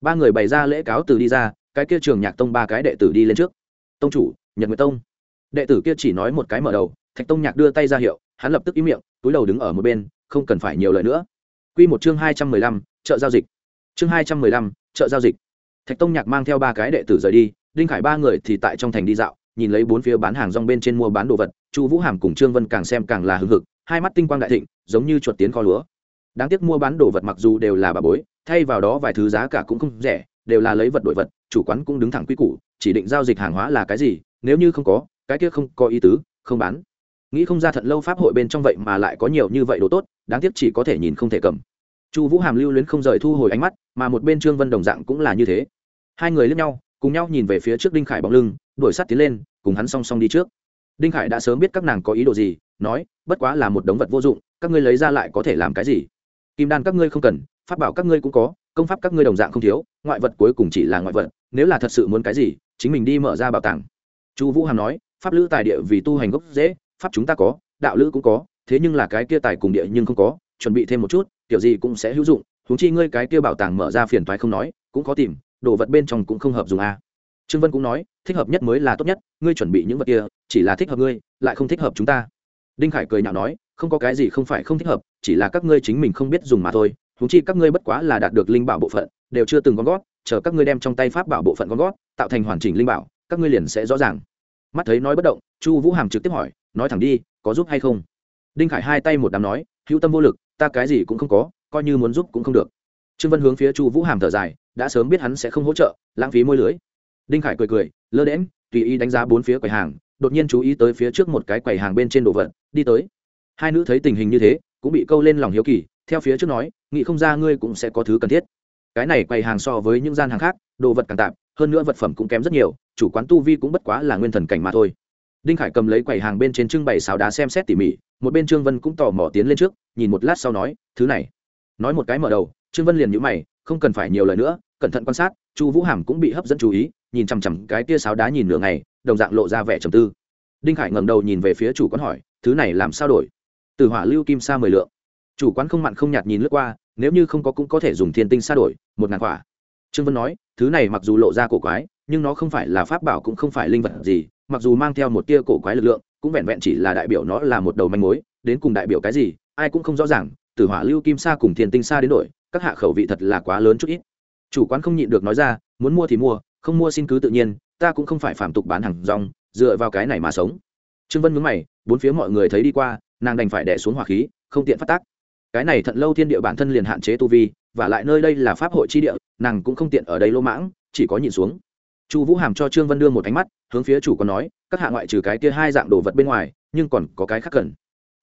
Ba người bày ra lễ cáo từ đi ra cái kia trường nhạc tông ba cái đệ tử đi lên trước. Tông chủ, nhật nguyệt tông. Đệ tử kia chỉ nói một cái mở đầu, thạch tông nhạc đưa tay ra hiệu, hắn lập tức ý miệng, túi đầu đứng ở một bên, không cần phải nhiều lời nữa. Q một chương hai trăm mười lăm, chợ giao dịch. Chương hai trăm mười lăm, chợ giao dịch. Thạch tông nhạc mang theo ba cái đệ tử rời đi, đinh khải ba người thì tại trong thành đi dạo, nhìn lấy bốn phía bán hàng rong bên trên mua bán đồ vật, chu vũ hàm cùng trương vân càng xem càng là hưng hực, hai mắt tinh quang đại thịnh, giống như chuột tiến kho lúa. Đáng tiếc mua bán đồ vật mặc dù đều là bà bối, thay vào đó vài thứ giá cả cũng không rẻ đều là lấy vật đổi vật, chủ quán cũng đứng thẳng quy củ, chỉ định giao dịch hàng hóa là cái gì, nếu như không có, cái kia không có ý tứ, không bán. Nghĩ không ra thận lâu pháp hội bên trong vậy mà lại có nhiều như vậy đồ tốt, đáng tiếc chỉ có thể nhìn không thể cầm. Chu vũ hàm lưu luyến không rời thu hồi ánh mắt, mà một bên trương vân đồng dạng cũng là như thế. Hai người lướt nhau, cùng nhau nhìn về phía trước đinh khải bóng lưng, đuổi sát tiến lên, cùng hắn song song đi trước. Đinh khải đã sớm biết các nàng có ý đồ gì, nói, bất quá là một đống vật vô dụng, các ngươi lấy ra lại có thể làm cái gì? Kim đan các ngươi không cần, pháp bảo các ngươi cũng có công pháp các ngươi đồng dạng không thiếu, ngoại vật cuối cùng chỉ là ngoại vật, nếu là thật sự muốn cái gì, chính mình đi mở ra bảo tàng. Chu vũ hàm nói, pháp lữ tài địa vì tu hành gốc dễ pháp chúng ta có, đạo lữ cũng có, thế nhưng là cái kia tài cùng địa nhưng không có, chuẩn bị thêm một chút, kiểu gì cũng sẽ hữu dụng, huống chi ngươi cái kia bảo tàng mở ra phiền toái không nói, cũng có tìm, đồ vật bên trong cũng không hợp dùng a. Trương vân cũng nói, thích hợp nhất mới là tốt nhất, ngươi chuẩn bị những vật kia, chỉ là thích hợp ngươi, lại không thích hợp chúng ta. Đinh khải cười nhạo nói, không có cái gì không phải không thích hợp, chỉ là các ngươi chính mình không biết dùng mà thôi huống chi các ngươi bất quá là đạt được linh bảo bộ phận đều chưa từng gom gót chờ các ngươi đem trong tay pháp bảo bộ phận gom gót tạo thành hoàn chỉnh linh bảo các ngươi liền sẽ rõ ràng. Mắt thấy nói bất động chu vũ hàm trực tiếp hỏi nói thẳng đi có giúp hay không? Đinh khải hai tay một đám nói hữu tâm vô lực ta cái gì cũng không có coi như muốn giúp cũng không được. Trương vân hướng phía chu vũ hàm thở dài đã sớm biết hắn sẽ không hỗ trợ lãng phí môi lưới. Đinh khải cười cười lơ đễnh, tùy ý đánh giá bốn phía quầy hàng đột nhiên chú ý tới phía trước một cái quầy hàng bên trên đồ vật đi tới. Hai nữ thấy tình hình như thế cũng bị câu lên lòng hiếu kỳ theo phía trước nói, nghĩ không ra ngươi cũng sẽ có thứ cần thiết. Cái này quầy hàng so với những gian hàng khác, đồ vật càng tạp, hơn nữa vật phẩm cũng kém rất nhiều, chủ quán tu vi cũng bất quá là nguyên thần cảnh mà thôi. Đinh khải cầm lấy quầy hàng bên trên trưng bày xào đá xem xét tỉ mỉ, một bên trương vân cũng tò mò tiến lên trước, nhìn một lát sau nói, thứ này. Nói một cái mở đầu, trương vân liền nhữ mày, không cần phải nhiều lời nữa, cẩn thận quan sát, chu vũ hàm cũng bị hấp dẫn chú ý, nhìn chằm chằm cái tia sáo đá nhìn nửa ngày, đồng dạng lộ ra vẻ trầm tư. Đinh khải ngẩng đầu nhìn về phía chủ quán hỏi, thứ này làm sao đổi? Từ hỏa lưu kim sa mười lượng chủ quán không mặn không nhạt nhìn lướt qua, nếu như không có cũng có thể dùng thiên tinh sa đổi, một ngàn quả. Trương vân nói, thứ này mặc dù lộ ra cổ quái, nhưng nó không phải là pháp bảo cũng không phải linh vật gì, mặc dù mang theo một tia cổ quái lực lượng, cũng vẹn vẹn chỉ là đại biểu nó là một đầu manh mối, đến cùng đại biểu cái gì, ai cũng không rõ ràng, từ hỏa lưu kim sa cùng thiên tinh sa đến đổi, các hạ khẩu vị thật là quá lớn chút ít. Chủ quán không nhịn được nói ra, muốn mua thì mua, không mua xin cứ tự nhiên, ta cũng không phải phạm tục bán hàng rong, dựa vào cái này mà sống. Trương vân mướn mày, bốn phía mọi người thấy đi qua, nàng đành phải đẻ xuống hỏa khí, không tiện phát tác cái này thận lâu thiên địa bản thân liền hạn chế tu vi, và lại nơi đây là pháp hội chi địa, nàng cũng không tiện ở đây lô mãng, chỉ có nhìn xuống. Chu vũ hàm cho trương vân đưa một ánh mắt, hướng phía chủ quán nói, các hạ ngoại trừ cái kia hai dạng đồ vật bên ngoài, nhưng còn có cái khác cần.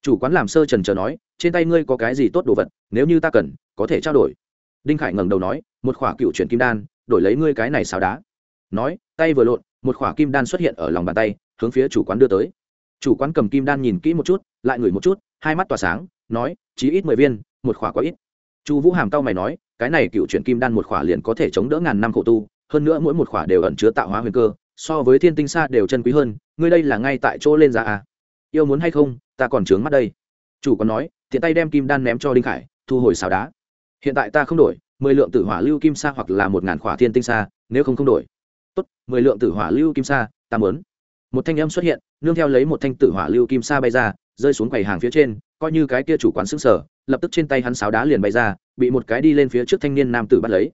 Chủ quán làm sơ trần chờ nói, trên tay ngươi có cái gì tốt đồ vật, nếu như ta cần, có thể trao đổi. Đinh khải ngẩng đầu nói, một khỏa cựu chuyển kim đan, đổi lấy ngươi cái này xào đá. Nói, tay vừa lộn, một khỏa kim đan xuất hiện ở lòng bàn tay, hướng phía chủ quán đưa tới. Chủ quán cầm kim đan nhìn kỹ một chút, lại ngửi một chút, hai mắt tỏa sáng nói, chí ít mười viên, một khỏa quá ít. Chu vũ hàm cao mày nói, cái này cựu chuyển kim đan một khỏa liền có thể chống đỡ ngàn năm khổ tu, hơn nữa mỗi một khỏa đều ẩn chứa tạo hóa huyền cơ, so với thiên tinh xa đều chân quý hơn, ngươi đây là ngay tại chỗ lên giá à? Yêu muốn hay không, ta còn trướng mắt đây. Chủ còn nói, tiện tay đem kim đan ném cho đinh khải, thu hồi xào đá. Hiện tại ta không đổi, mười lượng tử hỏa lưu kim sa hoặc là một ngàn khỏa thiên tinh sa, nếu không không đổi. Tốt, mười lượng tử hỏa lưu kim sa, ta mớn một thanh âm xuất hiện, nương theo lấy một thanh tử hỏa lưu kim sa bay ra, rơi xuống quầy hàng phía trên coi như cái kia chủ quán xứng sở, lập tức trên tay hắn sáo đá liền bay ra, bị một cái đi lên phía trước thanh niên nam tử bắt lấy.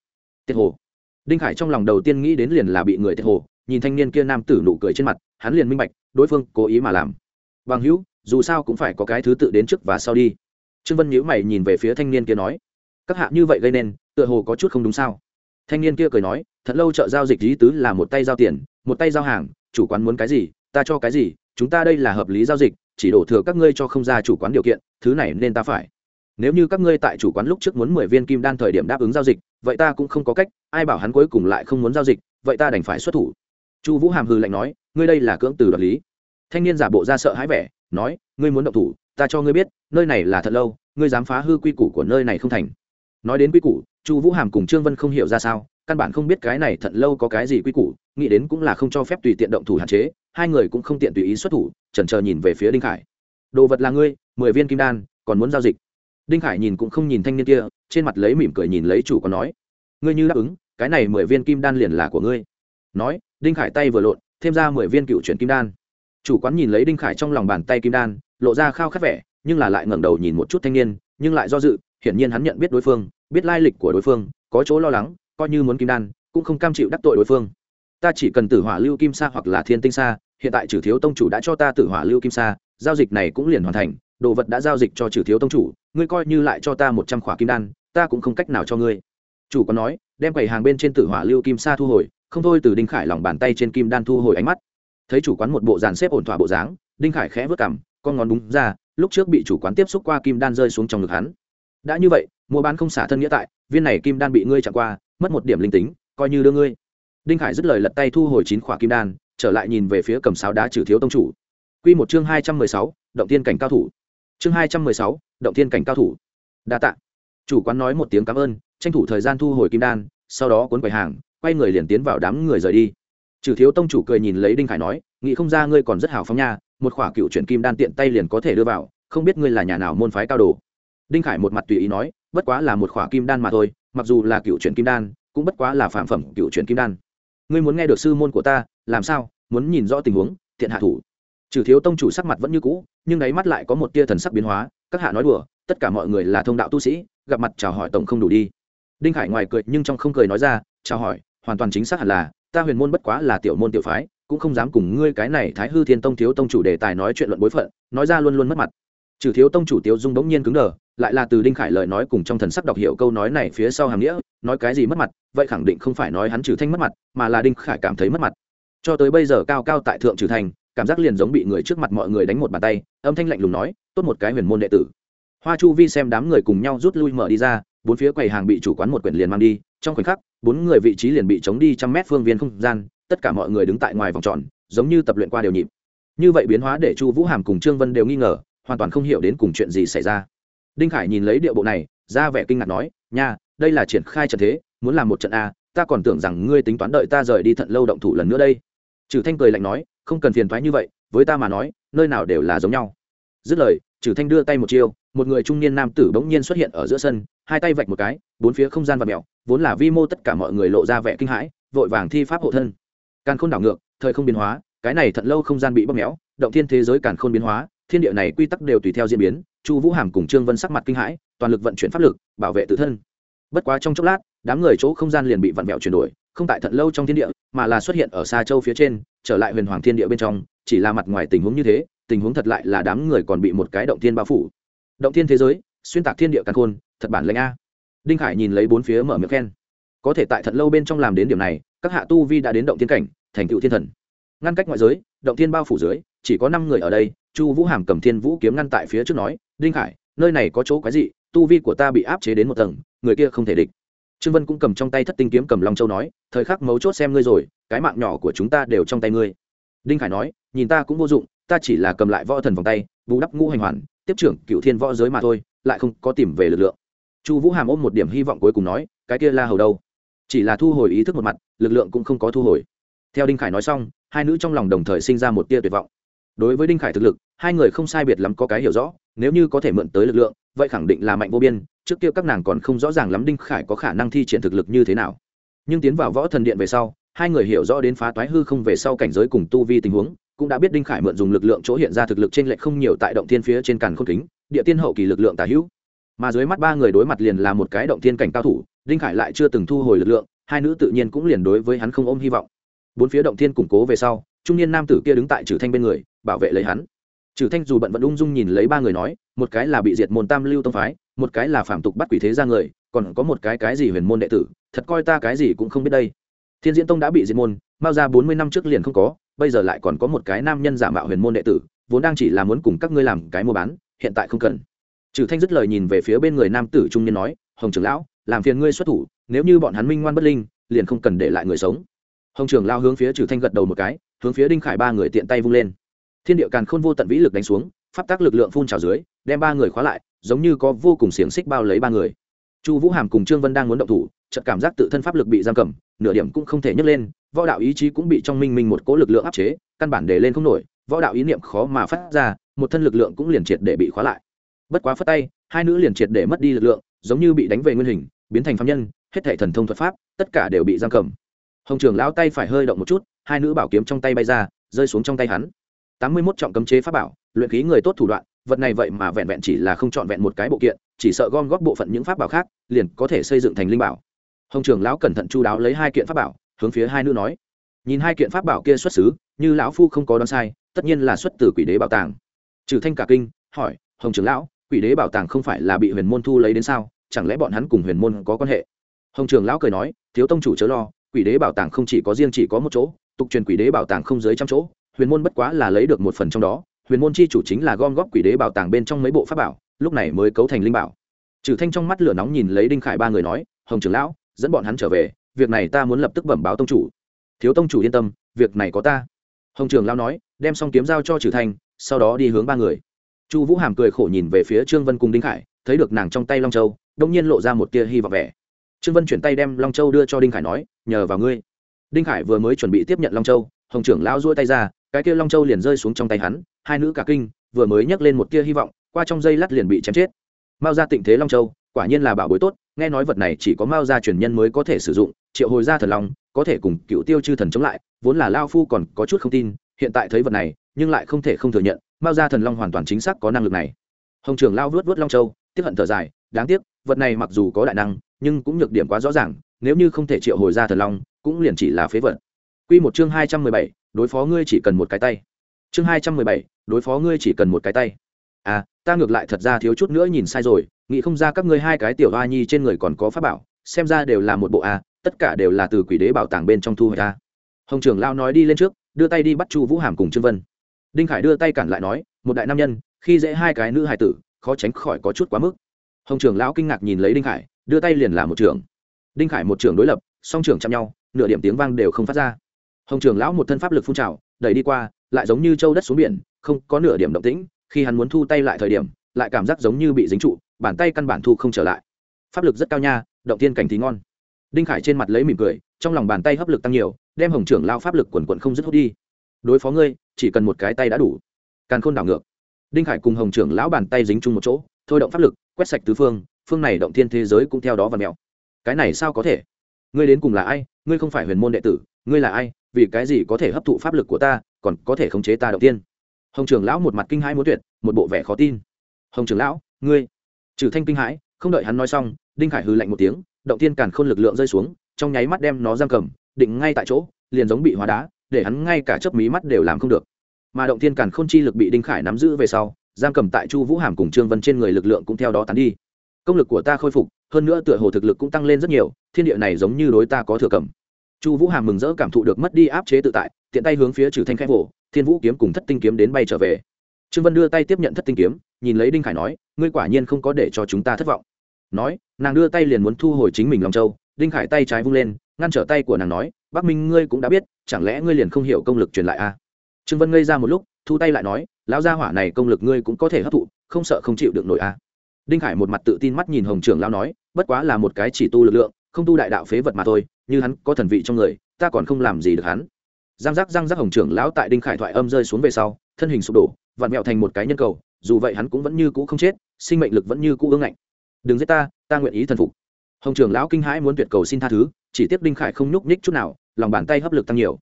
Tiết hồ. Đinh khải trong lòng đầu tiên nghĩ đến liền là bị người tiết hồ, nhìn thanh niên kia nam tử nụ cười trên mặt, hắn liền minh bạch, đối phương cố ý mà làm. Bằng hữu, dù sao cũng phải có cái thứ tự đến trước và sau đi. Trương vân nhữ mày nhìn về phía thanh niên kia nói, các hạ như vậy gây nên, tựa hồ có chút không đúng sao? Thanh niên kia cười nói, thật lâu chợ giao dịch lý tứ là một tay giao tiền, một tay giao hàng, chủ quán muốn cái gì, ta cho cái gì, chúng ta đây là hợp lý giao dịch chỉ đổ thừa các ngươi cho không ra chủ quán điều kiện, thứ này nên ta phải. Nếu như các ngươi tại chủ quán lúc trước muốn mười viên kim đan thời điểm đáp ứng giao dịch, vậy ta cũng không có cách, ai bảo hắn cuối cùng lại không muốn giao dịch, vậy ta đành phải xuất thủ. Chu vũ hàm hư lạnh nói, ngươi đây là cưỡng từ đoạt lý. Thanh niên giả bộ ra sợ hãi vẻ, nói, ngươi muốn động thủ, ta cho ngươi biết, nơi này là thật lâu, ngươi dám phá hư quy củ của nơi này không thành. Nói đến quy củ, chu vũ hàm cùng trương vân không hiểu ra sao căn bản không biết cái này thận lâu có cái gì quy củ, nghĩ đến cũng là không cho phép tùy tiện động thủ hạn chế, hai người cũng không tiện tùy ý xuất thủ, chần chờ nhìn về phía đinh khải. Đồ vật là ngươi, mười viên kim đan, còn muốn giao dịch? Đinh khải nhìn cũng không nhìn thanh niên kia, trên mặt lấy mỉm cười nhìn lấy chủ còn nói, ngươi như đáp ứng, cái này mười viên kim đan liền là của ngươi. Nói, đinh khải tay vừa lộn, thêm ra mười viên cựu chuyển kim đan. Chủ quán nhìn lấy đinh khải trong lòng bàn tay kim đan, lộ ra khao khát vẻ, nhưng là lại ngẩng đầu nhìn một chút thanh niên, nhưng lại do dự, hiển nhiên hắn nhận biết đối phương, biết lai lịch của đối phương, có chỗ lo lắng coi như muốn kim đan, cũng không cam chịu đắc tội đối phương. Ta chỉ cần tử hỏa lưu kim sa hoặc là thiên tinh sa, hiện tại trừ thiếu tông chủ đã cho ta tử hỏa lưu kim sa, giao dịch này cũng liền hoàn thành, đồ vật đã giao dịch cho trừ thiếu tông chủ, ngươi coi như lại cho ta một trăm khỏa kim đan, ta cũng không cách nào cho ngươi. Chủ có nói, đem quầy hàng bên trên tử hỏa lưu kim sa thu hồi, không thôi từ đinh khải lòng bàn tay trên kim đan thu hồi ánh mắt. Thấy chủ quán một bộ dàn xếp ổn thỏa bộ dáng, đinh khải khẽ vớt cảm con ngón đúng ra, lúc trước bị chủ quán tiếp xúc qua kim đan rơi xuống trong ngực hắn. Đã như vậy, mua bán không xả thân nghĩa tại, viên này kim đan bị ngươi chặn qua mất một điểm linh tính, coi như đưa ngươi. Đinh khải dứt lời lật tay thu hồi chín khỏa kim đan, trở lại nhìn về phía cầm sáo đá trừ thiếu tông chủ. Q một chương hai trăm mười sáu, động tiên cảnh cao thủ. Chương hai trăm mười sáu, động tiên cảnh cao thủ. Đa t ạ chủ quán nói một tiếng cảm ơn, tranh thủ thời gian thu hồi kim đan, sau đó cuốn quầy hàng, quay người liền tiến vào đám người rời đi. Trừ thiếu tông chủ cười nhìn lấy đinh khải nói, nghĩ không ra ngươi còn rất hào phóng nha, một khỏa cựu chuyển kim đan tiện tay liền có thể đưa vào, không biết ngươi là nhà nào môn phái cao đồ. Đinh khải một mặt tùy ý nói, bất quá là một khỏa kim đan mà thôi mặc dù là cựu truyền kim đan, cũng bất quá là phạm phẩm cựu truyền kim đan. Ngươi muốn nghe được sư môn của ta, làm sao? Muốn nhìn rõ tình huống, thiện hạ thủ. Trừ thiếu tông chủ sắc mặt vẫn như cũ, nhưng đáy mắt lại có một tia thần sắc biến hóa, các hạ nói đùa, tất cả mọi người là thông đạo tu sĩ, gặp mặt chào hỏi tổng không đủ đi. Đinh khải ngoài cười nhưng trong không cười nói ra, chào hỏi, hoàn toàn chính xác hẳn là, ta huyền môn bất quá là tiểu môn tiểu phái, cũng không dám cùng ngươi cái này thái hư thiên tông thiếu tông chủ đề tài nói chuyện luận bối phận, nói ra luôn luôn mất mặt. Trừ thiếu tông chủ tiêu dung bỗng nhiên cứng đờ lại là từ đinh khải lời nói cùng trong thần sắc đọc hiểu câu nói này phía sau hàm nghĩa, nói cái gì mất mặt, vậy khẳng định không phải nói hắn trừ thanh mất mặt, mà là đinh khải cảm thấy mất mặt. Cho tới bây giờ cao cao tại thượng trừ thành cảm giác liền giống bị người trước mặt mọi người đánh một bàn tay, âm thanh lạnh lùng nói, tốt một cái huyền môn đệ tử. Hoa chu vi xem đám người cùng nhau rút lui mở đi ra, bốn phía quầy hàng bị chủ quán một quyển liền mang đi, trong khoảnh khắc, bốn người vị trí liền bị chống đi trăm mét phương viên không gian, tất cả mọi người đứng tại ngoài vòng tròn, giống như tập luyện qua đều nhịp. Như vậy biến hóa để chu vũ hàm cùng trương vân đều nghi ngờ, hoàn toàn không hiểu đến cùng chuyện gì xảy ra đinh khải nhìn lấy điệu bộ này, ra vẻ kinh ngạc nói, nha, đây là triển khai trận thế, muốn làm một trận a, ta còn tưởng rằng ngươi tính toán đợi ta rời đi thận lâu động thủ lần nữa đây. Trừ thanh cười lạnh nói, không cần phiền thoái như vậy, với ta mà nói, nơi nào đều là giống nhau. Dứt lời, trừ thanh đưa tay một chiêu, một người trung niên nam tử bỗng nhiên xuất hiện ở giữa sân, hai tay vạch một cái, bốn phía không gian và mẹo vốn là vi mô tất cả mọi người lộ ra vẻ kinh hãi, vội vàng thi pháp hộ thân. Càn khôn đảo ngược, thời không biến hóa, cái này thận lâu không gian bị bóp méo, động thiên thế giới càn khôn biến hóa, thiên địa này quy tắc đều tùy theo diễn biến chu vũ hàm cùng trương vân sắc mặt kinh hãi, toàn lực vận chuyển pháp lực, bảo vệ tự thân. Bất quá trong chốc lát, đám người chỗ không gian liền bị vặn vẹo chuyển đổi, không tại thận lâu trong thiên địa, mà là xuất hiện ở xa châu phía trên, trở lại huyền hoàng thiên địa bên trong, chỉ là mặt ngoài tình huống như thế, tình huống thật lại là đám người còn bị một cái động thiên bao phủ. Động thiên thế giới, xuyên tạc thiên địa càn khôn, thật bản lệnh a. Đinh khải nhìn lấy bốn phía mở miệng khen. Có thể tại thận lâu bên trong làm đến điểm này, các hạ tu vi đã đến động thiên cảnh, thành tựu thiên thần. Ngăn cách ngoại giới, động thiên bao phủ dưới, chỉ có năm người ở đây, chu vũ hàm cầm thiên vũ kiếm ngăn tại phía trước nói đinh khải, nơi này có chỗ quái dị, tu vi của ta bị áp chế đến một tầng, người kia không thể địch. Trương vân cũng cầm trong tay thất tinh kiếm cầm long châu nói, thời khắc mấu chốt xem ngươi rồi, cái mạng nhỏ của chúng ta đều trong tay ngươi. Đinh khải nói, nhìn ta cũng vô dụng, ta chỉ là cầm lại võ thần vòng tay, bù đắp ngũ hành hoàn, tiếp trưởng cựu thiên võ giới mà thôi, lại không có tìm về lực lượng. Chu vũ hàm ôm một điểm hy vọng cuối cùng nói, cái kia la hầu đâu? Chỉ là thu hồi ý thức một mặt, lực lượng cũng không có thu hồi. Theo đinh khải nói xong, hai nữ trong lòng đồng thời sinh ra một tia tuyệt vọng đối với đinh khải thực lực, hai người không sai biệt lắm có cái hiểu rõ, nếu như có thể mượn tới lực lượng, vậy khẳng định là mạnh vô biên, trước kia các nàng còn không rõ ràng lắm đinh khải có khả năng thi triển thực lực như thế nào. Nhưng tiến vào võ thần điện về sau, hai người hiểu rõ đến phá toái hư không về sau cảnh giới cùng tu vi tình huống, cũng đã biết đinh khải mượn dùng lực lượng chỗ hiện ra thực lực trên lệch không nhiều tại động thiên phía trên càn khôn kính, địa tiên hậu kỳ lực lượng tả hữu. Mà dưới mắt ba người đối mặt liền là một cái động thiên cảnh cao thủ, đinh khải lại chưa từng thu hồi lực lượng, hai nữ tự nhiên cũng liền đối với hắn không ôm hy vọng. Bốn phía động thiên củng cố về sau trung niên nam tử kia đứng tại trừ thanh bên người, bảo vệ lấy hắn. Trừ thanh dù bận vẫn ung dung nhìn lấy ba người nói, một cái là bị diệt môn tam lưu tông phái, một cái là phạm tục bắt quỷ thế ra người, còn có một cái cái gì huyền môn đệ tử, thật coi ta cái gì cũng không biết đây. Thiên diễn tông đã bị diệt môn bao ra bốn mươi năm trước liền không có, bây giờ lại còn có một cái nam nhân giả mạo huyền môn đệ tử, vốn đang chỉ là muốn cùng các ngươi làm cái mua bán, hiện tại không cần. Trừ thanh dứt lời nhìn về phía bên người nam tử trung niên nói, hồng trưởng lão, làm phiền ngươi xuất thủ, nếu như bọn hắn minh ngoan bất linh, liền không cần để lại người sống. Hồng trưởng lao hướng phía trừ thanh gật đầu một cái hướng phía đinh khải ba người tiện tay vung lên thiên địa càn khôn vô tận vĩ lực đánh xuống pháp tác lực lượng phun trào dưới đem ba người khóa lại giống như có vô cùng xiềng xích bao lấy ba người chu vũ hàm cùng trương vân đang muốn động thủ chợt cảm giác tự thân pháp lực bị giam cầm nửa điểm cũng không thể nhấc lên võ đạo ý chí cũng bị trong minh minh một cố lực lượng áp chế căn bản để lên không nổi võ đạo ý niệm khó mà phát ra một thân lực lượng cũng liền triệt để bị khóa lại bất quá phất tay hai nữ liền triệt để mất đi lực lượng giống như bị đánh về nguyên hình biến thành phạm nhân hết thể thần thông thuật pháp tất cả đều bị giam cầm hồng trường lão tay phải hơi động một chút hai nữ bảo kiếm trong tay bay ra, rơi xuống trong tay hắn. Tám mươi mốt trọng cấm chế pháp bảo, luyện khí người tốt thủ đoạn, vật này vậy mà vẹn vẹn chỉ là không chọn vẹn một cái bộ kiện, chỉ sợ gom góp bộ phận những pháp bảo khác, liền có thể xây dựng thành linh bảo. Hồng trường lão cẩn thận chu đáo lấy hai kiện pháp bảo, hướng phía hai nữ nói. Nhìn hai kiện pháp bảo kia xuất xứ, như lão phu không có đoán sai, tất nhiên là xuất từ quỷ đế bảo tàng. Trừ thanh cả kinh, hỏi, hồng trưởng lão, quỷ đế bảo tàng không phải là bị huyền môn thu lấy đến sao? Chẳng lẽ bọn hắn cùng huyền môn có quan hệ? Hồng trường lão cười nói, thiếu tông chủ chớ lo, quỷ đế bảo tàng không chỉ có riêng chỉ có một chỗ tục truyền quỷ đế bảo tàng không dưới trăm chỗ, huyền môn bất quá là lấy được một phần trong đó, huyền môn chi chủ chính là gom góp quỷ đế bảo tàng bên trong mấy bộ pháp bảo, lúc này mới cấu thành linh bảo. Trừ thanh trong mắt lửa nóng nhìn lấy đinh khải ba người nói, hồng trưởng lão, dẫn bọn hắn trở về, việc này ta muốn lập tức bẩm báo tông chủ. Thiếu tông chủ yên tâm, việc này có ta. Hồng trưởng lão nói, đem xong kiếm giao cho trừ thanh, sau đó đi hướng ba người. Chu vũ hàm cười khổ nhìn về phía trương vân cùng đinh khải, thấy được nàng trong tay long châu đông nhiên lộ ra một tia hy vọng vẻ. Trương vân chuyển tay đem long châu đưa cho đinh khải nói, nhờ vào ngươi đinh khải vừa mới chuẩn bị tiếp nhận long châu, hồng trưởng lão duỗi tay ra, cái kia long châu liền rơi xuống trong tay hắn, hai nữ cả kinh, vừa mới nhấc lên một tia hy vọng, qua trong dây lát liền bị chém chết. Mao ra tịnh thế long châu, quả nhiên là bảo bối tốt, nghe nói vật này chỉ có mao gia truyền nhân mới có thể sử dụng, triệu hồi gia thần long, có thể cùng cựu tiêu chư thần chống lại, vốn là lao phu còn có chút không tin, hiện tại thấy vật này, nhưng lại không thể không thừa nhận, mao gia thần long hoàn toàn chính xác có năng lực này. Hồng trường lao vớt vớt long châu tiếp hận thở dài, đáng tiếc, vật này mặc dù có đại năng, nhưng cũng nhược điểm quá rõ ràng, nếu như không thể triệu hồi ra thần long cũng liền chỉ là phế vật. Quy một chương hai trăm mười bảy, đối phó ngươi chỉ cần một cái tay. Chương hai trăm mười bảy, đối phó ngươi chỉ cần một cái tay. À ta ngược lại thật ra thiếu chút nữa nhìn sai rồi, nghĩ không ra các ngươi hai cái tiểu hoa nhi trên người còn có pháp bảo, xem ra đều là một bộ a tất cả đều là từ quỷ đế bảo tàng bên trong thu hồi ta à. hồng trưởng lao nói đi lên trước, đưa tay đi bắt chu vũ hàm cùng trương vân. Đinh khải đưa tay cản lại nói, một đại nam nhân, khi dễ hai cái nữ hài tử, khó tránh khỏi có chút quá mức. Hồng trưởng lão kinh ngạc nhìn lấy đinh khải, đưa tay liền là một trưởng. Đinh khải một trưởng đối lập, song trưởng chạm nhau nửa điểm tiếng vang đều không phát ra. Hồng trưởng lão một thân pháp lực phun trào, đẩy đi qua, lại giống như châu đất xuống biển, không có nửa điểm động tĩnh, khi hắn muốn thu tay lại thời điểm, lại cảm giác giống như bị dính trụ, bàn tay căn bản thu không trở lại. Pháp lực rất cao nha, động tiên cảnh thì ngon. Đinh khải trên mặt lấy mỉm cười, trong lòng bàn tay hấp lực tăng nhiều, đem hồng trưởng lao pháp lực quần quận không dứt hút đi. Đối phó ngươi, chỉ cần một cái tay đã đủ. Càn khôn đảo ngược. Đinh khải cùng hồng trưởng lão bàn tay dính chung một chỗ, thôi động pháp lực, quét sạch tứ phương phương này động thiên thế giới cũng theo đó và mẹo cái này sao có thể? Ngươi đến cùng là ai? Ngươi không phải huyền môn đệ tử, ngươi là ai, vì cái gì có thể hấp thụ pháp lực của ta, còn có thể khống chế ta đầu tiên? Hồng trưởng lão một mặt kinh hãi muốn tuyệt, một bộ vẻ khó tin. Hồng trưởng lão, ngươi. Trừ thanh kinh hãi, không đợi hắn nói xong, đinh khải hư lạnh một tiếng, động tiên càn khôn lực lượng rơi xuống, trong nháy mắt đem nó giam cầm, định ngay tại chỗ, liền giống bị hóa đá, để hắn ngay cả chớp mí mắt đều làm không được. Mà động tiên càn khôn chi lực bị đinh khải nắm giữ về sau, giam cầm tại chu vũ hàm cùng trương vân trên người lực lượng cũng theo đó tán đi công lực của ta khôi phục, hơn nữa tựa hồ thực lực cũng tăng lên rất nhiều, thiên địa này giống như đối ta có thừa cầm chu vũ hàm mừng rỡ cảm thụ được mất đi áp chế tự tại, tiện tay hướng phía trừ thanh khai vỗ, thiên vũ kiếm cùng thất tinh kiếm đến bay trở về trương vân đưa tay tiếp nhận thất tinh kiếm, nhìn lấy đinh khải nói, ngươi quả nhiên không có để cho chúng ta thất vọng nói, nàng đưa tay liền muốn thu hồi chính mình lòng châu đinh khải tay trái vung lên, ngăn trở tay của nàng nói, bắc minh ngươi cũng đã biết, chẳng lẽ ngươi liền không hiểu công lực truyền lại à? trương vân ngây ra một lúc, thu tay lại nói, lão gia hỏa này công lực ngươi cũng có thể hấp thụ, không sợ không chịu được nổi à? Đinh khải một mặt tự tin mắt nhìn hồng trưởng lão nói, bất quá là một cái chỉ tu lực lượng, không tu đại đạo phế vật mà thôi, như hắn có thần vị trong người, ta còn không làm gì được hắn. Giang giác giang giác, hồng trưởng lão tại đinh khải thoại âm rơi xuống về sau, thân hình sụp đổ, vặn mẹo thành một cái nhân cầu, dù vậy hắn cũng vẫn như cũ không chết, sinh mệnh lực vẫn như cũ ương ngạnh. Đừng giết ta ta nguyện ý thần phục. Hồng trưởng lão kinh hãi muốn tuyệt cầu xin tha thứ, chỉ tiếc đinh khải không nhúc nhích chút nào, lòng bàn tay hấp lực tăng nhiều.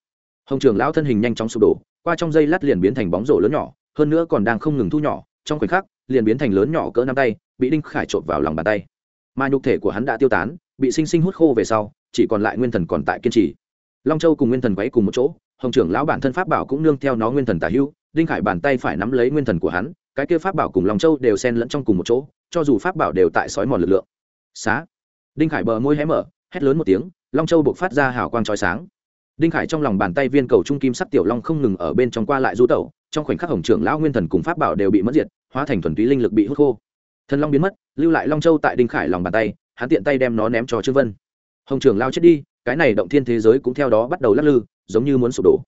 Hồng trưởng lão thân hình nhanh chóng sụp đổ, qua trong dây lát liền biến thành bóng rổ lớn nhỏ, hơn nữa còn đang không ngừng thu nhỏ trong khoảnh khắc, liền biến thành lớn nhỏ cỡ năm tay, bị đinh khải trộn vào lòng bàn tay. Mà nhục thể của hắn đã tiêu tán, bị sinh sinh hút khô về sau, chỉ còn lại nguyên thần còn tại kiên trì. Long châu cùng nguyên thần quấy cùng một chỗ, hồng trưởng lão bản thân pháp bảo cũng nương theo nó nguyên thần tả hữu, đinh khải bàn tay phải nắm lấy nguyên thần của hắn, cái kia pháp bảo cùng long châu đều xen lẫn trong cùng một chỗ, cho dù pháp bảo đều tại sói mòn lực lượng. Xá! Đinh khải bờ môi hé mở, hét lớn một tiếng, long châu buộc phát ra hào quang trói sáng. Đinh khải trong lòng bàn tay viên cầu trung kim sắc tiểu long không ngừng ở bên trong qua lại du tẩu, trong khoảnh khắc hồng trưởng lão nguyên thần cùng pháp bảo đều bị mất diệt hóa thành thuần túy linh lực bị hút khô. Thần long biến mất, lưu lại long châu tại đinh khải lòng bàn tay, hắn tiện tay đem nó ném cho trương vân. Hồng trưởng lao chết đi, cái này động thiên thế giới cũng theo đó bắt đầu lắc lư, giống như muốn sụp đổ.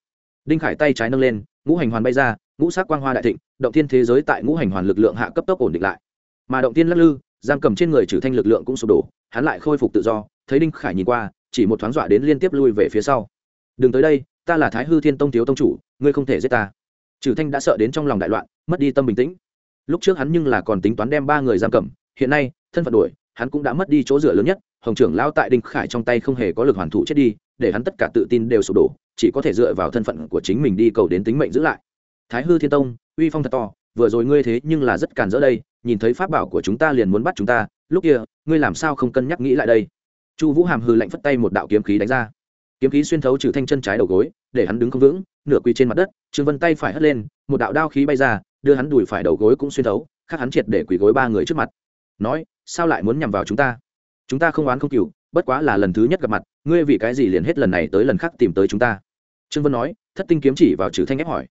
Đinh khải tay trái nâng lên, ngũ hành hoàn bay ra, ngũ sắc quang hoa đại thịnh, động thiên thế giới tại ngũ hành hoàn lực lượng hạ cấp tốc ổn định lại. Mà động thiên lắc lư, giam cầm trên người trừ thanh lực lượng cũng sụp đổ, hắn lại khôi phục tự do, thấy đinh khải nhìn qua, chỉ một thoáng dọa đến liên tiếp lui về phía sau. Đừng tới đây, ta là thái hư thiên tông thiếu tông chủ, ngươi không thể giết ta. Trừ thanh đã sợ đến trong lòng đại loạn, mất đi tâm bình tĩnh lúc trước hắn nhưng là còn tính toán đem ba người giam cầm, hiện nay, thân phận đuổi, hắn cũng đã mất đi chỗ dựa lớn nhất, hồng trưởng lao tại đinh khải trong tay không hề có lực hoàn thủ chết đi, để hắn tất cả tự tin đều sụp đổ, chỉ có thể dựa vào thân phận của chính mình đi cầu đến tính mệnh giữ lại. Thái hư thiên tông, uy phong thật to, vừa rồi ngươi thế nhưng là rất càn rỡ đây, nhìn thấy pháp bảo của chúng ta liền muốn bắt chúng ta, lúc kia, ngươi làm sao không cân nhắc nghĩ lại đây? Chu vũ hàm hư lạnh phất tay một đạo kiếm khí đánh ra. Kiếm khí xuyên thấu trừ thanh chân trái đầu gối, để hắn đứng không vững, nửa quỳ trên mặt đất, trương vân tay phải hất lên, một đạo đao khí bay ra đưa hắn đùi phải đầu gối cũng xuyên thấu, khác hắn triệt để quỳ gối ba người trước mặt. Nói, sao lại muốn nhằm vào chúng ta? Chúng ta không oán không cừu, bất quá là lần thứ nhất gặp mặt, ngươi vì cái gì liền hết lần này tới lần khác tìm tới chúng ta? Trương vân nói, thất tinh kiếm chỉ vào trừ thanh ép hỏi.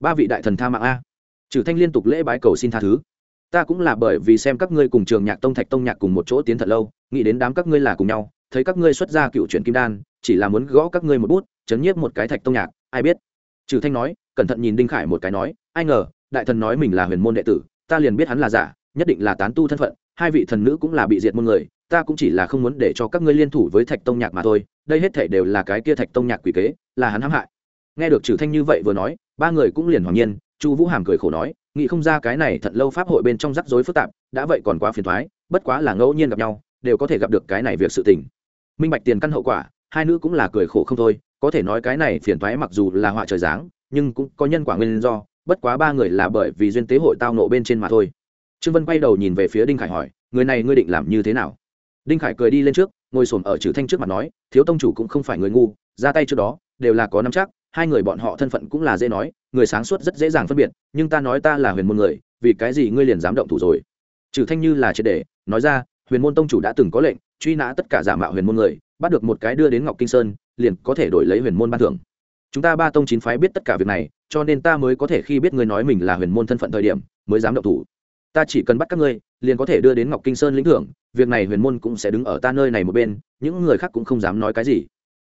Ba vị đại thần tha mạng a. Trừ thanh liên tục lễ bái cầu xin tha thứ. Ta cũng là bởi vì xem các ngươi cùng trường nhạc tông thạch tông nhạc cùng một chỗ tiến thật lâu, nghĩ đến đám các ngươi là cùng nhau, thấy các ngươi xuất ra cựu truyện kim đan, chỉ là muốn gõ các ngươi một bút, chấn nhiếp một cái thạch tông nhạc, ai biết? Trừ thanh nói, cẩn thận nhìn đinh khải một cái nói, ai ngờ đại thần nói mình là huyền môn đệ tử, ta liền biết hắn là giả, nhất định là tán tu thân phận, hai vị thần nữ cũng là bị diệt môn người, ta cũng chỉ là không muốn để cho các ngươi liên thủ với thạch tông nhạc mà thôi, đây hết thể đều là cái kia thạch tông nhạc quỷ kế, là hắn hãm hại. Nghe được trừ thanh như vậy vừa nói, ba người cũng liền hoàng nhiên, chu vũ hàm cười khổ nói, nghĩ không ra cái này thật lâu pháp hội bên trong rắc rối phức tạp, đã vậy còn quá phiền thoái bất quá là ngẫu nhiên gặp nhau, đều có thể gặp được cái này việc sự tình. Minh bạch tiền căn hậu quả, hai nữ cũng là cười khổ không thôi, có thể nói cái này phiền thoái mặc dù là họa trời dáng nhưng cũng có nhân quả nguyên do bất quá ba người là bởi vì duyên tế hội tao nộ bên trên mà thôi. Trương vân quay đầu nhìn về phía đinh khải hỏi, người này ngươi định làm như thế nào? Đinh khải cười đi lên trước, ngồi s ở trừ thanh trước mặt nói, thiếu tông chủ cũng không phải người ngu, ra tay trước đó, đều là có nắm chắc, hai người bọn họ thân phận cũng là dễ nói, người sáng suốt rất dễ dàng phân biệt, nhưng ta nói ta là huyền môn người, vì cái gì ngươi liền dám động thủ rồi? Trừ thanh như là triệt để, nói ra, huyền môn tông chủ đã từng có lệnh, truy nã tất cả giả mạo huyền môn người, bắt được một cái đưa đến ngọc kinh sơn, liền có thể đổi lấy huyền môn ban thưởng chúng ta ba tông chín phái biết tất cả việc này, cho nên ta mới có thể khi biết ngươi nói mình là huyền môn thân phận thời điểm, mới dám động thủ. Ta chỉ cần bắt các ngươi, liền có thể đưa đến ngọc kinh sơn lĩnh thưởng, việc này huyền môn cũng sẽ đứng ở ta nơi này một bên, những người khác cũng không dám nói cái gì.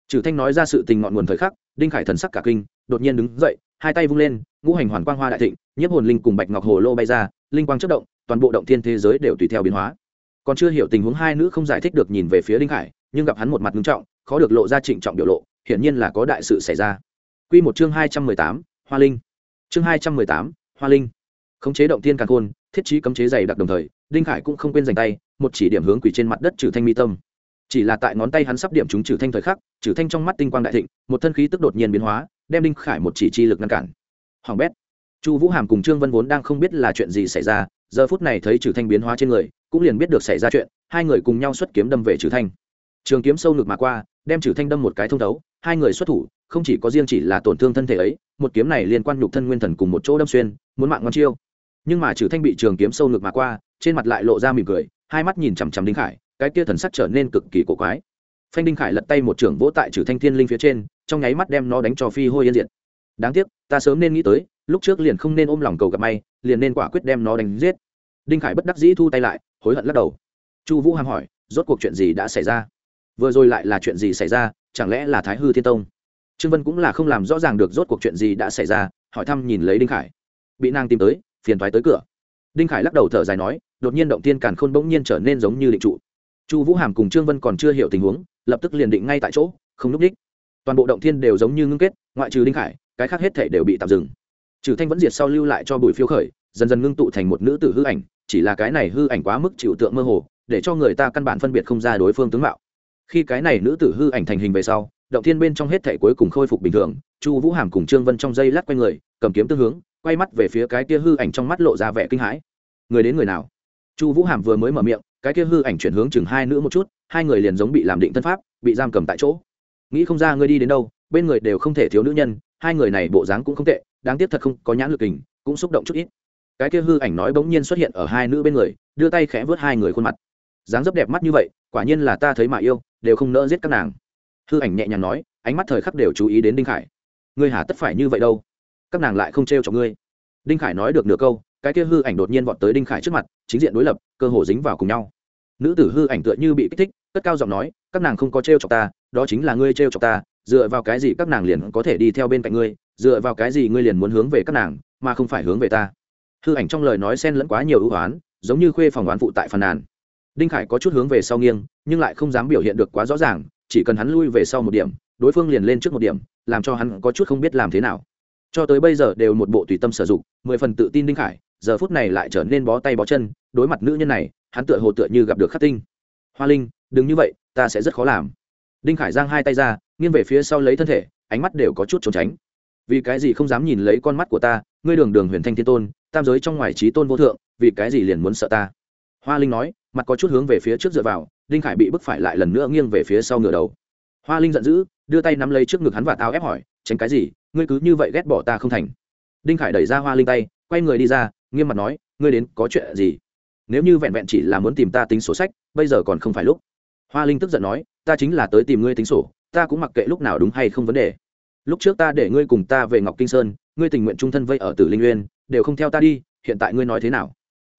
Trừ thanh nói ra sự tình ngọn nguồn thời khắc, đinh khải thần sắc cả kinh, đột nhiên đứng dậy, hai tay vung lên, ngũ hành hoàn quang hoa đại thịnh, nhiếp hồn linh cùng bạch ngọc hồ lô bay ra, linh quang chất động, toàn bộ động thiên thế giới đều tùy theo biến hóa. Còn chưa hiểu tình huống, hai nữ không giải thích được nhìn về phía đinh khải, nhưng gặp hắn một mặt nghiêm trọng, khó được lộ ra trịnh trọng biểu lộ, hiển nhiên là có đại sự xảy ra. Quy một chương hai trăm mười tám, hoa linh. Chương hai trăm mười tám, hoa linh. Khống chế động thiên càn khôn, thiết trí cấm chế dày đặc đồng thời, đinh khải cũng không quên dành tay, một chỉ điểm hướng quỷ trên mặt đất trừ thanh mi tâm. Chỉ là tại ngón tay hắn sắp điểm chúng trừ thanh thời khắc, trừ thanh trong mắt tinh quang đại thịnh, một thân khí tức đột nhiên biến hóa, đem đinh khải một chỉ chi lực ngăn cản. Hoàng bét. Chu vũ hàm cùng trương vân vốn đang không biết là chuyện gì xảy ra, giờ phút này thấy trừ thanh biến hóa trên người, cũng liền biết được xảy ra chuyện, hai người cùng nhau xuất kiếm đâm về trừ thanh. Trường kiếm sâu ngực mà qua, đem trừ thanh đâm một cái thông thấu hai người xuất thủ, không chỉ có riêng chỉ là tổn thương thân thể ấy, một kiếm này liên quan nhục thân nguyên thần cùng một chỗ đâm xuyên, muốn mạng ngon chiêu. Nhưng mà trừ thanh bị trường kiếm sâu ngực mà qua, trên mặt lại lộ ra mỉm cười, hai mắt nhìn chằm chằm đinh khải, cái kia thần sắc trở nên cực kỳ cổ quái. Phanh đinh khải lật tay một trưởng vỗ tại trừ thanh thiên linh phía trên, trong nháy mắt đem nó đánh cho phi hôi yên diệt. Đáng tiếc, ta sớm nên nghĩ tới, lúc trước liền không nên ôm lòng cầu gặp may, liền nên quả quyết đem nó đánh giết. Đinh khải bất đắc dĩ thu tay lại, hối hận lắc đầu. Chu vũ hàm hỏi, rốt cuộc chuyện gì đã xảy ra? Vừa rồi lại là chuyện gì xảy ra? Chẳng lẽ là thái hư thiên tông? Trương vân cũng là không làm rõ ràng được rốt cuộc chuyện gì đã xảy ra, hỏi thăm nhìn lấy đinh khải. Bị nàng tìm tới, phiền thoái tới cửa. Đinh khải lắc đầu thở dài nói, đột nhiên động tiên càn khôn bỗng nhiên trở nên giống như định trụ. Chu vũ hàm cùng trương vân còn chưa hiểu tình huống, lập tức liền định ngay tại chỗ, không núp đích. Toàn bộ động thiên đều giống như ngưng kết, ngoại trừ đinh khải, cái khác hết thể đều bị tạm dừng. Trừ thanh vẫn diệt sau lưu lại cho bùi phiêu khởi, dần dần ngưng tụ thành một nữ tử hư ảnh, chỉ là cái này hư ảnh quá mức chịu tượng mơ hồ, để cho người ta căn bản phân biệt không ra đối phương tướng mạo khi cái này nữ tử hư ảnh thành hình về sau, động thiên bên trong hết thể cuối cùng khôi phục bình thường, chu vũ hàm cùng trương vân trong dây lát quanh người, cầm kiếm tương hướng, quay mắt về phía cái kia hư ảnh trong mắt lộ ra vẻ kinh hãi. Người đến người nào? Chu vũ hàm vừa mới mở miệng, cái kia hư ảnh chuyển hướng chừng hai nữ một chút, hai người liền giống bị làm định thân pháp, bị giam cầm tại chỗ. Nghĩ không ra ngươi đi đến đâu, bên người đều không thể thiếu nữ nhân, hai người này bộ dáng cũng không tệ, đáng tiếc thật không có nhãn lực hình cũng xúc động chút ít. Cái kia hư ảnh nói bỗng nhiên xuất hiện ở hai nữ bên người, đưa tay khẽ vớt hai người khuôn mặt dáng dấp đẹp mắt như vậy, quả nhiên là ta thấy mà yêu, đều không nỡ giết các nàng. Hư ảnh nhẹ nhàng nói, ánh mắt thời khắc đều chú ý đến đinh khải. Ngươi hà tất phải như vậy đâu? Các nàng lại không trêu cho ngươi. Đinh khải nói được nửa câu, cái kia hư ảnh đột nhiên vọt tới đinh khải trước mặt, chính diện đối lập, cơ hồ dính vào cùng nhau. Nữ tử hư ảnh tựa như bị kích thích, cất cao giọng nói, các nàng không có trêu cho ta, đó chính là ngươi trêu cho ta, dựa vào cái gì các nàng liền có thể đi theo bên cạnh ngươi, dựa vào cái gì ngươi liền muốn hướng về các nàng, mà không phải hướng về ta. Hư ảnh trong lời nói xen lẫn quá nhiều ưu oán giống như khuê phòng oán phụ tại phàn nàn đinh khải có chút hướng về sau nghiêng, nhưng lại không dám biểu hiện được quá rõ ràng, chỉ cần hắn lui về sau một điểm, đối phương liền lên trước một điểm, làm cho hắn có chút không biết làm thế nào. Cho tới bây giờ đều một bộ tùy tâm sử dụng, mười phần tự tin đinh khải, giờ phút này lại trở nên bó tay bó chân, đối mặt nữ nhân này, hắn tựa hồ tựa như gặp được khắc tinh. Hoa linh, đừng như vậy, ta sẽ rất khó làm. Đinh khải giang hai tay ra, nghiêng về phía sau lấy thân thể, ánh mắt đều có chút trốn tránh. Vì cái gì không dám nhìn lấy con mắt của ta, ngươi đường đường huyền thanh thiên tôn, tam giới trong ngoài trí tôn vô thượng, vì cái gì liền muốn sợ ta? Hoa linh nói mặt có chút hướng về phía trước dựa vào, đinh khải bị bức phải lại lần nữa nghiêng về phía sau ngửa đầu. Hoa linh giận dữ, đưa tay nắm lấy trước ngực hắn và tao ép hỏi, tránh cái gì? Ngươi cứ như vậy ghét bỏ ta không thành. Đinh khải đẩy ra hoa linh tay, quay người đi ra, nghiêm mặt nói, ngươi đến có chuyện gì? Nếu như vẹn vẹn chỉ là muốn tìm ta tính sổ sách, bây giờ còn không phải lúc. Hoa linh tức giận nói, ta chính là tới tìm ngươi tính sổ, ta cũng mặc kệ lúc nào đúng hay không vấn đề. Lúc trước ta để ngươi cùng ta về ngọc kinh sơn, ngươi tình nguyện trung thân vây ở tử linh uyên, đều không theo ta đi, hiện tại ngươi nói thế nào?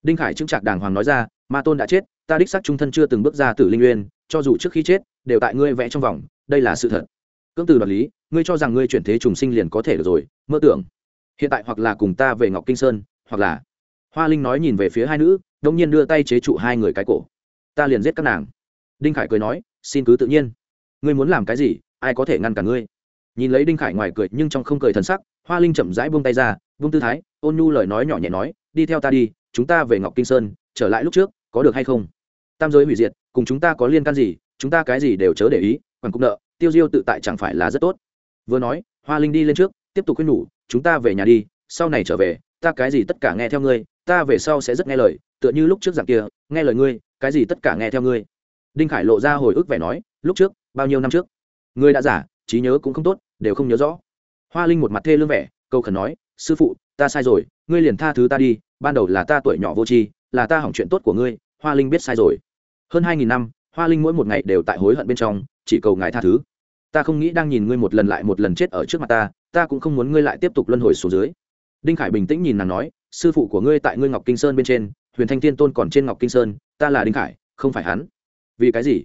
Đinh khải chứng trạc đàng hoàng nói ra ma tôn đã chết, ta đích xác trung thân chưa từng bước ra tử linh uyên cho dù trước khi chết, đều tại ngươi vẽ trong vòng, đây là sự thật. Cưỡng từ đoạt lý, ngươi cho rằng ngươi chuyển thế trùng sinh liền có thể được rồi, mơ tưởng. Hiện tại hoặc là cùng ta về ngọc kinh sơn, hoặc là. Hoa linh nói nhìn về phía hai nữ đông nhiên đưa tay chế trụ hai người cái cổ. Ta liền giết các nàng. Đinh khải cười nói, xin cứ tự nhiên. Ngươi muốn làm cái gì, ai có thể ngăn cả ngươi? Nhìn lấy đinh khải ngoài cười nhưng trong không cười thần sắc, hoa linh chậm rãi buông tay ra, buông tư thái, ôn nhu lời nói nhỏ nhẹ nói, đi theo ta đi, chúng ta về ngọc kinh sơn, trở lại lúc trước có được hay không? Tam giới hủy diệt, cùng chúng ta có liên can gì, chúng ta cái gì đều chớ để ý còn cũng nợ, tiêu diêu tự tại chẳng phải là rất tốt. Vừa nói, hoa linh đi lên trước, tiếp tục khuyên nhủ, chúng ta về nhà đi, sau này trở về, ta cái gì tất cả nghe theo ngươi, ta về sau sẽ rất nghe lời, tựa như lúc trước dạng kia, nghe lời ngươi, cái gì tất cả nghe theo ngươi. Đinh khải lộ ra hồi ức vẻ nói, lúc trước, bao nhiêu năm trước? Ngươi đã giả, trí nhớ cũng không tốt, đều không nhớ rõ. Hoa linh một mặt thê lương vẻ, câu khẩn nói, sư phụ, ta sai rồi, ngươi liền tha thứ ta đi, ban đầu là ta tuổi nhỏ vô tri, là ta hỏng chuyện tốt của ngươi hoa linh biết sai rồi. Hơn hai nghìn năm, hoa linh mỗi một ngày đều tại hối hận bên trong, chỉ cầu ngài tha thứ. Ta không nghĩ đang nhìn ngươi một lần lại một lần chết ở trước mặt ta ta cũng không muốn ngươi lại tiếp tục luân hồi xuống dưới. Đinh khải bình tĩnh nhìn nàng nói, sư phụ của ngươi tại ngươi ngọc kinh sơn bên trên, huyền thanh Thiên tôn còn trên ngọc kinh sơn, ta là đinh khải, không phải hắn. Vì cái gì?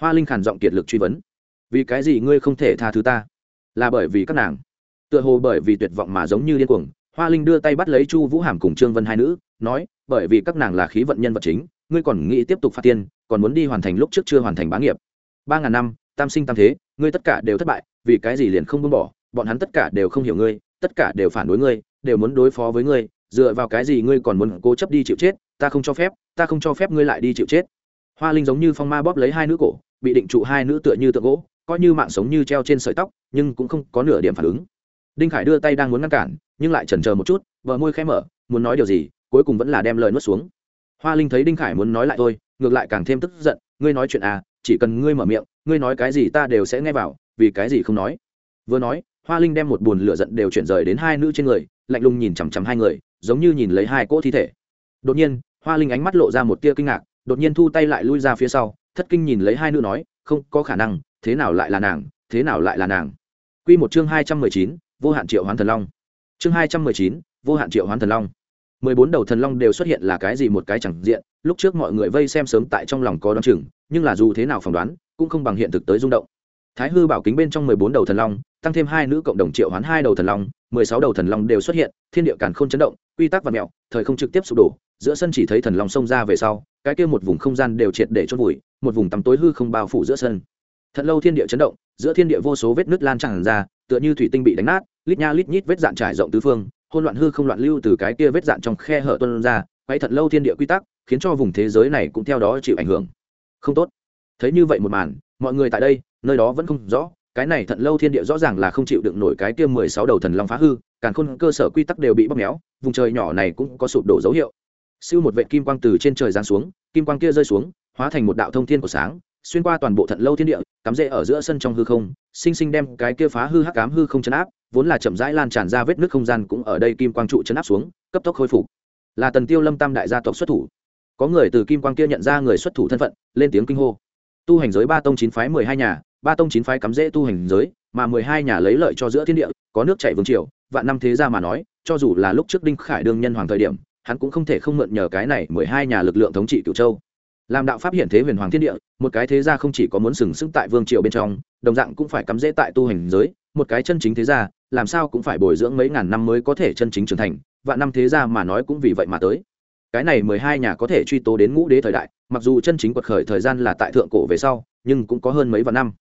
Hoa linh khản giọng kiệt lực truy vấn. Vì cái gì ngươi không thể tha thứ ta? Là bởi vì các nàng. Tựa hồ bởi vì tuyệt vọng mà giống như điên cuồng, hoa linh đưa tay bắt lấy chu vũ hàm cùng trương vân hai nữ, nói, bởi vì các nàng là khí vận nhân vật chính ngươi còn nghĩ tiếp tục phạt tiền, còn muốn đi hoàn thành lúc trước chưa hoàn thành bá nghiệp. Ba ngàn năm tam sinh tam thế ngươi tất cả đều thất bại vì cái gì liền không buông bỏ? Bọn hắn tất cả đều không hiểu ngươi tất cả đều phản đối ngươi đều muốn đối phó với ngươi dựa vào cái gì ngươi còn muốn cố chấp đi chịu chết? Ta không cho phép ta không cho phép ngươi lại đi chịu chết. Hoa linh giống như phong ma bóp lấy hai nữ cổ bị định trụ hai nữ tựa như tượng gỗ coi như mạng sống như treo trên sợi tóc nhưng cũng không có nửa điểm phản ứng. Đinh khải đưa tay đang muốn ngăn cản nhưng lại chần chờ một chút bờ môi khẽ mở muốn nói điều gì cuối cùng vẫn là đem lời nuốt xuống hoa linh thấy đinh khải muốn nói lại thôi, ngược lại càng thêm tức giận, ngươi nói chuyện à chỉ cần ngươi mở miệng, ngươi nói cái gì ta đều sẽ nghe vào, vì cái gì không nói? Vừa nói, hoa linh đem một buồn lửa giận đều chuyển rời đến hai nữ trên người, lạnh lùng nhìn chằm chằm hai người, giống như nhìn lấy hai cỗ thi thể. Đột nhiên, hoa linh ánh mắt lộ ra một tia kinh ngạc, đột nhiên thu tay lại lui ra phía sau, thất kinh nhìn lấy hai nữ nói, không có khả năng, thế nào lại là nàng, thế nào lại là nàng? Quy một chương hai trăm mười chín, vô hạn triệu hoán thần long. Chương hai trăm mười chín, vô hạn triệu hoán thần long mười bốn đầu thần long đều xuất hiện là cái gì một cái chẳng diện, lúc trước mọi người vây xem sớm tại trong lòng có đ o chừng, nhưng là dù thế nào phỏng đoán, cũng không bằng hiện thực tới rung động. Thái hư bảo kính bên trong mười bốn đầu thần long, tăng thêm hai nữ cộng đồng triệu hoán hai đầu thần long, mười sáu đầu thần long đều xuất hiện, thiên địa càn không chấn động, quy tắc và mẹo, thời không trực tiếp sụp đổ, giữa sân chỉ thấy thần long xông ra về sau, cái kia một vùng không gian đều triệt để chôn vùi, một vùng tắm tối hư không bao phủ giữa sân. Thật lâu thiên địa chấn động, giữa thiên địa vô số vết nứt lan tràn ra, tựa như thủy tinh bị đánh nát, lít nha lít nhít vết dạn trải rộng tứ phương hôn loạn hư không loạn lưu từ cái kia vết dạn trong khe hở tuân ra, quay thật lâu thiên địa quy tắc, khiến cho vùng thế giới này cũng theo đó chịu ảnh hưởng. Không tốt. Thấy như vậy một màn, mọi người tại đây, nơi đó vẫn không rõ, cái này thận lâu thiên địa rõ ràng là không chịu đựng nổi cái kia mười sáu đầu thần long phá hư, càng khôn cơ sở quy tắc đều bị bóp méo, vùng trời nhỏ này cũng có sụp đổ dấu hiệu. Siêu một vệ kim quang từ trên trời giáng xuống, kim quang kia rơi xuống, hóa thành một đạo thông thiên của sáng xuyên qua toàn bộ thận lâu thiên địa, cắm rễ ở giữa sân trong hư không, sinh sinh đem cái kia phá hư hắc cám hư không chấn áp, vốn là chậm rãi lan tràn ra vết nước không gian cũng ở đây kim quang trụ chấn áp xuống, cấp tốc khôi phục. Là tần tiêu lâm tam đại gia tộc xuất thủ. Có người từ kim quang kia nhận ra người xuất thủ thân phận, lên tiếng kinh hô. Tu hành giới ba tông chín phái mười hai nhà, ba tông chín phái cắm rễ tu hành giới, mà mười hai nhà lấy lợi cho giữa thiên địa, có nước chảy vương triều, vạn năm thế ra mà nói, cho dù là lúc trước đinh khải đương nhân hoàng thời điểm, hắn cũng không thể không mượn nhờ cái này mười hai nhà lực lượng thống trị cửu châu làm đạo pháp hiện thế huyền hoàng thiên địa, một cái thế gia không chỉ có muốn sừng sững tại vương triều bên trong, đồng dạng cũng phải cắm rễ tại tu hành giới, một cái chân chính thế gia, làm sao cũng phải bồi dưỡng mấy ngàn năm mới có thể chân chính trưởng thành, vạn năm thế gia mà nói cũng vì vậy mà tới. Cái này mười hai nhà có thể truy tố đến ngũ đế thời đại, mặc dù chân chính quật khởi thời gian là tại thượng cổ về sau, nhưng cũng có hơn mấy vạn năm.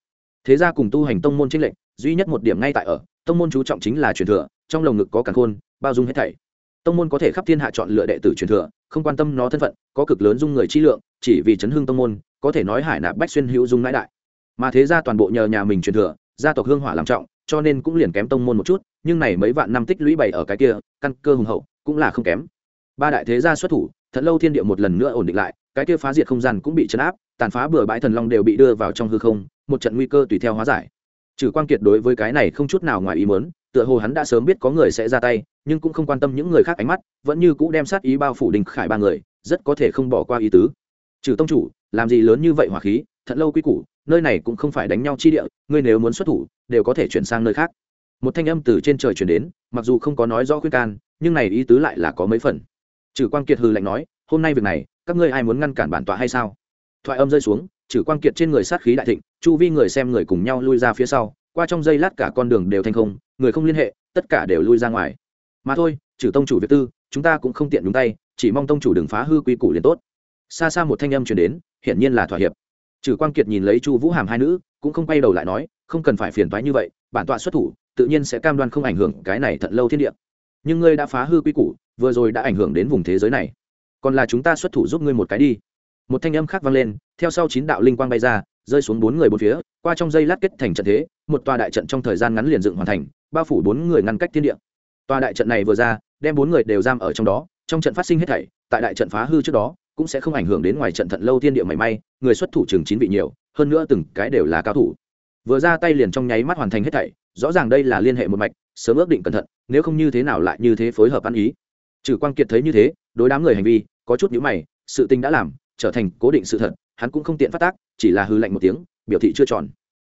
Thế gia cùng tu hành tông môn trinh lệnh duy nhất một điểm ngay tại ở, tông môn chú trọng chính là truyền thừa, trong lồng ngực có cả khôn, bao dung hết thảy. Tông môn có thể khắp thiên hạ chọn lựa đệ tử truyền thừa không quan tâm nó thân phận, có cực lớn dung người chi lượng, chỉ vì chấn hương tông môn, có thể nói hải nạp bách xuyên hữu dung nãi đại. Mà thế ra toàn bộ nhờ nhà mình truyền thừa, gia tộc hương hỏa làm trọng, cho nên cũng liền kém tông môn một chút, nhưng này mấy vạn năm tích lũy bày ở cái kia, căn cơ hùng hậu, cũng là không kém. Ba đại thế gia xuất thủ, thật lâu thiên địa một lần nữa ổn định lại, cái kia phá diệt không gian cũng bị chấn áp, tàn phá bừa bãi thần long đều bị đưa vào trong hư không, một trận nguy cơ tùy theo hóa giải trừ quang kiệt đối với cái này không chút nào ngoài ý mớn tựa hồ hắn đã sớm biết có người sẽ ra tay, nhưng cũng không quan tâm những người khác ánh mắt, vẫn như cũ đem sát ý bao phủ đình khải ba người, rất có thể không bỏ qua ý tứ. Trừ tông chủ, làm gì lớn như vậy hỏa khí, thật lâu quy củ, nơi này cũng không phải đánh nhau chi địa, ngươi nếu muốn xuất thủ, đều có thể chuyển sang nơi khác. Một thanh âm từ trên trời chuyển đến, mặc dù không có nói rõ khuyên can, nhưng này ý tứ lại là có mấy phần. Trừ quang kiệt hừ lạnh nói, hôm nay việc này, các ngươi ai muốn ngăn cản bản tọa hay sao? Thoại âm rơi xuống Chử quang kiệt trên người sát khí đại thịnh, chu vi người xem người cùng nhau lui ra phía sau, qua trong giây lát cả con đường đều thành không, người không liên hệ, tất cả đều lui ra ngoài. Mà thôi chử tông chủ việt tư, chúng ta cũng không tiện đúng tay, chỉ mong tông chủ đừng phá hư quy củ liền tốt. Xa xa một thanh âm truyền đến, hiển nhiên là thỏa hiệp. Trừ quang kiệt nhìn lấy chu vũ hàm hai nữ, cũng không quay đầu lại nói, không cần phải phiền toái như vậy, bản tọa xuất thủ, tự nhiên sẽ cam đoan không ảnh hưởng cái này thận lâu thiên địa. Nhưng ngươi đã phá hư quy củ, vừa rồi đã ảnh hưởng đến vùng thế giới này. Còn là chúng ta xuất thủ giúp ngươi một cái đi một thanh âm khác vang lên, theo sau chín đạo linh quang bay ra, rơi xuống bốn người bốn phía, qua trong dây lát kết thành trận thế, một tòa đại trận trong thời gian ngắn liền dựng hoàn thành, bao phủ bốn người ngăn cách thiên địa. Tòa đại trận này vừa ra, đem bốn người đều giam ở trong đó, trong trận phát sinh hết thảy, tại đại trận phá hư trước đó, cũng sẽ không ảnh hưởng đến ngoài trận thận lâu thiên địa mảy may, người xuất thủ chừng chín vị nhiều, hơn nữa từng cái đều là cao thủ. Vừa ra tay liền trong nháy mắt hoàn thành hết thảy, rõ ràng đây là liên hệ một mạch, sớm ước định cẩn thận, nếu không như thế nào lại như thế phối hợp ăn ý. Trừ quang kiệt thấy như thế, đối đám người hành vi, có chút nhữ mày, sự tình đã làm trở thành cố định sự thật, hắn cũng không tiện phát tác, chỉ là hư lạnh một tiếng, biểu thị chưa tròn.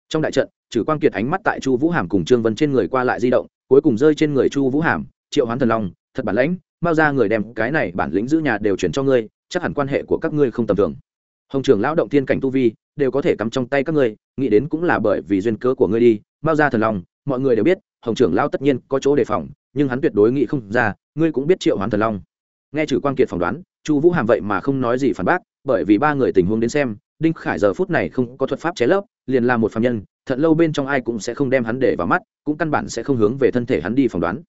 Trong đại trận trừ quang kiệt ánh mắt tại chu vũ hàm cùng trương vân trên người qua lại di động, cuối cùng rơi trên người chu vũ hàm, triệu hoán thần long, thật bản lãnh bao ra người đem cái này bản lĩnh giữ nhà đều chuyển cho ngươi, chắc hẳn quan hệ của các ngươi không tầm thường. Hồng trường lão động tiên cảnh tu vi, đều có thể cắm trong tay các ngươi, nghĩ đến cũng là bởi vì duyên cớ của ngươi đi bao ra thần long, mọi người đều biết, hồng trưởng lão tất nhiên có chỗ đề phòng, nhưng hắn tuyệt đối nghĩ không ra, ngươi cũng biết triệu hoán thần long. Nghe trừ quang kiệt phỏng đoán, chu vũ hàm vậy mà không nói gì phản bác bởi vì ba người tình huống đến xem, đinh khải giờ phút này không có thuật pháp chế lấp, liền là một phạm nhân thận lâu bên trong ai cũng sẽ không đem hắn để vào mắt, cũng căn bản sẽ không hướng về thân thể hắn đi phỏng đoán.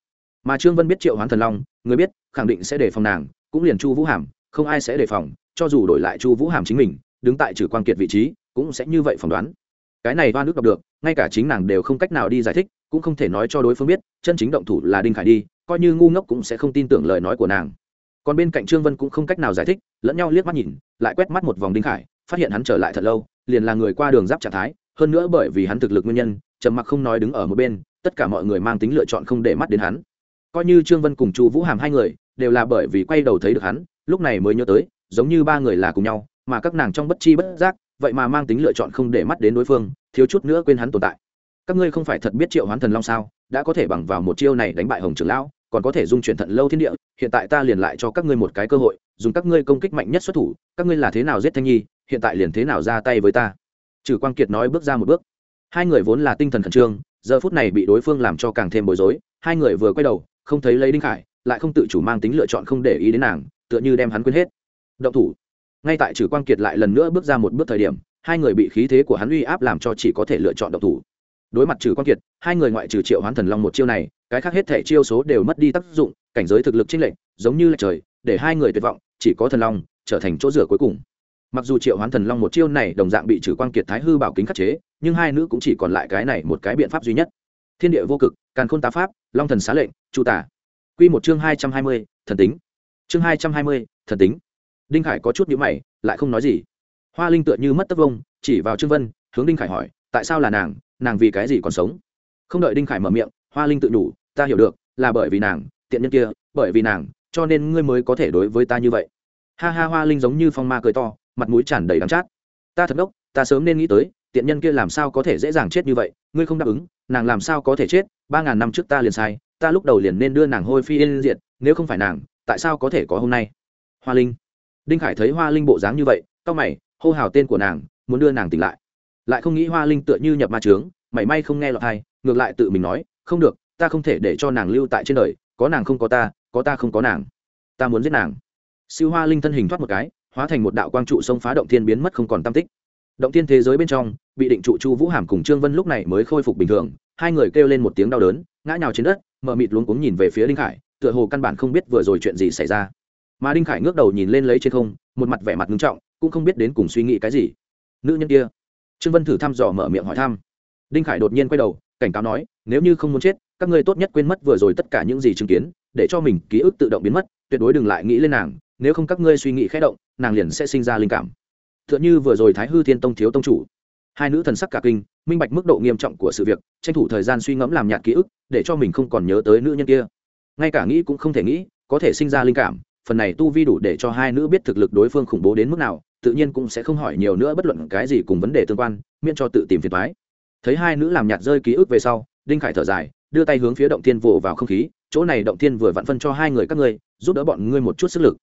Mà trương vân biết triệu hoán thần long, người biết, khẳng định sẽ đề phòng nàng, cũng liền chu vũ hàm, không ai sẽ đề phòng, cho dù đổi lại chu vũ hàm chính mình, đứng tại trừ quan kiệt vị trí, cũng sẽ như vậy phỏng đoán. Cái này oan ước đọc được, ngay cả chính nàng đều không cách nào đi giải thích, cũng không thể nói cho đối phương biết, chân chính động thủ là đinh khải đi, coi như ngu ngốc cũng sẽ không tin tưởng lời nói của nàng còn bên cạnh trương vân cũng không cách nào giải thích, lẫn nhau liếc mắt nhìn, lại quét mắt một vòng đinh khải, phát hiện hắn trở lại thật lâu, liền là người qua đường giáp trạng thái, hơn nữa bởi vì hắn thực lực nguyên nhân, trầm mặc không nói đứng ở một bên, tất cả mọi người mang tính lựa chọn không để mắt đến hắn. Coi như trương vân cùng chu vũ hàm hai người, đều là bởi vì quay đầu thấy được hắn, lúc này mới nhớ tới, giống như ba người là cùng nhau, mà các nàng trong bất chi bất giác, vậy mà mang tính lựa chọn không để mắt đến đối phương, thiếu chút nữa quên hắn tồn tại. Các ngươi không phải thật biết triệu hoán thần long sao, đã có thể bằng vào một chiêu này đánh bại hồng trưởng lão còn có thể dung chuyển thận lâu thiên địa, hiện tại ta liền lại cho các ngươi một cái cơ hội, dùng các ngươi công kích mạnh nhất xuất thủ, các ngươi là thế nào giết thanh nhi, hiện tại liền thế nào ra tay với ta? Trừ quang kiệt nói bước ra một bước. Hai người vốn là tinh thần khẩn trương, giờ phút này bị đối phương làm cho càng thêm bối rối, hai người vừa quay đầu, không thấy lấy đinh khải, lại không tự chủ mang tính lựa chọn không để ý đến nàng, tựa như đem hắn quên hết. Động thủ. Ngay tại trừ quang kiệt lại lần nữa bước ra một bước thời điểm, hai người bị khí thế của hắn uy áp làm cho chỉ có thể lựa chọn động thủ. Đối mặt trừ quang kiệt, hai người ngoại trừ triệu hoán thần long một chiêu này cái khác hết thể chiêu số đều mất đi tác dụng, cảnh giới thực lực chênh lệch, giống như là trời, để hai người tuyệt vọng, chỉ có thần long trở thành chỗ rửa cuối cùng. Mặc dù triệu hoán thần long một chiêu này đồng dạng bị trừ quan kiệt thái hư bảo kính khắc chế, nhưng hai nữ cũng chỉ còn lại cái này một cái biện pháp duy nhất. Thiên địa vô cực, càn khôn tá pháp, long thần xá lệnh, chu tả. Q một chương hai trăm hai mươi, thần tính. Chương hai trăm hai mươi, thần tính. Đinh khải có chút nhữ mày, lại không nói gì. Hoa linh tựa như mất tất vông, chỉ vào trương vân, hướng đinh khải hỏi, tại sao là nàng? Nàng vì cái gì còn sống? Không đợi đinh khải mở miệng hoa linh tự đủ ta hiểu được, là bởi vì nàng, tiện nhân kia, bởi vì nàng, cho nên ngươi mới có thể đối với ta như vậy. Ha ha, hoa linh giống như phong ma cười to, mặt mũi tràn đầy đắng chát. Ta thật đốc ta sớm nên nghĩ tới, tiện nhân kia làm sao có thể dễ dàng chết như vậy, ngươi không đáp ứng, nàng làm sao có thể chết, ba ngàn năm trước ta liền sai, ta lúc đầu liền nên đưa nàng hôi phi yên diệt, nếu không phải nàng, tại sao có thể có hôm nay? Hoa linh. Đinh khải thấy hoa linh bộ dáng như vậy c mày, hô hào tên của nàng, muốn đưa nàng tỉnh lại. Lại không nghĩ hoa linh tựa như nhập ma trướng mảy may không nghe lọt hay ngược lại tự mình nói không được, ta không thể để cho nàng lưu tại trên đời, có nàng không có ta có ta không có nàng. Ta muốn giết nàng. Siêu hoa linh thân hình thoát một cái, hóa thành một đạo quang trụ sông phá động thiên biến mất không còn tam tích. Động thiên thế giới bên trong, bị định trụ chu vũ hàm cùng trương vân lúc này mới khôi phục bình thường, hai người kêu lên một tiếng đau đớn, ngã nhào trên đất mờ mịt luống cuống nhìn về phía đinh khải, tựa hồ căn bản không biết vừa rồi chuyện gì xảy ra. Mà đinh khải ngước đầu nhìn lên lấy trên không, một mặt vẻ mặt nghiêm trọng, cũng không biết đến cùng suy nghĩ cái gì. Nữ nhân kia. Trương vân thử thăm dò mở miệng hỏi thăm. Đinh khải đột nhiên quay đầu cảnh cáo nói, nếu như không muốn chết, các ngươi tốt nhất quên mất vừa rồi tất cả những gì chứng kiến, để cho mình ký ức tự động biến mất, tuyệt đối đừng lại nghĩ lên nàng, nếu không các ngươi suy nghĩ khẽ động, nàng liền sẽ sinh ra linh cảm. T h ư ợ n h ư vừa rồi thái hư thiên tông thiếu tông chủ. Hai nữ thần sắc cả kinh, minh bạch mức độ nghiêm trọng của sự việc, tranh thủ thời gian suy ngẫm làm nhạt ký ức, để cho mình không còn nhớ tới nữ nhân kia. Ngay cả nghĩ cũng không thể nghĩ, có thể sinh ra linh cảm, phần này tu vi đủ để cho hai nữ biết thực lực đối phương khủng bố đến mức nào, tự nhiên cũng sẽ không hỏi nhiều nữa bất luận cái gì cùng vấn đề tương quan, miễn cho tự tìm phiền thoái thấy hai nữ làm nhạt rơi ký ức về sau, đinh khải thở dài, đưa tay hướng phía động thiên vồ vào không khí, chỗ này động thiên vừa vặn phân cho hai người các ngươi, giúp đỡ bọn ngươi một chút sức lực.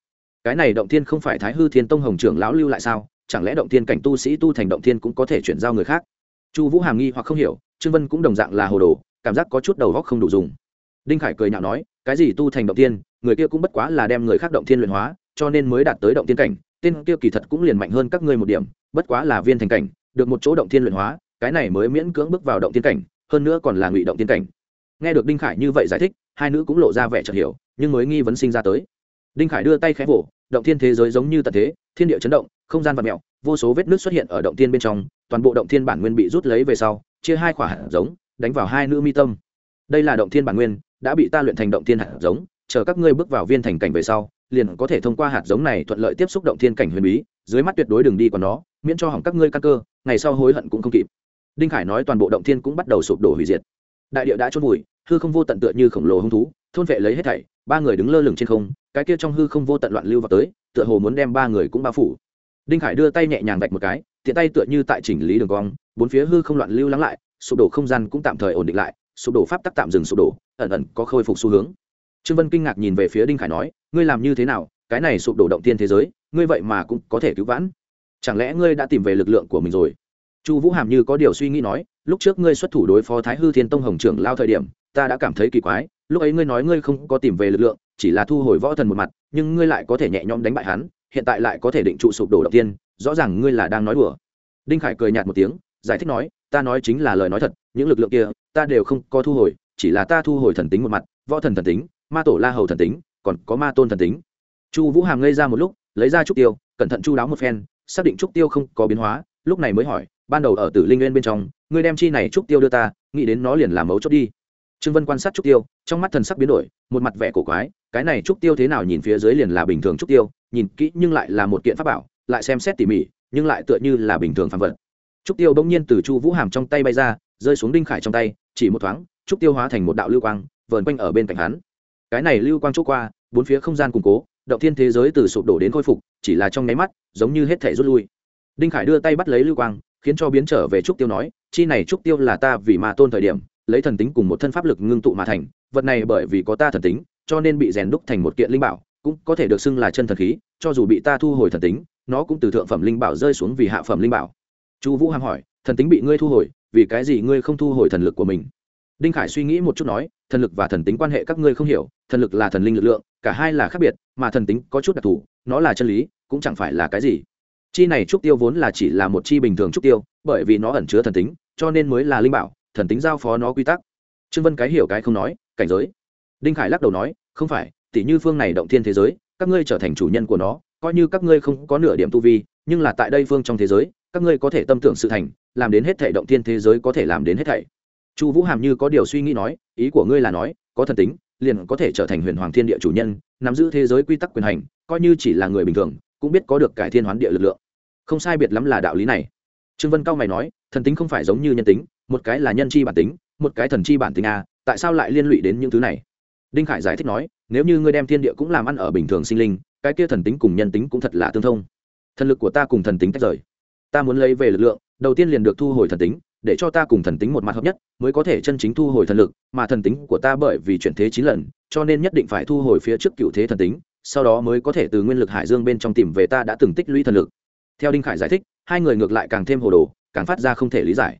Cái này động thiên không phải thái hư thiên tông hồng trưởng lão lưu lại sao? Chẳng lẽ động thiên cảnh tu sĩ tu thành động thiên cũng có thể chuyển giao người khác? Chu vũ hàm nghi hoặc không hiểu, trương vân cũng đồng dạng là hồ đồ, cảm giác có chút đầu góc không đủ dùng. Đinh khải cười nhạo nói, cái gì tu thành động thiên, người kia cũng bất quá là đem người khác động thiên luyện hóa, cho nên mới đạt tới động thiên cảnh, tên kia kỳ thật cũng liền mạnh hơn các ngươi một điểm, bất quá là viên thành cảnh, được một chỗ động thiên luyện hóa cái này mới miễn cưỡng bước vào động thiên cảnh, hơn nữa còn là ngụy động thiên cảnh. Nghe được đinh khải như vậy giải thích, hai nữ cũng lộ ra vẻ chợt hiểu, nhưng mới nghi vấn sinh ra tới. Đinh khải đưa tay khẽ vỗ, động thiên thế giới giống như tận thế, thiên địa chấn động, không gian vật mẹo vô số vết nước xuất hiện ở động thiên bên trong, toàn bộ động thiên bản nguyên bị rút lấy về sau, chia hai quả hạt giống, đánh vào hai nữ mi tâm. Đây là động thiên bản nguyên, đã bị ta luyện thành động thiên hạt giống, chờ các ngươi bước vào viên thành cảnh về sau, liền có thể thông qua hạt giống này thuận lợi tiếp xúc động thiên cảnh huyền bí, dưới mắt tuyệt đối đừng đi còn nó, miễn cho hỏng các ngươi căn cơ, ngày sau hối hận cũng không kịp đinh khải nói toàn bộ động thiên cũng bắt đầu sụp đổ hủy diệt. Đại địa đã trôn vùi, hư không vô tận tựa như khổng lồ hung thú, thôn vệ lấy hết thảy, ba người đứng lơ lửng trên không, cái kia trong hư không vô tận loạn lưu vào tới, tựa hồ muốn đem ba người cũng bao phủ. Đinh khải đưa tay nhẹ nhàng vạch một cái, tiện tay tựa như tại chỉnh lý đường cong, bốn phía hư không loạn lưu lắng lại, sụp đổ không gian cũng tạm thời ổn định lại, sụp đổ pháp tắc tạm dừng sụp đổ, ẩn ẩn có khôi phục xu hướng. Trương vân kinh ngạc nhìn về phía đinh khải nói, ngươi làm như thế nào? Cái này sụp đổ động tiên thế giới, ngươi vậy mà cũng có thể cứu vãn. Chẳng lẽ ngươi đã tìm về lực lượng của mình rồi? Chu vũ hàm như có điều suy nghĩ nói, lúc trước ngươi xuất thủ đối phó thái hư thiên tông hồng trưởng lao thời điểm, ta đã cảm thấy kỳ quái, lúc ấy ngươi nói ngươi không có tìm về lực lượng, chỉ là thu hồi võ thần một mặt, nhưng ngươi lại có thể nhẹ nhõm đánh bại hắn, hiện tại lại có thể định trụ sụp đổ đầu tiên, rõ ràng ngươi là đang nói đùa. Đinh khải cười nhạt một tiếng, giải thích nói, ta nói chính là lời nói thật, những lực lượng kia, ta đều không có thu hồi, chỉ là ta thu hồi thần tính một mặt, võ thần thần tính, ma tổ la hầu thần tính, còn có ma tôn thần tính. Chu vũ hàm ngây ra một lúc, lấy ra trúc tiêu, cẩn thận chu đáo một phen, xác định trúc tiêu không có biến hóa lúc này mới hỏi, ban đầu ở tử linh nguyên bên trong, ngươi đem chi này trúc tiêu đưa ta, nghĩ đến nó liền làm mấu chốt đi. Trương vân quan sát trúc tiêu, trong mắt thần sắc biến đổi, một mặt vẻ cổ quái, cái này trúc tiêu thế nào nhìn phía dưới liền là bình thường trúc tiêu, nhìn kỹ nhưng lại là một kiện pháp bảo, lại xem xét tỉ mỉ, nhưng lại tựa như là bình thường phạm vật. Trúc tiêu bỗng nhiên từ chu vũ hàm trong tay bay ra, rơi xuống đinh khải trong tay, chỉ một thoáng, trúc tiêu hóa thành một đạo lưu quang, vờn quanh ở bên cạnh hắn. Cái này lưu quang chỗ qua, bốn phía không gian củng cố, động thiên thế giới từ sụp đổ đến khôi phục, chỉ là trong nháy mắt, giống như hết thể rút lui đinh khải đưa tay bắt lấy lưu quang, khiến cho biến trở về trúc tiêu nói, chi này trúc tiêu là ta vì mà tôn thời điểm, lấy thần tính cùng một thân pháp lực ngưng tụ mà thành, vật này bởi vì có ta thần tính, cho nên bị rèn đúc thành một kiện linh bảo, cũng có thể được xưng là chân thần khí, cho dù bị ta thu hồi thần tính, nó cũng từ thượng phẩm linh bảo rơi xuống vì hạ phẩm linh bảo. Chu vũ hàm hỏi, thần tính bị ngươi thu hồi, vì cái gì ngươi không thu hồi thần lực của mình? Đinh khải suy nghĩ một chút nói, thần lực và thần tính quan hệ các ngươi không hiểu, thần lực là thần linh lực lượng, cả hai là khác biệt, mà thần tính có chút đặc thù, nó là chân lý, cũng chẳng phải là cái gì chi này trúc tiêu vốn là chỉ là một chi bình thường trúc tiêu, bởi vì nó ẩn chứa thần tính, cho nên mới là linh bảo, thần tính giao phó nó quy tắc. Trương vân cái hiểu cái không nói, cảnh giới. Đinh khải lắc đầu nói, không phải tỷ như phương này động thiên thế giới, các ngươi trở thành chủ nhân của nó, coi như các ngươi không có nửa điểm tu vi, nhưng là tại đây phương trong thế giới, các ngươi có thể tâm tưởng sự thành, làm đến hết thảy động thiên thế giới có thể làm đến hết thảy. Chu vũ hàm như có điều suy nghĩ nói, ý của ngươi là nói, có thần tính, liền có thể trở thành huyền hoàng thiên địa chủ nhân, nắm giữ thế giới quy tắc quyền hành, coi như chỉ là người bình thường cũng biết có được cải thiên hoán địa lực lượng. Không sai biệt lắm là đạo lý này. Trương vân cao mày nói, thần tính không phải giống như nhân tính, một cái là nhân chi bản tính, một cái thần chi bản tính a, tại sao lại liên lụy đến những thứ này? Đinh khải giải thích nói, nếu như ngươi đem thiên địa cũng làm ăn ở bình thường sinh linh, cái kia thần tính cùng nhân tính cũng thật là tương thông. Thần lực của ta cùng thần tính tách rời. Ta muốn lấy về lực lượng, đầu tiên liền được thu hồi thần tính, để cho ta cùng thần tính một mặt hợp nhất, mới có thể chân chính thu hồi thần lực, mà thần tính của ta bởi vì chuyển thế chín lần, cho nên nhất định phải thu hồi phía trước cựu thế thần tính sau đó mới có thể từ nguyên lực hải dương bên trong tìm về ta đã từng tích lũy thần lực. Theo đinh khải giải thích, hai người ngược lại càng thêm hồ đồ, càng phát ra không thể lý giải.